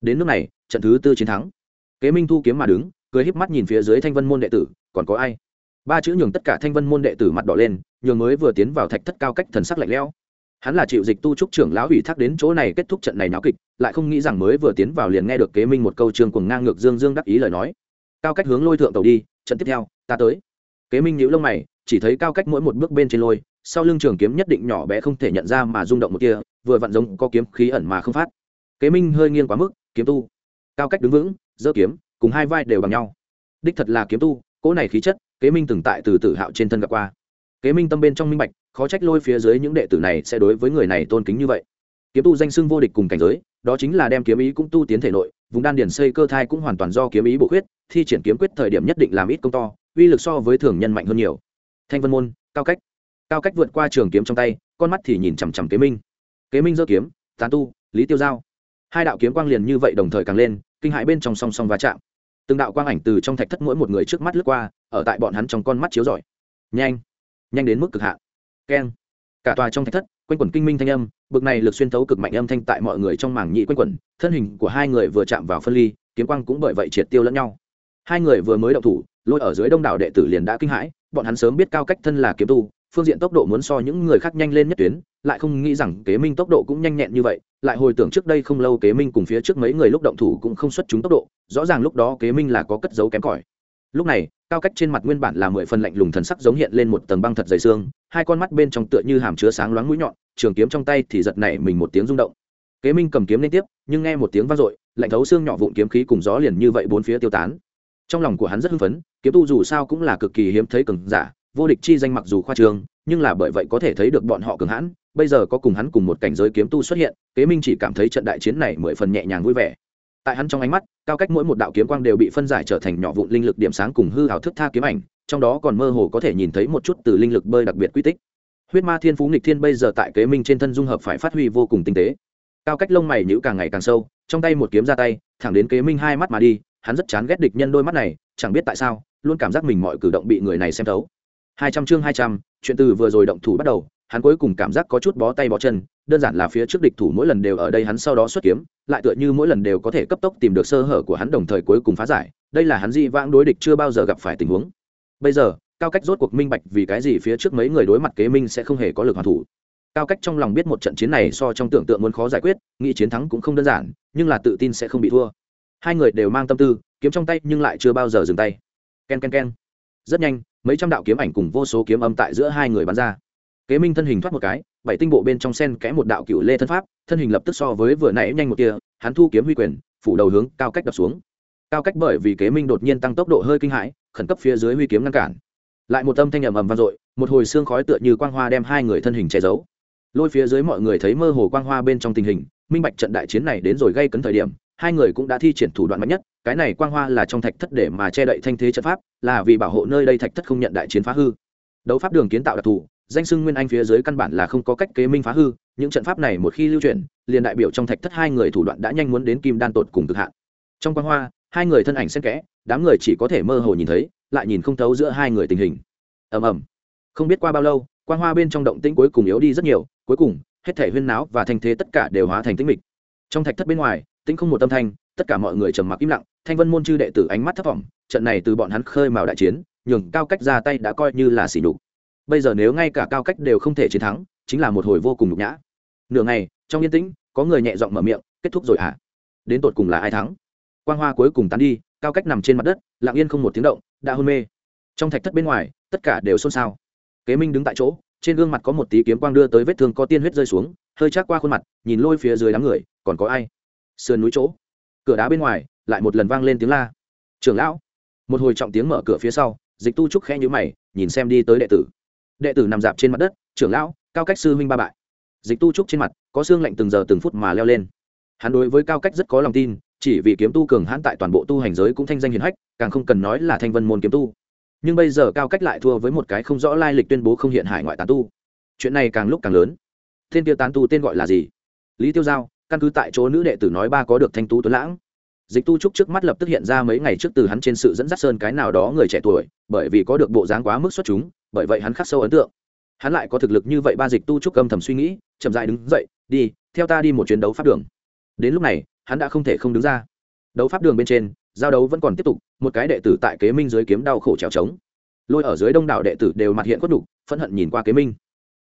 Đến nước này, trận thứ tư chiến thắng. Kế minh thu kiếm mà đứng, cười híp mắt nhìn phía dưới thanh vân môn đệ tử, còn có ai? Ba chữ nhường tất cả thanh vân môn đệ tử mặt đỏ lên, nhường mới vừa tiến vào thạch thất cao cách thần sắc lạnh lẽo. Hắn là chịu dịch tu trúc trưởng lão ủy thác đến chỗ này kết thúc trận này náo kịch, lại không nghĩ rằng mới vừa tiến vào liền nghe được kế minh một câu trường cùng ngang ngược dương dương đắc ý lời nói. Cao cách hướng lôi thượng tàu đi, trận tiếp theo, ta tới. Kế minh nhíu lông mày, chỉ thấy cao cách mỗi một bước bên trên lôi, sau lưng trường kiếm nhất định nhỏ bé không thể nhận ra mà rung động một kia vừa vặn giống có kiếm khí ẩn mà không phát. Kế minh hơi nghiêng quá mức, kiếm tu. Cao cách đứng vững, giơ kiếm, cùng hai vai đều bằng nhau. Đích thật là kiếm tu, cỗ này khí chất kế minh từng tại từ tử hạo trên thân gặp qua. Kế minh tâm bên trong minh bạch, khó trách lôi phía dưới những đệ tử này sẽ đối với người này tôn kính như vậy. Kiếm tu danh xưng vô địch cùng cảnh giới, đó chính là đem kiếm ý cũng tu tiến thể nội, vùng đan điển xây cơ thai cũng hoàn toàn do kiếm ý bổ khuyết, thi triển kiếm quyết thời điểm nhất định làm ít công to, uy lực so với thường nhân mạnh hơn nhiều. Thanh vân môn, cao cách. Cao cách vượt qua trường kiếm trong tay, con mắt thì nhìn chằm chằm kế minh. Kế minh giơ kiếm, tán tu, lý tiêu giao. Hai đạo kiếm quang liền như vậy đồng thời càng lên, kinh hại bên trong song song va chạm từng đạo quang ảnh từ trong thạch thất mỗi một người trước mắt lướt qua, ở tại bọn hắn trong con mắt chiếu rọi. Nhanh nhanh đến mức cực hạn. Keng. Cả tòa trong thạch thất, quanh quẩn kinh minh thanh âm, bực này lực xuyên thấu cực mạnh âm thanh tại mọi người trong mảng nhị quanh quẩn, thân hình của hai người vừa chạm vào phân ly, kiếm quang cũng bởi vậy triệt tiêu lẫn nhau. Hai người vừa mới động thủ, lôi ở dưới đông đảo đệ tử liền đã kinh hãi, bọn hắn sớm biết cao cách thân là kiếm tu, phương diện tốc độ muốn so những người khác nhanh lên nhất tuyến, lại không nghĩ rằng kế minh tốc độ cũng nhanh nhẹn như vậy, lại hồi tưởng trước đây không lâu kế minh cùng phía trước mấy người lúc động thủ cũng không xuất chúng tốc độ rõ ràng lúc đó kế minh là có cất dấu kém cỏi. Lúc này, cao cách trên mặt nguyên bản là mười phần lạnh lùng thần sắc giống hiện lên một tầng băng thật dày xương, hai con mắt bên trong tựa như hàm chứa sáng loáng mũi nhọn, trường kiếm trong tay thì giật nảy mình một tiếng rung động. Kế minh cầm kiếm liên tiếp, nhưng nghe một tiếng vang dội, lạnh thấu xương nhỏ vụn kiếm khí cùng gió liền như vậy bốn phía tiêu tán. Trong lòng của hắn rất hưng phấn, kiếm tu dù sao cũng là cực kỳ hiếm thấy cường giả, vô địch chi danh mặc dù khoa trương, nhưng là bởi vậy có thể thấy được bọn họ cường hãn, bây giờ có cùng hắn cùng một cảnh giới kiếm tu xuất hiện, kế minh chỉ cảm thấy trận đại chiến này mười phần nhẹ nhàng vui vẻ tại hắn trong ánh mắt, cao cách mỗi một đạo kiếm quang đều bị phân giải trở thành nhỏ vụn linh lực điểm sáng cùng hư hào thức tha kiếm ảnh, trong đó còn mơ hồ có thể nhìn thấy một chút từ linh lực bơi đặc biệt quy tích. Huyết ma thiên phú nghịch thiên bây giờ tại kế minh trên thân dung hợp phải phát huy vô cùng tinh tế. Cao cách lông mày nhữ càng ngày càng sâu, trong tay một kiếm ra tay, thẳng đến kế minh hai mắt mà đi, hắn rất chán ghét địch nhân đôi mắt này, chẳng biết tại sao, luôn cảm giác mình mọi cử động bị người này xem thấu. Hai trăm chương hai trăm, chuyện từ vừa rồi động thủ bắt đầu hắn cuối cùng cảm giác có chút bó tay bó chân, đơn giản là phía trước địch thủ mỗi lần đều ở đây hắn sau đó xuất kiếm, lại tựa như mỗi lần đều có thể cấp tốc tìm được sơ hở của hắn đồng thời cuối cùng phá giải, đây là hắn di vãng đối địch chưa bao giờ gặp phải tình huống. Bây giờ, cao cách rốt cuộc minh bạch vì cái gì phía trước mấy người đối mặt kế minh sẽ không hề có lực hoàn thủ. Cao cách trong lòng biết một trận chiến này so trong tưởng tượng muốn khó giải quyết, nghĩ chiến thắng cũng không đơn giản, nhưng là tự tin sẽ không bị thua. Hai người đều mang tâm tư, kiếm trong tay nhưng lại chưa bao giờ dừng tay. K e n k e n k e n rất nhanh, mấy trăm đạo kiếm ảnh cùng vô số kiếm âm tại giữa hai người bắn ra kế minh thân hình thoát một cái, bảy tinh bộ bên trong sen kẽ một đạo cựu lê thân pháp, thân hình lập tức so với vừa nãy nhanh một kia hắn thu kiếm huy quyền, phủ đầu hướng cao cách đập xuống. Cao cách bởi vì kế minh đột nhiên tăng tốc độ hơi kinh hãi, khẩn cấp phía dưới huy kiếm ngăn cản. Lại một âm thanh ầm ầm vang dội, một hồi xương khói tựa như quang hoa đem hai người thân hình che giấu. Lôi phía dưới mọi người thấy mơ hồ quang hoa bên trong tình hình, minh bạch trận đại chiến này đến rồi gây cấn thời điểm, hai người cũng đã thi triển thủ đoạn mạnh nhất, cái này quang hoa là trong thạch thất để mà che đậy thanh thế trận pháp, là vì bảo hộ nơi đây thạch thất không nhận đại chiến phá hư. Đấu pháp đường kiến tạo đặc thù danh sưng nguyên anh phía dưới căn bản là không có cách kế minh phá hư, những trận pháp này một khi lưu truyền liền đại biểu trong thạch thất hai người thủ đoạn đã nhanh muốn đến kim đan tột cùng cực hạn. Trong quang hoa, hai người thân ảnh xen kẽ, đám người chỉ có thể mơ hồ nhìn thấy, lại nhìn không thấu giữa hai người tình hình. Ầm ầm. Không biết qua bao lâu, quang hoa bên trong động tĩnh cuối cùng yếu đi rất nhiều, cuối cùng, hết thể huyên náo và thanh thế tất cả đều hóa thành tĩnh mịch. Trong thạch thất bên ngoài, tĩnh không một tâm thanh, tất cả mọi người trầm mặc im lặng, thanh vân môn chư đệ tử ánh mắt thất vọng, trận này từ bọn hắn khơi mào đại chiến, nhường cao cách ra tay đã coi như là xỉ nhục bây giờ nếu ngay cả cao cách đều không thể chiến thắng, chính là một hồi vô cùng nhục nhã. Nửa ngày, trong yên tĩnh, có người nhẹ giọng mở miệng, kết thúc rồi hả? À? đến tột cùng là ai thắng? Quang hoa cuối cùng tán đi, cao cách nằm trên mặt đất, lặng yên không một tiếng động, đã hôn mê. Trong thạch thất bên ngoài, tất cả đều xôn xao. Kế minh đứng tại chỗ, trên gương mặt có một tí kiếm quang đưa tới vết thương có tiên huyết rơi xuống, hơi chắc qua khuôn mặt, nhìn lôi phía dưới đám người, còn có ai? Sườn núi chỗ, cửa đá bên ngoài, lại một lần vang lên tiếng la. Trưởng lão. Một hồi trọng tiếng mở cửa phía sau, dịch tu trúc khẽ nhữ mày, nhìn xem đi tới đệ tử đệ tử nằm dạp trên mặt đất, trưởng lão, cao cách sư huynh ba bại. Dịch tu trúc trên mặt, có xương lạnh từng giờ từng phút mà leo lên. Hắn đối với cao cách rất có lòng tin, chỉ vì kiếm tu cường hãn tại toàn bộ tu hành giới cũng thanh danh hiền hách, càng không cần nói là thanh vân môn kiếm tu. Nhưng bây giờ cao cách lại thua với một cái không rõ lai lịch tuyên bố không hiện hải ngoại tán tu. Chuyện này càng lúc càng lớn. Tên tiêu tán tu tên gọi là gì? Lý tiêu giao, căn cứ tại chỗ nữ đệ tử nói ba có được thanh tú tuấn lãng. Dịch tu trúc trước mắt lập tức hiện ra mấy ngày trước từ hắn trên sự dẫn dắt sơn cái nào đó người trẻ tuổi, bởi vì có được bộ dáng quá mức xuất chúng bởi vậy hắn khắc sâu ấn tượng. Hắn lại có thực lực như vậy ba dịch tu trúc âm thầm suy nghĩ, chậm dại đứng dậy, đi, theo ta đi một chuyến đấu pháp đường. Đến lúc này, hắn đã không thể không đứng ra. Đấu pháp đường bên trên, giao đấu vẫn còn tiếp tục, một cái đệ tử tại kế minh dưới kiếm đau khổ trèo trống. Lôi ở dưới đông đảo đệ tử đều mặt hiện khuất đục phẫn hận nhìn qua kế minh.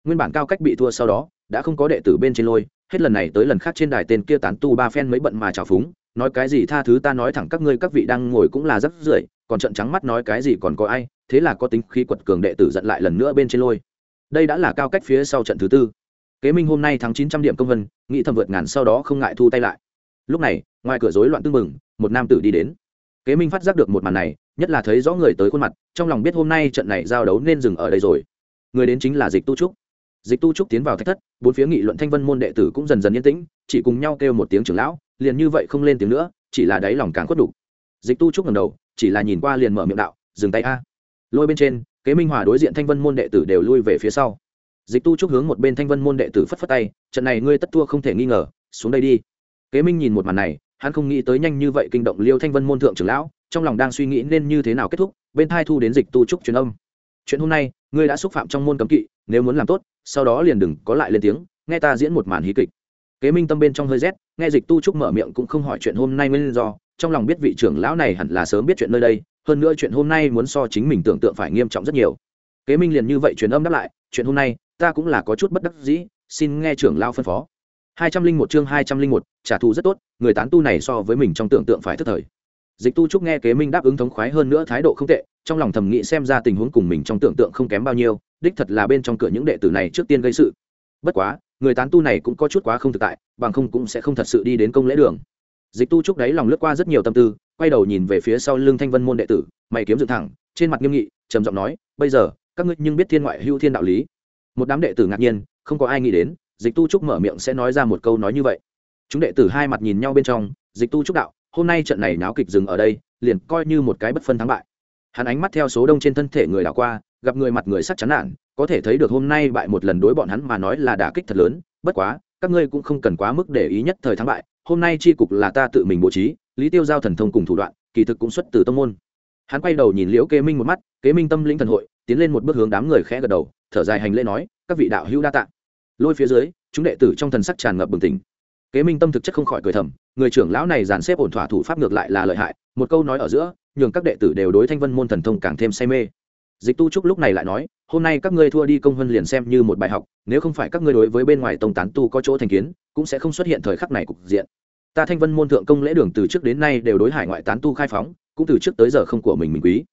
Nguyên bản cao cách bị thua sau đó, đã không có đệ tử bên trên lôi, hết lần này tới lần khác trên đài tên kia tán tu ba phen mấy bận mà trào phúng, nói cái gì tha thứ ta nói thẳng các ngươi các vị đang ngồi cũng là rất rưởi, còn trận trắng mắt nói cái gì còn có ai thế là có tính khí quật cường đệ tử giận lại lần nữa bên trên lôi. Đây đã là cao cách phía sau trận thứ tư. Kế minh hôm nay thắng chín trăm điểm công vân, nghĩ thầm vượt ngàn sau đó không ngại thu tay lại. Lúc này, ngoài cửa rối loạn tưng mừng một nam tử đi đến. Kế minh phát giác được một màn này, nhất là thấy rõ người tới khuôn mặt, trong lòng biết hôm nay trận này giao đấu nên dừng ở đây rồi. Người đến chính là dịch tu trúc. Dịch tu trúc tiến vào thách thất, bốn phía nghị luận thanh vân môn đệ tử cũng dần dần yên tĩnh, chỉ cùng nhau kêu một tiếng trưởng lão, liền như vậy không lên tiếng nữa, chỉ là đáy lòng càng khuất đục dịch tu trúc ngầm đầu, chỉ là nhìn qua liền mở miệng đạo, dừng tay a lôi bên trên, kế minh hòa đối diện thanh vân môn đệ tử đều lui về phía sau. Dịch tu trúc hướng một bên thanh vân môn đệ tử phất phất tay, trận này ngươi tất thua không thể nghi ngờ, xuống đây đi. Kế minh nhìn một màn này, hắn không nghĩ tới nhanh như vậy kinh động liêu thanh vân môn thượng trưởng lão, trong lòng đang suy nghĩ nên như thế nào kết thúc, bên thai thu đến dịch tu trúc truyền âm. Chuyện hôm nay, ngươi đã xúc phạm trong môn cấm kỵ, nếu muốn làm tốt, sau đó liền đừng có lại lên tiếng, nghe ta diễn một màn hí kịch. Kế minh tâm bên trong hơi rét, nghe dịch tu trúc mở miệng cũng không hỏi chuyện hôm nay nguyên do, trong lòng biết vị trưởng lão này hẳn là sớm biết chuyện nơi đây hơn nữa chuyện hôm nay muốn so chính mình tưởng tượng phải nghiêm trọng rất nhiều. Kế minh liền như vậy truyền âm đáp lại, chuyện hôm nay, ta cũng là có chút bất đắc dĩ, xin nghe trưởng lao phân phó. Hai trăm linh một chương hai trăm linh một, trả thù rất tốt, người tán tu này so với mình trong tưởng tượng phải thất thời. Dịch tu trúc nghe kế minh đáp ứng thống khoái hơn nữa thái độ không tệ, trong lòng thầm nghĩ xem ra tình huống cùng mình trong tưởng tượng không kém bao nhiêu, đích thật là bên trong cửa những đệ tử này trước tiên gây sự. Bất quá, người tán tu này cũng có chút quá không thực tại, bằng không cũng sẽ không thật sự đi đến công lễ đường dịch tu trúc đấy lòng lướt qua rất nhiều tâm tư, quay đầu nhìn về phía sau lưng thanh vân môn đệ tử, mày kiếm dựng thẳng, trên mặt nghiêm nghị, trầm giọng nói, bây giờ, các ngươi nhưng biết thiên ngoại hưu thiên đạo lý. Một đám đệ tử ngạc nhiên, không có ai nghĩ đến, dịch tu trúc mở miệng sẽ nói ra một câu nói như vậy. Chúng đệ tử hai mặt nhìn nhau bên trong, dịch tu trúc đạo, hôm nay trận này náo kịch dừng ở đây, liền coi như một cái bất phân thắng bại. Hắn ánh mắt theo số đông trên thân thể người đảo qua, gặp người mặt người sắc chán nản, có thể thấy được hôm nay bại một lần đối bọn hắn mà nói là đả kích thật lớn, bất quá, các ngươi cũng không cần quá mức để ý nhất thời thắng bại hôm nay tri cục là ta tự mình bố trí, lý tiêu giao thần thông cùng thủ đoạn, kỳ thực cũng xuất từ tông môn. Hắn quay đầu nhìn liễu kế minh một mắt, kế minh tâm lĩnh thần hội, tiến lên một bước hướng đám người khẽ gật đầu, thở dài hành lễ nói, các vị đạo hữu đa tạ. Lôi phía dưới, chúng đệ tử trong thần sắc tràn ngập bừng tỉnh. Kế minh tâm thực chất không khỏi cười thầm, người trưởng lão này dàn xếp ổn thỏa thủ pháp ngược lại là lợi hại, một câu nói ở giữa, nhường các đệ tử đều đối thanh vân môn thần thông càng thêm say mê. Dịch tu trúc lúc này lại nói, hôm nay các ngươi thua đi công vân liền xem như một bài học, nếu không phải các ngươi đối với bên ngoài tông tán tu có chỗ thành kiến, cũng sẽ không xuất hiện thời khắc này cục diện ta thanh vân môn thượng công lễ đường từ trước đến nay đều đối hải ngoại tán tu khai phóng, cũng từ trước tới giờ không của mình mình quý.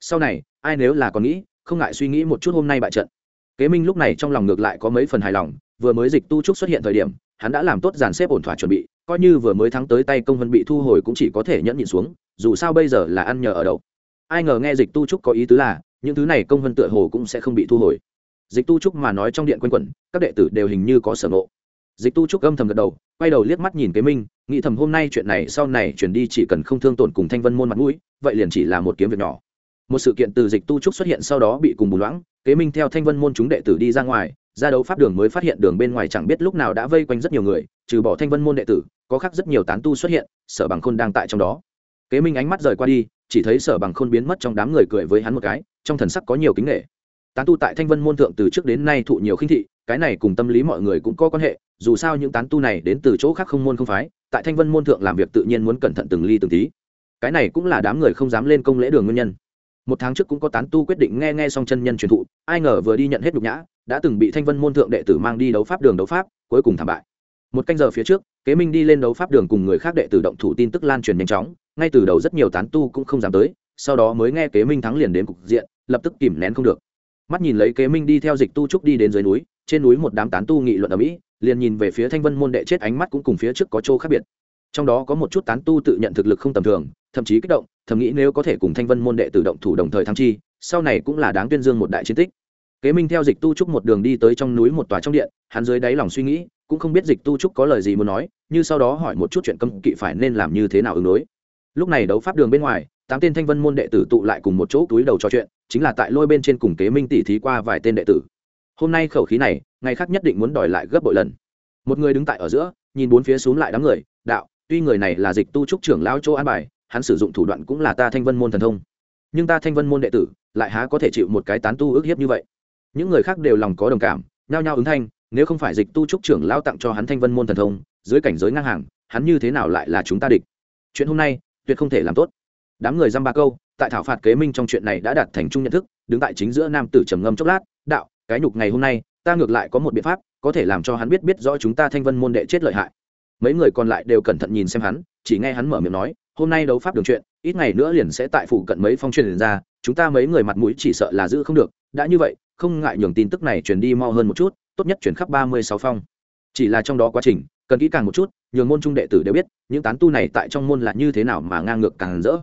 Sau này, ai nếu là còn nghĩ, không ngại suy nghĩ một chút hôm nay bại trận. Kế minh lúc này trong lòng ngược lại có mấy phần hài lòng, vừa mới dịch tu trúc xuất hiện thời điểm, hắn đã làm tốt dàn xếp ổn thỏa chuẩn bị, coi như vừa mới thắng tới tay công vân bị thu hồi cũng chỉ có thể nhẫn nhịn xuống, dù sao bây giờ là ăn nhờ ở đậu. Ai ngờ nghe dịch tu trúc có ý tứ là, những thứ này công vân tựa hồ cũng sẽ không bị thu hồi. Dịch tu trúc mà nói trong điện quanh quẩn, các đệ tử đều hình như có sở ngộ. Dịch tu trúc âm thầm gật đầu, quay đầu liếc mắt nhìn kế minh nghĩ thầm hôm nay chuyện này, sau này chuyển đi chỉ cần không thương tổn cùng thanh vân môn mặt mũi, vậy liền chỉ là một kiếm việc nhỏ. Một sự kiện từ dịch tu trúc xuất hiện sau đó bị cùng bùn loãng, kế minh theo thanh vân môn chúng đệ tử đi ra ngoài, ra đấu pháp đường mới phát hiện đường bên ngoài chẳng biết lúc nào đã vây quanh rất nhiều người, trừ bỏ thanh vân môn đệ tử, có khác rất nhiều tán tu xuất hiện, sở bằng khôn đang tại trong đó. Kế minh ánh mắt rời qua đi, chỉ thấy sở bằng khôn biến mất trong đám người cười với hắn một cái, trong thần sắc có nhiều kính nghệ tán tu tại thanh vân môn thượng từ trước đến nay thụ nhiều khinh thị cái này cùng tâm lý mọi người cũng có quan hệ, dù sao những tán tu này đến từ chỗ khác không môn không phái, tại thanh vân môn thượng làm việc tự nhiên muốn cẩn thận từng ly từng tí. Cái này cũng là đám người không dám lên công lễ đường nguyên nhân. Một tháng trước cũng có tán tu quyết định nghe nghe xong chân nhân truyền thụ, ai ngờ vừa đi nhận hết nhục nhã, đã từng bị thanh vân môn thượng đệ tử mang đi đấu pháp đường đấu pháp, cuối cùng thảm bại. Một canh giờ phía trước, kế minh đi lên đấu pháp đường cùng người khác đệ tử động thủ tin tức lan truyền nhanh chóng, ngay từ đầu rất nhiều tán tu cũng không dám tới, sau đó mới nghe kế minh thắng liền đến cục diện, lập tức kìm nén không được. Mắt nhìn lấy kế minh đi theo dịch tu trúc đi đến dưới núi trên núi một đám tán tu nghị luận ở mỹ, liền nhìn về phía thanh vân môn đệ chết ánh mắt cũng cùng phía trước có chỗ khác biệt. Trong đó có một chút tán tu tự nhận thực lực không tầm thường, thậm chí kích động, thầm nghĩ nếu có thể cùng thanh vân môn đệ tự động thủ đồng thời thăng chi, sau này cũng là đáng tuyên dương một đại chiến tích. Kế minh theo dịch tu trúc một đường đi tới trong núi một tòa trong điện, hắn dưới đáy lòng suy nghĩ, cũng không biết dịch tu trúc có lời gì muốn nói, như sau đó hỏi một chút chuyện cấm kỵ phải nên làm như thế nào ứng đối. Lúc này đấu pháp đường bên ngoài, tám tên thanh vân môn đệ tử tụ lại cùng một chỗ túi đầu trò chuyện, chính là tại lôi bên trên cùng kế minh tỉ thí qua vài tên đệ tử hôm nay khẩu khí này, ngày khác nhất định muốn đòi lại gấp bội lần. Một người đứng tại ở giữa, nhìn bốn phía xuống lại đám người, đạo, tuy người này là dịch tu trúc trưởng lao chỗ an bài, hắn sử dụng thủ đoạn cũng là ta thanh vân môn thần thông. Nhưng ta thanh vân môn đệ tử, lại há có thể chịu một cái tán tu ước hiếp như vậy? Những người khác đều lòng có đồng cảm, nhao nhao ứng thanh, nếu không phải dịch tu trúc trưởng lao tặng cho hắn thanh vân môn thần thông, dưới cảnh giới ngang hàng, hắn như thế nào lại là chúng ta địch? Chuyện hôm nay, tuyệt không thể làm tốt. Đám người dăm ba câu, tại thảo phạt kế minh trong chuyện này đã đạt thành chung nhận thức, đứng tại chính giữa nam tử trầm ngâm chốc lát, đạo cái nhục ngày hôm nay, ta ngược lại có một biện pháp, có thể làm cho hắn biết biết rõ chúng ta thanh vân môn đệ chết lợi hại. Mấy người còn lại đều cẩn thận nhìn xem hắn, chỉ nghe hắn mở miệng nói, hôm nay đấu pháp đường chuyện, ít ngày nữa liền sẽ tại phủ cận mấy phong truyền ra, chúng ta mấy người mặt mũi chỉ sợ là giữ không được, đã như vậy, không ngại nhường tin tức này truyền đi mau hơn một chút, tốt nhất chuyển khắp ba mươi sáu phong. Chỉ là trong đó quá trình, cần kỹ càng một chút, nhường môn trung đệ tử đều biết, những tán tu này tại trong môn là như thế nào mà ngang ngược càng rỡ.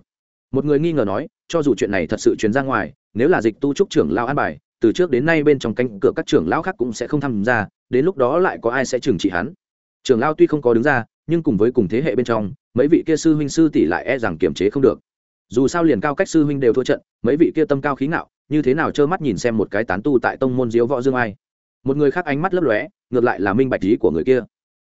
Một người nghi ngờ nói, cho dù chuyện này thật sự truyền ra ngoài, nếu là dịch tu trúc trưởng lao an bài từ trước đến nay bên trong cánh cửa các trưởng lão khác cũng sẽ không tham gia, đến lúc đó lại có ai sẽ trừng trị hắn? Trưởng Lão tuy không có đứng ra, nhưng cùng với cùng thế hệ bên trong, mấy vị kia sư huynh sư tỷ lại e rằng kiềm chế không được. Dù sao liền cao cách sư huynh đều thua trận, mấy vị kia tâm cao khí ngạo, như thế nào trơ mắt nhìn xem một cái tán tu tại tông môn diếu võ dương ai? Một người khác ánh mắt lấp lóe, ngược lại là minh bạch lý của người kia.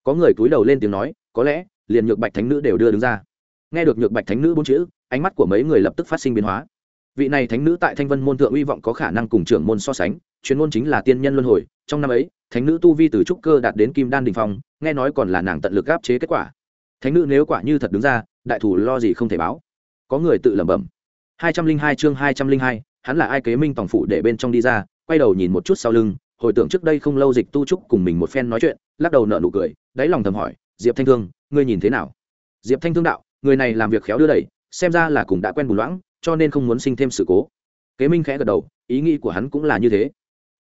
Có người cúi đầu lên tiếng nói, có lẽ, liền nhược bạch thánh nữ đều đưa đứng ra. Nghe được nhược bạch thánh nữ bốn chữ, ánh mắt của mấy người lập tức phát sinh biến hóa vị này thánh nữ tại thanh vân môn thượng uy vọng có khả năng cùng trưởng môn so sánh, chuyên môn chính là tiên nhân luân hồi. Trong năm ấy, thánh nữ tu vi từ trúc cơ đạt đến kim đan đình phong, nghe nói còn là nàng tận lực áp chế kết quả. Thánh nữ nếu quả như thật đứng ra, đại thủ lo gì không thể báo. Có người tự lẩm bẩm. Hai trăm linh hai chương hai trăm linh hai, hắn là ai kế minh tòng phụ để bên trong đi ra, quay đầu nhìn một chút sau lưng, hồi tưởng trước đây không lâu dịch tu trúc cùng mình một phen nói chuyện, lắc đầu nợ nụ cười, đáy lòng thầm hỏi, diệp thanh thương, ngươi nhìn thế nào? Diệp thanh thương đạo, người này làm việc khéo đưa đẩy, xem ra là cùng đã quen bùn loãng cho nên không muốn sinh thêm sự cố. Kế minh khẽ gật đầu, ý nghĩ của hắn cũng là như thế.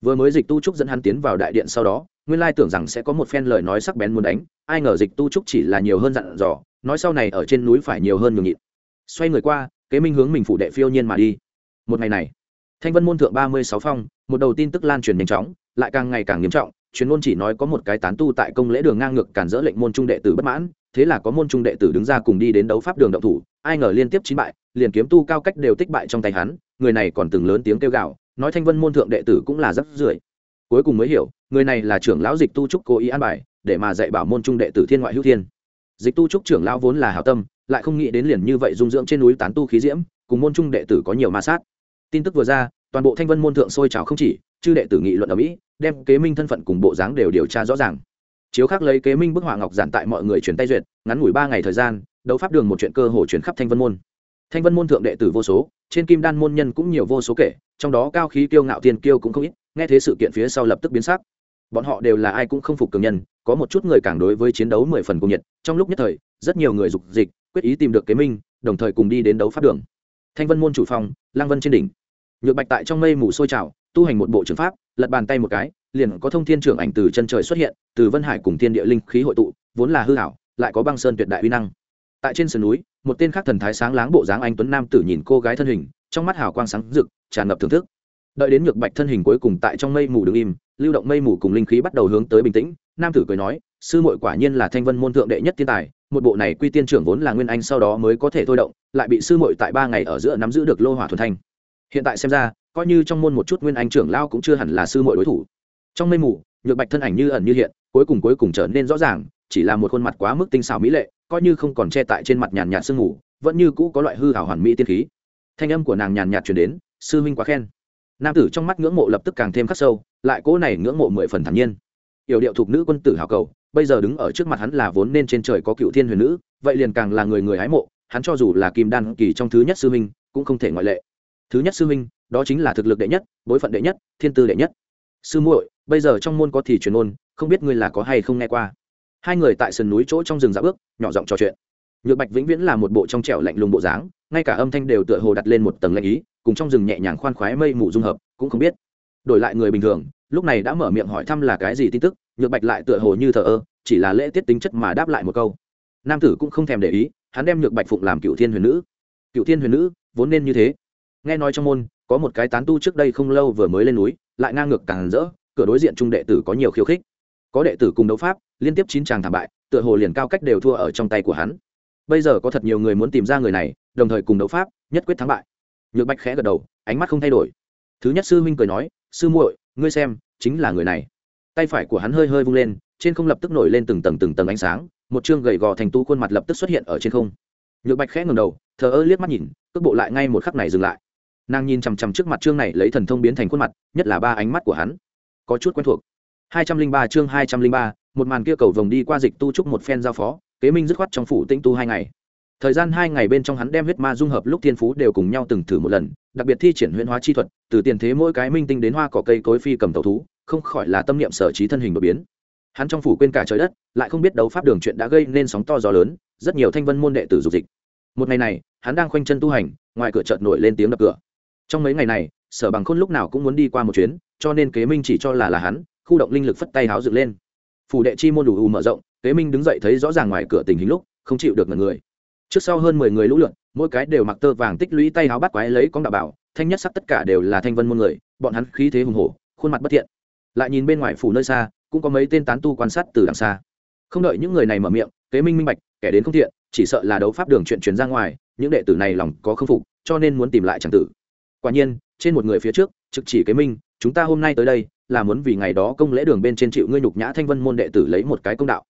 Vừa mới dịch tu trúc dẫn hắn tiến vào đại điện sau đó, nguyên lai tưởng rằng sẽ có một phen lời nói sắc bén muốn đánh, ai ngờ dịch tu trúc chỉ là nhiều hơn dặn dò, nói sau này ở trên núi phải nhiều hơn nhường nhịn. Xoay người qua, kế minh hướng mình phụ đệ phiêu nhiên mà đi. Một ngày này, thanh vân môn thượng ba mươi sáu phong, một đầu tin tức lan truyền nhanh chóng, lại càng ngày càng nghiêm trọng, chuyên môn chỉ nói có một cái tán tu tại công lễ đường ngang ngược cản dỡ lệnh môn trung đệ tử bất mãn, thế là có môn trung đệ tử đứng ra cùng đi đến đấu pháp đường động thủ, ai ngờ liên tiếp chín bại liền kiếm tu cao cách đều tích bại trong tay hắn, người này còn từng lớn tiếng kêu gào, nói thanh vân môn thượng đệ tử cũng là rất rưởi cuối cùng mới hiểu, người này là trưởng lão dịch tu trúc cố ý an bài, để mà dạy bảo môn trung đệ tử thiên ngoại hữu thiên. Dịch tu trúc trưởng lão vốn là hảo tâm, lại không nghĩ đến liền như vậy dung dưỡng trên núi tán tu khí diễm, cùng môn trung đệ tử có nhiều ma sát. Tin tức vừa ra, toàn bộ thanh vân môn thượng sôi trào không chỉ, chư đệ tử nghị luận ở mỹ, đem kế minh thân phận cùng bộ dáng đều điều tra rõ ràng. Chiếu khác lấy kế minh bức họa ngọc giản tại mọi người chuyển tay duyệt, ngắn ngủi ba ngày thời gian, đấu pháp đường một chuyện cơ hồ chuyển khắp thanh vân môn thanh vân môn thượng đệ tử vô số, trên kim đan môn nhân cũng nhiều vô số kể, trong đó cao khí kiêu ngạo tiên kiêu cũng không ít, nghe thế sự kiện phía sau lập tức biến sắc. Bọn họ đều là ai cũng không phục cường nhân, có một chút người càng đối với chiến đấu mười phần cùng nhiệt, trong lúc nhất thời, rất nhiều người dục dịch, quyết ý tìm được kế minh, đồng thời cùng đi đến đấu pháp đường. Thanh vân môn chủ phòng lang vân trên đỉnh. Nhược bạch tại trong mây mù sôi trào, tu hành một bộ trường pháp, lật bàn tay một cái, liền có thông thiên trưởng ảnh từ chân trời xuất hiện, từ vân hải cùng thiên địa linh khí hội tụ, vốn là hư hảo lại có băng sơn tuyệt đại uy năng tại trên sườn núi, một tên khác thần thái sáng láng bộ dáng anh tuấn nam tử nhìn cô gái thân hình, trong mắt hào quang sáng rực, tràn ngập thưởng thức. Đợi đến nhược bạch thân hình cuối cùng tại trong mây mù đứng im, lưu động mây mù cùng linh khí bắt đầu hướng tới bình tĩnh, nam tử cười nói, sư muội quả nhiên là thanh vân môn thượng đệ nhất tiên tài, một bộ này quy tiên trưởng vốn là nguyên anh sau đó mới có thể thôi động, lại bị sư muội tại ba ngày ở giữa nắm giữ được lô hỏa thuần thanh. Hiện tại xem ra, coi như trong môn một chút nguyên anh trưởng lao cũng chưa hẳn là sư muội đối thủ. Trong mây mù, nhược bạch thân ảnh như ẩn như hiện, cuối cùng cuối cùng trở nên rõ ràng chỉ là một khuôn mặt quá mức tinh xảo mỹ lệ coi như không còn che tại trên mặt nhàn nhạt sương ngủ, vẫn như cũ có loại hư hảo hoàn mỹ tiên khí. Thanh âm của nàng nhàn nhạt chuyển đến sư huynh quá khen. Nam tử trong mắt ngưỡng mộ lập tức càng thêm khắc sâu lại cỗ này ngưỡng mộ mười phần thản nhiên. Yểu điệu thuộc nữ quân tử hảo cầu bây giờ đứng ở trước mặt hắn là vốn nên trên trời có cựu thiên huyền nữ vậy liền càng là người người hái mộ hắn cho dù là kim đan kỳ trong thứ nhất sư huynh cũng không thể ngoại lệ. Thứ nhất sư huynh đó chính là thực lực đệ nhất bối phận đệ nhất thiên tư đệ nhất. Sư muội bây giờ trong môn có thì truyền ôn không biết ngươi là có hay không nghe qua? Hai người tại sườn núi chỗ trong rừng dạo bước, nhỏ giọng trò chuyện. Nhược bạch vĩnh viễn là một bộ trong trẻo lạnh lùng bộ dáng, ngay cả âm thanh đều tựa hồ đặt lên một tầng lạnh ý, cùng trong rừng nhẹ nhàng khoan khoái mây mù dung hợp, cũng không biết. Đổi lại người bình thường, lúc này đã mở miệng hỏi thăm là cái gì tin tức, nhược bạch lại tựa hồ như thờ ơ, chỉ là lễ tiết tính chất mà đáp lại một câu. Nam tử cũng không thèm để ý, hắn đem nhược bạch phụng làm cựu thiên huyền nữ. Cựu thiên huyền nữ, vốn nên như thế. Nghe nói trong môn, có một cái tán tu trước đây không lâu vừa mới lên núi, lại ngang ngược càng rỡ, cửa đối diện trung đệ tử có nhiều khiêu khích. Có đệ tử cùng đấu pháp liên tiếp chín tràng thảm bại, tựa hồ liền cao cách đều thua ở trong tay của hắn. Bây giờ có thật nhiều người muốn tìm ra người này, đồng thời cùng đấu pháp, nhất quyết thắng bại. Nhược bạch khẽ gật đầu, ánh mắt không thay đổi. Thứ nhất sư huynh cười nói, sư muội, ngươi xem, chính là người này. Tay phải của hắn hơi hơi vung lên, trên không lập tức nổi lên từng tầng từng tầng ánh sáng, một chương gầy gò thành tú khuôn mặt lập tức xuất hiện ở trên không. Nhược bạch khẽ ngầm đầu, thờ ơ liếc mắt nhìn, cước bộ lại ngay một khắc này dừng lại. Nàng nhìn chằm chằm trước mặt chương này lấy thần thông biến thành khuôn mặt, nhất là ba ánh mắt của hắn. Có chút quen thuộc hai trăm linh ba chương hai trăm linh ba, một màn kia cầu vòng đi qua dịch tu trúc một phen giao phó, kế minh dứt khoát trong phủ tĩnh tu hai ngày. Thời gian hai ngày bên trong hắn đem huyết ma dung hợp lúc thiên phú đều cùng nhau từng thử một lần, đặc biệt thi triển huyễn hóa chi thuật, từ tiền thế mỗi cái minh tinh đến hoa cỏ cây cối phi cầm tẩu thú, không khỏi là tâm niệm sở trí thân hình đột biến. Hắn trong phủ quên cả trời đất, lại không biết đấu pháp đường chuyện đã gây nên sóng to gió lớn, rất nhiều thanh vân môn đệ tử dục dịch. Một ngày này, hắn đang khoanh chân tu hành, ngoài cửa chợt nổi lên tiếng đập cửa. Trong mấy ngày này, sở bằng khôn lúc nào cũng muốn đi qua một chuyến, cho nên kế minh chỉ cho là là hắn khu động linh lực phất tay háo dựng lên. Phủ đệ chi môn đủ ù mở rộng, kế minh đứng dậy thấy rõ ràng ngoài cửa tình hình lúc, không chịu được ngần người. Trước sau hơn mười người lũ lượn, mỗi cái đều mặc tơ vàng tích lũy tay háo bắt quái lấy con đạo bảo, thanh nhất sắc tất cả đều là thanh vân môn người, bọn hắn khí thế hùng hổ, khuôn mặt bất thiện. Lại nhìn bên ngoài phủ nơi xa, cũng có mấy tên tán tu quan sát từ đằng xa. Không đợi những người này mở miệng, kế minh minh bạch, kẻ đến không thiện, chỉ sợ là đấu pháp đường chuyện truyền ra ngoài, những đệ tử này lòng có không phục, cho nên muốn tìm lại chẳng tử. Quả nhiên, trên một người phía trước, trực chỉ kế minh, chúng ta hôm nay tới đây là muốn vì ngày đó công lễ đường bên trên chịu ngươi nhục nhã thanh vân môn đệ tử lấy một cái công đạo.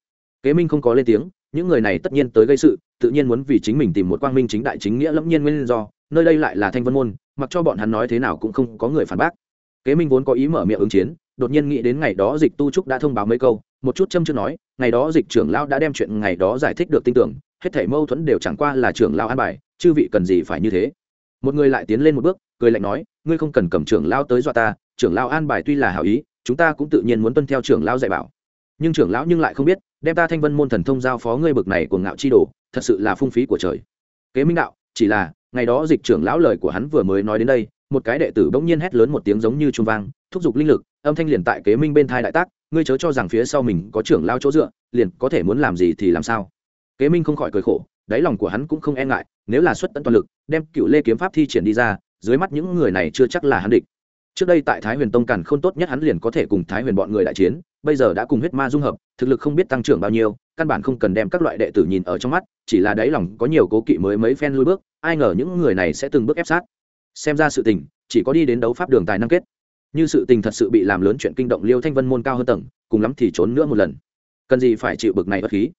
Kế minh không có lên tiếng, những người này tất nhiên tới gây sự, tự nhiên muốn vì chính mình tìm một quang minh chính đại chính nghĩa lẫm nhiên nguyên do, nơi đây lại là thanh vân môn, mặc cho bọn hắn nói thế nào cũng không có người phản bác. Kế minh vốn có ý mở miệng ứng chiến, đột nhiên nghĩ đến ngày đó dịch tu trúc đã thông báo mấy câu, một chút châm chưa nói, ngày đó dịch trưởng lao đã đem chuyện ngày đó giải thích được tin tưởng, hết thảy mâu thuẫn đều chẳng qua là trưởng lao an bài, chư vị cần gì phải như thế. Một người lại tiến lên một bước, cười lạnh nói, ngươi không cần cầm trưởng lao tới dọa ta trưởng lão an bài tuy là hảo ý, chúng ta cũng tự nhiên muốn tuân theo trưởng lão dạy bảo. Nhưng trưởng lão nhưng lại không biết, đem ta thanh vân môn thần thông giao phó ngươi bực này của ngạo chi đồ, thật sự là phung phí của trời. Kế minh đạo, chỉ là, ngày đó dịch trưởng lão lời của hắn vừa mới nói đến đây, một cái đệ tử bỗng nhiên hét lớn một tiếng giống như trung vang, thúc giục linh lực, âm thanh liền tại kế minh bên thai đại tác, ngươi chớ cho rằng phía sau mình có trưởng lao chỗ dựa, liền có thể muốn làm gì thì làm sao. Kế minh không khỏi cười khổ, đáy lòng của hắn cũng không e ngại, nếu là xuất tận toàn lực, đem cựu lê kiếm pháp thi triển đi ra, dưới mắt những người này chưa chắc là hắn địch trước đây tại thái huyền tông càn k h ô n tốt nhất hắn liền có thể cùng thái huyền bọn người đại chiến, bây giờ đã cùng huyết ma dung hợp, thực lực không biết tăng trưởng bao nhiêu, căn bản không cần đem các loại đệ tử nhìn ở trong mắt, chỉ là đáy lòng có nhiều cố kỵ mới mấy phen lui bước, ai ngờ những người này sẽ từng bước ép sát. Xem ra sự tình, chỉ có đi đến đấu pháp đường tài năng kết. Như sự tình thật sự bị làm lớn chuyện kinh động liêu thanh vân môn cao hơn tầng, cùng lắm thì trốn nữa một lần. Cần gì phải chịu bực này bất khí?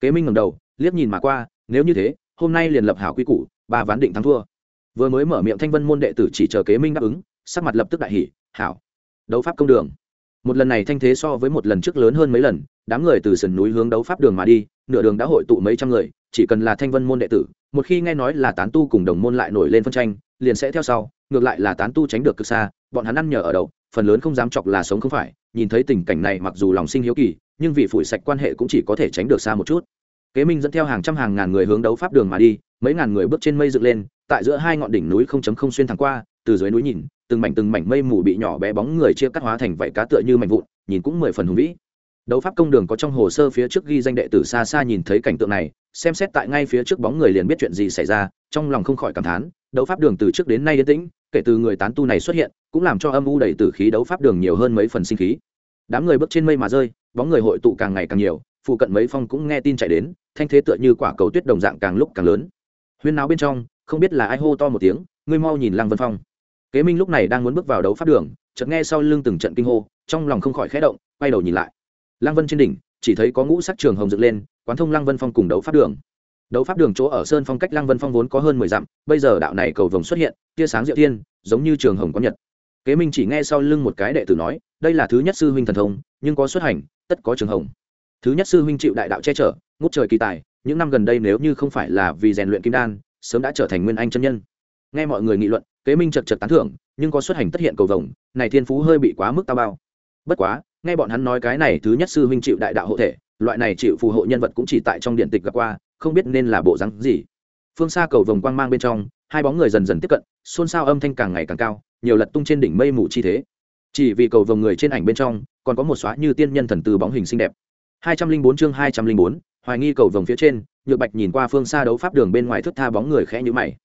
Kế minh ngầm đầu, liếc nhìn mà qua, nếu như thế, hôm nay liền lập hảo quy củ bà ván định thắng thua. Vừa mới mở miệng thanh vân môn đệ tử chỉ chờ kế minh đáp ứng sắc mặt lập tức đại hỉ, hảo. Đấu pháp công đường. Một lần này thanh thế so với một lần trước lớn hơn mấy lần, đám người từ sườn núi hướng đấu pháp đường mà đi, nửa đường đã hội tụ mấy trăm người, chỉ cần là thanh vân môn đệ tử, một khi nghe nói là tán tu cùng đồng môn lại nổi lên phân tranh, liền sẽ theo sau, ngược lại là tán tu tránh được cực xa, bọn hắn ăn nhờ ở đậu phần lớn không dám chọc là sống không phải, nhìn thấy tình cảnh này mặc dù lòng sinh hiếu kỳ, nhưng vì phủi sạch quan hệ cũng chỉ có thể tránh được xa một chút. Kế minh dẫn theo hàng trăm hàng ngàn người hướng đấu pháp đường mà đi, mấy ngàn người bước trên mây dựng lên, tại giữa hai ngọn đỉnh núi không chấm không xuyên thẳng qua, từ dưới núi nhìn từng mảnh từng mảnh mây mù bị nhỏ bé bóng người chia cắt hóa thành vảy cá tựa như mảnh vụn, nhìn cũng mười phần hùng vĩ. Đấu pháp công đường có trong hồ sơ phía trước ghi danh đệ tử xa xa nhìn thấy cảnh tượng này, xem xét tại ngay phía trước bóng người liền biết chuyện gì xảy ra, trong lòng không khỏi cảm thán, đấu pháp đường từ trước đến nay yên tĩnh, kể từ người tán tu này xuất hiện, cũng làm cho âm u đầy tử khí đấu pháp đường nhiều hơn mấy phần sinh khí. Đám người bước trên mây mà rơi, bóng người hội tụ càng ngày càng nhiều, phụ cận mấy phong cũng nghe tin chạy đến, thanh thế tựa như quả cầu tuyết đồng dạng càng lúc càng lớn. Huyên náo bên trong, không biết là ai hô to một tiếng, ngươi mau nhìn lăng vân phong kế minh lúc này đang muốn bước vào đấu pháp đường, chợt nghe sau lưng từng trận kinh hô, trong lòng không khỏi khẽ động, quay đầu nhìn lại. Lăng vân trên đỉnh, chỉ thấy có ngũ sắc trường hồng dựng lên, quán thông lăng vân phong cùng đấu pháp đường. Đấu pháp đường chỗ ở sơn phong cách lăng vân phong vốn có hơn mười dặm, bây giờ đạo này cầu vồng xuất hiện, tia sáng diệu tiên giống như trường hồng có nhật. Kế minh chỉ nghe sau lưng một cái đệ tử nói, đây là thứ nhất sư huynh thần thông, nhưng có xuất hành, tất có trường hồng. Thứ nhất sư huynh chịu đại đạo che chở, ngút trời kỳ tài, những năm gần đây nếu như không phải là vì rèn luyện kim đan, sớm đã trở thành nguyên anh chân nhân. Nghe mọi người nghị luận kế minh chật chật tán thưởng, nhưng có xuất hành tất hiện cầu vồng, này thiên phú hơi bị quá mức tao bao. Bất quá, nghe bọn hắn nói cái này thứ nhất sư huynh chịu đại đạo hộ thể, loại này chịu phù hộ nhân vật cũng chỉ tại trong điện tịch gặp qua, không biết nên là bộ rắn gì. Phương xa cầu vồng quang mang bên trong, hai bóng người dần dần tiếp cận, xôn xao âm thanh càng ngày càng cao, nhiều lật tung trên đỉnh mây mù chi thế. Chỉ vì cầu vồng người trên ảnh bên trong, còn có một xóa như tiên nhân thần từ bóng hình xinh đẹp. Hai trăm linh bốn chương hai trăm linh bốn, hoài nghi cầu vồng phía trên, nhược bạch nhìn qua phương xa đấu pháp đường bên ngoài thước tha bóng người khẽ nhíu mày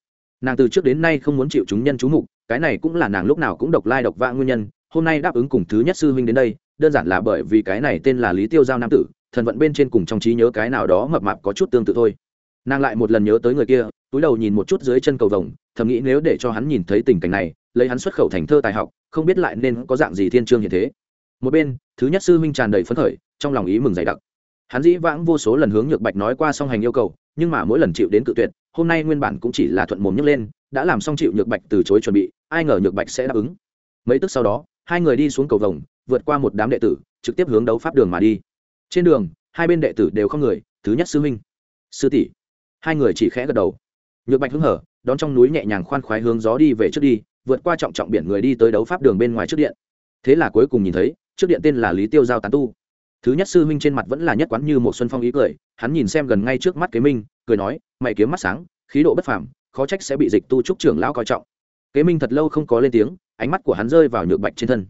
nàng từ trước đến nay không muốn chịu chúng nhân chú mục, cái này cũng là nàng lúc nào cũng độc lai độc vã nguyên nhân, hôm nay đáp ứng cùng thứ nhất sư huynh đến đây, đơn giản là bởi vì cái này tên là lý tiêu giao nam tử, thần vận bên trên cùng trong trí nhớ cái nào đó mập mạp có chút tương tự thôi. Nàng lại một lần nhớ tới người kia, túi đầu nhìn một chút dưới chân cầu vồng, thầm nghĩ nếu để cho hắn nhìn thấy tình cảnh này, lấy hắn xuất khẩu thành thơ tài học, không biết lại nên có dạng gì thiên trương hiện thế. Một bên, thứ nhất sư huynh tràn đầy phấn khởi, trong lòng ý mừng dày đặc. Hắn dĩ vãng vô số lần hướng nhược bạch nói qua song hành yêu cầu, nhưng mà mỗi lần chịu đến cự tuyệt hôm nay nguyên bản cũng chỉ là thuận mồm nhấc lên, đã làm xong chịu nhược bạch từ chối chuẩn bị, ai ngờ nhược bạch sẽ đáp ứng. Mấy tức sau đó, hai người đi xuống cầu vồng, vượt qua một đám đệ tử, trực tiếp hướng đấu pháp đường mà đi. Trên đường, hai bên đệ tử đều không người, thứ nhất sư huynh, sư tỷ. Hai người chỉ khẽ gật đầu. Nhược bạch hứng hở, đón trong núi nhẹ nhàng khoan khoái hướng gió đi về trước đi, vượt qua trọng trọng biển người đi tới đấu pháp đường bên ngoài trước điện. Thế là cuối cùng nhìn thấy, trước điện tên là lý tiêu giao tán tu. Thứ nhất sư huynh trên mặt vẫn là nhất quán như một xuân phong ý cười, hắn nhìn xem gần ngay trước mắt kế minh cười nói, mày kiếm mắt sáng, khí độ bất phàm, khó trách sẽ bị dịch tu trúc trưởng lão coi trọng. Kế minh thật lâu không có lên tiếng, ánh mắt của hắn rơi vào nhược bạch trên thân.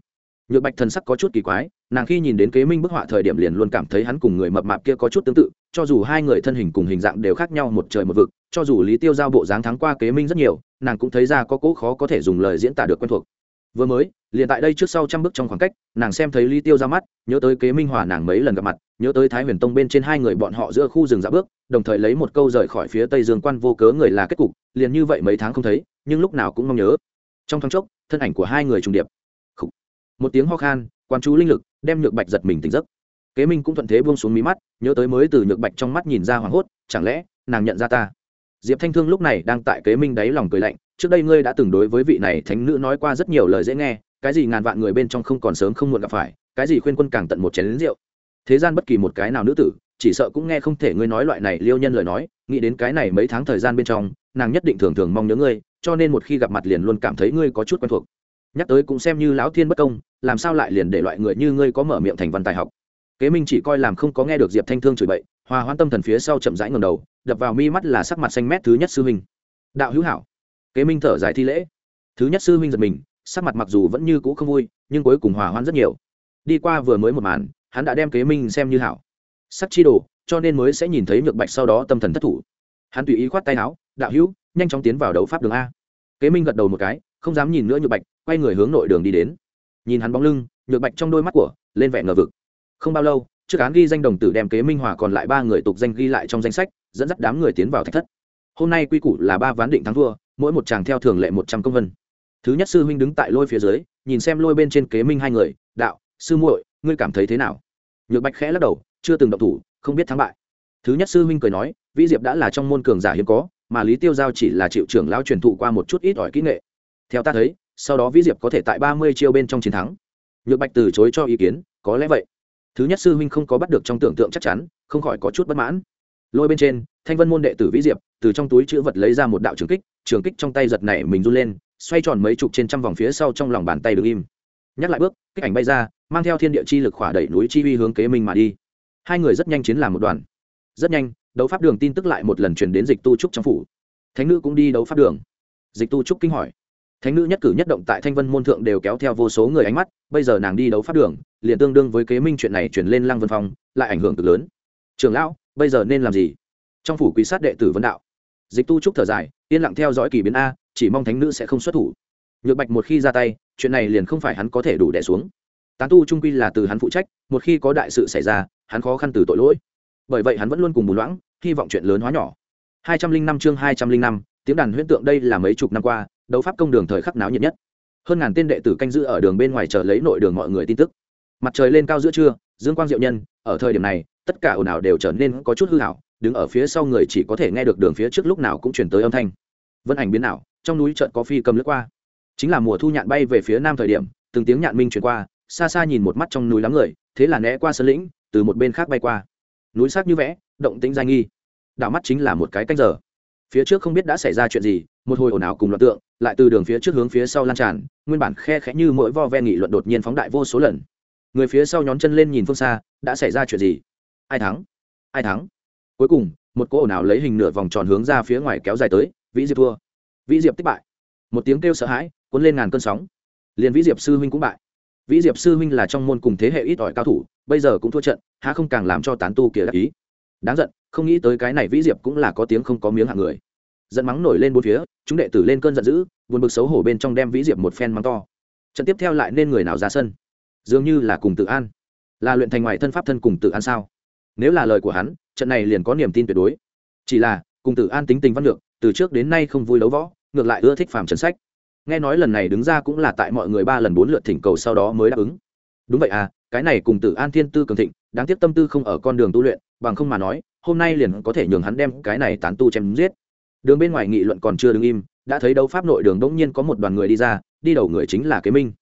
Nhược bạch thần sắc có chút kỳ quái, nàng khi nhìn đến kế minh bức họa thời điểm liền luôn cảm thấy hắn cùng người mập mạp kia có chút tương tự, cho dù hai người thân hình cùng hình dạng đều khác nhau một trời một vực, cho dù lý tiêu giao bộ dáng thắng qua kế minh rất nhiều, nàng cũng thấy ra có cỗ khó có thể dùng lời diễn tả được quen thuộc. Vừa mới, liền tại đây trước sau trăm bước trong khoảng cách, nàng xem thấy lý tiêu ra mắt, nhớ tới kế minh hòa nàng mấy lần gặp mặt nhớ tới thái huyền tông bên trên hai người bọn họ giữa khu rừng dạ bước, đồng thời lấy một câu rời khỏi phía tây dương quan vô cớ người là kết cục, liền như vậy mấy tháng không thấy, nhưng lúc nào cũng mong nhớ. Trong thoáng chốc, thân ảnh của hai người trùng điệp. Một tiếng ho khan quan chú linh lực, đem nhược bạch giật mình tỉnh giấc. Kế minh cũng thuận thế buông xuống mí mắt, nhớ tới mới từ nhược bạch trong mắt nhìn ra hoảng hốt, chẳng lẽ, nàng nhận ra ta? Diệp thanh thương lúc này đang tại kế minh đáy lòng cười lạnh, trước đây ngươi đã từng đối với vị này thánh nữ nói qua rất nhiều lời dễ nghe, cái gì ngàn vạn người bên trong không còn sớm không muộn gặp phải, cái gì khuyên quân càng tận một chén lính rượu thế gian bất kỳ một cái nào nữ tử, chỉ sợ cũng nghe không thể ngươi nói loại này liêu nhân lời nói, nghĩ đến cái này mấy tháng thời gian bên trong, nàng nhất định thường thường mong nhớ ngươi, cho nên một khi gặp mặt liền luôn cảm thấy ngươi có chút quen thuộc. Nhắc tới cũng xem như lão thiên bất công, làm sao lại liền để loại người như ngươi có mở miệng thành văn tài học. Kế minh chỉ coi làm không có nghe được diệp thanh thương chửi bậy, hòa hoan tâm thần phía sau chậm rãi ngầm đầu, đập vào mi mắt là sắc mặt xanh mét thứ nhất sư huynh. Đạo hữu hảo. Kế minh thở dài thi lễ. Thứ nhất sư huynh giật mình, sắc mặt mặc dù vẫn như cũ không vui, nhưng cuối cùng hòa hoan rất nhiều. Đi qua vừa mới một màn hắn đã đem kế minh xem như hảo. Sắc chi đồ, cho nên mới sẽ nhìn thấy nhược bạch sau đó tâm thần thất thủ. Hắn tùy ý khoát tay áo, đạo hữu, nhanh chóng tiến vào đấu pháp đường a. Kế minh gật đầu một cái, không dám nhìn nữa nhược bạch, quay người hướng nội đường đi đến. Nhìn hắn bóng lưng, nhược bạch trong đôi mắt của, lên vẻ ngờ vực. Không bao lâu, trước án ghi danh đồng tử đem kế minh hòa còn lại ba người tục danh ghi lại trong danh sách, dẫn dắt đám người tiến vào thách thất. Hôm nay quy củ là ba ván định thắng thua, mỗi một chàng theo thường lệ một trăm công vân. Thứ nhất sư huynh đứng tại lôi phía dưới, nhìn xem lôi bên trên kế minh hai người, đạo, sư muội, ngươi cảm thấy thế nào? Nhược bạch khẽ lắc đầu, chưa từng động thủ, không biết thắng bại. Thứ nhất sư huynh cười nói, vĩ diệp đã là trong môn cường giả hiếm có, mà lý tiêu giao chỉ là triệu trưởng lao truyền thụ qua một chút ít ỏi kỹ nghệ. Theo ta thấy, sau đó vĩ diệp có thể tại ba mươi chiêu bên trong chiến thắng. Nhược bạch từ chối cho ý kiến, có lẽ vậy. Thứ nhất sư huynh không có bắt được trong tưởng tượng chắc chắn, không khỏi có chút bất mãn. Lôi bên trên, thanh vân môn đệ tử vĩ diệp, từ trong túi chữ vật lấy ra một đạo trường kích trường kích trong tay giật nảy mình run lên, xoay tròn mấy chục trên trăm vòng phía sau trong lòng bàn tay đứng im. Nhắc lại bước, kích ảnh bay ra mang theo thiên địa chi lực khỏa đẩy núi chi uy hướng kế minh mà đi. Hai người rất nhanh chiến làm một đoàn. Rất nhanh, đấu pháp đường tin tức lại một lần truyền đến dịch tu trúc trong phủ. Thánh nữ cũng đi đấu pháp đường. Dịch tu trúc kinh hỏi. Thánh nữ nhất cử nhất động tại thanh vân môn thượng đều kéo theo vô số người ánh mắt, bây giờ nàng đi đấu pháp đường, liền tương đương với kế minh chuyện này chuyển lên lăng vân phong, lại ảnh hưởng cực lớn. Trường lão, bây giờ nên làm gì? Trong phủ quý sát đệ tử vấn đạo. Dịch tu trúc thở dài, yên lặng theo dõi kỳ biến a, chỉ mong thánh nữ sẽ không xuất thủ. Nhược bạch một khi ra tay, chuyện này liền không phải hắn có thể đủ đẻ xuống tán tu trung quy là từ hắn phụ trách, một khi có đại sự xảy ra, hắn khó khăn từ tội lỗi. Bởi vậy hắn vẫn luôn cùng bù loãng, hy vọng chuyện lớn hóa nhỏ. Hai trăm linh năm chương hai trăm linh năm, tiếng đàn huyễn tượng đây là mấy chục năm qua, đấu pháp công đường thời khắc náo nhiệt nhất. Hơn ngàn tên đệ tử canh giữ ở đường bên ngoài chờ lấy nội đường mọi người tin tức. Mặt trời lên cao giữa trưa, dương quang diệu nhân, ở thời điểm này, tất cả ồn ào đều trở nên có chút hư hảo, đứng ở phía sau người chỉ có thể nghe được đường phía trước lúc nào cũng chuyển tới âm thanh. Vân ảnh biến ảo, trong núi trận có phi cầm lướt qua. Chính là mùa thu nhạn bay về phía nam thời điểm, từng tiếng nhạn minh chuyển qua xa xa nhìn một mắt trong núi lắm người, thế là né qua sơn lĩnh, từ một bên khác bay qua. Núi sắc như vẽ, động tĩnh danh nghi. Đảo mắt chính là một cái canh giờ. Phía trước không biết đã xảy ra chuyện gì, một hồi ồn ào cùng loạt tượng, lại từ đường phía trước hướng phía sau lan tràn, nguyên bản khe khẽ như mỗi vo ve nghị luận đột nhiên phóng đại vô số lần. Người phía sau nhón chân lên nhìn phương xa, đã xảy ra chuyện gì? Ai thắng? Ai thắng? Cuối cùng, một cỗ ồn ào lấy hình nửa vòng tròn hướng ra phía ngoài kéo dài tới, vĩ diệp thua. Vĩ diệp tích bại. Một tiếng kêu sợ hãi, cuốn lên ngàn cơn sóng. Liền vĩ diệp sư huynh cũng bại vĩ diệp sư huynh là trong môn cùng thế hệ ít ỏi cao thủ, bây giờ cũng thua trận, há không càng làm cho tán tu kia đắc ý. Đáng giận, không nghĩ tới cái này vĩ diệp cũng là có tiếng không có miếng hạng người. Giận mắng nổi lên bốn phía, chúng đệ tử lên cơn giận dữ, buồn bực xấu hổ bên trong đem vĩ diệp một phen mắng to. Trận tiếp theo lại nên người nào ra sân? Dường như là cùng tự an. Là luyện thành ngoài thân pháp thân cùng tự an sao? Nếu là lời của hắn, trận này liền có niềm tin tuyệt đối. Chỉ là, cùng tự an tính tình văn lược, từ trước đến nay không vui đấu võ, ngược lại ưa thích phàm trần sách nghe nói lần này đứng ra cũng là tại mọi người ba lần bốn lượt thỉnh cầu sau đó mới đáp ứng. Đúng vậy à cái này cùng tử an thiên tư cường thịnh, đáng tiếc tâm tư không ở con đường tu luyện, bằng không mà nói, hôm nay liền có thể nhường hắn đem cái này tán tu chém giết. Đường bên ngoài nghị luận còn chưa đứng im, đã thấy đấu pháp nội đường đống nhiên có một đoàn người đi ra, đi đầu người chính là kế minh.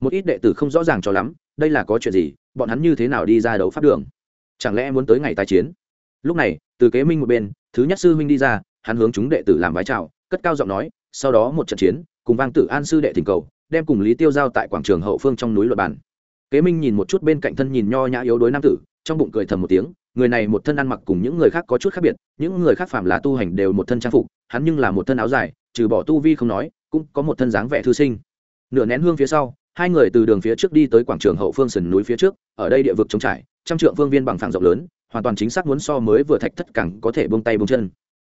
Một ít đệ tử không rõ ràng cho lắm, đây là có chuyện gì, bọn hắn như thế nào đi ra đấu pháp đường? Chẳng lẽ muốn tới ngày tai chiến? Lúc này, từ kế minh một bên, thứ nhất sư huynh đi ra, hắn hướng chúng đệ tử làm vái chào, cất cao giọng nói, sau đó một trận chiến cùng vang tử an sư đệ thỉnh cầu, đem cùng lý tiêu giao tại quảng trường hậu phương trong núi luật bản kế minh nhìn một chút bên cạnh thân nhìn nho nhã yếu đối nam tử, trong bụng cười thầm một tiếng, người này một thân ăn mặc cùng những người khác có chút khác biệt, những người khác phạm là tu hành đều một thân trang phục, hắn nhưng là một thân áo dài, trừ bỏ tu vi không nói, cũng có một thân dáng vẻ thư sinh. Nửa nén hương phía sau, hai người từ đường phía trước đi tới quảng trường hậu phương sườn núi phía trước, ở đây địa vực trống trải, trăm trượng phương viên bằng phẳng rộng lớn, hoàn toàn chính xác muốn so mới vừa thạch thất cẳng có thể bông tay bông chân.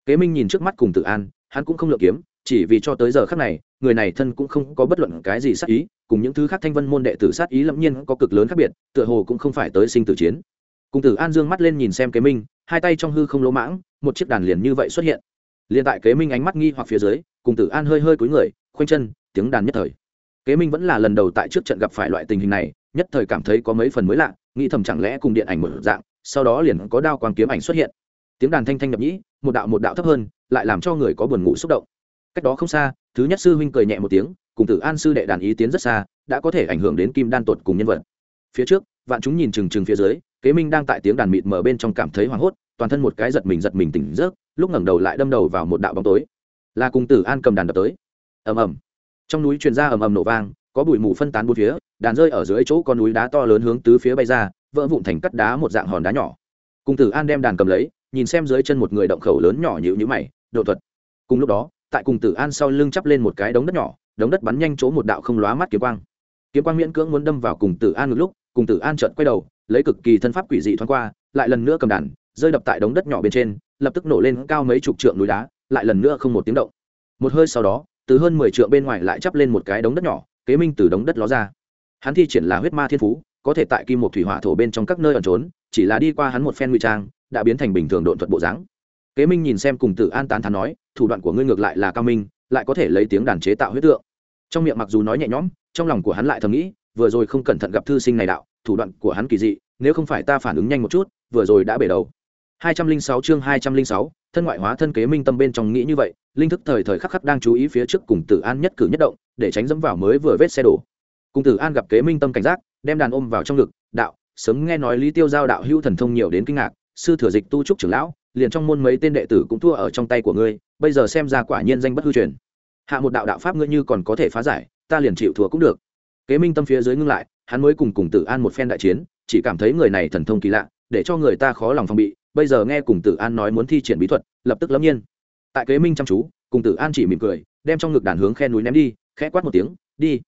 Kế minh nhìn trước mắt cùng tự an, hắn cũng không lựa kiếm chỉ vì cho tới giờ khác này, người này thân cũng không có bất luận cái gì sát ý, cùng những thứ khác thanh vân môn đệ tử sát ý lẫm nhiên có cực lớn khác biệt, tựa hồ cũng không phải tới sinh tử chiến. Cùng tử an dương mắt lên nhìn xem kế minh, hai tay trong hư không lỗ mãng, một chiếc đàn liền như vậy xuất hiện. Liền tại kế minh ánh mắt nghi hoặc phía dưới cùng tử an hơi hơi cúi người, khoanh chân, tiếng đàn nhất thời. Kế minh vẫn là lần đầu tại trước trận gặp phải loại tình hình này, nhất thời cảm thấy có mấy phần mới lạ, nghĩ thầm chẳng lẽ cùng điện ảnh một dạng, sau đó liền có đao quang kiếm ảnh xuất hiện. Tiếng đàn thanh thanh nhập nhĩ, một đạo một đạo thấp hơn, lại làm cho người có buồn ngủ xúc động cách đó không xa, thứ nhất sư huynh cười nhẹ một tiếng, cùng tử an sư đệ đàn ý tiến rất xa, đã có thể ảnh hưởng đến kim đan tột cùng nhân vật. Phía trước, vạn chúng nhìn trừng trừng phía dưới, kế minh đang tại tiếng đàn mịt mở bên trong cảm thấy hoảng hốt, toàn thân một cái giật mình giật mình tỉnh giấc, lúc ngẩng đầu lại đâm đầu vào một đạo bóng tối. Là cùng tử an cầm đàn đập tới. Ầm ầm. Trong núi truyền ra ầm ầm nổ vang, có bụi mù phân tán bốn phía, đàn rơi ở dưới chỗ con núi đá to lớn hướng tứ phía bay ra, vỡ vụn thành cắt đá một dạng hòn đá nhỏ. Cùng tử an đem đàn cầm lấy, nhìn xem dưới chân một người động khẩu lớn nhỏ nhữ nhữ mày độ thuật. Cùng lúc đó tại cùng tử an sau lưng chắp lên một cái đống đất nhỏ, đống đất bắn nhanh chỗ một đạo không lóa mắt kiếm quang. Kiếm quang miễn cưỡng muốn đâm vào cùng tử an ngược lúc, cùng tử an trợn quay đầu, lấy cực kỳ thân pháp quỷ dị thoáng qua, lại lần nữa cầm đàn, rơi đập tại đống đất nhỏ bên trên, lập tức nổ lên cao mấy chục trượng núi đá, lại lần nữa không một tiếng động. Một hơi sau đó, từ hơn mười trượng bên ngoài lại chắp lên một cái đống đất nhỏ, kế minh từ đống đất ló ra. Hắn thi triển là huyết ma thiên phú, có thể tại kim một thủy hỏa thổ bên trong các nơi ẩn trốn, chỉ là đi qua hắn một phen ngụy trang, đã biến thành bình thường độn thuật bộ dáng. Kế minh nhìn xem cùng tử an tán thán nói thủ đoạn của ngươi ngược lại là cao minh lại có thể lấy tiếng đàn chế tạo huyết tượng. Trong miệng mặc dù nói nhẹ nhõm trong lòng của hắn lại thầm nghĩ vừa rồi không cẩn thận gặp thư sinh này đạo thủ đoạn của hắn kỳ dị nếu không phải ta phản ứng nhanh một chút vừa rồi đã bể đầu. 206 chương 206, thân ngoại hóa thân kế minh tâm bên trong nghĩ như vậy linh thức thời thời khắc khắc đang chú ý phía trước cùng tử an nhất cử nhất động để tránh dẫm vào mới vừa vết xe đổ. Cùng tử an gặp kế minh tâm cảnh giác đem đàn ôm vào trong ngực đạo sớm nghe nói lý tiêu giao đạo hữu thần thông nhiều đến kinh ngạc sư thừa dịch tu trúc trưởng lão liền trong môn mấy tên đệ tử cũng thua ở trong tay của ngươi, bây giờ xem ra quả nhiên danh bất hư truyền. Hạ một đạo đạo pháp ngươi như còn có thể phá giải, ta liền chịu thua cũng được. Kế minh tâm phía dưới ngưng lại, hắn mới cùng cùng tử an một phen đại chiến, chỉ cảm thấy người này thần thông kỳ lạ, để cho người ta khó lòng phòng bị, bây giờ nghe cùng tử an nói muốn thi triển bí thuật, lập tức lâm nhiên. Tại kế minh chăm chú, cùng tử an chỉ mỉm cười, đem trong ngực đàn hướng khe núi ném đi, khẽ quát một tiếng, đi.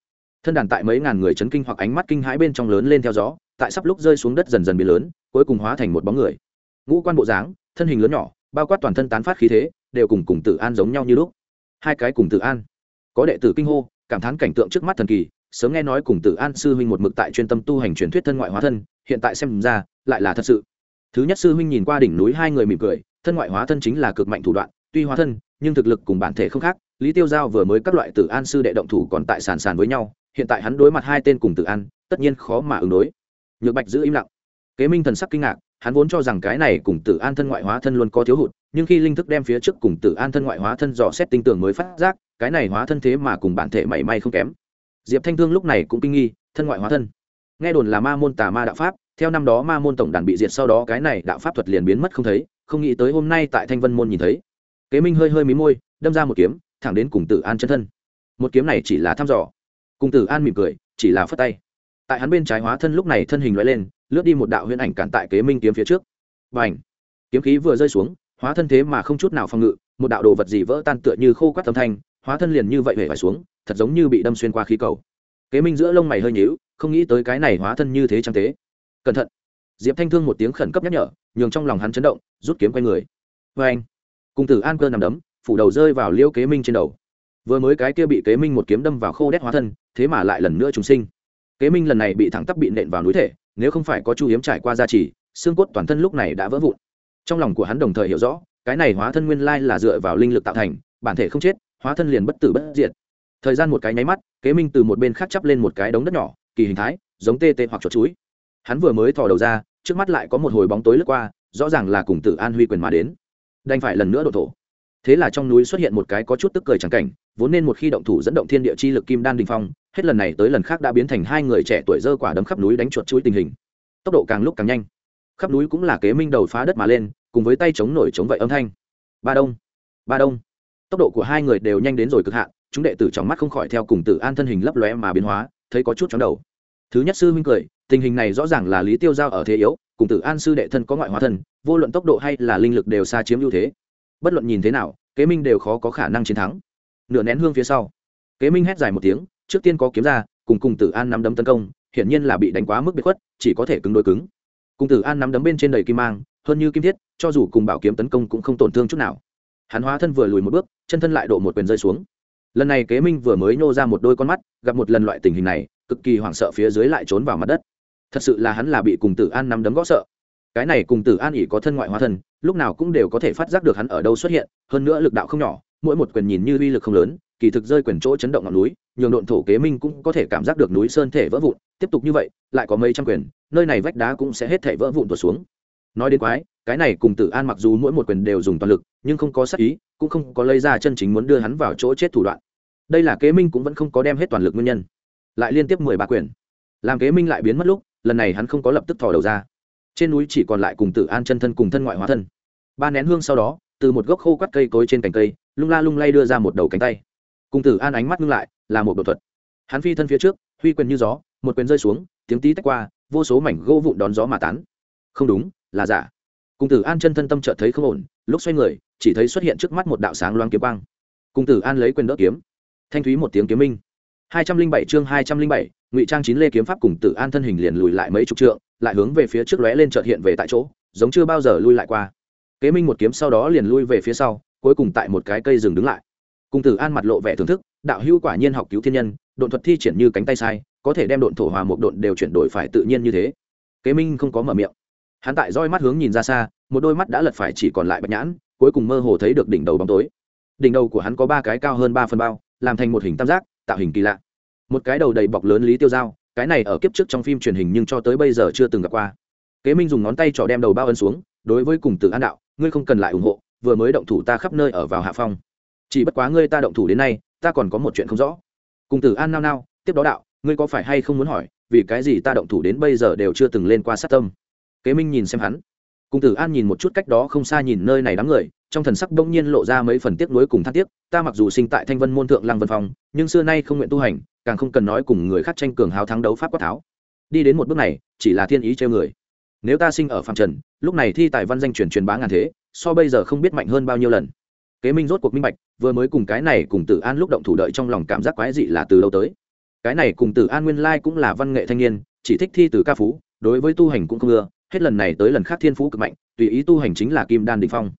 Thân đàn tại mấy ngàn người chấn kinh hoặc ánh mắt kinh hãi bên trong lớn lên theo gió, tại sắp lúc rơi xuống đất dần dần biến lớn, cuối cùng hóa thành một bóng người. Ngũ quan bộ dáng thân hình lớn nhỏ, bao quát toàn thân tán phát khí thế, đều cùng cùng tử an giống nhau như lúc. Hai cái cùng tử an. Có đệ tử kinh hô, cảm thán cảnh tượng trước mắt thần kỳ, sớm nghe nói cùng tử an sư huynh một mực tại chuyên tâm tu hành truyền thuyết thân ngoại hóa thân, hiện tại xem ra, lại là thật sự. Thứ nhất sư huynh nhìn qua đỉnh núi hai người mỉm cười, thân ngoại hóa thân chính là cực mạnh thủ đoạn, tuy hóa thân, nhưng thực lực cùng bản thể không khác, lý tiêu giao vừa mới các loại tử an sư đệ động thủ còn tại sàn sàn với nhau, hiện tại hắn đối mặt hai tên cùng tử an, tất nhiên khó mà ứng đối. Nhược bạch giữ im lặng. Kế minh thần sắc kinh ngạc hắn vốn cho rằng cái này cùng tử an thân ngoại hóa thân luôn có thiếu hụt, nhưng khi linh thức đem phía trước cùng tử an thân ngoại hóa thân dò xét tinh tường mới phát giác, cái này hóa thân thế mà cùng bản thể mảy may không kém. Diệp thanh thương lúc này cũng kinh nghi, thân ngoại hóa thân. Nghe đồn là ma môn tà ma đạo pháp, theo năm đó ma môn tổng đàn bị diệt sau đó cái này đạo pháp thuật liền biến mất không thấy, không nghĩ tới hôm nay tại thanh vân môn nhìn thấy. Kế minh hơi hơi mí môi, đâm ra một kiếm, thẳng đến cùng tử an chân thân. Một kiếm này chỉ là thăm dò. Cùng tử an mỉm cười, chỉ là phất tay tại hắn bên trái hóa thân lúc này thân hình loại lên, lướt đi một đạo huyễn ảnh cản tại kế minh kiếm phía trước. Và ảnh kiếm khí vừa rơi xuống, hóa thân thế mà không chút nào phòng ngự, một đạo đồ vật gì vỡ tan tựa như khô quát âm thanh, hóa thân liền như vậy hể phải xuống, thật giống như bị đâm xuyên qua khí cầu. Kế minh giữa lông mày hơi nhíu, không nghĩ tới cái này hóa thân như thế trang tế cẩn thận! Diệp thanh thương một tiếng khẩn cấp nhắc nhở, nhường trong lòng hắn chấn động, rút kiếm quay người. Vê anh cùng tử an cơ nằm đấm, phủ đầu rơi vào liêu kế minh trên đầu. Vừa mới cái kia bị kế minh một kiếm đâm vào khô đét hóa thân, thế mà lại lần nữa trùng sinh kế minh lần này bị thẳng tắp bị nện vào núi thể, nếu không phải có chu hiếm trải qua gia trì, xương cốt toàn thân lúc này đã vỡ vụn. Trong lòng của hắn đồng thời hiểu rõ, cái này hóa thân nguyên lai là dựa vào linh lực tạo thành, bản thể không chết, hóa thân liền bất tử bất diệt. Thời gian một cái nháy mắt, kế minh từ một bên khác chắp lên một cái đống đất nhỏ, kỳ hình thái, giống tê tê hoặc chuột chuối. Hắn vừa mới thò đầu ra, trước mắt lại có một hồi bóng tối lướt qua, rõ ràng là cùng tử an huy quyền mà đến. Đành phải lần nữa đổ thổ. Thế là trong núi xuất hiện một cái có chút tức cười chẳng cảnh vốn nên một khi động thủ dẫn động thiên địa chi lực kim đan đình phong, hết lần này tới lần khác đã biến thành hai người trẻ tuổi dơ quả đấm khắp núi đánh chuột chuối tình hình. Tốc độ càng lúc càng nhanh. Khắp núi cũng là kế minh đầu phá đất mà lên, cùng với tay chống nổi chống vậy âm thanh. Ba đông ba đông. Tốc độ của hai người đều nhanh đến rồi cực hạn, chúng đệ tử trong mắt không khỏi theo cùng tử an thân hình lấp lóe mà biến hóa, thấy có chút chóng đầu. Thứ nhất sư huynh cười, tình hình này rõ ràng là lý tiêu giao ở thế yếu, cùng tử an sư đệ thân có ngoại hóa thân, vô luận tốc độ hay là linh lực đều xa chiếm ưu thế. Bất luận nhìn thế nào, kế minh đều khó có khả năng chiến thắng nửa nén hương phía sau. Kế minh hét dài một tiếng, trước tiên có kiếm ra, cùng cùng tử an nắm đấm tấn công, hiển nhiên là bị đánh quá mức biệt khuất, chỉ có thể cứng đối cứng. Cùng tử an nắm đấm bên trên đầy kim mang, hơn như kim thiết, cho dù cùng bảo kiếm tấn công cũng không tổn thương chút nào. Hắn hóa thân vừa lùi một bước, chân thân lại độ một quyền rơi xuống. Lần này kế minh vừa mới nhô ra một đôi con mắt, gặp một lần loại tình hình này, cực kỳ hoảng sợ phía dưới lại trốn vào mặt đất. Thật sự là hắn là bị cùng tử an nắm đấm gõ sợ. Cái này cùng tử an ỉ có thân ngoại hóa thân, lúc nào cũng đều có thể phát giác được hắn ở đâu xuất hiện, hơn nữa lực đạo không nhỏ mỗi một quyền nhìn như uy lực không lớn, kỳ thực rơi quyền chỗ chấn động ngọn núi, nhường độn thổ kế minh cũng có thể cảm giác được núi sơn thể vỡ vụn, tiếp tục như vậy, lại có mấy trăm quyền, nơi này vách đá cũng sẽ hết thể vỡ vụn tuột xuống. Nói đến quái, cái này cùng tử an mặc dù mỗi một quyền đều dùng toàn lực, nhưng không có sắc ý, cũng không có lấy ra chân chính muốn đưa hắn vào chỗ chết thủ đoạn. Đây là kế minh cũng vẫn không có đem hết toàn lực nguyên nhân. Lại liên tiếp mười ba quyền. Làm kế minh lại biến mất lúc, lần này hắn không có lập tức thò đầu ra. Trên núi chỉ còn lại cùng tử an chân thân cùng thân ngoại hóa thân. Ba nén hương sau đó, từ một gốc khô quắt cây cối trên cành cây lung la lung lay đưa ra một đầu cánh tay. Cùng tử an ánh mắt ngưng lại, là một đột thuật. Hắn phi thân phía trước, huy quyền như gió, một quyền rơi xuống, tiếng tí tách qua, vô số mảnh gỗ vụn đón gió mà tán. Không đúng, là giả. Cùng tử an chân thân tâm chợt thấy không ổn, lúc xoay người, chỉ thấy xuất hiện trước mắt một đạo sáng loáng kiếm băng cùng tử an lấy quyền đỡ kiếm. Thanh thúy một tiếng kiếm minh. Hai trăm linh bảy chương hai trăm linh bảy, ngụy trang chín lê kiếm pháp cùng tử an thân hình liền lùi lại mấy chục trượng, lại hướng về phía trước lóe lên chợt hiện về tại chỗ, giống chưa bao giờ lui lại qua. Kế minh một kiếm sau đó liền lui về phía sau cuối cùng tại một cái cây rừng đứng lại. Cùng tử an mặt lộ vẻ thưởng thức, đạo hữu quả nhiên học cứu thiên nhân, độn thuật thi triển như cánh tay sai, có thể đem độn thổ hòa một độn đều chuyển đổi phải tự nhiên như thế. Kế minh không có mở miệng. Hắn tại roi mắt hướng nhìn ra xa, một đôi mắt đã lật phải chỉ còn lại bạch nhãn, cuối cùng mơ hồ thấy được đỉnh đầu bóng tối. Đỉnh đầu của hắn có ba cái cao hơn ba phần bao, làm thành một hình tam giác, tạo hình kỳ lạ. Một cái đầu đầy bọc lớn lý tiêu dao cái này ở kiếp trước trong phim truyền hình nhưng cho tới bây giờ chưa từng gặp qua. Kế minh dùng ngón tay trỏ đem đầu bao ân xuống, đối với cùng tử an đạo, ngươi không cần lại ủng hộ vừa mới động thủ ta khắp nơi ở vào hạ phong. Chỉ bất quá ngươi ta động thủ đến nay, ta còn có một chuyện không rõ. Cùng tử an nao nao, tiếp đó đạo, ngươi có phải hay không muốn hỏi, vì cái gì ta động thủ đến bây giờ đều chưa từng lên qua sát tâm? Kế minh nhìn xem hắn. Cùng tử an nhìn một chút cách đó không xa nhìn nơi này đám người, trong thần sắc đông nhiên lộ ra mấy phần tiếc nuối cùng than tiếc, ta mặc dù sinh tại thanh vân môn thượng lăng vân phong, nhưng xưa nay không nguyện tu hành, càng không cần nói cùng người khác tranh cường hào thắng đấu pháp quát tháo. Đi đến một bước này, chỉ là thiên ý treo người. Nếu ta sinh ở phạm trần, lúc này thi tài văn danh truyền truyền bá ngàn thế so bây giờ không biết mạnh hơn bao nhiêu lần. Kế minh rốt cuộc minh bạch, vừa mới cùng cái này cùng tử an lúc động thủ đợi trong lòng cảm giác quái dị là từ đâu tới. Cái này cùng tử an nguyên lai cũng là văn nghệ thanh niên, chỉ thích thi từ ca phú, đối với tu hành cũng không ưa, hết lần này tới lần khác thiên phú cực mạnh, tùy ý tu hành chính là kim đan đình phong.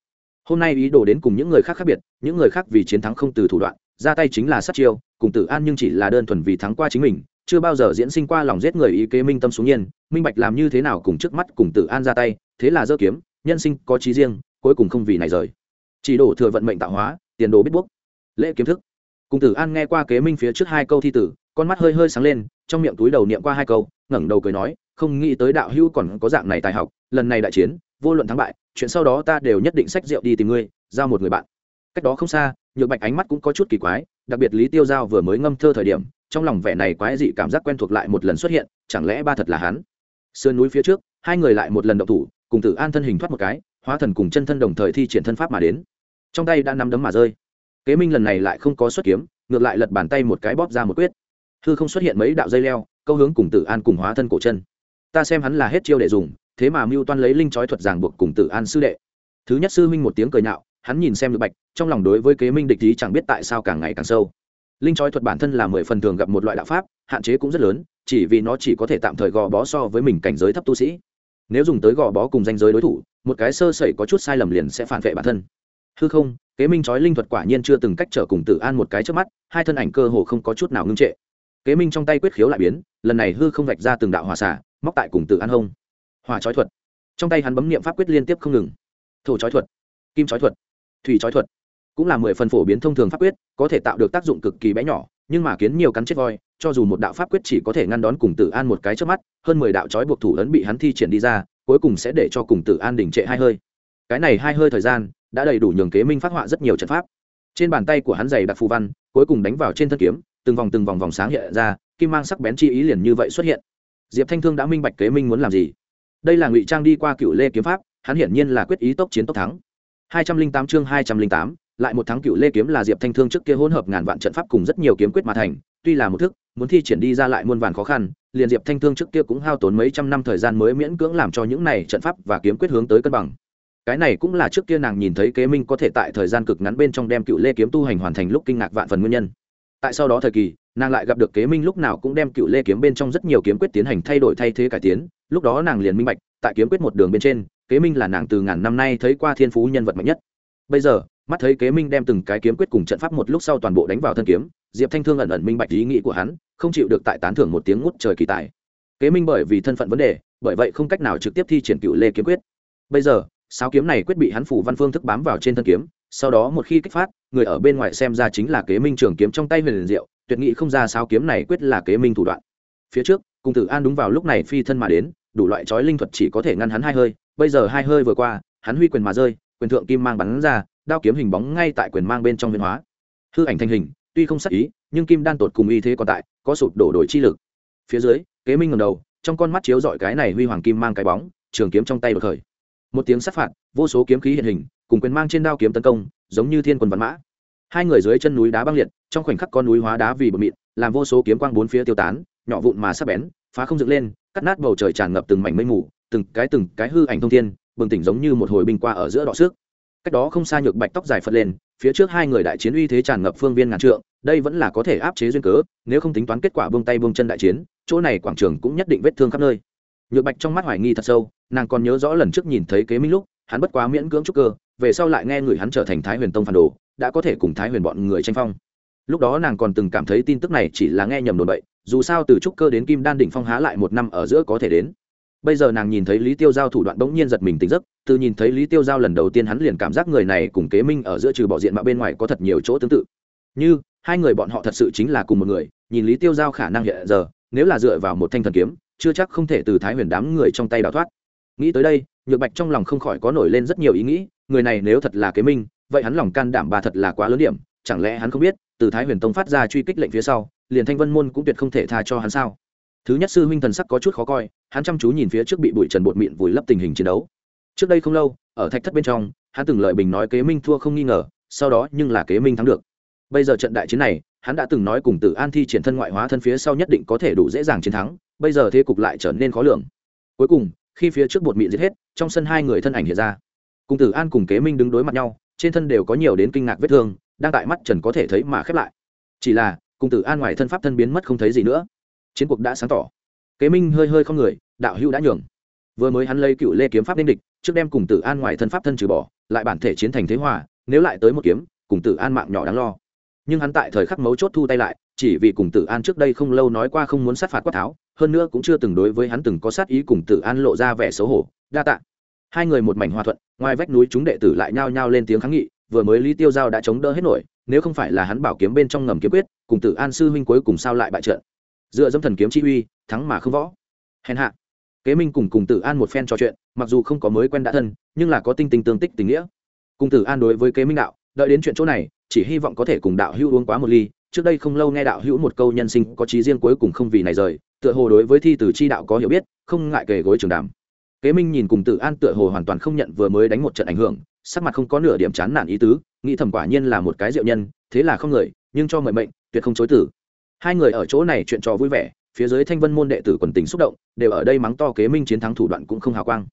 Hôm nay ý đồ đến cùng những người khác khác biệt, những người khác vì chiến thắng không từ thủ đoạn, ra tay chính là sát chiêu, cùng tử an nhưng chỉ là đơn thuần vì thắng qua chính mình, chưa bao giờ diễn sinh qua lòng giết người ý kế minh tâm xuống nhiên, minh bạch làm như thế nào cùng trước mắt cùng tử an ra tay, thế là dơ kiếm, nhân sinh có trí riêng cuối cùng không vì này rời. Chỉ đổ thừa vận mệnh tạo hóa, tiền đồ biết bốc lễ kiếm thức. Cùng tử an nghe qua kế minh phía trước hai câu thi tử, con mắt hơi hơi sáng lên, trong miệng túi đầu niệm qua hai câu, ngẩng đầu cười nói, không nghĩ tới đạo hữu còn có dạng này tài học, lần này đại chiến, vô luận thắng bại, chuyện sau đó ta đều nhất định sách rượu đi tìm ngươi, giao một người bạn. Cách đó không xa, nhược bạch ánh mắt cũng có chút kỳ quái, đặc biệt lý tiêu giao vừa mới ngâm thơ thời điểm, trong lòng vẻ này quái dị cảm giác quen thuộc lại một lần xuất hiện, chẳng lẽ ba thật là hắn? Sườn núi phía trước, hai người lại một lần đậu thủ, cùng tử an thân hình thoát một cái hóa thần cùng chân thân đồng thời thi triển thân pháp mà đến. Trong tay đã nắm đấm mà rơi. Kế minh lần này lại không có xuất kiếm, ngược lại lật bàn tay một cái bóp ra một quyết. Hư không xuất hiện mấy đạo dây leo, câu hướng cùng tử an cùng hóa thân cổ chân. Ta xem hắn là hết chiêu để dùng, thế mà mưu toan lấy linh trói thuật giảng buộc cùng tử an sư đệ. Thứ nhất sư minh một tiếng cười nhạo, hắn nhìn xem được bạch, trong lòng đối với kế minh địch ý chẳng biết tại sao càng ngày càng sâu. Linh trói thuật bản thân là mười phần thường gặp một loại đạo pháp, hạn chế cũng rất lớn, chỉ vì nó chỉ có thể tạm thời gò bó so với mình cảnh giới thấp tu sĩ. Nếu dùng tới gò bó cùng danh giới đối thủ một cái sơ sẩy có chút sai lầm liền sẽ phản vệ bản thân. Hư không, kế minh trói linh thuật quả nhiên chưa từng cách trở cùng tử an một cái trước mắt, hai thân ảnh cơ hồ không có chút nào ngưng trệ. Kế minh trong tay quyết khiếu lại biến, lần này hư không vạch ra từng đạo hòa xả móc tại cùng tử an hông. Hòa trói thuật. Trong tay hắn bấm niệm pháp quyết liên tiếp không ngừng. Thổ trói thuật, kim trói thuật, thủy trói thuật. Cũng là mười phần phổ biến thông thường pháp quyết, có thể tạo được tác dụng cực kỳ bé nhỏ, nhưng mà kiến nhiều cắn chết voi, cho dù một đạo pháp quyết chỉ có thể ngăn đón cùng tử an một cái trước mắt, hơn mười đạo trói buộc thủ ấn bị hắn thi triển đi ra cuối cùng sẽ để cho cùng tử an đình trệ hai hơi. Cái này hai hơi thời gian đã đầy đủ nhường kế minh phát họa rất nhiều trận pháp. Trên bàn tay của hắn giày đặc phù văn, cuối cùng đánh vào trên thân kiếm, từng vòng từng vòng vòng sáng hiện ra, kim mang sắc bén chi ý liền như vậy xuất hiện. Diệp thanh thương đã minh bạch kế minh muốn làm gì. Đây là ngụy trang đi qua cựu lê kiếm pháp, hắn hiển nhiên là quyết ý tốc chiến tốc thắng. Hai trăm linh tám chương hai trăm linh tám, lại một tháng cựu lê kiếm là diệp thanh thương trước kia hỗn hợp ngàn vạn trận pháp cùng rất nhiều kiếm quyết mà thành, tuy là một thức muốn thi triển đi ra lại muôn vàn khó khăn, liền diệp thanh thương trước kia cũng hao tốn mấy trăm năm thời gian mới miễn cưỡng làm cho những này trận pháp và kiếm quyết hướng tới cân bằng. Cái này cũng là trước kia nàng nhìn thấy kế minh có thể tại thời gian cực ngắn bên trong đem cựu lê kiếm tu hành hoàn thành lúc kinh ngạc vạn phần nguyên nhân. Tại sau đó thời kỳ, nàng lại gặp được kế minh lúc nào cũng đem cựu lê kiếm bên trong rất nhiều kiếm quyết tiến hành thay đổi thay thế cải tiến, lúc đó nàng liền minh bạch, tại kiếm quyết một đường bên trên, kế minh là nàng từ ngàn năm nay thấy qua thiên phú nhân vật mạnh nhất. Bây giờ, mắt thấy kế minh đem từng cái kiếm quyết cùng trận pháp một lúc sau toàn bộ đánh vào thân kiếm diệp thanh thương ẩn ẩn minh bạch ý nghĩ của hắn, không chịu được tại tán thưởng một tiếng ngút trời kỳ tài. Kế minh bởi vì thân phận vấn đề, bởi vậy không cách nào trực tiếp thi triển cựu lê kiếm quyết. Bây giờ sao kiếm này quyết bị hắn phủ văn phương thức bám vào trên thân kiếm, sau đó một khi kích phát, người ở bên ngoài xem ra chính là kế minh trường kiếm trong tay huyền liền diệu, tuyệt nghị không ra sao kiếm này quyết là kế minh thủ đoạn. Phía trước, cùng tử an đúng vào lúc này phi thân mà đến, đủ loại trói linh thuật chỉ có thể ngăn hắn hai hơi, bây giờ hai hơi vừa qua, hắn huy quyền mà rơi, quyền thượng kim mang bắn ra, đao kiếm hình bóng ngay tại quyền mang bên trong huyền hóa. Hư ảnh thành hình tuy không sắc ý, nhưng kim đan tột cùng y thế còn tại, có sụp đổ đổi chi lực. Phía dưới, kế minh ngầm đầu, trong con mắt chiếu dọi cái này huy hoàng kim mang cái bóng, trường kiếm trong tay đột khởi. Một tiếng sát phạt, vô số kiếm khí hiện hình, cùng quyền mang trên đao kiếm tấn công, giống như thiên quân văn mã. Hai người dưới chân núi đá băng liệt, trong khoảnh khắc con núi hóa đá vì bờ mịn, làm vô số kiếm quang bốn phía tiêu tán, nhỏ vụn mà sắp bén, phá không dựng lên, cắt nát bầu trời tràn ngập từng mảnh mây mù, từng cái từng cái hư ảnh thông thiên, bừng tỉnh giống như một hồi binh qua ở giữa đọ sức cách đó không xa nhược bạch tóc dài phật lên, phía trước hai người đại chiến uy thế tràn ngập phương viên ngàn trượng, đây vẫn là có thể áp chế duyên cớ, nếu không tính toán kết quả buông tay buông chân đại chiến, chỗ này quảng trường cũng nhất định vết thương khắp nơi. Nhược bạch trong mắt hoài nghi thật sâu, nàng còn nhớ rõ lần trước nhìn thấy kế minh lúc, hắn bất quá miễn cưỡng trúc cơ, về sau lại nghe người hắn trở thành thái huyền tông phản đồ, đã có thể cùng thái huyền bọn người tranh phong. Lúc đó nàng còn từng cảm thấy tin tức này chỉ là nghe nhầm đồn bậy, dù sao từ trúc cơ đến kim đan đỉnh phong há lại một năm ở giữa có thể đến bây giờ nàng nhìn thấy lý tiêu giao thủ đoạn bỗng nhiên giật mình tính giấc, từ nhìn thấy lý tiêu giao lần đầu tiên hắn liền cảm giác người này cùng kế minh ở giữa trừ bỏ diện mạo bên ngoài có thật nhiều chỗ tương tự. Như, hai người bọn họ thật sự chính là cùng một người, nhìn lý tiêu giao khả năng hiện giờ, nếu là dựa vào một thanh thần kiếm, chưa chắc không thể từ thái huyền đám người trong tay đào thoát. Nghĩ tới đây, nhược bạch trong lòng không khỏi có nổi lên rất nhiều ý nghĩ, người này nếu thật là kế minh, vậy hắn lòng can đảm bà thật là quá lớn điểm, chẳng lẽ hắn không biết, từ thái huyền tông phát ra truy kích lệnh phía sau, liền thanh vân môn cũng tuyệt không thể tha cho hắn sao? Thứ nhất sư huynh thần sắc có chút khó coi, hắn chăm chú nhìn phía trước bị bụi trần bột mịn vùi lấp tình hình chiến đấu. Trước đây không lâu, ở thạch thất bên trong, hắn từng lợi bình nói kế minh thua không nghi ngờ, sau đó nhưng là kế minh thắng được. Bây giờ trận đại chiến này, hắn đã từng nói cùng tử an thi triển thân ngoại hóa thân phía sau nhất định có thể đủ dễ dàng chiến thắng, bây giờ thế cục lại trở nên khó lường. Cuối cùng, khi phía trước bột mịn giết hết, trong sân hai người thân ảnh hiện ra. Cùng tử an cùng kế minh đứng đối mặt nhau, trên thân đều có nhiều đến kinh ngạc vết thương, đang tại mắt trần có thể thấy mà khép lại. Chỉ là, cùng tử an ngoài thân pháp thân biến mất không thấy gì nữa chiến cuộc đã sáng tỏ. Kế minh hơi hơi không người, đạo hữu đã nhường. Vừa mới hắn lấy cựu lê kiếm pháp nên địch, trước đem cùng tử an ngoài thân pháp thân trừ bỏ, lại bản thể chiến thành thế hòa, nếu lại tới một kiếm, cùng tử an mạng nhỏ đáng lo. Nhưng hắn tại thời khắc mấu chốt thu tay lại, chỉ vì cùng tử an trước đây không lâu nói qua không muốn sát phạt quát tháo, hơn nữa cũng chưa từng đối với hắn từng có sát ý cùng tử an lộ ra vẻ xấu hổ, đa tạ. Hai người một mảnh hòa thuận, ngoài vách núi chúng đệ tử lại nhao nhao lên tiếng kháng nghị, vừa mới lý tiêu giao đã chống đỡ hết nổi, nếu không phải là hắn bảo kiếm bên trong ngầm kiếm quyết, cùng tử an sư huynh cuối cùng sao lại bại trận dựa dâm thần kiếm chi uy, thắng mà không võ. Hèn hạ. Kế minh cùng cùng tử an một phen trò chuyện, mặc dù không có mới quen đã thân, nhưng là có tinh tinh tương tích tình nghĩa. Cùng tử an đối với kế minh đạo, đợi đến chuyện chỗ này, chỉ hy vọng có thể cùng đạo hữu uống quá một ly, trước đây không lâu nghe đạo hữu một câu nhân sinh có trí riêng cuối cùng không vì này rời, tựa hồ đối với thi tử chi đạo có hiểu biết, không ngại kể gối trường đàm. Kế minh nhìn cùng tử an tựa hồ hoàn toàn không nhận vừa mới đánh một trận ảnh hưởng, sắc mặt không có nửa điểm chán nản ý tứ, nghĩ thầm quả nhiên là một cái diệu nhân, thế là không người nhưng cho mời mệnh, tuyệt không chối tử hai người ở chỗ này chuyện trò vui vẻ, phía dưới thanh vân môn đệ tử quần tình xúc động, đều ở đây mắng to kế minh chiến thắng thủ đoạn cũng không hào quang.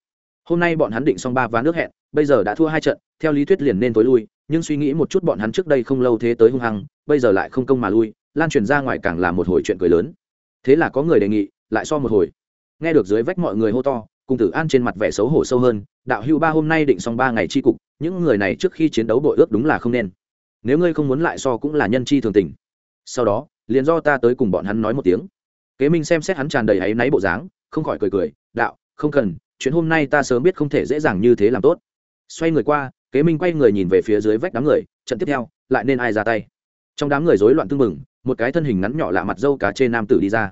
Hôm nay bọn hắn định xong ba ván nước hẹn, bây giờ đã thua hai trận, theo lý thuyết liền nên tối lui, nhưng suy nghĩ một chút bọn hắn trước đây không lâu thế tới hung hăng, bây giờ lại không công mà lui, lan truyền ra ngoài càng là một hồi chuyện cười lớn. Thế là có người đề nghị, lại so một hồi. Nghe được dưới vách mọi người hô to, cùng tử an trên mặt vẻ xấu hổ sâu hơn, đạo Hưu ba hôm nay định xong ba ngày tri cục, những người này trước khi chiến đấu bội ước đúng là không nên. Nếu ngươi không muốn lại so cũng là nhân chi thường tình. Sau đó liền do ta tới cùng bọn hắn nói một tiếng. Kế minh xem xét hắn tràn đầy áy náy bộ dáng, không khỏi cười cười, đạo, không cần, chuyện hôm nay ta sớm biết không thể dễ dàng như thế làm tốt. Xoay người qua, kế minh quay người nhìn về phía dưới vách đám người, trận tiếp theo, lại nên ai ra tay? Trong đám người rối loạn tưng bừng, một cái thân hình ngắn nhỏ lạ mặt dâu cá chê nam tử đi ra.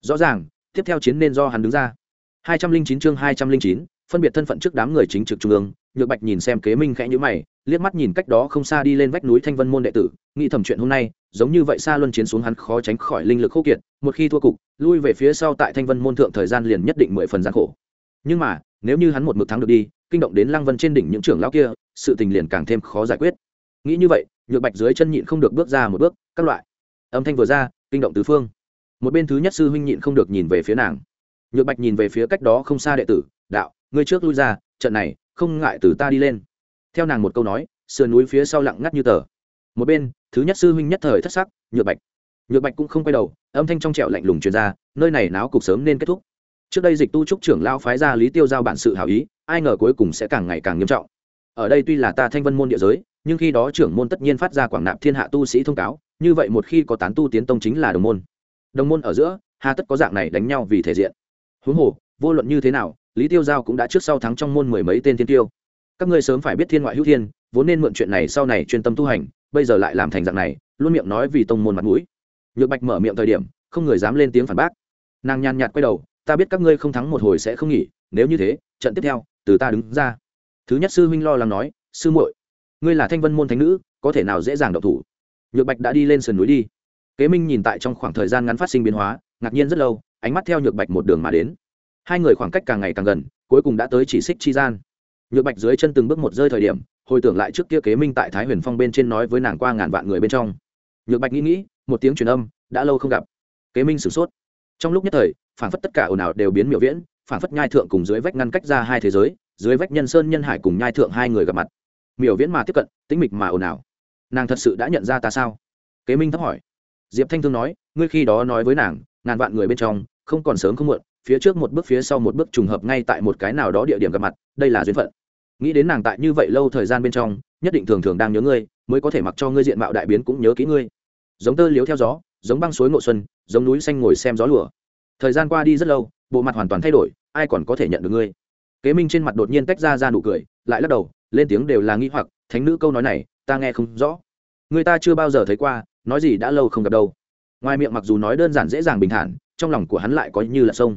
Rõ ràng, tiếp theo chiến nên do hắn đứng ra. Hai trăm linh chín chương hai trăm linh chín, phân biệt thân phận trước đám người chính trực trung ương nhược bạch nhìn xem kế minh khẽ nhữ mày, liếc mắt nhìn cách đó không xa đi lên vách núi thanh vân môn đệ tử, nghĩ thầm chuyện hôm nay, giống như vậy xa luân chiến xuống hắn khó tránh khỏi linh lực khô kiệt, một khi thua cục, lui về phía sau tại thanh vân môn thượng thời gian liền nhất định mười phần gian khổ. Nhưng mà, nếu như hắn một mực thắng được đi, kinh động đến lăng vân trên đỉnh những trưởng lão kia, sự tình liền càng thêm khó giải quyết. Nghĩ như vậy, nhược bạch dưới chân nhịn không được bước ra một bước, các loại. Âm thanh vừa ra, kinh động tứ phương. Một bên thứ nhất sư huynh nhịn không được nhìn về phía nàng. Nhược bạch nhìn về phía cách đó không xa đệ tử, đạo, ngươi trước lui ra, trận này không ngại từ ta đi lên. Theo nàng một câu nói, sườn núi phía sau lặng ngắt như tờ. Một bên, thứ nhất sư huynh nhất thời thất sắc, nhược bạch. Nhược bạch cũng không quay đầu, âm thanh trong trẹo lạnh lùng truyền ra, nơi này náo cục sớm nên kết thúc. Trước đây dịch tu trúc trưởng lao phái ra lý tiêu giao bản sự hảo ý, ai ngờ cuối cùng sẽ càng ngày càng nghiêm trọng. Ở đây tuy là ta thanh vân môn địa giới, nhưng khi đó trưởng môn tất nhiên phát ra quảng nạp thiên hạ tu sĩ thông cáo, như vậy một khi có tán tu tiến tông chính là đồng môn. Đồng môn ở giữa, hà tất có dạng này đánh nhau vì thể diện. Huống hồ, vô luận như thế nào lý tiêu giao cũng đã trước sau thắng trong môn mười mấy tên thiên tiêu. Các ngươi sớm phải biết thiên ngoại hữu thiên, vốn nên mượn chuyện này sau này chuyên tâm tu hành, bây giờ lại làm thành dạng này, luôn miệng nói vì tông môn mặt mũi. Nhược bạch mở miệng thời điểm, không người dám lên tiếng phản bác. Nàng nhàn nhạt quay đầu, ta biết các ngươi không thắng một hồi sẽ không nghỉ, nếu như thế, trận tiếp theo, từ ta đứng ra. Thứ nhất sư huynh lo lắng nói, sư muội, ngươi là thanh vân môn thánh nữ, có thể nào dễ dàng độc thủ? Nhược bạch đã đi lên sườn núi đi. Kế minh nhìn tại trong khoảng thời gian ngắn phát sinh biến hóa, ngạc nhiên rất lâu, ánh mắt theo nhược bạch một đường mà đến hai người khoảng cách càng ngày càng gần, cuối cùng đã tới chỉ xích chi gian. Nhược bạch dưới chân từng bước một rơi thời điểm, hồi tưởng lại trước kia kế minh tại thái huyền phong bên trên nói với nàng qua ngàn vạn người bên trong. Nhược bạch nghĩ nghĩ, một tiếng truyền âm, đã lâu không gặp. Kế minh sửng sốt. Trong lúc nhất thời phản phất tất cả ồn ào đều biến miểu viễn phản phất nhai thượng cùng dưới vách ngăn cách ra hai thế giới, dưới vách nhân sơn nhân hải cùng nhai thượng hai người gặp mặt. Miểu viễn mà tiếp cận, tĩnh mịch mà ồn ào. Nàng thật sự đã nhận ra ta sao? Kế minh thắc hỏi. Diệp thanh thương nói, ngươi khi đó nói với nàng, ngàn vạn người bên trong, không còn sớm không muộn phía trước một bước phía sau một bước trùng hợp ngay tại một cái nào đó địa điểm gặp mặt, đây là duyên phận. Nghĩ đến nàng tại như vậy lâu thời gian bên trong, nhất định thường thường đang nhớ ngươi, mới có thể mặc cho ngươi diện mạo đại biến cũng nhớ kỹ ngươi. Giống tơ liếu theo gió, giống băng suối ngộ xuân, giống núi xanh ngồi xem gió lùa. Thời gian qua đi rất lâu, bộ mặt hoàn toàn thay đổi, ai còn có thể nhận được ngươi? Kế minh trên mặt đột nhiên tách ra ra nụ cười, lại lắc đầu, lên tiếng đều là nghĩ hoặc, thánh nữ, câu nói này, ta nghe không rõ. Người ta chưa bao giờ thấy qua, nói gì đã lâu không gặp đâu. Ngoài miệng mặc dù nói đơn giản dễ dàng bình thản, trong lòng của hắn lại có như là sông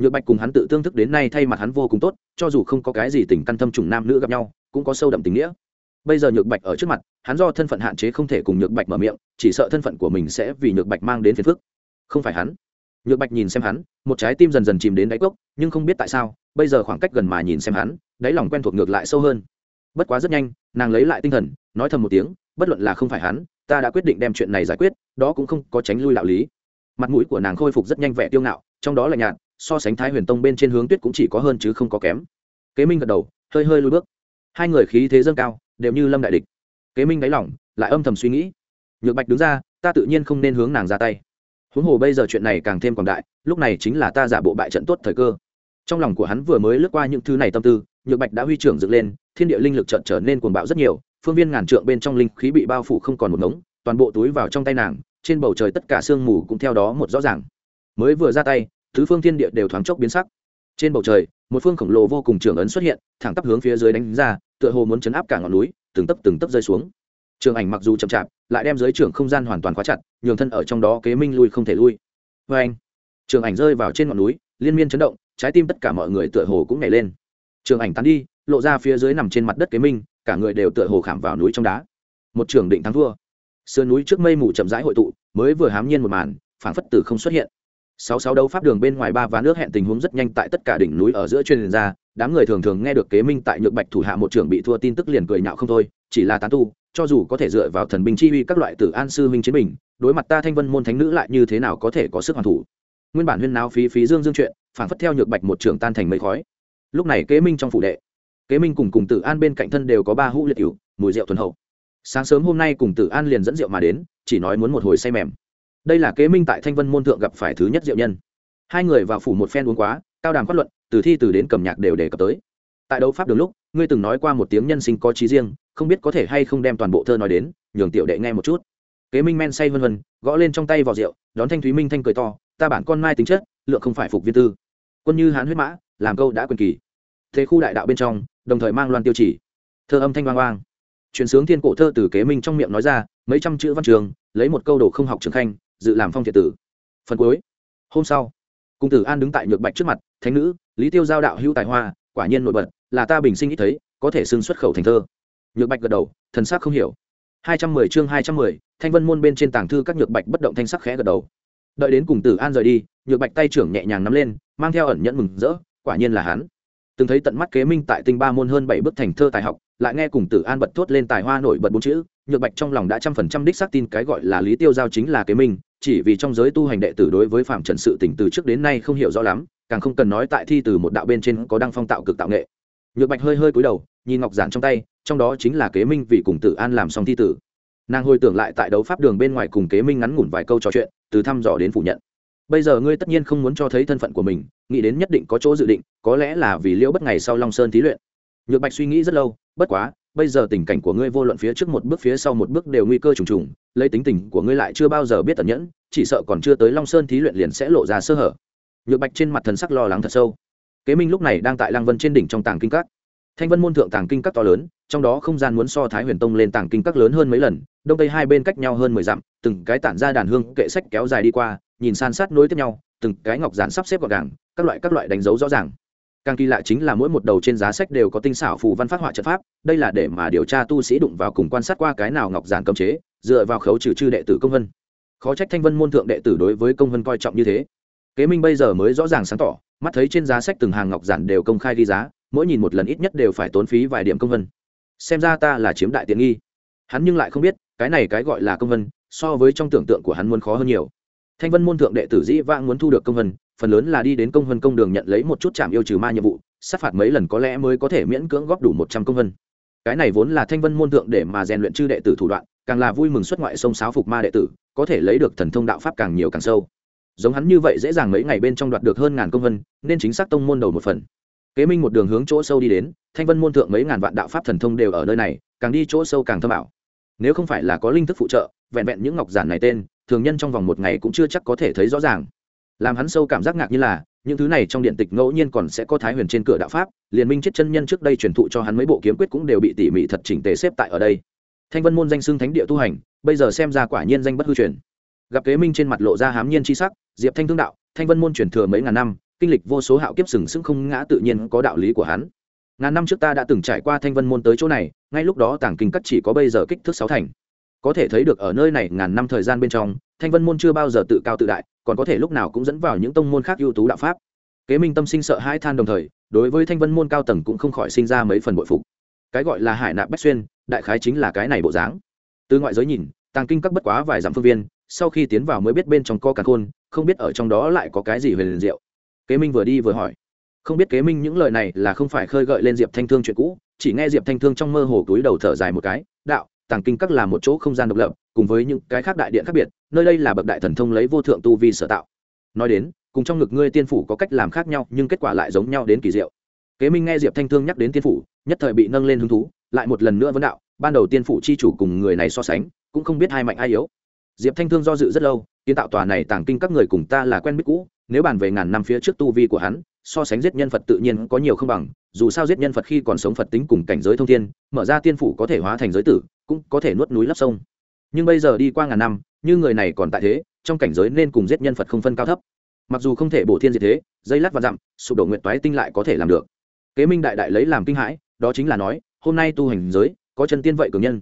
nhược bạch cùng hắn tự tương thức đến nay thay mặt hắn vô cùng tốt, cho dù không có cái gì tình căn thâm trùng nam nữ gặp nhau, cũng có sâu đậm tình nghĩa. Bây giờ nhược bạch ở trước mặt, hắn do thân phận hạn chế không thể cùng nhược bạch mở miệng, chỉ sợ thân phận của mình sẽ vì nhược bạch mang đến phiền phức. Không phải hắn. Nhược bạch nhìn xem hắn, một trái tim dần dần chìm đến đáy cốc, nhưng không biết tại sao, bây giờ khoảng cách gần mà nhìn xem hắn, đáy lòng quen thuộc ngược lại sâu hơn. Bất quá rất nhanh, nàng lấy lại tinh thần, nói thầm một tiếng, bất luận là không phải hắn, ta đã quyết định đem chuyện này giải quyết, đó cũng không có tránh lui đạo lý. Mặt mũi của nàng khôi phục rất nhanh vẻ tiêu ngạo, trong đó là nhạt so sánh thái huyền tông bên trên hướng tuyết cũng chỉ có hơn chứ không có kém. Kế minh gật đầu, hơi hơi lùi bước. Hai người khí thế dâng cao, đều như lâm đại địch. Kế minh đáy lỏng lại âm thầm suy nghĩ. Nhược bạch đứng ra, ta tự nhiên không nên hướng nàng ra tay. Huống hồ bây giờ chuyện này càng thêm quảng đại, lúc này chính là ta giả bộ bại trận tốt thời cơ. Trong lòng của hắn vừa mới lướt qua những thứ này tâm tư, nhược bạch đã huy trưởng dựng lên, thiên địa linh lực trận trở nên cuồng bạo rất nhiều, phương viên ngàn trượng bên trong linh khí bị bao phủ không còn một ngống, toàn bộ túi vào trong tay nàng, trên bầu trời tất cả sương mù cũng theo đó một rõ ràng. Mới vừa ra tay thứ phương thiên địa đều thoáng chốc biến sắc. Trên bầu trời, một phương khổng lồ vô cùng trường ấn xuất hiện, thẳng tắp hướng phía dưới đánh ra, tựa hồ muốn chấn áp cả ngọn núi, từng tấp từng tấp rơi xuống. Trường ảnh mặc dù chậm chạp, lại đem dưới trường không gian hoàn toàn khóa chặt, nhường thân ở trong đó kế minh lui không thể lui. Vê anh. Trường ảnh rơi vào trên ngọn núi, liên miên chấn động, trái tim tất cả mọi người tựa hồ cũng nhảy lên. Trường ảnh tán đi, lộ ra phía dưới nằm trên mặt đất kế minh, cả người đều tựa hồ khảm vào núi trong đá. Một trường định thắng thua. Sườn núi trước mây mù chậm rãi hội tụ, mới vừa hám nhiên một màn, phảng phất tử không xuất hiện sáu sáu đấu pháp đường bên ngoài ba và nước hẹn tình huống rất nhanh tại tất cả đỉnh núi ở giữa truyền ra, đám người thường thường nghe được kế minh tại nhược bạch thủ hạ một trưởng bị thua tin tức liền cười nhạo không thôi, chỉ là tán tu, cho dù có thể dựa vào thần binh chi uy các loại tử an sư huynh chiến bình đối mặt ta thanh vân môn thánh nữ lại như thế nào có thể có sức hoàn thủ? Nguyên bản huyên náo phí phí dương dương chuyện phản phất theo nhược bạch một trưởng tan thành mây khói. Lúc này kế minh trong phủ đệ, kế minh cùng cùng tử an bên cạnh thân đều có ba hũ liệt cửu, mùi rượu thuần hậu. Sáng sớm hôm nay cùng tử an liền dẫn rượu mà đến, chỉ nói muốn một hồi say mềm đây là kế minh tại thanh vân môn thượng gặp phải thứ nhất diệu nhân. Hai người vào phủ một phen uống quá, cao đàm phát luận, từ thi từ đến cầm nhạc đều đề cập tới. Tại đấu pháp đường lúc, ngươi từng nói qua một tiếng nhân sinh có trí riêng, không biết có thể hay không đem toàn bộ thơ nói đến, nhường tiểu đệ nghe một chút. Kế minh men say vân vân, gõ lên trong tay vỏ rượu, đón thanh thúy minh thanh cười to, ta bản con mai tính chất, lượng không phải phục viên tư. Quân như hán huyết mã, làm câu đã quyền kỳ. Thế khu đại đạo bên trong, đồng thời mang loan tiêu chỉ. Thơ âm thanh vang vang. Chuyển sướng thiên cổ thơ từ kế minh trong miệng nói ra, mấy trăm chữ văn trường, lấy một câu đồ không học trường khanh dự làm phong thiện tử. Phần cuối. Hôm sau, cung tử an đứng tại nhược bạch trước mặt, thánh nữ, lý tiêu giao đạo hữu tài hoa, quả nhiên nổi bật, là ta bình sinh ít thấy, có thể xưng xuất khẩu thành thơ. Nhược bạch gật đầu, thần sắc không hiểu. Hai trăm mười chương hai trăm mười, thanh vân môn bên trên tàng thư các nhược bạch bất động thanh sắc khẽ gật đầu. Đợi đến cùng tử an rời đi, nhược bạch tay trưởng nhẹ nhàng nắm lên, mang theo ẩn nhẫn mừng rỡ, quả nhiên là hắn. Từng thấy tận mắt kế minh tại tinh ba môn hơn bảy bức thành thơ tài học, lại nghe cùng tử an bật thốt lên tài hoa nổi bật bốn chữ, nhược bạch trong lòng đã trăm phần trăm đích xác tin cái gọi là lý tiêu giao chính là kế minh chỉ vì trong giới tu hành đệ tử đối với phạm trần sự tỉnh từ trước đến nay không hiểu rõ lắm, càng không cần nói tại thi từ một đạo bên trên có đăng phong tạo cực tạo nghệ. Nhược bạch hơi hơi cúi đầu, nhìn ngọc giản trong tay, trong đó chính là kế minh vì cùng tử an làm xong thi tử. Nàng hồi tưởng lại tại đấu pháp đường bên ngoài cùng kế minh ngắn ngủn vài câu trò chuyện, từ thăm dò đến phủ nhận. Bây giờ ngươi tất nhiên không muốn cho thấy thân phận của mình, nghĩ đến nhất định có chỗ dự định, có lẽ là vì liễu bất ngày sau long sơn thí luyện. Nhược bạch suy nghĩ rất lâu, bất quá bây giờ tình cảnh của ngươi vô luận phía trước một bước phía sau một bước đều nguy cơ trùng trùng, lấy tính tình của ngươi lại chưa bao giờ biết tận nhẫn, chỉ sợ còn chưa tới long sơn thí luyện liền sẽ lộ ra sơ hở. Nhược bạch trên mặt thần sắc lo lắng thật sâu. Kế minh lúc này đang tại lăng vân trên đỉnh trong tàng kinh các. Thanh vân môn thượng tàng kinh các to lớn, trong đó không gian muốn so thái huyền tông lên tàng kinh các lớn hơn mấy lần, đông tây hai bên cách nhau hơn mười dặm, từng cái tản ra đàn hương kệ sách kéo dài đi qua, nhìn san sát nối tiếp nhau, từng cái ngọc giản sắp xếp gọn gàng, các loại các loại đánh dấu rõ ràng càng kỳ lạ chính là mỗi một đầu trên giá sách đều có tinh xảo phù văn phát họa trận pháp, đây là để mà điều tra tu sĩ đụng vào cùng quan sát qua cái nào ngọc giản cấm chế, dựa vào khấu trừ chư đệ tử công vân. Khó trách thanh vân môn thượng đệ tử đối với công vân coi trọng như thế. Kế minh bây giờ mới rõ ràng sáng tỏ, mắt thấy trên giá sách từng hàng ngọc giản đều công khai ghi giá, mỗi nhìn một lần ít nhất đều phải tốn phí vài điểm công vân. Xem ra ta là chiếm đại tiện nghi. Hắn nhưng lại không biết, cái này cái gọi là công vân, so với trong tưởng tượng của hắn muốn khó hơn nhiều thanh vân môn thượng đệ tử dĩ vãng muốn thu được công vân phần lớn là đi đến công vân công đường nhận lấy một chút trạm yêu trừ ma nhiệm vụ, sát phạt mấy lần có lẽ mới có thể miễn cưỡng góp đủ một trăm công vân cái này vốn là thanh vân môn thượng để mà rèn luyện chư đệ tử thủ đoạn, càng là vui mừng xuất ngoại sông sáo phục ma đệ tử, có thể lấy được thần thông đạo pháp càng nhiều càng sâu. Giống hắn như vậy dễ dàng mấy ngày bên trong đoạt được hơn ngàn công vân nên chính xác tông môn đầu một phần. Kế minh một đường hướng chỗ sâu đi đến, thanh vân môn thượng mấy ngàn vạn đạo pháp thần thông đều ở nơi này, càng đi chỗ sâu càng thâm ảo. Nếu không phải là có linh thức phụ trợ vẹn vẹn những ngọc giản này tên, thường nhân trong vòng một ngày cũng chưa chắc có thể thấy rõ ràng. Làm hắn sâu cảm giác ngạc như là, những thứ này trong điện tịch ngẫu nhiên còn sẽ có thái huyền trên cửa đạo pháp, liên minh chết chân nhân trước đây truyền thụ cho hắn mấy bộ kiếm quyết cũng đều bị tỉ mỉ thật chỉnh tề xếp tại ở đây. Thanh vân môn danh xưng thánh địa tu hành, bây giờ xem ra quả nhiên danh bất hư truyền. Gặp kế minh trên mặt lộ ra hám nhiên chi sắc, diệp thanh thương đạo, thanh vân môn truyền thừa mấy ngàn năm, kinh lịch vô số hạo kiếp sừng sững không ngã tự nhiên có đạo lý của hắn. Ngàn năm trước ta đã từng trải qua thanh vân môn tới chỗ này, ngay lúc đó tảng kinh cắt chỉ có bây giờ kích thước sáu thành có thể thấy được ở nơi này ngàn năm thời gian bên trong, thanh vân môn chưa bao giờ tự cao tự đại, còn có thể lúc nào cũng dẫn vào những tông môn khác ưu tú đạo pháp. Kế minh tâm sinh sợ hai than đồng thời, đối với thanh vân môn cao tầng cũng không khỏi sinh ra mấy phần bội phục. Cái gọi là hải nạp bách xuyên, đại khái chính là cái này bộ dáng. Từ ngoại giới nhìn, tàng kinh các bất quá vài dặm phương viên, sau khi tiến vào mới biết bên trong co cả khôn không biết ở trong đó lại có cái gì huyền liền diệu. Kế minh vừa đi vừa hỏi. Không biết kế minh những lời này là không phải khơi gợi lên diệp thanh thương chuyện cũ, chỉ nghe diệp thanh thương trong mơ hồ túi đầu thở dài một cái, đạo tàng kinh các là một chỗ không gian độc lập, cùng với những cái khác đại điện khác biệt, nơi đây là bậc đại thần thông lấy vô thượng tu vi sở tạo. Nói đến, cùng trong ngực ngươi tiên phủ có cách làm khác nhau, nhưng kết quả lại giống nhau đến kỳ diệu. Kế minh nghe diệp thanh thương nhắc đến tiên phủ, nhất thời bị nâng lên hứng thú, lại một lần nữa vấn đạo, ban đầu tiên phủ chi chủ cùng người này so sánh, cũng không biết hai mạnh ai yếu. Diệp thanh thương do dự rất lâu, kiến tạo tòa này tàng kinh các người cùng ta là quen biết cũ, nếu bàn về ngàn năm phía trước tu vi của hắn, so sánh giết nhân phật tự nhiên có nhiều không bằng, dù sao giết nhân phật khi còn sống phật tính cùng cảnh giới thông thiên, mở ra tiên phủ có thể hóa thành giới tử cũng có thể nuốt núi lấp sông. Nhưng bây giờ đi qua ngàn năm, như người này còn tại thế, trong cảnh giới nên cùng giết nhân phật không phân cao thấp. Mặc dù không thể bổ thiên diệt thế, dây lát và dặm, sụp đổ nguyện toái tinh lại có thể làm được. Kế minh đại đại lấy làm kinh hãi, đó chính là nói, hôm nay tu hành giới, có chân tiên vậy cường nhân.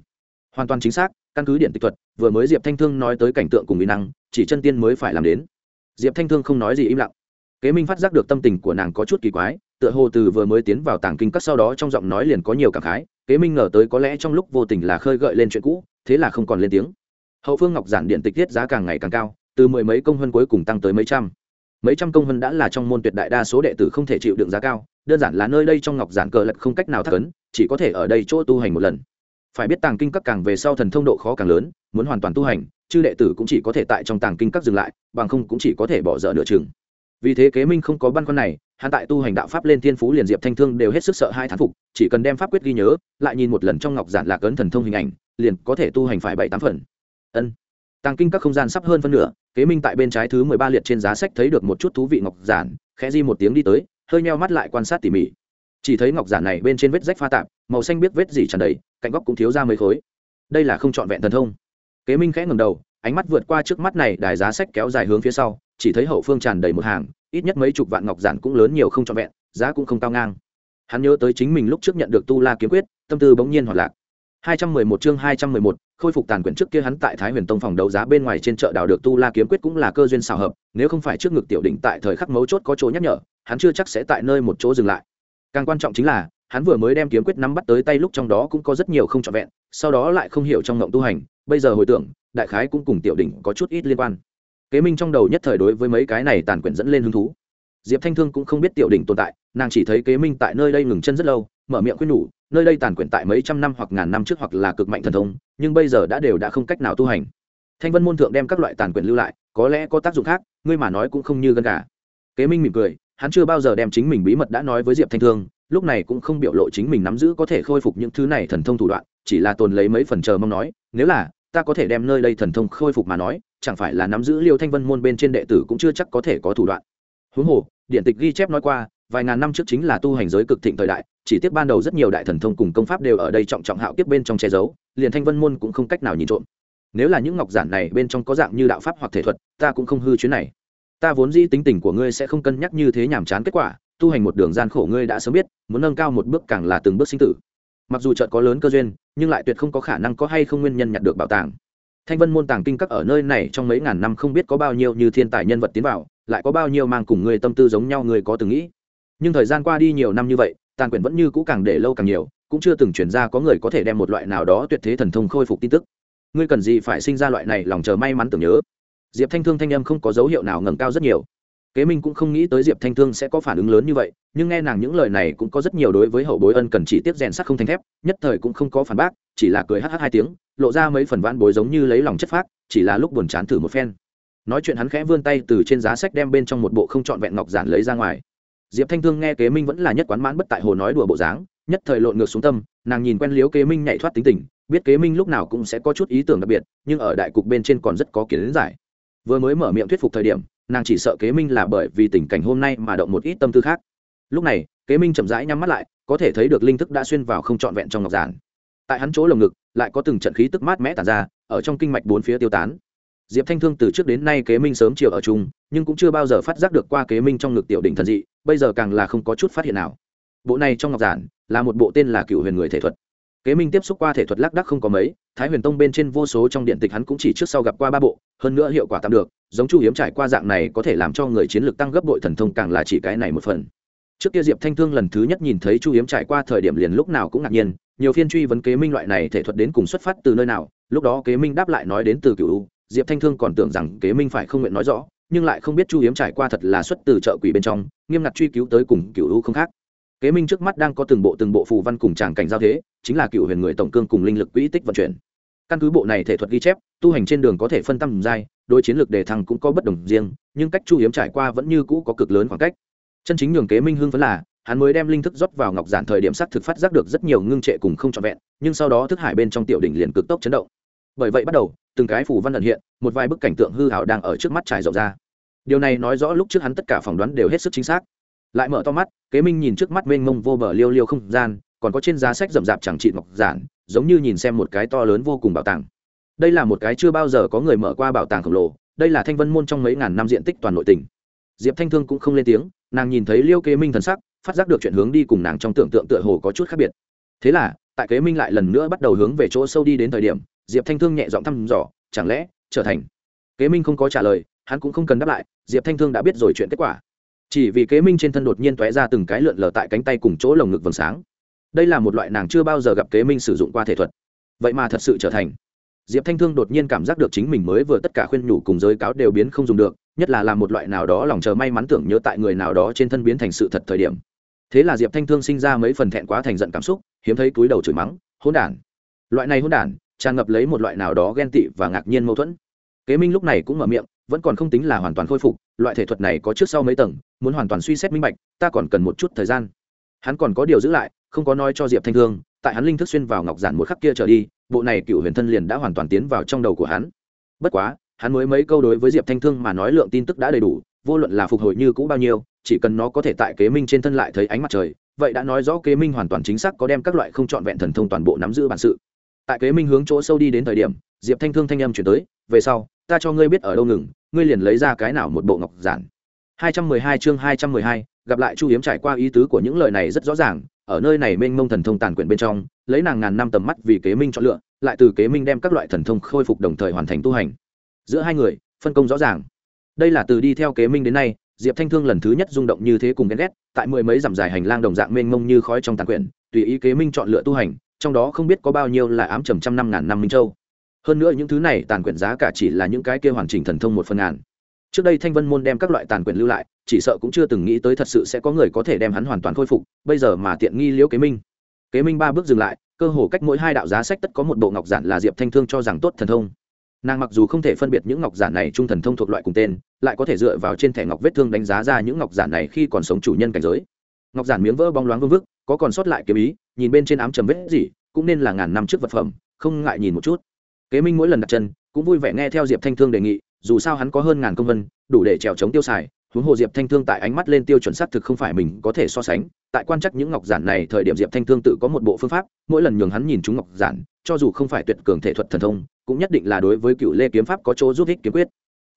Hoàn toàn chính xác, căn cứ điện tịch thuật, vừa mới diệp thanh thương nói tới cảnh tượng cùng mỹ năng, chỉ chân tiên mới phải làm đến. Diệp thanh thương không nói gì im lặng. Kế minh phát giác được tâm tình của nàng có chút kỳ quái, tựa hồ từ vừa mới tiến vào tàng kinh các sau đó trong giọng nói liền có nhiều cảm khái kế minh ngờ tới có lẽ trong lúc vô tình là khơi gợi lên chuyện cũ, thế là không còn lên tiếng. Hậu phương ngọc giản điện tịch tiết giá càng ngày càng cao, từ mười mấy công hân cuối cùng tăng tới mấy trăm. Mấy trăm công hân đã là trong môn tuyệt đại đa số đệ tử không thể chịu đựng giá cao, đơn giản là nơi đây trong ngọc giản cờ lật không cách nào thắc ấn, chỉ có thể ở đây chỗ tu hành một lần. Phải biết tàng kinh các càng về sau thần thông độ khó càng lớn, muốn hoàn toàn tu hành chứ đệ tử cũng chỉ có thể tại trong tàng kinh các dừng lại, bằng không cũng chỉ có thể bỏ dở nửa chừng vì thế kế minh không có băn khoăn này, hắn tại tu hành đạo pháp lên thiên phú liền diệp thanh thương đều hết sức sợ hai thán phục, chỉ cần đem pháp quyết ghi nhớ, lại nhìn một lần trong ngọc giản lạc ấn thần thông hình ảnh, liền có thể tu hành phải bảy tám phần. Ân. Tàng kinh các không gian sắp hơn phân nửa, kế minh tại bên trái thứ mười ba liệt trên giá sách thấy được một chút thú vị ngọc giản, khẽ di một tiếng đi tới, hơi nheo mắt lại quan sát tỉ mỉ. Chỉ thấy ngọc giản này bên trên vết rách pha tạp, màu xanh biết vết gì tràn đầy, cạnh góc cũng thiếu ra mấy khối. Đây là không trọn vẹn thần thông. Kế minh khẽ ngầm đầu, ánh mắt vượt qua trước mắt này, đài giá sách kéo dài hướng phía sau chỉ thấy hậu phương tràn đầy một hàng ít nhất mấy chục vạn ngọc giản cũng lớn nhiều không trọn vẹn giá cũng không cao ngang hắn nhớ tới chính mình lúc trước nhận được tu la kiếm quyết tâm tư bỗng nhiên hoạt lạc 211 chương 211, khôi phục tàn quyển trước kia hắn tại Thái Huyền Tông phòng đấu giá bên ngoài trên chợ đào được tu la kiếm quyết cũng là cơ duyên xảo hợp, nếu không phải trước ngực tiểu Đỉnh tại thời khắc mấu chốt có chỗ nhắc nhở, hắn chưa chắc sẽ tại nơi một chỗ dừng lại. Càng quan trọng chính là, hắn vừa mới đem kiếm quyết nắm bắt tới tay lúc trong đó cũng có rất nhiều không trọn vẹn, sau đó lại không hiểu trong ngộng tu hành, bây giờ hồi tưởng, đại khái cũng cùng tiểu đỉnh có chút ít liên quan. Kế Minh trong đầu nhất thời đối với mấy cái này tàn quyển dẫn lên hứng thú. Diệp Thanh Thương cũng không biết tiểu đỉnh tồn tại, nàng chỉ thấy Kế Minh tại nơi đây ngừng chân rất lâu, mở miệng khuyên nhủ, nơi đây tàn quyển tại mấy trăm năm hoặc ngàn năm trước hoặc là cực mạnh thần thông nhưng bây giờ đã đều đã không cách nào tu hành thanh vân môn thượng đem các loại tàn quyển lưu lại có lẽ có tác dụng khác ngươi mà nói cũng không như gân gà kế minh mỉm cười hắn chưa bao giờ đem chính mình bí mật đã nói với diệp thanh thương lúc này cũng không biểu lộ chính mình nắm giữ có thể khôi phục những thứ này thần thông thủ đoạn chỉ là tồn lấy mấy phần chờ mong nói nếu là ta có thể đem nơi đây thần thông khôi phục mà nói, chẳng phải là nắm giữ liêu thanh vân môn bên trên đệ tử cũng chưa chắc có thể có thủ đoạn. Huống hồ, điện tịch ghi chép nói qua, vài ngàn năm trước chính là tu hành giới cực thịnh thời đại, chỉ tiếc ban đầu rất nhiều đại thần thông cùng công pháp đều ở đây trọng trọng hạo kiếp bên trong che giấu, liền thanh vân môn cũng không cách nào nhìn trộm. Nếu là những ngọc giản này bên trong có dạng như đạo pháp hoặc thể thuật, ta cũng không hư chuyến này. Ta vốn dĩ tính tình của ngươi sẽ không cân nhắc như thế nhàm chán kết quả, tu hành một đường gian khổ ngươi đã sớm biết, muốn nâng cao một bước càng là từng bước sinh tử mặc dù trận có lớn cơ duyên, nhưng lại tuyệt không có khả năng có hay không nguyên nhân nhặt được bảo tàng. Thanh vân môn tàng kinh các ở nơi này trong mấy ngàn năm không biết có bao nhiêu như thiên tài nhân vật tiến vào, lại có bao nhiêu mang cùng người tâm tư giống nhau người có từng nghĩ. Nhưng thời gian qua đi nhiều năm như vậy tàn quyển vẫn như cũ càng để lâu càng nhiều, cũng chưa từng chuyển ra có người có thể đem một loại nào đó tuyệt thế thần thông khôi phục tin tức. Ngươi cần gì phải sinh ra loại này lòng chờ may mắn tưởng nhớ? Diệp thanh thương thanh âm không có dấu hiệu nào ngẩng cao rất nhiều kế minh cũng không nghĩ tới diệp thanh thương sẽ có phản ứng lớn như vậy, nhưng nghe nàng những lời này cũng có rất nhiều đối với hậu bối ân cần chỉ tiếp rèn sắc không thành thép, nhất thời cũng không có phản bác, chỉ là cười hh hai tiếng, lộ ra mấy phần vãn bối giống như lấy lòng chất phác, chỉ là lúc buồn chán thử một phen. Nói chuyện hắn khẽ vươn tay từ trên giá sách đem bên trong một bộ không trọn vẹn ngọc giản lấy ra ngoài. Diệp thanh thương nghe kế minh vẫn là nhất quán mãn bất tại hồ nói đùa bộ dáng, nhất thời lộn ngược xuống tâm, nàng nhìn quen liếu kế minh nhảy thoát tính tình, biết kế minh lúc nào cũng sẽ có chút ý tưởng đặc biệt, nhưng ở đại cục bên trên còn rất có kiến giải. Vừa mới mở miệng thuyết phục thời điểm nàng chỉ sợ kế minh là bởi vì tình cảnh hôm nay mà động một ít tâm tư khác. Lúc này, kế minh chậm rãi nhắm mắt lại, có thể thấy được linh thức đã xuyên vào không trọn vẹn trong ngọc giản. Tại hắn chỗ lồng ngực, lại có từng trận khí tức mát mẽ tàn ra, ở trong kinh mạch bốn phía tiêu tán. Diệp thanh thương từ trước đến nay kế minh sớm chiều ở chung, nhưng cũng chưa bao giờ phát giác được qua kế minh trong ngực tiểu đỉnh thần dị, bây giờ càng là không có chút phát hiện nào. Bộ này trong ngọc giản là một bộ tên là cựu huyền người thể thuật kế minh tiếp xúc qua thể thuật lác đắc không có mấy, thái huyền tông bên trên vô số trong điện tịch hắn cũng chỉ trước sau gặp qua ba bộ, hơn nữa hiệu quả tạm được, giống chu hiếm trải qua dạng này có thể làm cho người chiến lược tăng gấp bội thần thông càng là chỉ cái này một phần. Trước kia diệp thanh thương lần thứ nhất nhìn thấy chu hiếm trải qua thời điểm liền lúc nào cũng ngạc nhiên, nhiều phiên truy vấn kế minh loại này thể thuật đến cùng xuất phát từ nơi nào, lúc đó kế minh đáp lại nói đến từ cựu diệp thanh thương còn tưởng rằng kế minh phải không nguyện nói rõ, nhưng lại không biết chu hiếm trải qua thật là xuất từ chợ quỷ bên trong, nghiêm ngặt truy cứu tới cùng cựu u không khác kế minh trước mắt đang có từng bộ từng bộ phù văn cùng tràng cảnh giao thế, chính là cựu huyền người tổng cương cùng linh lực quỹ tích vận chuyển. Căn cứ bộ này thể thuật ghi chép, tu hành trên đường có thể phân tâm giai đôi chiến lược đề thăng cũng có bất đồng riêng, nhưng cách chu hiếm trải qua vẫn như cũ có cực lớn khoảng cách. Chân chính nhường kế minh hưng phấn là, hắn mới đem linh thức rót vào ngọc giản thời điểm sắc thực phát giác được rất nhiều ngưng trệ cùng không trọn vẹn, nhưng sau đó thức hải bên trong tiểu đỉnh liền cực tốc chấn động. Bởi vậy bắt đầu, từng cái phủ văn ẩn hiện, một vài bức cảnh tượng hư hảo đang ở trước mắt trải rộng ra. Điều này nói rõ lúc trước hắn tất cả phỏng đoán đều hết sức chính xác lại mở to mắt, kế minh nhìn trước mắt mênh mông vô bờ liêu liêu không gian, còn có trên giá sách rậm rạp chẳng trị ngọc giản, giống như nhìn xem một cái to lớn vô cùng bảo tàng. Đây là một cái chưa bao giờ có người mở qua bảo tàng khổng lồ, đây là thanh vân môn trong mấy ngàn năm diện tích toàn nội tỉnh diệp thanh thương cũng không lên tiếng, nàng nhìn thấy liêu kế minh thần sắc, phát giác được chuyện hướng đi cùng nàng trong tưởng tượng tựa hồ có chút khác biệt. Thế là, tại kế minh lại lần nữa bắt đầu hướng về chỗ sâu đi đến thời điểm, diệp thanh thương nhẹ giọng thăm dò, chẳng lẽ trở thành? Kế minh không có trả lời, hắn cũng không cần đáp lại, diệp thanh thương đã biết rồi chuyện kết quả chỉ vì kế minh trên thân đột nhiên t ó é ra từng cái lượn lờ tại cánh tay cùng chỗ lồng ngực vầng sáng. Đây là một loại nàng chưa bao giờ gặp kế minh sử dụng qua thể thuật. Vậy mà thật sự trở thành. Diệp thanh thương đột nhiên cảm giác được chính mình mới vừa tất cả khuyên nhủ cùng giới cáo đều biến không dùng được, nhất là làm một loại nào đó lòng chờ may mắn tưởng nhớ tại người nào đó trên thân biến thành sự thật thời điểm. Thế là diệp thanh thương sinh ra mấy phần thẹn quá thành giận cảm xúc, hiếm thấy túi đầu chửi mắng hôn đản. Loại này hôn đản, tràn ngập lấy một loại nào đó ghen tị và ngạc nhiên mâu thuẫn. Kế minh lúc này cũng mở miệng vẫn còn không tính là hoàn toàn khôi phục, loại thể thuật này có trước sau mấy tầng, muốn hoàn toàn suy xét minh bạch, ta còn cần một chút thời gian. Hắn còn có điều giữ lại, không có nói cho diệp thanh thương, tại hắn linh thức xuyên vào ngọc giản một khắc kia trở đi, bộ này cựu huyền thân liền đã hoàn toàn tiến vào trong đầu của hắn. Bất quá, hắn mới mấy câu đối với diệp thanh thương mà nói lượng tin tức đã đầy đủ, vô luận là phục hồi như cũ bao nhiêu, chỉ cần nó có thể tại kế minh trên thân lại thấy ánh mặt trời, vậy đã nói rõ kế minh hoàn toàn chính xác có đem các loại không trọn vẹn thần thông toàn bộ nắm giữ bản sự. Tại kế minh hướng chỗ sâu đi đến thời điểm, diệp thanh thương thanh âm chuyển tới về sau ta cho ngươi biết ở đâu ngừng ngươi liền lấy ra cái nào một bộ ngọc giản. 212 chương 212, gặp lại chu hiếm trải qua ý tứ của những lời này rất rõ ràng ở nơi này mênh mông thần thông tàn quyển bên trong lấy nàng ngàn năm tầm mắt vì kế minh chọn lựa lại từ kế minh đem các loại thần thông khôi phục đồng thời hoàn thành tu hành. Giữa hai người phân công rõ ràng. Đây là từ đi theo kế minh đến nay diệp thanh thương lần thứ nhất rung động như thế cùng ghen ghét tại mười mấy dặm dài hành lang đồng dạng mênh mông như khói trong tàn quyển tùy ý kế minh chọn lựa tu hành trong đó không biết có bao nhiêu là ám trầm trăm năm ngàn năm minh châu hơn nữa những thứ này tàn quyển giá cả chỉ là những cái kia hoàn chỉnh thần thông một phần ngàn. Trước đây thanh vân môn đem các loại tàn quyển lưu lại, chỉ sợ cũng chưa từng nghĩ tới thật sự sẽ có người có thể đem hắn hoàn toàn khôi phục, bây giờ mà tiện nghi liễu kế minh. Kế minh ba bước dừng lại, cơ hồ cách mỗi hai đạo giá sách tất có một bộ ngọc giản là diệp thanh thương cho rằng tốt thần thông. Nàng mặc dù không thể phân biệt những ngọc giản này trung thần thông thuộc loại cùng tên, lại có thể dựa vào trên thẻ ngọc vết thương đánh giá ra những ngọc giản này khi còn sống chủ nhân cảnh giới. Ngọc giản miếng vỡ bong loáng vương vức, có còn sót lại kiếm ý, nhìn bên trên ám trầm vết gì cũng nên là ngàn năm trước vật phẩm, không ngại nhìn một chút kế minh mỗi lần đặt chân, cũng vui vẻ nghe theo diệp thanh thương đề nghị, dù sao hắn có hơn ngàn công vân, đủ để trèo chống tiêu xài, huống hồ diệp thanh thương tại ánh mắt lên tiêu chuẩn xác thực không phải mình có thể so sánh, tại quan chắc những ngọc giản này thời điểm diệp thanh thương tự có một bộ phương pháp, mỗi lần nhường hắn nhìn chúng ngọc giản, cho dù không phải tuyệt cường thể thuật thần thông, cũng nhất định là đối với cựu lê kiếm pháp có chỗ giúp ích kiếm quyết.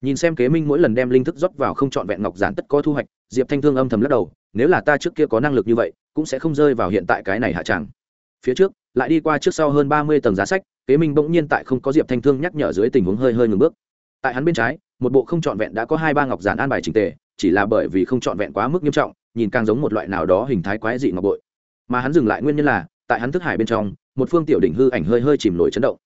Nhìn xem kế minh mỗi lần đem linh thức rót vào không trọn vẹn ngọc giản tất có thu hoạch, diệp thanh thương âm thầm lắc đầu, nếu là ta trước kia có năng lực như vậy, cũng sẽ không rơi vào hiện tại cái này hạ tràng phía trước, lại đi qua trước sau hơn ba mươi tầng giá sách kế minh bỗng nhiên tại không có diệp thanh thương nhắc nhở dưới tình huống hơi hơi ngừng bước. Tại hắn bên trái, một bộ không trọn vẹn đã có hai ba ngọc giản an bài trình tề, chỉ là bởi vì không trọn vẹn quá mức nghiêm trọng, nhìn càng giống một loại nào đó hình thái quái dị ngọc bội. Mà hắn dừng lại nguyên nhân là, tại hắn thức hải bên trong, một phương tiểu đỉnh hư ảnh hơi hơi chìm nổi chấn động.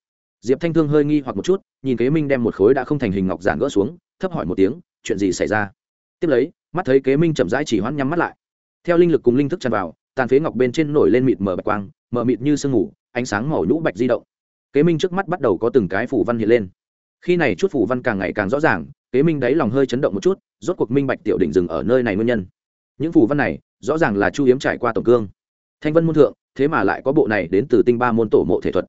Diệp thanh thương hơi nghi hoặc một chút, nhìn kế minh đem một khối đã không thành hình ngọc giản gỡ xuống, thấp hỏi một tiếng, chuyện gì xảy ra? Tiếp lấy, mắt thấy kế minh chậm rãi chỉ hoãn nhắm mắt lại. Theo linh lực cùng linh thức tràn vào, tàn phế ngọc bên trên nổi lên mịt mờ bạch quang, mờ mịt như sương ngủ ánh sáng màu nhũ bạch di động kế minh trước mắt bắt đầu có từng cái phủ văn hiện lên. Khi này chút phủ văn càng ngày càng rõ ràng, kế minh đáy lòng hơi chấn động một chút, rốt cuộc minh bạch tiểu đỉnh dừng ở nơi này nguyên nhân. Những phủ văn này, rõ ràng là chu hiếm trải qua tổng cương. Thanh vân môn thượng, thế mà lại có bộ này đến từ tinh ba môn tổ mộ thể thuật.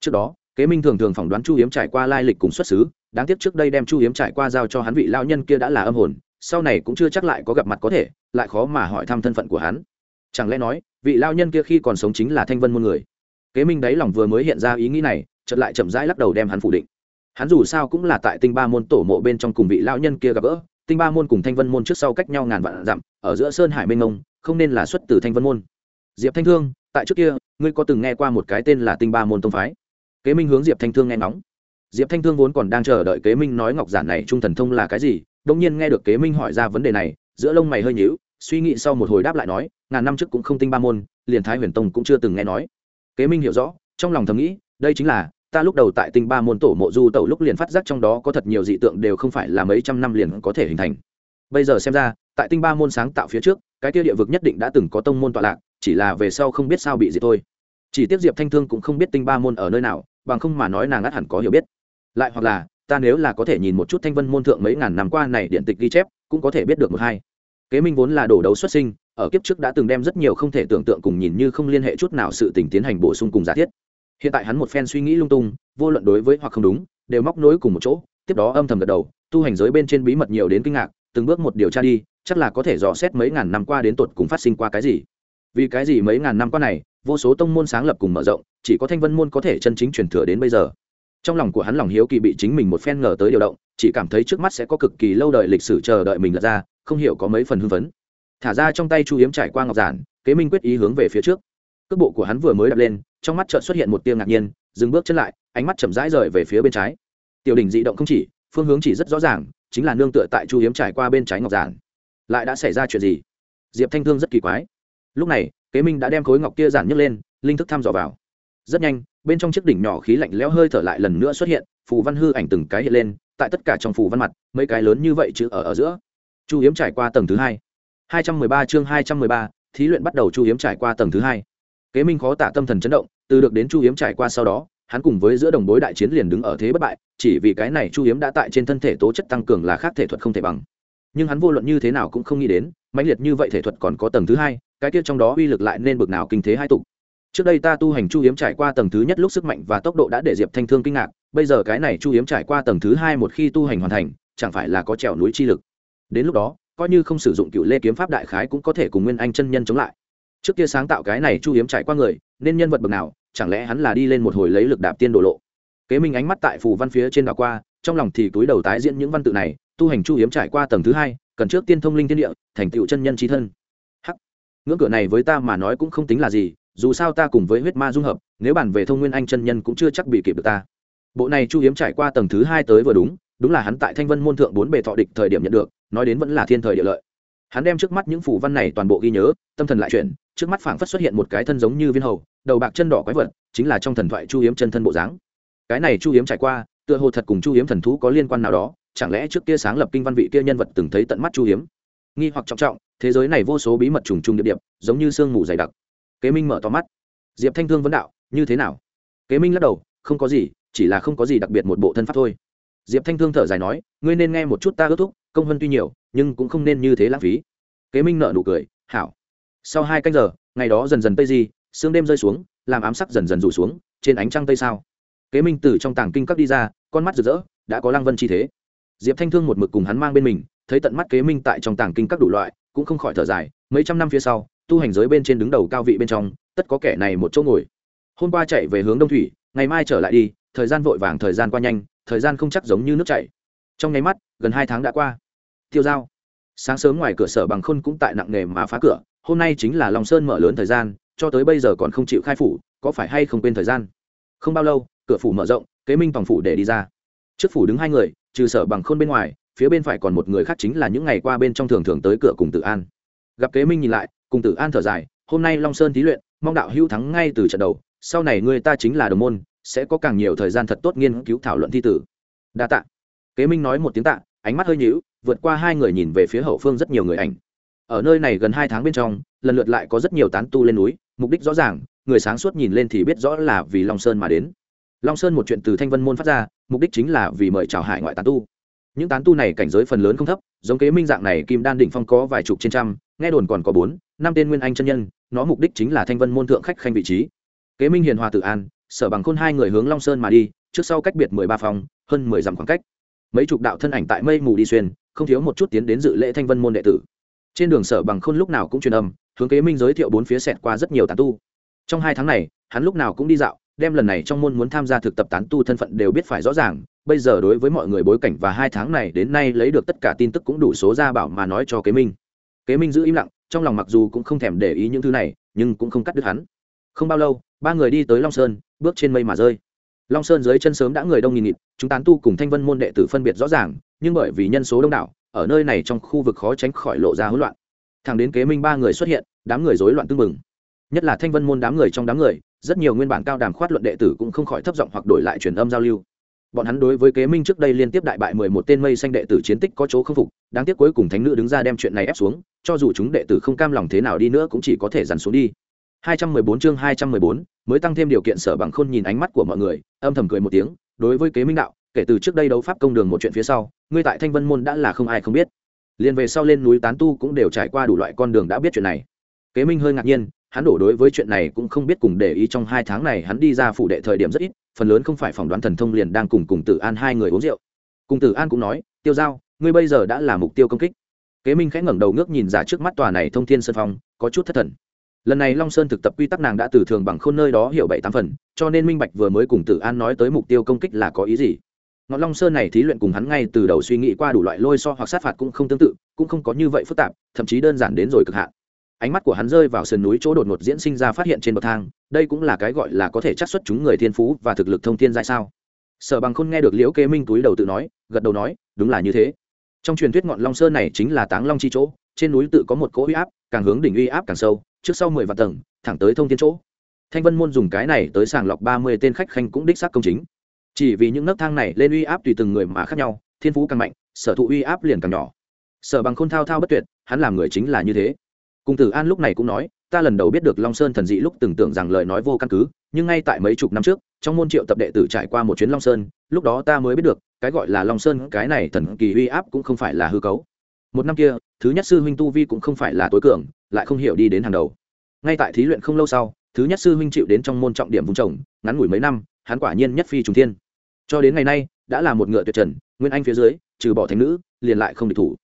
Trước đó, kế minh thường thường phỏng đoán chu hiếm trải qua lai lịch cùng xuất xứ, đáng tiếc trước đây đem chu hiếm trải qua giao cho hắn vị lao nhân kia đã là âm hồn, sau này cũng chưa chắc lại có gặp mặt có thể, lại khó mà hỏi thăm thân phận của hắn. Chẳng lẽ nói, vị lao nhân kia khi còn sống chính là thanh vân môn người? Kế minh đáy lòng vừa mới hiện ra ý nghĩ này, chợt lại chậm rãi lắc đầu đem hắn phủ định. Hắn dù sao cũng là tại tinh ba môn tổ mộ bên trong cùng vị lao nhân kia gặp gỡ, tinh ba môn cùng thanh vân môn trước sau cách nhau ngàn vạn dặm, ở giữa sơn hải minh ngông không nên là xuất từ thanh vân môn. Diệp thanh thương, tại trước kia, ngươi có từng nghe qua một cái tên là tinh ba môn tông phái? Kế minh hướng diệp thanh thương nghe ngóng. Diệp thanh thương vốn còn đang chờ đợi kế minh nói ngọc giản này trung thần thông là cái gì đông nhiên nghe được kế minh hỏi ra vấn đề này, giữa lông mày hơi nhíu, suy nghĩ sau một hồi đáp lại nói, ngàn năm trước cũng không tinh ba môn, liền thái huyền tông cũng chưa từng nghe nói kế minh hiểu rõ, trong lòng thầm nghĩ, đây chính là, ta lúc đầu tại tinh ba môn tổ mộ du tẩu lúc liền phát giác trong đó có thật nhiều dị tượng đều không phải là mấy trăm năm liền có thể hình thành. Bây giờ xem ra, tại tinh ba môn sáng tạo phía trước, cái tiêu địa vực nhất định đã từng có tông môn tọa lạc, chỉ là về sau không biết sao bị gì thôi. Chỉ tiếp diệp thanh thương cũng không biết tinh ba môn ở nơi nào, bằng không mà nói nàng ắt hẳn có hiểu biết. Lại hoặc là, ta nếu là có thể nhìn một chút thanh vân môn thượng mấy ngàn năm qua này điện tịch ghi chép, cũng có thể biết được một hai. Kế minh vốn là đổ đấu xuất sinh ở kiếp trước đã từng đem rất nhiều không thể tưởng tượng cùng nhìn như không liên hệ chút nào sự tình tiến hành bổ sung cùng giả thiết. Hiện tại hắn một phen suy nghĩ lung tung, vô luận đối với hoặc không đúng, đều móc nối cùng một chỗ, tiếp đó âm thầm gật đầu, tu hành giới bên trên bí mật nhiều đến kinh ngạc, từng bước một điều tra đi, chắc là có thể dò xét mấy ngàn năm qua đến tột cùng phát sinh qua cái gì. Vì cái gì mấy ngàn năm qua này, vô số tông môn sáng lập cùng mở rộng, chỉ có thanh vân môn có thể chân chính truyền thừa đến bây giờ. Trong lòng của hắn lòng hiếu kỳ bị chính mình một phen ngờ tới điều động, chỉ cảm thấy trước mắt sẽ có cực kỳ lâu đời lịch sử chờ đợi mình lật ra, không hiểu có mấy phần hưng phấn thả ra trong tay chu hiếm trải qua ngọc giản, kế minh quyết ý hướng về phía trước. Cước bộ của hắn vừa mới đập lên, trong mắt chợt xuất hiện một tia ngạc nhiên, dừng bước chân lại, ánh mắt chậm rãi rời về phía bên trái. Tiểu đình dị động không chỉ, phương hướng chỉ rất rõ ràng, chính là nương tựa tại chu hiếm trải qua bên trái ngọc giản. Lại đã xảy ra chuyện gì? Diệp thanh thương rất kỳ quái. Lúc này, kế minh đã đem khối ngọc kia giản nhấc lên, linh thức thăm dò vào. Rất nhanh, bên trong chiếc đỉnh nhỏ khí lạnh lẽo hơi thở lại lần nữa xuất hiện, phù văn hư ảnh từng cái hiện lên, tại tất cả trong phù văn mặt, mấy cái lớn như vậy chữ ở ở giữa. Chu hiếm trải qua tầng thứ hai hai trăm mười ba chương hai trăm mười ba, thí luyện bắt đầu chu hiếm trải qua tầng thứ hai. Kế minh khó tả tâm thần chấn động, từ được đến chu hiếm trải qua sau đó, hắn cùng với giữa đồng bối đại chiến liền đứng ở thế bất bại, chỉ vì cái này chu hiếm đã tại trên thân thể tố chất tăng cường là khác thể thuật không thể bằng. Nhưng hắn vô luận như thế nào cũng không nghĩ đến, mãnh liệt như vậy thể thuật còn có tầng thứ hai, cái kia trong đó uy lực lại nên bực nào kinh thế hai tục. Trước đây ta tu hành chu hiếm trải qua tầng thứ nhất lúc sức mạnh và tốc độ đã để diệp thanh thương kinh ngạc, bây giờ cái này chu hiếm trải qua tầng thứ hai một khi tu hành hoàn thành, chẳng phải là có trèo núi chi lực. Đến lúc đó coi như không sử dụng cựu lê kiếm pháp đại khái cũng có thể cùng nguyên anh chân nhân chống lại. Trước kia sáng tạo cái này chu hiếm trải qua người, nên nhân vật bậc nào, chẳng lẽ hắn là đi lên một hồi lấy lực đạp tiên đổ lộ. Kế minh ánh mắt tại phù văn phía trên đảo qua, trong lòng thì túi đầu tái diễn những văn tự này, tu hành chu hiếm trải qua tầng thứ hai, cần trước tiên thông linh thiên địa, thành tựu chân nhân trí thân. Hắc. Ngưỡng cửa này với ta mà nói cũng không tính là gì, dù sao ta cùng với huyết ma dung hợp, nếu bản về thông nguyên anh chân nhân cũng chưa chắc bị kịp được ta. Bộ này chu hiếm trải qua tầng thứ hai tới vừa đúng đúng là hắn tại thanh vân môn thượng bốn bề thọ địch thời điểm nhận được nói đến vẫn là thiên thời địa lợi. Hắn đem trước mắt những phủ văn này toàn bộ ghi nhớ tâm thần lại chuyển trước mắt phảng phất xuất hiện một cái thân giống như viên hầu đầu bạc chân đỏ quái vật chính là trong thần thoại chu hiếm chân thân bộ dáng. Cái này chu hiếm trải qua tựa hồ thật cùng chu hiếm thần thú có liên quan nào đó chẳng lẽ trước kia sáng lập kinh văn vị kia nhân vật từng thấy tận mắt chu hiếm? Nghi hoặc trọng trọng thế giới này vô số bí mật trùng trùng địa điểm, giống như sương mù dày đặc. Kế minh mở to mắt. Diệp thanh thương vấn đạo như thế nào? Kế minh lắc đầu không có gì chỉ là không có gì đặc biệt một bộ thân pháp thôi. Diệp thanh thương thở dài nói ngươi nên nghe một chút ta ước thúc công hơn tuy nhiều, nhưng cũng không nên như thế lãng phí. Kế minh nợ nụ cười, hảo. Sau hai canh giờ, ngày đó dần dần tây di, sương đêm rơi xuống, làm ám sắc dần dần rủ xuống, trên ánh trăng tây sao. Kế minh từ trong tàng kinh các đi ra, con mắt rực rỡ, đã có lăng vân chi thế. Diệp thanh thương một mực cùng hắn mang bên mình, thấy tận mắt kế minh tại trong tàng kinh các đủ loại, cũng không khỏi thở dài, mấy trăm năm phía sau, tu hành giới bên trên đứng đầu cao vị bên trong, tất có kẻ này một chỗ ngồi. Hôm qua chạy về hướng đông thủy, ngày mai trở lại đi, thời gian vội vàng, thời gian qua nhanh, thời gian không chắc giống như nước chảy. Trong nháy mắt gần hai tháng đã qua. Tiêu giao, sáng sớm ngoài cửa sở bằng khôn cũng tại nặng nghề mà phá cửa, hôm nay chính là lòng sơn mở lớn thời gian, cho tới bây giờ còn không chịu khai phủ, có phải hay không quên thời gian? Không bao lâu, cửa phủ mở rộng, kế minh phòng phủ để đi ra. Trước phủ đứng hai người, trừ sở bằng khôn bên ngoài, phía bên phải còn một người khác chính là những ngày qua bên trong thường thường tới cửa cùng tử an. Gặp kế minh nhìn lại, cùng tử an thở dài, hôm nay long sơn thí luyện, mong đạo hữu thắng ngay từ trận đầu, sau này người ta chính là đồng môn, sẽ có càng nhiều thời gian thật tốt nghiên cứu thảo luận thi tử. Đa tạ. Kế minh nói một tiếng tạ ánh mắt hơi nhíu, vượt qua hai người nhìn về phía hậu phương rất nhiều người ảnh. Ở nơi này gần hai tháng bên trong, lần lượt lại có rất nhiều tán tu lên núi, mục đích rõ ràng, người sáng suốt nhìn lên thì biết rõ là vì long sơn mà đến. Long sơn một chuyện từ thanh vân môn phát ra, mục đích chính là vì mời chào hải ngoại tán tu. Những tán tu này cảnh giới phần lớn không thấp, giống kế minh dạng này kim đan đỉnh phong có vài chục trên trăm, nghe đồn còn có bốn, năm tên nguyên anh chân nhân, nó mục đích chính là thanh vân môn thượng khách khanh vị trí. Kế minh hiền hòa tự an, sở bằng khôn hai người hướng long sơn mà đi, trước sau cách biệt mười ba phòng, hơn mười dặm khoảng cách mấy chục đạo thân ảnh tại mây mù đi xuyên, không thiếu một chút tiến đến dự lễ thanh vân môn đệ tử. Trên đường sở bằng khôn lúc nào cũng truyền âm, hướng kế minh giới thiệu bốn phía xẹt qua rất nhiều tán tu. Trong hai tháng này, hắn lúc nào cũng đi dạo, đem lần này trong môn muốn tham gia thực tập tán tu thân phận đều biết phải rõ ràng. Bây giờ đối với mọi người bối cảnh và hai tháng này đến nay lấy được tất cả tin tức cũng đủ số ra bảo mà nói cho kế minh. Kế minh giữ im lặng, trong lòng mặc dù cũng không thèm để ý những thứ này, nhưng cũng không cắt đứt hắn. Không bao lâu, ba người đi tới long sơn, bước trên mây mà rơi long sơn dưới chân sớm đã người đông nghìn nghịt, chúng tán tu cùng thanh vân môn đệ tử phân biệt rõ ràng, nhưng bởi vì nhân số đông đảo, ở nơi này trong khu vực khó tránh khỏi lộ ra hỗn loạn. Thẳng đến kế minh ba người xuất hiện, đám người rối loạn tưng mừng nhất là thanh vân môn đám người trong đám người, rất nhiều nguyên bản cao đàm khoát luận đệ tử cũng không khỏi thấp giọng hoặc đổi lại truyền âm giao lưu. Bọn hắn đối với kế minh trước đây liên tiếp đại bại mười một tên mây xanh đệ tử chiến tích có chỗ khâm phục, đáng tiếc cuối cùng thánh nữ đứng ra đem chuyện này ép xuống, cho dù chúng đệ tử không cam lòng thế nào đi nữa cũng chỉ có thể dằn xuống đi. 214 chương 214, mới tăng thêm điều kiện sở bằng khôn nhìn ánh mắt của mọi người âm thầm cười một tiếng đối với kế minh đạo kể từ trước đây đấu pháp công đường một chuyện phía sau ngươi tại thanh vân môn đã là không ai không biết. Liên về sau lên núi tán tu cũng đều trải qua đủ loại con đường đã biết chuyện này. Kế minh hơi ngạc nhiên hắn đổ đối với chuyện này cũng không biết cùng để ý trong hai tháng này hắn đi ra phủ đệ thời điểm rất ít phần lớn không phải phỏng đoán thần thông liền đang cùng cùng tử an hai người uống rượu. Cùng tử an cũng nói tiêu giao ngươi bây giờ đã là mục tiêu công kích. Kế minh khẽ ngẩng đầu ngước nhìn ra trước mắt tòa này thông thiên sơn phong có chút thất thần lần này long sơn thực tập quy tắc nàng đã từ thường bằng khôn nơi đó hiểu bảy tám phần, cho nên minh bạch vừa mới cùng tử an nói tới mục tiêu công kích là có ý gì. Ngọn long sơn này thí luyện cùng hắn ngay từ đầu suy nghĩ qua đủ loại lôi so hoặc sát phạt cũng không tương tự, cũng không có như vậy phức tạp, thậm chí đơn giản đến rồi cực hạn. Ánh mắt của hắn rơi vào sườn núi chỗ đột ngột diễn sinh ra phát hiện trên bậc thang, đây cũng là cái gọi là có thể chắc xuất chúng người thiên phú và thực lực thông thiên ra sao. Sở bằng khôn nghe được liễu kế minh túi đầu tự nói, gật đầu nói, đúng là như thế. Trong truyền thuyết ngọn long sơn này chính là táng long chi chỗ, trên núi tự có một cỗ uy áp, càng hướng đỉnh uy áp càng sâu trước sau mười vạn tầng, thẳng tới thông thiên chỗ. Thanh vân môn dùng cái này tới sàng lọc ba mươi tên khách khanh cũng đích xác công chính. Chỉ vì những nấc thang này lên uy áp tùy từng người mà khác nhau, thiên phú càng mạnh, sở thụ uy áp liền càng nhỏ. Sở bằng khôn thao thao bất tuyệt, hắn làm người chính là như thế. Cùng tử an lúc này cũng nói, ta lần đầu biết được long sơn thần dị lúc từng tưởng rằng lời nói vô căn cứ, nhưng ngay tại mấy chục năm trước, trong môn triệu tập đệ tử trải qua một chuyến long sơn, lúc đó ta mới biết được, cái gọi là long sơn, cái này thần kỳ uy áp cũng không phải là hư cấu. Một năm kia thứ nhất sư huynh tu vi cũng không phải là tối cường, lại không hiểu đi đến hàng đầu. Ngay tại thí luyện không lâu sau, thứ nhất sư huynh chịu đến trong môn trọng điểm vùng trồng, ngắn ngủi mấy năm, hắn quả nhiên nhất phi trùng thiên. Cho đến ngày nay, đã là một ngựa tuyệt trần, nguyên anh phía dưới, trừ bỏ thành nữ, liền lại không địch thủ.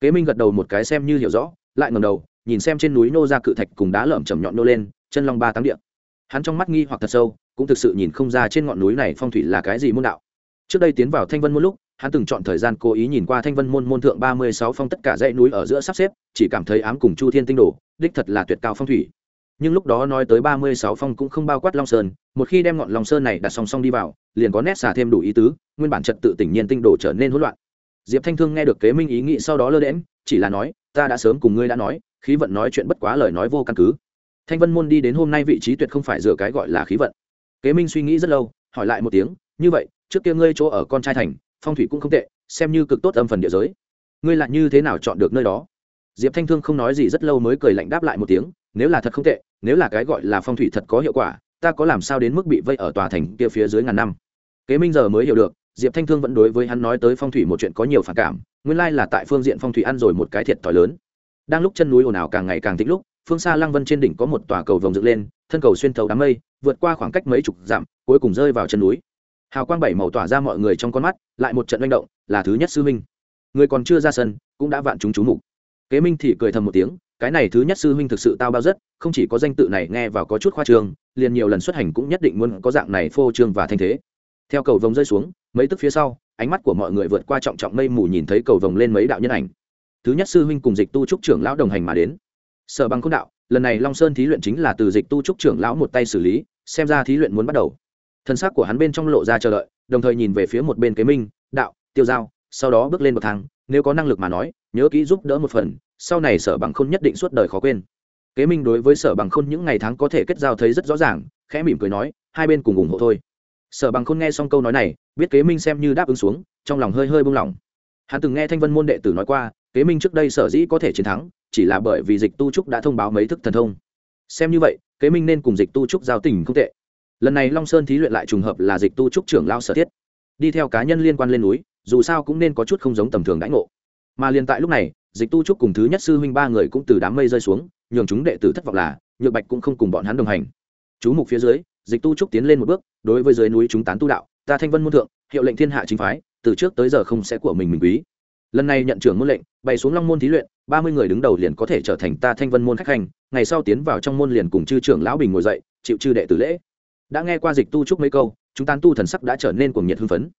Kế minh gật đầu một cái xem như hiểu rõ, lại ngầm đầu, nhìn xem trên núi nô ra cự thạch cùng đá lởm chầm nhọn nô lên, chân long ba tám điện hắn trong mắt nghi hoặc thật sâu, cũng thực sự nhìn không ra trên ngọn núi này phong thủy là cái gì môn đạo. Trước đây tiến vào thanh vân một lúc hắn từng chọn thời gian cố ý nhìn qua thanh vân môn môn thượng ba mươi sáu phong tất cả dãy núi ở giữa sắp xếp, chỉ cảm thấy ám cùng chu thiên tinh đồ, đích thật là tuyệt cao phong thủy. Nhưng lúc đó nói tới ba mươi sáu phong cũng không bao quát long sơn, một khi đem ngọn long sơn này đặt song song đi vào, liền có nét xả thêm đủ ý tứ, nguyên bản trật tự tỉnh nhiên tinh đồ trở nên hỗn loạn. Diệp thanh thương nghe được kế minh ý nghĩ sau đó lơ đễm chỉ là nói, ta đã sớm cùng ngươi đã nói, khí vận nói chuyện bất quá lời nói vô căn cứ. Thanh vân môn đi đến hôm nay vị trí tuyệt không phải dựa cái gọi là khí vận. Kế minh suy nghĩ rất lâu, hỏi lại một tiếng, như vậy, trước kia ngươi chỗ ở con trai thành phong thủy cũng không tệ, xem như cực tốt âm phần địa giới. Ngươi lại như thế nào chọn được nơi đó? Diệp thanh thương không nói gì, rất lâu mới cười lạnh đáp lại một tiếng, nếu là thật không tệ, nếu là cái gọi là phong thủy thật có hiệu quả, ta có làm sao đến mức bị vây ở tòa thành kia phía dưới ngàn năm? Kế minh giờ mới hiểu được, diệp thanh thương vẫn đối với hắn nói tới phong thủy một chuyện có nhiều phản cảm, nguyên lai là tại phương diện phong thủy ăn rồi một cái thiệt thòi lớn. Đang lúc chân núi ồn ào càng ngày càng thích lúc, phương xa lăng vân trên đỉnh có một tòa cầu vồng dựng lên, thân cầu xuyên thấu đám mây, vượt qua khoảng cách mấy chục dặm, cuối cùng rơi vào chân núi hào quang bảy màu tỏa ra mọi người trong con mắt, lại một trận manh động, là thứ nhất sư minh người còn chưa ra sân, cũng đã vạn chúng chú mục. Kế minh thì cười thầm một tiếng, cái này thứ nhất sư huynh thực sự tao bao rất, không chỉ có danh tự này nghe vào có chút khoa trương, liền nhiều lần xuất hành cũng nhất định muốn có dạng này phô trương và thanh thế. Theo cầu vồng rơi xuống, mấy tức phía sau, ánh mắt của mọi người vượt qua trọng trọng mây mù nhìn thấy cầu vồng lên mấy đạo nhân ảnh. Thứ nhất sư huynh cùng dịch tu trúc trưởng lão đồng hành mà đến. Sở bằng k đạo, lần này long sơn thí luyện chính là từ dịch tu trúc trưởng lão một tay xử lý, xem ra thí luyện muốn bắt đầu thân xác của hắn bên trong lộ ra chờ đợi, đồng thời nhìn về phía một bên kế minh, đạo, tiêu giao, sau đó bước lên bậc thang, nếu có năng lực mà nói, nhớ kỹ giúp đỡ một phần, sau này sở bằng khôn nhất định suốt đời khó quên. Kế minh đối với sở bằng khôn những ngày tháng có thể kết giao thấy rất rõ ràng, khẽ mỉm cười nói, hai bên cùng ủng hộ thôi. Sở bằng khôn nghe xong câu nói này, biết kế minh xem như đáp ứng xuống, trong lòng hơi hơi buông lỏng. Hắn từng nghe thanh vân môn đệ tử nói qua, kế minh trước đây sở dĩ có thể chiến thắng, chỉ là bởi vì dịch tu trúc đã thông báo mấy thức thần thông. Xem như vậy, kế minh nên cùng dịch tu trúc giao tình không tệ lần này long sơn thí luyện lại trùng hợp là dịch tu trúc trưởng lao sở thiết. Đi theo cá nhân liên quan lên núi, dù sao cũng nên có chút không giống tầm thường đãi ngộ. Mà liền tại lúc này, dịch tu trúc cùng thứ nhất sư huynh ba người cũng từ đám mây rơi xuống, nhường chúng đệ tử thất vọng là, nhược bạch cũng không cùng bọn hắn đồng hành. Chú mục phía dưới, dịch tu trúc tiến lên một bước, đối với dưới núi chúng tán tu đạo, ta thanh vân môn thượng, hiệu lệnh thiên hạ chính phái, từ trước tới giờ không sẽ của mình mình quý. Lần này nhận trưởng môn lệnh, bày xuống long môn thí luyện, ba mươi người đứng đầu liền có thể trở thành ta thanh vân môn khách hành, ngày sau tiến vào trong môn liền cùng chư trưởng lão bình ngồi dậy, chịu chư đệ tử lễ đã nghe qua dịch tu trúc mấy câu, chúng tán tu thần sắc đã trở nên cuồng nhiệt hưng phấn.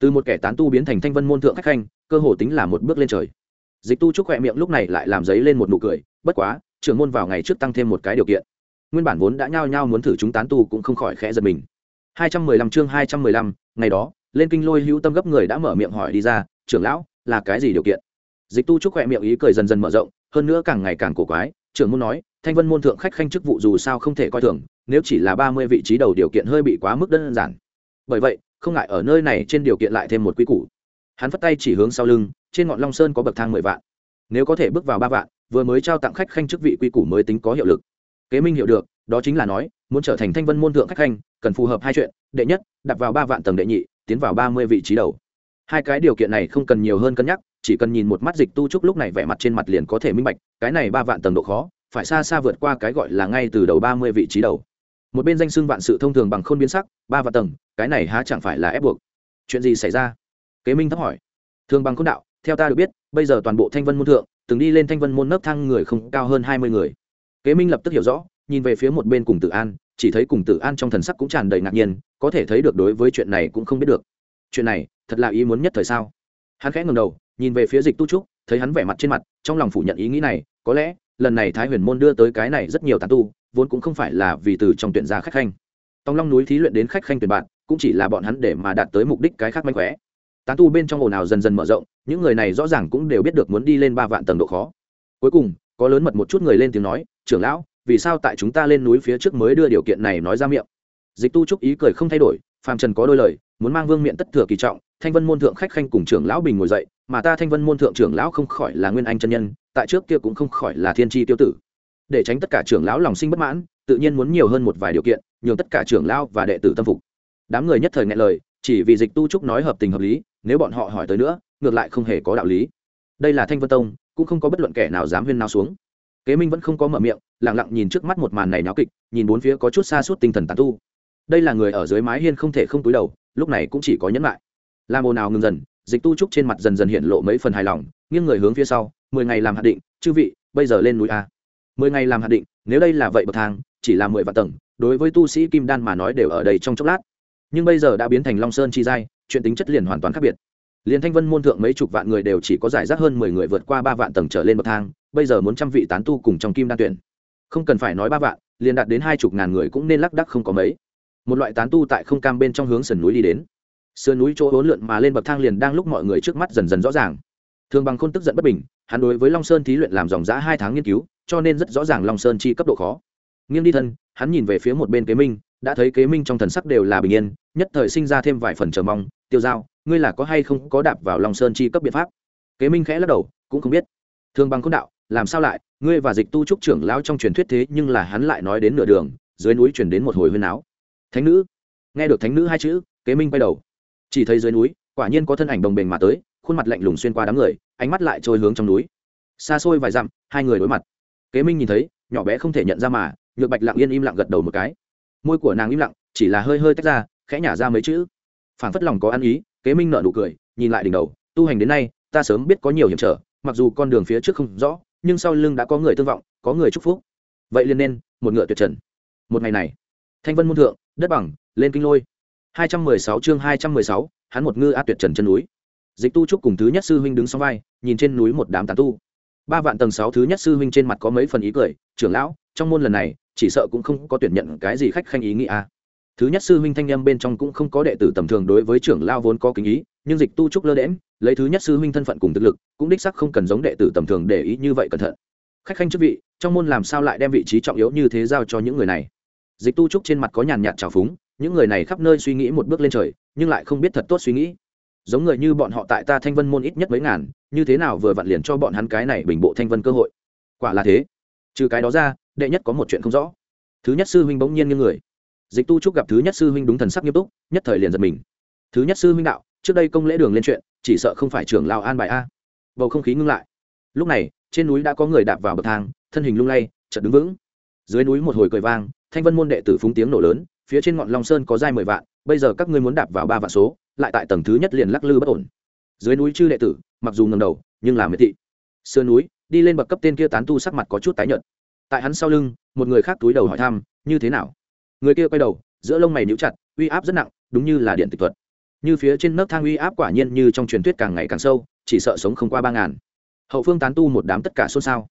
Từ một kẻ tán tu biến thành thanh vân môn thượng khách khanh, cơ hồ tính là một bước lên trời. Dịch tu trúc khỏe miệng lúc này lại làm giấy lên một nụ cười, bất quá, trưởng môn vào ngày trước tăng thêm một cái điều kiện. Nguyên bản vốn đã nhao nhao muốn thử chúng tán tu cũng không khỏi khẽ giật mình. Hai trăm mười lăm chương hai trăm mười lăm, ngày đó, lên kinh lôi hữu tâm gấp người đã mở miệng hỏi đi ra, trưởng lão, là cái gì điều kiện? Dịch tu trúc khỏe miệng ý cười dần dần mở rộng, hơn nữa càng ngày càng cổ quái, trưởng môn nói, thanh vân môn thượng khách khanh chức vụ dù sao không thể coi thường nếu chỉ là ba mươi vị trí đầu điều kiện hơi bị quá mức đơn giản. Bởi vậy, không ngại ở nơi này trên điều kiện lại thêm một quy củ. Hắn phất tay chỉ hướng sau lưng, trên ngọn long sơn có bậc thang mười vạn. Nếu có thể bước vào ba vạn, vừa mới trao tặng khách khanh chức vị quy củ mới tính có hiệu lực. Kế minh hiểu được, đó chính là nói, muốn trở thành thanh vân môn thượng khách khanh, cần phù hợp hai chuyện, đệ nhất, đặt vào ba vạn tầng đệ nhị, tiến vào ba mươi vị trí đầu. Hai cái điều kiện này không cần nhiều hơn cân nhắc, chỉ cần nhìn một mắt dịch tu trúc lúc này vẻ mặt trên mặt liền có thể minh bạch, cái này ba vạn tầng độ khó, phải xa xa vượt qua cái gọi là ngay từ đầu ba mươi vị trí đầu một bên danh xưng vạn sự thông thường bằng khôn biến sắc, ba và tầng, cái này há chẳng phải là ép buộc. Chuyện gì xảy ra? Kế minh thấp hỏi. Thường bằng khôn đạo, theo ta được biết, bây giờ toàn bộ thanh vân môn thượng, từng đi lên thanh vân môn nấc thang người không cao hơn hai mươi người. Kế minh lập tức hiểu rõ, nhìn về phía một bên cùng tử an, chỉ thấy cùng tử an trong thần sắc cũng tràn đầy ngạc nhiên, có thể thấy được đối với chuyện này cũng không biết được. Chuyện này, thật là ý muốn nhất thời sao? Hắn khẽ ngầm đầu, nhìn về phía dịch tu trúc, thấy hắn vẻ mặt trên mặt, trong lòng phủ nhận ý nghĩ này, có lẽ lần này thái huyền môn đưa tới cái này rất nhiều tán tu, vốn cũng không phải là vì từ trong tuyển gia khách khanh. Tòng long núi thí luyện đến khách khanh tuyển bạn, cũng chỉ là bọn hắn để mà đạt tới mục đích cái khác manh khỏe tán tu bên trong ồn ào dần dần mở rộng, những người này rõ ràng cũng đều biết được muốn đi lên ba vạn tầng độ khó. Cuối cùng, có lớn mật một chút người lên tiếng nói, trưởng lão, vì sao tại chúng ta lên núi phía trước mới đưa điều kiện này nói ra miệng? Dịch tu trúc ý cười không thay đổi, phàm trần có đôi lời, muốn mang vương miện tất thừa kỳ trọng, thanh vân môn thượng khách khanh cùng trưởng lão bình ngồi dậy, mà ta thanh vân môn thượng trưởng lão không khỏi là nguyên anh chân nhân tại trước kia cũng không khỏi là thiên tri tiêu tử. Để tránh tất cả trưởng lão lòng sinh bất mãn, tự nhiên muốn nhiều hơn một vài điều kiện, nhường tất cả trưởng lão và đệ tử tâm phục. Đám người nhất thời nghe lời, chỉ vì dịch tu trúc nói hợp tình hợp lý, nếu bọn họ hỏi tới nữa, ngược lại không hề có đạo lý. Đây là thanh vân tông, cũng không có bất luận kẻ nào dám huyên nào xuống. Kế minh vẫn không có mở miệng lẳng lặng nhìn trước mắt một màn này náo kịch, nhìn bốn phía có chút xa suốt tinh thần tàn tu. Đây là người ở dưới mái hiên không thể không túi đầu, lúc này cũng chỉ có nhẫn lại. Làm ồn nào ngừng dần, dịch tu trúc trên mặt dần dần hiện lộ mấy phần hài lòng, nghiêng người hướng phía sau mười ngày làm hạn định, chư vị, bây giờ lên núi a. Mười ngày làm hạn định, nếu đây là vậy bậc thang, chỉ là mười vạn tầng, đối với tu sĩ kim đan mà nói đều ở đây trong chốc lát. Nhưng bây giờ đã biến thành long sơn chi giai, chuyện tính chất liền hoàn toàn khác biệt. Liền thanh vân môn thượng mấy chục vạn người đều chỉ có giải rác hơn mười người vượt qua ba vạn tầng trở lên bậc thang, bây giờ muốn trăm vị tán tu cùng trong kim đan tuyển. Không cần phải nói ba vạn, liền đạt đến hai chục ngàn người cũng nên lắc đắc không có mấy. Một loại tán tu tại không cam bên trong hướng sườn núi đi đến. Sườn núi chỗ hỗn lượn mà lên bậc thang liền đang lúc mọi người trước mắt dần dần rõ ràng thường bằng khôn tức giận bất bình, hắn đối với long sơn thí luyện làm dòng giã hai tháng nghiên cứu, cho nên rất rõ ràng long sơn chi cấp độ khó. Nghiêng đi thân, hắn nhìn về phía một bên kế minh, đã thấy kế minh trong thần sắc đều là bình yên, nhất thời sinh ra thêm vài phần chờ mong, tiêu giao, ngươi là có hay không có đạp vào long sơn chi cấp biện pháp? Kế minh khẽ lắc đầu, cũng không biết. Thường bằng khôn đạo, làm sao lại, ngươi và dịch tu trúc trưởng lão trong truyền thuyết thế nhưng là hắn lại nói đến nửa đường, dưới núi chuyển đến một hồi huyên áo thánh nữ. Nghe được thánh nữ hai chữ, kế minh quay đầu. Chỉ thấy dưới núi, quả nhiên có thân ảnh đồng bền mà tới khuôn mặt lạnh lùng xuyên qua đám người, ánh mắt lại trôi hướng trong núi. Xa xôi vài dặm, hai người đối mặt. Kế minh nhìn thấy, nhỏ bé không thể nhận ra mà, nhược bạch lặng yên im lặng gật đầu một cái. Môi của nàng im lặng, chỉ là hơi hơi tách ra, khẽ nhả ra mấy chữ. Phản phất lòng có ăn ý, kế minh nợ nụ cười, nhìn lại đỉnh đầu. Tu hành đến nay, ta sớm biết có nhiều hiểm trở, mặc dù con đường phía trước không rõ, nhưng sau lưng đã có người tương vọng, có người chúc phúc. Vậy liền nên, một ngựa tuyệt trần. Một ngày này, thanh vân môn thượng, đất bằng, lên kinh lôi. Hai trăm mười sáu chương hai trăm mười sáu, hắn một ngư a tuyệt trần chân núi dịch tu trúc cùng thứ nhất sư huynh đứng sau vai, nhìn trên núi một đám tán tu. Ba vạn tầng sáu thứ nhất sư huynh trên mặt có mấy phần ý cười, trưởng lão, trong môn lần này, chỉ sợ cũng không có tuyển nhận cái gì khách khanh ý nghĩ à? thứ nhất sư huynh thanh â bên trong cũng không có đệ tử tầm thường đối với trưởng lao vốn có kính ý, nhưng dịch tu trúc lơ đễm lấy thứ nhất sư huynh thân phận cùng thực lực, cũng đích sắc không cần giống đệ tử tầm thường để ý như vậy cẩn thận. Khách khanh chức vị, trong môn làm sao lại đem vị trí trọng yếu như thế giao cho những người này? Dịch tu trúc trên mặt có nhàn nhạt trào phúng, những người này khắp nơi suy nghĩ một bước lên trời, nhưng lại không biết thật tốt suy nghĩ giống người như bọn họ tại ta thanh vân môn ít nhất mấy ngàn, như thế nào vừa vặn liền cho bọn hắn cái này bình bộ thanh vân cơ hội? Quả là thế. Trừ cái đó ra, đệ nhất có một chuyện không rõ. Thứ nhất sư huynh bỗng nhiên như người. Dịch tu trúc gặp thứ nhất sư huynh đúng thần sắc nghiêm túc, nhất thời liền giật mình. Thứ nhất sư huynh đạo, trước đây công lễ đường lên chuyện, chỉ sợ không phải trưởng lao an bài a. Bầu không khí ngưng lại. Lúc này, trên núi đã có người đạp vào bậc thang, thân hình lung lay, chợt đứng vững. Dưới núi một hồi cười vang, thanh vân môn đệ tử phúng tiếng nổ lớn, phía trên ngọn long sơn có dai mười vạn, bây giờ các ngươi muốn đạp vào ba vạn số lại tại tầng thứ nhất liền lắc lư bất ổn. Dưới núi chư đệ tử, mặc dù ngầm đầu, nhưng là miệt thị. Sườn núi, đi lên bậc cấp tên kia tán tu sắc mặt có chút tái nhợt. Tại hắn sau lưng, một người khác túi đầu hỏi thăm, như thế nào? Người kia quay đầu, giữa lông mày níu chặt, uy áp rất nặng, đúng như là điện tịch thuật. Như phía trên nấc thang uy áp quả nhiên như trong truyền thuyết càng ngày càng sâu, chỉ sợ sống không qua ba ngàn. Hậu phương tán tu một đám tất cả xôn xao.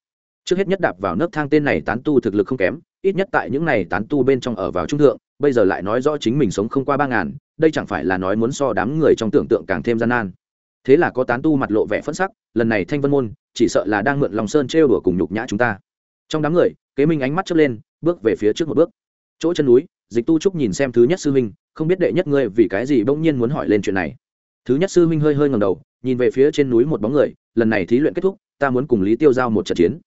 Trước hết nhất đạp vào nấc thang tên này tán tu thực lực không kém, ít nhất tại những này tán tu bên trong ở vào trung thượng, bây giờ lại nói rõ chính mình sống không qua ba ngàn đây chẳng phải là nói muốn so đám người trong tưởng tượng càng thêm gian nan. Thế là có tán tu mặt lộ vẻ phẫn sắc, lần này thanh vân môn, chỉ sợ là đang mượn lòng sơn trêu đùa cùng nhục nhã chúng ta. Trong đám người, kế minh ánh mắt chớp lên, bước về phía trước một bước. Chỗ chân núi, dịch tu trúc nhìn xem thứ nhất sư huynh, không biết đệ nhất ngươi vì cái gì bỗng nhiên muốn hỏi lên chuyện này. Thứ nhất sư huynh hơi hơi ngầm đầu, nhìn về phía trên núi một bóng người, lần này thí luyện kết thúc, ta muốn cùng lý tiêu giao một trận chiến.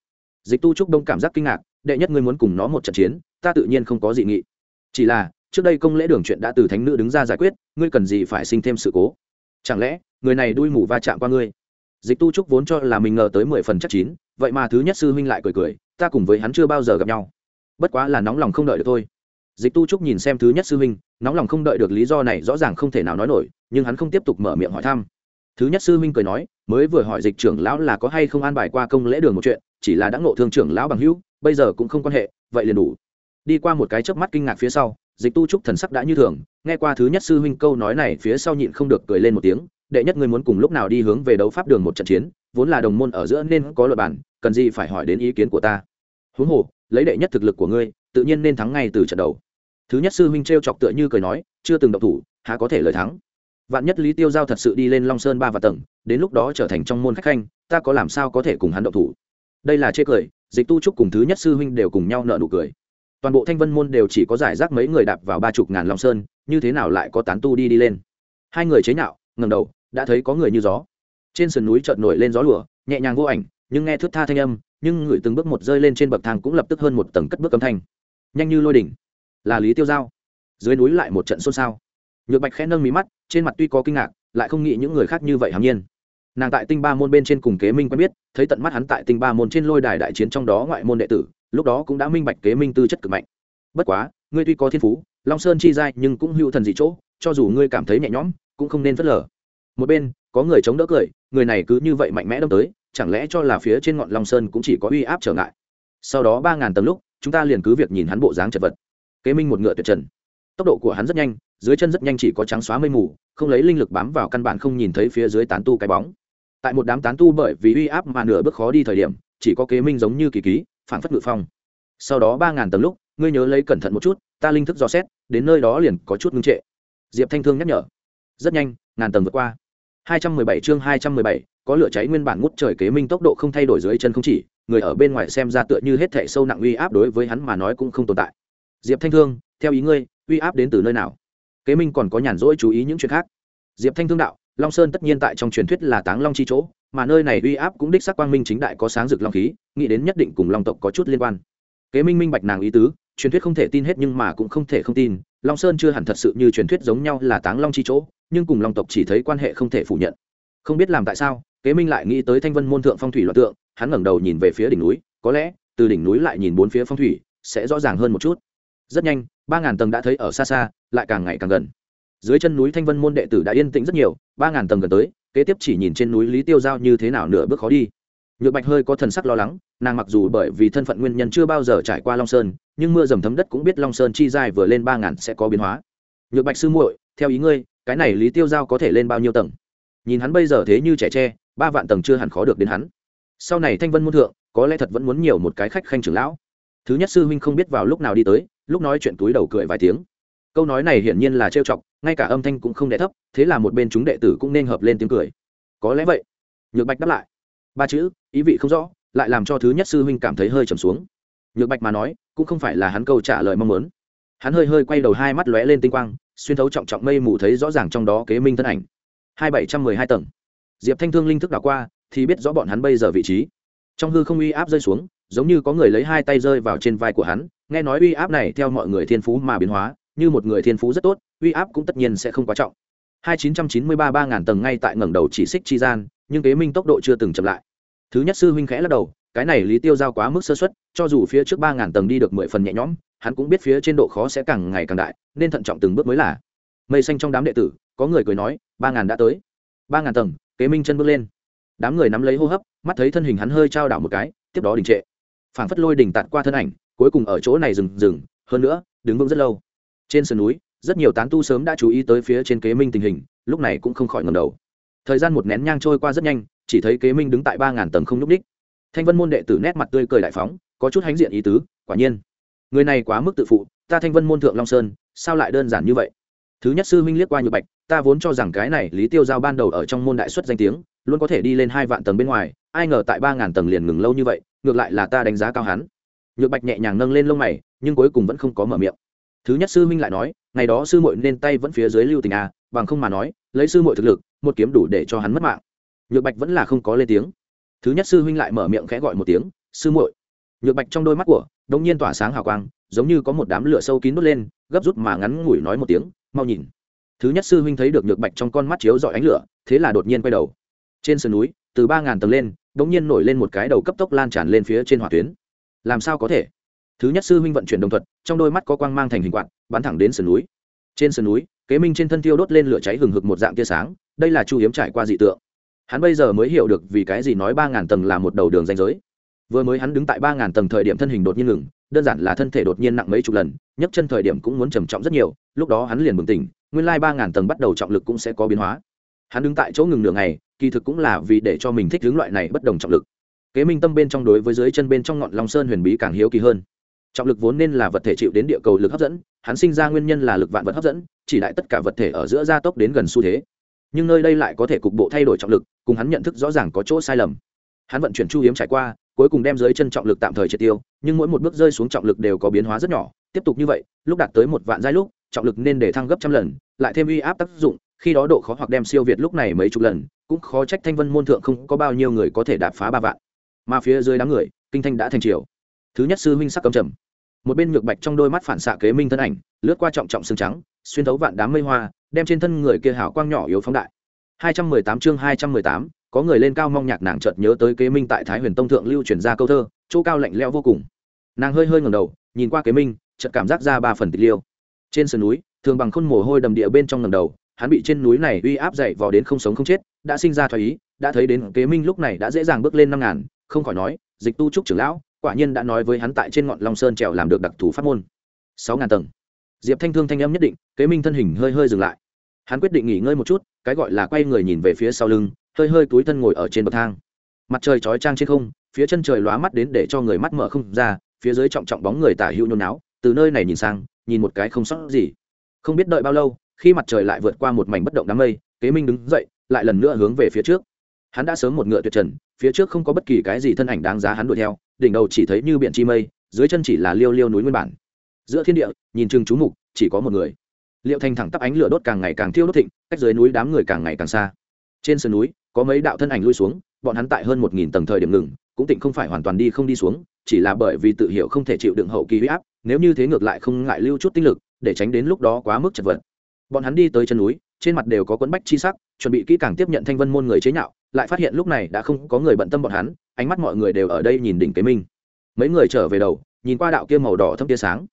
Dịch tu trúc đông cảm giác kinh ngạc, đệ nhất ngươi muốn cùng nó một trận chiến, ta tự nhiên không có dị nghị. Chỉ là trước đây công lễ đường chuyện đã từ thánh nữ đứng ra giải quyết, ngươi cần gì phải sinh thêm sự cố? Chẳng lẽ, người này đuôi mù va chạm qua ngươi? Dịch tu trúc vốn cho là mình ngờ tới mười phần chắc chín, vậy mà thứ nhất sư huynh lại cười cười, ta cùng với hắn chưa bao giờ gặp nhau. Bất quá là nóng lòng không đợi được thôi. Dịch tu trúc nhìn xem thứ nhất sư huynh, nóng lòng không đợi được lý do này rõ ràng không thể nào nói nổi, nhưng hắn không tiếp tục mở miệng hỏi thăm. Thứ nhất sư huynh cười nói, mới vừa hỏi dịch trưởng lão là có hay không an bài qua công lễ đường một chuyện, chỉ là đã ngộ thương trưởng lão bằng hữu, bây giờ cũng không quan hệ, vậy liền đủ. Đi qua một cái chớp mắt kinh ngạc phía sau dịch tu trúc thần sắc đã như thường, nghe qua thứ nhất sư huynh câu nói này phía sau nhịn không được cười lên một tiếng, đệ nhất ngươi muốn cùng lúc nào đi hướng về đấu pháp đường một trận chiến, vốn là đồng môn ở giữa nên có luật bản cần gì phải hỏi đến ý kiến của ta. Huống hồ, lấy đệ nhất thực lực của ngươi, tự nhiên nên thắng ngay từ trận đầu. Thứ nhất sư huynh t chọc tựa như cười nói, chưa từng độc thủ, há có thể lời thắng. Vạn nhất lý tiêu giao thật sự đi lên long sơn ba và tầng, đến lúc đó trở thành trong môn khách khanh, ta có làm sao có thể cùng hắn độc thủ? Đây là chê cười, dịch tu trúc cùng thứ nhất sư huynh đều cùng nhau nợ nụ cười toàn bộ thanh vân môn đều chỉ có giải rác mấy người đạp vào ba chục ngàn long sơn, như thế nào lại có tán tu đi đi lên? Hai người chế nhạo ngầm đầu, đã thấy có người như gió. Trên sườn núi chợt nổi lên gió lùa, nhẹ nhàng vô ảnh, nhưng nghe thước tha thanh âm, nhưng người từng bước một rơi lên trên bậc thang cũng lập tức hơn một tầng cất bước âm thanh. Nhanh như lôi đỉnh. Là lý tiêu giao. Dưới núi lại một trận xôn xao. Nhược bạch khẽ nâng mí mắt, trên mặt tuy có kinh ngạc, lại không nghĩ những người khác như vậy hàm nhiên nàng tại tinh ba môn bên trên cùng kế minh quen biết, thấy tận mắt hắn tại tinh ba môn trên lôi đài đại chiến trong đó ngoại môn đệ tử, lúc đó cũng đã minh bạch kế minh tư chất cực mạnh. Bất quá, ngươi tuy có thiên phú, long sơn chi giai nhưng cũng hữu thần dị chỗ, cho dù ngươi cảm thấy nhẹ nhõm, cũng không nên phớt lờ. Một bên, có người chống đỡ cười, người này cứ như vậy mạnh mẽ đâm tới, chẳng lẽ cho là phía trên ngọn long sơn cũng chỉ có uy áp trở ngại? Sau đó ba ngàn tầm lúc, chúng ta liền cứ việc nhìn hắn bộ dáng chật vật. Kế minh một ngựa tuyệt trần. Tốc độ của hắn rất nhanh, dưới chân rất nhanh chỉ có trắng xóa mây mù, không lấy linh lực bám vào căn bản không nhìn thấy phía dưới tán tu cái bóng tại một đám tán tu bởi vì uy áp mà nửa bước khó đi thời điểm, chỉ có kế minh giống như kỳ ký phản phất ngự phong. Sau đó ba ngàn tầng lúc, ngươi nhớ lấy cẩn thận một chút, ta linh thức dò xét, đến nơi đó liền có chút ngưng trệ. Diệp thanh thương nhắc nhở. Rất nhanh, ngàn tầng vượt qua. Hai trăm mười bảy chương hai trăm mười bảy, có lửa cháy nguyên bản ngút trời kế minh tốc độ không thay đổi dưới chân không chỉ, người ở bên ngoài xem ra tựa như hết thảy sâu nặng uy áp đối với hắn mà nói cũng không tồn tại. Diệp thanh thương, theo ý ngươi, uy áp đến từ nơi nào? Kế minh còn có nhàn rỗi chú ý những chuyện khác. Diệp thanh thương đạo long sơn tất nhiên tại trong truyền thuyết là táng long chi chỗ, mà nơi này uy áp cũng đích xác quang minh chính đại có sáng rực long khí, nghĩ đến nhất định cùng long tộc có chút liên quan. Kế minh minh bạch nàng ý tứ, truyền thuyết không thể tin hết nhưng mà cũng không thể không tin, long sơn chưa hẳn thật sự như truyền thuyết giống nhau là táng long chi chỗ, nhưng cùng long tộc chỉ thấy quan hệ không thể phủ nhận. Không biết làm tại sao, kế minh lại nghĩ tới thanh vân môn thượng phong thủy loạn tượng, hắn ngẩng đầu nhìn về phía đỉnh núi, có lẽ, từ đỉnh núi lại nhìn bốn phía phong thủy, sẽ rõ ràng hơn một chút. Rất nhanh, ba ngàn tầng đã thấy ở xa xa, lại càng ngày càng gần dưới chân núi thanh vân môn đệ tử đã yên tĩnh rất nhiều, ba ngàn tầng gần tới, kế tiếp chỉ nhìn trên núi lý tiêu giao như thế nào nửa bước khó đi. Nhược bạch hơi có thần sắc lo lắng, nàng mặc dù bởi vì thân phận nguyên nhân chưa bao giờ trải qua long sơn, nhưng mưa dầm thấm đất cũng biết long sơn chi dài vừa lên ba ngàn sẽ có biến hóa. Nhược bạch sư muội, theo ý ngươi, cái này lý tiêu giao có thể lên bao nhiêu tầng? Nhìn hắn bây giờ thế như trẻ tre ba vạn tầng chưa hẳn khó được đến hắn. Sau này thanh vân môn thượng, có lẽ thật vẫn muốn nhiều một cái khách khanh trưởng lão. Thứ nhất sư huynh không biết vào lúc nào đi tới, lúc nói chuyện túi đầu cười vài tiếng. Câu nói này hiển nhiên là trêu chọc ngay cả âm thanh cũng không đẻ thấp, thế là một bên chúng đệ tử cũng nên hợp lên tiếng cười. Có lẽ vậy. Nhược bạch đáp lại. Ba chữ, ý vị không rõ, lại làm cho thứ nhất sư huynh cảm thấy hơi trầm xuống. Nhược bạch mà nói, cũng không phải là hắn câu trả lời mong muốn. Hắn hơi hơi quay đầu hai mắt lóe lên tinh quang, xuyên thấu trọng trọng mây mù thấy rõ ràng trong đó kế minh thân ảnh. Hai bảy trăm mười hai tầng. Diệp thanh thương linh thức đảo qua, thì biết rõ bọn hắn bây giờ vị trí. Trong hư không uy áp rơi xuống, giống như có người lấy hai tay rơi vào trên vai của hắn, nghe nói uy áp này theo mọi người thiên phú mà biến hóa, như một người thiên phú rất tốt uy áp cũng tất nhiên sẽ không quá trọng. Hai chín trăm chín mươi ba ba ngàn tầng ngay tại ngẩng đầu chỉ xích chi gian, nhưng kế minh tốc độ chưa từng chậm lại. Thứ nhất sư huynh khẽ lắc đầu, cái này lý tiêu giao quá mức sơ xuất cho dù phía trước ba ngàn tầng đi được mười phần nhẹ nhõm, hắn cũng biết phía trên độ khó sẽ càng ngày càng đại, nên thận trọng từng bước mới là. Mây xanh trong đám đệ tử, có người cười nói, ba ngàn đã tới. Ba ngàn tầng, kế minh chân bước lên. Đám người nắm lấy hô hấp, mắt thấy thân hình hắn hơi trao đảo một cái, tiếp đó đình trệ. Phảng phất lôi đỉnh tạt qua thân ảnh, cuối cùng ở chỗ này dừng dừng, hơn nữa, đứng vững rất lâu. Trên sườn núi rất nhiều tán tu sớm đã chú ý tới phía trên kế minh tình hình, lúc này cũng không khỏi ngầm đầu. Thời gian một nén nhang trôi qua rất nhanh, chỉ thấy kế minh đứng tại ba ngàn tầng không nhúc ních thanh vân môn đệ tử nét mặt tươi cười đại phóng, có chút hãnh diện ý tứ, quả nhiên. Người này quá mức tự phụ, ta thanh vân môn thượng long sơn, sao lại đơn giản như vậy? Thứ nhất sư minh liếc qua nhược bạch, ta vốn cho rằng cái này lý tiêu giao ban đầu ở trong môn đại xuất danh tiếng, luôn có thể đi lên hai vạn tầng bên ngoài, ai ngờ tại ba ngàn tầng liền ngừng lâu như vậy, ngược lại là ta đánh giá cao hắn. Nhược bạch nhẹ nhàng nâng lên lông mày, nhưng cuối cùng vẫn không có mở miệng. Thứ nhất sư minh lại nói ngày đó sư muội nên tay vẫn phía dưới lưu tình a à, bằng không mà nói lấy sư muội thực lực một kiếm đủ để cho hắn mất mạng. Nhược bạch vẫn là không có lên tiếng. Thứ nhất sư huynh lại mở miệng khẽ gọi một tiếng sư muội. Nhược bạch trong đôi mắt của đông nhiên tỏa sáng hào quang giống như có một đám lửa sâu kín đốt lên gấp rút mà ngắn ngủi nói một tiếng mau nhìn. Thứ nhất sư huynh thấy được nhược bạch trong con mắt chiếu dọi ánh lửa thế là đột nhiên quay đầu. Trên sườn núi từ ba ngàn tầng lên đống nhiên nổi lên một cái đầu cấp tốc lan tràn lên phía trên hỏa tuyến. Làm sao có thể? Thứ nhất sư huynh vận chuyển đồng thuật, trong đôi mắt có quang mang thành hình quạt, bắn thẳng đến sườn núi. Trên sườn núi, kế minh trên thân tiêu đốt lên lửa cháy hừng hực một dạng tia sáng, đây là chu hiếm trải qua dị tượng. Hắn bây giờ mới hiểu được vì cái gì nói ba ngàn tầng là một đầu đường danh giới. Vừa mới hắn đứng tại ba ngàn tầng thời điểm thân hình đột nhiên ngừng, đơn giản là thân thể đột nhiên nặng mấy chục lần, nhấc chân thời điểm cũng muốn trầm trọng rất nhiều, lúc đó hắn liền bừng tỉnh, nguyên lai ba ngàn tầng bắt đầu trọng lực cũng sẽ có biến hóa. Hắn đứng tại chỗ ngừng nửa ngày, kỳ thực cũng là vì để cho mình thích hướng loại này bất đồng trọng lực. Kế minh tâm bên trong đối với dưới chân bên trong ngọn long sơn huyền bí càng hiếu kỳ hơn trọng lực vốn nên là vật thể chịu đến địa cầu lực hấp dẫn, hắn sinh ra nguyên nhân là lực vạn vật hấp dẫn, chỉ đại tất cả vật thể ở giữa gia tốc đến gần xu thế. Nhưng nơi đây lại có thể cục bộ thay đổi trọng lực, cùng hắn nhận thức rõ ràng có chỗ sai lầm. Hắn vận chuyển chu hiếm trải qua, cuối cùng đem dưới chân trọng lực tạm thời triệt tiêu, nhưng mỗi một bước rơi xuống trọng lực đều có biến hóa rất nhỏ. Tiếp tục như vậy, lúc đạt tới một vạn giai lúc, trọng lực nên để thăng gấp trăm lần, lại thêm uy áp tác dụng, khi đó độ khó hoặc đem siêu việt lúc này mấy chục lần, cũng khó trách thanh vân môn thượng không có bao nhiêu người có thể đạp phá ba vạn. Mà phía dưới đám người, kinh thanh đã thành triều. Thứ nhất sư huynh sắc cầm trầm một bên nhược bạch trong đôi mắt phản xạ kế minh thân ảnh lướt qua trọng trọng xương trắng xuyên thấu vạn đám mây hoa đem trên thân người kia hảo quang nhỏ yếu phóng đại. 218 chương 218, có người lên cao mong nhạc nàng chợt nhớ tới kế minh tại thái huyền tông thượng lưu truyền ra câu thơ chỗ cao lạnh lẽo vô cùng. Nàng hơi hơi ngẩng đầu nhìn qua kế minh chợt cảm giác ra ba phần tịch liêu. Trên sườn núi thường bằng khôn mồ hôi đầm địa bên trong ngầm đầu hắn bị trên núi này uy áp dậy vò đến không sống không chết đã sinh ra thoái ý đã thấy đến kế minh lúc này đã dễ dàng bước lên năm ngàn không khỏi nói dịch tu trúc trưởng lão quả nhiên đã nói với hắn tại trên ngọn long sơn trèo làm được đặc thù pháp môn. Sáu ngàn tầng. Diệp thanh thương thanh âm nhất định, kế minh thân hình hơi hơi dừng lại. Hắn quyết định nghỉ ngơi một chút, cái gọi là quay người nhìn về phía sau lưng, hơi hơi túi thân ngồi ở trên bậc thang. Mặt trời chói trang trên không, phía chân trời lóa mắt đến để cho người mắt mở không ra, phía dưới trọng trọng bóng người tả hữu nhôn náo, từ nơi này nhìn sang, nhìn một cái không sót gì. Không biết đợi bao lâu, khi mặt trời lại vượt qua một mảnh bất động đám mây, kế minh đứng dậy, lại lần nữa hướng về phía trước. Hắn đã sớm một ngựa tuyệt trần, phía trước không có bất kỳ cái gì thân ảnh đáng giá hắn đuổi theo đỉnh đầu chỉ thấy như biển chi mây, dưới chân chỉ là liêu liêu núi nguyên bản. Giữa thiên địa, nhìn chừng chú mục, chỉ có một người. Liệu thành thẳng tắp ánh lửa đốt càng ngày càng thiêu đốt thịnh, cách dưới núi đám người càng ngày càng xa. Trên sườn núi, có mấy đạo thân ảnh lui xuống, bọn hắn tại hơn một nghìn tầng thời điểm ngừng, cũng tịnh không phải hoàn toàn đi không đi xuống, chỉ là bởi vì tự hiểu không thể chịu đựng hậu kỳ huy áp, nếu như thế ngược lại không ngại lưu chút tinh lực, để tránh đến lúc đó quá mức chật vật. Bọn hắn đi tới chân núi, trên mặt đều có quấn bách chi sắc, chuẩn bị kỹ càng tiếp nhận thanh vân môn người chế nhạo, lại phát hiện lúc này đã không có người bận tâm bọn hắn ánh mắt mọi người đều ở đây nhìn đỉnh kế minh. Mấy người trở về đầu, nhìn qua đạo kia màu đỏ thâm tia sáng.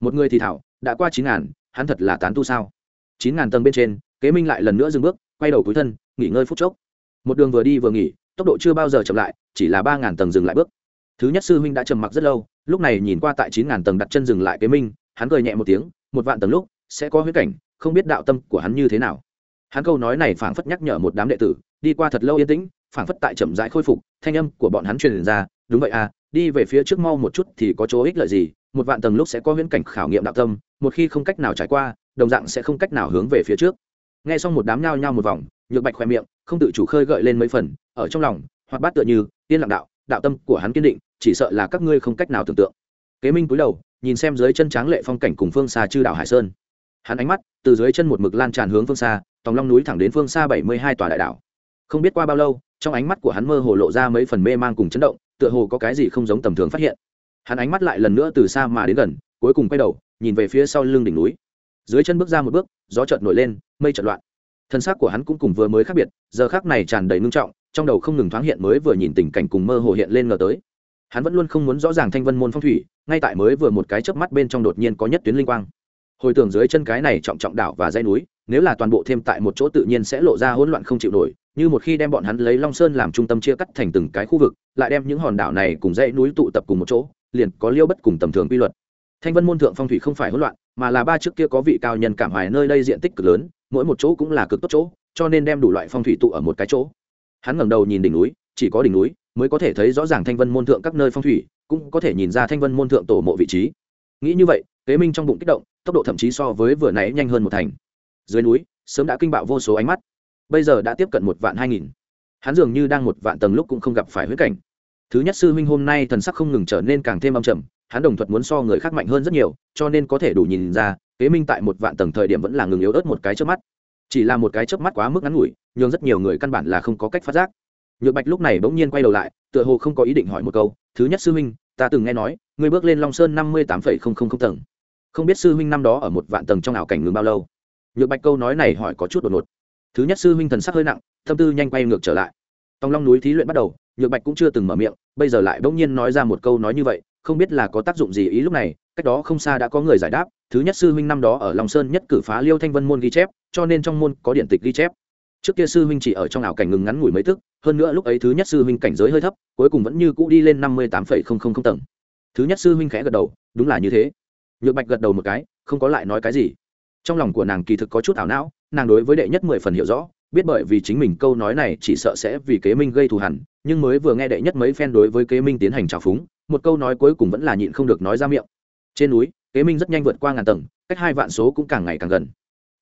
Một người thì thảo, đã qua chín ngàn, hắn thật là tán tu sao? Chín ngàn tầng bên trên, kế minh lại lần nữa dừng bước, quay đầu cúi thân, nghỉ ngơi phút chốc. Một đường vừa đi vừa nghỉ, tốc độ chưa bao giờ chậm lại, chỉ là ba ngàn tầng dừng lại bước. Thứ nhất sư huynh đã trầm mặc rất lâu, lúc này nhìn qua tại chín ngàn tầng đặt chân dừng lại kế minh, hắn cười nhẹ một tiếng, một vạn tầng lúc, sẽ có huyết cảnh, không biết đạo tâm của hắn như thế nào. Hắn câu nói này phảng phất nhắc nhở một đám đệ tử, đi qua thật lâu yên tĩnh phảng phất tại chậm rãi khôi phục, thanh âm của bọn hắn truyền ra, đúng vậy à đi về phía trước mau một chút thì có chỗ ích lợi gì, một vạn tầng lúc sẽ có huyễn cảnh khảo nghiệm đạo tâm, một khi không cách nào trải qua, đồng dạng sẽ không cách nào hướng về phía trước. Nghe xong một đám nhao nhao một vòng, nhược bạch khoe miệng, không tự chủ khơi gợi lên mấy phần, ở trong lòng hoặc bát tựa như, yên lặng đạo đạo tâm của hắn kiên định, chỉ sợ là các ngươi không cách nào tưởng tượng. Kế minh cúi đầu, nhìn xem dưới chân tráng lệ phong cảnh cùng phương xa chư đảo hải sơn. Hắn ánh mắt, từ dưới chân một mực lan tràn hướng phương xa, tòng long núi thẳng đến phương xa bảy mươi hai tòa đại đảo. Không biết qua bao lâu trong ánh mắt của hắn mơ hồ lộ ra mấy phần mê mang cùng chấn động, tựa hồ có cái gì không giống tầm thường phát hiện. Hắn ánh mắt lại lần nữa từ xa mà đến gần, cuối cùng quay đầu, nhìn về phía sau lưng đỉnh núi. Dưới chân bước ra một bước, gió chợt nổi lên, mây chợt loạn. Thân xác của hắn cũng cùng vừa mới khác biệt, giờ khác này tràn đầy ngưng trọng, trong đầu không ngừng thoáng hiện mới vừa nhìn tình cảnh cùng mơ hồ hiện lên ngờ tới. Hắn vẫn luôn không muốn rõ ràng thanh vân môn phong thủy, ngay tại mới vừa một cái chớp mắt bên trong đột nhiên có nhất tuyến linh quang. Hồi tưởng dưới chân cái này trọng trọng đảo và dãy núi, nếu là toàn bộ thêm tại một chỗ tự nhiên sẽ lộ ra hỗn loạn không chịu nổi như một khi đem bọn hắn lấy long sơn làm trung tâm chia cắt thành từng cái khu vực, lại đem những hòn đảo này cùng dãy núi tụ tập cùng một chỗ, liền có liêu bất cùng tầm thường quy luật. Thanh vân môn thượng phong thủy không phải hỗn loạn, mà là ba trước kia có vị cao nhân cảm hoài nơi đây diện tích cực lớn, mỗi một chỗ cũng là cực tốt chỗ, cho nên đem đủ loại phong thủy tụ ở một cái chỗ. Hắn ngẩng đầu nhìn đỉnh núi, chỉ có đỉnh núi mới có thể thấy rõ ràng thanh vân môn thượng các nơi phong thủy, cũng có thể nhìn ra thanh vân môn thượng tổ mộ vị trí. Nghĩ như vậy, kế minh trong bụng kích động, tốc độ thậm chí so với vừa nãy nhanh hơn một thành. Dưới núi, sớm đã kinh bạo vô số ánh mắt bây giờ đã tiếp cận một vạn hai nghìn. Hắn dường như đang một vạn tầng lúc cũng không gặp phải huyết cảnh. Thứ nhất sư huynh hôm nay thần sắc không ngừng trở nên càng thêm âm trầm, hắn đồng thuận muốn so người khác mạnh hơn rất nhiều, cho nên có thể đủ nhìn ra, kế minh tại một vạn tầng thời điểm vẫn là ngừng yếu ớt một cái trước mắt. Chỉ là một cái chớp mắt quá mức ngắn ngủi nhưng rất nhiều người căn bản là không có cách phát giác. Nhược bạch lúc này bỗng nhiên quay đầu lại, tựa hồ không có ý định hỏi một câu, thứ nhất sư huynh, ta từng nghe nói người bước lên long sơn năm mươi tám tầng. Không biết sư huynh năm đó ở một vạn tầng trong ảo cảnh ngừng bao lâu? Nhược bạch câu nói này hỏi có chút đột ngột thứ nhất, sư huynh thần sắc hơi nặng, tâm tư nhanh quay ngược trở lại. Tòng long núi thí luyện bắt đầu, nhược bạch cũng chưa từng mở miệng, bây giờ lại bỗng nhiên nói ra một câu nói như vậy, không biết là có tác dụng gì ý lúc này, cách đó không xa đã có người giải đáp, thứ nhất, sư huynh năm đó ở long sơn nhất cử phá liêu thanh vân môn ghi chép, cho nên trong môn có điện tịch ghi chép. Trước kia sư huynh chỉ ở trong ảo cảnh ngừng ngắn ngủi mấy tức, hơn nữa lúc ấy thứ nhất, sư huynh cảnh giới hơi thấp, cuối cùng vẫn như cũ đi lên năm mươi tám tầng. Thứ nhất, sư huynh khẽ gật đầu, đúng là như thế. Nhược bạch gật đầu một cái, không có lại nói cái gì trong lòng của nàng kỳ thực có chút ảo não, nàng đối với đệ nhất mười phần hiểu rõ, biết bởi vì chính mình câu nói này chỉ sợ sẽ vì kế minh gây thù hẳn nhưng mới vừa nghe đệ nhất mấy phen đối với kế minh tiến hành trào phúng, một câu nói cuối cùng vẫn là nhịn không được nói ra miệng. Trên núi, kế minh rất nhanh vượt qua ngàn tầng, cách hai vạn số cũng càng ngày càng gần.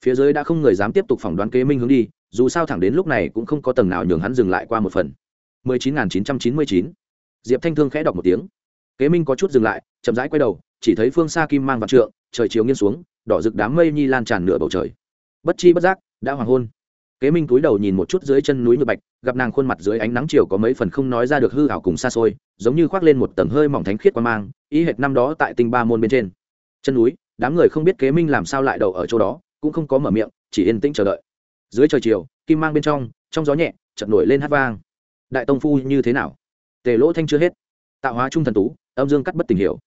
Phía dưới đã không người dám tiếp tục phỏng đoán kế minh hướng đi, dù sao thẳng đến lúc này cũng không có tầng nào nhường hắn dừng lại qua một phần. 19.999 diệp thanh thương khẽ đọc một tiếng. Kế minh có chút dừng lại, chậm rãi quay đầu, chỉ thấy phương xa kim mang vạn trượng, trời chiếu nghiêng xuống đỏ rực đám mây nhi lan tràn nửa bầu trời. Bất chi bất giác, đã hoàng hôn. Kế minh cúi đầu nhìn một chút dưới chân núi nhược bạch, gặp nàng khuôn mặt dưới ánh nắng chiều có mấy phần không nói ra được hư hảo cùng xa xôi, giống như khoác lên một tầng hơi mỏng thánh khiết qua mang ý hệt năm đó tại tinh ba môn bên trên. Chân núi, đám người không biết kế minh làm sao lại đậu ở chỗ đó, cũng không có mở miệng, chỉ yên tĩnh chờ đợi. Dưới trời chiều, kim mang bên trong trong gió nhẹ, chợt nổi lên hát vang. Đại tông phu như thế nào? Tề lỗ thanh chưa hết. Tạo hóa trung thần tú, âm dương cắt bất tình hiểu.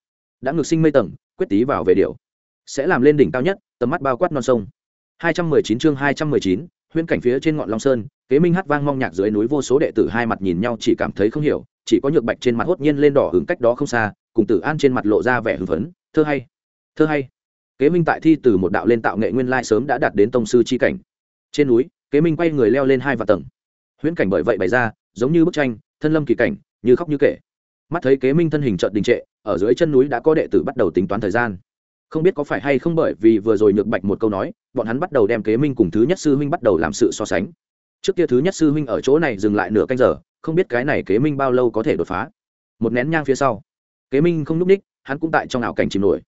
Đã ngược sinh mây tầng, quyết tý vào về điều sẽ làm lên đỉnh cao nhất tầm mắt bao quát non sông. 219 chương 219, huyễn cảnh phía trên ngọn long sơn kế minh hát vang mong nhạc dưới núi vô số đệ tử hai mặt nhìn nhau chỉ cảm thấy không hiểu chỉ có nhược bạch trên mặt hốt nhiên lên đỏ hứng cách đó không xa cùng tử an trên mặt lộ ra vẻ hưng phấn thơ hay thơ hay. Kế minh tại thi từ một đạo lên tạo nghệ nguyên lai sớm đã đạt đến tông sư chi cảnh. Trên núi kế minh quay người leo lên hai và tầng. Huyễn cảnh bởi vậy bày ra giống như bức tranh thân lâm kỳ cảnh như khóc như kể. Mắt thấy kế minh thân hình trợn đình trệ ở dưới chân núi đã có đệ tử bắt đầu tính toán thời gian không biết có phải hay không bởi vì vừa rồi nhược bạch một câu nói, bọn hắn bắt đầu đem kế minh cùng thứ nhất sư huynh bắt đầu làm sự so sánh. Trước kia thứ nhất sư huynh ở chỗ này dừng lại nửa canh giờ, không biết cái này kế minh bao lâu có thể đột phá. Một nén nhang phía sau, kế minh không n ú c ních, hắn cũng tại trong ảo cảnh chìm nổi.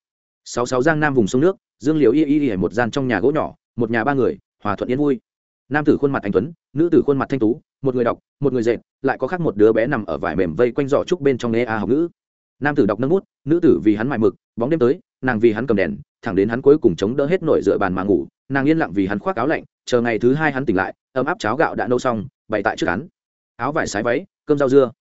Sáu sáu giang nam vùng sông nước, dương liễu y y y một gian trong nhà gỗ nhỏ, một nhà ba người, hòa thuận yên vui. Nam tử khuôn mặt anh tuấn, nữ tử khuôn mặt thanh tú, một người đọc, một người dệt, lại có khác một đứa bé nằm ở vải mềm vây quanh giỏ trúc bên trong nghe a học ngữ. Nam tử đọc nâng bút, nữ tử vì hắn mải mực, bóng đêm tới nàng vì hắn cầm đèn, thẳng đến hắn cuối cùng chống đỡ hết nổi dựa bàn mà ngủ, nàng yên lặng vì hắn khoác áo lạnh, chờ ngày thứ hai hắn tỉnh lại, ấm áp cháo gạo đã nâu xong, bày tại trước hắn. Áo vải sái váy, cơm rau dưa.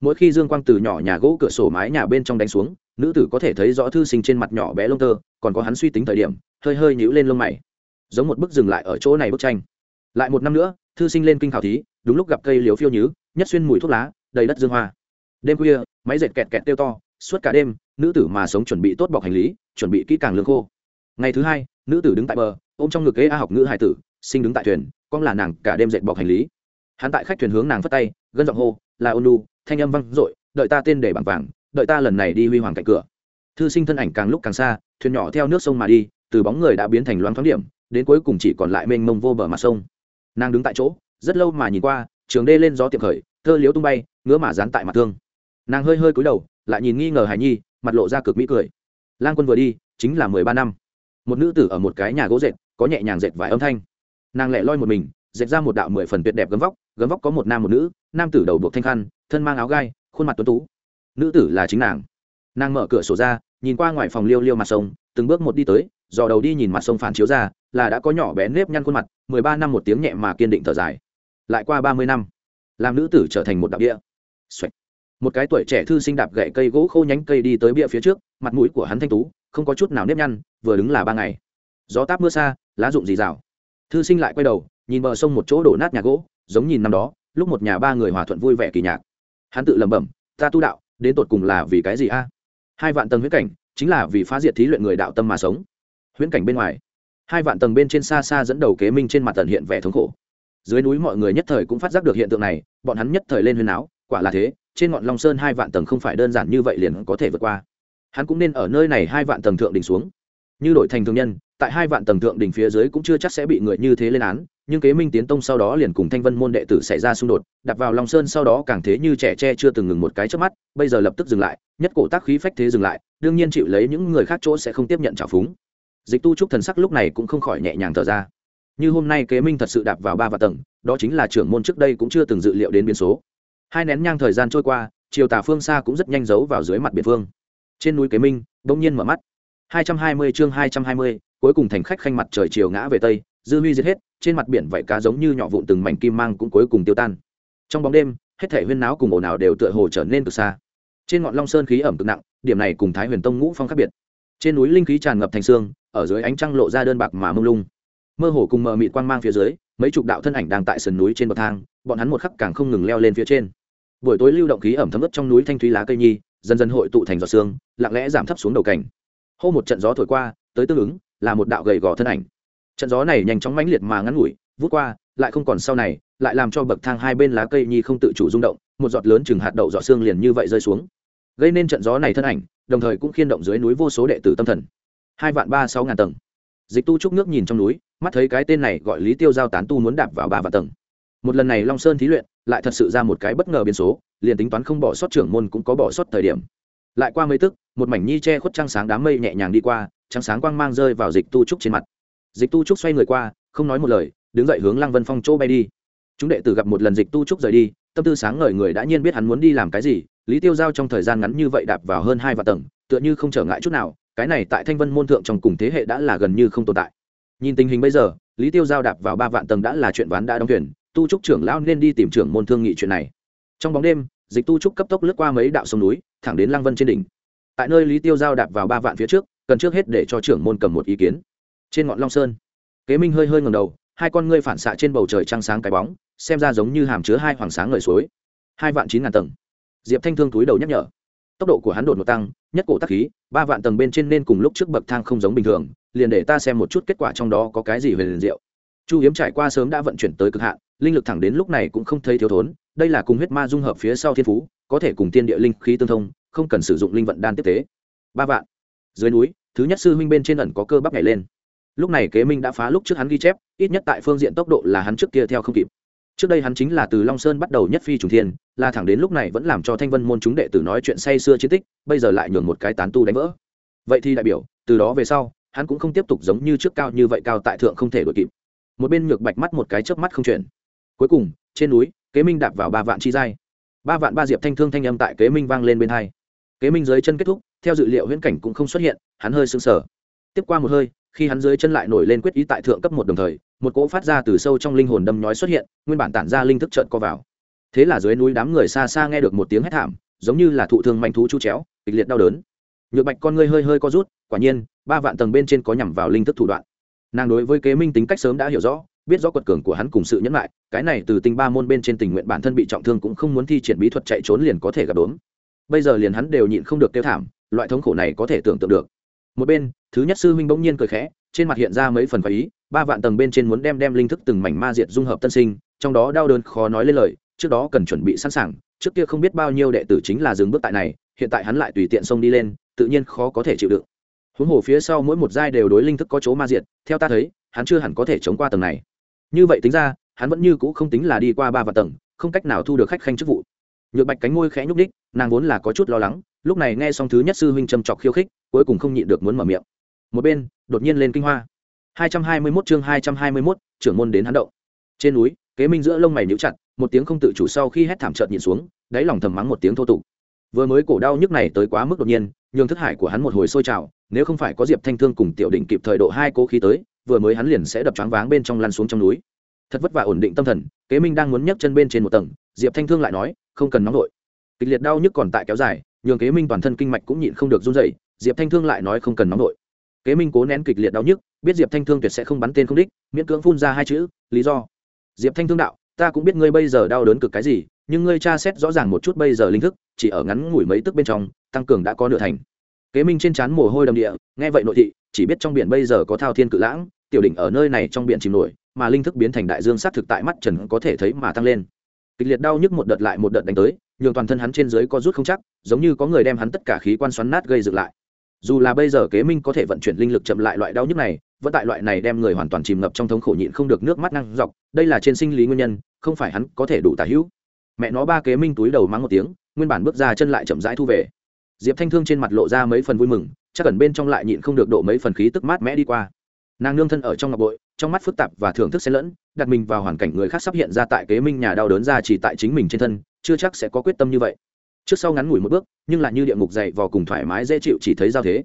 Mỗi khi dương quang từ nhỏ nhà gỗ cửa sổ mái nhà bên trong đánh xuống, nữ tử có thể thấy rõ thư sinh trên mặt nhỏ bé lông tơ, còn có hắn suy tính thời điểm, hơi hơi nhíu lên lông mày. Giống một bức dừng lại ở chỗ này bức tranh. Lại một năm nữa, thư sinh lên kinh khảo thí, đúng lúc gặp cây liều phiêu nhứ, nhất xuyên mùi thuốc lá, đầy đất dương hoa. Đêm khuya, máy dệt kẹt kẹt tiêu to, suốt cả đêm nữ tử mà sống chuẩn bị tốt bọc hành lý, chuẩn bị kỹ càng lương khô. Ngày thứ hai, nữ tử đứng tại bờ, ôm trong ngực ghế a học ngữ hải tử, sinh đứng tại thuyền, con là nàng cả đêm dệt bọc hành lý. Hắn tại khách thuyền hướng nàng phất tay, gân giọng hô, là ôn lu thanh âm văng dội, đợi ta tên để bằng vàng, đợi ta lần này đi huy hoàng cạnh cửa. Thư sinh thân ảnh càng lúc càng xa, thuyền nhỏ theo nước sông mà đi, từ bóng người đã biến thành loáng thoáng điểm, đến cuối cùng chỉ còn lại mênh mông vô bờ mặt sông. Nàng đứng tại chỗ, rất lâu mà nhìn qua, trường đê lên gió tiệm khởi, thơ liếu tung bay, ngứa mà dán tại mặt thương. Nàng hơi hơi cúi đầu, lại nhìn nghi ngờ hải nhi mặt lộ ra cực mỹ cười. Lang quân vừa đi, chính là mười ba năm. Một nữ tử ở một cái nhà gỗ dệt, có nhẹ nhàng dệt vài âm thanh. Nàng lẹ loi một mình, dệt ra một đạo mười phần tuyệt đẹp gấm vóc gấm vóc có một nam một nữ, nam tử đầu buộc thanh khăn, thân mang áo gai, khuôn mặt tuấn tú. Nữ tử là chính nàng. Nàng mở cửa sổ ra, nhìn qua ngoài phòng liêu liêu mặt sông, từng bước một đi tới, dò đầu đi nhìn mặt sông phản chiếu ra, là đã có nhỏ bé nếp nhăn khuôn mặt, mười ba năm một tiếng nhẹ mà kiên định thở dài. Lại qua ba mươi năm, làm nữ tử trở thành một đạo địa. Xoạch một cái tuổi trẻ thư sinh đạp gậy cây gỗ khô nhánh cây đi tới bia phía trước, mặt mũi của hắn thanh tú, không có chút nào nếp nhăn, vừa đứng là ba ngày. Gió táp mưa xa, lá rụng dì rào. Thư sinh lại quay đầu, nhìn bờ sông một chỗ đổ nát nhà gỗ, giống nhìn năm đó, lúc một nhà ba người hòa thuận vui vẻ kỳ nhạc. Hắn tự lẩm bẩm, ta tu đạo, đến tột cùng là vì cái gì a? Hai vạn tầng huyễn cảnh, chính là vì phá diệt thí luyện người đạo tâm mà sống. Huyễn cảnh bên ngoài, hai vạn tầng bên trên xa xa dẫn đầu kế minh trên mặt tần hiện vẻ thống khổ. Dưới núi mọi người nhất thời cũng phát giác được hiện tượng này, bọn hắn nhất thời lên huyên áo quả là thế trên ngọn long sơn hai vạn tầng không phải đơn giản như vậy liền có thể vượt qua. Hắn cũng nên ở nơi này hai vạn tầng thượng đỉnh xuống. Như đổi thành thương nhân, tại hai vạn tầng thượng đỉnh phía dưới cũng chưa chắc sẽ bị người như thế lên án, nhưng kế minh tiến tông sau đó liền cùng thanh vân môn đệ tử xảy ra xung đột, đặt vào long sơn sau đó càng thế như trẻ tre chưa từng ngừng một cái trước mắt, bây giờ lập tức dừng lại, nhất cổ tác khí phách thế dừng lại, đương nhiên chịu lấy những người khác chỗ sẽ không tiếp nhận trào phúng. Dịch tu trúc thần sắc lúc này cũng không khỏi nhẹ nhàng thở ra. Như hôm nay kế minh thật sự đạp vào ba vạn tầng, đó chính là trưởng môn trước đây cũng chưa từng dự liệu đến biến số hai nén nhang thời gian trôi qua chiều tà phương xa cũng rất nhanh giấu vào dưới mặt biển phương. Trên núi kế minh bỗng nhiên mở mắt. 220 chương 220, cuối cùng thành khách khanh mặt trời chiều ngã về tây dư huy giết hết trên mặt biển vảy cá giống như nhỏ vụn từng mảnh kim mang cũng cuối cùng tiêu tan. Trong bóng đêm hết thể huyên náo cùng ồn ào đều tựa hồ trở nên từ xa. Trên ngọn long sơn khí ẩm cực nặng điểm này cùng thái huyền tông ngũ phong khác biệt. Trên núi linh khí tràn ngập thành xương ở dưới ánh trăng lộ ra đơn bạc mà mông lung. Mơ hồ cùng mờ mịt quang mang phía dưới mấy chục đạo thân ảnh đang tại sườn núi trên bậc thang bọn hắn một khắc càng không ngừng leo lên phía trên buổi tối lưu động khí ẩm thấm ướt trong núi thanh thúy lá cây nhi, dần dần hội tụ thành giọt xương lặng lẽ giảm thấp xuống đầu cảnh hô một trận gió thổi qua, tới tương ứng, là một đạo gầy gò thân ảnh. Trận gió này nhanh chóng mãnh liệt mà ngắn ngủi, vút qua, lại không còn sau này, lại làm cho bậc thang hai bên lá cây nhi không tự chủ rung động, một giọt lớn chừng hạt đậu giọt xương liền như vậy rơi xuống. Gây nên trận gió này thân ảnh, đồng thời cũng khiên động dưới núi vô số đệ tử tâm thần. Hai vạn ba sáu ngàn tầng. Dịch tu trúc nước nhìn trong núi, mắt thấy cái tên này gọi lý tiêu giao tán tu muốn đạp vào ba vạn tầng một lần này long sơn thí luyện, lại thật sự ra một cái bất ngờ biến số, liền tính toán không bỏ sót trưởng môn cũng có bỏ sót thời điểm. Lại qua mấy tức, một mảnh nhi che khuất trăng sáng đám mây nhẹ nhàng đi qua, trăng sáng quang mang rơi vào dịch tu trúc trên mặt. Dịch tu trúc xoay người qua, không nói một lời, đứng dậy hướng lăng vân phong chỗ bay đi. Chúng đệ tử gặp một lần dịch tu trúc rời đi, tâm tư sáng ngời người đã nhiên biết hắn muốn đi làm cái gì, lý tiêu giao trong thời gian ngắn như vậy đạp vào hơn hai vạn tầng, tựa như không trở ngại chút nào, cái này tại thanh vân môn thượng trong cùng thế hệ đã là gần như không tồn tại. Nhìn tình hình bây giờ, lý tiêu giao đạp vào ba vạn tầng đã là chuyện ván đã đóng thuyền tu trúc trưởng lão nên đi tìm trưởng môn thương nghị chuyện này. Trong bóng đêm, dịch tu trúc cấp tốc lướt qua mấy đạo sông núi, thẳng đến lăng vân trên đỉnh. Tại nơi lý tiêu giao đạp vào ba vạn phía trước, cần trước hết để cho trưởng môn cầm một ý kiến. Trên ngọn long sơn, kế minh hơi hơi ngầm đầu, hai con ngươi phản xạ trên bầu trời trăng sáng cái bóng, xem ra giống như hàm chứa hai hoàng sáng ngời suối. Hai vạn chín ngàn tầng. Diệp thanh thương túi đầu nhắc nhở. Tốc độ của hắn đột một tăng, nhất cổ tắc khí, ba vạn tầng bên trên nên cùng lúc trước bậc thang không giống bình thường, liền để ta xem một chút kết quả trong đó có cái gì về liền diệu chu hiếm trải qua sớm đã vận chuyển tới cực hạn, linh lực thẳng đến lúc này cũng không thấy thiếu thốn, đây là cùng huyết ma dung hợp phía sau thiên phú, có thể cùng tiên địa linh khí tương thông, không cần sử dụng linh vận đan tiếp tế. Ba vạn. Dưới núi, thứ nhất sư huynh bên trên ẩn có cơ bắp nhảy lên. Lúc này kế minh đã phá lúc trước hắn ghi chép, ít nhất tại phương diện tốc độ là hắn trước kia theo không kịp. Trước đây hắn chính là từ long sơn bắt đầu nhất phi trùng thiên, là thẳng đến lúc này vẫn làm cho thanh vân môn chúng đệ tử nói chuyện say xưa chiến tích, bây giờ lại nhường một cái tán tu đánh vỡ. Vậy thì đại biểu, từ đó về sau, hắn cũng không tiếp tục giống như trước cao như vậy cao tại thượng không thể đuổi kịp một bên nhược bạch mắt một cái chớp mắt không chuyển. Cuối cùng, trên núi, kế minh đạp vào ba vạn chi giai. Ba vạn ba diệp thanh thương thanh âm tại kế minh vang lên bên hai. Kế minh dưới chân kết thúc, theo dự liệu huyễn cảnh cũng không xuất hiện, hắn hơi sưng sờ. Tiếp qua một hơi, khi hắn dưới chân lại nổi lên quyết ý tại thượng cấp một đồng thời, một cỗ phát ra từ sâu trong linh hồn đâm nhói xuất hiện, nguyên bản tản ra linh thức trợn co vào. Thế là dưới núi đám người xa xa nghe được một tiếng hét thảm, giống như là thụ thương manh thú chu chéo, kịch liệt đau đớn. Nhược bạch con ngươi hơi hơi co rút, quả nhiên, ba vạn tầng bên trên có nhằm vào linh thức thủ đoạn nàng đối với kế minh tính cách sớm đã hiểu rõ, biết rõ quật cường của hắn cùng sự nhẫn lại cái này từ tinh ba môn bên trên tình nguyện bản thân bị trọng thương cũng không muốn thi triển bí thuật chạy trốn liền có thể gặp đốn. Bây giờ liền hắn đều nhịn không được tiêu thảm, loại thống khổ này có thể tưởng tượng được. Một bên, thứ nhất sư huynh bỗng nhiên cười khẽ, trên mặt hiện ra mấy phần phải ý, ba vạn tầng bên trên muốn đem đem linh thức từng mảnh ma diệt dung hợp tân sinh, trong đó đau đớn khó nói lên lời, trước đó cần chuẩn bị sẵn sàng, trước kia không biết bao nhiêu đệ tử chính là dừng bước tại này, hiện tại hắn lại tùy tiện xông đi lên, tự nhiên khó có thể chịu đựng huống hồ phía sau mỗi một giai đều đối linh thức có chỗ ma diệt theo ta thấy hắn chưa hẳn có thể chống qua tầng này. Như vậy tính ra hắn vẫn như cũ không tính là đi qua ba vạn tầng không cách nào thu được khách khanh chức vụ. Nhược bạch cánh môi khẽ nhúc đích nàng vốn là có chút lo lắng lúc này nghe xong thứ nhất sư huynh trầm trọc khiêu khích cuối cùng không nhịn được muốn mở miệng. Một bên đột nhiên lên kinh hoa. 221 chương 221, trưởng môn đến hắn động. Trên núi kế minh giữa lông mày nhíu chặt một tiếng không tự chủ sau khi hét thảm trợt nhìn xuống đáy lòng thầm mắng một tiếng thô tục vừa mới cổ đau nhức này tới quá mức đột nhiên, nhường thất hải của hắn một hồi sôi trào, nếu không phải có diệp thanh thương cùng tiểu định kịp thời độ hai cố khí tới, vừa mới hắn liền sẽ đập choáng váng bên trong lăn xuống trong núi. Thật vất vả ổn định tâm thần, kế minh đang muốn nhấc chân bên trên một tầng, diệp thanh thương lại nói, không cần nóng vội. Kịch liệt đau nhức còn tại kéo dài, nhường kế minh toàn thân kinh mạch cũng nhịn không được run dậy diệp thanh thương lại nói, không cần nóng vội. Kế minh cố nén kịch liệt đau nhức, biết diệp thanh thương tuyệt sẽ không bắn tên không đích, miễn cưỡng phun ra hai chữ, lý do. Diệp thanh thương đạo ta cũng biết ngươi bây giờ đau đớn cực cái gì, nhưng ngươi tra xét rõ ràng một chút bây giờ linh thức, chỉ ở ngắn ngủi mấy tức bên trong, tăng cường đã có nửa thành. Kế minh trên trán mồ hôi đầm địa, nghe vậy nội thị, chỉ biết trong biển bây giờ có thao thiên cự lãng, tiểu đỉnh ở nơi này trong biển chìm nổi, mà linh thức biến thành đại dương sát thực tại mắt trần có thể thấy mà tăng lên. Kịch liệt đau nhức một đợt lại một đợt đánh tới, nhường toàn thân hắn trên dưới có rút không chắc, giống như có người đem hắn tất cả khí quan xoắn nát gây dựng lại. Dù là bây giờ kế minh có thể vận chuyển linh lực chậm lại loại đau nhức này vẫn tại loại này đem người hoàn toàn chìm ngập trong thống khổ nhịn không được nước mắt năng dọc, đây là trên sinh lý nguyên nhân, không phải hắn có thể đủ tả hữu. Mẹ nó ba kế minh túi đầu mắng một tiếng, nguyên bản bước ra chân lại chậm rãi thu về. Diệp thanh thương trên mặt lộ ra mấy phần vui mừng, chắc ẩn bên trong lại nhịn không được độ mấy phần khí tức mát mẽ đi qua. Nàng nương thân ở trong ngọc bội, trong mắt phức tạp và thưởng thức xen lẫn, đặt mình vào hoàn cảnh người khác sắp hiện ra tại kế minh nhà đau đớn ra chỉ tại chính mình trên thân, chưa chắc sẽ có quyết tâm như vậy. Trước sau ngắn ngủi một bước, nhưng lại như địa ngục dày vò cùng thoải mái dễ chịu chỉ thấy giao thế.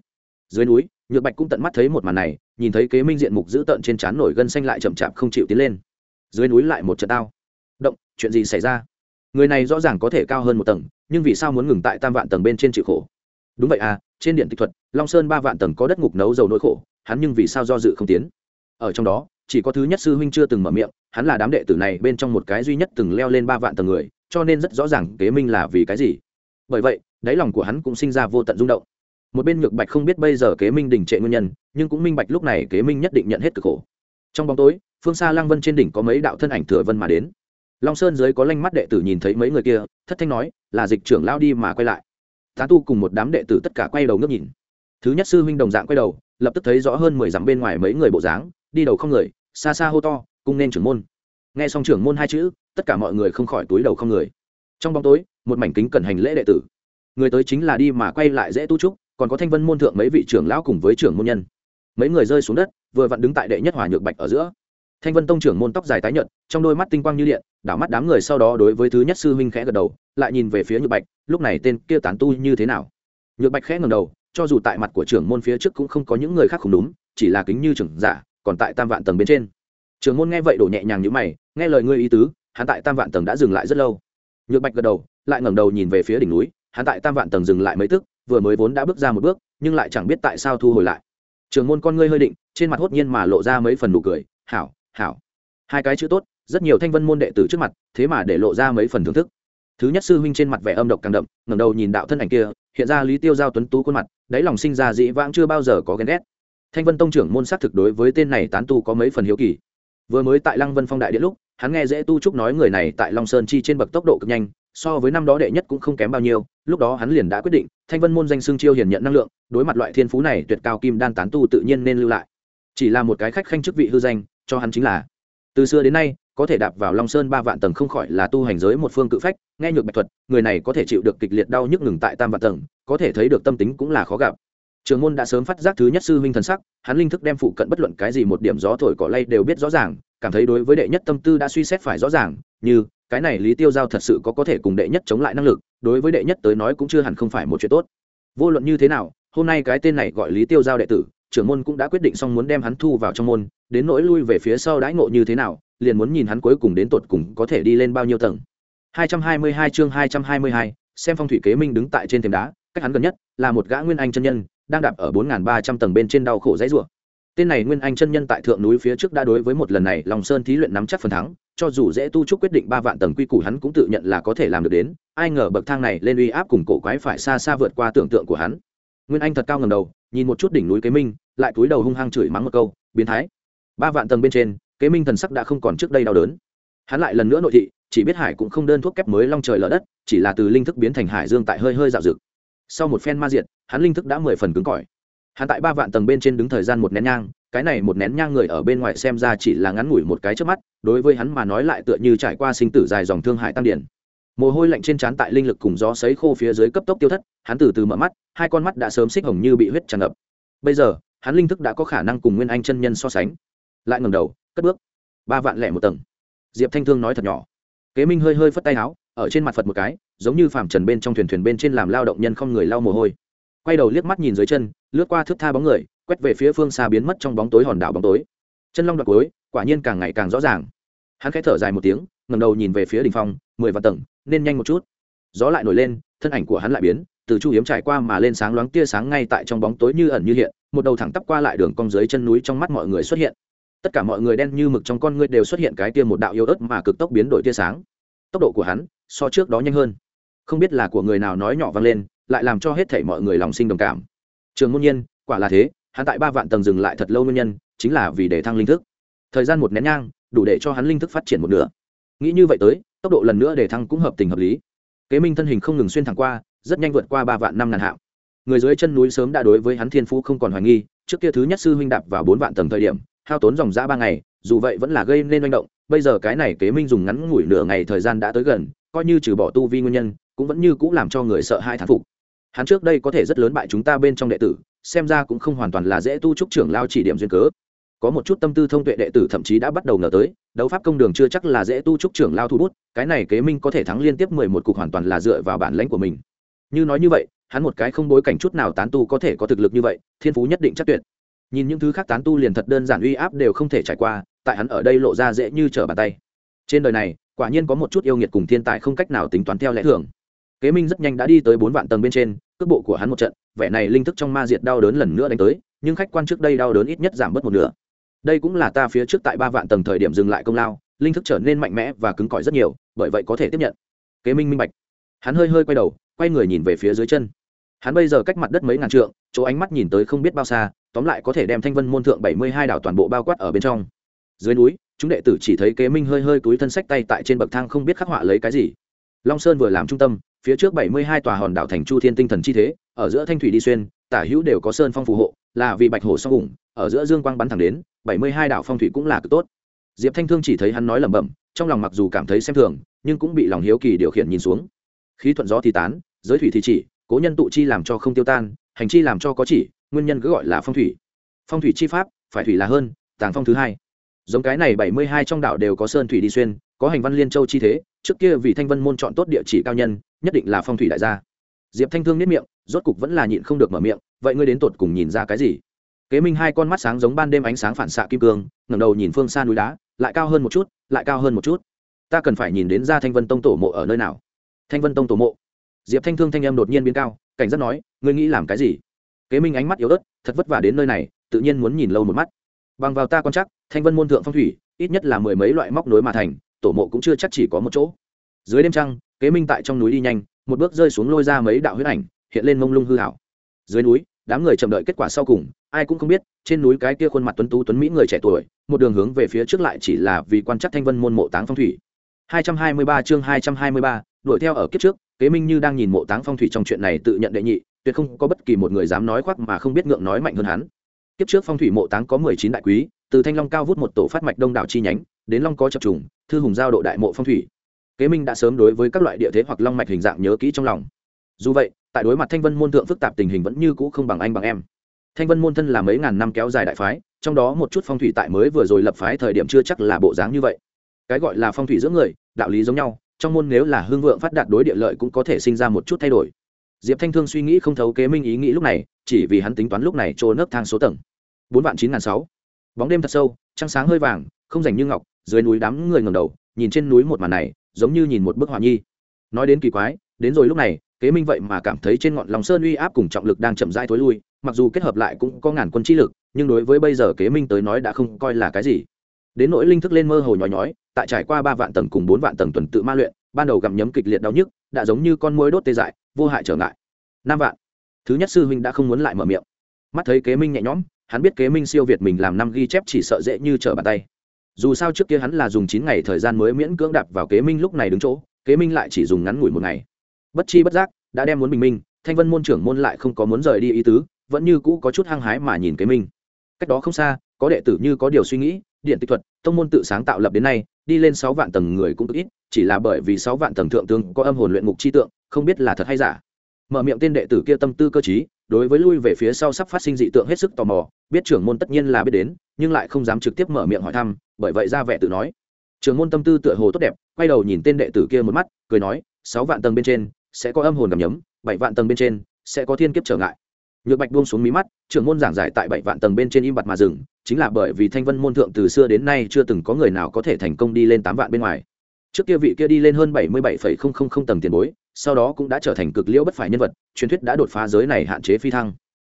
Dưới núi nhược bạch cũng tận mắt thấy một màn này, nhìn thấy kế minh diện mục giữ tợn trên trán nổi gân xanh lại chậm chạp không chịu tiến lên. Dưới núi lại một trận tao động, chuyện gì xảy ra? Người này rõ ràng có thể cao hơn một tầng, nhưng vì sao muốn ngừng tại tam vạn tầng bên trên chịu khổ? Đúng vậy à trên điện tịch thuật, long sơn ba vạn tầng có đất ngục nấu dầu nỗi khổ, hắn nhưng vì sao do dự không tiến? Ở trong đó, chỉ có thứ nhất sư huynh chưa từng mở miệng, hắn là đám đệ tử này bên trong một cái duy nhất từng leo lên ba vạn tầng người, cho nên rất rõ ràng kế minh là vì cái gì. Bởi vậy, đáy lòng của hắn cũng sinh ra vô tận rung động một bên nhược bạch không biết bây giờ kế minh đình trệ nguyên nhân, nhưng cũng minh bạch lúc này kế minh nhất định nhận hết cực khổ. Trong bóng tối, phương xa lang vân trên đỉnh có mấy đạo thân ảnh thừa vân mà đến. Long sơn dưới có lanh mắt đệ tử nhìn thấy mấy người kia, thất thanh nói, là dịch trưởng lao đi mà quay lại. Tá tu cùng một đám đệ tử tất cả quay đầu ngước nhìn. Thứ nhất sư huynh đồng dạng quay đầu, lập tức thấy rõ hơn mười dặm bên ngoài mấy người bộ dáng, đi đầu không người, xa xa hô to, cung nên trưởng môn. Nghe xong trưởng môn hai chữ, tất cả mọi người không khỏi túi đầu không người. Trong bóng tối, một mảnh kính cẩn hành lễ đệ tử. Người tới chính là đi mà quay lại dễ tu trúc còn có thanh vân môn thượng mấy vị trưởng lão cùng với trưởng môn nhân. Mấy người rơi xuống đất, vừa vặn đứng tại đệ nhất hòa nhược bạch ở giữa. Thanh vân tông trưởng môn tóc dài tái nhợt, trong đôi mắt tinh quang như điện, đảo mắt đám người sau đó đối với thứ nhất sư huynh khẽ gật đầu, lại nhìn về phía nhược bạch, lúc này tên kia tán tu như thế nào? Nhược bạch khẽ ngầm đầu, cho dù tại mặt của trưởng môn phía trước cũng không có những người khác không đúng, chỉ là kính như trưởng giả, còn tại tam vạn tầng bên trên. Trưởng môn nghe vậy đổ nhẹ nhàng như mày, nghe lời ngươi ý tứ, hắn tại tam vạn tầng đã dừng lại rất lâu. Nhược bạch gật đầu, lại ngẩng đầu nhìn về phía đỉnh núi, hắn tại tam vạn tầng dừng lại mấy tức vừa mới vốn đã bước ra một bước, nhưng lại chẳng biết tại sao thu hồi lại. Trường môn con ngươi hơi định, trên mặt hốt nhiên mà lộ ra mấy phần nụ cười, hảo hảo. Hai cái chữ tốt, rất nhiều thanh vân môn đệ tử trước mặt, thế mà để lộ ra mấy phần thưởng thức. Thứ nhất sư huynh trên mặt vẻ âm độc càng đậm, ngẩng đầu nhìn đạo thân ảnh kia, hiện ra lý tiêu giao tuấn tú khuôn mặt, đáy lòng sinh ra dĩ vãng chưa bao giờ có ghen ghét. Thanh vân tông trưởng môn xác thực đối với tên này tán tu có mấy phần hiếu kỳ. Vừa mới tại lăng vân phong đại điện lúc, hắn nghe dễ tu trúc nói người này tại long sơn chi trên bậc tốc độ cực nhanh, so với năm đó đệ nhất cũng không kém bao nhiêu, lúc đó hắn liền đã quyết định thanh vân môn danh xương chiêu hiển nhận năng lượng, đối mặt loại thiên phú này, tuyệt cao kim đan tán tu tự nhiên nên lưu lại. Chỉ là một cái khách khanh chức vị hư danh, cho hắn chính là. Từ xưa đến nay, có thể đạp vào long sơn ba vạn tầng không khỏi là tu hành giới một phương cự phách, nghe nhược bạch thuật, người này có thể chịu được kịch liệt đau nhức ngừng tại tam vạn tầng, có thể thấy được tâm tính cũng là khó gặp. Trường môn đã sớm phát giác thứ nhất sư huynh thần sắc, hắn linh thức đem phụ cận bất luận cái gì một điểm gió thổi cỏ lay đều biết rõ ràng, cảm thấy đối với đệ nhất tâm tư đã suy xét phải rõ ràng, như cái này lý tiêu giao thật sự có có thể cùng đệ nhất chống lại năng lực đối với đệ nhất tới nói cũng chưa hẳn không phải một chuyện tốt. Vô luận như thế nào hôm nay cái tên này gọi lý tiêu giao đệ tử trưởng môn cũng đã quyết định xong muốn đem hắn thu vào trong môn đến nỗi lui về phía sau đãi ngộ như thế nào liền muốn nhìn hắn cuối cùng đến tột cùng có thể đi lên bao nhiêu tầng. 222 chương 222, xem phong thủy kế minh đứng tại trên thềm đá cách hắn gần nhất là một gã nguyên anh chân nhân đang đạp ở 4.300 tầng bên trên đau khổ dãy rủa tên này nguyên anh chân nhân tại thượng núi phía trước đã đối với một lần này lòng sơn thí luyện nắm chắc phần thắng, cho dù dễ tu trúc quyết định ba vạn tầng quy củ hắn cũng tự nhận là có thể làm được đến, ai ngờ bậc thang này lên uy áp cùng cổ quái phải xa xa vượt qua tưởng tượng của hắn. Nguyên anh thật cao ngầm đầu, nhìn một chút đỉnh núi kế minh, lại cúi đầu hung hăng chửi mắng một câu, biến thái. Ba vạn tầng bên trên, kế minh thần sắc đã không còn trước đây đau đớn. Hắn lại lần nữa nội thị, chỉ biết hải cũng không đơn thuốc kép mới long trời lở đất, chỉ là từ linh thức biến thành hải dương tại hơi hơi dạo dực. Sau một phen ma diệt, hắn linh thức đã mười phần cứng cỏi hắn tại ba vạn tầng bên trên đứng thời gian một nén nhang, cái này một nén nhang người ở bên ngoài xem ra chỉ là ngắn ngủi một cái trước mắt, đối với hắn mà nói lại tựa như trải qua sinh tử dài dòng thương hại tăng điển. Mồ hôi lạnh trên trán tại linh lực cùng gió sấy khô phía dưới cấp tốc tiêu thất, hắn từ từ mở mắt, hai con mắt đã sớm xích hồng như bị huyết tràn ngập. Bây giờ, hắn linh thức đã có khả năng cùng nguyên anh chân nhân so sánh. Lại ngầm đầu, cất bước. Ba vạn lẻ một tầng. Diệp thanh thương nói thật nhỏ. Kế minh hơi hơi phất tay áo, ở trên mặt phật một cái, giống như phàm trần bên trong thuyền thuyền bên trên làm lao động nhân không người lau mồ hôi quay đầu liếc mắt nhìn dưới chân, lướt qua thước tha bóng người, quét về phía phương xa biến mất trong bóng tối hòn đảo bóng tối. Chân long đoạt cối quả nhiên càng ngày càng rõ ràng. Hắn khẽ thở dài một tiếng ngầm đầu nhìn về phía đỉnh phong, mười vạn tầng, nên nhanh một chút. Gió lại nổi lên, thân ảnh của hắn lại biến, từ chu hiếm trải qua mà lên sáng loáng tia sáng ngay tại trong bóng tối như ẩn như hiện, một đầu thẳng tắp qua lại đường cong dưới chân núi trong mắt mọi người xuất hiện. Tất cả mọi người đen như mực trong con ngươi đều xuất hiện cái tia một đạo yếu ớt mà cực tốc biến đổi tia sáng. Tốc độ của hắn so trước đó nhanh hơn. Không biết là của người nào nói nhỏ vang lên lại làm cho hết thảy mọi người lòng sinh đồng cảm. Trường môn nhiên, quả là thế, hắn tại ba vạn tầng dừng lại thật lâu nguyên nhân, chính là vì để thăng linh thức. Thời gian một nén nhang, đủ để cho hắn linh thức phát triển một nửa. Nghĩ như vậy tới, tốc độ lần nữa để thăng cũng hợp tình hợp lý. Kế minh thân hình không ngừng xuyên thẳng qua, rất nhanh vượt qua ba vạn năm ngàn hạng. Người dưới chân núi sớm đã đối với hắn thiên phú không còn hoài nghi, trước kia thứ nhất sư huynh đạp vào bốn vạn tầng thời điểm, hao tốn dòng giã ba ngày, dù vậy vẫn là gây nên manh động, bây giờ cái này kế minh dùng ngắn ngủi nửa ngày thời gian đã tới gần, coi như trừ bỏ tu vi nguyên nhân, cũng vẫn như cũ làm cho người sợ hai thán phục hắn trước đây có thể rất lớn bại chúng ta bên trong đệ tử, xem ra cũng không hoàn toàn là dễ tu trúc trưởng lao chỉ điểm duyên cớ. Có một chút tâm tư thông tuệ đệ tử thậm chí đã bắt đầu ngờ tới, đấu pháp công đường chưa chắc là dễ tu trúc trưởng lao thu bút, cái này kế minh có thể thắng liên tiếp mười một cục hoàn toàn là dựa vào bản lãnh của mình. Như nói như vậy, hắn một cái không bối cảnh chút nào tán tu có thể có thực lực như vậy, thiên phú nhất định chắc tuyệt. Nhìn những thứ khác tán tu liền thật đơn giản uy áp đều không thể trải qua, tại hắn ở đây lộ ra dễ như trở bàn tay. Trên đời này, quả nhiên có một chút yêu nghiệt cùng thiên tài không cách nào tính toán theo lẽ thường kế minh rất nhanh đã đi tới bốn vạn tầng bên trên, cước bộ của hắn một trận, vẻ này linh thức trong ma diệt đau đớn lần nữa đánh tới, nhưng khách quan trước đây đau đớn ít nhất giảm bớt một nửa. Đây cũng là ta phía trước tại ba vạn tầng thời điểm dừng lại công lao, linh thức trở nên mạnh mẽ và cứng cỏi rất nhiều, bởi vậy có thể tiếp nhận. Kế minh minh bạch. Hắn hơi hơi quay đầu, quay người nhìn về phía dưới chân. Hắn bây giờ cách mặt đất mấy ngàn trượng, chỗ ánh mắt nhìn tới không biết bao xa, tóm lại có thể đem thanh vân môn thượng bảy mươi hai đảo toàn bộ bao quát ở bên trong. Dưới núi, chúng đệ tử chỉ thấy kế minh hơi hơi túi thân sách tay tại trên bậc thang không biết khắc họa lấy cái gì. Long sơn vừa làm trung tâm phía trước bảy mươi hai tòa hòn đảo thành chu thiên tinh thần chi thế, ở giữa thanh thủy đi xuyên, tả hữu đều có sơn phong phù hộ, là vì bạch hổ song ủng ở giữa dương quang bắn thẳng đến, bảy mươi hai đảo phong thủy cũng là cực tốt. Diệp thanh thương chỉ thấy hắn nói lẩm bẩm, trong lòng mặc dù cảm thấy xem thường, nhưng cũng bị lòng hiếu kỳ điều khiển nhìn xuống. Khí thuận gió thì tán, giới thủy thì chỉ, cố nhân tụ chi làm cho không tiêu tan, hành chi làm cho có chỉ, nguyên nhân cứ gọi là phong thủy. Phong thủy chi pháp, phải thủy là hơn, tàng phong thứ hai. Giống cái này bảy mươi hai trong đảo đều có sơn thủy đi xuyên, có hành văn liên châu chi thế trước kia vì thanh vân môn chọn tốt địa chỉ cao nhân, nhất định là phong thủy đại gia. Diệp thanh thương nếp miệng, rốt cục vẫn là nhịn không được mở miệng, vậy ngươi đến tột cùng nhìn ra cái gì? Kế minh hai con mắt sáng giống ban đêm ánh sáng phản xạ kim cương, ngẩng đầu nhìn phương xa núi đá, lại cao hơn một chút, lại cao hơn một chút. Ta cần phải nhìn đến ra thanh vân tông tổ mộ ở nơi nào. Thanh vân tông tổ mộ? Diệp thanh thương thanh em đột nhiên biến cao, cảnh giác nói, ngươi nghĩ làm cái gì? Kế minh ánh mắt yếu ớt, thật vất vả đến nơi này, tự nhiên muốn nhìn lâu một mắt. Bằng vào ta con chắc thanh vân môn thượng phong thủy, ít nhất là mười mấy loại móc nối mà thành tổ mộ cũng chưa chắc chỉ có một chỗ. Dưới đêm trăng kế minh tại trong núi đi nhanh một bước rơi xuống lôi ra mấy đạo huyết ảnh hiện lên mông lung hư hảo dưới núi đám người chậm đợi kết quả sau cùng ai cũng không biết trên núi cái kia khuôn mặt tuấn tú tuấn mỹ người trẻ tuổi một đường hướng về phía trước lại chỉ là vì quan chắc thanh vân môn mộ táng phong thủy. 223 chương 223, đuổi theo ở kiếp trước kế minh như đang nhìn mộ táng phong thủy trong chuyện này tự nhận đệ nhị tuyệt không có bất kỳ một người dám nói khoác mà không biết ngượng nói mạnh hơn hắn. Kiếp trước phong thủy mộ táng có 19 đại quý từ thanh long cao vút một tổ phát mạch đông đảo chi nhánh đến long có chập trùng thư hùng giao độ đại mộ phong thủy. Kế minh đã sớm đối với các loại địa thế hoặc long mạch hình dạng nhớ kỹ trong lòng. Dù vậy, tại đối mặt thanh vân môn thượng phức tạp tình hình vẫn như cũ không bằng anh bằng em. Thanh vân môn thân là mấy ngàn năm kéo dài đại phái, trong đó một chút phong thủy tại mới vừa rồi lập phái thời điểm chưa chắc là bộ dáng như vậy. Cái gọi là phong thủy giữa người, đạo lý giống nhau, trong môn nếu là hương vượng phát đạt đối địa lợi cũng có thể sinh ra một chút thay đổi. Diệp thanh thương suy nghĩ không thấu kế minh ý nghĩ lúc này, chỉ vì hắn tính toán lúc này trôi nấc thang số tầng. Bốn vạn chín ngàn sáu. Bóng đêm thật sâu, trăng sáng hơi vàng, không rảnh như ngọc dưới núi đám người ngầm đầu, nhìn trên núi một màn này, giống như nhìn một bức họa nhi. Nói đến kỳ quái, đến rồi lúc này, kế minh vậy mà cảm thấy trên ngọn lòng sơn uy áp cùng trọng lực đang chậm rãi thối lui, mặc dù kết hợp lại cũng có ngàn quân chi lực, nhưng đối với bây giờ kế minh tới nói đã không coi là cái gì. Đến nỗi linh thức lên mơ hồ nhói nhói, tại trải qua ba vạn tầng cùng bốn vạn tầng tuần tự ma luyện, ban đầu gặm nhấm kịch liệt đau nhức, đã giống như con môi đốt tê dại, vô hại trở ngại. Năm vạn. Thứ nhất sư huynh đã không muốn lại mở miệng. Mắt thấy kế minh nhẹ nhõm, hắn biết kế minh siêu việt mình làm năm ghi chép chỉ sợ dễ như trở bàn tay dù sao trước kia hắn là dùng chín ngày thời gian mới miễn cưỡng đạp vào kế minh lúc này đứng chỗ, kế minh lại chỉ dùng ngắn ngủi một ngày. Bất chi bất giác, đã đem muốn bình minh, thanh vân môn trưởng môn lại không có muốn rời đi ý tứ, vẫn như cũ có chút hăng hái mà nhìn kế minh. Cách đó không xa, có đệ tử như có điều suy nghĩ, điện tịch thuật, tông môn tự sáng tạo lập đến nay, đi lên sáu vạn tầng người cũng ít, chỉ là bởi vì sáu vạn tầng thượng tướng có âm hồn luyện ngục chi tượng, không biết là thật hay giả. Mở miệng tên đệ tử kia tâm tư cơ chí đối với lui về phía sau sắp phát sinh dị tượng hết sức tò mò, biết trưởng môn tất nhiên là biết đến, nhưng lại không dám trực tiếp mở miệng hỏi thăm, bởi vậy ra vẻ tự nói. Trưởng môn tâm tư tựa hồ tốt đẹp, quay đầu nhìn tên đệ tử kia một mắt, cười nói, sáu vạn tầng bên trên, sẽ có âm hồn gầm nhấm, bảy vạn tầng bên trên, sẽ có thiên kiếp trở ngại. Nhược bạch buông xuống mí mắt, trưởng môn giảng giải tại bảy vạn tầng bên trên im bặt mà dừng, chính là bởi vì thanh vân môn thượng từ xưa đến nay chưa từng có người nào có thể thành công đi lên tám vạn bên ngoài. Trước kia vị kia đi lên hơn bảy mươi bảy phẩy không không không tầng tiền bối sau đó cũng đã trở thành cực liễu bất phải nhân vật, truyền thuyết đã đột phá giới này hạn chế phi thăng.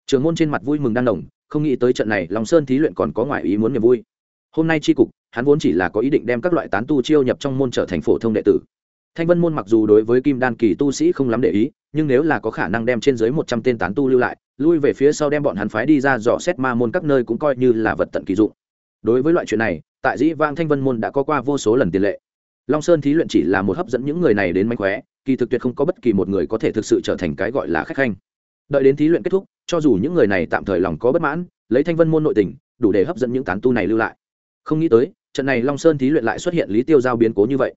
Trường môn trên mặt vui mừng đang nồng không nghĩ tới trận này lòng sơn thí luyện còn có ngoại ý muốn niềm vui. Hôm nay tri cục, hắn vốn chỉ là có ý định đem các loại tán tu chiêu nhập trong môn trở thành phổ thông đệ tử. Thanh vân môn mặc dù đối với kim đan kỳ tu sĩ không lắm để ý, nhưng nếu là có khả năng đem trên dưới một trăm tên tán tu lưu lại, lui về phía sau đem bọn hắn phái đi ra dò xét ma môn các nơi cũng coi như là vật tận kỳ dụng. Đối với loại chuyện này, tại dĩ vang thanh vân môn đã có qua vô số lần tiền lệ. Long sơn thí luyện chỉ là một hấp dẫn những người này đến mánh khóe kỳ thực tuyệt không có bất kỳ một người có thể thực sự trở thành cái gọi là khách khanh. Đợi đến thí luyện kết thúc, cho dù những người này tạm thời lòng có bất mãn, lấy thanh vân môn nội tình, đủ để hấp dẫn những tán tu này lưu lại. Không nghĩ tới, trận này long sơn thí luyện lại xuất hiện lý tiêu giao biến cố như vậy.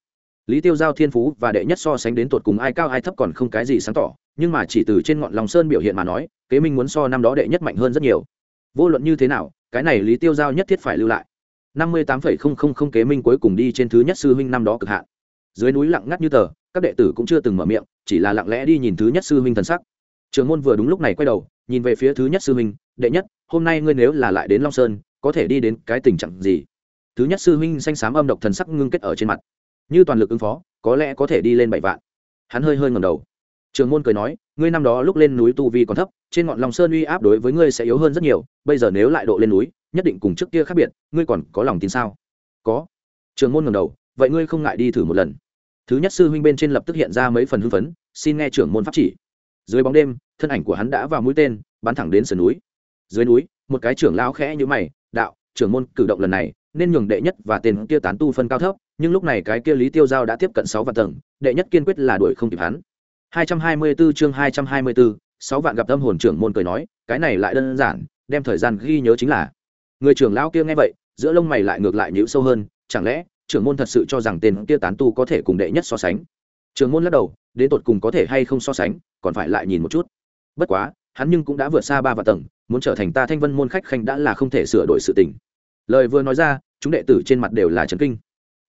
Lý tiêu giao thiên phú và đệ nhất so sánh đến tột cùng ai cao ai thấp còn không cái gì sáng tỏ, nhưng mà chỉ từ trên ngọn lòng sơn biểu hiện mà nói, kế minh muốn so năm đó đệ nhất mạnh hơn rất nhiều. Vô luận như thế nào, cái này lý tiêu giao nhất thiết phải lưu lại. Năm mươi tám phẩy không không không kế minh cuối cùng đi trên thứ nhất sư huynh năm đó cực hạn. Dưới núi lặng ngắt như tờ các đệ tử cũng chưa từng mở miệng, chỉ là lặng lẽ đi nhìn thứ nhất sư huynh thần sắc. Trường môn vừa đúng lúc này quay đầu, nhìn về phía thứ nhất sư huynh, đệ nhất, hôm nay ngươi nếu là lại đến long sơn, có thể đi đến cái tình trạng gì? Thứ nhất sư huynh xanh xám âm độc thần sắc ngưng kết ở trên mặt. Như toàn lực ứng phó, có lẽ có thể đi lên bảy vạn. Hắn hơi hơi ngầm đầu. Trường môn cười nói, ngươi năm đó lúc lên núi tu vi còn thấp, trên ngọn lòng sơn uy áp đối với ngươi sẽ yếu hơn rất nhiều, bây giờ nếu lại độ lên núi, nhất định cùng trước kia khác biệt, ngươi còn có lòng tin sao? Có. Trường môn ngầm đầu, vậy ngươi không ngại đi thử một lần? Thứ nhất sư huynh bên trên lập tức hiện ra mấy phần hưng phấn xin nghe trưởng môn pháp chỉ. Dưới bóng đêm thân ảnh của hắn đã vào mũi tên bắn thẳng đến sườn núi. Dưới núi một cái trưởng lao khẽ như mày đạo trưởng môn cử động lần này nên nhường đệ nhất và tên kia tán tu phân cao thấp nhưng lúc này cái kia lý tiêu giao đã tiếp cận sáu vạn tầng đệ nhất kiên quyết là đuổi không kịp hắn. 224 chương 224, sáu vạn gặp tâm hồn trưởng môn cười nói cái này lại đơn giản đem thời gian ghi nhớ chính là. Người trưởng lão kia nghe vậy giữa lông mày lại ngược lại nhíu sâu hơn chẳng lẽ trưởng môn thật sự cho rằng tên kia tán tu có thể cùng đệ nhất so sánh. Trưởng môn lắc đầu, đến tột cùng có thể hay không so sánh, còn phải lại nhìn một chút. Bất quá, hắn nhưng cũng đã vượt xa ba vạn tầng, muốn trở thành ta thanh vân môn khách khanh đã là không thể sửa đổi sự tình. Lời vừa nói ra, chúng đệ tử trên mặt đều là trấn kinh.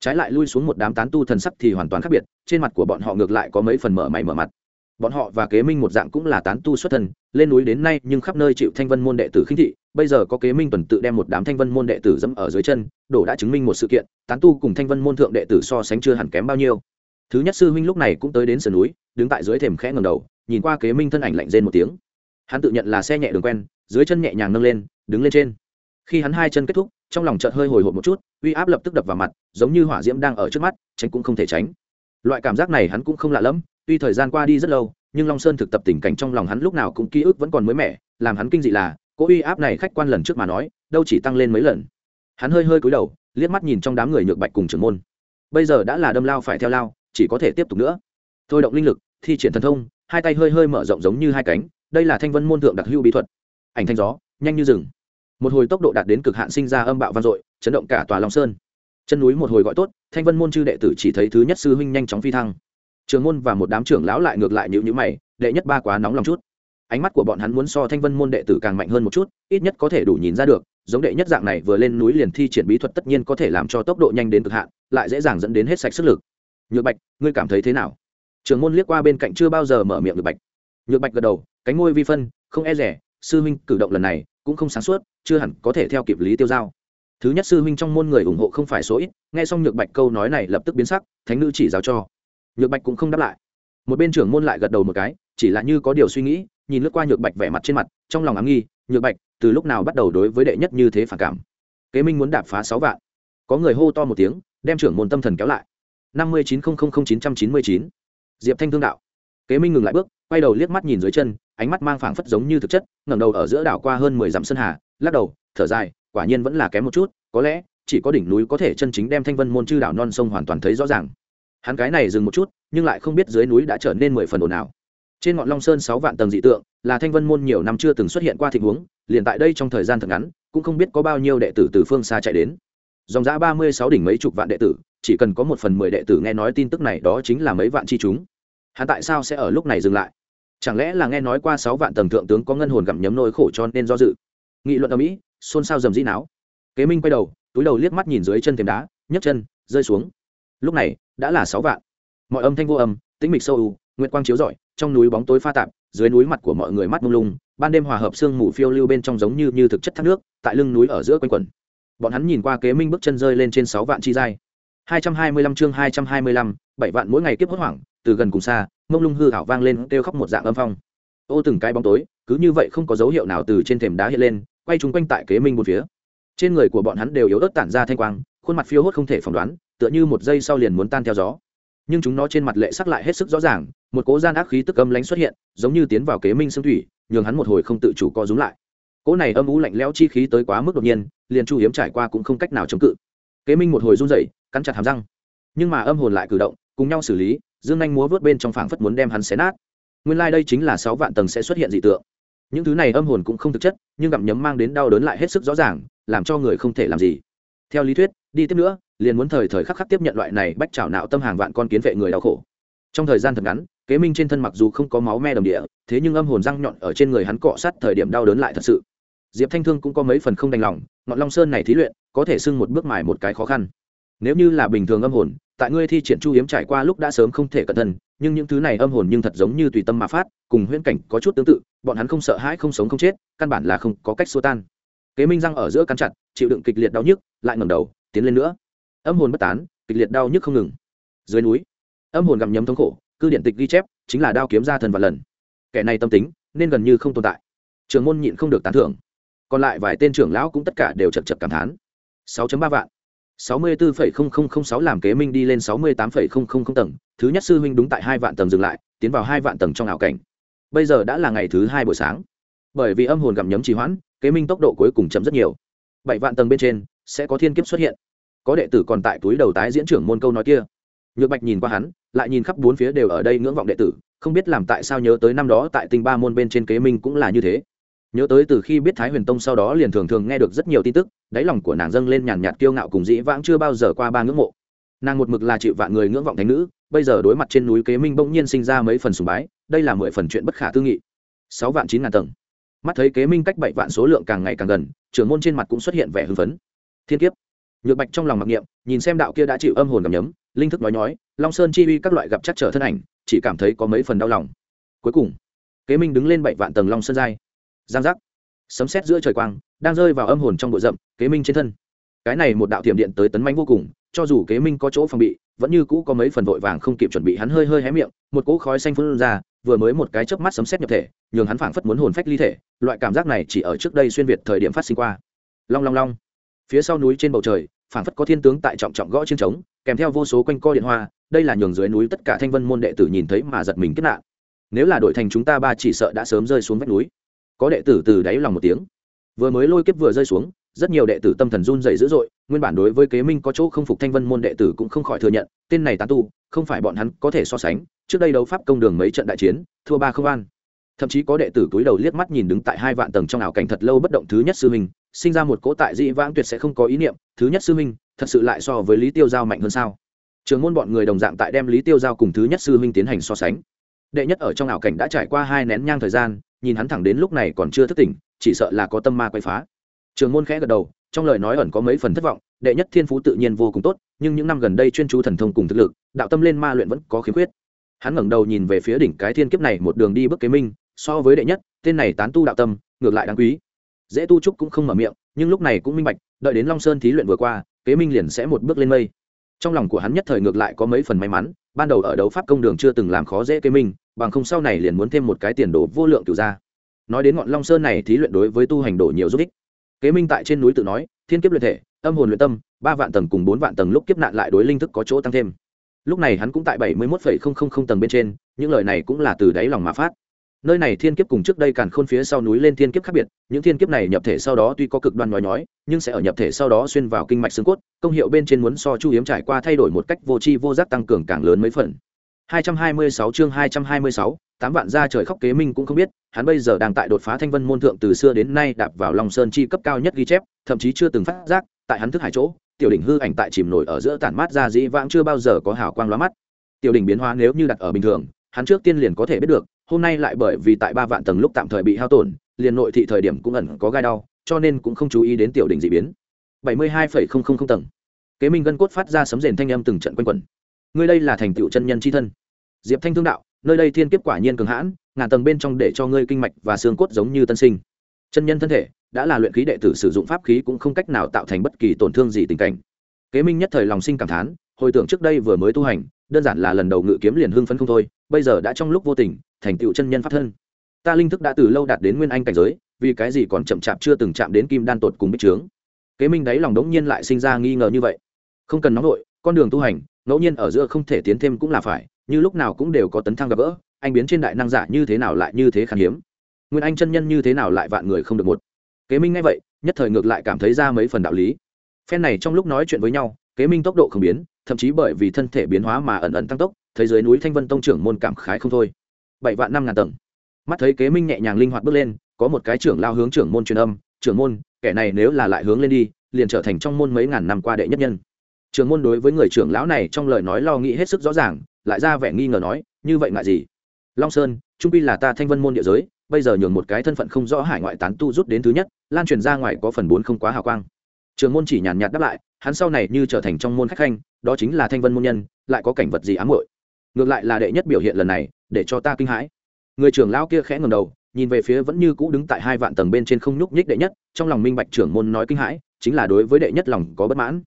Trái lại lui xuống một đám tán tu thần sắc thì hoàn toàn khác biệt, trên mặt của bọn họ ngược lại có mấy phần mở mày mở mặt. Bọn họ và kế minh một dạng cũng là tán tu xuất thân, lên núi đến nay nhưng khắp nơi chịu thanh vân môn đệ tử khinh thị bây giờ có kế minh tuần tự đem một đám thanh vân môn đệ tử dẫm ở dưới chân, đổ đã chứng minh một sự kiện, tán tu cùng thanh vân môn thượng đệ tử so sánh chưa hẳn kém bao nhiêu. Thứ nhất sư huynh lúc này cũng tới đến sườn núi, đứng tại dưới thềm khẽ ngầm đầu, nhìn qua kế minh thân ảnh lạnh rên một tiếng. Hắn tự nhận là xe nhẹ đường quen, dưới chân nhẹ nhàng nâng lên, đứng lên trên. Khi hắn hai chân kết thúc, trong lòng chợt hơi hồi hộp một chút, uy áp lập tức đập vào mặt, giống như hỏa diễm đang ở trước mắt, tránh cũng không thể tránh. Loại cảm giác này hắn cũng không lạ lẫm, tuy thời gian qua đi rất lâu, nhưng long sơn thực tập tình cảnh trong lòng hắn lúc nào cũng ký ức vẫn còn mới mẻ, làm hắn kinh dị là cỗ uy áp này khách quan lần trước mà nói, đâu chỉ tăng lên mấy lần. Hắn hơi hơi cúi đầu, liếc mắt nhìn trong đám người nhược bạch cùng trưởng môn. Bây giờ đã là đâm lao phải theo lao, chỉ có thể tiếp tục nữa. Thôi động linh lực, thi triển thần thông, hai tay hơi hơi mở rộng giống như hai cánh, đây là thanh vân môn thượng đặc hữu bí thuật. Ảnh thanh gió, nhanh như rừng. Một hồi tốc độ đạt đến cực hạn sinh ra âm bạo vang dội, chấn động cả tòa long sơn. Chân núi một hồi gọi tốt, thanh vân môn chư đệ tử chỉ thấy thứ nhất sư huynh nhanh chóng phi thăng. Trường môn và một đám trưởng lão lại ngược lại nhịu nhữ mày, đệ nhất ba quá nóng lòng chút ánh mắt của bọn hắn muốn so thanh vân môn đệ tử càng mạnh hơn một chút, ít nhất có thể đủ nhìn ra được, giống đệ nhất dạng này vừa lên núi liền thi triển bí thuật tất nhiên có thể làm cho tốc độ nhanh đến cực hạn, lại dễ dàng dẫn đến hết sạch sức lực. Nhược bạch, ngươi cảm thấy thế nào? Trường môn liếc qua bên cạnh chưa bao giờ mở miệng nhược bạch. Nhược bạch gật đầu, cánh ngôi vi phân, không e rẻ, sư huynh cử động lần này cũng không sáng suốt, chưa hẳn có thể theo kịp lý tiêu giao. Thứ nhất sư huynh trong môn người ủng hộ không phải số ít, nghe xong nhược bạch câu nói này lập tức biến sắc, thánh nữ chỉ giáo cho. Nhược bạch cũng không đáp lại. Một bên trưởng môn lại gật đầu một cái, chỉ là như có điều suy nghĩ nhìn lướt qua nhược bạch vẻ mặt trên mặt, trong lòng ám nghi, nhược bạch, từ lúc nào bắt đầu đối với đệ nhất như thế phản cảm? Kế minh muốn đạp phá sáu vạn. Có người hô to một tiếng, đem trưởng môn tâm thần kéo lại. Năm mươi chín nghìn chín trăm chín mươi chín. Diệp thanh thương đạo. Kế minh ngừng lại bước, quay đầu liếc mắt nhìn dưới chân, ánh mắt mang phảng phất giống như thực chất, ngẩng đầu ở giữa đảo qua hơn mười dặm sơn hà, lắc đầu, thở dài, quả nhiên vẫn là kém một chút, có lẽ, chỉ có đỉnh núi có thể chân chính đem thanh vân môn chư đảo non sông hoàn toàn thấy rõ ràng. Hắn cái này dừng một chút, nhưng lại không biết dưới núi đã trở nên mười phần ồn ào trên ngọn long sơn sáu vạn tầng dị tượng, là thanh vân môn nhiều năm chưa từng xuất hiện qua tình huống, liền tại đây trong thời gian thật ngắn, cũng không biết có bao nhiêu đệ tử từ phương xa chạy đến. Dòng giã ba mươi sáu đỉnh mấy chục vạn đệ tử, chỉ cần có một phần mười đệ tử nghe nói tin tức này đó chính là mấy vạn chi chúng. Hắn tại sao sẽ ở lúc này dừng lại? Chẳng lẽ là nghe nói qua sáu vạn tầng thượng tướng có ngân hồn gặm nhấm nỗi khổ cho nên do dự? Nghị luận ở mỹ, xôn xao dầm dĩ não kế minh quay đầu, túi đầu liếc mắt nhìn dưới chân thềm đá, nhấc chân, rơi xuống. Lúc này, đã là sáu vạn. Mọi âm thanh vô âm, tĩnh mịch sâu u, nguyệt quang chiếu rọi trong núi bóng tối pha tạp, dưới núi mặt của mọi người mắt mông lung, ban đêm hòa hợp sương mù phiêu lưu bên trong giống như như thực chất thác nước, tại lưng núi ở giữa quanh quẩn. Bọn hắn nhìn qua kế minh bước chân rơi lên trên sáu vạn chi giai. Hai trăm hai mươi lăm chương hai trăm hai mươi lăm, bảy vạn mỗi ngày kiếp hốt hoảng, từ gần cùng xa, mông lung hư hảo vang lên, kêu khóc một dạng âm phong. Ô từng cái bóng tối, cứ như vậy không có dấu hiệu nào từ trên thềm đá hiện lên, quay chúng quanh tại kế minh một phía. Trên người của bọn hắn đều yếu ớt tản ra thanh quang, khuôn mặt phiêu hốt không thể phỏng đoán, tựa như một giây sau liền muốn tan theo gió nhưng chúng nó trên mặt lệ sắc lại hết sức rõ ràng, một cố gian ác khí tức âm lánh xuất hiện, giống như tiến vào kế minh xương thủy, nhường hắn một hồi không tự chủ co rúm lại. Cỗ này âm ú lạnh lẽo chi khí tới quá mức đột nhiên, liền chu hiếm trải qua cũng không cách nào chống cự. Kế minh một hồi run rẩy, cắn chặt hàm răng. Nhưng mà âm hồn lại cử động, cùng nhau xử lý, dương anh múa vớt bên trong phảng phất muốn đem hắn xé nát. Nguyên lai、like、đây chính là sáu vạn tầng sẽ xuất hiện dị tượng. Những thứ này âm hồn cũng không thực chất, nhưng gặm nhấm mang đến đau đớn lại hết sức rõ ràng, làm cho người không thể làm gì. Theo lý thuyết đi tiếp nữa, liền muốn thời thời khắc khắc tiếp nhận loại này bách trào nạo tâm hàng vạn con kiến vệ người đau khổ. Trong thời gian thật ngắn, kế minh trên thân mặc dù không có máu me đồng địa, thế nhưng âm hồn răng nhọn ở trên người hắn cọ sát thời điểm đau đớn lại thật sự. Diệp thanh thương cũng có mấy phần không đành lòng, ngọn long sơn này thí luyện, có thể sưng một bước mài một cái khó khăn. Nếu như là bình thường âm hồn, tại ngươi thi triển chu hiếm trải qua lúc đã sớm không thể cẩn thận, nhưng những thứ này âm hồn nhưng thật giống như tùy tâm mà phát, cùng huyễn cảnh có chút tương tự, bọn hắn không sợ hãi, không sống không chết, căn bản là không có cách xua tan. Kế minh răng ở giữa cắn chặt, chịu đựng kịch liệt đau nhức, lại ngẩng đầu tiến lên nữa. Âm hồn bất tán kịch liệt đau nhức không ngừng. Dưới núi âm hồn gặm nhấm thống khổ cư điện tịch ghi chép chính là đao kiếm ra thần và lần. Kẻ này tâm tính nên gần như không tồn tại. Trường môn nhịn không được tán thưởng. Còn lại vài tên trưởng lão cũng tất cả đều chật chật cảm thán. 6 ba vạn. 64,0006 làm kế minh đi lên 68,000 tầng, thứ nhất sư huynh đúng tại hai vạn tầng dừng lại, tiến vào hai vạn tầng trong ảo cảnh. Bây giờ đã là ngày thứ hai buổi sáng. Bởi vì âm hồn gặm nhấm trì hoãn, kế minh tốc độ cuối cùng chậm rất nhiều. Bảy vạn tầng bên trên sẽ có thiên kiếp xuất hiện. Có đệ tử còn tại túi đầu tái diễn trưởng môn câu nói kia. Nhược Bạch nhìn qua hắn, lại nhìn khắp bốn phía đều ở đây ngưỡng vọng đệ tử, không biết làm tại sao nhớ tới năm đó tại Tinh Ba môn bên trên kế minh cũng là như thế. Nhớ tới từ khi biết thái huyền tông sau đó liền thường thường nghe được rất nhiều tin tức đáy lòng của nàng dâng lên nhàn nhạt kiêu ngạo cùng dĩ vãng chưa bao giờ qua ba ngưỡng mộ. Nàng một mực là chịu vạn người ngưỡng vọng thánh nữ bây giờ đối mặt trên núi kế minh bỗng nhiên sinh ra mấy phần sùng bái đây là mười phần chuyện bất khả tư nghị. Sáu vạn chín ngàn tầng. Mắt thấy kế minh cách bảy vạn số lượng càng ngày càng gần trưởng môn trên mặt cũng xuất hiện vẻ hưng phấn thiên kiếp. Nhược bạch trong lòng mặc niệm, nhìn xem đạo kia đã chịu âm hồn gầm nhấm, linh thức nói nhói long sơn chi uy các loại gặp chắc trở thân ảnh, chỉ cảm thấy có mấy phần đau lòng. Cuối cùng, kế minh đứng lên bảy vạn tầng long sơn giai. Giang giác. Sấm sét giữa trời quang, đang rơi vào âm hồn trong bụi rậm, kế minh trên thân. Cái này một đạo tiềm điện tới tấn manh vô cùng, cho dù kế minh có chỗ phòng bị, vẫn như cũ có mấy phần vội vàng không kịp chuẩn bị hắn hơi hơi hé miệng, một cỗ khói xanh phun ra, vừa mới một cái chớp mắt sấm xét nhập thể, nhường hắn phảng phất muốn hồn phách ly thể, loại cảm giác này chỉ ở trước đây xuyên việt thời điểm phát sinh qua. Long long long phía sau núi trên bầu trời, phảng phất có thiên tướng tại trọng trọng gõ trên trống, kèm theo vô số quanh co điện hoa, đây là nhường dưới núi tất cả thanh vân môn đệ tử nhìn thấy mà giật mình kết nạn. Nếu là đội thành chúng ta ba chỉ sợ đã sớm rơi xuống vách núi. Có đệ tử từ đáy lòng một tiếng. Vừa mới lôi kiếp vừa rơi xuống, rất nhiều đệ tử tâm thần run dày dữ dội, nguyên bản đối với kế minh có chỗ không phục thanh vân môn đệ tử cũng không khỏi thừa nhận, tên này tán tu, không phải bọn hắn có thể so sánh, trước đây đấu pháp công đường mấy trận đại chiến, thua ba không an. Thậm chí có đệ tử túi đầu liếc mắt nhìn đứng tại hai vạn tầng trong ảo cảnh thật lâu bất động thứ nhất sư hình sinh ra một cỗ tại dĩ vãng tuyệt sẽ không có ý niệm, thứ nhất sư minh thật sự lại so với lý tiêu giao mạnh hơn sao? Trường môn bọn người đồng dạng tại đem lý tiêu giao cùng thứ nhất sư minh tiến hành so sánh. Đệ nhất ở trong ảo cảnh đã trải qua hai nén nhang thời gian, nhìn hắn thẳng đến lúc này còn chưa thức tỉnh, chỉ sợ là có tâm ma quay phá. Trường môn khẽ gật đầu, trong lời nói ẩn có mấy phần thất vọng, đệ nhất thiên phú tự nhiên vô cùng tốt, nhưng những năm gần đây chuyên chú thần thông cùng thực lực, đạo tâm lên ma luyện vẫn có khiếm khuyết. Hắn ngẩng đầu nhìn về phía đỉnh cái thiên kiếp này một đường đi bước kế minh, so với đệ nhất, tên này tán tu đạo tâm, ngược lại đáng quý dễ tu trúc cũng không mở miệng, nhưng lúc này cũng minh bạch, đợi đến long sơn thí luyện vừa qua, kế minh liền sẽ một bước lên mây. Trong lòng của hắn nhất thời ngược lại có mấy phần may mắn, ban đầu ở đấu pháp công đường chưa từng làm khó dễ kế minh, bằng không sau này liền muốn thêm một cái tiền đồ vô lượng cửu ra. Nói đến ngọn long sơn này thí luyện đối với tu hành đổ nhiều giúp ích. Kế minh tại trên núi tự nói, thiên kiếp luyện thể, âm hồn luyện tâm, ba vạn tầng cùng bốn vạn tầng lúc kiếp nạn lại đối linh thức có chỗ tăng thêm. Lúc này hắn cũng tại bảy mươi một tầng bên trên, những lời này cũng là từ đáy lòng mà phát nơi này thiên kiếp cùng trước đây càn khôn phía sau núi lên thiên kiếp khác biệt những thiên kiếp này nhập thể sau đó tuy có cực đoan nói nói nhưng sẽ ở nhập thể sau đó xuyên vào kinh mạch xương cốt công hiệu bên trên muốn so chu hiếm trải qua thay đổi một cách vô tri vô giác tăng cường càng lớn mấy phần 226 chương 226, tám vạn gia trời khóc kế minh cũng không biết, hắn bây giờ đang tại đột phá thanh vân môn thượng từ xưa đến nay đạp vào Long Sơn chi cấp cao nhất ghi chép, thậm chí chưa từng phát giác, tại hắn thức hải chỗ, tiểu đỉnh hư ảnh tại chìm nổi ở giữa tản mát ra dĩ vãng chưa bao giờ có hào quang lóa mắt. Tiểu đỉnh biến hóa nếu như đặt ở bình thường, hắn trước tiên liền có thể biết được, hôm nay lại bởi vì tại ba vạn tầng lúc tạm thời bị hao tổn, liền nội thị thời điểm cũng ẩn có gai đau, cho nên cũng không chú ý đến tiểu đỉnh dị biến. 72,000 tầng. Kế Minh gân cốt phát ra sấm rền thanh âm từng trận quanh quẩn. Ngươi đây là thành tựu chân nhân chi thân diệp thanh thương đạo nơi đây thiên kiếp quả nhiên cường hãn ngàn tầng bên trong để cho ngươi kinh mạch và xương cốt giống như tân sinh chân nhân thân thể đã là luyện khí đệ tử sử dụng pháp khí cũng không cách nào tạo thành bất kỳ tổn thương gì tình cảnh kế minh nhất thời lòng sinh cảm thán hồi tưởng trước đây vừa mới tu hành đơn giản là lần đầu ngự kiếm liền hưng phấn không thôi, bây giờ đã trong lúc vô tình, thành tựu chân nhân pháp thân. Ta linh thức đã từ lâu đạt đến nguyên anh cảnh giới, vì cái gì còn chậm chạp chưa từng chạm đến kim đan tột cùng bích trướng? Kế minh đáy lòng đống nhiên lại sinh ra nghi ngờ như vậy. Không cần nóng nổi con đường tu hành, ngẫu nhiên ở giữa không thể tiến thêm cũng là phải, như lúc nào cũng đều có tấn thăng gặp gỡ, anh biến trên đại năng giả như thế nào lại như thế khan hiếm. Nguyên anh chân nhân như thế nào lại vạn người không được một. Kế minh ngay vậy, nhất thời ngược lại cảm thấy ra mấy phần đạo lý. Phen này trong lúc nói chuyện với nhau kế minh tốc độ không biến, thậm chí bởi vì thân thể biến hóa mà ẩn ẩn tăng tốc thấy dưới núi thanh vân tông trưởng môn cảm khái không thôi. Bảy vạn năm ngàn tầng. Mắt thấy kế minh nhẹ nhàng linh hoạt bước lên, có một cái trưởng lao hướng trưởng môn truyền âm, trưởng môn, kẻ này nếu là lại hướng lên đi, liền trở thành trong môn mấy ngàn năm qua đệ nhất nhân. Trưởng môn đối với người trưởng lão này trong lời nói lo nghĩ hết sức rõ ràng, lại ra vẻ nghi ngờ nói, như vậy ngại gì? Long sơn, trung pi là ta thanh vân môn địa giới, bây giờ nhường một cái thân phận không rõ hải ngoại tán tu rút đến thứ nhất, lan truyền ra ngoài có phần bốn không quá hào quang. Trường môn chỉ nhàn nhạt đáp lại hắn sau này như trở thành trong môn khách khanh, đó chính là thanh vân môn nhân, lại có cảnh vật gì ám hội ngược lại là đệ nhất biểu hiện lần này, để cho ta kinh hãi. Người trưởng lão kia khẽ ngầm đầu, nhìn về phía vẫn như cũ đứng tại hai vạn tầng bên trên không nhúc nhích đệ nhất, trong lòng minh bạch trưởng môn nói kinh hãi, chính là đối với đệ nhất lòng có bất mãn.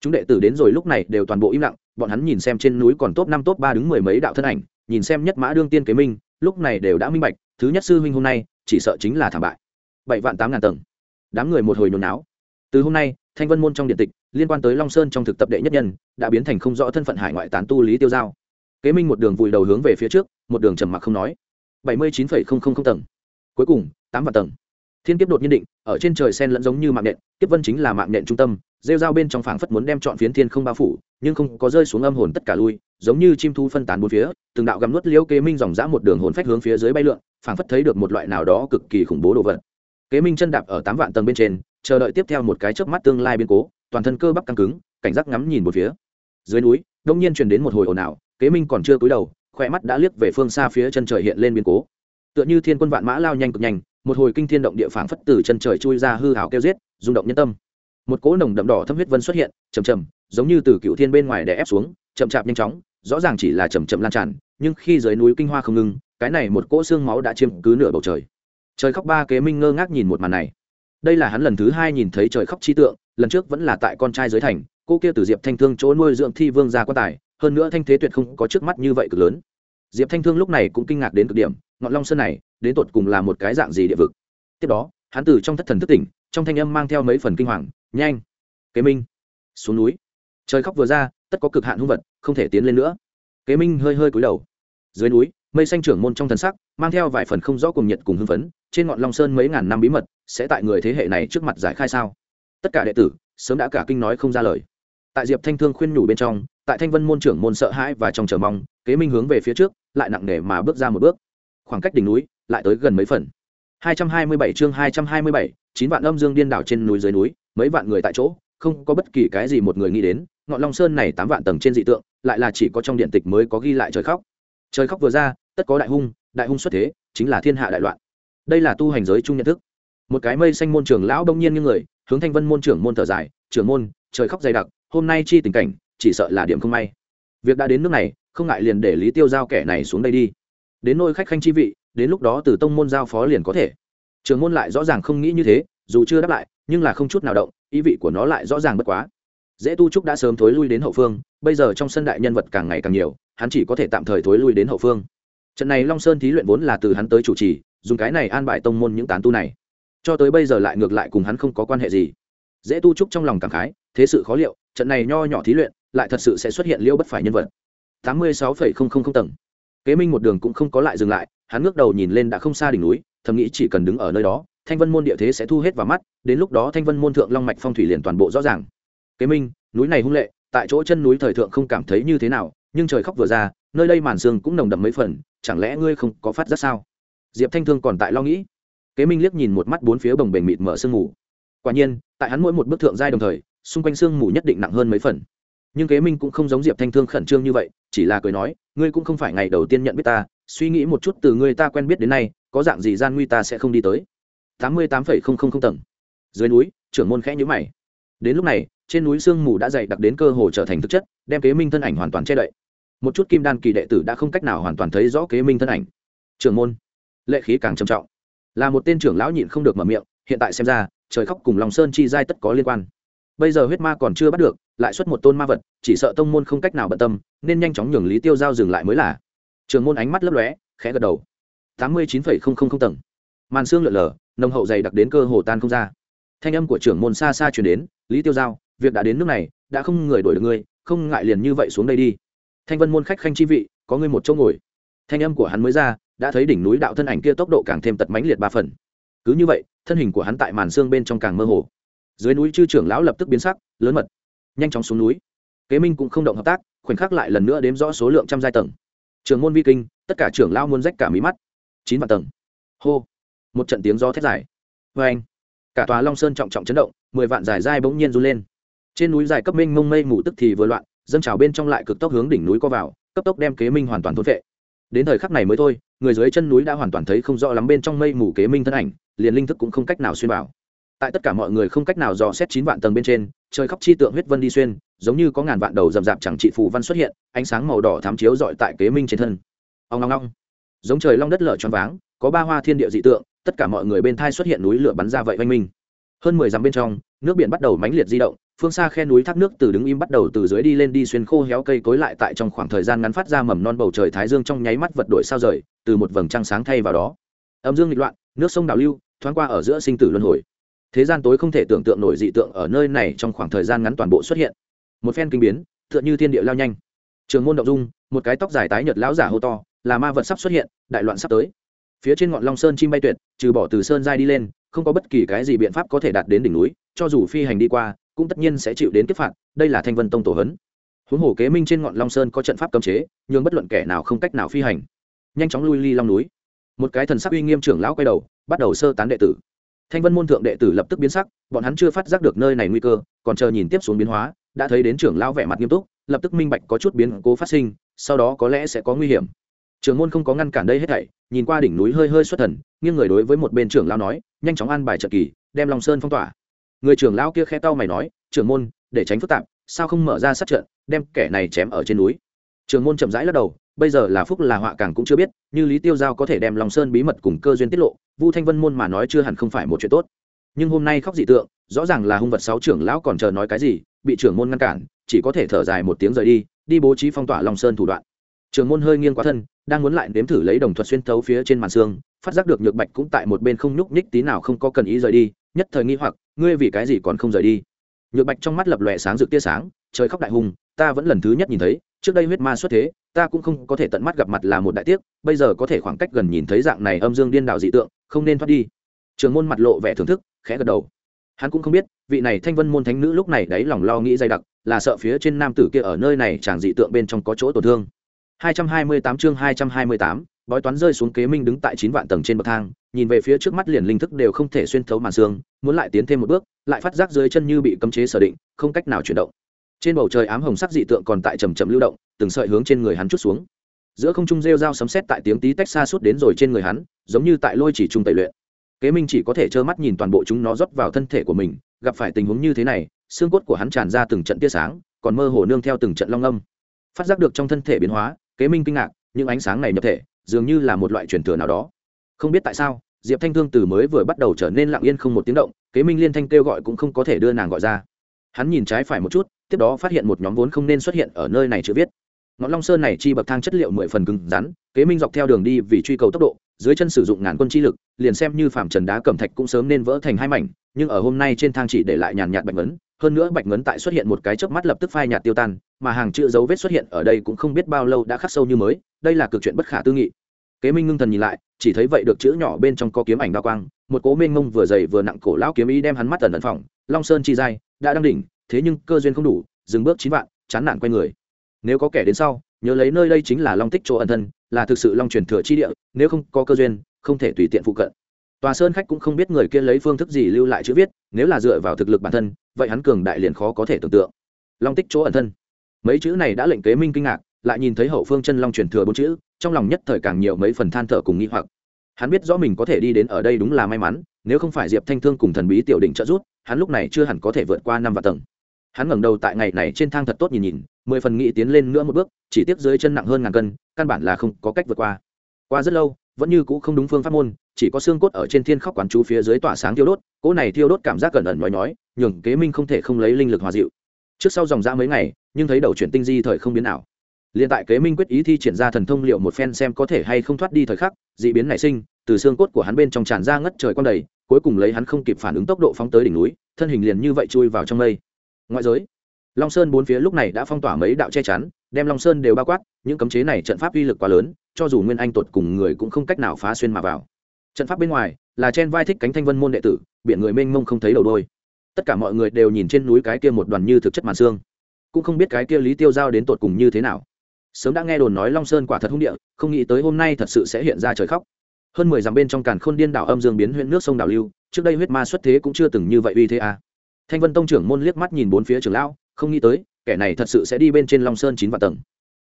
Chúng đệ tử đến rồi lúc này đều toàn bộ im lặng, bọn hắn nhìn xem trên núi còn top năm, top ba đứng mười mấy đạo thân ảnh, nhìn xem nhất mã đương tiên kế minh, lúc này đều đã minh bạch, thứ nhất sư huynh hôm nay, chỉ sợ chính là thảm bại. Bảy vạn tám ngàn tầng. Đám người một hồi nhồi náo. Từ hôm nay thanh vân môn trong điện tịch, liên quan tới long sơn trong thực tập đệ nhất nhân, đã biến thành không rõ thân phận hải ngoại tán tu lý tiêu giao. Kế minh một đường vùi đầu hướng về phía trước, một đường trầm mặc không nói. Bảy mươi chín phẩy không không không tầng. Cuối cùng, tám vạn tầng. Thiên kiếp đột nhiên định, ở trên trời sen lẫn giống như mạng nện, kiếp vân chính là mạng nện trung tâm, rêu dao bên trong phảng phất muốn đem chọn phiến thiên không bao phủ, nhưng không có rơi xuống âm hồn tất cả lui, giống như chim thu phân tán bốn phía, từng đạo gắm nuốt liễu kế minh dòng dã một đường hồn phách hướng phía dưới bay lượn, phảng phất thấy được một loại nào đó cực kỳ khủng bố đồ vật. Kế minh chân đạp ở tám vạn tầng bên trên chờ đợi tiếp theo một cái chớp mắt tương lai biến cố, toàn thân cơ bắp căng cứng, cảnh giác ngắm nhìn một phía. Dưới núi, đông nhiên truyền đến một hồi ồn ào, kế minh còn chưa cúi đầu, khỏe mắt đã liếc về phương xa phía chân trời hiện lên biến cố. Tựa như thiên quân vạn mã lao nhanh cực nhanh, một hồi kinh thiên động địa phảng phất từ chân trời chui ra hư ảo kêu giết, rung động nhân tâm. Một cỗ nồng đậm đỏ thâm huyết vân xuất hiện chầm chầm giống như từ cựu thiên bên ngoài đè ép xuống, chậm chạp nhanh chóng, rõ ràng chỉ là chầm chậm lan tràn, nhưng khi dưới núi kinh hoa không ngừng, cái này một cỗ xương máu đã chiếm cứ nửa bầu trời. Trời khóc ba kế minh ngơ ngác nhìn một màn này đây là hắn lần thứ hai nhìn thấy trời khóc chi tượng, lần trước vẫn là tại con trai dưới thành, cô kia từ diệp thanh thương chỗ nuôi dưỡng thi vương ra quan tài, hơn nữa thanh thế tuyệt không có trước mắt như vậy cực lớn. Diệp thanh thương lúc này cũng kinh ngạc đến cực điểm, ngọn long sơn này, đến tột cùng là một cái dạng gì địa vực? Tiếp đó, hắn từ trong thất thần thức tỉnh, trong thanh âm mang theo mấy phần kinh hoàng, nhanh, kế minh, xuống núi. Trời khóc vừa ra, tất có cực hạn hung vật, không thể tiến lên nữa. Kế minh hơi hơi cúi đầu. Dưới núi, mây xanh trưởng môn trong thần sắc, mang theo vài phần không rõ cùng nhiệt cùng hưng phấn, trên ngọn long sơn mấy ngàn năm bí mật sẽ tại người thế hệ này trước mặt giải khai sao? Tất cả đệ tử sớm đã cả kinh nói không ra lời. Tại diệp thanh thương khuyên nhủ bên trong tại thanh vân môn trưởng môn sợ hãi và trong chờ mong kế minh hướng về phía trước lại nặng nề mà bước ra một bước. Khoảng cách đỉnh núi lại tới gần mấy phần. 227 chương 227, chín vạn âm dương điên đảo trên núi dưới núi mấy vạn người tại chỗ không có bất kỳ cái gì một người nghĩ đến ngọn long sơn này tám vạn tầng trên dị tượng lại là chỉ có trong điện tịch mới có ghi lại trời khóc. Trời khóc vừa ra tất có đại hung đại hung xuất thế chính là thiên hạ đại loạn. Đây là tu hành giới chung nhận thức một cái mây xanh môn trưởng lão đông nhiên như người, hướng thanh vân môn trưởng môn thở dài, trưởng môn, trời khóc dày đặc, hôm nay chi tình cảnh, chỉ sợ là điểm không may. Việc đã đến nước này, không ngại liền để lý tiêu giao kẻ này xuống đây đi. Đến nôi khách khanh chi vị, đến lúc đó từ tông môn giao phó liền có thể. Trường môn lại rõ ràng không nghĩ như thế, dù chưa đáp lại, nhưng là không chút nào động, ý vị của nó lại rõ ràng bất quá. Dễ tu trúc đã sớm thối lui đến hậu phương, bây giờ trong sân đại nhân vật càng ngày càng nhiều, hắn chỉ có thể tạm thời thối lui đến hậu phương. Trận này long sơn thí luyện vốn là từ hắn tới chủ trì, dùng cái này an bài tông môn những tán tu này cho tới bây giờ lại ngược lại cùng hắn không có quan hệ gì. Dễ tu trúc trong lòng cảm khái, thế sự khó liệu, trận này nho nhỏ thí luyện, lại thật sự sẽ xuất hiện liễu bất phải nhân vật. Tám mươi sáu phẩy không không không tầng. Kế minh một đường cũng không có lại dừng lại, hắn ngước đầu nhìn lên đã không xa đỉnh núi, thầm nghĩ chỉ cần đứng ở nơi đó, thanh vân môn địa thế sẽ thu hết vào mắt, đến lúc đó thanh vân môn thượng long mạch phong thủy liền toàn bộ rõ ràng. Kế minh, núi này hung lệ, tại chỗ chân núi thời thượng không cảm thấy như thế nào, nhưng trời khóc vừa ra, nơi đây màn sương cũng nồng đậm mấy phần, chẳng lẽ ngươi không có phát giác sao? Diệp thanh thương còn tại lo nghĩ kế minh liếc nhìn một mắt bốn phía bồng bềnh mịt mở sương mù. Quả nhiên, tại hắn mỗi một bước thượng giai đồng thời, xung quanh sương mù nhất định nặng hơn mấy phần. Nhưng kế minh cũng không giống diệp thanh thương khẩn trương như vậy, chỉ là cười nói, ngươi cũng không phải ngày đầu tiên nhận biết ta, suy nghĩ một chút từ ngươi ta quen biết đến nay, có dạng gì gian nguy ta sẽ không đi tới. tám mươi tám phẩy không không không tầng. Dưới núi, trưởng môn khẽ nhữ mày. Đến lúc này, trên núi sương mù đã dày đặc đến cơ hồ trở thành thực chất, đem kế minh thân ảnh hoàn toàn che đậy. Một chút kim đan kỳ đệ tử đã không cách nào hoàn toàn thấy rõ kế minh thân ảnh. Trưởng môn, lệ khí càng trầm trọng là một tên trưởng lão nhịn không được mở miệng, hiện tại xem ra, trời khóc cùng lòng sơn chi giai tất có liên quan. Bây giờ huyết ma còn chưa bắt được, lại xuất một tôn ma vật, chỉ sợ tông môn không cách nào bận tâm, nên nhanh chóng nhường lý tiêu giao dừng lại mới là. Trường môn ánh mắt lấp lóe, khẽ gật đầu. Tám mươi chín phẩy không không không tầng. Màn xương lợn lờ, nồng hậu dày đặc đến cơ hồ tan không ra. Thanh âm của trưởng môn xa xa chuyển đến, lý tiêu giao, việc đã đến nước này, đã không người đổi được ngươi, không ngại liền như vậy xuống đây đi. Thanh vân môn khách khanh chi vị, có ngươi một chỗ ngồi. Thanh âm của hắn mới ra đã thấy đỉnh núi đạo thân ảnh kia tốc độ càng thêm tật mãnh liệt ba phần. Cứ như vậy, thân hình của hắn tại màn xương bên trong càng mơ hồ. Dưới núi chư trưởng lão lập tức biến sắc, lớn mật, nhanh chóng xuống núi. Kế minh cũng không động hợp tác, khoảnh khắc lại lần nữa đếm rõ số lượng trăm giai tầng. Trường môn vi kinh, tất cả trưởng lão muốn rách cả mí mắt. Chín vạn tầng. Hô. Một trận tiếng gió thét dài. Vê anh, cả tòa long sơn trọng trọng chấn động, mười vạn dài dai bỗng nhiên run lên. Trên núi dài cấp minh mông mây mù tức thì vừa loạn dâng trào bên trong lại cực tốc hướng đỉnh núi co vào, cấp tốc đem kế minh hoàn toàn thôn vệ đến thời khắc này mới thôi, người dưới chân núi đã hoàn toàn thấy không rõ lắm bên trong mây mù kế minh thân ảnh, liền linh thức cũng không cách nào xuyên vào. Tại tất cả mọi người không cách nào dò xét chín vạn tầng bên trên, trời khóc chi tượng huyết vân đi xuyên, giống như có ngàn vạn đầu rậm rạp chẳng trị phù văn xuất hiện, ánh sáng màu đỏ thám chiếu dọi tại kế minh trên thân. Ông long long giống trời long đất lở choáng váng, có ba hoa thiên địa dị tượng, tất cả mọi người bên thai xuất hiện núi lửa bắn ra vậy oanh minh. Hơn mười dặm bên trong, nước biển bắt đầu mãnh liệt di động phương xa khe núi thác nước từ đứng im bắt đầu từ dưới đi lên đi xuyên khô héo cây cối lại tại trong khoảng thời gian ngắn phát ra mầm non bầu trời thái dương trong nháy mắt vật đổi sao rời, từ một vầng trăng sáng thay vào đó. Âm dương nghịch loạn, nước sông đào lưu, thoáng qua ở giữa sinh tử luân hồi. Thế gian tối không thể tưởng tượng nổi dị tượng ở nơi này trong khoảng thời gian ngắn toàn bộ xuất hiện. Một phen kinh biến, tựa như thiên địa lao nhanh. Trường môn động dung, một cái tóc dài tái nhợt lão giả hô to, là ma vật sắp xuất hiện, đại loạn sắp tới. Phía trên ngọn long sơn chim bay tuyệt, trừ bỏ từ sơn giai đi lên, không có bất kỳ cái gì biện pháp có thể đạt đến đỉnh núi, cho dù phi hành đi qua cũng tất nhiên sẽ chịu đến kiếp phạt, đây là thanh vân tông tổ hấn huống hồ kế minh trên ngọn long sơn có trận pháp cấm chế nhưng bất luận kẻ nào không cách nào phi hành. Nhanh chóng lui ly long núi. Một cái thần sắc uy nghiêm trưởng lão quay đầu, bắt đầu sơ tán đệ tử. Thanh vân môn thượng đệ tử lập tức biến sắc, bọn hắn chưa phát giác được nơi này nguy cơ, còn chờ nhìn tiếp xuống biến hóa, đã thấy đến trưởng lão vẻ mặt nghiêm túc, lập tức minh bạch có chút biến cố phát sinh, sau đó có lẽ sẽ có nguy hiểm. Trưởng môn không có ngăn cản đây hết thảy, nhìn qua đỉnh núi hơi hơi xuất thần, nghiêng người đối với một bên trưởng lão nói, nhanh chóng an bài trận kỳ, đem lòng sơn phong tỏa người trưởng lão kia khe tao mày nói, trưởng môn, để tránh phức tạp, sao không mở ra sát trận, đem kẻ này chém ở trên núi? Trưởng môn chậm rãi lắc đầu, bây giờ là phúc là họa càng cũng chưa biết, như lý tiêu giao có thể đem lòng sơn bí mật cùng cơ duyên tiết lộ, vu thanh vân môn mà nói chưa hẳn không phải một chuyện tốt. Nhưng hôm nay khóc dị tượng, rõ ràng là hung vật sáu trưởng lão còn chờ nói cái gì, bị trưởng môn ngăn cản, chỉ có thể thở dài một tiếng rời đi đi bố trí phong tỏa lòng sơn thủ đoạn. Trưởng môn hơi nghiêng quá thân, đang muốn lại nếm thử lấy đồng thuật xuyên thấu phía trên màn xương, phát giác được nhược bạch cũng tại một bên không nhúc nhích tí nào không có cần ý rời đi nhất thời nghi hoặc ngươi vì cái gì còn không rời đi? Nhược bạch trong mắt lập lòe sáng rực tia sáng trời khóc đại hùng ta vẫn lần thứ nhất nhìn thấy trước đây huyết ma xuất thế ta cũng không có thể tận mắt gặp mặt là một đại tiếc bây giờ có thể khoảng cách gần nhìn thấy dạng này âm dương điên đạo dị tượng không nên thoát đi. Trường môn mặt lộ vẻ thưởng thức khẽ gật đầu. Hắn cũng không biết vị này thanh vân môn thánh nữ lúc này đáy lòng lo nghĩ dày đặc là sợ phía trên nam tử kia ở nơi này chàng dị tượng bên trong có chỗ tổn thương. 228 chương 228, bói toán rơi xuống kế minh đứng tại chín vạn tầng trên bậc thang, nhìn về phía trước mắt liền linh thức đều không thể xuyên thấu màn xương, muốn lại tiến thêm một bước, lại phát giác dưới chân như bị cấm chế sở định, không cách nào chuyển động. Trên bầu trời ám hồng sắc dị tượng còn tại chầm chậm lưu động, từng sợi hướng trên người hắn chút xuống. Giữa không trung rêu dao sấm sét tại tiếng tí tách xa suốt đến rồi trên người hắn, giống như tại lôi chỉ trung tẩy luyện. Kế minh chỉ có thể trơ mắt nhìn toàn bộ chúng nó rót vào thân thể của mình, gặp phải tình huống như thế này, xương cốt của hắn tràn ra từng trận tia sáng, còn mơ hồ nương theo từng trận long âm. Phát giác được trong thân thể biến hóa, kế minh kinh ngạc, những ánh sáng này nhập thể dường như là một loại truyền thừa nào đó. Không biết tại sao, diệp thanh thương từ mới vừa bắt đầu trở nên lặng yên không một tiếng động, kế minh liên thanh kêu gọi cũng không có thể đưa nàng gọi ra. Hắn nhìn trái phải một chút, tiếp đó phát hiện một nhóm vốn không nên xuất hiện ở nơi này chữ viết. Ngọn long sơn này chi bậc thang chất liệu mười phần cứng rắn, kế minh dọc theo đường đi vì truy cầu tốc độ, dưới chân sử dụng ngàn quân chi lực, liền xem như phạm trần đá cẩm thạch cũng sớm nên vỡ thành hai mảnh, nhưng ở hôm nay trên thang chỉ để lại nhàn nhạt bạch ngấn, hơn nữa bạch ngấn tại xuất hiện một cái chớp mắt lập tức phai nhạt tiêu tan, mà hàng chữ dấu vết xuất hiện ở đây cũng không biết bao lâu đã khắc sâu như mới, đây là cực chuyện bất khả tư nghị kế minh ngưng thần nhìn lại, chỉ thấy vậy được chữ nhỏ bên trong có kiếm ảnh đao quang, một cố mênh mông vừa dày vừa nặng cổ lão kiếm ý đem hắn mắt tần ẩn phòng long sơn chi giai, đã đăng đỉnh, thế nhưng cơ duyên không đủ, dừng bước chín vạn, chán nản quay người. Nếu có kẻ đến sau, nhớ lấy nơi đây chính là long tích chỗ ẩn thân, là thực sự long truyền thừa chi địa, nếu không có cơ duyên, không thể tùy tiện phụ cận. Tòa sơn khách cũng không biết người kia lấy phương thức gì lưu lại chữ viết, nếu là dựa vào thực lực bản thân, vậy hắn cường đại liền khó có thể tưởng tượng. Long tích chỗ ẩn thân. Mấy chữ này đã lệnh kế minh kinh ngạc, lại nhìn thấy hậu phương chân long truyền thừa bốn chữ trong lòng nhất thời càng nhiều mấy phần than thở cùng nghi hoặc. Hắn biết rõ mình có thể đi đến ở đây đúng là may mắn, nếu không phải diệp thanh thương cùng thần bí tiểu định trợ giúp, hắn lúc này chưa hẳn có thể vượt qua năm vạn tầng. Hắn ngẩng đầu tại ngày này trên thang thật tốt nhìn nhìn, mười phần nghĩ tiến lên nữa một bước, chỉ tiếp dưới chân nặng hơn ngàn cân, căn bản là không có cách vượt qua. Qua rất lâu, vẫn như cũ không đúng phương pháp môn, chỉ có xương cốt ở trên thiên khóc quán chú phía dưới tỏa sáng thiêu đốt, cỗ này thiêu đốt cảm giác cẩn ẩn nhói nhói, nhường kế minh không thể không lấy linh lực hòa dịu. Trước sau dòng ra mấy ngày, nhưng thấy đầu chuyển tinh di thời không biến nào liên tại kế minh quyết ý thi triển ra thần thông liệu một phen xem có thể hay không thoát đi thời khắc, dị biến nảy sinh, từ xương cốt của hắn bên trong tràn ra ngất trời quang đầy, cuối cùng lấy hắn không kịp phản ứng tốc độ phóng tới đỉnh núi, thân hình liền như vậy chui vào trong mây. Ngoại giới, long sơn bốn phía lúc này đã phong tỏa mấy đạo che chắn, đem long sơn đều bao quát, những cấm chế này trận pháp uy lực quá lớn, cho dù nguyên anh tuột cùng người cũng không cách nào phá xuyên mà vào. Trận pháp bên ngoài là trên vai thích cánh thanh vân môn đệ tử, biển người mênh mông không thấy đầu đôi tất cả mọi người đều nhìn trên núi cái kia một đoàn như thực chất màn xương. Cũng không biết cái kia lý tiêu giao đến tuột cùng như thế nào sớm đã nghe đồn nói long sơn quả thật hung địa, không nghĩ tới hôm nay thật sự sẽ hiện ra trời khóc. Hơn mười dặm bên trong càn khôn điên đảo âm dương biến huyện nước sông đảo lưu, trước đây huyết ma xuất thế cũng chưa từng như vậy uy thế à. thanh vân tông trưởng môn liếc mắt nhìn bốn phía trường lão, không nghĩ tới, kẻ này thật sự sẽ đi bên trên long sơn chín vạn tầng.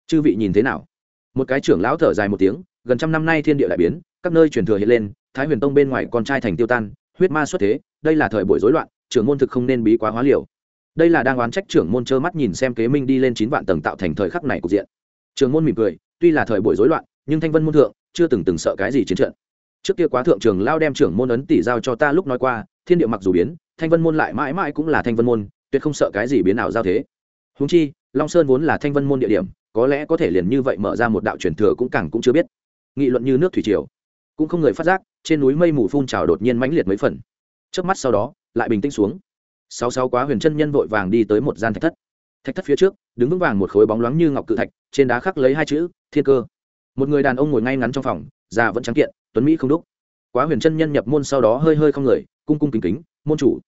Chư vị nhìn thế nào? Một cái trưởng lão thở dài một tiếng, gần trăm năm nay thiên địa đại biến, các nơi truyền thừa hiện lên, thái huyền tông bên ngoài con trai thành tiêu tan, huyết ma xuất thế, đây là thời buổi rối loạn, trưởng môn thực không nên bí quá hóa liều. Đây là đang oán trách trưởng môn trơ mắt nhìn xem kế minh đi lên chín vạn tầng tạo thành thời khắc này cục diện trưởng môn mỉm cười, tuy là thời buổi rối loạn, nhưng thanh vân môn thượng chưa từng từng sợ cái gì chiến trận. Trước kia quá thượng trường lao đem trưởng môn ấn tỷ giao cho ta lúc nói qua, thiên địa mặc dù biến, thanh vân môn lại mãi mãi cũng là thanh vân môn, tuyệt không sợ cái gì biến nào giao thế. Húng chi, long sơn vốn là thanh vân môn địa điểm, có lẽ có thể liền như vậy mở ra một đạo truyền thừa cũng càng cũng chưa biết. Nghị luận như nước thủy triều, cũng không người phát giác, trên núi mây mù phun trào đột nhiên mãnh liệt mấy phần. Trước mắt sau đó, lại bình tĩnh xuống. Sáu sáu quá huyền chân nhân vội vàng đi tới một gian thạch thất thạch thất phía trước, đứng vững vàng một khối bóng loáng như ngọc cự thạch, trên đá khắc lấy hai chữ, thiên cơ. Một người đàn ông ngồi ngay ngắn trong phòng già vẫn trắng kiện, tuấn mỹ không đúc. Quá huyền chân nhân nhập môn sau đó hơi hơi không người, cung cung kính kính, môn chủ.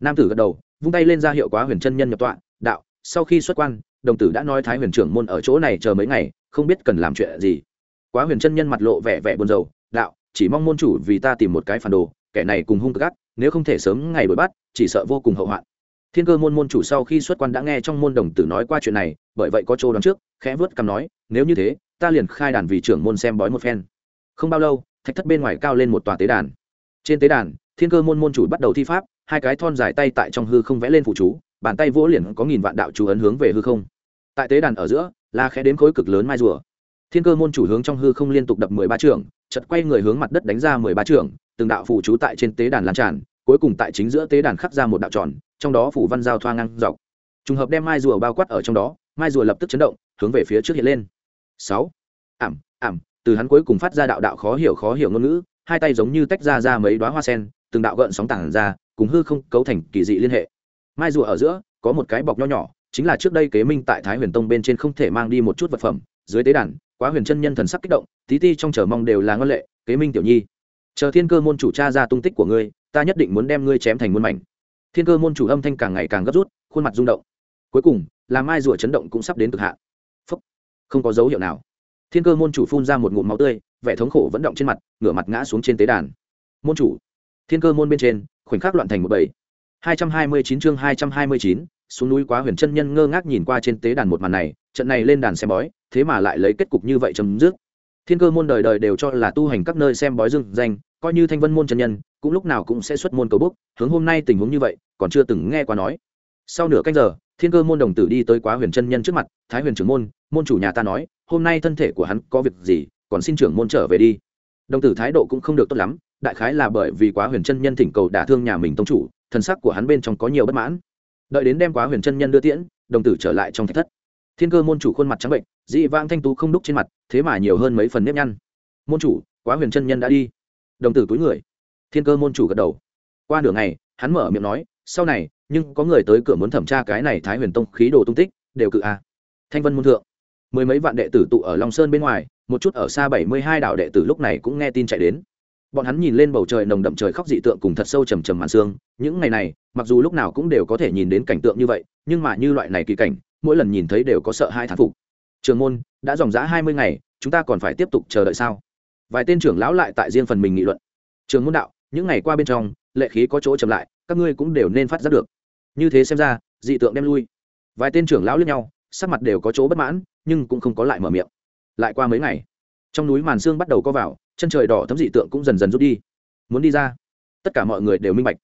Nam tử gật đầu, vung tay lên ra hiệu quá huyền chân nhân nhập tọa, đạo, sau khi xuất quan, đồng tử đã nói thái huyền trưởng môn ở chỗ này chờ mấy ngày, không biết cần làm chuyện gì. Quá huyền chân nhân mặt lộ vẻ vẻ buồn rầu, đạo, chỉ mong môn chủ vì ta tìm một cái phản đồ, kẻ này cùng hung cực ác, nếu không thể sớm ngày đuổi bắt, chỉ sợ vô cùng hậu hoạn thiên cơ môn môn chủ sau khi xuất quan đã nghe trong môn đồng tử nói qua chuyện này bởi vậy có chỗ đón trước khẽ vớt cằm nói nếu như thế ta liền khai đàn vì trưởng môn xem bói một phen. Không bao lâu thạch thất bên ngoài cao lên một tòa tế đàn. Trên tế đàn thiên cơ môn môn chủ bắt đầu thi pháp hai cái thon dài tay tại trong hư không vẽ lên phụ chú bàn tay vỗ liền có nghìn vạn đạo chú ấn hướng về hư không. Tại tế đàn ở giữa là khẽ đếm khối cực lớn mai rùa. Thiên cơ môn chủ hướng trong hư không liên tục đập mười ba trường, chật quay người hướng mặt đất đánh ra mười ba trường, từng đạo phụ chú tại trên tế đàn lan tràn cuối cùng tại chính giữa tế đàn khắc ra một đạo tròn trong đó phủ văn giao thoa ngang dọc. Trùng hợp đem mai rùa bao quát ở trong đó, mai rùa lập tức chấn động, hướng về phía trước hiện lên. Sáu. Ảm ảm, từ hắn cuối cùng phát ra đạo đạo khó hiểu khó hiểu ngôn ngữ, hai tay giống như tách ra ra mấy đoá hoa sen, từng đạo gợn sóng tảng ra, cùng hư không cấu thành kỳ dị liên hệ. Mai rùa ở giữa, có một cái bọc nho nhỏ, chính là trước đây kế minh tại thái huyền tông bên trên không thể mang đi một chút vật phẩm, dưới tế đàn, quá huyền chân nhân thần sắc kích động, tí ti trong chờ mong đều là ngân lệ, kế minh tiểu nhi. Chờ thiên cơ môn chủ cha ra tung tích của ngươi, ta nhất định muốn đem ngươi chém thành muôn mảnh thiên cơ môn chủ âm thanh càng ngày càng gấp rút, khuôn mặt rung động. Cuối cùng, là mai rùa chấn động cũng sắp đến cực hạn. Phúc. không có dấu hiệu nào. Thiên cơ môn chủ phun ra một ngụm máu tươi, vẻ thống khổ vẫn động trên mặt, ngửa mặt ngã xuống trên tế đàn. Môn chủ, thiên cơ môn bên trên, khoảnh khắc loạn thành một bầy. Hai trăm hai mươi chín chương hai trăm hai mươi chín, xuống núi quá huyền chân nhân ngơ ngác nhìn qua trên tế đàn một màn này, trận này lên đàn xem bói, thế mà lại lấy kết cục như vậy chấm dứt thiên cơ môn đời đời đều cho là tu hành các nơi xem bói dưng danh, coi như thanh vân môn chân nhân, cũng lúc nào cũng sẽ xuất môn cầu búc hướng hôm nay tình huống như vậy, còn chưa từng nghe qua nói. Sau nửa canh giờ, thiên cơ môn đồng tử đi tới quá huyền chân nhân trước mặt, thái huyền trưởng môn môn chủ nhà ta nói, hôm nay thân thể của hắn có việc gì, còn xin trưởng môn trở về đi. Đồng tử thái độ cũng không được tốt lắm, đại khái là bởi vì quá huyền chân nhân thỉnh cầu đả thương nhà mình tông chủ thần sắc của hắn bên trong có nhiều bất mãn. Đợi đến đem quá huyền chân nhân đưa tiễn, đồng tử trở lại trong thạch thất. Thiên cơ môn chủ khuôn mặt trắng bệnh dị vãng thanh tú không đúc trên mặt, thế mà nhiều hơn mấy phần nếp nhăn. Môn chủ, quá huyền chân nhân đã đi. Đồng tử túi người. Thiên cơ môn chủ gật đầu. Qua nửa ngày, hắn mở miệng nói, sau này, nhưng có người tới cửa muốn thẩm tra cái này thái huyền tông khí đồ tung tích, đều cự a. À. thanh vân môn thượng. Mười mấy vạn đệ tử tụ ở long sơn bên ngoài, một chút ở xa bảy mươi hai đạo đệ tử lúc này cũng nghe tin chạy đến. Bọn hắn nhìn lên bầu trời nồng đậm trời khóc dị tượng cùng thật sâu trầm trầm màn xương những ngày này, mặc dù lúc nào cũng đều có thể nhìn đến cảnh tượng như vậy, nhưng mà như loại này kỳ cảnh, mỗi lần nhìn thấy đều có sợ hai thán phục trường môn, đã dòng giã hai mươi ngày, chúng ta còn phải tiếp tục chờ đợi sao? Vài tên trưởng lão lại tại riêng phần mình nghị luận. Trường môn đạo, những ngày qua bên trong, lệ khí có chỗ chậm lại, các ngươi cũng đều nên phát giác được. Như thế xem ra, dị tượng đem lui. Vài tên trưởng lão lẫn nhau, sắc mặt đều có chỗ bất mãn, nhưng cũng không có lại mở miệng. Lại qua mấy ngày, trong núi màn xương bắt đầu có vào, chân trời đỏ thấm dị tượng cũng dần dần rút đi. Muốn đi ra, tất cả mọi người đều minh bạch.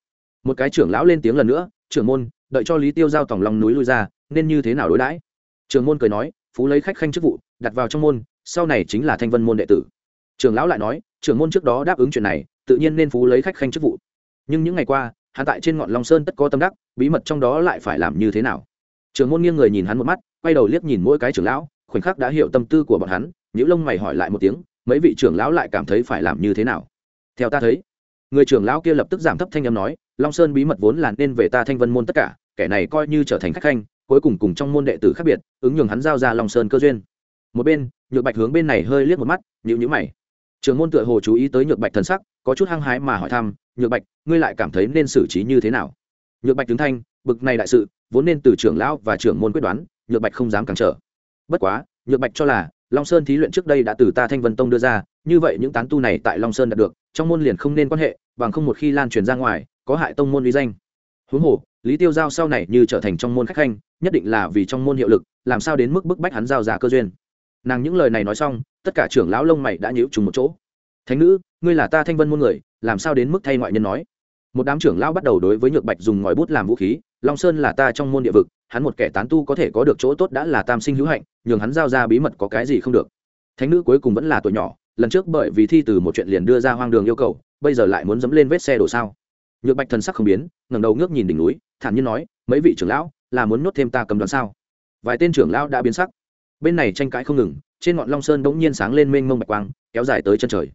Một cái trưởng lão lên tiếng lần nữa, trưởng môn, đợi cho lý tiêu giao tòng lòng núi lui ra, nên như thế nào đối đãi? Trưởng môn cười nói phú lấy khách khanh chức vụ, đặt vào trong môn, sau này chính là thanh vân môn đệ tử. Trưởng lão lại nói, trưởng môn trước đó đáp ứng chuyện này, tự nhiên nên phú lấy khách khanh chức vụ. Nhưng những ngày qua, hắn tại trên ngọn long sơn tất có tâm đắc, bí mật trong đó lại phải làm như thế nào? Trưởng môn nghiêng người nhìn hắn một mắt, quay đầu liếc nhìn mỗi cái trưởng lão, khoảnh khắc đã hiểu tâm tư của bọn hắn những lông mày hỏi lại một tiếng, mấy vị trưởng lão lại cảm thấy phải làm như thế nào? Theo ta thấy. Người trưởng lão kia lập tức giảm thấp thanh âm nói, long sơn bí mật vốn là nên về ta thanh vân môn tất cả, kẻ này coi như trở thành khách khanh cuối cùng cùng trong môn đệ tử khác biệt, ứng nhường hắn giao ra long sơn cơ duyên. Một bên, nhược bạch hướng bên này hơi liếc một mắt nhịu nhữ mày. Trường môn tựa hồ chú ý tới nhược bạch thần sắc, có chút hăng hái mà hỏi thăm, nhược bạch, ngươi lại cảm thấy nên xử trí như thế nào? Nhược bạch tướng thanh, bực này đại sự, vốn nên từ trưởng lão và trưởng môn quyết đoán, nhược bạch không dám cản trở. Bất quá, nhược bạch cho là long sơn thí luyện trước đây đã từ ta thanh vân tông đưa ra, như vậy những tán tu này tại long sơn đạt được, trong môn liền không nên quan hệ, bằng không một khi lan truyền ra ngoài, có hại tông môn uy danh huống hồ, lý tiêu giao sau này như trở thành trong môn khách khanh, nhất định là vì trong môn hiệu lực, làm sao đến mức bức bách hắn giao ra cơ duyên. Nàng những lời này nói xong, tất cả trưởng lão lông mày đã nhíu trùng một chỗ. Thánh nữ, ngươi là ta thanh vân môn người, làm sao đến mức thay ngoại nhân nói? Một đám trưởng lão bắt đầu đối với nhược bạch dùng ngòi bút làm vũ khí, long sơn là ta trong môn địa vực, hắn một kẻ tán tu có thể có được chỗ tốt đã là tam sinh hữu hạnh, nhường hắn giao ra bí mật có cái gì không được. Thánh nữ cuối cùng vẫn là tuổi nhỏ, lần trước bởi vì thi từ một chuyện liền đưa ra hoang đường yêu cầu, bây giờ lại muốn dẫm lên vết xe đổ sao? Nhược bạch thần sắc không biến, ngẩng đầu ngước nhìn đỉnh núi, thản nhiên nói, mấy vị trưởng lão, là muốn nhốt thêm ta cầm đoán sao? Vài tên trưởng lão đã biến sắc. Bên này tranh cãi không ngừng, trên ngọn long sơn bỗng nhiên sáng lên mênh mông bạch quang, kéo dài tới chân trời.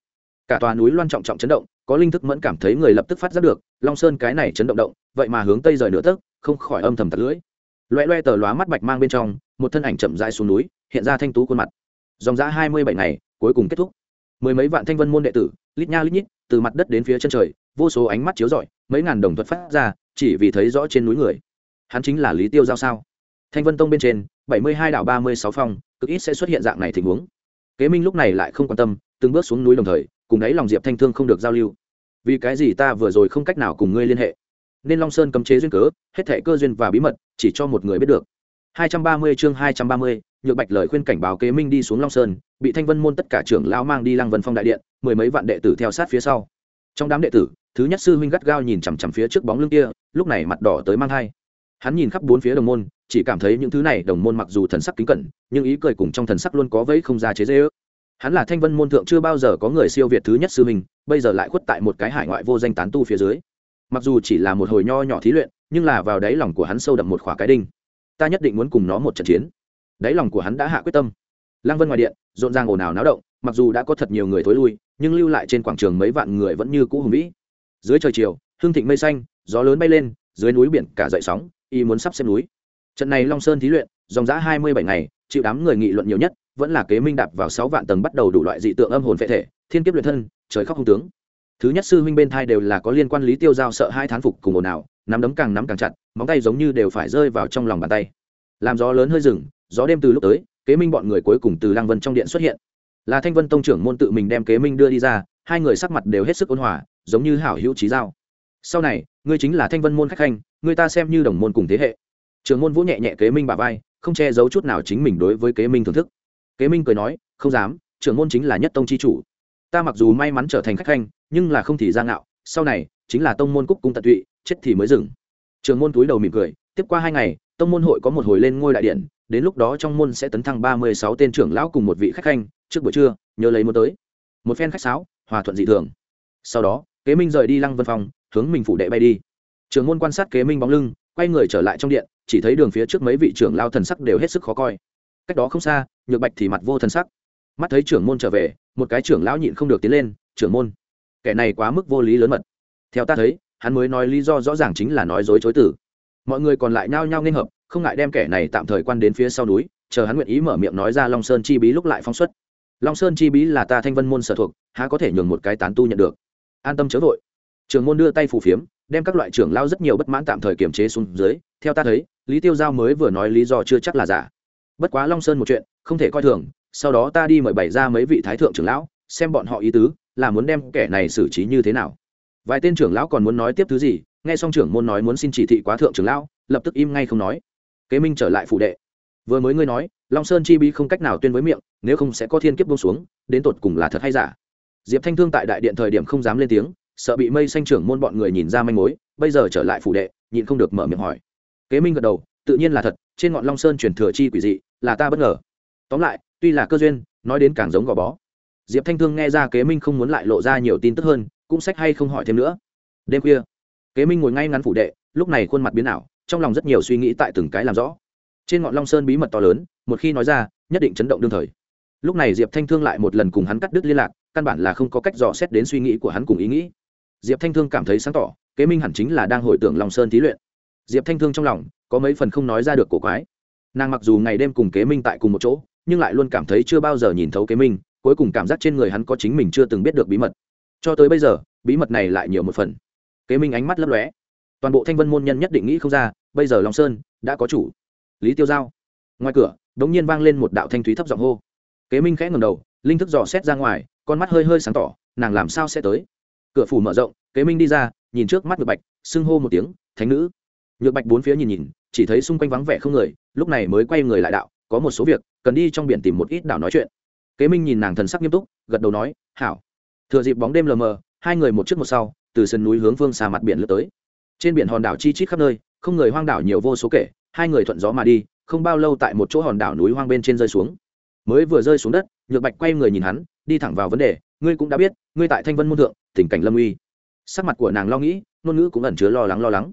Cả tòa núi loan trọng trọng chấn động, có linh thức mẫn cảm thấy người lập tức phát giác được, long sơn cái này chấn động động, vậy mà hướng tây rời nửa tấc, không khỏi âm thầm tật lưỡi. Loe loe tờ lóa mắt bạch mang bên trong, một thân ảnh chậm rãi xuống núi, hiện ra thanh tú khuôn mặt. Dòng giã hai mươi bảy ngày, cuối cùng kết thúc. Mười mấy vạn thanh vân môn đệ tử, lít nha lít nhít, từ mặt đất đến phía chân trời, vô số ánh mắt chiếu rọi mấy ngàn đồng thuật phát ra chỉ vì thấy rõ trên núi người. Hắn chính là lý tiêu giao sao? Thanh vân tông bên trên bảy mươi hai đạo ba mươi sáu phong cực ít sẽ xuất hiện dạng này tình huống. Kế minh lúc này lại không quan tâm từng bước xuống núi đồng thời cùng đấy lòng diệp thanh thương không được giao lưu. Vì cái gì ta vừa rồi không cách nào cùng ngươi liên hệ? Nên long sơn cấm chế duyên cớ hết thẻ cơ duyên và bí mật chỉ cho một người biết được. 230 chương 230, nhược bạch lời khuyên cảnh báo kế minh đi xuống long sơn bị thanh vân môn tất cả trưởng lão mang đi lăng vân phong đại điện mười mấy vạn đệ tử theo sát phía sau. Trong đám đệ tử thứ nhất sư huynh gắt gao nhìn chằm chằm phía trước bóng lưng kia, lúc này mặt đỏ tới mang thai. Hắn nhìn khắp bốn phía đồng môn, chỉ cảm thấy những thứ này đồng môn mặc dù thần sắc kính cẩn, nhưng ý cười cùng trong thần sắc luôn có vẫy không ra chế dễ ước hắn là thanh vân môn thượng chưa bao giờ có người siêu việt thứ nhất sư huynh, bây giờ lại khuất tại một cái hải ngoại vô danh tán tu phía dưới. Mặc dù chỉ là một hồi nho nhỏ thí luyện, nhưng là vào đáy lòng của hắn sâu đậm một khỏa cái đinh. Ta nhất định muốn cùng nó một trận chiến. Đáy lòng của hắn đã hạ quyết tâm. Lăng vân ngoài điện, rộn ràng ồn ào náo động, mặc dù đã có thật nhiều người thối lui, nhưng lưu lại trên quảng trường mấy vạn người vẫn như cũ hùng vĩ dưới trời chiều, hương thịnh mây xanh, gió lớn bay lên, dưới núi biển cả dậy sóng, y muốn sắp xem núi. Trận này long sơn thí luyện, dòng giã hai mươi bảy ngày, chịu đám người nghị luận nhiều nhất, vẫn là kế minh đạp vào sáu vạn tầng bắt đầu đủ loại dị tượng âm hồn vệ thể, thiên kiếp luyện thân, trời khóc hung tướng. Thứ nhất sư huynh bên thai đều là có liên quan lý tiêu giao sợ hai thán phục cùng ồn ào, nắm đấm càng nắm càng chặt, móng tay giống như đều phải rơi vào trong lòng bàn tay. Làm gió lớn hơi rừng gió đêm từ lúc tới, kế minh bọn người cuối cùng từ lang vân trong điện xuất hiện. Là thanh vân tông trưởng môn tự mình đem kế minh đưa đi ra, hai người sắc mặt đều hết sức ôn hòa giống như hảo hữu trí giao. Sau này, ngươi chính là thanh vân môn khách khanh, người ta xem như đồng môn cùng thế hệ. Trưởng môn vũ nhẹ nhẹ kế minh bà vai, không che giấu chút nào chính mình đối với kế minh thưởng thức. Kế minh cười nói, không dám, trưởng môn chính là nhất tông c h i chủ. Ta mặc dù may mắn trở thành khách khanh, nhưng là không thì ra ngạo, sau này, chính là tông môn cúc cung tận tụy, chết thì mới dừng. Trường môn túi đầu mỉm cười, tiếp qua hai ngày, tông môn hội có một hồi lên ngôi đại điện, đến lúc đó trong môn sẽ tấn thăng ba mươi sáu tên trưởng lão cùng một vị khách khanh, trước buổi trưa, nhớ lấy một tới. Một phen khách sáo, hòa thuận dị thường. Sau đó kế minh rời đi lăng vân phòng hướng mình phủ đệ bay đi. Trường môn quan sát kế minh bóng lưng, quay người trở lại trong điện, chỉ thấy đường phía trước mấy vị trưởng lao thần sắc đều hết sức khó coi. Cách đó không xa, nhược bạch thì mặt vô thần sắc. Mắt thấy trưởng môn trở về, một cái trưởng lão nhịn không được tiến lên, trưởng môn, kẻ này quá mức vô lý lớn mật. Theo ta thấy, hắn mới nói lý do rõ ràng chính là nói dối chối tử mọi người còn lại nhao nhao nên hợp, không ngại đem kẻ này tạm thời quan đến phía sau núi, chờ hắn nguyện ý mở miệng nói ra long sơn chi bí lúc lại phóng xuất. Long sơn chi bí là ta thanh vân môn sở thuộc, há có thể nhường một cái tán tu nhận được an tâm chớ vội. Trường môn đưa tay phù phiếm, đem các loại trưởng lao rất nhiều bất mãn tạm thời kiềm chế xuống dưới, theo ta thấy, lý tiêu giao mới vừa nói lý do chưa chắc là giả. Bất quá long sơn một chuyện, không thể coi thường, sau đó ta đi mời bày ra mấy vị thái thượng trưởng lão, xem bọn họ ý tứ, là muốn đem kẻ này xử trí như thế nào. Vài tên trưởng lão còn muốn nói tiếp thứ gì, nghe xong trưởng môn nói muốn xin chỉ thị quá thượng trưởng lão, lập tức im ngay không nói. Kế minh trở lại phụ đệ. Vừa mới ngươi nói, long sơn chi bí không cách nào tuyên với miệng, nếu không sẽ có thiên kiếp bông xuống, đến tột cùng là thật hay giả? Diệp thanh thương tại đại điện thời điểm không dám lên tiếng, sợ bị mây xanh trưởng môn bọn người nhìn ra manh mối, bây giờ trở lại phủ đệ, nhịn không được mở miệng hỏi. Kế minh gật đầu, tự nhiên là thật, trên ngọn long sơn truyền thừa chi quỷ dị, là ta bất ngờ. Tóm lại, tuy là cơ duyên, nói đến càng giống gò bó. Diệp thanh thương nghe ra kế minh không muốn lại lộ ra nhiều tin tức hơn, cũng sách hay không hỏi thêm nữa. Đêm khuya, kế minh ngồi ngay ngắn phủ đệ, lúc này khuôn mặt biến ảo, trong lòng rất nhiều suy nghĩ tại từng cái làm rõ. Trên ngọn long sơn bí mật to lớn, một khi nói ra, nhất định chấn động đương thời. Lúc này diệp thanh thương lại một lần cùng hắn cắt đứt liên lạc căn bản là không có cách dò xét đến suy nghĩ của hắn cùng ý nghĩ. Diệp thanh thương cảm thấy sáng tỏ, kế minh hẳn chính là đang hồi tưởng long sơn thí luyện. Diệp thanh thương trong lòng, có mấy phần không nói ra được cổ quái. Nàng mặc dù ngày đêm cùng kế minh tại cùng một chỗ, nhưng lại luôn cảm thấy chưa bao giờ nhìn thấu kế minh, cuối cùng cảm giác trên người hắn có chính mình chưa từng biết được bí mật. Cho tới bây giờ, bí mật này lại nhiều một phần. Kế minh ánh mắt lấp lóe. Toàn bộ thanh vân môn nhân nhất định nghĩ không ra, bây giờ long sơn đã có chủ. Lý tiêu giao. Ngoài cửa đ ố n g nhiên vang lên một đạo thanh thúy thấp giọng hô. Kế minh khẽ ngầm đầu, linh thức dò xét ra ngoài con mắt hơi hơi sáng tỏ, nàng làm sao sẽ tới? Cửa phủ mở rộng, kế minh đi ra, nhìn trước mắt nhược bạch, xưng hô một tiếng, thánh nữ. Nhược bạch bốn phía nhìn nhìn, chỉ thấy xung quanh vắng vẻ không người, lúc này mới quay người lại đạo, có một số việc, cần đi trong biển tìm một ít đảo nói chuyện. Kế minh nhìn nàng thần sắc nghiêm túc, gật đầu nói, hảo. Thừa dịp bóng đêm lờ mờ, hai người một trước một sau, từ sân núi hướng phương xa mặt biển lướt tới. Trên biển hòn đảo chi chít khắp nơi, không người hoang đảo nhiều vô số kể, hai người thuận gió mà đi, không bao lâu tại một chỗ hòn đảo núi hoang bên trên rơi xuống. Mới vừa rơi xuống đất, nhược bạch quay người nhìn hắn đi thẳng vào vấn đề, ngươi cũng đã biết, ngươi tại thanh vân môn thượng, tình cảnh lâm uy. Sắc mặt của nàng lo nghĩ, ngôn ngữ cũng ẩn chứa lo lắng lo lắng.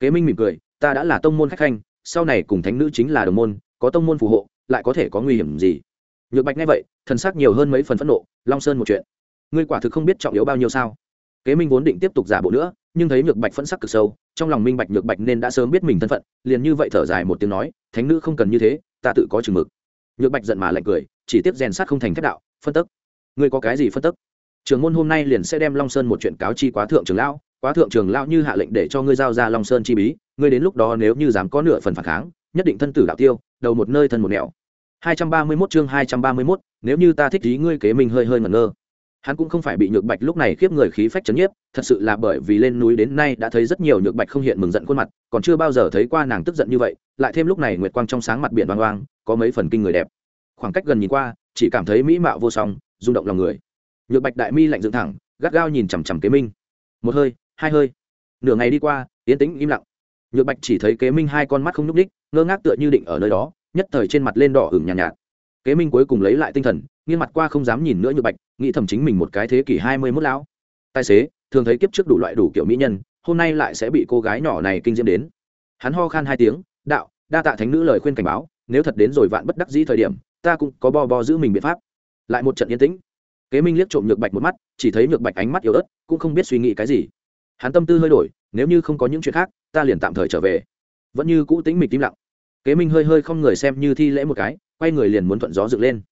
Kế minh mỉm cười, ta đã là tông môn khách khanh, sau này cùng thánh nữ chính là đồng môn, có tông môn phù hộ, lại có thể có nguy hiểm gì? Nhược bạch nghe vậy, thần sắc nhiều hơn mấy phần phẫn nộ, long sơn một chuyện. Ngươi quả thực không biết trọng yếu bao nhiêu sao? Kế minh vốn định tiếp tục giả bộ nữa, nhưng thấy nhược bạch phẫn sắc cực sâu, trong lòng minh bạch nhược bạch nên đã sớm biết mình thân phận, liền như vậy thở dài một tiếng nói, thánh nữ không cần như thế, ta tự có chừng mực. Nhược bạch giận mà lạnh cười, chỉ tiếp rèn sát không thành thép đạo, phân tức ngươi có cái gì phân tức? Trường môn hôm nay liền sẽ đem long sơn một chuyện cáo chi quá thượng trường lão quá thượng trường lão như hạ lệnh để cho ngươi giao ra long sơn chi bí ngươi đến lúc đó nếu như dám có nửa phần phản kháng nhất định thân tử đạo tiêu đầu một nơi thân một nẻo. 231 chương 231, nếu như ta thích ý ngươi kế mình hơi hơi ngẩn ngơ. Hắn cũng không phải bị nhược bạch lúc này khiếp người khí phách chấn nhiếp thật sự là bởi vì lên núi đến nay đã thấy rất nhiều nhược bạch không hiện mừng giận khuôn mặt còn chưa bao giờ thấy qua nàng tức giận như vậy lại thêm lúc này nguyệt quang trong sáng mặt biển vang vang có mấy phần kinh người đẹp. Khoảng cách gần nhìn qua chỉ cảm thấy mỹ mạo vô song rung động lòng người. Nhược bạch đại mi lạnh dựng thẳng gắt gao nhìn chằm chằm kế minh. Một hơi hai hơi. Nửa ngày đi qua yến tĩnh im lặng. Nhược bạch chỉ thấy kế minh hai con mắt không nhúc ních ngơ ngác tựa như định ở nơi đó nhất thời trên mặt lên đỏ hửng nhàn nhạt, nhạt. Kế minh cuối cùng lấy lại tinh thần nghiêng mặt qua không dám nhìn nữa nhược bạch nghĩ thầm chính mình một cái thế kỷ hai mươi mốt lão. Tài xế thường thấy kiếp trước đủ loại đủ kiểu mỹ nhân hôm nay lại sẽ bị cô gái nhỏ này kinh diễm đến. Hắn ho khan hai tiếng đạo đa tạ thánh nữ lời khuyên cảnh báo nếu thật đến rồi vạn bất đắc dĩ thời điểm ta cũng có bo bo giữ mình biện pháp lại một trận yên tĩnh. Kế minh liếc trộm nhược bạch một mắt, chỉ thấy nhược bạch ánh mắt yếu ớt, cũng không biết suy nghĩ cái gì. Hắn tâm tư hơi đổi, nếu như không có những chuyện khác, ta liền tạm thời trở về. Vẫn như cũ tính mịch im lặng. Kế minh hơi hơi không người xem như thi lễ một cái, quay người liền muốn thuận gió dựng lên.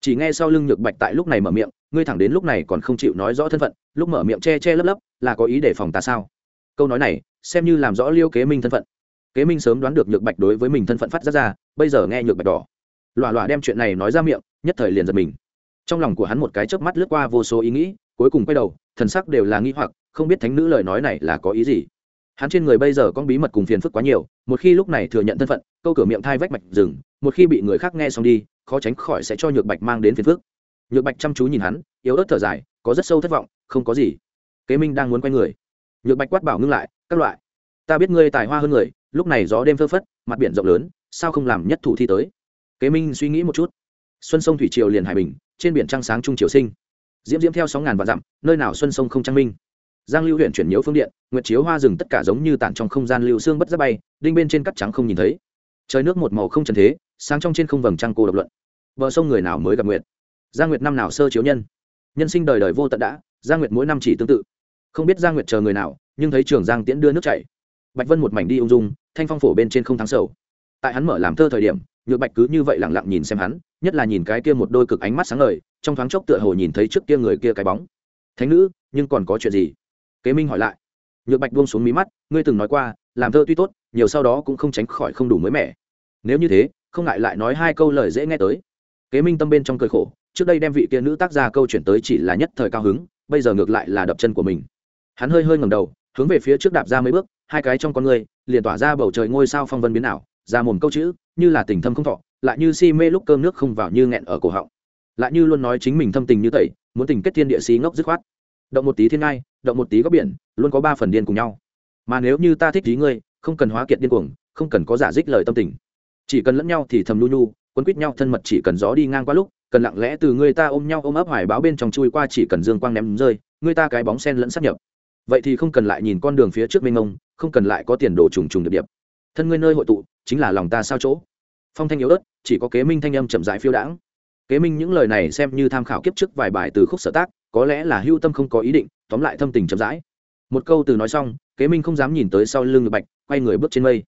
Chỉ nghe sau lưng nhược bạch tại lúc này mở miệng, ngươi thẳng đến lúc này còn không chịu nói rõ thân phận, lúc mở miệng che che lấp lấp, là có ý để phòng ta sao? Câu nói này, xem như làm rõ liêu kế minh thân phận. Kế minh sớm đoán được nhược bạch đối với mình thân phận phát ra ra bây giờ nghe nhược bạch đỏ. Lòa lòa đem chuyện này nói ra miệng, nhất thời liền giật mình trong lòng của hắn một cái chớp mắt lướt qua vô số ý nghĩ, cuối cùng quay đầu, thần sắc đều là nghi hoặc, không biết thánh nữ lời nói này là có ý gì. Hắn trên người bây giờ con bí mật cùng phiền phức quá nhiều, một khi lúc này thừa nhận thân phận, câu cửa miệng thai vách mạch rừng, một khi bị người khác nghe xong đi, khó tránh khỏi sẽ cho nhược bạch mang đến phiền phức. Nhược bạch chăm chú nhìn hắn, yếu ớt thở dài, có rất sâu thất vọng, không có gì. Kế minh đang muốn quay người. Nhược bạch quát bảo ngưng lại, các loại, ta biết ngươi tài hoa hơn người, lúc này gió đêm phơ phất, mặt biển rộng lớn, sao không làm nhất thủ thi tới? Kế minh suy nghĩ một chút. Xuân sông thủy triều liền hải bình trên biển trăng sáng trung triều sinh. Diễm diễm theo sóng ngàn và dặm, nơi nào xuân sông không trăng minh. Giang lưu huyện chuyển nhiễu phương điện, nguyệt chiếu hoa rừng tất cả giống như tản trong không gian lưu xương bất giáp bay, đinh bên trên cắt trắng không nhìn thấy. Trời nước một màu không trần thế, sáng trong trên không vầng trăng cô độc luận. Bờ sông người nào mới gặp nguyệt? Giang nguyệt năm nào sơ chiếu nhân? Nhân sinh đời đời vô tận đã, giang nguyệt mỗi năm chỉ tương tự. Không biết giang nguyệt chờ người nào, nhưng thấy trường giang tiễn đưa nước chảy. Bạch vân một mảnh đi ung dung, thanh phong phổ bên trên không thắng sầu. Tại hắn mở làm thơ thời điểm, nhược bạch cứ như vậy lẳng lặng nhìn xem hắn nhất là nhìn cái kia một đôi cực ánh mắt sáng ngời, trong thoáng chốc tựa hồ nhìn thấy trước kia người kia cái bóng. Thánh nữ, nhưng còn có chuyện gì? Kế minh hỏi lại. Nhược bạch buông xuống mí mắt, ngươi từng nói qua, làm thơ tuy tốt, nhiều sau đó cũng không tránh khỏi không đủ mới mẻ. Nếu như thế, không ngại lại nói hai câu lời dễ nghe tới. Kế minh tâm bên trong cười khổ, trước đây đem vị kia nữ tác ra câu chuyển tới chỉ là nhất thời cao hứng, bây giờ ngược lại là đập chân của mình. Hắn hơi hơi ngầm đầu, hướng về phía trước đạp ra mấy bước, hai cái trong con người, liền tỏa ra bầu trời ngôi sao phong vân biến ảo, ra mồm câu chữ, như là tình thâm không thọ lại như si mê lúc cơm nước không vào như nghẹn ở cổ họng. Lại như luôn nói chính mình thâm tình như tẩy, muốn tình kết thiên địa xí ngốc dứt khoát. Động một tí thiên ngai, động một tí góc biển, luôn có ba phần điên cùng nhau. Mà nếu như ta thích tí ngươi, không cần hóa kiệt điên cuồng, không cần có giả dích lời tâm tình. Chỉ cần lẫn nhau thì thầm nu nu quấn quýt nhau thân mật chỉ cần gió đi ngang qua lúc, cần lặng lẽ từ người ta ôm nhau ôm ấp hoài báo bên trong chui qua chỉ cần dương quang ném rơi, người ta cái bóng sen lẫn sắp nhập. Vậy thì không cần lại nhìn con đường phía trước mênh mông, không cần lại có tiền đồ trùng trùng điệp điệp. Thân ngươi nơi hội tụ, chính là lòng ta sao chỗ. Phong thanh yếu ớt chỉ có kế minh thanh âm chậm rãi phiêu đãng. Kế minh những lời này xem như tham khảo kiếp trước vài bài từ khúc sở tác, có lẽ là hưu tâm không có ý định, tóm lại thâm tình chậm rãi. Một câu từ nói xong, kế minh không dám nhìn tới sau lưng nhược bạch, quay người bước trên mây.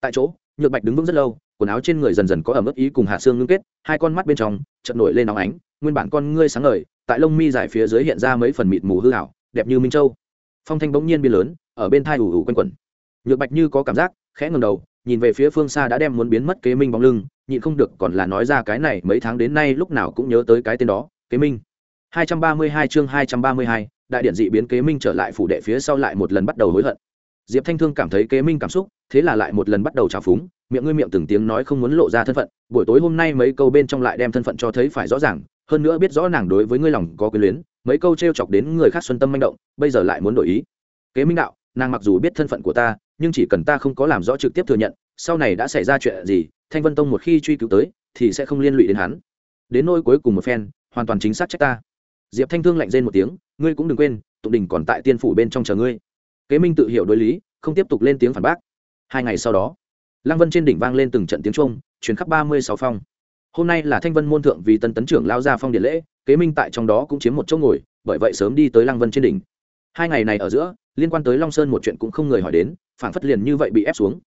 Tại chỗ, nhược bạch đứng vững rất lâu, quần áo trên người dần dần có ẩm ướt ý cùng hạ xương ngưng kết, hai con mắt bên trong chợt nổi lên nóng ánh, nguyên bản con ngươi sáng ngời, tại lông mi dài phía dưới hiện ra mấy phần mịt mù hư hảo đẹp như minh châu. Phong thanh bỗng nhiên biến lớn, ở bên thai ủ ủ quanh quẩn. Nhược bạch như có cảm giác, khẽ ngầm đầu, nhìn về phía phương xa đã đem muốn biến mất kế minh bóng lưng nhịn không được còn là nói ra cái này mấy tháng đến nay lúc nào cũng nhớ tới cái tên đó kế minh. 232 chương 232, đại điện dị biến kế minh trở lại phủ đệ phía sau lại một lần bắt đầu hối hận. Diệp thanh thương cảm thấy kế minh cảm xúc thế là lại một lần bắt đầu trào phúng miệng ngươi miệng từng tiếng nói không muốn lộ ra thân phận buổi tối hôm nay mấy câu bên trong lại đem thân phận cho thấy phải rõ ràng hơn nữa biết rõ nàng đối với ngươi lòng có quyền luyến mấy câu t r e o chọc đến người khác xuân tâm manh động bây giờ lại muốn đổi ý. Kế minh đạo nàng mặc dù biết thân phận của ta nhưng chỉ cần ta không có làm rõ trực tiếp thừa nhận sau này đã xảy ra chuyện gì thanh vân tông một khi truy cứu tới, thì sẽ không liên lụy đến hắn. Đến nôi cuối cùng một phen, hoàn toàn chính xác trách ta. Diệp thanh thương lạnh rên một tiếng, ngươi cũng đừng quên, tụng đình còn tại tiên phủ bên trong chờ ngươi. Kế minh tự hiểu đối lý, không tiếp tục lên tiếng phản bác. Hai ngày sau đó, lăng vân trên đỉnh vang lên từng trận tiếng trung chuyến khắp ba mươi sáu phong. Hôm nay là thanh vân môn thượng vì tân tấn trưởng lao ra phong điện lễ, kế minh tại trong đó cũng chiếm một chỗ ngồi, bởi vậy sớm đi tới lăng vân trên đỉnh. Hai ngày này ở giữa, liên quan tới long sơn một chuyện cũng không người hỏi đến phản phất liền như vậy bị ép xuống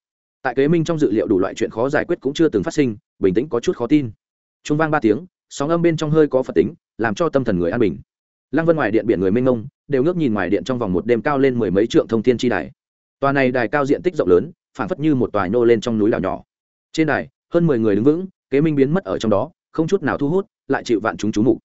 tại kế minh trong dự liệu đủ loại chuyện khó giải quyết cũng chưa từng phát sinh, bình tĩnh có chút khó tin. Trung vang ba tiếng, sóng âm bên trong hơi có phật tính, làm cho tâm thần người an bình. Lăng vân ngoài điện biển người mênh mông, đều ngước nhìn ngoài điện trong vòng một đêm cao lên mười mấy trượng thông thiên tri đài. Tòa này đài cao diện tích rộng lớn phản phất như một tòa nô lên trong núi đảo nhỏ. Trên đài, hơn mười người đứng vững, kế minh biến mất ở trong đó, không chút nào thu hút, lại chịu vạn chúng chú mục.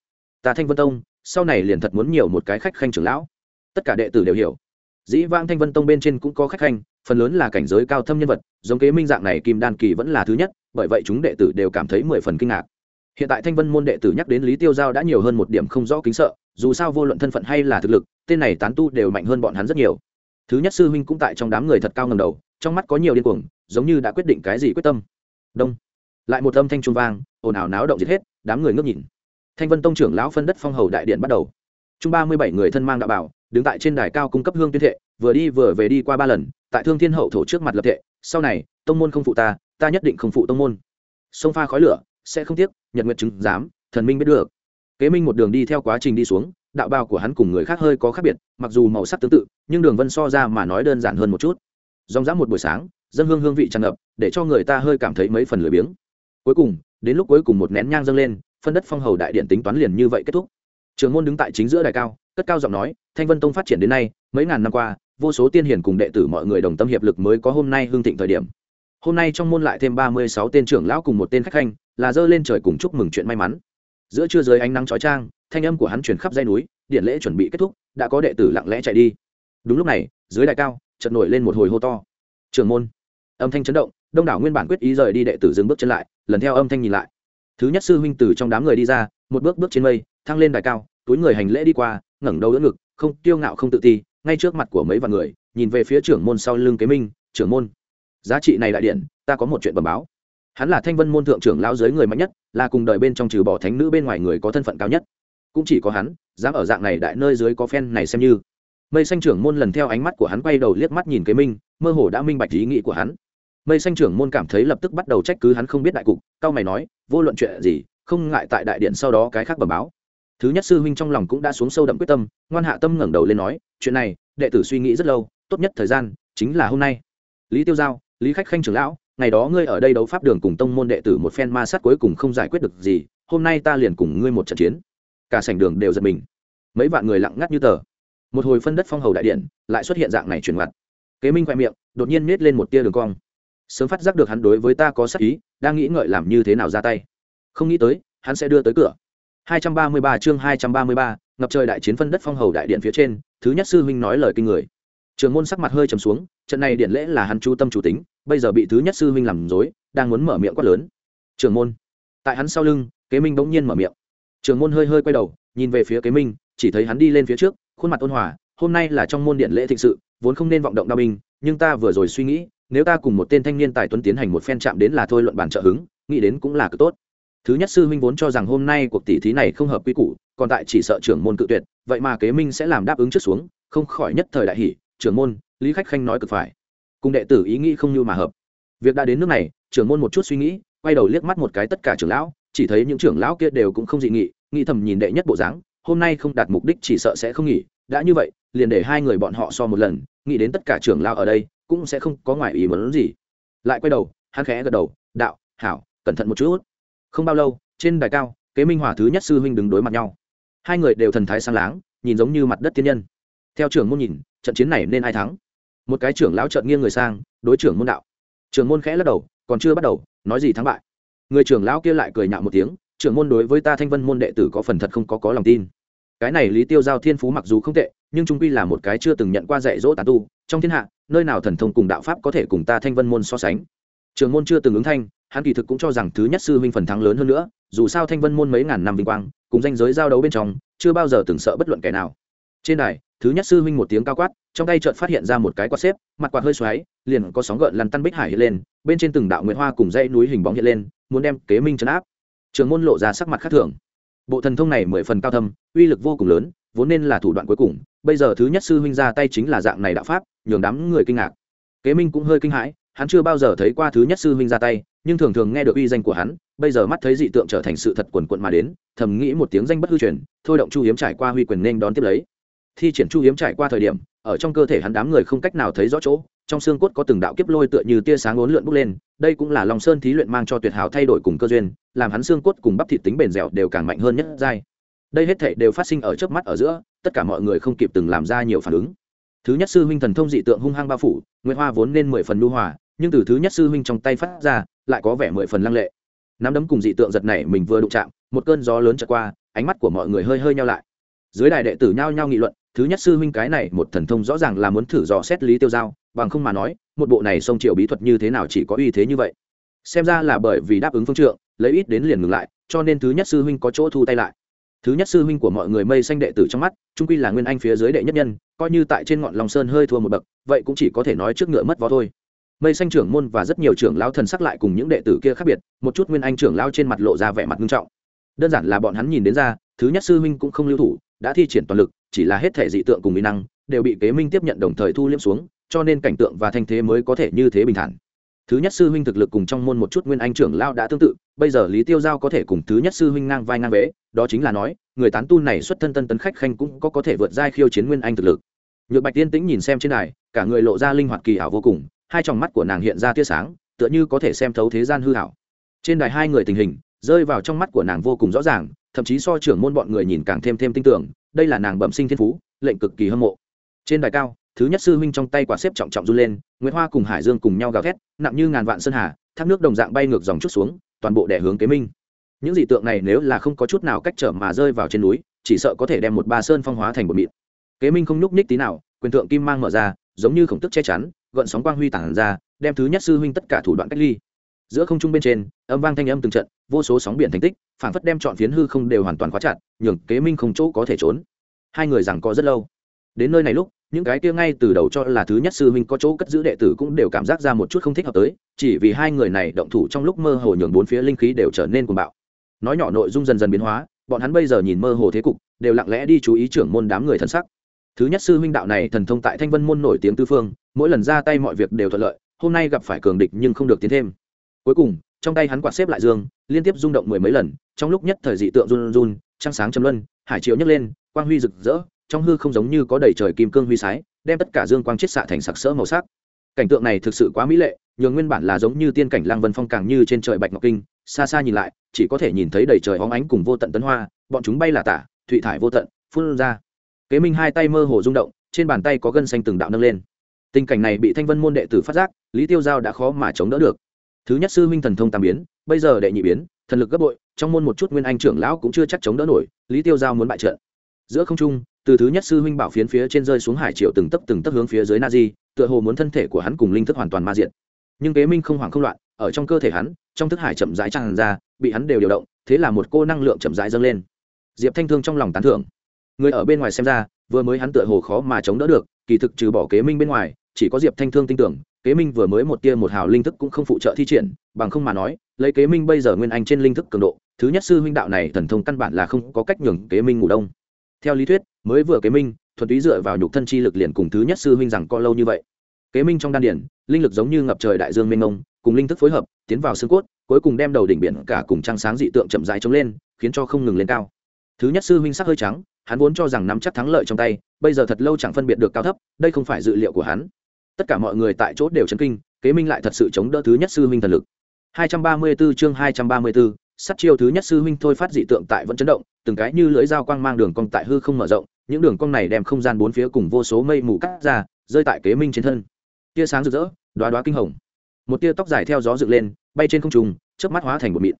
Ta thanh vân tông, sau này liền thật muốn nhiều một cái khách khanh trưởng lão. Tất cả đệ tử đều hiểu. Dĩ vãng thanh vân tông bên trên cũng có khách khanh phần lớn là cảnh giới cao thâm nhân vật, giống kế minh dạng này kim đan kỳ vẫn là thứ nhất, bởi vậy chúng đệ tử đều cảm thấy mười phần kinh ngạc. Hiện tại thanh vân môn đệ tử nhắc đến lý tiêu giao đã nhiều hơn một điểm không rõ kính sợ, dù sao vô luận thân phận hay là thực lực, tên này tán tu đều mạnh hơn bọn hắn rất nhiều. Thứ nhất sư huynh cũng tại trong đám người thật cao ngầm đầu, trong mắt có nhiều điên cuồng, giống như đã quyết định cái gì quyết tâm. Đông. Lại một âm thanh trung vang, ồn ào náo động giết hết, đám người ngước nhìn. Thanh vân tông trưởng lão phân đất phong hầu đại điện bắt đầu. Chung ba mươi bảy người thân mang đạo bảo, đứng tại trên đài cao cung cấp hương tuyên thệ, vừa đi vừa về đi qua ba lần tại thương thiên hậu thổ trước mặt lập thệ sau này, tông môn không phụ ta ta nhất định không phụ tông môn. Sông pha khói lửa, sẽ không tiếc, nhật nguyện chứng giám, thần minh biết được. Kế minh một đường đi theo quá trình đi xuống, đạo bào của hắn cùng người khác hơi có khác biệt, mặc dù màu sắc tương tự, nhưng đường vân so ra mà nói đơn giản hơn một chút. Dòng dã một buổi sáng, dân hương hương vị tràn ngập, để cho người ta hơi cảm thấy mấy phần lười biếng. Cuối cùng, đến lúc cuối cùng một nén nhang dâng lên, phân đất phong hầu đại điện tính toán liền như vậy kết thúc. Trường môn đứng tại chính giữa đài cao, cất cao giọng nói, thanh vân tông phát triển đến nay, mấy ngàn năm qua vô số tiên hiền cùng đệ tử mọi người đồng tâm hiệp lực mới có hôm nay hương thịnh thời điểm. Hôm nay trong môn lại thêm ba mươi sáu tên trưởng lão cùng một tên khách khanh, là dơ lên trời cùng chúc mừng chuyện may mắn. Giữa trưa dưới ánh nắng chói trang thanh âm của hắn truyền khắp dây núi, điện lễ chuẩn bị kết thúc, đã có đệ tử lặng lẽ chạy đi. Đúng lúc này, dưới đài cao, chợt nổi lên một hồi hô to. Trường môn! Âm thanh chấn động, đông đảo nguyên bản quyết ý rời đi đệ tử dừng bước chân lại, lần theo âm thanh nhìn lại. Thứ nhất sư huynh từ trong đám người đi ra, một bước bước trên mây, thăng lên đài cao, túi người hành lễ đi qua, ngẩng đầu đỡ ngực, không tiêu ngạo không tự ti ngay trước mặt của mấy vạn người, nhìn về phía trưởng môn sau lưng kế minh, trưởng môn, giá trị này đại điện, ta có một chuyện bẩm báo. Hắn là thanh vân môn thượng trưởng lão giới người mạnh nhất, là cùng đời bên trong trừ bỏ thánh nữ bên ngoài người có thân phận cao nhất. Cũng chỉ có hắn, dám ở dạng này đại nơi dưới có phen này xem như. Mây xanh trưởng môn lần theo ánh mắt của hắn quay đầu liếc mắt nhìn kế minh, mơ hồ đã minh bạch ý nghĩ của hắn. Mây xanh trưởng môn cảm thấy lập tức bắt đầu trách cứ hắn không biết đại cục, cao mày nói, vô luận chuyện gì, không ngại tại đại điện sau đó cái khác bẩm báo thứ nhất sư huynh trong lòng cũng đã xuống sâu đậm quyết tâm, ngoan hạ tâm ngẩng đầu lên nói, chuyện này, đệ tử suy nghĩ rất lâu, tốt nhất thời gian chính là hôm nay. Lý tiêu giao, lý khách khanh trưởng lão, ngày đó ngươi ở đây đấu pháp đường cùng tông môn đệ tử một phen ma sát cuối cùng không giải quyết được gì, hôm nay ta liền cùng ngươi một trận chiến. Cả sảnh đường đều giật mình. Mấy vạn người lặng ngắt như tờ. Một hồi phân đất phong hầu đại điện, lại xuất hiện dạng này chuyển mặt kế minh khoe miệng, đột nhiên nết lên một tia đường cong. Sớm phát giác được hắn đối với ta có sắc ý, đang nghĩ ngợi làm như thế nào ra tay. Không nghĩ tới, hắn sẽ đưa tới cửa. 233 chương 233, ngập trời đại chiến phân đất phong hầu đại điện phía trên thứ nhất sư huynh nói lời kinh người. Trường môn sắc mặt hơi trầm xuống trận này điện lễ là hắn chú tâm chủ tính bây giờ bị thứ nhất sư huynh làm dối đang muốn mở miệng quát lớn. Trường môn. Tại hắn sau lưng kế minh bỗng nhiên mở miệng. Trường môn hơi hơi quay đầu nhìn về phía kế minh chỉ thấy hắn đi lên phía trước khuôn mặt ôn hòa hôm nay là trong môn điện lễ thịnh sự vốn không nên vọng động đao binh nhưng ta vừa rồi suy nghĩ nếu ta cùng một tên thanh niên tài tuấn tiến hành một phen chạm đến là thôi luận bản trợ hứng nghĩ đến cũng là cực tốt thứ nhất sư huynh vốn cho rằng hôm nay cuộc tỷ thí này không hợp quy củ, còn tại chỉ sợ trưởng môn cự tuyệt, vậy mà kế minh sẽ làm đáp ứng trước xuống, không khỏi nhất thời đại hỷ trưởng môn, lý khách khanh nói cực phải. Cùng đệ tử ý nghĩ không như mà hợp. Việc đã đến nước này, trưởng môn một chút suy nghĩ, quay đầu liếc mắt một cái tất cả trưởng lão, chỉ thấy những trưởng lão kia đều cũng không dị nghị, nghĩ thầm nhìn đệ nhất bộ dáng, hôm nay không đạt mục đích chỉ sợ sẽ không nghỉ, đã như vậy, liền để hai người bọn họ so một lần, nghĩ đến tất cả trưởng lão ở đây, cũng sẽ không có ngoại ý muốn gì. Lại quay đầu, hắn khẽ gật đầu, đạo, hảo, cẩn thận một chút không bao lâu, trên đài cao, kế minh hòa thứ nhất sư huynh đứng đối mặt nhau. Hai người đều thần thái sang láng, nhìn giống như mặt đất thiên nhân. Theo trưởng môn nhìn, trận chiến này nên ai thắng? Một cái trưởng lão trợn nghiêng người sang, đối trưởng môn đạo. Trưởng môn khẽ lắc đầu, còn chưa bắt đầu, nói gì thắng bại. Người trưởng lão kia lại cười nhạo một tiếng, trưởng môn đối với ta thanh vân môn đệ tử có phần thật không có có lòng tin. Cái này lý tiêu giao thiên phú mặc dù không tệ, nhưng trung quy là một cái chưa từng nhận qua dạy dỗ tán tu, trong thiên hạ, nơi nào thần thông cùng đạo pháp có thể cùng ta thanh vân môn so sánh? Trường môn chưa từng ứng thanh, hắn kỳ thực cũng cho rằng thứ nhất sư huynh phần thắng lớn hơn nữa, dù sao thanh vân môn mấy ngàn năm vinh quang, cùng danh giới giao đấu bên trong, chưa bao giờ từng sợ bất luận kẻ nào. Trên đài, thứ nhất sư huynh một tiếng cao quát, trong tay chợt phát hiện ra một cái quạt xếp, mặt quạt hơi xoáy, liền có sóng gợn lăn tăn bích hải hiện lên, bên trên từng đạo nguyệt hoa cùng dãy núi hình bóng hiện lên, muốn đem kế minh chấn áp. Trường môn lộ ra sắc mặt khác thường. Bộ thần thông này mười phần cao thâm, uy lực vô cùng lớn, vốn nên là thủ đoạn cuối cùng, bây giờ thứ nhất sư huynh ra tay chính là dạng này đạo pháp, nhường đám người kinh ngạc. Kế minh cũng hơi kinh hãi hắn chưa bao giờ thấy qua thứ nhất sư huynh ra tay, nhưng thường thường nghe được uy danh của hắn, bây giờ mắt thấy dị tượng trở thành sự thật quần quận mà đến, thầm nghĩ một tiếng danh bất hư truyền, thôi động chu hiếm trải qua huy quyền nên đón tiếp lấy. Thi triển chu hiếm trải qua thời điểm, ở trong cơ thể hắn đám người không cách nào thấy rõ chỗ, trong xương cốt có từng đạo kiếp lôi tựa như tia sáng ốn lượn bốc lên, đây cũng là lòng sơn thí luyện mang cho tuyệt hảo thay đổi cùng cơ duyên, làm hắn xương cốt cùng bắp thịt tính bền dẻo đều càng mạnh hơn nhất giai. Đây hết thể đều phát sinh ở trước mắt ở giữa, tất cả mọi người không kịp từng làm ra nhiều phản ứng. Thứ nhất sư huynh thần thông dị tượng hung hăng bao phủ nguyễn hoa vốn nên mười phần lưu hòa nhưng từ thứ nhất sư huynh trong tay phát ra, lại có vẻ mười phần lăng lệ. Nắm đấm cùng dị tượng giật này mình vừa đụng chạm, một cơn gió lớn chợt qua, ánh mắt của mọi người hơi hơi nhau lại. Dưới đài đệ tử nhao nhao nghị luận, thứ nhất sư huynh cái này một thần thông rõ ràng là muốn thử dò xét lý tiêu giao, bằng không mà nói, một bộ này sông triệu bí thuật như thế nào chỉ có uy thế như vậy. Xem ra là bởi vì đáp ứng phương trượng, lấy ít đến liền ngừng lại, cho nên thứ nhất sư huynh có chỗ thu tay lại. Thứ nhất sư huynh của mọi người mây xanh đệ tử trong mắt trung quy là nguyên anh phía dưới đệ nhất nhân, coi như tại trên ngọn lòng sơn hơi thua một bậc, vậy cũng chỉ có thể nói trước ngựa mất vó thôi mây xanh trưởng môn và rất nhiều trưởng lão thần sắc lại cùng những đệ tử kia khác biệt, một chút nguyên anh trưởng lao trên mặt lộ ra vẻ mặt nghiêm trọng. Đơn giản là bọn hắn nhìn đến ra, thứ nhất sư huynh cũng không lưu thủ, đã thi triển toàn lực, chỉ là hết thể dị tượng cùng mỹ năng, đều bị kế minh tiếp nhận đồng thời thu liễm xuống, cho nên cảnh tượng và thanh thế mới có thể như thế bình thản. Thứ nhất sư huynh thực lực cùng trong môn một chút nguyên anh trưởng lao đã tương tự, bây giờ lý tiêu giao có thể cùng thứ nhất sư huynh ngang vai ngang vế, đó chính là nói, người tán tu này xuất thân tân tấn khách khanh cũng có có thể vượt giai khiêu chiến nguyên anh thực lực. Nhược bạch tiên tĩnh nhìn xem trên này cả người lộ ra linh hoạt kỳ ảo vô cùng hai tròng mắt của nàng hiện ra tia sáng, tựa như có thể xem thấu thế gian hư ảo trên đài hai người tình hình rơi vào trong mắt của nàng vô cùng rõ ràng, thậm chí so trưởng môn bọn người nhìn càng thêm thêm tin tưởng, đây là nàng bẩm sinh thiên phú, lệnh cực kỳ hâm mộ. Trên đài cao, thứ nhất sư huynh trong tay quả xếp trọng trọng run lên nguyễn hoa cùng hải dương cùng nhau gào thét, nặng như ngàn vạn sơn hà, thác nước đồng dạng bay ngược dòng chút xuống, toàn bộ đẻ hướng kế minh. Những dị tượng này nếu là không có chút nào cách trở mà rơi vào trên núi, chỉ sợ có thể đem một ba sơn phong hóa thành một mịn. Kế minh không nhúc nhích tí nào, quyền thượng kim mang mở ra, giống như khổng tức che chắn gợn sóng quang huy tản ra, đem thứ nhất sư huynh tất cả thủ đoạn cách ly. Giữa không trung bên trên, âm vang thanh âm từng trận, vô số sóng biển thành tích, phản phất đem chọn phiến hư không đều hoàn toàn khóa chặt, nhường kế minh không chỗ có thể trốn. Hai người rằng có rất lâu. Đến nơi này lúc, những cái kia ngay từ đầu cho là thứ nhất sư huynh có chỗ cất giữ đệ tử cũng đều cảm giác ra một chút không thích hợp tới, chỉ vì hai người này động thủ trong lúc mơ hồ nhường bốn phía linh khí đều trở nên cuồng bạo. Nói nhỏ nội dung dần dần biến hóa, bọn hắn bây giờ nhìn mơ hồ thế cục, đều lặng lẽ đi chú ý trưởng môn đám người thân sắc. Thứ nhất sư huynh đạo này thần thông tại thanh vân môn nổi tiếng tư phương mỗi lần ra tay mọi việc đều thuận lợi, hôm nay gặp phải cường địch nhưng không được tiến thêm. Cuối cùng, trong tay hắn quạt xếp lại dương, liên tiếp rung động mười mấy lần, trong lúc nhất thời dị tượng run run, trăng sáng châm luân, hải chiếu nhấc lên, quang huy rực rỡ, trong hư không giống như có đầy trời kim cương huy sái, đem tất cả dương quang chiết xạ thành sặc sỡ màu sắc. Cảnh tượng này thực sự quá mỹ lệ, nhường nguyên bản là giống như tiên cảnh lang vân phong càng như trên trời bạch ngọc kinh, xa xa nhìn lại, chỉ có thể nhìn thấy đầy trời hóng ánh cùng vô tận tấn hoa, bọn chúng bay là tả, thụy thải vô tận, phun ra. Kế minh hai tay mơ hồ rung động, trên bàn tay có gân xanh từng đạo nâng lên tình cảnh này bị thanh vân môn đệ tử phát giác, lý tiêu giao đã khó mà chống đỡ được. Thứ nhất sư huynh thần thông tam biến, bây giờ đệ nhị biến, thần lực gấp bội, trong môn một chút nguyên anh trưởng lão cũng chưa chắc chống đỡ nổi, lý tiêu giao muốn bại trận. Giữa không trung, từ thứ nhất sư huynh bảo phiến phía trên rơi xuống hải triệu từng tấc từng tấc hướng phía dưới na di tựa hồ muốn thân thể của hắn cùng linh thức hoàn toàn ma diện nhưng kế minh không hoảng không loạn, ở trong cơ thể hắn, trong thức hải chậm rãi tràn ra, bị hắn đều điều động, thế là một cô năng lượng chậm rãi dâng lên. Diệp thanh thương trong lòng tán thưởng. Người ở bên ngoài xem ra vừa mới hắn tựa hồ khó mà chống đỡ được, kỳ thực trừ bỏ kế minh bên ngoài, chỉ có diệp thanh thương tin tưởng, kế minh vừa mới một tia một hào linh thức cũng không phụ trợ thi triển, bằng không mà nói, lấy kế minh bây giờ nguyên anh trên linh thức cường độ, thứ nhất sư huynh đạo này thần thông căn bản là không có cách nhường kế minh ngủ đông. Theo lý thuyết, mới vừa kế minh, thuần túy dựa vào nhục thân chi lực liền cùng thứ nhất sư huynh rằng có lâu như vậy. Kế minh trong đan điển, linh lực giống như ngập trời đại dương mênh mông, cùng linh thức phối hợp, tiến vào xương cốt, cuối cùng đem đầu đỉnh biển cả cùng trăng sáng dị tượng chậm rãi chống lên, khiến cho không ngừng lên cao. Thứ nhất sư huynh sắc hơi trắng hắn vốn cho rằng nắm chắc thắng lợi trong tay bây giờ thật lâu chẳng phân biệt được cao thấp đây không phải dự liệu của hắn. Tất cả mọi người tại chỗ đều chấn kinh kế minh lại thật sự chống đỡ thứ nhất sư huynh thần lực. 234 chương 234, sát chiêu thứ nhất sư huynh thôi phát dị tượng tại vẫn chấn động từng cái như lưỡi dao quang mang đường cong tại hư không mở rộng những đường cong này đem không gian bốn phía cùng vô số mây mù cắt ra rơi tại kế minh trên thân. Tia sáng rực rỡ đoá đoá kinh hồng. Một tia tóc dài theo gió dựng lên bay trên không trung chớp mắt hóa thành một mịn.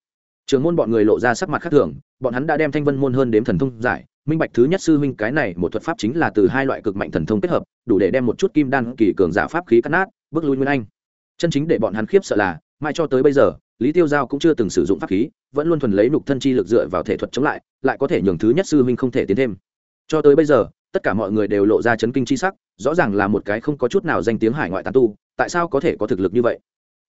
Trường môn bọn người lộ ra sắc mặt khác thường bọn hắn đã đem thanh vân môn hơn đếm thần thông giải minh bạch thứ nhất sư huynh cái này một thuật pháp chính là từ hai loại cực mạnh thần thông kết hợp, đủ để đem một chút kim đan kỳ cường giả pháp khí cắt nát, bước lui nguyên anh. Chân chính để bọn hắn khiếp sợ là, mãi cho tới bây giờ, lý tiêu giao cũng chưa từng sử dụng pháp khí, vẫn luôn thuần lấy nục thân chi lực dựa vào thể thuật chống lại lại có thể nhường thứ nhất sư huynh không thể tiến thêm. Cho tới bây giờ, tất cả mọi người đều lộ ra chấn kinh chi sắc, rõ ràng là một cái không có chút nào danh tiếng hải ngoại tàn tu, tại sao có thể có thực lực như vậy?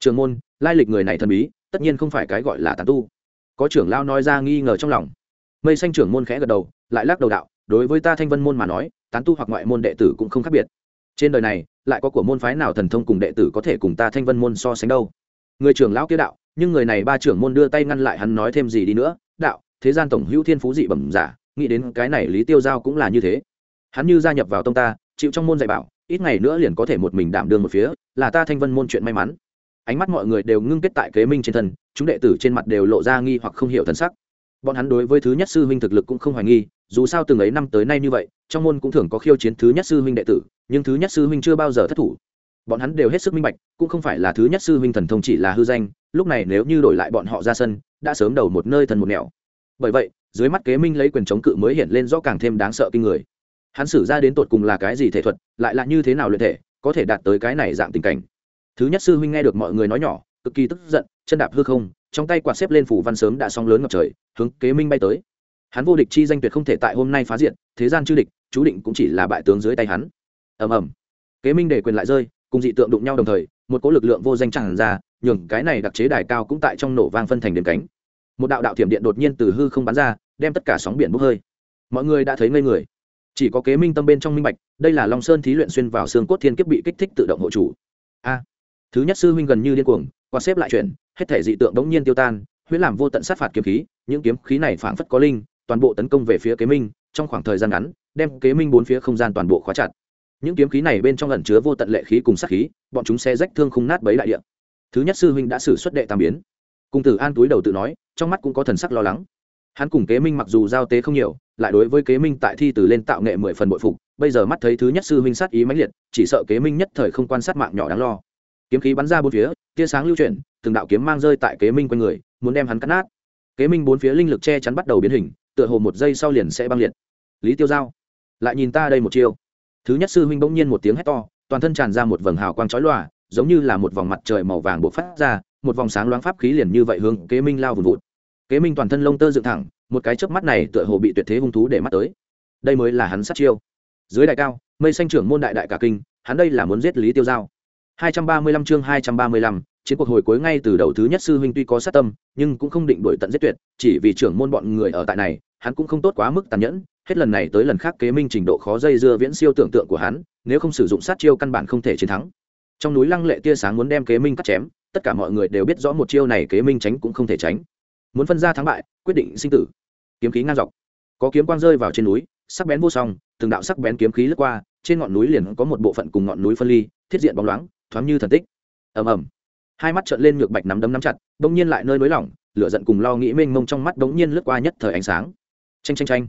Trường môn, lai lịch người này thần bí, tất nhiên không phải cái gọi là tàn tu. Có trưởng lao nói ra nghi ngờ trong lòng mây xanh trưởng môn khẽ gật đầu, lại lắc đầu đạo, đối với ta thanh vân môn mà nói, tán tu hoặc ngoại môn đệ tử cũng không khác biệt. Trên đời này, lại có của môn phái nào thần thông cùng đệ tử có thể cùng ta thanh vân môn so sánh đâu? Người trưởng lão kia đạo, nhưng người này ba trưởng môn đưa tay ngăn lại hắn nói thêm gì đi nữa, đạo, thế gian tổng hữu thiên phú dị bẩm giả, nghĩ đến cái này lý tiêu giao cũng là như thế. Hắn như gia nhập vào tông ta, chịu trong môn dạy bảo, ít ngày nữa liền có thể một mình đảm đương một phía, là ta thanh vân môn chuyện may mắn. Ánh mắt mọi người đều ngưng kết tại kế minh trên thân, chúng đệ tử trên mặt đều lộ ra nghi hoặc không hiểu thân sắc bọn hắn đối với thứ nhất sư huynh thực lực cũng không hoài nghi, dù sao từng ấy năm tới nay như vậy, trong môn cũng thường có khiêu chiến thứ nhất sư huynh đệ tử, nhưng thứ nhất sư huynh chưa bao giờ thất thủ. Bọn hắn đều hết sức minh bạch, cũng không phải là thứ nhất sư huynh thần thông chỉ là hư danh, lúc này nếu như đổi lại bọn họ ra sân, đã sớm đầu một nơi thần một nẻo. Bởi vậy, dưới mắt kế minh lấy quyền chống cự mới hiện lên rõ càng thêm đáng sợ kinh người. Hắn xử ra đến tột cùng là cái gì thể thuật, lại là như thế nào luyện thể, có thể đạt tới cái này dạng tình cảnh. Thứ nhất sư huynh nghe được mọi người nói nhỏ, cực kỳ tức giận, chân đạp hư không trong tay quạt xếp lên phủ văn sớm đã song lớn ngập trời, hướng kế minh bay tới. Hắn vô địch chi danh tuyệt không thể tại hôm nay phá diện thế gian chư địch, chú định cũng chỉ là bại tướng dưới tay hắn. Ầm ầm. Kế minh để quyền lại rơi, cùng dị tượng đụng nhau đồng thời, một cỗ lực lượng vô danh tràn ra, nhường cái này đặc chế đài cao cũng tại trong nổ vang phân thành điểm cánh. Một đạo đạo thiểm điện đột nhiên từ hư không bắn ra, đem tất cả sóng biển bốc hơi. Mọi người đã thấy ngây người. Chỉ có kế minh tâm bên trong minh bạch, đây là long sơn thí luyện xuyên vào xương cốt thiên kiếp bị kích thích tự động hộ chủ. A. Thứ nhất sư huynh gần như điên cuồng qua xếp lại chuyển hết thể dị tượng đống nhiên tiêu tan, huyễn làm vô tận sát phạt kiếm khí, những kiếm khí này phảng phất có linh, toàn bộ tấn công về phía kế minh, trong khoảng thời gian ngắn, đem kế minh bốn phía không gian toàn bộ khóa chặt. Những kiếm khí này bên trong ẩn chứa vô tận lệ khí cùng sát khí, bọn chúng sẽ rách thương khung nát bấy đại địa. Thứ nhất sư huynh đã xử xuất đệ tam biến. Cung tử an túi đầu tự nói, trong mắt cũng có thần sắc lo lắng. Hắn cùng kế minh mặc dù giao tế không nhiều, lại đối với kế minh tại thi từ lên tạo nghệ mười phần bội phục, bây giờ mắt thấy thứ nhất sư huynh sát ý mãnh liệt, chỉ sợ kế minh nhất thời không quan sát mạng nhỏ đáng lo kiếm khí bắn ra bốn phía, tia sáng lưu chuyển, từng đạo kiếm mang rơi tại kế minh quanh người, muốn đem hắn cắt nát. Kế minh bốn phía linh lực che chắn bắt đầu biến hình, tựa hồ một giây sau liền sẽ băng liệt. Lý tiêu giao, lại nhìn ta đây một chiêu. Thứ nhất sư huynh bỗng nhiên một tiếng hét to, toàn thân tràn ra một vầng hào quang chói lòa, giống như là một vòng mặt trời màu vàng buộc phát ra, một vòng sáng loáng pháp khí liền như vậy hướng kế minh lao vùn vụt. Kế minh toàn thân lông tơ dựng thẳng, một cái chớp mắt này tựa hồ bị tuyệt thế hung thú để mắt tới. Đây mới là hắn sát chiêu. Dưới đại cao, mây xanh trưởng môn đại đại cả kinh, hắn đây là muốn giết lý tiêu giao. 235 chương 235, chiến cuộc hồi cuối ngay từ đầu thứ nhất sư huynh tuy có sát tâm nhưng cũng không định đuổi tận giết tuyệt chỉ vì trưởng môn bọn người ở tại này hắn cũng không tốt quá mức tàn nhẫn hết lần này tới lần khác kế minh trình độ khó dây dưa viễn siêu tưởng tượng của hắn nếu không sử dụng sát chiêu căn bản không thể chiến thắng. Trong núi lăng lệ tia sáng muốn đem kế minh cắt chém tất cả mọi người đều biết rõ một chiêu này kế minh tránh cũng không thể tránh. Muốn phân ra thắng bại quyết định sinh tử. Kiếm khí ngang dọc. Có kiếm quang rơi vào trên núi sắc bén vô song từng đạo sắc bén kiếm khí lướt qua trên ngọn núi liền có một bộ phận cùng ngọn núi phân ly thiết diện bóng loáng thoáng như thần tích. Ầm ầm. Hai mắt trợn lên ngược bạch nắm đấm nắm chặt, bỗng nhiên lại nơi nới lỏng, lửa giận cùng lo nghĩ mênh mông trong mắt bỗng nhiên lướt qua nhất thời ánh sáng. Tranh tranh tranh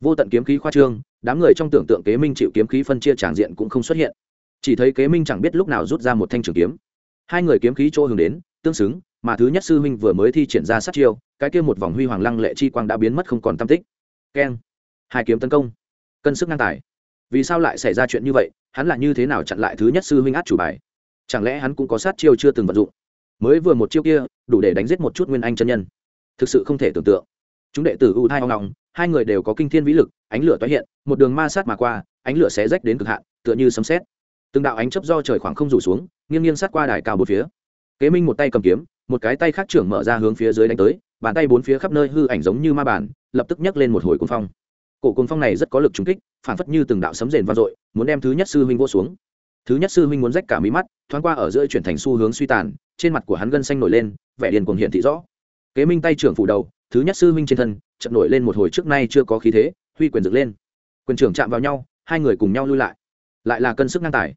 vô tận kiếm khí khoa trương, đám người trong tưởng tượng kế minh chịu kiếm khí phân chia tràng diện cũng không xuất hiện. Chỉ thấy kế minh chẳng biết lúc nào rút ra một thanh trường kiếm. Hai người kiếm khí chỗ hướng đến, tương xứng, mà thứ nhất sư huynh vừa mới thi triển ra sát chiêu, cái kia một vòng huy hoàng lăng lệ chi quang đã biến mất không còn tam tích. Keng. Hai kiếm tấn công. Cân sức ngang tài. Vì sao lại xảy ra chuyện như vậy, hắn là như thế nào chặn lại thứ nhất sư huynh át chủ bài? Chẳng lẽ hắn cũng có sát chiêu chưa từng vận dụng? Mới vừa một chiêu kia, đủ để đánh giết một chút nguyên anh chân nhân. Thực sự không thể tưởng tượng. Chúng đệ tử u thai hoang lòng hai người đều có kinh thiên vĩ lực, ánh lửa tái hiện, một đường ma sát mà qua, ánh lửa xé rách đến cực hạn, tựa như sấm sét. Từng đạo ánh chấp do trời khoảng không rủ xuống, nghiêng nghiêng sát qua đài cao bốn phía. Kế minh một tay cầm kiếm, một cái tay khác trưởng mở ra hướng phía dưới đánh tới, bàn tay bốn phía khắp nơi hư ảnh giống như ma bản lập tức nhấc lên một hồi cuồng phong. Cổ cuồng phong này rất có lực trúng kích, phản phất như từng đạo sấm rền vang dội, muốn đem thứ nhất sư huynh vô xuống thứ nhất sư huynh muốn rách cả mí mắt, thoáng qua ở giữa chuyển thành xu hướng suy tàn, trên mặt của hắn gân xanh nổi lên, vẻ điền cuồng hiện thị rõ. Kế minh tay trưởng phủ đầu, thứ nhất sư huynh trên thân chậm nổi lên một hồi trước nay chưa có khí thế, huy quyền dựng lên. Quyền trưởng chạm vào nhau, hai người cùng nhau lui lại. Lại là cân sức ngang tài.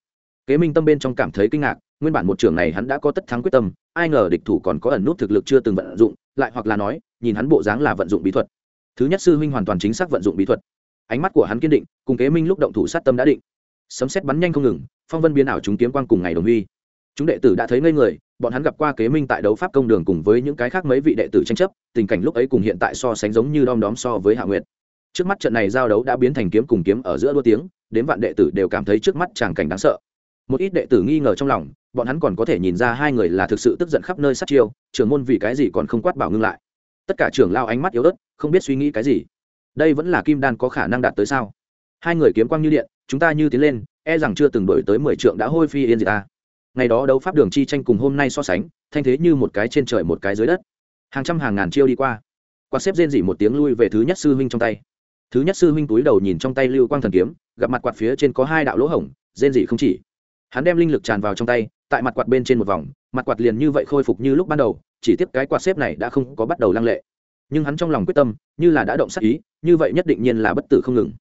Kế minh tâm bên trong cảm thấy kinh ngạc, nguyên bản một trưởng này hắn đã có tất thắng quyết tâm, ai ngờ địch thủ còn có ẩn nút thực lực chưa từng vận dụng, lại hoặc là nói, nhìn hắn bộ dáng là vận dụng bí thuật. Thứ nhất sư huynh hoàn toàn chính xác vận dụng bí thuật. Ánh mắt của hắn kiên định, cùng kế minh lúc động thủ sát tâm đã định sấm xét bắn nhanh không ngừng, phong vân biến ảo chúng kiếm quang cùng ngày đồng huy. Chúng đệ tử đã thấy ngây người, bọn hắn gặp qua kế minh tại đấu pháp công đường cùng với những cái khác mấy vị đệ tử tranh chấp, tình cảnh lúc ấy cùng hiện tại so sánh giống như đom đóm so với hạ nguyệt. Trước mắt trận này giao đấu đã biến thành kiếm cùng kiếm ở giữa đua tiếng, đến vạn đệ tử đều cảm thấy trước mắt tràng cảnh đáng sợ. Một ít đệ tử nghi ngờ trong lòng, bọn hắn còn có thể nhìn ra hai người là thực sự tức giận khắp nơi sát chiêu, trưởng môn vì cái gì còn không quát bảo ngưng lại. Tất cả trưởng lao ánh mắt yếu ớt, không biết suy nghĩ cái gì. Đây vẫn là kim đan có khả năng đạt tới sao? Hai người kiếm quang như điện chúng ta như tiến lên e rằng chưa từng đổi tới mười trượng đã hôi phi yên gì ta. Ngày đó đấu pháp đường chi tranh cùng hôm nay so sánh, thanh thế như một cái trên trời một cái dưới đất. Hàng trăm hàng ngàn chiêu đi qua. Quạt xếp rên dỉ một tiếng lui về thứ nhất sư huynh trong tay. Thứ nhất sư huynh túi đầu nhìn trong tay lưu quang thần kiếm, gặp mặt quạt phía trên có hai đạo lỗ hổng, rên dỉ không chỉ. Hắn đem linh lực tràn vào trong tay, tại mặt quạt bên trên một vòng, mặt quạt liền như vậy khôi phục như lúc ban đầu, chỉ tiếp cái quạt xếp này đã không có bắt đầu lăng lệ. Nhưng hắn trong lòng quyết tâm, như là đã động sắc ý, như vậy nhất định nhiên là bất tử không ngừng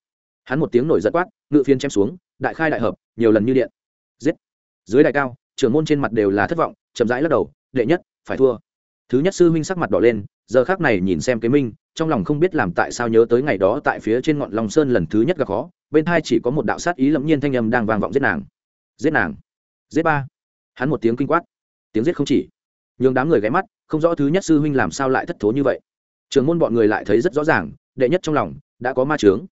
hắn một tiếng nổi giận quát, ngự phiên chém xuống, đại khai đại hợp, nhiều lần như điện. Giết. Dưới đại cao, trưởng môn trên mặt đều là thất vọng, chậm rãi lắc đầu, đệ nhất, phải thua. Thứ nhất sư huynh sắc mặt đỏ lên, giờ khác này nhìn xem kế minh, trong lòng không biết làm tại sao nhớ tới ngày đó tại phía trên ngọn long sơn lần thứ nhất gặp khó, bên hai chỉ có một đạo sát ý lẫm nhiên thanh âm đang vang vọng giết nàng. Giết nàng. Giết ba. Hắn một tiếng kinh quát. Tiếng giết không chỉ. Nhường đám người ghé mắt, không rõ thứ nhất sư huynh làm sao lại thất thố như vậy. Trường môn bọn người lại thấy rất rõ ràng, đệ nhất trong lòng, đã có ma trướng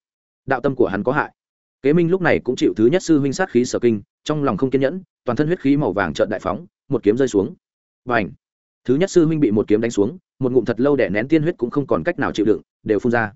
đạo tâm của hắn có hại. Kế minh lúc này cũng chịu thứ nhất sư huynh sát khí sở kinh, trong lòng không kiên nhẫn, toàn thân huyết khí màu vàng trợn đại phóng, một kiếm rơi xuống. Và ảnh thứ nhất sư huynh bị một kiếm đánh xuống, một ngụm thật lâu để nén tiên huyết cũng không còn cách nào chịu đựng, đều phun ra.